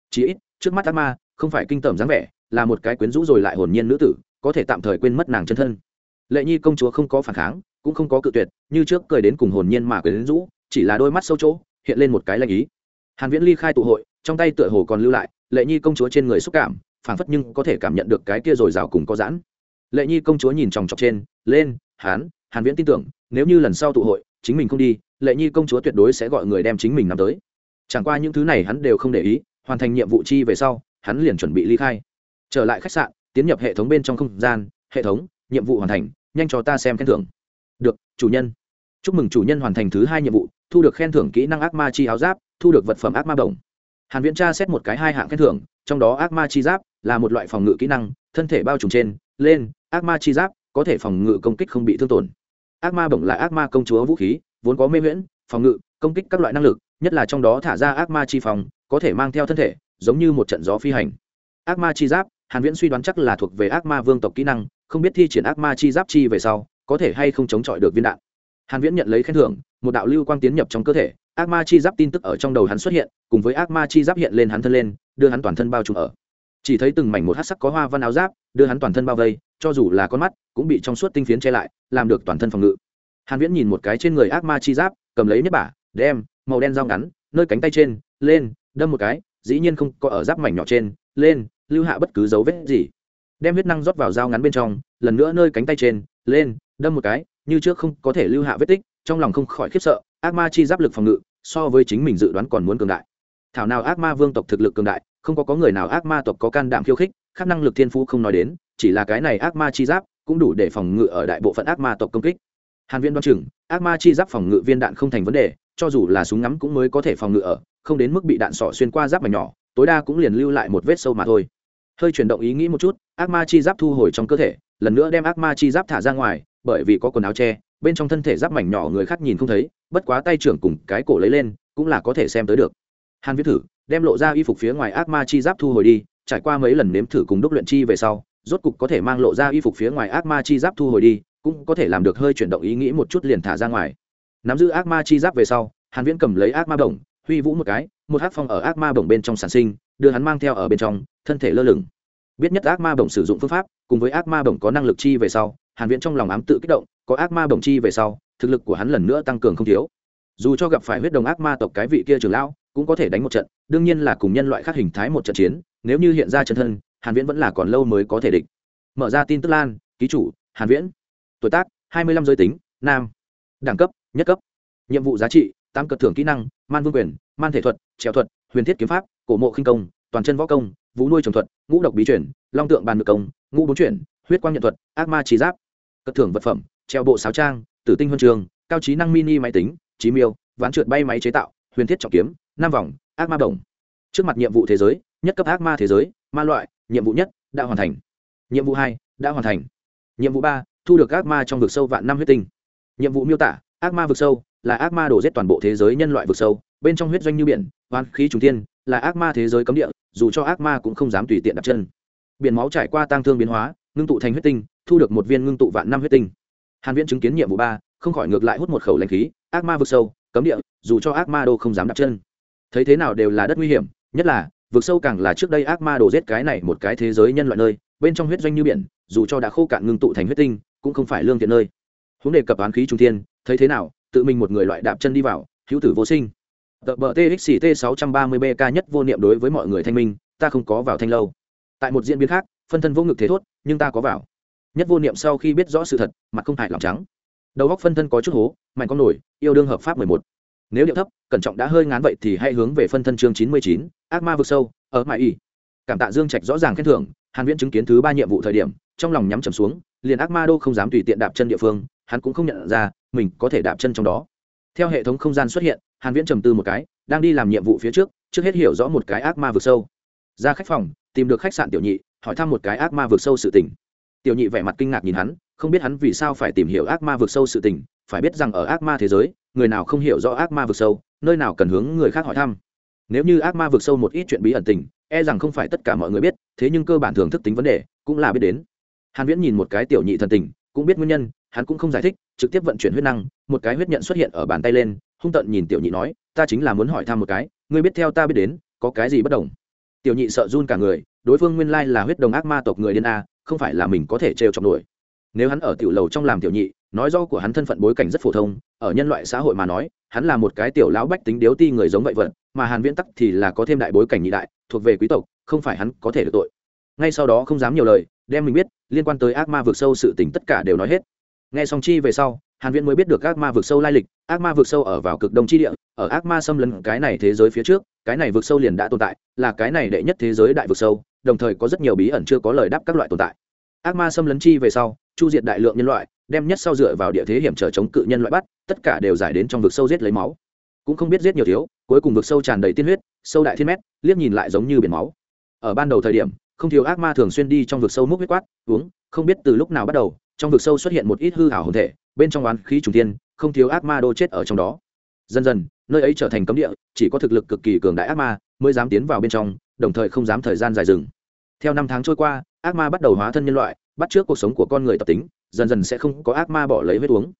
Chỉ ít, trước mắt ác ma, không phải kinh tởm dáng vẻ, là một cái quyến rũ rồi lại hồn nhiên nữ tử, có thể tạm thời quên mất nàng chân thân. Lệ nhi công chúa không có phản kháng cũng không có cự tuyệt, như trước cười đến cùng hồn nhiên mà quyến rũ, chỉ là đôi mắt sâu chỗ, hiện lên một cái lanh ý. Hàn viễn ly khai tụ hội, trong tay tựa hồ còn lưu lại, lệ nhi công chúa trên người xúc cảm, phảng phất nhưng có thể cảm nhận được cái kia rồi rào cùng có giãn. Lệ nhi công chúa nhìn chòng chọc trên, lên, hán, hàn viễn tin tưởng, nếu như lần sau tụ hội, chính mình không đi, lệ nhi công chúa tuyệt đối sẽ gọi người đem chính mình nắm tới. Chẳng qua những thứ này hắn đều không để ý, hoàn thành nhiệm vụ chi về sau, hắn liền chuẩn bị ly khai. Trở lại khách sạn, tiến nhập hệ thống bên trong không gian, hệ thống, nhiệm vụ hoàn thành, nhanh cho ta xem khen thưởng chủ nhân. Chúc mừng chủ nhân hoàn thành thứ hai nhiệm vụ, thu được khen thưởng kỹ năng ác ma chi áo giáp, thu được vật phẩm ác ma bổng. Hàn viễn tra xét một cái hai hạng khen thưởng, trong đó ác ma chi giáp là một loại phòng ngự kỹ năng, thân thể bao trùm trên, lên, ác ma chi giáp có thể phòng ngự công kích không bị thương tổn. Ác ma bổng là ác ma công chúa vũ khí, vốn có mê miễn phòng ngự, công kích các loại năng lực, nhất là trong đó thả ra ác ma chi phòng, có thể mang theo thân thể, giống như một trận gió phi hành. Ác ma chi giáp, hàn viễn suy đoán chắc là thuộc về ác ma vương tộc kỹ năng, không biết thi triển ác ma chi giáp chi về sau có thể hay không chống chọi được viên đạn. Hàn viễn nhận lấy khen thưởng, một đạo lưu quang tiến nhập trong cơ thể, ác ma chi giáp tin tức ở trong đầu hắn xuất hiện, cùng với ác ma chi giáp hiện lên hắn thân lên, đưa hắn toàn thân bao trùm ở. Chỉ thấy từng mảnh một hắc sắc có hoa văn áo giáp, đưa hắn toàn thân bao vây, cho dù là con mắt, cũng bị trong suốt tinh phiến che lại, làm được toàn thân phòng ngự. Hàn viễn nhìn một cái trên người ác ma chi giáp, cầm lấy nhất bả, đem, màu đen dao ngắn, nơi cánh tay trên, lên, đâm một cái, dĩ nhiên không có ở giáp mảnh nhỏ trên, lên, lưu hạ bất cứ dấu vết gì. Đem huyết năng rót vào dao ngắn bên trong, lần nữa nơi cánh tay trên, lên đâm một cái, như trước không có thể lưu hạ vết tích, trong lòng không khỏi khiếp sợ, ác ma chi giáp lực phòng ngự, so với chính mình dự đoán còn muốn cường đại. Thảo nào ác ma vương tộc thực lực cường đại, không có có người nào ác ma tộc có can đảm khiêu khích, khắc năng lực thiên phú không nói đến, chỉ là cái này ác ma chi giáp cũng đủ để phòng ngự ở đại bộ phận ác ma tộc công kích. Hàn viên đoan chừng, ác ma chi giáp phòng ngự viên đạn không thành vấn đề, cho dù là súng ngắm cũng mới có thể phòng ngự ở, không đến mức bị đạn sỏ xuyên qua giáp mảnh nhỏ, tối đa cũng liền lưu lại một vết sâu mà thôi. Hơi chuyển động ý nghĩ một chút, ác ma chi giáp thu hồi trong cơ thể, lần nữa đem ác ma chi giáp thả ra ngoài bởi vì có quần áo che, bên trong thân thể giáp mảnh nhỏ người khác nhìn không thấy, bất quá tay trưởng cùng cái cổ lấy lên, cũng là có thể xem tới được. Hàn viết thử, đem lộ ra y phục phía ngoài ác ma chi giáp thu hồi đi, trải qua mấy lần nếm thử cùng đúc luyện chi về sau, rốt cục có thể mang lộ ra y phục phía ngoài ác ma chi giáp thu hồi đi, cũng có thể làm được hơi chuyển động ý nghĩ một chút liền thả ra ngoài. Nắm giữ ác ma chi giáp về sau, hàn viễn cầm lấy ác ma bổng, huy vũ một cái, một hắc phong ở ác ma bổng bên trong sản sinh, đưa hắn mang theo ở bên trong, thân thể lơ lửng. Biết nhất ác ma bổng sử dụng phương pháp, cùng với ác ma bổng có năng lực chi về sau hàn viễn trong lòng ám tự kích động, có ác ma bổng chi về sau, thực lực của hắn lần nữa tăng cường không thiếu. Dù cho gặp phải huyết đồng ác ma tộc cái vị kia trưởng lão, cũng có thể đánh một trận, đương nhiên là cùng nhân loại khác hình thái một trận chiến, nếu như hiện ra chân thân, hàn viễn vẫn là còn lâu mới có thể địch. Mở ra tin tức lan, ký chủ, hàn viễn. Tuổi tác 25 giới tính, nam. Đẳng cấp, nhất cấp. Nhiệm vụ giá trị tam cật thưởng kỹ năng, man vương quyền, man thể thuật, trèo thuật, huyền thiết kiếm pháp, cổ mộ khinh công, toàn chân võ công, vũ nuôi trồng thuật, ngũ độc bí chuyển long tượng bàn ngự công, ngũ bốn chuyển, huyết quang nhận thuật, ác ma trí giáp cất thưởng vật phẩm, treo bộ sáo trang, tử tinh huân trường, cao trí năng mini máy tính trí miêu, ván trượt bay máy chế tạo, huyền thiết trọng kiếm nam vòng, ác ma đồng. Trước mặt nhiệm vụ thế giới, nhất cấp ác ma thế giới, ma loại, nhiệm vụ nhất, đã hoàn thành. Nhiệm vụ hai, đã hoàn thành. Nhiệm vụ ba, thu được ác ma trong vực sâu vạn năm huyết tinh. Nhiệm vụ miêu tả, ác ma vực sâu, là ác ma đổ giết toàn bộ thế giới nhân loại vực sâu, bên trong huyết doanh như biển hoan khí trùng tiên là ác ma thế giới cấm địa, dù cho ác ma cũng không dám tùy tiện đặt chân. Biển máu trải qua tang thương biến hóa, ngưng tụ thành huyết tinh thu được một viên ngưng tụ vạn năm huyết tinh. Hàn viễn chứng kiến nhiệm vụ ba, không khỏi ngược lại hút một khẩu lãnh khí, ác ma vực sâu, cấm địa, dù cho ác ma đô không dám đặt chân. Thấy thế nào đều là đất nguy hiểm, nhất là, vực sâu càng là trước đây ác ma đồ giết cái này một cái thế giới nhân loại nơi, bên trong huyết doanh như biển, dù cho đã khô cạn ngưng tụ thành huyết tinh, cũng không phải lương thiện nơi. Huống đề cập án khí trung thiên, thấy thế nào, tự mình một người loại đạp chân đi vào, hữu tử vô sinh. Tờ bờ txt 630 bk nhất vô niệm đối với mọi người thanh minh, ta không có vào thanh lâu. Tại một diễn biến khác, phân thân vô ngực thế thốt, nhưng ta có vào nhất vô niệm sau khi biết rõ sự thật mặt không hại lòng trắng. Đầu góc phân thân có chút hố mạnh con nổi yêu đương hợp pháp 11. nếu điệu thấp cẩn trọng đã hơi ngán vậy thì hãy hướng về phân thân chương 99, ác ma vực sâu ở mãi y. Cảm tạ dương trạch rõ ràng khen thưởng hàn viễn chứng kiến thứ ba nhiệm vụ thời điểm trong lòng nhắm trầm xuống liền ác ma đô không dám tùy tiện đạp chân địa phương hắn cũng không nhận ra mình có thể đạp chân trong đó. Theo hệ thống không gian xuất hiện hàn viễn trầm tư một cái đang đi làm nhiệm vụ phía trước trước hết hiểu rõ một cái ác ma vực sâu. Ra khách phòng tìm được khách sạn tiểu nhị hỏi thăm một cái ác ma vực sâu sự tình tiểu nhị vẻ mặt kinh ngạc nhìn hắn, không biết hắn vì sao phải tìm hiểu ác ma vực sâu sự tình, phải biết rằng ở ác ma thế giới, người nào không hiểu rõ ác ma vực sâu, nơi nào cần hướng người khác hỏi thăm. Nếu như ác ma vực sâu một ít chuyện bí ẩn tình e rằng không phải tất cả mọi người biết, thế nhưng cơ bản thường thức tính vấn đề, cũng là biết đến. Hàn viễn nhìn một cái tiểu nhị thần tình, cũng biết nguyên nhân, hắn cũng không giải thích, trực tiếp vận chuyển huyết năng, một cái huyết nhận xuất hiện ở bàn tay lên, hung tận nhìn tiểu nhị nói, ta chính là muốn hỏi thăm một cái, ngươi biết theo ta biết đến, có cái gì bất đồng? Tiểu nhị sợ run cả người, đối phương nguyên lai là huyết đồng ác ma tộc người điên a không phải là mình có thể trêu chọc nổi. Nếu hắn ở tiểu lầu trong làm tiểu nhị, nói do của hắn thân phận bối cảnh rất phổ thông, ở nhân loại xã hội mà nói, hắn là một cái tiểu lão bách tính điếu ti người giống vậy vật, mà hàn viễn tắc thì là có thêm đại bối cảnh nhị đại, thuộc về quý tộc, không phải hắn có thể được tội. Ngay sau đó không dám nhiều lời, đem mình biết, liên quan tới ác ma vượt sâu sự tình tất cả đều nói hết. Nghe xong chi về sau, hàn viễn mới biết được ác ma vượt sâu lai lịch, ác ma vượt sâu ở vào cực đông chi địa, ở ác ma xâm lấn cái này thế giới phía trước, cái này vượt sâu liền đã tồn tại, là cái này đệ nhất thế giới đại vượt sâu đồng thời có rất nhiều bí ẩn chưa có lời đáp các loại tồn tại. Ác ma xâm lấn chi về sau, chu diệt đại lượng nhân loại, đem nhất sau dựa vào địa thế hiểm trở chống cự nhân loại bắt, tất cả đều giải đến trong vực sâu giết lấy máu. Cũng không biết giết nhiều thiếu, cuối cùng vực sâu tràn đầy tiên huyết, sâu đại thiên mét, liếc nhìn lại giống như biển máu. Ở ban đầu thời điểm, không thiếu ác ma thường xuyên đi trong vực sâu múc huyết quát, uống, không biết từ lúc nào bắt đầu, trong vực sâu xuất hiện một ít hư hảo hồn thể, bên trong oán khí trùng tiên không thiếu ác ma đô chết ở trong đó. Dần dần, nơi ấy trở thành cấm địa, chỉ có thực lực cực kỳ cường đại ác ma mới dám tiến vào bên trong đồng thời không dám thời gian dài dừng. Theo năm tháng trôi qua, ác ma bắt đầu hóa thân nhân loại, bắt trước cuộc sống của con người tập tính, dần dần sẽ không có ác ma bỏ lấy huyết uống.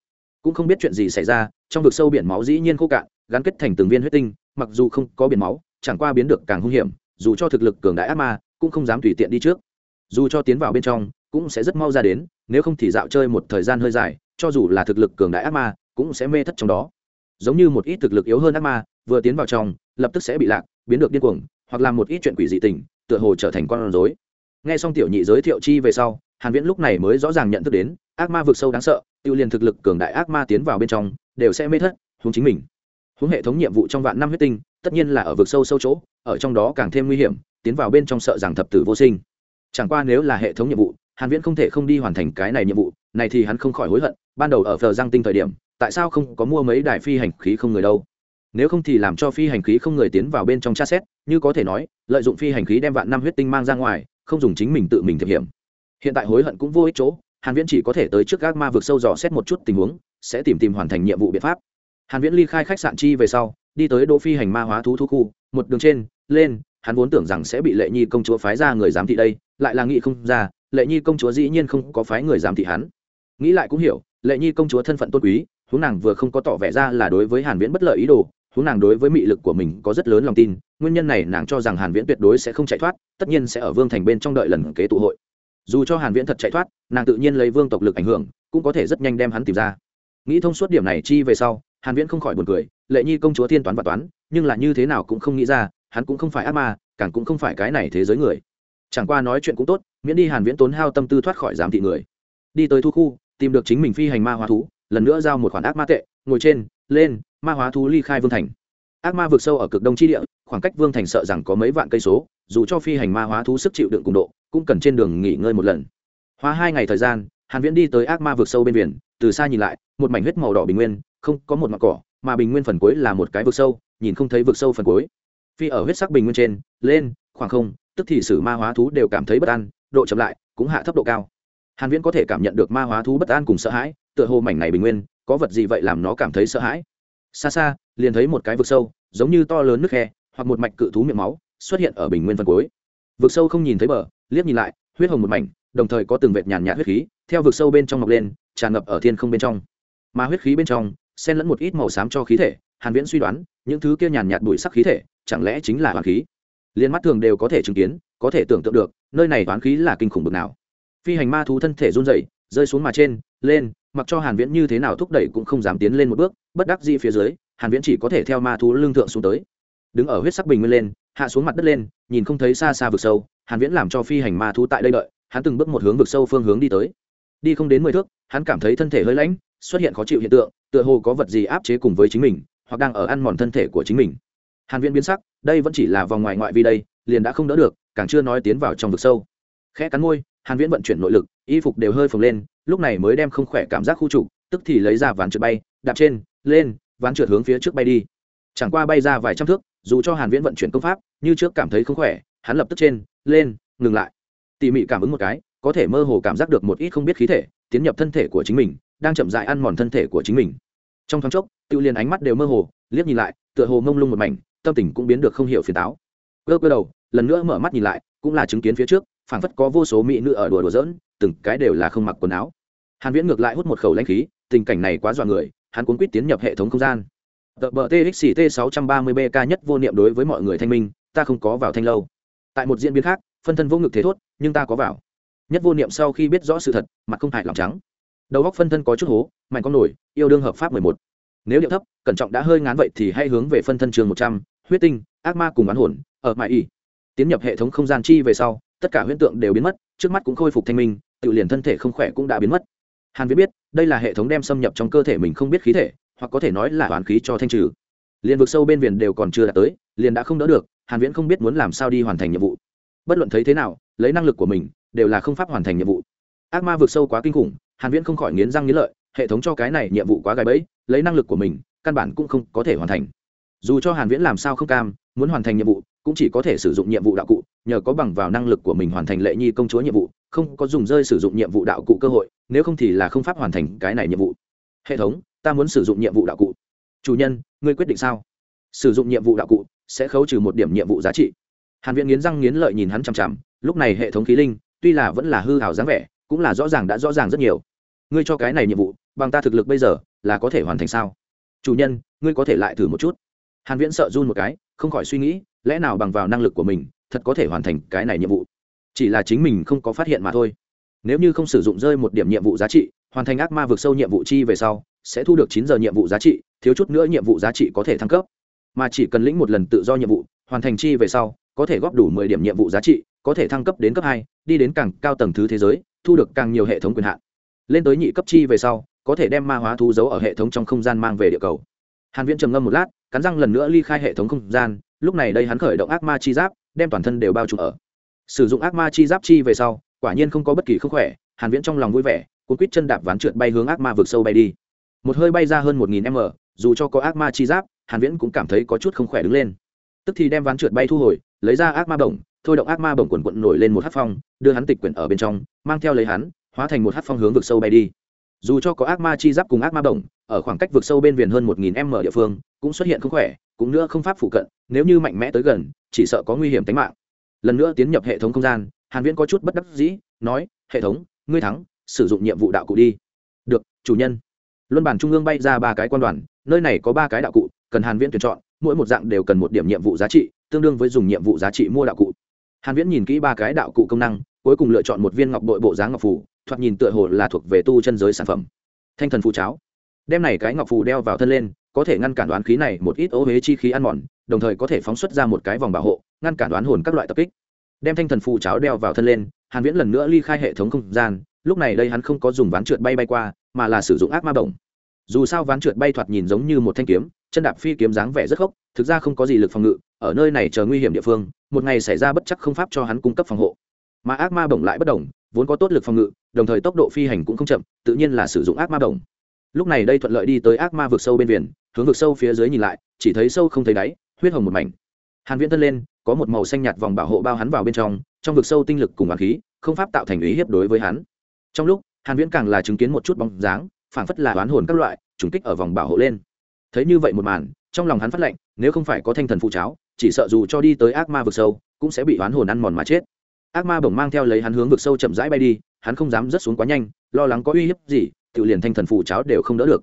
Cũng không biết chuyện gì xảy ra, trong vực sâu biển máu dĩ nhiên khô cạn, gắn kết thành từng viên huyết tinh, mặc dù không có biển máu, chẳng qua biến được càng hung hiểm, dù cho thực lực cường đại ác ma, cũng không dám tùy tiện đi trước. Dù cho tiến vào bên trong, cũng sẽ rất mau ra đến, nếu không thì dạo chơi một thời gian hơi dài, cho dù là thực lực cường đại ác ma, cũng sẽ mê thất trong đó. Giống như một ít thực lực yếu hơn ác ma, vừa tiến vào trong, lập tức sẽ bị lạc, biến được điên cuồng hoặc làm một ít chuyện quỷ dị tình, tựa hồ trở thành con rối. Nghe xong tiểu nhị giới thiệu chi về sau, hàn viễn lúc này mới rõ ràng nhận thức đến, ác ma vực sâu đáng sợ, tiêu liền thực lực cường đại ác ma tiến vào bên trong, đều sẽ mê thất huống chính mình. Huống hệ thống nhiệm vụ trong vạn năm huyết tinh, tất nhiên là ở vực sâu sâu chỗ, ở trong đó càng thêm nguy hiểm, tiến vào bên trong sợ rằng thập tử vô sinh. Chẳng qua nếu là hệ thống nhiệm vụ, hàn viễn không thể không đi hoàn thành cái này nhiệm vụ, này thì hắn không khỏi hối hận, ban đầu ở phờ giang tinh thời điểm, tại sao không có mua mấy đài phi hành khí không người đâu? Nếu không thì làm cho phi hành khí không người tiến vào bên trong tra xét, như có thể nói, lợi dụng phi hành khí đem vạn năm huyết tinh mang ra ngoài, không dùng chính mình tự mình thực hiện. Hiện tại hối hận cũng vô ích chỗ, hàn viễn chỉ có thể tới trước gác ma vực sâu dò xét một chút tình huống, sẽ tìm tìm hoàn thành nhiệm vụ biện pháp. Hàn viễn ly khai khách sạn chi về sau, đi tới đỗ phi hành ma hóa thú thú khu, một đường trên, lên, hắn vốn tưởng rằng sẽ bị lệ nhi công chúa phái ra người giám thị đây, lại là nghĩ không ra, lệ nhi công chúa dĩ nhiên không có phái người giám thị hắn. Nghĩ lại cũng hiểu, lệ nhi công chúa thân phận tôn quý, huống nàng vừa không có tỏ vẻ ra là đối với hàn viễn bất lợi ý đồ huống nàng đối với mị lực của mình có rất lớn lòng tin, nguyên nhân này nàng cho rằng hàn viễn tuyệt đối sẽ không chạy thoát, tất nhiên sẽ ở vương thành bên trong đợi lần kế tụ hội. Dù cho hàn viễn thật chạy thoát, nàng tự nhiên lấy vương tộc lực ảnh hưởng, cũng có thể rất nhanh đem hắn tìm ra. Nghĩ thông suốt điểm này chi về sau, hàn viễn không khỏi buồn cười, lệ nhi công chúa thiên toán và toán, nhưng là như thế nào cũng không nghĩ ra, hắn cũng không phải ác ma, càng cũng không phải cái này thế giới người. Chẳng qua nói chuyện cũng tốt, miễn đi hàn viễn tốn hao tâm tư thoát khỏi giám thị người. Đi tới thu khu, tìm được chính mình phi hành ma hóa thú, lần nữa giao một khoản ác ma tệ, ngồi trên, lên ma hóa thú ly khai vương thành. Ác ma vượt sâu ở cực đông chi địa, khoảng cách vương thành sợ rằng có mấy vạn cây số, dù cho phi hành ma hóa thú sức chịu đựng cùng độ, cũng cần trên đường nghỉ ngơi một lần. Hóa hai ngày thời gian, hàn viễn đi tới ác ma vượt sâu bên biển, từ xa nhìn lại, một mảnh huyết màu đỏ bình nguyên, không, có một mặt cỏ, mà bình nguyên phần cuối là một cái vực sâu, nhìn không thấy vực sâu phần cuối. Phi ở huyết sắc bình nguyên trên, lên, khoảng không, tức thì sử ma hóa thú đều cảm thấy bất an, độ chậm lại, cũng hạ thấp độ cao. Hàn viễn có thể cảm nhận được ma hóa thú bất an cùng sợ hãi, tựa hồ mảnh này bình nguyên, có vật gì vậy làm nó cảm thấy sợ hãi? Xa xa, liền thấy một cái vực sâu, giống như to lớn nước khe, hoặc một mạch cự thú miệng máu, xuất hiện ở bình nguyên phần cuối. Vực sâu không nhìn thấy bờ, liếc nhìn lại, huyết hồng một mảnh, đồng thời có từng vệt nhàn nhạt huyết khí, theo vực sâu bên trong mọc lên, tràn ngập ở thiên không bên trong. Mà huyết khí bên trong, xen lẫn một ít màu xám cho khí thể, hàn viễn suy đoán, những thứ kia nhàn nhạt bụi sắc khí thể, chẳng lẽ chính là hoàn khí? Liên mắt thường đều có thể chứng kiến, có thể tưởng tượng được, nơi này toán khí là kinh khủng bực nào. Phi hành ma thú thân thể run rẩy, rơi xuống mà trên, lên mặc cho hàn viễn như thế nào thúc đẩy cũng không dám tiến lên một bước, bất đắc dĩ phía dưới, hàn viễn chỉ có thể theo ma thú lưng thượng xuống tới. Đứng ở huyết sắc bình nguyên lên, hạ xuống mặt đất lên, nhìn không thấy xa xa vực sâu, hàn viễn làm cho phi hành ma thú tại đây đợi, hắn từng bước một hướng vực sâu phương hướng đi tới. Đi không đến mười thước, hắn cảm thấy thân thể hơi lạnh xuất hiện khó chịu hiện tượng, tựa hồ có vật gì áp chế cùng với chính mình, hoặc đang ở ăn mòn thân thể của chính mình. Hàn viễn biến sắc, đây vẫn chỉ là vòng ngoài ngoại vi đây, liền đã không đỡ được, càng chưa nói tiến vào trong vực sâu. Khẽ cắn môi hàn viễn vận chuyển nội lực, y phục đều hơi phồng lên, lúc này mới đem không khỏe cảm giác khu trục, tức thì lấy ra ván trượt bay, đạp trên, lên, ván trượt hướng phía trước bay đi. Chẳng qua bay ra vài trăm thước, dù cho hàn viễn vận chuyển công pháp, như trước cảm thấy không khỏe, hắn lập tức trên, lên, ngừng lại. Tỉ mỉ cảm ứng một cái, có thể mơ hồ cảm giác được một ít không biết khí thể, tiến nhập thân thể của chính mình, đang chậm dại ăn mòn thân thể của chính mình. Trong thoáng chốc tự liền ánh mắt đều mơ hồ, liếc nhìn lại, tựa hồ mông lung một mảnh, tâm tình cũng biến được không hiểu phiền táo. Cơ cơ đầu, lần nữa mở mắt nhìn lại, cũng là chứng kiến phía trước phảng phất có vô số mỹ nữ ở đùa đùa giỡn từng cái đều là không mặc quần áo. Hàn viễn ngược lại hút một khẩu lãnh khí tình cảnh này quá dọa người hắn cuốn quýt tiến nhập hệ thống không gian. Tờ bờ txt 630 bk nhất vô niệm đối với mọi người thanh minh ta không có vào thanh lâu. Tại một diễn biến khác phân thân vô ngực thế thốt nhưng ta có vào. Nhất vô niệm sau khi biết rõ sự thật mặt không hại lòng trắng. Đầu góc phân thân có chút hố mạnh con nổi yêu đương hợp pháp 11. nếu điệu thấp cẩn trọng đã hơi ngán vậy thì hãy hướng về phân thân trường 100, huyết tinh ác ma cùng oán hồn ở mại y. Tiến nhập hệ thống không gian chi về sau tất cả huyễn tượng đều biến mất, trước mắt cũng khôi phục thanh minh, tự liền thân thể không khỏe cũng đã biến mất. Hàn viết biết, đây là hệ thống đem xâm nhập trong cơ thể mình không biết khí thể, hoặc có thể nói là hoàn khí cho thanh trừ. Liền vực sâu bên viền đều còn chưa đạt tới, liền đã không đỡ được, hàn viễn không biết muốn làm sao đi hoàn thành nhiệm vụ. Bất luận thấy thế nào, lấy năng lực của mình, đều là không pháp hoàn thành nhiệm vụ. Ác ma vực sâu quá kinh khủng, hàn viễn không khỏi nghiến răng nghiến lợi, hệ thống cho cái này nhiệm vụ quá gai bẫy, lấy năng lực của mình, căn bản cũng không có thể hoàn thành. Dù cho hàn viễn làm sao không cam, muốn hoàn thành nhiệm vụ, cũng chỉ có thể sử dụng nhiệm vụ đạo cụ nhờ có bằng vào năng lực của mình hoàn thành lệ nhi công chúa nhiệm vụ, không có dùng rơi sử dụng nhiệm vụ đạo cụ cơ hội, nếu không thì là không pháp hoàn thành cái này nhiệm vụ. Hệ thống, ta muốn sử dụng nhiệm vụ đạo cụ. Chủ nhân, ngươi quyết định sao? Sử dụng nhiệm vụ đạo cụ sẽ khấu trừ một điểm nhiệm vụ giá trị. Hàn viễn nghiến răng nghiến lợi nhìn hắn chằm chằm, lúc này hệ thống khí linh, tuy là vẫn là hư hào dáng vẻ, cũng là rõ ràng đã rõ ràng rất nhiều. Ngươi cho cái này nhiệm vụ, bằng ta thực lực bây giờ, là có thể hoàn thành sao? Chủ nhân, ngươi có thể lại thử một chút. Hàn viễn sợ run một cái, không khỏi suy nghĩ, lẽ nào bằng vào năng lực của mình thật có thể hoàn thành cái này nhiệm vụ. Chỉ là chính mình không có phát hiện mà thôi. Nếu như không sử dụng rơi một điểm nhiệm vụ giá trị, hoàn thành ác ma vượt sâu nhiệm vụ chi về sau, sẽ thu được chín giờ nhiệm vụ giá trị, thiếu chút nữa nhiệm vụ giá trị có thể thăng cấp. Mà chỉ cần lĩnh một lần tự do nhiệm vụ, hoàn thành chi về sau, có thể góp đủ mười điểm nhiệm vụ giá trị, có thể thăng cấp đến cấp hai, đi đến càng cao tầng thứ thế giới, thu được càng nhiều hệ thống quyền hạn. Lên tới nhị cấp chi về sau, có thể đem ma hóa thu giấu ở hệ thống trong không gian mang về địa cầu. Hàn viễn trầm ngâm một lát, cắn răng lần nữa ly khai hệ thống không gian, lúc này đây hắn khởi động ác ma chi giáp đem toàn thân đều bao trùm ở. Sử dụng ác ma chi giáp chi về sau, quả nhiên không có bất kỳ không khỏe, hàn viễn trong lòng vui vẻ, cuốn quýt chân đạp ván trượt bay hướng ác ma vực sâu bay đi. Một hơi bay ra hơn một nghìn m, dù cho có ác ma chi giáp, hàn viễn cũng cảm thấy có chút không khỏe đứng lên. Tức thì đem ván trượt bay thu hồi, lấy ra ác ma bổng, thôi động ác ma bổng quần quận nổi lên một hát phong, đưa hắn tịch quyển ở bên trong, mang theo lấy hắn, hóa thành một hát phong hướng vực sâu bay đi dù cho có ác ma chi giáp cùng ác ma bổng, ở khoảng cách vực sâu bên viền hơn một nghìn m địa phương, cũng xuất hiện không khỏe, cũng nữa không pháp phụ cận, nếu như mạnh mẽ tới gần, chỉ sợ có nguy hiểm tính mạng. Lần nữa tiến nhập hệ thống không gian, hàn viễn có chút bất đắc dĩ, nói, hệ thống, ngươi thắng, sử dụng nhiệm vụ đạo cụ đi. Được, chủ nhân. Luân bản trung ương bay ra ba cái quan đoàn, nơi này có ba cái đạo cụ, cần hàn viễn tuyển chọn, mỗi một dạng đều cần một điểm nhiệm vụ giá trị, tương đương với dùng nhiệm vụ giá trị mua đạo cụ. Hàn viễn nhìn kỹ ba cái đạo cụ công năng, cuối cùng lựa chọn một viên ngọc bội bộ dáng ngọc phủ thoạt nhìn tựa hồ là thuộc về tu chân giới sản phẩm. Thanh thần phù cháo. Đem này cái ngọc phù đeo vào thân lên, có thể ngăn cản đoán khí này một ít ô huế chi khí ăn mòn, đồng thời có thể phóng xuất ra một cái vòng bảo hộ, ngăn cản đoán hồn các loại tập kích. Đem thanh thần phù cháo đeo vào thân lên, hàn viễn lần nữa ly khai hệ thống không gian, lúc này đây hắn không có dùng ván trượt bay bay qua, mà là sử dụng ác ma bổng. Dù sao ván trượt bay thoạt nhìn giống như một thanh kiếm, chân đạp phi kiếm dáng vẻ rất khốc, thực ra không có gì lực phòng ngự, ở nơi này chờ nguy hiểm địa phương, một ngày xảy ra bất chắc không pháp cho hắn cung cấp phòng hộ. Mà ác ma bổng lại bất đồng vốn có tốt lực phòng ngự, đồng thời tốc độ phi hành cũng không chậm, tự nhiên là sử dụng ác ma đồng. Lúc này đây thuận lợi đi tới ác ma vực sâu bên viền hướng vực sâu phía dưới nhìn lại, chỉ thấy sâu không thấy đáy, huyết hồng một mảnh. Hàn viễn thân lên, có một màu xanh nhạt vòng bảo hộ bao hắn vào bên trong trong vực sâu tinh lực cùng ác khí, không pháp tạo thành ý hiếp đối với hắn. Trong lúc, hàn viễn càng là chứng kiến một chút bóng dáng, phảng phất là oán hồn các loại, trùng kích ở vòng bảo hộ lên. Thấy như vậy một màn, trong lòng hắn phát lệnh, nếu không phải có thanh thần phụ cháo, chỉ sợ dù cho đi tới ác ma vực sâu, cũng sẽ bị oán hồn ăn mòn mà chết ác ma bổng mang theo lấy hắn hướng vực sâu chậm rãi bay đi, hắn không dám rớt xuống quá nhanh, lo lắng có uy hiếp gì tự liền thanh thần phủ cháo đều không đỡ được.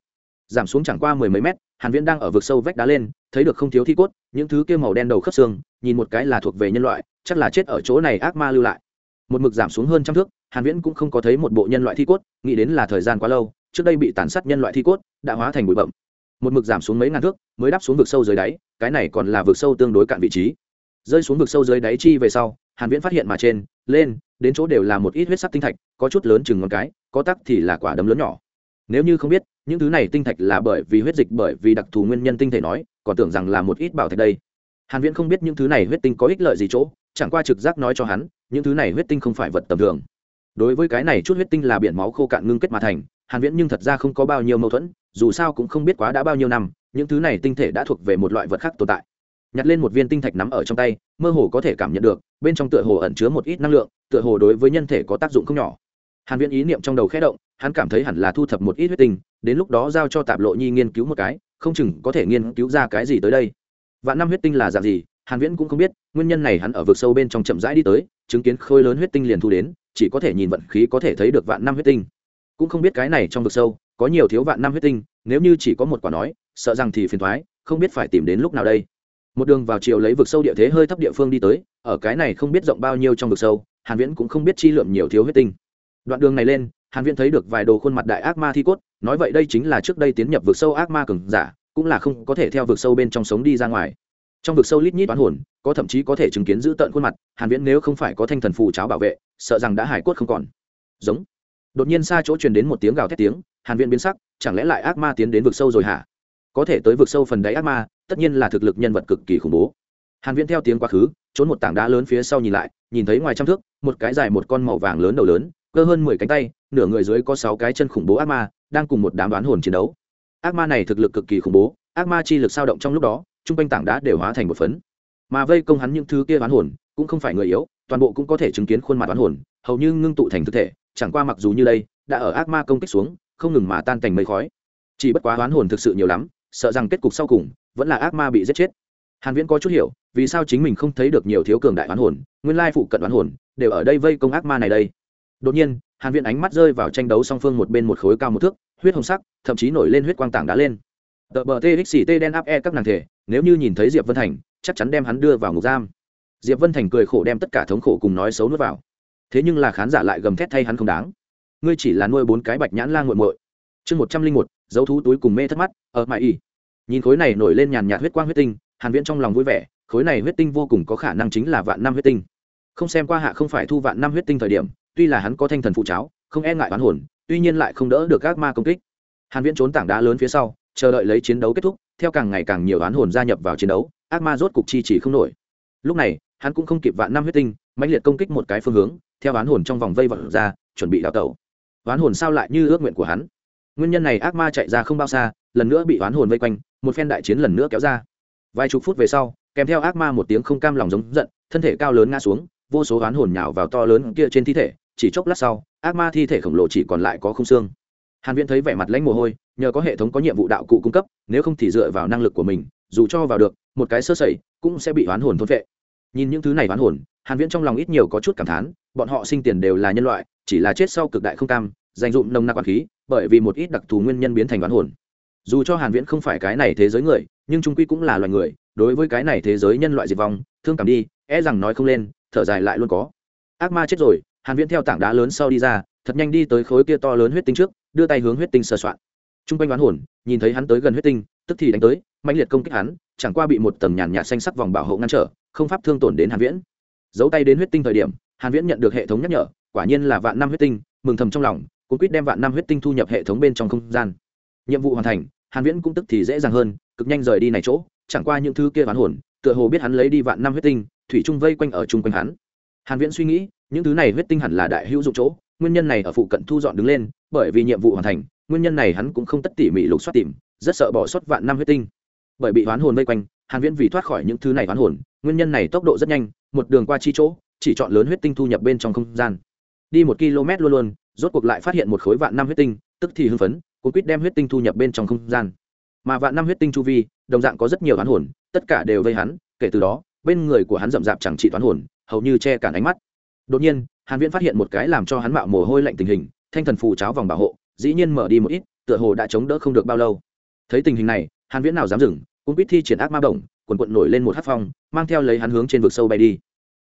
Giảm xuống chẳng qua mười mấy mét, hàn viễn đang ở vực sâu vách đá lên, thấy được không thiếu thi cốt, những thứ kia màu đen đầu khớp xương, nhìn một cái là thuộc về nhân loại, chắc là chết ở chỗ này ác ma lưu lại. Một mực giảm xuống hơn trăm thước, hàn viễn cũng không có thấy một bộ nhân loại thi cốt, nghĩ đến là thời gian quá lâu, trước đây bị tàn sát nhân loại thi cốt, đã hóa thành bụi bậm một mực giảm xuống mấy ngàn thước, mới đáp xuống vực sâu dưới đáy, cái này còn là vực sâu tương đối cạn vị trí. Rơi xuống vực sâu dưới đáy chi về sau hàn viễn phát hiện mà trên, lên, đến chỗ đều là một ít huyết sắc tinh thạch, có chút lớn chừng ngón cái, có tắc thì là quả đấm lớn nhỏ. Nếu như không biết, những thứ này tinh thạch là bởi vì huyết dịch, bởi vì đặc thù nguyên nhân tinh thể nói, còn tưởng rằng là một ít bảo thạch đây. Hàn viễn không biết những thứ này huyết tinh có ích lợi gì chỗ, chẳng qua trực giác nói cho hắn, những thứ này huyết tinh không phải vật tầm thường. Đối với cái này chút huyết tinh là biển máu khô cạn ngưng kết mà thành, hàn viễn nhưng thật ra không có bao nhiêu mâu thuẫn, dù sao cũng không biết quá đã bao nhiêu năm, những thứ này tinh thể đã thuộc về một loại vật khác tồn tại. Nhặt lên một viên tinh thạch nắm ở trong tay, mơ hồ có thể cảm nhận được bên trong tựa hồ ẩn chứa một ít năng lượng, tựa hồ đối với nhân thể có tác dụng không nhỏ. Hàn viễn ý niệm trong đầu khẽ động, hắn cảm thấy hẳn là thu thập một ít huyết tinh, đến lúc đó giao cho tạp lộ nhi nghiên cứu một cái, không chừng có thể nghiên cứu ra cái gì tới đây. Vạn năm huyết tinh là dạng gì, hàn viễn cũng không biết, nguyên nhân này hắn ở vực sâu bên trong chậm rãi đi tới, chứng kiến khối lớn huyết tinh liền thu đến, chỉ có thể nhìn vận khí có thể thấy được vạn năm huyết tinh. Cũng không biết cái này trong vực sâu, có nhiều thiếu vạn năm huyết tinh, nếu như chỉ có một quả nói, sợ rằng thì phiền thoái, không biết phải tìm đến lúc nào đây một đường vào chiều lấy vực sâu địa thế hơi thấp địa phương đi tới, ở cái này không biết rộng bao nhiêu trong vực sâu, hàn viễn cũng không biết chi lượng nhiều thiếu huyết tinh. Đoạn đường này lên, hàn viễn thấy được vài đồ khuôn mặt đại ác ma thi cốt, nói vậy đây chính là trước đây tiến nhập vực sâu ác ma cường giả, cũng là không có thể theo vực sâu bên trong sống đi ra ngoài. Trong vực sâu lít nhít toán hồn, có thậm chí có thể chứng kiến giữ tận khuôn mặt, hàn viễn nếu không phải có thanh thần phù cháo bảo vệ, sợ rằng đã hải cốt không còn. Giống. Đột nhiên xa chỗ truyền đến một tiếng gào thét tiếng, hàn viễn biến sắc, chẳng lẽ lại ác ma tiến đến vực sâu rồi hả? Có thể tới vực sâu phần đáy ác ma tất nhiên là thực lực nhân vật cực kỳ khủng bố. Hàn viễn theo tiếng quá khứ, trốn một tảng đá lớn phía sau nhìn lại, nhìn thấy ngoài trăm thước, một cái dài một con màu vàng lớn đầu lớn, cơ hơn mười cánh tay, nửa người dưới có sáu cái chân khủng bố ác ma, đang cùng một đám đoán hồn chiến đấu. Ác ma này thực lực cực kỳ khủng bố, ác ma chi lực sao động trong lúc đó trung quanh tảng đá đều hóa thành một phấn. Mà vây công hắn những thứ kia đoán hồn, cũng không phải người yếu, toàn bộ cũng có thể chứng kiến khuôn mặt đoán hồn, hầu như ngưng tụ thành thực thể, chẳng qua mặc dù như đây, đã ở ác ma công kích xuống, không ngừng mà tan thành mây khói. Chỉ bất quá đoán hồn thực sự nhiều lắm, sợ rằng kết cục sau cùng vẫn là ác ma bị giết chết. Hàn viễn có chút hiểu, vì sao chính mình không thấy được nhiều thiếu cường đại oán hồn, nguyên lai phụ cận oán hồn đều ở đây vây công ác ma này đây. Đột nhiên, hàn viễn ánh mắt rơi vào tranh đấu song phương một bên một khối cao một thước, huyết hồng sắc, thậm chí nổi lên huyết quang tảng đá lên. Tờ bờ txt đen áp e các nàng thể, nếu như nhìn thấy diệp vân thành, chắc chắn đem hắn đưa vào ngục giam. Diệp vân thành cười khổ đem tất cả thống khổ cùng nói xấu nuốt vào. Thế nhưng là khán giả lại gầm thét thay hắn không đáng. Ngươi chỉ là nuôi bốn cái bạch nhãn la nguội muội. Chương một trăm linh một, dấu thú túi cùng mê thất mắt, ở mãi y nhìn khối này nổi lên nhàn nhạt huyết quang huyết tinh, hàn viễn trong lòng vui vẻ, khối này huyết tinh vô cùng có khả năng chính là vạn năm huyết tinh. Không xem qua hạ không phải thu vạn năm huyết tinh thời điểm, tuy là hắn có thanh thần phụ cháo, không e ngại oán hồn, tuy nhiên lại không đỡ được các ma công kích. Hàn viễn trốn tảng đá lớn phía sau, chờ đợi lấy chiến đấu kết thúc, theo càng ngày càng nhiều oán hồn gia nhập vào chiến đấu, ác ma rốt cục chi chỉ không nổi. Lúc này, hắn cũng không kịp vạn năm huyết tinh, mãnh liệt công kích một cái phương hướng, theo oán hồn trong vòng vây vật ra, chuẩn bị đào tẩu. Oán hồn sao lại như ước nguyện của hắn? Nguyên nhân này ác ma chạy ra không bao xa, lần nữa bị oán hồn vây quanh một phen đại chiến lần nữa kéo ra. Vài chục phút về sau, kèm theo ác ma một tiếng không cam lòng giống giận, thân thể cao lớn ngã xuống, vô số oán hồn nhào vào to lớn kia trên thi thể, chỉ chốc lát sau, ác ma thi thể khổng lồ chỉ còn lại có không xương. Hàn viễn thấy vẻ mặt lãnh mồ hôi, nhờ có hệ thống có nhiệm vụ đạo cụ cung cấp, nếu không thì dựa vào năng lực của mình, dù cho vào được, một cái sơ sẩy cũng sẽ bị oán hồn thôn vệ nhìn những thứ này oán hồn, hàn viễn trong lòng ít nhiều có chút cảm thán, bọn họ sinh tiền đều là nhân loại, chỉ là chết sau cực đại không cam, dành dụng nồng nặc quản khí, bởi vì một ít đặc thù nguyên nhân biến thành oán hồn dù cho hàn viễn không phải cái này thế giới người, nhưng trung quy cũng là loài người, đối với cái này thế giới nhân loại diệt vong, thương cảm đi e rằng nói không lên, thở dài lại luôn có. Ác ma chết rồi, hàn viễn theo tảng đá lớn sau đi ra, thật nhanh đi tới khối kia to lớn huyết tinh trước, đưa tay hướng huyết tinh sờ soạn. Trung quanh đoán hồn, nhìn thấy hắn tới gần huyết tinh, tức thì đánh tới, mãnh liệt công kích hắn, chẳng qua bị một tầng nhàn nhạt xanh sắc vòng bảo hộ ngăn trở, không pháp thương tổn đến hàn viễn. Giấu tay đến huyết tinh thời điểm, hàn viễn nhận được hệ thống nhắc nhở, quả nhiên là vạn năm huyết tinh, mừng thầm trong lòng cũng quyết đem vạn năm huyết tinh thu nhập hệ thống bên trong không gian nhiệm vụ hoàn thành, hàn viễn cũng tức thì dễ dàng hơn, cực nhanh rời đi này chỗ, chẳng qua những thứ kia ván hồn, tựa hồ biết hắn lấy đi vạn năm huyết tinh, thủy trung vây quanh ở trung quanh hắn. Hàn viễn suy nghĩ, những thứ này huyết tinh hẳn là đại hữu dụng chỗ, nguyên nhân này ở phụ cận thu dọn đứng lên, bởi vì nhiệm vụ hoàn thành, nguyên nhân này hắn cũng không tất tỉ mỉ lục soát tìm, rất sợ bỏ sót vạn năm huyết tinh. Bởi bị hoán hồn vây quanh, hàn viễn vì thoát khỏi những thứ này hoán hồn, nguyên nhân này tốc độ rất nhanh, một đường qua chi chỗ, chỉ chọn lớn huyết tinh thu nhập bên trong không gian. Đi một km luôn luôn, rốt cuộc lại phát hiện một khối vạn năm huyết tinh, tức thì hưng phấn cuốn quýt đem huyết tinh thu nhập bên trong không gian. Mà vạn năm huyết tinh chu vi, đồng dạng có rất nhiều hoán hồn, tất cả đều vây hắn, kể từ đó, bên người của hắn rậm rạp chẳng trị toán hồn, hầu như che cản ánh mắt. Đột nhiên, hàn viễn phát hiện một cái làm cho hắn mạo mồ hôi lạnh tình hình, thanh thần phù cháo vòng bảo hộ, dĩ nhiên mở đi một ít, tựa hồ đã chống đỡ không được bao lâu. Thấy tình hình này, hàn viễn nào dám dừng cũng biết thi triển ác ma động quần quận nổi lên một hát phong, mang theo lấy hắn hướng trên vực sâu bay đi.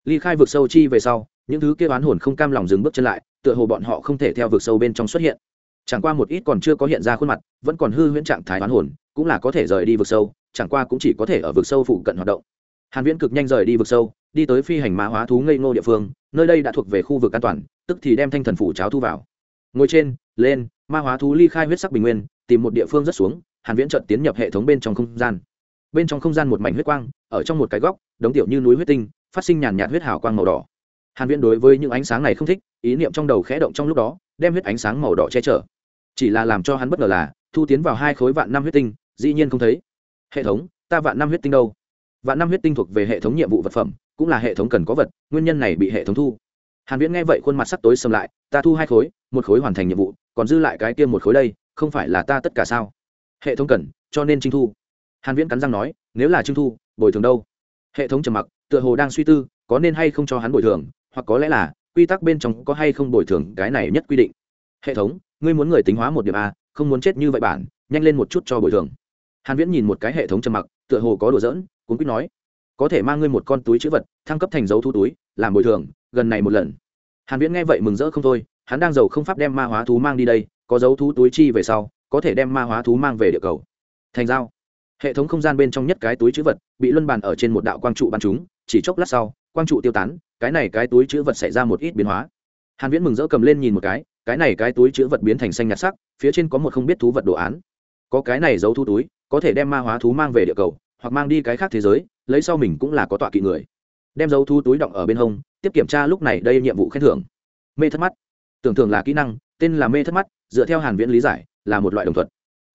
Ly khai vực sâu chi về sau, những thứ kia oán hồn không cam lòng dừng bước chân lại, tựa hồ bọn họ không thể theo vực sâu bên trong xuất hiện chẳng qua một ít còn chưa có hiện ra khuôn mặt, vẫn còn hư huyễn trạng thái oán hồn, cũng là có thể rời đi vực sâu, chẳng qua cũng chỉ có thể ở vực sâu phụ cận hoạt động. Hàn viễn cực nhanh rời đi vực sâu, đi tới phi hành mã hóa thú ngây ngô địa phương, nơi đây đã thuộc về khu vực an toàn, tức thì đem thanh thần phủ cháo thu vào. Ngồi trên, lên, ma hóa thú ly khai huyết sắc bình nguyên, tìm một địa phương rất xuống, hàn viễn chợt tiến nhập hệ thống bên trong không gian. Bên trong không gian một mảnh huyết quang, ở trong một cái góc, đống tiểu như núi huyết tinh, phát sinh nhàn nhạt huyết hào quang màu đỏ. Hàn viễn đối với những ánh sáng này không thích, ý niệm trong đầu khẽ động trong lúc đó, đem huyết ánh sáng màu đỏ che chở chỉ là làm cho hắn bất ngờ là, thu tiến vào hai khối vạn năm huyết tinh, dĩ nhiên không thấy. Hệ thống, ta vạn năm huyết tinh đâu? Vạn năm huyết tinh thuộc về hệ thống nhiệm vụ vật phẩm, cũng là hệ thống cần có vật, nguyên nhân này bị hệ thống thu. Hàn viễn nghe vậy khuôn mặt sắc tối sầm lại, ta thu hai khối, một khối hoàn thành nhiệm vụ, còn dư lại cái kia một khối đây, không phải là ta tất cả sao? Hệ thống cần, cho nên trinh thu. Hàn viễn cắn răng nói, nếu là trinh thu, bồi thường đâu? Hệ thống trầm mặc, tựa hồ đang suy tư, có nên hay không cho hắn bồi thường, hoặc có lẽ là, quy tắc bên trong có hay không bồi thường cái này nhất quy định. Hệ thống ngươi muốn người tính hóa một điểm a, không muốn chết như vậy bản, nhanh lên một chút cho bồi thường. Hàn viễn nhìn một cái hệ thống trầm mặc, tựa hồ có đùa giỡn cũng quyết nói, có thể mang ngươi một con túi chữ vật, thăng cấp thành dấu thu túi, làm bồi thường, gần này một lần. Hàn viễn nghe vậy mừng rỡ không thôi, hắn đang giàu không pháp đem ma hóa thú mang đi đây, có dấu thú túi chi về sau, có thể đem ma hóa thú mang về địa cầu. Thành giao. Hệ thống không gian bên trong nhất cái túi chữ vật, bị luân bàn ở trên một đạo quang trụ bắn chúng, chỉ chốc lát sau, quang trụ tiêu tán, cái này cái túi chữ vật xảy ra một ít biến hóa. Hàn viễn mừng rỡ cầm lên nhìn một cái cái này cái túi chữ vật biến thành xanh nhạt sắc, phía trên có một không biết thú vật đồ án. Có cái này giấu thu túi, có thể đem ma hóa thú mang về địa cầu, hoặc mang đi cái khác thế giới, lấy sau mình cũng là có tọa kỵ người. Đem dấu thu túi động ở bên hông, tiếp kiểm tra lúc này đây nhiệm vụ khen thưởng. Mê thất mắt. Tưởng thường là kỹ năng, tên là mê thất mắt, dựa theo hàn viễn lý giải, là một loại đồng thuật.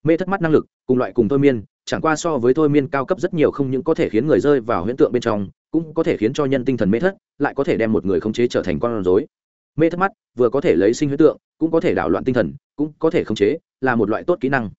Mê thất mắt năng lực, cùng loại cùng thôi miên, chẳng qua so với thôi miên cao cấp rất nhiều không những có thể khiến người rơi vào huyễn tượng bên trong, cũng có thể khiến cho nhân tinh thần mê thất, lại có thể đem một người khống chế trở thành con rối mê thất mắt, vừa có thể lấy sinh huyết tượng, cũng có thể đảo loạn tinh thần, cũng có thể khống chế, là một loại tốt kỹ năng.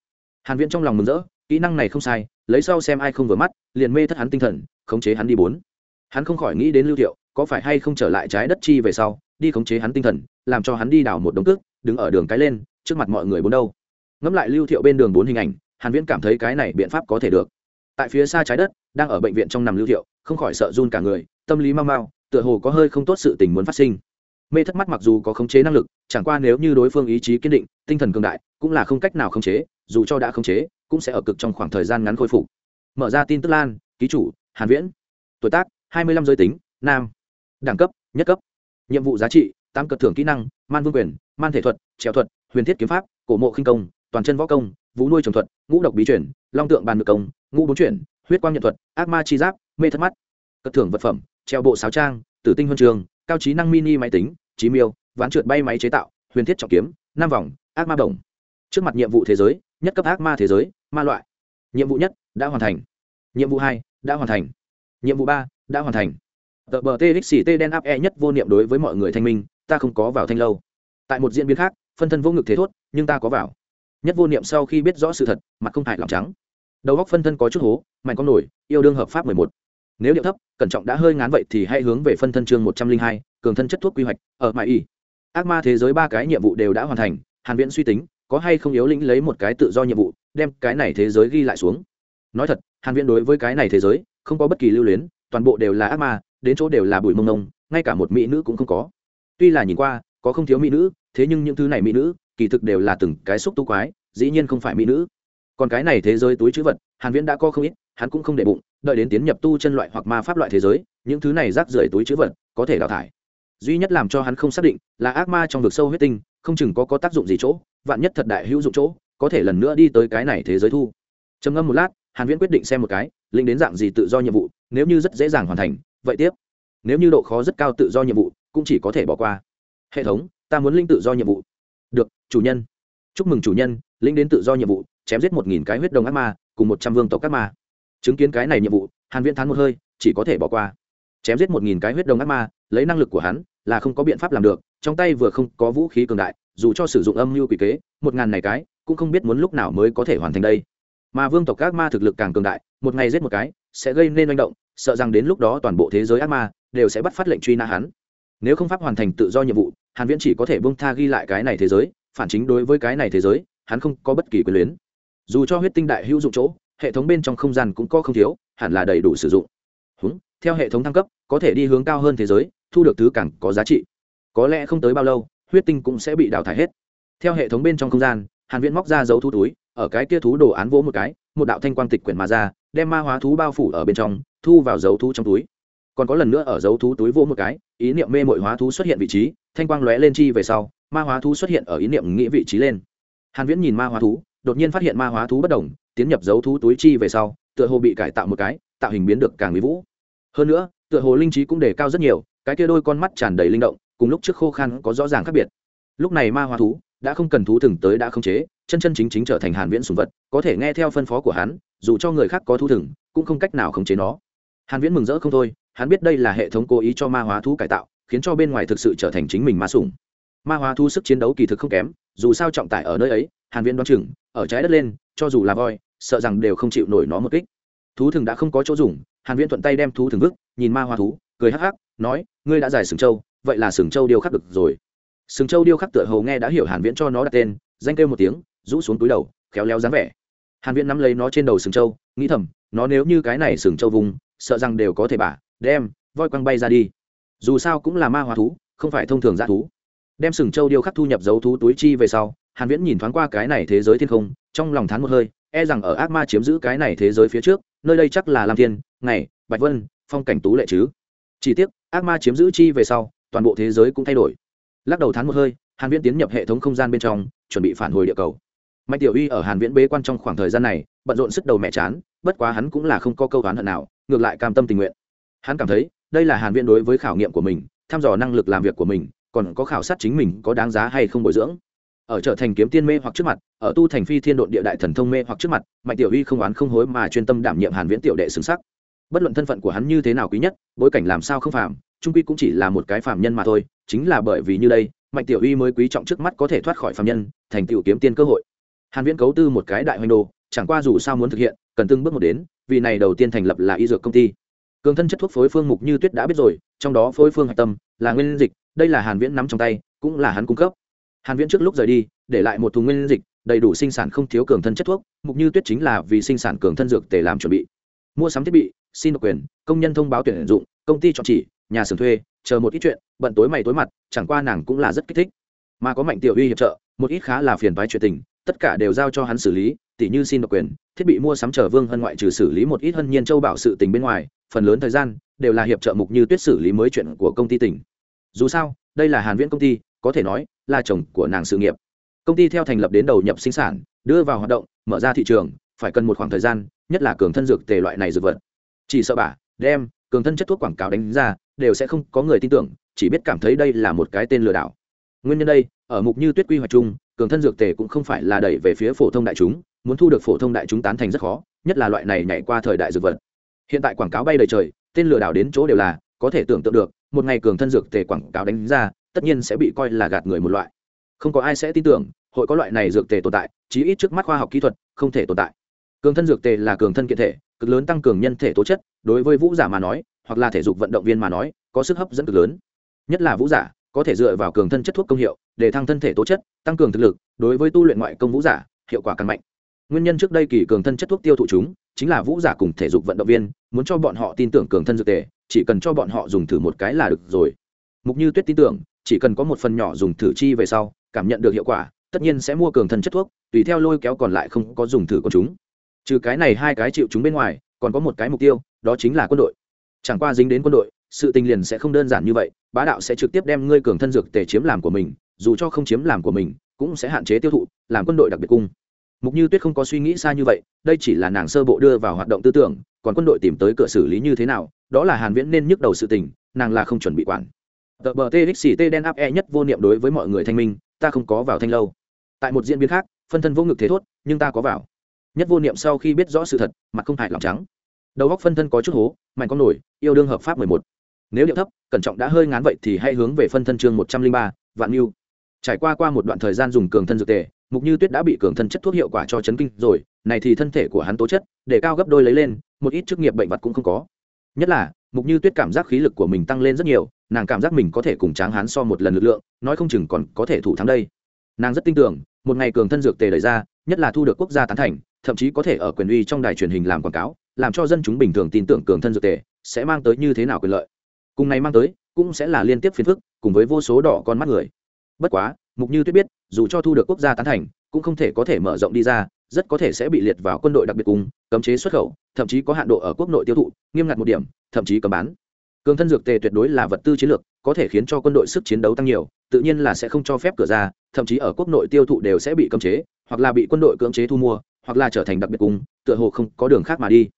Hàn viễn trong lòng mừng rỡ, kỹ năng này không sai, lấy sau xem ai không vừa mắt, liền mê thất hắn tinh thần, khống chế hắn đi bốn. Hắn không khỏi nghĩ đến lưu thiệu, có phải hay không trở lại trái đất chi về sau, đi khống chế hắn tinh thần, làm cho hắn đi đảo một đống cước, đứng ở đường cái lên, trước mặt mọi người bốn đâu. Ngẫm lại lưu thiệu bên đường bốn hình ảnh, hàn viễn cảm thấy cái này biện pháp có thể được. Tại phía xa trái đất, đang ở bệnh viện trong nằm lưu thiệu, không khỏi sợ run cả người, tâm lý mau mau, tựa hồ có hơi không tốt sự tình muốn phát sinh mê thất mắt mặc dù có khống chế năng lực, chẳng qua nếu như đối phương ý chí kiên định, tinh thần cường đại, cũng là không cách nào khống chế, dù cho đã khống chế, cũng sẽ ở cực trong khoảng thời gian ngắn khôi phục. Mở ra tin tức lan, ký chủ, hàn viễn. Tuổi tác 25 giới tính, nam. Đẳng cấp, nhất cấp. Nhiệm vụ giá trị tăng cật thưởng kỹ năng, man vương quyền, man thể thuật, trèo thuật, huyền thiết kiếm pháp, cổ mộ khinh công, toàn chân võ công, vũ nuôi trồng thuật, ngũ độc bí chuyển, long tượng bàn ngược công, ngũ bốn chuyển, huyết quang nhận thuật, ác ma chi giáp, mê thất mắt. Cất thưởng vật phẩm, treo bộ sáo trang, tử tinh huân trường, cao trí năng mini máy tính trí miêu, ván trượt bay máy chế tạo, huyền thiết trọng kiếm, năm vòng, ác ma Đồng. trước mặt nhiệm vụ thế giới, nhất cấp ác ma thế giới, ma loại. Nhiệm vụ nhất, đã hoàn thành. Nhiệm vụ hai, đã hoàn thành. Nhiệm vụ ba, đã hoàn thành. Tờ bờ txt đen áp e nhất vô niệm đối với mọi người thanh minh, ta không có vào thanh lâu. Tại một diễn biến khác, phân thân vô ngực thế thốt, nhưng ta có vào. Nhất vô niệm sau khi biết rõ sự thật, mặt không hại lòng trắng. Đầu góc phân thân có chút hố mạnh con nổi, yêu đương hợp pháp mười một. Nếu điệu thấp, cẩn trọng đã hơi ngán vậy thì hãy hướng về phân thân chương một trăm linh hai cường thân chất thuốc quy hoạch, ở mãi y. Ác ma thế giới ba cái nhiệm vụ đều đã hoàn thành, hàn viễn suy tính, có hay không yếu lĩnh lấy một cái tự do nhiệm vụ, đem cái này thế giới ghi lại xuống. Nói thật, hàn viễn đối với cái này thế giới, không có bất kỳ lưu luyến, toàn bộ đều là ác ma, đến chỗ đều là bụi mông nông ngay cả một mỹ nữ cũng không có. Tuy là nhìn qua, có không thiếu mỹ nữ, thế nhưng những thứ này mỹ nữ, kỳ thực đều là từng cái xúc tu quái, dĩ nhiên không phải mỹ nữ. Còn cái này thế giới túi chữ vật, hàn viễn đã có không ít, hắn cũng không để bụng, đợi đến tiến nhập tu chân loại hoặc ma pháp loại thế giới, những thứ này rác rưởi túi chữ vật, có thể đào thải duy nhất làm cho hắn không xác định là ác ma trong vực sâu huyết tinh, không chừng có có tác dụng gì chỗ, vạn nhất thật đại hữu dụng chỗ, có thể lần nữa đi tới cái này thế giới thu. Trầm ngâm một lát, hàn viễn quyết định xem một cái, linh đến dạng gì tự do nhiệm vụ, nếu như rất dễ dàng hoàn thành, vậy tiếp. Nếu như độ khó rất cao tự do nhiệm vụ, cũng chỉ có thể bỏ qua. Hệ thống, ta muốn linh tự do nhiệm vụ. Được, chủ nhân. Chúc mừng chủ nhân, linh đến tự do nhiệm vụ, chém giết một nghìn cái huyết đồng ác ma, cùng một trăm vương tộc ác ma. Chứng kiến cái này nhiệm vụ, hàn viễn thán một hơi, chỉ có thể bỏ qua. Chém giết một nghìn cái huyết đồng ác ma, lấy năng lực của hắn là không có biện pháp làm được trong tay vừa không có vũ khí cường đại dù cho sử dụng âm mưu quỷ kế một ngàn này cái cũng không biết muốn lúc nào mới có thể hoàn thành đây. Mà vương tộc ác ma thực lực càng cường đại một ngày giết một cái sẽ gây nên manh động sợ rằng đến lúc đó toàn bộ thế giới ác ma đều sẽ bắt phát lệnh truy nã hắn. Nếu không pháp hoàn thành tự do nhiệm vụ hàn viễn chỉ có thể bông tha ghi lại cái này thế giới phản chính đối với cái này thế giới hắn không có bất kỳ quyền luyến. Dù cho huyết tinh đại hữu dụng chỗ hệ thống bên trong không gian cũng có không thiếu hẳn là đầy đủ sử dụng. Húng, theo hệ thống thăng cấp có thể đi hướng cao hơn thế giới thu được thứ càng có giá trị. Có lẽ không tới bao lâu, huyết tinh cũng sẽ bị đào thải hết. Theo hệ thống bên trong không gian, hàn viễn móc ra dấu thú túi, ở cái kia thú đồ án vỗ một cái, một đạo thanh quang tịch quyển mà ra, đem ma hóa thú bao phủ ở bên trong, thu vào dấu thú trong túi. Còn có lần nữa ở dấu thú túi vỗ một cái, ý niệm mê mội hóa thú xuất hiện vị trí, thanh quang lóe lên chi về sau, ma hóa thú xuất hiện ở ý niệm nghĩ vị trí lên. Hàn viễn nhìn ma hóa thú, đột nhiên phát hiện ma hóa thú bất đồng, tiến nhập dấu thú túi chi về sau, tựa hồ bị cải tạo một cái, tạo hình biến được càng mỹ vũ. Hơn nữa, tựa hồ linh trí cũng đề cao rất nhiều cái kia đôi con mắt tràn đầy linh động cùng lúc trước khô khan có rõ ràng khác biệt. Lúc này ma hóa thú đã không cần thú thừng tới đã không chế chân chân chính chính trở thành hàn viễn sùng vật có thể nghe theo phân phó của hắn dù cho người khác có thú thừng, cũng không cách nào khống chế nó. Hàn viễn mừng rỡ không thôi hắn biết đây là hệ thống cố ý cho ma hóa thú cải tạo khiến cho bên ngoài thực sự trở thành chính mình ma sủng. Ma hóa thú sức chiến đấu kỳ thực không kém dù sao trọng tải ở nơi ấy hàn viễn đoán chừng ở trái đất lên cho dù là voi sợ rằng đều không chịu nổi nó một kích. Thú thừng đã không có chỗ dùng hàn viễn thuận tay đem thú thừng vứt nhìn ma hóa thú cười hắc hắc nói, ngươi đã giải sừng châu, vậy là sừng châu điêu khắc được rồi. Sừng châu điêu khắc tựa hồ nghe đã hiểu hàn viễn cho nó đặt tên, danh kêu một tiếng, rũ xuống túi đầu, khéo léo dáng vẻ. Hàn viễn nắm lấy nó trên đầu sừng châu, nghĩ thầm, nó nếu như cái này sừng châu vùng, sợ rằng đều có thể bả, đem, voi quăng bay ra đi. Dù sao cũng là ma hóa thú, không phải thông thường dã thú. Đem sừng châu điêu khắc thu nhập dấu thú túi chi về sau, hàn viễn nhìn thoáng qua cái này thế giới thiên không, trong lòng thán một hơi e rằng ở ác ma chiếm giữ cái này thế giới phía trước, nơi đây chắc là lam thiên, ngày, bạch vân, phong cảnh tú lệ chứ. Chỉ tiếc ác ma chiếm giữ chi về sau, toàn bộ thế giới cũng thay đổi. Lắc đầu thán một hơi, hàn viễn tiến nhập hệ thống không gian bên trong, chuẩn bị phản hồi địa cầu. Mạnh tiểu uy ở hàn viễn bế quan trong khoảng thời gian này, bận rộn sức đầu mẹ chán, bất quá hắn cũng là không có câu đoán hận nào, ngược lại cam tâm tình nguyện. Hắn cảm thấy, đây là hàn viễn đối với khảo nghiệm của mình, thăm dò năng lực làm việc của mình, còn có khảo sát chính mình có đáng giá hay không bồi dưỡng. Ở trở thành kiếm tiên mê hoặc trước mặt, ở tu thành phi thiên độn địa đại thần thông mê hoặc trước mặt mạnh tiểu uy không oán không hối mà chuyên tâm đảm nhiệm hàn viễn tiểu đệ xứng sắc bất luận thân phận của hắn như thế nào quý nhất, bối cảnh làm sao không phàm, trung quy cũng chỉ là một cái phàm nhân mà thôi, chính là bởi vì như đây, mạnh tiểu uy mới quý trọng trước mắt có thể thoát khỏi phàm nhân, thành tựu kiếm tiên cơ hội. Hàn viễn cấu tư một cái đại hoành đồ, chẳng qua dù sao muốn thực hiện, cần từng bước một đến, vì này đầu tiên thành lập là y dược công ty. Cường thân chất thuốc phối phương mục như tuyết đã biết rồi, trong đó phối phương hạch tâm, là nguyên dịch, đây là hàn viễn nắm trong tay, cũng là hắn cung cấp. Hàn viễn trước lúc rời đi, để lại một thùng nguyên dịch, đầy đủ sinh sản không thiếu cường thân chất thuốc, mục như tuyết chính là vì sinh sản cường thân dược để làm chuẩn bị. Mua sắm thiết bị xin độc quyền, công nhân thông báo tuyển dụng, công ty chọn chỉ, nhà xưởng thuê, chờ một ít chuyện, bận tối mày tối mặt, chẳng qua nàng cũng là rất kích thích. Mà có mạnh tiểu uy hiệp trợ, một ít khá là phiền toái chuyện tình, tất cả đều giao cho hắn xử lý, tỉ như xin độc quyền, thiết bị mua sắm chờ vương hân ngoại trừ xử lý một ít hân nhiên châu bảo sự tình bên ngoài, phần lớn thời gian, đều là hiệp trợ mục như tuyết xử lý mới chuyện của công ty tỉnh dù sao, đây là hàn viễn công ty, có thể nói là chồng của nàng sự nghiệp. Công ty theo thành lập đến đầu nhập sinh sản, đưa vào hoạt động, mở ra thị trường, phải cần một khoảng thời gian, nhất là cường thân dược tề loại này dược vật chỉ sợ bà, đem cường thân chất thuốc quảng cáo đánh ra, đều sẽ không có người tin tưởng, chỉ biết cảm thấy đây là một cái tên lừa đảo. Nguyên nhân đây, ở mục như tuyết quy hoạch chung, cường thân dược tề cũng không phải là đẩy về phía phổ thông đại chúng, muốn thu được phổ thông đại chúng tán thành rất khó, nhất là loại này nhảy qua thời đại dược vật. Hiện tại quảng cáo bay đầy trời, tên lừa đảo đến chỗ đều là, có thể tưởng tượng được, một ngày cường thân dược tề quảng cáo đánh ra, tất nhiên sẽ bị coi là gạt người một loại. Không có ai sẽ tin tưởng, hội có loại này dược tề tồn tại, chí ít trước mắt khoa học kỹ thuật không thể tồn tại. Cường thân dược tề là cường thân kiện thể cực lớn tăng cường nhân thể tố chất, đối với vũ giả mà nói, hoặc là thể dục vận động viên mà nói, có sức hấp dẫn cực lớn. Nhất là vũ giả, có thể dựa vào cường thân chất thuốc công hiệu, để thăng thân thể tố chất, tăng cường thực lực, đối với tu luyện ngoại công vũ giả, hiệu quả càng mạnh. Nguyên nhân trước đây kỳ cường thân chất thuốc tiêu thụ chúng, chính là vũ giả cùng thể dục vận động viên, muốn cho bọn họ tin tưởng cường thân dược tề, chỉ cần cho bọn họ dùng thử một cái là được rồi. Mục như tuyết tin tưởng, chỉ cần có một phần nhỏ dùng thử chi về sau, cảm nhận được hiệu quả, tất nhiên sẽ mua cường thân chất thuốc, tùy theo lôi kéo còn lại không có dùng thử của chúng trừ cái này hai cái chịu chúng bên ngoài, còn có một cái mục tiêu, đó chính là quân đội. Chẳng qua dính đến quân đội, sự tình liền sẽ không đơn giản như vậy, bá đạo sẽ trực tiếp đem ngươi cường thân dược tề chiếm làm của mình, dù cho không chiếm làm của mình, cũng sẽ hạn chế tiêu thụ, làm quân đội đặc biệt cung. Mục như tuyết không có suy nghĩ xa như vậy, đây chỉ là nàng sơ bộ đưa vào hoạt động tư tưởng, còn quân đội tìm tới cửa xử lý như thế nào, đó là hàn viễn nên nhức đầu sự tình, nàng là không chuẩn bị quản. Tờ bờ txt đen áp e nhất vô niệm đối với mọi người thanh minh, ta không có vào thanh lâu. Tại một diễn biến khác, phân thân vô ngực thế thốt, nhưng ta có vào nhất vô niệm sau khi biết rõ sự thật, mặt không hại lòng trắng. Đầu góc phân thân có chút hố, mạnh con nổi, yêu đương hợp pháp mười một. Nếu điệu thấp, cẩn trọng đã hơi ngán vậy thì hãy hướng về phân thân chương một trăm linh ba, vạn mưu trải qua qua một đoạn thời gian dùng cường thân dược tề, mục như tuyết đã bị cường thân chất thuốc hiệu quả cho chấn kinh rồi, này thì thân thể của hắn tố chất, để cao gấp đôi lấy lên, một ít chức nghiệp bệnh vật cũng không có. Nhất là, mục như tuyết cảm giác khí lực của mình tăng lên rất nhiều, nàng cảm giác mình có thể cùng tráng hán so một lần lực lượng, nói không chừng còn có thể thủ thắng đây. Nàng rất tin tưởng, một ngày cường thân dược tề đẩy ra, nhất là thu được quốc gia tán thành thậm chí có thể ở quyền uy trong đài truyền hình làm quảng cáo, làm cho dân chúng bình thường tin tưởng cường thân dược tề sẽ mang tới như thế nào quyền lợi. Cùng này mang tới, cũng sẽ là liên tiếp phiền phức, cùng với vô số đỏ con mắt người. Bất quá, mục như tuyết biết, dù cho thu được quốc gia tán thành, cũng không thể có thể mở rộng đi ra, rất có thể sẽ bị liệt vào quân đội đặc biệt cùng cấm chế xuất khẩu, thậm chí có hạn độ ở quốc nội tiêu thụ, nghiêm ngặt một điểm, thậm chí cấm bán. Cường thân dược tề tuyệt đối là vật tư chiến lược, có thể khiến cho quân đội sức chiến đấu tăng nhiều, tự nhiên là sẽ không cho phép cửa ra, thậm chí ở quốc nội tiêu thụ đều sẽ bị cấm chế, hoặc là bị quân đội cưỡng chế thu mua hoặc là trở thành đặc biệt cung, tựa hồ không có đường khác mà đi.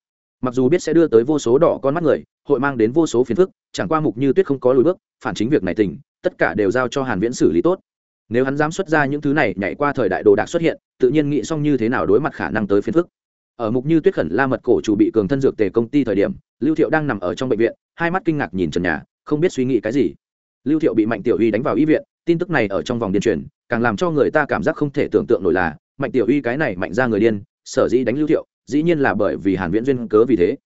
Mặc dù biết sẽ đưa tới vô số đỏ con mắt người, hội mang đến vô số phiền phức, chẳng qua mục như tuyết không có lùi bước, phản chính việc này tỉnh, tất cả đều giao cho hàn viễn xử lý tốt. Nếu hắn dám xuất ra những thứ này, nhảy qua thời đại đồ đạc xuất hiện, tự nhiên nghĩ xong như thế nào đối mặt khả năng tới phiền phức. Ở mục như tuyết khẩn la mật cổ chủ bị cường thân dược tề công ty thời điểm, lưu thiệu đang nằm ở trong bệnh viện, hai mắt kinh ngạc nhìn trần nhà, không biết suy nghĩ cái gì. Lưu thiệu bị mạnh tiểu Huy đánh vào y viện, tin tức này ở trong vòng điên truyền, càng làm cho người ta cảm giác không thể tưởng tượng nổi là mạnh tiểu uy cái này mạnh ra người điên, sở dĩ đánh lưu thiệu, dĩ nhiên là bởi vì hàn viễn duyên cớ vì thế.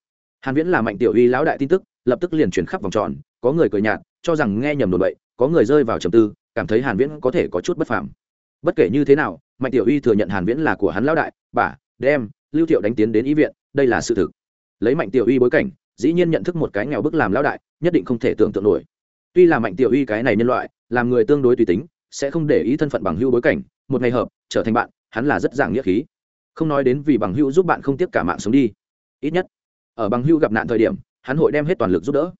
Hàn viễn là mạnh tiểu uy lão đại tin tức, lập tức liền truyền khắp vòng tròn, có người cười nhạt, cho rằng nghe nhầm đồn bậy, có người rơi vào trầm tư, cảm thấy hàn viễn có thể có chút bất phàm. Bất kể như thế nào, mạnh tiểu uy thừa nhận hàn viễn là của hắn lão đại, bà, đem, lưu thiệu đánh tiến đến ý viện, đây là sự thực. Lấy mạnh tiểu uy bối cảnh, dĩ nhiên nhận thức một cái nghèo bức làm lão đại, nhất định không thể tưởng tượng nổi. Tuy là mạnh tiểu uy cái này nhân loại, làm người tương đối tùy tính, sẽ không để ý thân phận bằng hữu bối cảnh, một ngày hợp, trở thành bạn hắn là rất giảng nghĩa khí. Không nói đến vì bằng hữu giúp bạn không tiếp cả mạng sống đi. Ít nhất, ở bằng hữu gặp nạn thời điểm, hắn hội đem hết toàn lực giúp đỡ.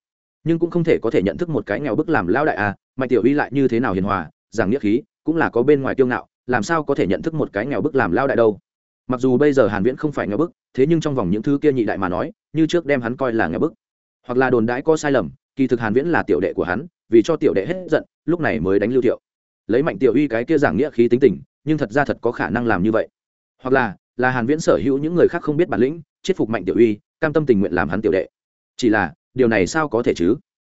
Nhưng cũng không thể có thể nhận thức một cái nghèo bức làm lao đại à mạnh tiểu uy lại như thế nào hiền hòa giảng nghĩa khí, cũng là có bên ngoài tiêu ngạo, làm sao có thể nhận thức một cái nghèo bức làm lao đại đâu? Mặc dù bây giờ hàn viễn không phải nghèo bức, thế nhưng trong vòng những thứ kia nhị đại mà nói, như trước đem hắn coi là nghèo bức. Hoặc là đồn đãi có sai lầm, kỳ thực hàn viễn là tiểu đệ của hắn, vì cho tiểu đệ hết giận, lúc này mới đánh lưu thiệu. Lấy mạnh tiểu uy cái kia giảng nghĩa khí tính tình nhưng thật ra thật có khả năng làm như vậy. Hoặc là là hàn viễn sở hữu những người khác không biết bản lĩnh, chết phục mạnh tiểu uy, cam tâm tình nguyện làm hắn tiểu đệ. Chỉ là, điều này sao có thể chứ?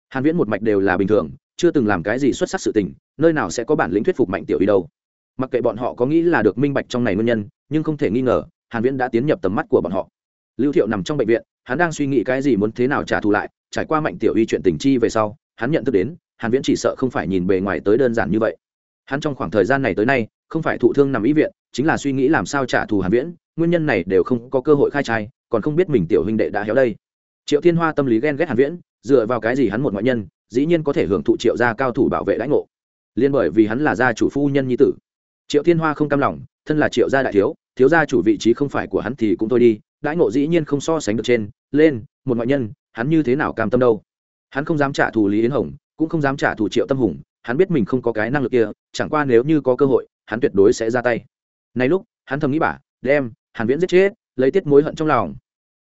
Hàn viễn một mạch đều là bình thường, chưa từng làm cái gì xuất sắc sự tình, nơi nào sẽ có bản lĩnh thuyết phục mạnh tiểu uy đâu. Mặc kệ bọn họ có nghĩ là được minh bạch trong này nguyên nhân, nhưng không thể nghi ngờ, hàn viễn đã tiến nhập tầm mắt của bọn họ. Lưu thiệu nằm trong bệnh viện, hắn đang suy nghĩ cái gì muốn thế nào trả thù lại, trải qua mạnh tiểu uy chuyện tình chi về sau, hắn nhận thức đến, hàn viễn chỉ sợ không phải nhìn bề ngoài tới đơn giản như vậy hắn trong khoảng thời gian này tới nay, không phải thụ thương nằm ý viện, chính là suy nghĩ làm sao trả thù hàn viễn, nguyên nhân này đều không có cơ hội khai trai, còn không biết mình tiểu huynh đệ đã héo đây. Triệu thiên hoa tâm lý ghen ghét hàn viễn, dựa vào cái gì hắn một ngoại nhân, dĩ nhiên có thể hưởng thụ triệu gia cao thủ bảo vệ lãnh ngộ. Liên bởi vì hắn là gia chủ phu nhân nhi tử. Triệu thiên hoa không cam lòng, thân là triệu gia đại thiếu thiếu gia chủ vị trí không phải của hắn thì cũng thôi đi đãi ngộ dĩ nhiên không so sánh được trên, lên, một ngoại nhân, hắn như thế nào cam tâm đâu? Hắn không dám trả thù lý yến hồng, cũng không dám trả thù triệu tâm hùng hắn biết mình không có cái năng lực kia, chẳng qua nếu như có cơ hội, hắn tuyệt đối sẽ ra tay. Này lúc, hắn thầm nghĩ bà, đem, hàn viễn giết chết, lấy tiết mối hận trong lòng.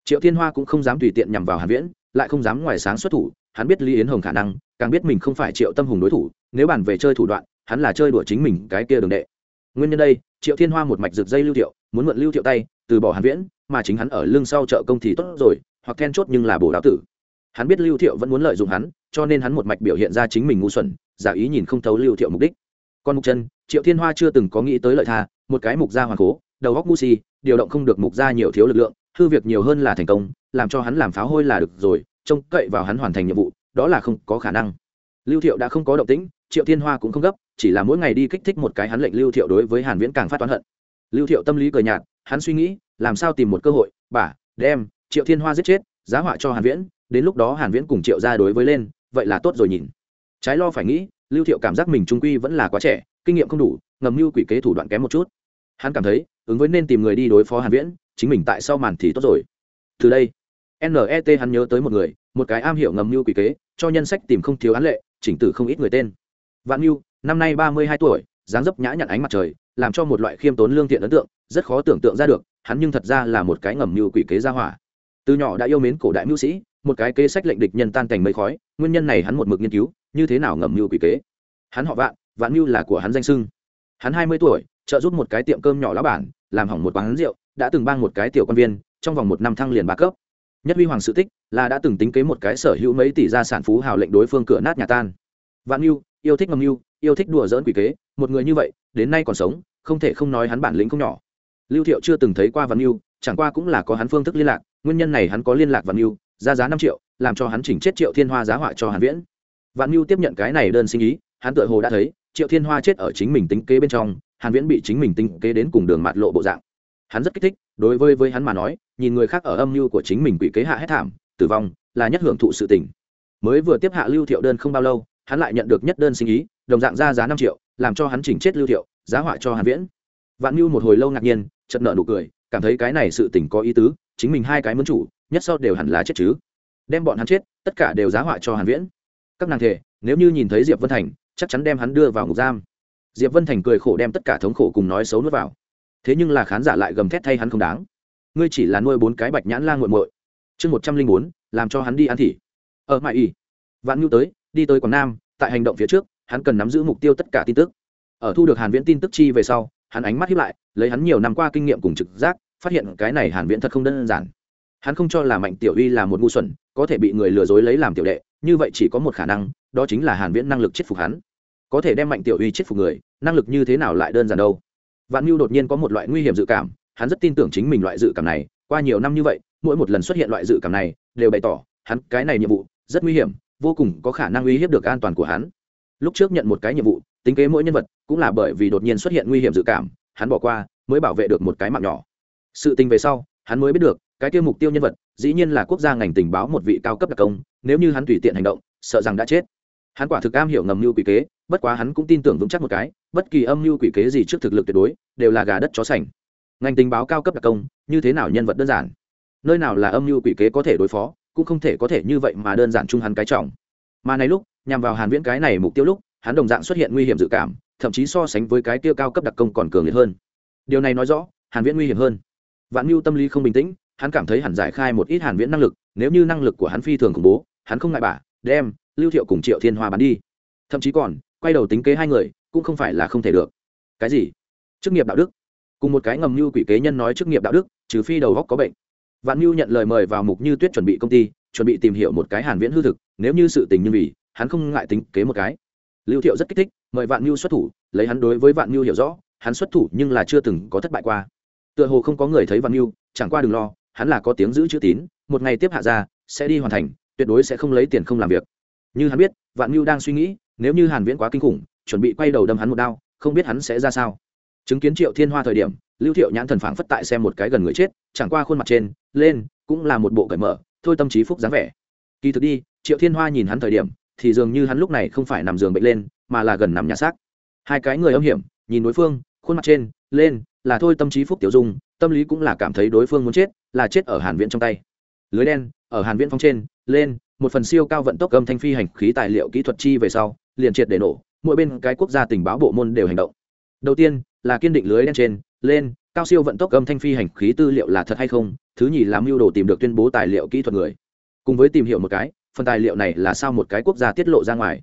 Triệu thiên hoa cũng không dám tùy tiện nhằm vào hàn viễn, lại không dám ngoài sáng xuất thủ, hắn biết lý yến hồng khả năng, càng biết mình không phải triệu tâm hùng đối thủ, nếu bàn về chơi thủ đoạn, hắn là chơi đùa chính mình cái kia đường đệ. Nguyên nhân đây, triệu thiên hoa một mạch rực dây lưu thiệu, muốn mượn lưu thiệu tay, từ bỏ hàn viễn, mà chính hắn ở lưng sau chợ công thì tốt rồi, hoặc then chốt nhưng là bổ đáo tử hắn biết lưu thiệu vẫn muốn lợi dụng hắn, cho nên hắn một mạch biểu hiện ra chính mình ngu xuẩn, giả ý nhìn không thấu lưu thiệu mục đích. Còn mục chân, triệu thiên hoa chưa từng có nghĩ tới lợi tha, một cái mục gia hoàng cố, đầu góc ngu si, điều động không được mục gia nhiều thiếu lực lượng, hư việc nhiều hơn là thành công, làm cho hắn làm pháo hôi là được rồi, trông cậy vào hắn hoàn thành nhiệm vụ, đó là không có khả năng. Lưu thiệu đã không có động tĩnh, triệu thiên hoa cũng không gấp, chỉ là mỗi ngày đi kích thích một cái hắn lệnh lưu thiệu đối với hàn viễn càng phát toán hận. Lưu thiệu tâm lý cười nhạt, hắn suy nghĩ, làm sao tìm một cơ hội bả đem, triệu thiên hoa giết chết, giá họa cho hàn viễn đến lúc đó hàn viễn cùng triệu ra đối với lên, vậy là tốt rồi nhìn. Trái lo phải nghĩ, lưu thiệu cảm giác mình trung quy vẫn là quá trẻ, kinh nghiệm không đủ, ngầm mưu quỷ kế thủ đoạn kém một chút. Hắn cảm thấy, ứng với nên tìm người đi đối phó hàn viễn, chính mình tại sau màn thì tốt rồi. Từ đây net hắn nhớ tới một người, một cái am hiểu ngầm mưu quỷ kế, cho nhân sách tìm không thiếu án lệ, chỉnh tử không ít người tên. Vạn mưu năm nay 32 tuổi, dáng dấp nhã nhặn ánh mặt trời, làm cho một loại khiêm tốn lương thiện ấn tượng, rất khó tưởng tượng ra được, hắn nhưng thật ra là một cái ngầm mưu quỷ kế gia hỏa. Từ nhỏ đã yêu mến cổ đại mưu sĩ một cái kế sách lệnh địch nhân tan cảnh mây khói, nguyên nhân này hắn một mực nghiên cứu, như thế nào ngầm mưu quỷ kế. Hắn họ vạn vạn mưu là của hắn danh sưng hắn hai mươi tuổi, trợ giúp một cái tiệm cơm nhỏ lá bản, làm hỏng một quán rượu, đã từng bang một cái tiểu quan viên, trong vòng một năm thăng liền ba cấp. Nhất huy hoàng sự tích, là đã từng tính kế một cái sở hữu mấy tỷ gia sản phú hào lệnh đối phương cửa nát nhà tan. Vạn mưu, yêu thích ngầm mưu, yêu thích đùa dỡn quỷ kế, một người như vậy, đến nay còn sống, không thể không nói hắn bản lĩnh không nhỏ. Lưu thiệu chưa từng thấy qua vạn mưu, chẳng qua cũng là có hắn phương thức liên lạc, nguyên nhân này hắn có liên lạc vạn mưu ra giá năm triệu, làm cho hắn chỉnh chết triệu thiên hoa giá họa cho hàn viễn. Vạn mưu tiếp nhận cái này đơn sinh ý, hắn tựa hồ đã thấy, triệu thiên hoa chết ở chính mình tính kế bên trong, hàn viễn bị chính mình tính kế đến cùng đường mạt lộ bộ dạng. Hắn rất kích thích, đối với với hắn mà nói, nhìn người khác ở âm mưu của chính mình bị kế hạ hết thảm, tử vong là nhất hưởng thụ sự tình. Mới vừa tiếp hạ lưu thiệu đơn không bao lâu, hắn lại nhận được nhất đơn sinh ý, đồng dạng ra giá năm triệu, làm cho hắn chỉnh chết lưu thiệu, giá họa cho hàn viễn. Vạn mưu một hồi lâu ngạc nhiên, chợt nợ nụ cười, cảm thấy cái này sự tình có ý tứ, chính mình hai cái muốn chủ nhất sau đều hẳn là chết chứ. Đem bọn hắn chết, tất cả đều giá họa cho hàn viễn. Các nàng thể, nếu như nhìn thấy diệp vân thành, chắc chắn đem hắn đưa vào ngục giam. Diệp vân thành cười khổ đem tất cả thống khổ cùng nói xấu nuốt vào. Thế nhưng là khán giả lại gầm thét thay hắn không đáng. Ngươi chỉ là nuôi bốn cái bạch nhãn la nguội muội. Chương một trăm linh bốn, làm cho hắn đi ăn thỉ ở ờ, mại y. Vạn nhu tới, đi tới quảng nam, tại hành động phía trước, hắn cần nắm giữ mục tiêu tất cả tin tức. Ở thu được hàn viễn tin tức chi về sau, hắn ánh mắt hiếp lại, lấy hắn nhiều năm qua kinh nghiệm cùng trực giác, phát hiện cái này hàn viễn thật không đơn giản hắn không cho là mạnh tiểu uy là một ngu xuẩn, có thể bị người lừa dối lấy làm tiểu đệ, như vậy chỉ có một khả năng, đó chính là hàn viễn năng lực chết phục hắn. Có thể đem mạnh tiểu uy chết phục người, năng lực như thế nào lại đơn giản đâu? Vạn mưu đột nhiên có một loại nguy hiểm dự cảm, hắn rất tin tưởng chính mình loại dự cảm này, qua nhiều năm như vậy, mỗi một lần xuất hiện loại dự cảm này, đều bày tỏ, hắn cái này nhiệm vụ rất nguy hiểm, vô cùng có khả năng uy hiếp được an toàn của hắn. Lúc trước nhận một cái nhiệm vụ, tính kế mỗi nhân vật cũng là bởi vì đột nhiên xuất hiện nguy hiểm dự cảm, hắn bỏ qua, mới bảo vệ được một cái mạng nhỏ. Sự tình về sau, hắn mới biết được cái tiêu mục tiêu nhân vật, dĩ nhiên là quốc gia ngành tình báo một vị cao cấp đặc công, nếu như hắn tùy tiện hành động, sợ rằng đã chết. Hắn quả thực am hiểu ngầm mưu quỷ kế, bất quá hắn cũng tin tưởng vững chắc một cái, bất kỳ âm mưu quỷ kế gì trước thực lực tuyệt đối, đều là gà đất chó sành. Ngành tình báo cao cấp đặc công, như thế nào nhân vật đơn giản? Nơi nào là âm mưu quỷ kế có thể đối phó, cũng không thể có thể như vậy mà đơn giản chung hắn cái trọng. Mà này lúc, nhằm vào hàn viễn cái này mục tiêu lúc, hắn đồng dạng xuất hiện nguy hiểm dự cảm, thậm chí so sánh với cái kia cao cấp đặc công còn cường liệt hơn. Điều này nói rõ, hàn viễn nguy hiểm hơn. Vạn mưu tâm lý không bình tĩnh hắn cảm thấy hẳn giải khai một ít hàn viễn năng lực, nếu như năng lực của hắn phi thường khủng bố, hắn không ngại bả, đem lưu thiệu cùng triệu thiên hoa bán đi. Thậm chí còn, quay đầu tính kế hai người, cũng không phải là không thể được. Cái gì? Chức nghiệp đạo đức. Cùng một cái ngầm như quỷ kế nhân nói chức nghiệp đạo đức, trừ phi đầu góc có bệnh. Vạn mưu nhận lời mời vào mục như tuyết chuẩn bị công ty, chuẩn bị tìm hiểu một cái hàn viễn hư thực, nếu như sự tình như vì hắn không ngại tính kế một cái. Lưu thiệu rất kích thích, mời vạn mưu xuất thủ, lấy hắn đối với vạn mưu hiểu rõ, hắn xuất thủ nhưng là chưa từng có thất bại qua. Tựa hồ không có người thấy vạn mưu, chẳng qua đừng lo hắn là có tiếng giữ chữ tín, một ngày tiếp hạ ra sẽ đi hoàn thành, tuyệt đối sẽ không lấy tiền không làm việc. Như hắn biết, vạn mưu đang suy nghĩ, nếu như hàn viễn quá kinh khủng, chuẩn bị quay đầu đâm hắn một đao, không biết hắn sẽ ra sao. Chứng kiến triệu thiên hoa thời điểm, lưu thiệu nhãn thần phảng phất tại xem một cái gần người chết, chẳng qua khuôn mặt trên, lên, cũng là một bộ cởi mở, thôi tâm trí phúc dáng vẻ. Kỳ thực đi, triệu thiên hoa nhìn hắn thời điểm, thì dường như hắn lúc này không phải nằm giường bệnh lên, mà là gần nằm nhà xác. Hai cái người âm hiểm, nhìn đối phương, khuôn mặt trên, lên, là thôi tâm trí phúc tiểu dung tâm lý cũng là cảm thấy đối phương muốn chết, là chết ở hàn viễn trong tay. Lưới đen, ở hàn viễn phong trên, lên, một phần siêu cao vận tốc âm thanh phi hành khí tài liệu kỹ thuật chi về sau, liền triệt để nổ, mỗi bên cái quốc gia tình báo bộ môn đều hành động. Đầu tiên, là kiên định lưới đen trên, lên, cao siêu vận tốc âm thanh phi hành khí tư liệu là thật hay không, thứ nhì là mưu đồ tìm được tuyên bố tài liệu kỹ thuật người. Cùng với tìm hiểu một cái, phần tài liệu này là sao một cái quốc gia tiết lộ ra ngoài.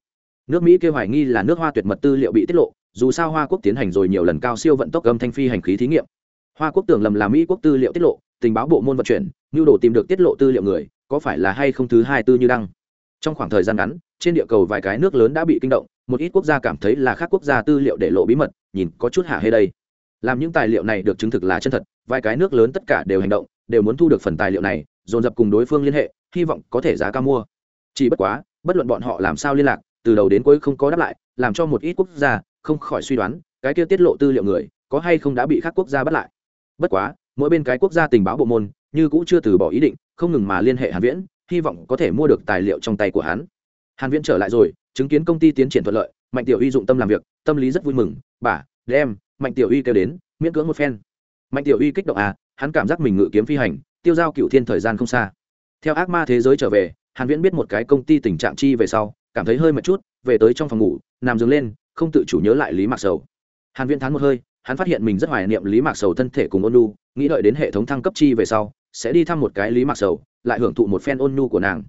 Nước mỹ kêu hoài nghi là nước hoa tuyệt mật tư liệu bị tiết lộ, dù sao hoa quốc tiến hành rồi nhiều lần cao siêu vận tốc âm thanh phi hành khí thí nghiệm hoa quốc tưởng lầm là mỹ quốc tư liệu tiết lộ, tình báo bộ môn vận chuyển nhu đồ tìm được tiết lộ tư liệu người, có phải là hay không thứ hai tư như đăng? Trong khoảng thời gian ngắn, trên địa cầu vài cái nước lớn đã bị kinh động, một ít quốc gia cảm thấy là khác quốc gia tư liệu để lộ bí mật, nhìn có chút hạ hê đây. Làm những tài liệu này được chứng thực là chân thật, vài cái nước lớn tất cả đều hành động, đều muốn thu được phần tài liệu này, dồn dập cùng đối phương liên hệ, hy vọng có thể giá cao mua. Chỉ bất quá, bất luận bọn họ làm sao liên lạc, từ đầu đến cuối không có đáp lại, làm cho một ít quốc gia không khỏi suy đoán, cái kia tiết lộ tư liệu người, có hay không đã bị các quốc gia bắt lại bất quá, mỗi bên cái quốc gia tình báo bộ môn, như cũng chưa từ bỏ ý định, không ngừng mà liên hệ hàn viễn, hy vọng có thể mua được tài liệu trong tay của hắn. Hàn viễn trở lại rồi, chứng kiến công ty tiến triển thuận lợi, mạnh tiểu uy dụng tâm làm việc, tâm lý rất vui mừng, bà, đem, mạnh tiểu uy kêu đến, miễn cưỡng một phen. Mạnh tiểu uy kích động à hắn cảm giác mình ngự kiếm phi hành, tiêu giao cựu thiên thời gian không xa. Theo ác ma thế giới trở về, hàn viễn biết một cái công ty tình trạng chi về sau, cảm thấy hơi mệt chút, về tới trong phòng ngủ, nằm giường lên, không tự chủ nhớ lại lý mạc sầu. Hàn viễn thán một hơi hắn phát hiện mình rất hoài niệm lý mạc sầu thân thể cùng ôn nhu, nghĩ đợi đến hệ thống thăng cấp chi về sau, sẽ đi thăm một cái lý mạc sầu, lại hưởng thụ một phen ôn nhu của nàng.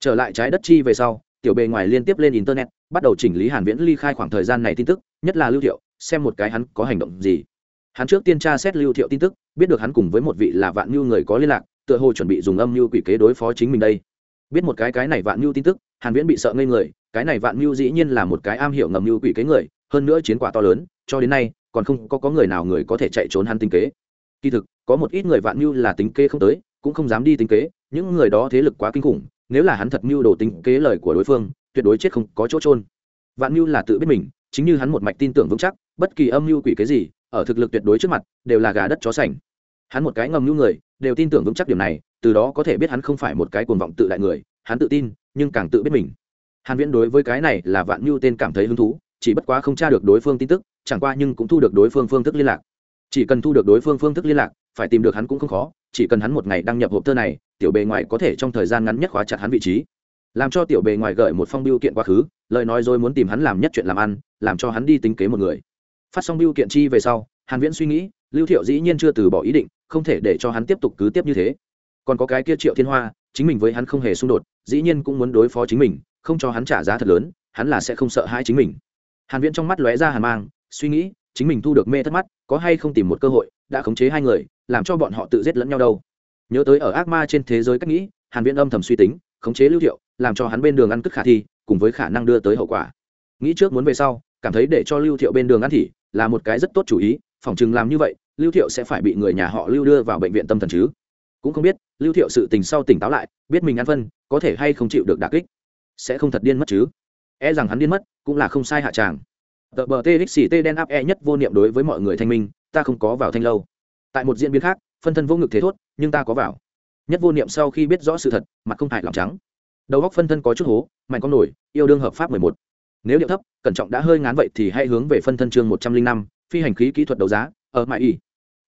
Trở lại trái đất chi về sau, tiểu bề ngoài liên tiếp lên internet, bắt đầu chỉnh lý hàn viễn ly khai khoảng thời gian này tin tức, nhất là lưu thiệu, xem một cái hắn có hành động gì. Hắn trước tiên tra xét lưu thiệu tin tức, biết được hắn cùng với một vị là vạn nhu người có liên lạc, tựa hồ chuẩn bị dùng âm mưu quỷ kế đối phó chính mình đây. Biết một cái cái này vạn mưu tin tức, hàn viễn bị sợ ngây người, cái này vạn mưu dĩ nhiên là một cái am hiểu ngầm mưu quỷ kế người, hơn nữa chiến quả to lớn, cho đến nay còn không có có người nào người có thể chạy trốn hắn tính kế. Kỳ thực, có một ít người vạn mưu là tính kế không tới, cũng không dám đi tính kế, những người đó thế lực quá kinh khủng, nếu là hắn thật mưu đồ tính kế lời của đối phương, tuyệt đối chết không có chỗ trôn vạn mưu là tự biết mình, chính như hắn một mạch tin tưởng vững chắc, bất kỳ âm mưu quỷ kế gì, ở thực lực tuyệt đối trước mặt, đều là gà đất chó sành. Hắn một cái ngầm mưu người, đều tin tưởng vững chắc điểm này, từ đó có thể biết hắn không phải một cái cuồng vọng tự đại người, hắn tự tin, nhưng càng tự biết mình. Hàn viễn đối với cái này là vạn mưu tên cảm thấy hứng thú, chỉ bất quá không tra được đối phương tin tức chẳng qua nhưng cũng thu được đối phương phương thức liên lạc. Chỉ cần thu được đối phương phương thức liên lạc, phải tìm được hắn cũng không khó, chỉ cần hắn một ngày đăng nhập hộp thơ này, tiểu bề ngoài có thể trong thời gian ngắn nhất khóa chặt hắn vị trí. Làm cho tiểu bề ngoài gửi một phong biêu kiện quá khứ, lời nói rồi muốn tìm hắn làm nhất chuyện làm ăn, làm cho hắn đi tính kế một người. Phát xong biêu kiện chi về sau, hàn viễn suy nghĩ, lưu thiệu dĩ nhiên chưa từ bỏ ý định, không thể để cho hắn tiếp tục cứ tiếp như thế. Còn có cái kia triệu thiên hoa, chính mình với hắn không hề xung đột, dĩ nhiên cũng muốn đối phó chính mình, không cho hắn trả giá thật lớn, hắn là sẽ không sợ hãi chính mình. Hàn viễn trong mắt lóe ra hàn mang suy nghĩ, chính mình thu được mê thất mắt, có hay không tìm một cơ hội, đã khống chế hai người, làm cho bọn họ tự giết lẫn nhau đâu. Nhớ tới ở ác ma trên thế giới cách nghĩ, hàn viễn âm thầm suy tính, khống chế lưu thiệu, làm cho hắn bên đường ăn cất khả thi, cùng với khả năng đưa tới hậu quả. Nghĩ trước muốn về sau, cảm thấy để cho lưu thiệu bên đường ăn thì là một cái rất tốt chủ ý phỏng chừng làm như vậy, lưu thiệu sẽ phải bị người nhà họ lưu đưa vào bệnh viện tâm thần chứ. Cũng không biết, lưu thiệu sự tình sau tỉnh táo lại, biết mình ăn phân, có thể hay không chịu được đả kích, sẽ không thật điên mất chứ. E rằng hắn điên mất, cũng là không sai hạ tràng tờ bờ txt đen áp e nhất vô niệm đối với mọi người thanh minh, ta không có vào thanh lâu. Tại một diễn biến khác, phân thân vô ngực thế thốt, nhưng ta có vào. Nhất vô niệm sau khi biết rõ sự thật, mặt không hại lòng trắng. Đầu góc phân thân có chút hố, mạnh con nổi, yêu đương hợp pháp mười một. Nếu điệu thấp, cẩn trọng đã hơi ngán vậy thì hãy hướng về phân thân chương một trăm linh năm, phi hành khí kỹ thuật đấu giá, ở mãi y.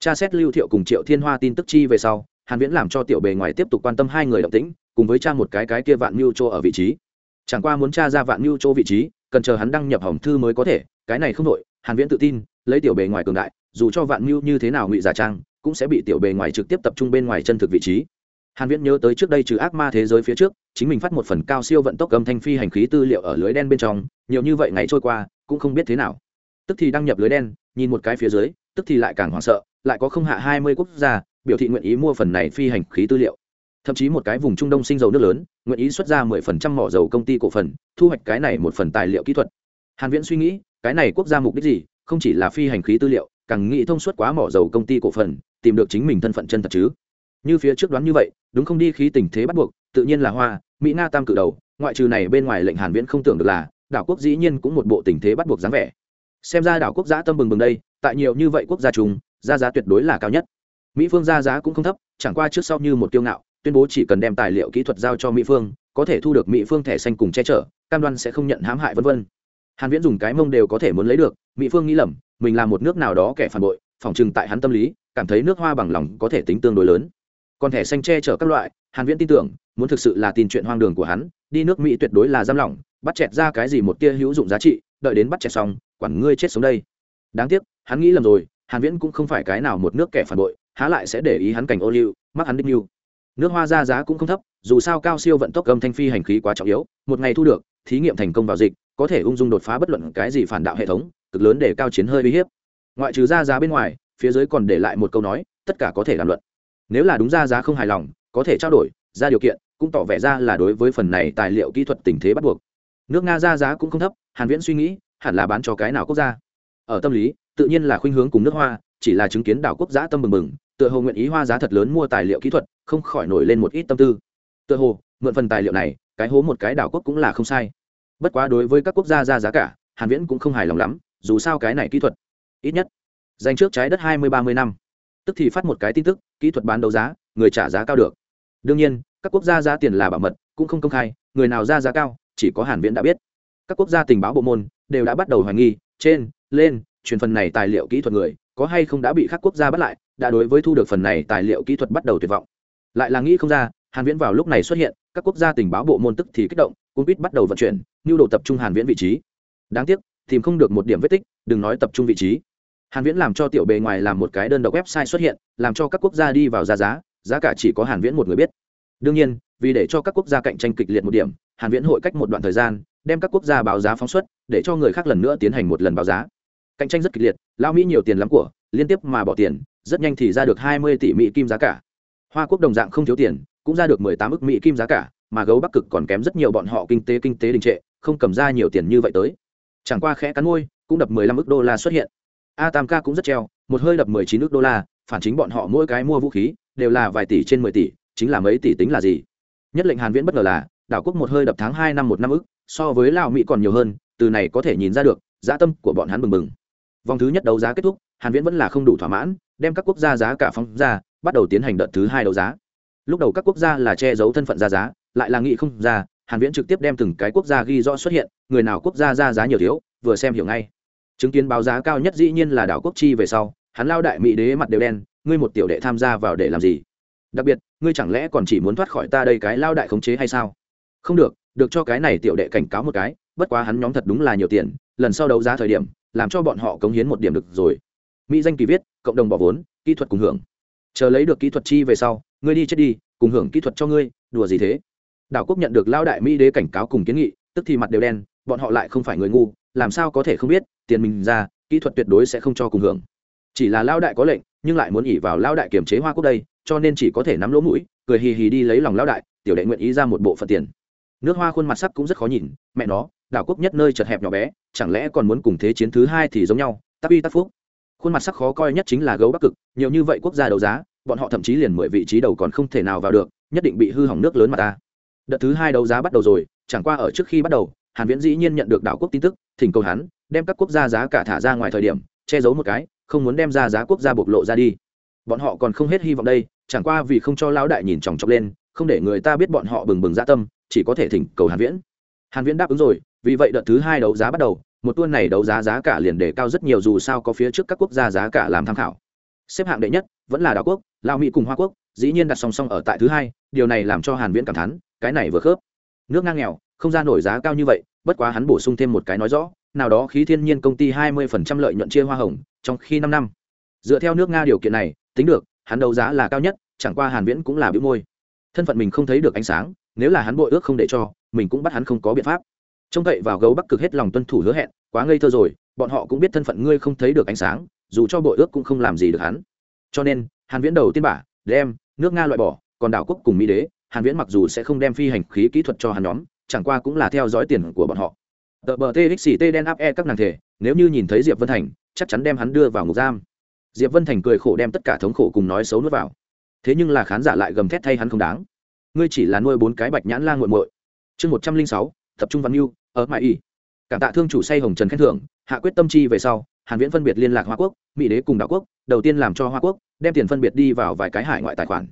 Tra xét lưu thiệu cùng triệu thiên hoa tin tức chi về sau, hàn viễn làm cho tiểu bề ngoài tiếp tục quan tâm hai người động tĩnh, cùng với tra một cái cái kia vạn mưu châu ở vị trí. Chẳng qua muốn tra ra vạn mưu châu vị trí cần chờ hắn đăng nhập hỏng thư mới có thể, cái này không đội hàn viễn tự tin, lấy tiểu bề ngoài cường đại, dù cho vạn mưu như thế nào ngụy giả trang, cũng sẽ bị tiểu bề ngoài trực tiếp tập trung bên ngoài chân thực vị trí. Hàn viễn nhớ tới trước đây trừ ác ma thế giới phía trước, chính mình phát một phần cao siêu vận tốc âm thanh phi hành khí tư liệu ở lưới đen bên trong, nhiều như vậy ngày trôi qua, cũng không biết thế nào. Tức thì đăng nhập lưới đen, nhìn một cái phía dưới, tức thì lại càng hoảng sợ, lại có không hạ 20 quốc gia, biểu thị nguyện ý mua phần này phi hành khí tư liệu thậm chí một cái vùng trung đông sinh dầu nước lớn, nguyện ý xuất ra 10% mỏ dầu công ty cổ phần, thu hoạch cái này một phần tài liệu kỹ thuật. Hàn viễn suy nghĩ, cái này quốc gia mục đích gì? Không chỉ là phi hành khí tư liệu, càng nghĩ thông suốt quá mỏ dầu công ty cổ phần, tìm được chính mình thân phận chân thật chứ. Như phía trước đoán như vậy, đúng không đi khí tình thế bắt buộc, tự nhiên là hoa, mỹ nga tam cự đầu, ngoại trừ này bên ngoài lệnh hàn viễn không tưởng được là, đảo quốc dĩ nhiên cũng một bộ tình thế bắt buộc dáng vẻ. Xem ra đảo quốc gia tâm bừng bừng đây, tại nhiều như vậy quốc gia chung ra giá tuyệt đối là cao nhất. Mỹ phương ra giá cũng không thấp, chẳng qua trước sau như một kiêu ngạo tuyên bố chỉ cần đem tài liệu kỹ thuật giao cho mỹ phương, có thể thu được mỹ phương thẻ xanh cùng che chở, cam đoan sẽ không nhận hãm hại vân vân. Hàn viễn dùng cái mông đều có thể muốn lấy được, mỹ phương nghĩ lầm, mình là một nước nào đó kẻ phản bội, phỏng chừng tại hắn tâm lý, cảm thấy nước hoa bằng lòng có thể tính tương đối lớn. Còn thẻ xanh che chở các loại, hàn viễn tin tưởng, muốn thực sự là tin chuyện hoang đường của hắn, đi nước mỹ tuyệt đối là giam lỏng, bắt chẹt ra cái gì một tia hữu dụng giá trị, đợi đến bắt chẹt xong, quản ngươi chết sống đây. Đáng tiếc, hắn nghĩ lầm rồi, hàn viễn cũng không phải cái nào một nước kẻ phản bội, há lại sẽ để ý hắn cảnh ô liu mắc hắn đích lưu nước hoa ra giá cũng không thấp dù sao cao siêu vận tốc âm thanh phi hành khí quá trọng yếu một ngày thu được thí nghiệm thành công vào dịch có thể ung dung đột phá bất luận cái gì phản đạo hệ thống cực lớn để cao chiến hơi uy hiếp. Ngoại trừ ra giá bên ngoài phía dưới còn để lại một câu nói tất cả có thể đàm luận. Nếu là đúng ra giá không hài lòng có thể trao đổi ra điều kiện cũng tỏ vẻ ra là đối với phần này tài liệu kỹ thuật tình thế bắt buộc. Nước nga ra giá cũng không thấp hàn viễn suy nghĩ hẳn là bán cho cái nào quốc gia? Ở tâm lý tự nhiên là khuynh hướng cùng nước hoa chỉ là chứng kiến đảo quốc gia tâm mừng mừng, tựa hồ nguyện ý hoa giá thật lớn mua tài liệu kỹ thuật không khỏi nổi lên một ít tâm tư. Tự hồ, mượn phần tài liệu này, cái hố một cái đảo quốc cũng là không sai. Bất quá đối với các quốc gia ra giá cả, hàn viễn cũng không hài lòng lắm, dù sao cái này kỹ thuật, ít nhất, dành trước trái đất hai mươi ba mươi năm. Tức thì phát một cái tin tức, kỹ thuật bán đấu giá, người trả giá cao được. Đương nhiên, các quốc gia giá tiền là bảo mật, cũng không công khai, người nào ra giá cao, chỉ có hàn viễn đã biết. Các quốc gia tình báo bộ môn đều đã bắt đầu hoài nghi, trên, lên, truyền phần này tài liệu kỹ thuật người, có hay không đã bị các quốc gia bắt lại, đã đối với thu được phần này tài liệu kỹ thuật bắt đầu tuyệt vọng lại là nghĩ không ra, hàn viễn vào lúc này xuất hiện, các quốc gia tình báo bộ môn tức thì kích động cung biết bắt đầu vận chuyển, nhu đồ tập trung hàn viễn vị trí. Đáng tiếc, tìm không được một điểm vết tích, đừng nói tập trung vị trí. Hàn viễn làm cho tiểu bề ngoài làm một cái đơn độc website xuất hiện, làm cho các quốc gia đi vào giá giá giá cả chỉ có hàn viễn một người biết. Đương nhiên, vì để cho các quốc gia cạnh tranh kịch liệt một điểm, hàn viễn hội cách một đoạn thời gian, đem các quốc gia báo giá phóng xuất, để cho người khác lần nữa tiến hành một lần báo giá. Cạnh tranh rất kịch liệt lao mỹ nhiều tiền lắm của, liên tiếp mà bỏ tiền, rất nhanh thì ra được 20 tỷ mỹ kim giá cả hoa quốc đồng dạng không thiếu tiền, cũng ra được 18 ức mỹ kim giá cả, mà gấu bắc cực còn kém rất nhiều bọn họ kinh tế kinh tế đình trệ, không cầm ra nhiều tiền như vậy tới. Chẳng qua khẽ cắn môi, cũng đập 15 ức đô la xuất hiện. A tam Ca cũng rất treo, một hơi đập 19 ức đô la, phản chính bọn họ mỗi cái mua vũ khí, đều là vài tỷ trên 10 tỷ, chính là mấy tỷ tính là gì? Nhất lệnh hàn viễn bất ngờ là, đảo quốc một hơi đập tháng hai năm một năm ức, so với lào mỹ còn nhiều hơn, từ này có thể nhìn ra được, giá tâm của bọn hắn bừng bừng. Vòng thứ nhất đấu giá kết thúc, hàn viễn vẫn là không đủ thỏa mãn, đem các quốc gia giá cả phóng ra bắt đầu tiến hành đợt thứ hai đấu giá. Lúc đầu các quốc gia là che giấu thân phận ra giá, lại là nghị không ra, hàn viễn trực tiếp đem từng cái quốc gia ghi rõ xuất hiện, người nào quốc gia ra giá nhiều thiếu, vừa xem hiểu ngay. Chứng kiến báo giá cao nhất dĩ nhiên là đảo quốc chi về sau, hắn lao đại mỹ đế mặt đều đen, ngươi một tiểu đệ tham gia vào để làm gì? Đặc biệt, ngươi chẳng lẽ còn chỉ muốn thoát khỏi ta đây cái lao đại khống chế hay sao? Không được được cho cái này tiểu đệ cảnh cáo một cái, bất quá hắn nhóm thật đúng là nhiều tiền, lần sau đấu giá thời điểm, làm cho bọn họ cống hiến một điểm được rồi. Mỹ danh kỳ viết, cộng đồng bỏ vốn, kỹ thuật cùng hưởng chờ lấy được kỹ thuật chi về sau, ngươi đi chết đi, cùng hưởng kỹ thuật cho ngươi, đùa gì thế? Đảo quốc nhận được lao đại mỹ đế cảnh cáo cùng kiến nghị, tức thì mặt đều đen, bọn họ lại không phải người ngu, làm sao có thể không biết, tiền mình ra, kỹ thuật tuyệt đối sẽ không cho cùng hưởng. Chỉ là lao đại có lệnh, nhưng lại muốn ỉ vào lao đại kiểm chế hoa quốc đây, cho nên chỉ có thể nắm lỗ mũi, cười hì hì đi lấy lòng lao đại, tiểu đệ nguyện ý ra một bộ phận tiền. Nước hoa khuôn mặt sắc cũng rất khó nhìn, mẹ nó, đảo quốc nhất nơi chật hẹp nhỏ bé, chẳng lẽ còn muốn cùng thế chiến thứ hai thì giống nhau, tắc uy tắc phúc. Khuôn mặt sắc khó coi nhất chính là gấu bắc cực, nhiều như vậy quốc gia đấu giá bọn họ thậm chí liền mười vị trí đầu còn không thể nào vào được, nhất định bị hư hỏng nước lớn mà ta. Đợt thứ hai đấu giá bắt đầu rồi, chẳng qua ở trước khi bắt đầu, hàn viễn dĩ nhiên nhận được đảo quốc tin tức, thỉnh cầu hắn, đem các quốc gia giá cả thả ra ngoài thời điểm, che giấu một cái, không muốn đem ra giá quốc gia bộc lộ ra đi. Bọn họ còn không hết hy vọng đây, chẳng qua vì không cho lão đại nhìn chòng chọc lên, không để người ta biết bọn họ bừng bừng dạ tâm, chỉ có thể thỉnh cầu hàn viễn. Hàn viễn đáp ứng rồi, vì vậy đợt thứ hai đấu giá bắt đầu, một tuần này đấu giá giá cả liền đề cao rất nhiều dù sao có phía trước các quốc gia giá cả làm tham khảo xếp hạng đệ nhất, vẫn là đảo quốc, lao mỹ cùng hoa quốc, dĩ nhiên đặt song song ở tại thứ hai, điều này làm cho hàn viễn cảm thán, cái này vừa khớp. Nước ngang nghèo, không ra nổi giá cao như vậy, bất quá hắn bổ sung thêm một cái nói rõ, nào đó khí thiên nhiên công ty 20% lợi nhuận chia hoa hồng, trong khi 5 năm. Dựa theo nước nga điều kiện này, tính được, hắn đấu giá là cao nhất, chẳng qua hàn viễn cũng là bĩu môi. Thân phận mình không thấy được ánh sáng, nếu là hắn bội ước không để cho, mình cũng bắt hắn không có biện pháp. Trông cậy vào gấu bắc cực hết lòng tuân thủ hứa hẹn, quá ngây thơ rồi, bọn họ cũng biết thân phận ngươi không thấy được ánh sáng dù cho bội ước cũng không làm gì được hắn. Cho nên, hàn viễn đầu tiên bả, đem, nước nga loại bỏ, còn đảo quốc cùng mỹ đế, hàn viễn mặc dù sẽ không đem phi hành khí kỹ thuật cho hắn nhóm, chẳng qua cũng là theo dõi tiền của bọn họ. Tờ bờ txt đen áp e các nàng thể, nếu như nhìn thấy diệp vân thành, chắc chắn đem hắn đưa vào ngục giam. Diệp vân thành cười khổ đem tất cả thống khổ cùng nói xấu nuốt vào. Thế nhưng là khán giả lại gầm thét thay hắn không đáng. Ngươi chỉ là nuôi bốn cái bạch nhãn la nguội muội. Chương một trăm linh sáu, tập trung văn mưu ở mãi y cảm tạ thương chủ say hồng trần khen thưởng, hạ quyết tâm chi về sau hàn viễn phân biệt liên lạc hoa quốc, mỹ đế cùng Đạo quốc, đầu tiên làm cho hoa quốc, đem tiền phân biệt đi vào vài cái hải ngoại tài khoản.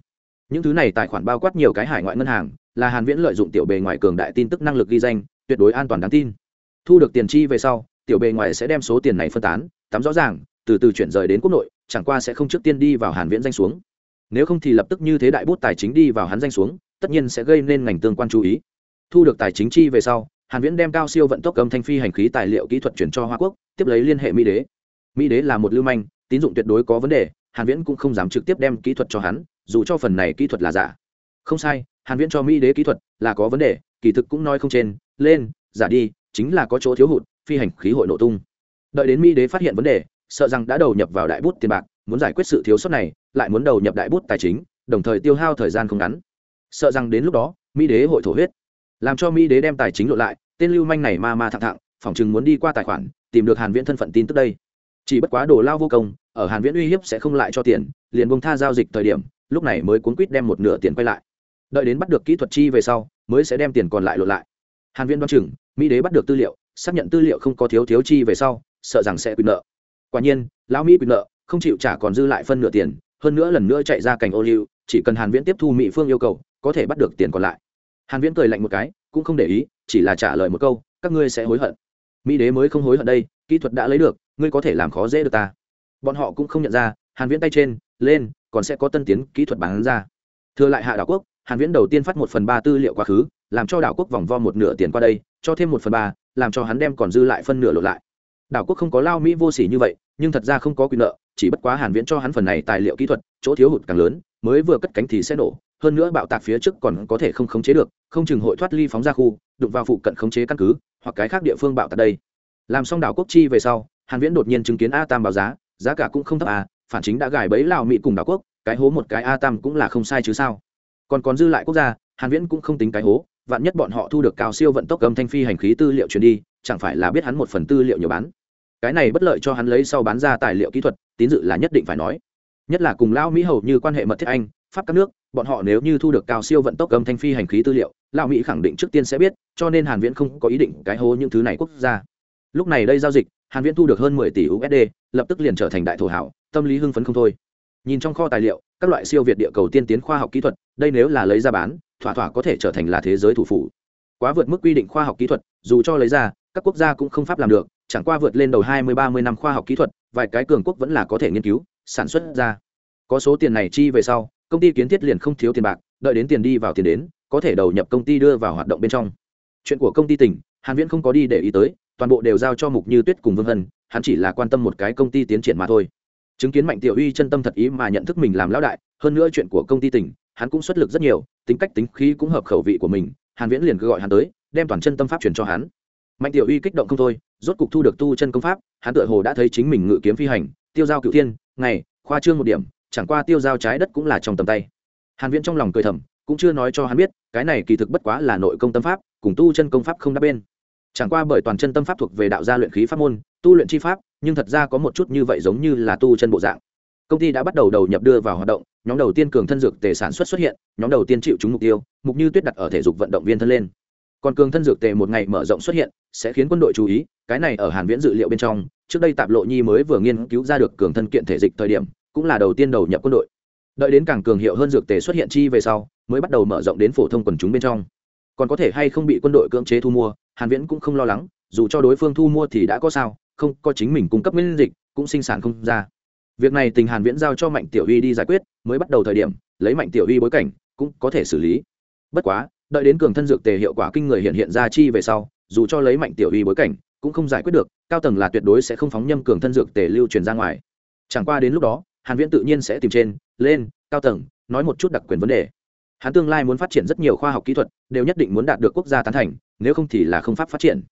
Những thứ này tài khoản bao quát nhiều cái hải ngoại ngân hàng, là hàn viễn lợi dụng tiểu bề ngoài cường đại tin tức năng lực ghi danh, tuyệt đối an toàn đáng tin. Thu được tiền chi về sau, tiểu bề ngoài sẽ đem số tiền này phân tán, tắm rõ ràng, từ từ chuyển rời đến quốc nội, chẳng qua sẽ không trước tiên đi vào hàn viễn danh xuống. Nếu không thì lập tức như thế đại bút tài chính đi vào hắn danh xuống, tất nhiên sẽ gây nên ngành tương quan chú ý. Thu được tài chính chi về sau hàn viễn đem cao siêu vận tốc âm thanh phi hành khí tài liệu kỹ thuật chuyển cho hoa quốc, tiếp lấy liên hệ mỹ đế. Mỹ đế là một lưu manh, tín dụng tuyệt đối có vấn đề, hàn viễn cũng không dám trực tiếp đem kỹ thuật cho hắn, dù cho phần này kỹ thuật là giả. Không sai, hàn viễn cho mỹ đế kỹ thuật là có vấn đề, kỳ thực cũng nói không trên, lên, giả đi, chính là có chỗ thiếu hụt, phi hành khí hội nổ tung. Đợi đến mỹ đế phát hiện vấn đề, sợ rằng đã đầu nhập vào đại bút tiền bạc, muốn giải quyết sự thiếu sót này, lại muốn đầu nhập đại bút tài chính, đồng thời tiêu hao thời gian không ngắn. Sợ rằng đến lúc đó, mỹ đế hội thổ huyết làm cho mỹ đế đem tài chính lộ lại, tên lưu manh này ma ma thẳng thẳng, phỏng chừng muốn đi qua tài khoản, tìm được hàn viễn thân phận tin tức đây. Chỉ bất quá đồ lao vô công, ở hàn viễn uy hiếp sẽ không lại cho tiền, liền bông tha giao dịch thời điểm, lúc này mới cuốn quýt đem một nửa tiền quay lại. Đợi đến bắt được kỹ thuật chi về sau, mới sẽ đem tiền còn lại lộ lại. Hàn viễn đoán chừng, mỹ đế bắt được tư liệu, xác nhận tư liệu không có thiếu thiếu chi về sau, sợ rằng sẽ quyền nợ. Quả nhiên, lão mỹ quyền nợ, không chịu trả còn dư lại phân nửa tiền, hơn nữa lần nữa chạy ra cảnh ô liu, chỉ cần hàn viễn tiếp thu mỹ phương yêu cầu, có thể bắt được tiền còn lại hàn viễn cười lạnh một cái, cũng không để ý, chỉ là trả lời một câu, các ngươi sẽ hối hận. Mỹ đế mới không hối hận đây, kỹ thuật đã lấy được, ngươi có thể làm khó dễ được ta. Bọn họ cũng không nhận ra, hàn viễn tay trên, lên, còn sẽ có tân tiến kỹ thuật bán ra. Thừa lại hạ đảo quốc, hàn viễn đầu tiên phát một phần ba tư liệu quá khứ, làm cho đảo quốc vòng vo một nửa tiền qua đây, cho thêm một phần ba, làm cho hắn đem còn dư lại phân nửa lộ lại. Đảo quốc không có lao mỹ vô sỉ như vậy, nhưng thật ra không có quyền nợ, chỉ bất quá hàn viễn cho hắn phần này tài liệu kỹ thuật, chỗ thiếu hụt càng lớn, mới vừa cất cánh thì sẽ nổ hơn nữa bạo tạc phía trước còn có thể không khống chế được, không chừng hội thoát ly phóng ra khu, đụng vào phụ cận khống chế căn cứ, hoặc cái khác địa phương bạo tạc đây. Làm xong đảo quốc chi về sau, hàn viễn đột nhiên chứng kiến a tam báo giá giá cả cũng không thấp à phản chính đã gài bẫy lào mỹ cùng đảo quốc, cái hố một cái a tam cũng là không sai chứ sao. Còn còn dư lại quốc gia, hàn viễn cũng không tính cái hố, vạn nhất bọn họ thu được cao siêu vận tốc âm thanh phi hành khí tư liệu chuyển đi, chẳng phải là biết hắn một phần tư liệu nhiều bán. Cái này bất lợi cho hắn lấy sau bán ra tài liệu kỹ thuật, tín dự là nhất định phải nói. Nhất là cùng lao mỹ hầu như quan hệ mật thiết anh pháp các nước, bọn họ nếu như thu được cao siêu vận tốc âm thanh phi hành khí tư liệu, lão mỹ khẳng định trước tiên sẽ biết, cho nên hàn viễn không có ý định cái hố những thứ này quốc gia. Lúc này đây giao dịch, hàn viễn thu được hơn 10 tỷ usd lập tức liền trở thành đại thổ hảo, tâm lý hưng phấn không thôi. Nhìn trong kho tài liệu, các loại siêu việt địa cầu tiên tiến khoa học kỹ thuật, đây nếu là lấy ra bán, thỏa thỏa có thể trở thành là thế giới thủ phủ. Quá vượt mức quy định khoa học kỹ thuật, dù cho lấy ra, các quốc gia cũng không pháp làm được, chẳng qua vượt lên đầu hai mươi, ba mươi năm khoa học kỹ thuật, vài cái cường quốc vẫn là có thể nghiên cứu, sản xuất ra. Có số tiền này chi về sau công ty kiến thiết liền không thiếu tiền bạc, đợi đến tiền đi vào tiền đến, có thể đầu nhập công ty đưa vào hoạt động bên trong. Chuyện của công ty tỉnh, hàn viễn không có đi để ý tới, toàn bộ đều giao cho mục như tuyết cùng vương hân, hắn chỉ là quan tâm một cái công ty tiến triển mà thôi. Chứng kiến mạnh tiểu uy chân tâm thật ý mà nhận thức mình làm lão đại, hơn nữa chuyện của công ty tỉnh, hắn cũng xuất lực rất nhiều, tính cách tính khí cũng hợp khẩu vị của mình, hàn viễn liền cứ gọi hắn tới, đem toàn chân tâm pháp truyền cho hắn. Mạnh tiểu uy kích động không thôi, rốt cục thu được tu chân công pháp, hắn tựa hồ đã thấy chính mình ngự kiếm phi hành, tiêu giao cựu thiên, ngày, khoa trương một điểm chẳng qua tiêu giao trái đất cũng là trong tầm tay. Hàn viễn trong lòng cười thầm, cũng chưa nói cho hắn biết, cái này kỳ thực bất quá là nội công tâm pháp, cùng tu chân công pháp không đáp bên. Chẳng qua bởi toàn chân tâm pháp thuộc về đạo gia luyện khí pháp môn, tu luyện chi pháp, nhưng thật ra có một chút như vậy giống như là tu chân bộ dạng. Công ty đã bắt đầu đầu nhập đưa vào hoạt động, nhóm đầu tiên cường thân dược tề sản xuất xuất hiện, nhóm đầu tiên chịu chúng mục tiêu, mục như tuyết đặt ở thể dục vận động viên thân lên. Còn cường thân dược tề một ngày mở rộng xuất hiện, sẽ khiến quân đội chú ý, cái này ở hàn viễn dự liệu bên trong, trước đây tạp lộ nhi mới vừa nghiên cứu ra được cường thân kiện thể dịch thời điểm cũng là đầu tiên đầu nhập quân đội. Đợi đến càng cường hiệu hơn dược tề xuất hiện chi về sau, mới bắt đầu mở rộng đến phổ thông quần chúng bên trong. Còn có thể hay không bị quân đội cưỡng chế thu mua, hàn viễn cũng không lo lắng, dù cho đối phương thu mua thì đã có sao, không, có chính mình cung cấp nguyên dịch, cũng sinh sản không ra. Việc này tình hàn viễn giao cho mạnh tiểu uy đi giải quyết, mới bắt đầu thời điểm, lấy mạnh tiểu uy bối cảnh, cũng có thể xử lý. Bất quá, đợi đến cường thân dược tề hiệu quả kinh người hiện hiện ra chi về sau, dù cho lấy mạnh tiểu uy bối cảnh, cũng không giải quyết được, cao tầng là tuyệt đối sẽ không phóng nhâm cường thân dược tề lưu truyền ra ngoài. Chẳng qua đến lúc đó hàn viễn tự nhiên sẽ tìm trên lên cao tầng nói một chút đặc quyền vấn đề. Hắn tương lai muốn phát triển rất nhiều khoa học kỹ thuật đều nhất định muốn đạt được quốc gia tán thành nếu không thì là không pháp phát triển.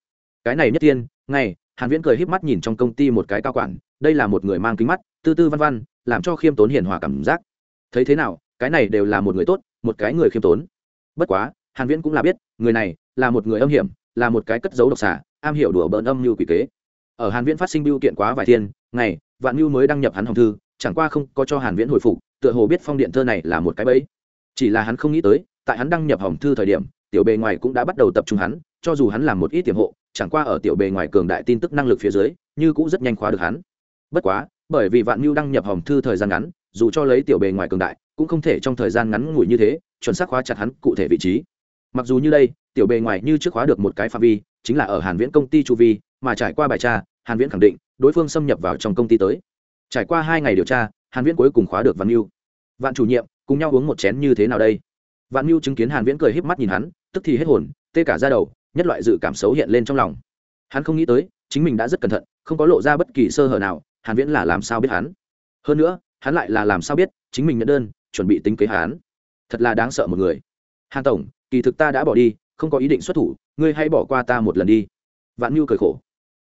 Cái này nhất tiên ngay, hàn viễn cười híp mắt nhìn trong công ty một cái cao quản đây là một người mang kính mắt tư tư văn văn làm cho khiêm tốn hiền hòa cảm giác. Thấy thế nào cái này đều là một người tốt một cái người khiêm tốn. Bất quá hàn viễn cũng là biết người này là một người âm hiểm là một cái cất giấu độc xà am hiểu đùa bỡn âm như quỷ kế. Ở hàn viễn phát sinh biêu kiện quá vài thiên ngày vạn nhu mới đăng nhập hắn hồng thư chẳng qua không có cho hàn viễn hồi phục, tựa hồ biết phong điện thơ này là một cái bẫy. Chỉ là hắn không nghĩ tới, tại hắn đăng nhập hồng thư thời điểm, tiểu bề ngoài cũng đã bắt đầu tập trung hắn, cho dù hắn làm một ít tiềm hộ, chẳng qua ở tiểu bề ngoài cường đại tin tức năng lực phía dưới, như cũng rất nhanh khóa được hắn. Bất quá, bởi vì vạn nhu đăng nhập hồng thư thời gian ngắn, dù cho lấy tiểu bề ngoài cường đại, cũng không thể trong thời gian ngắn ngủi như thế, chuẩn xác khóa chặt hắn cụ thể vị trí. Mặc dù như đây, tiểu bề ngoài như trước khóa được một cái phạm vi, chính là ở hàn viễn công ty chu vi, mà trải qua bài tra, hàn viễn khẳng định, đối phương xâm nhập vào trong công ty tới trải qua hai ngày điều tra, hàn viễn cuối cùng khóa được vạn mưu vạn chủ nhiệm, cùng nhau uống một chén như thế nào đây? Vạn mưu chứng kiến hàn viễn cười híp mắt nhìn hắn, tức thì hết hồn, tê cả da đầu, nhất loại dự cảm xấu hiện lên trong lòng. Hắn không nghĩ tới, chính mình đã rất cẩn thận, không có lộ ra bất kỳ sơ hở nào, hàn viễn là làm sao biết hắn? Hơn nữa, hắn lại là làm sao biết, chính mình nhận đơn, chuẩn bị tính kế hắn? Thật là đáng sợ một người. Hàn tổng, kỳ thực ta đã bỏ đi, không có ý định xuất thủ, ngươi hãy bỏ qua ta một lần đi. Vạn mưu cười khổ.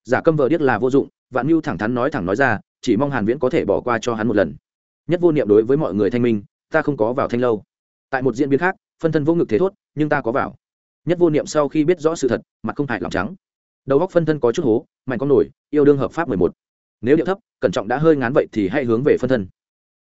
Giả câm vờ điếc là vô dụng, vạn mưu thẳng thắn nói thẳng nói ra chỉ mong hàn viễn có thể bỏ qua cho hắn một lần. Nhất vô niệm đối với mọi người thanh minh, ta không có vào thanh lâu. Tại một diễn biến khác, phân thân vô ngực thế thốt, nhưng ta có vào. Nhất vô niệm sau khi biết rõ sự thật, mặt không hại lòng trắng. Đầu góc phân thân có chút hố, mạnh con nổi, yêu đương hợp pháp 11. nếu điệu thấp, cẩn trọng đã hơi ngán vậy thì hãy hướng về phân thân.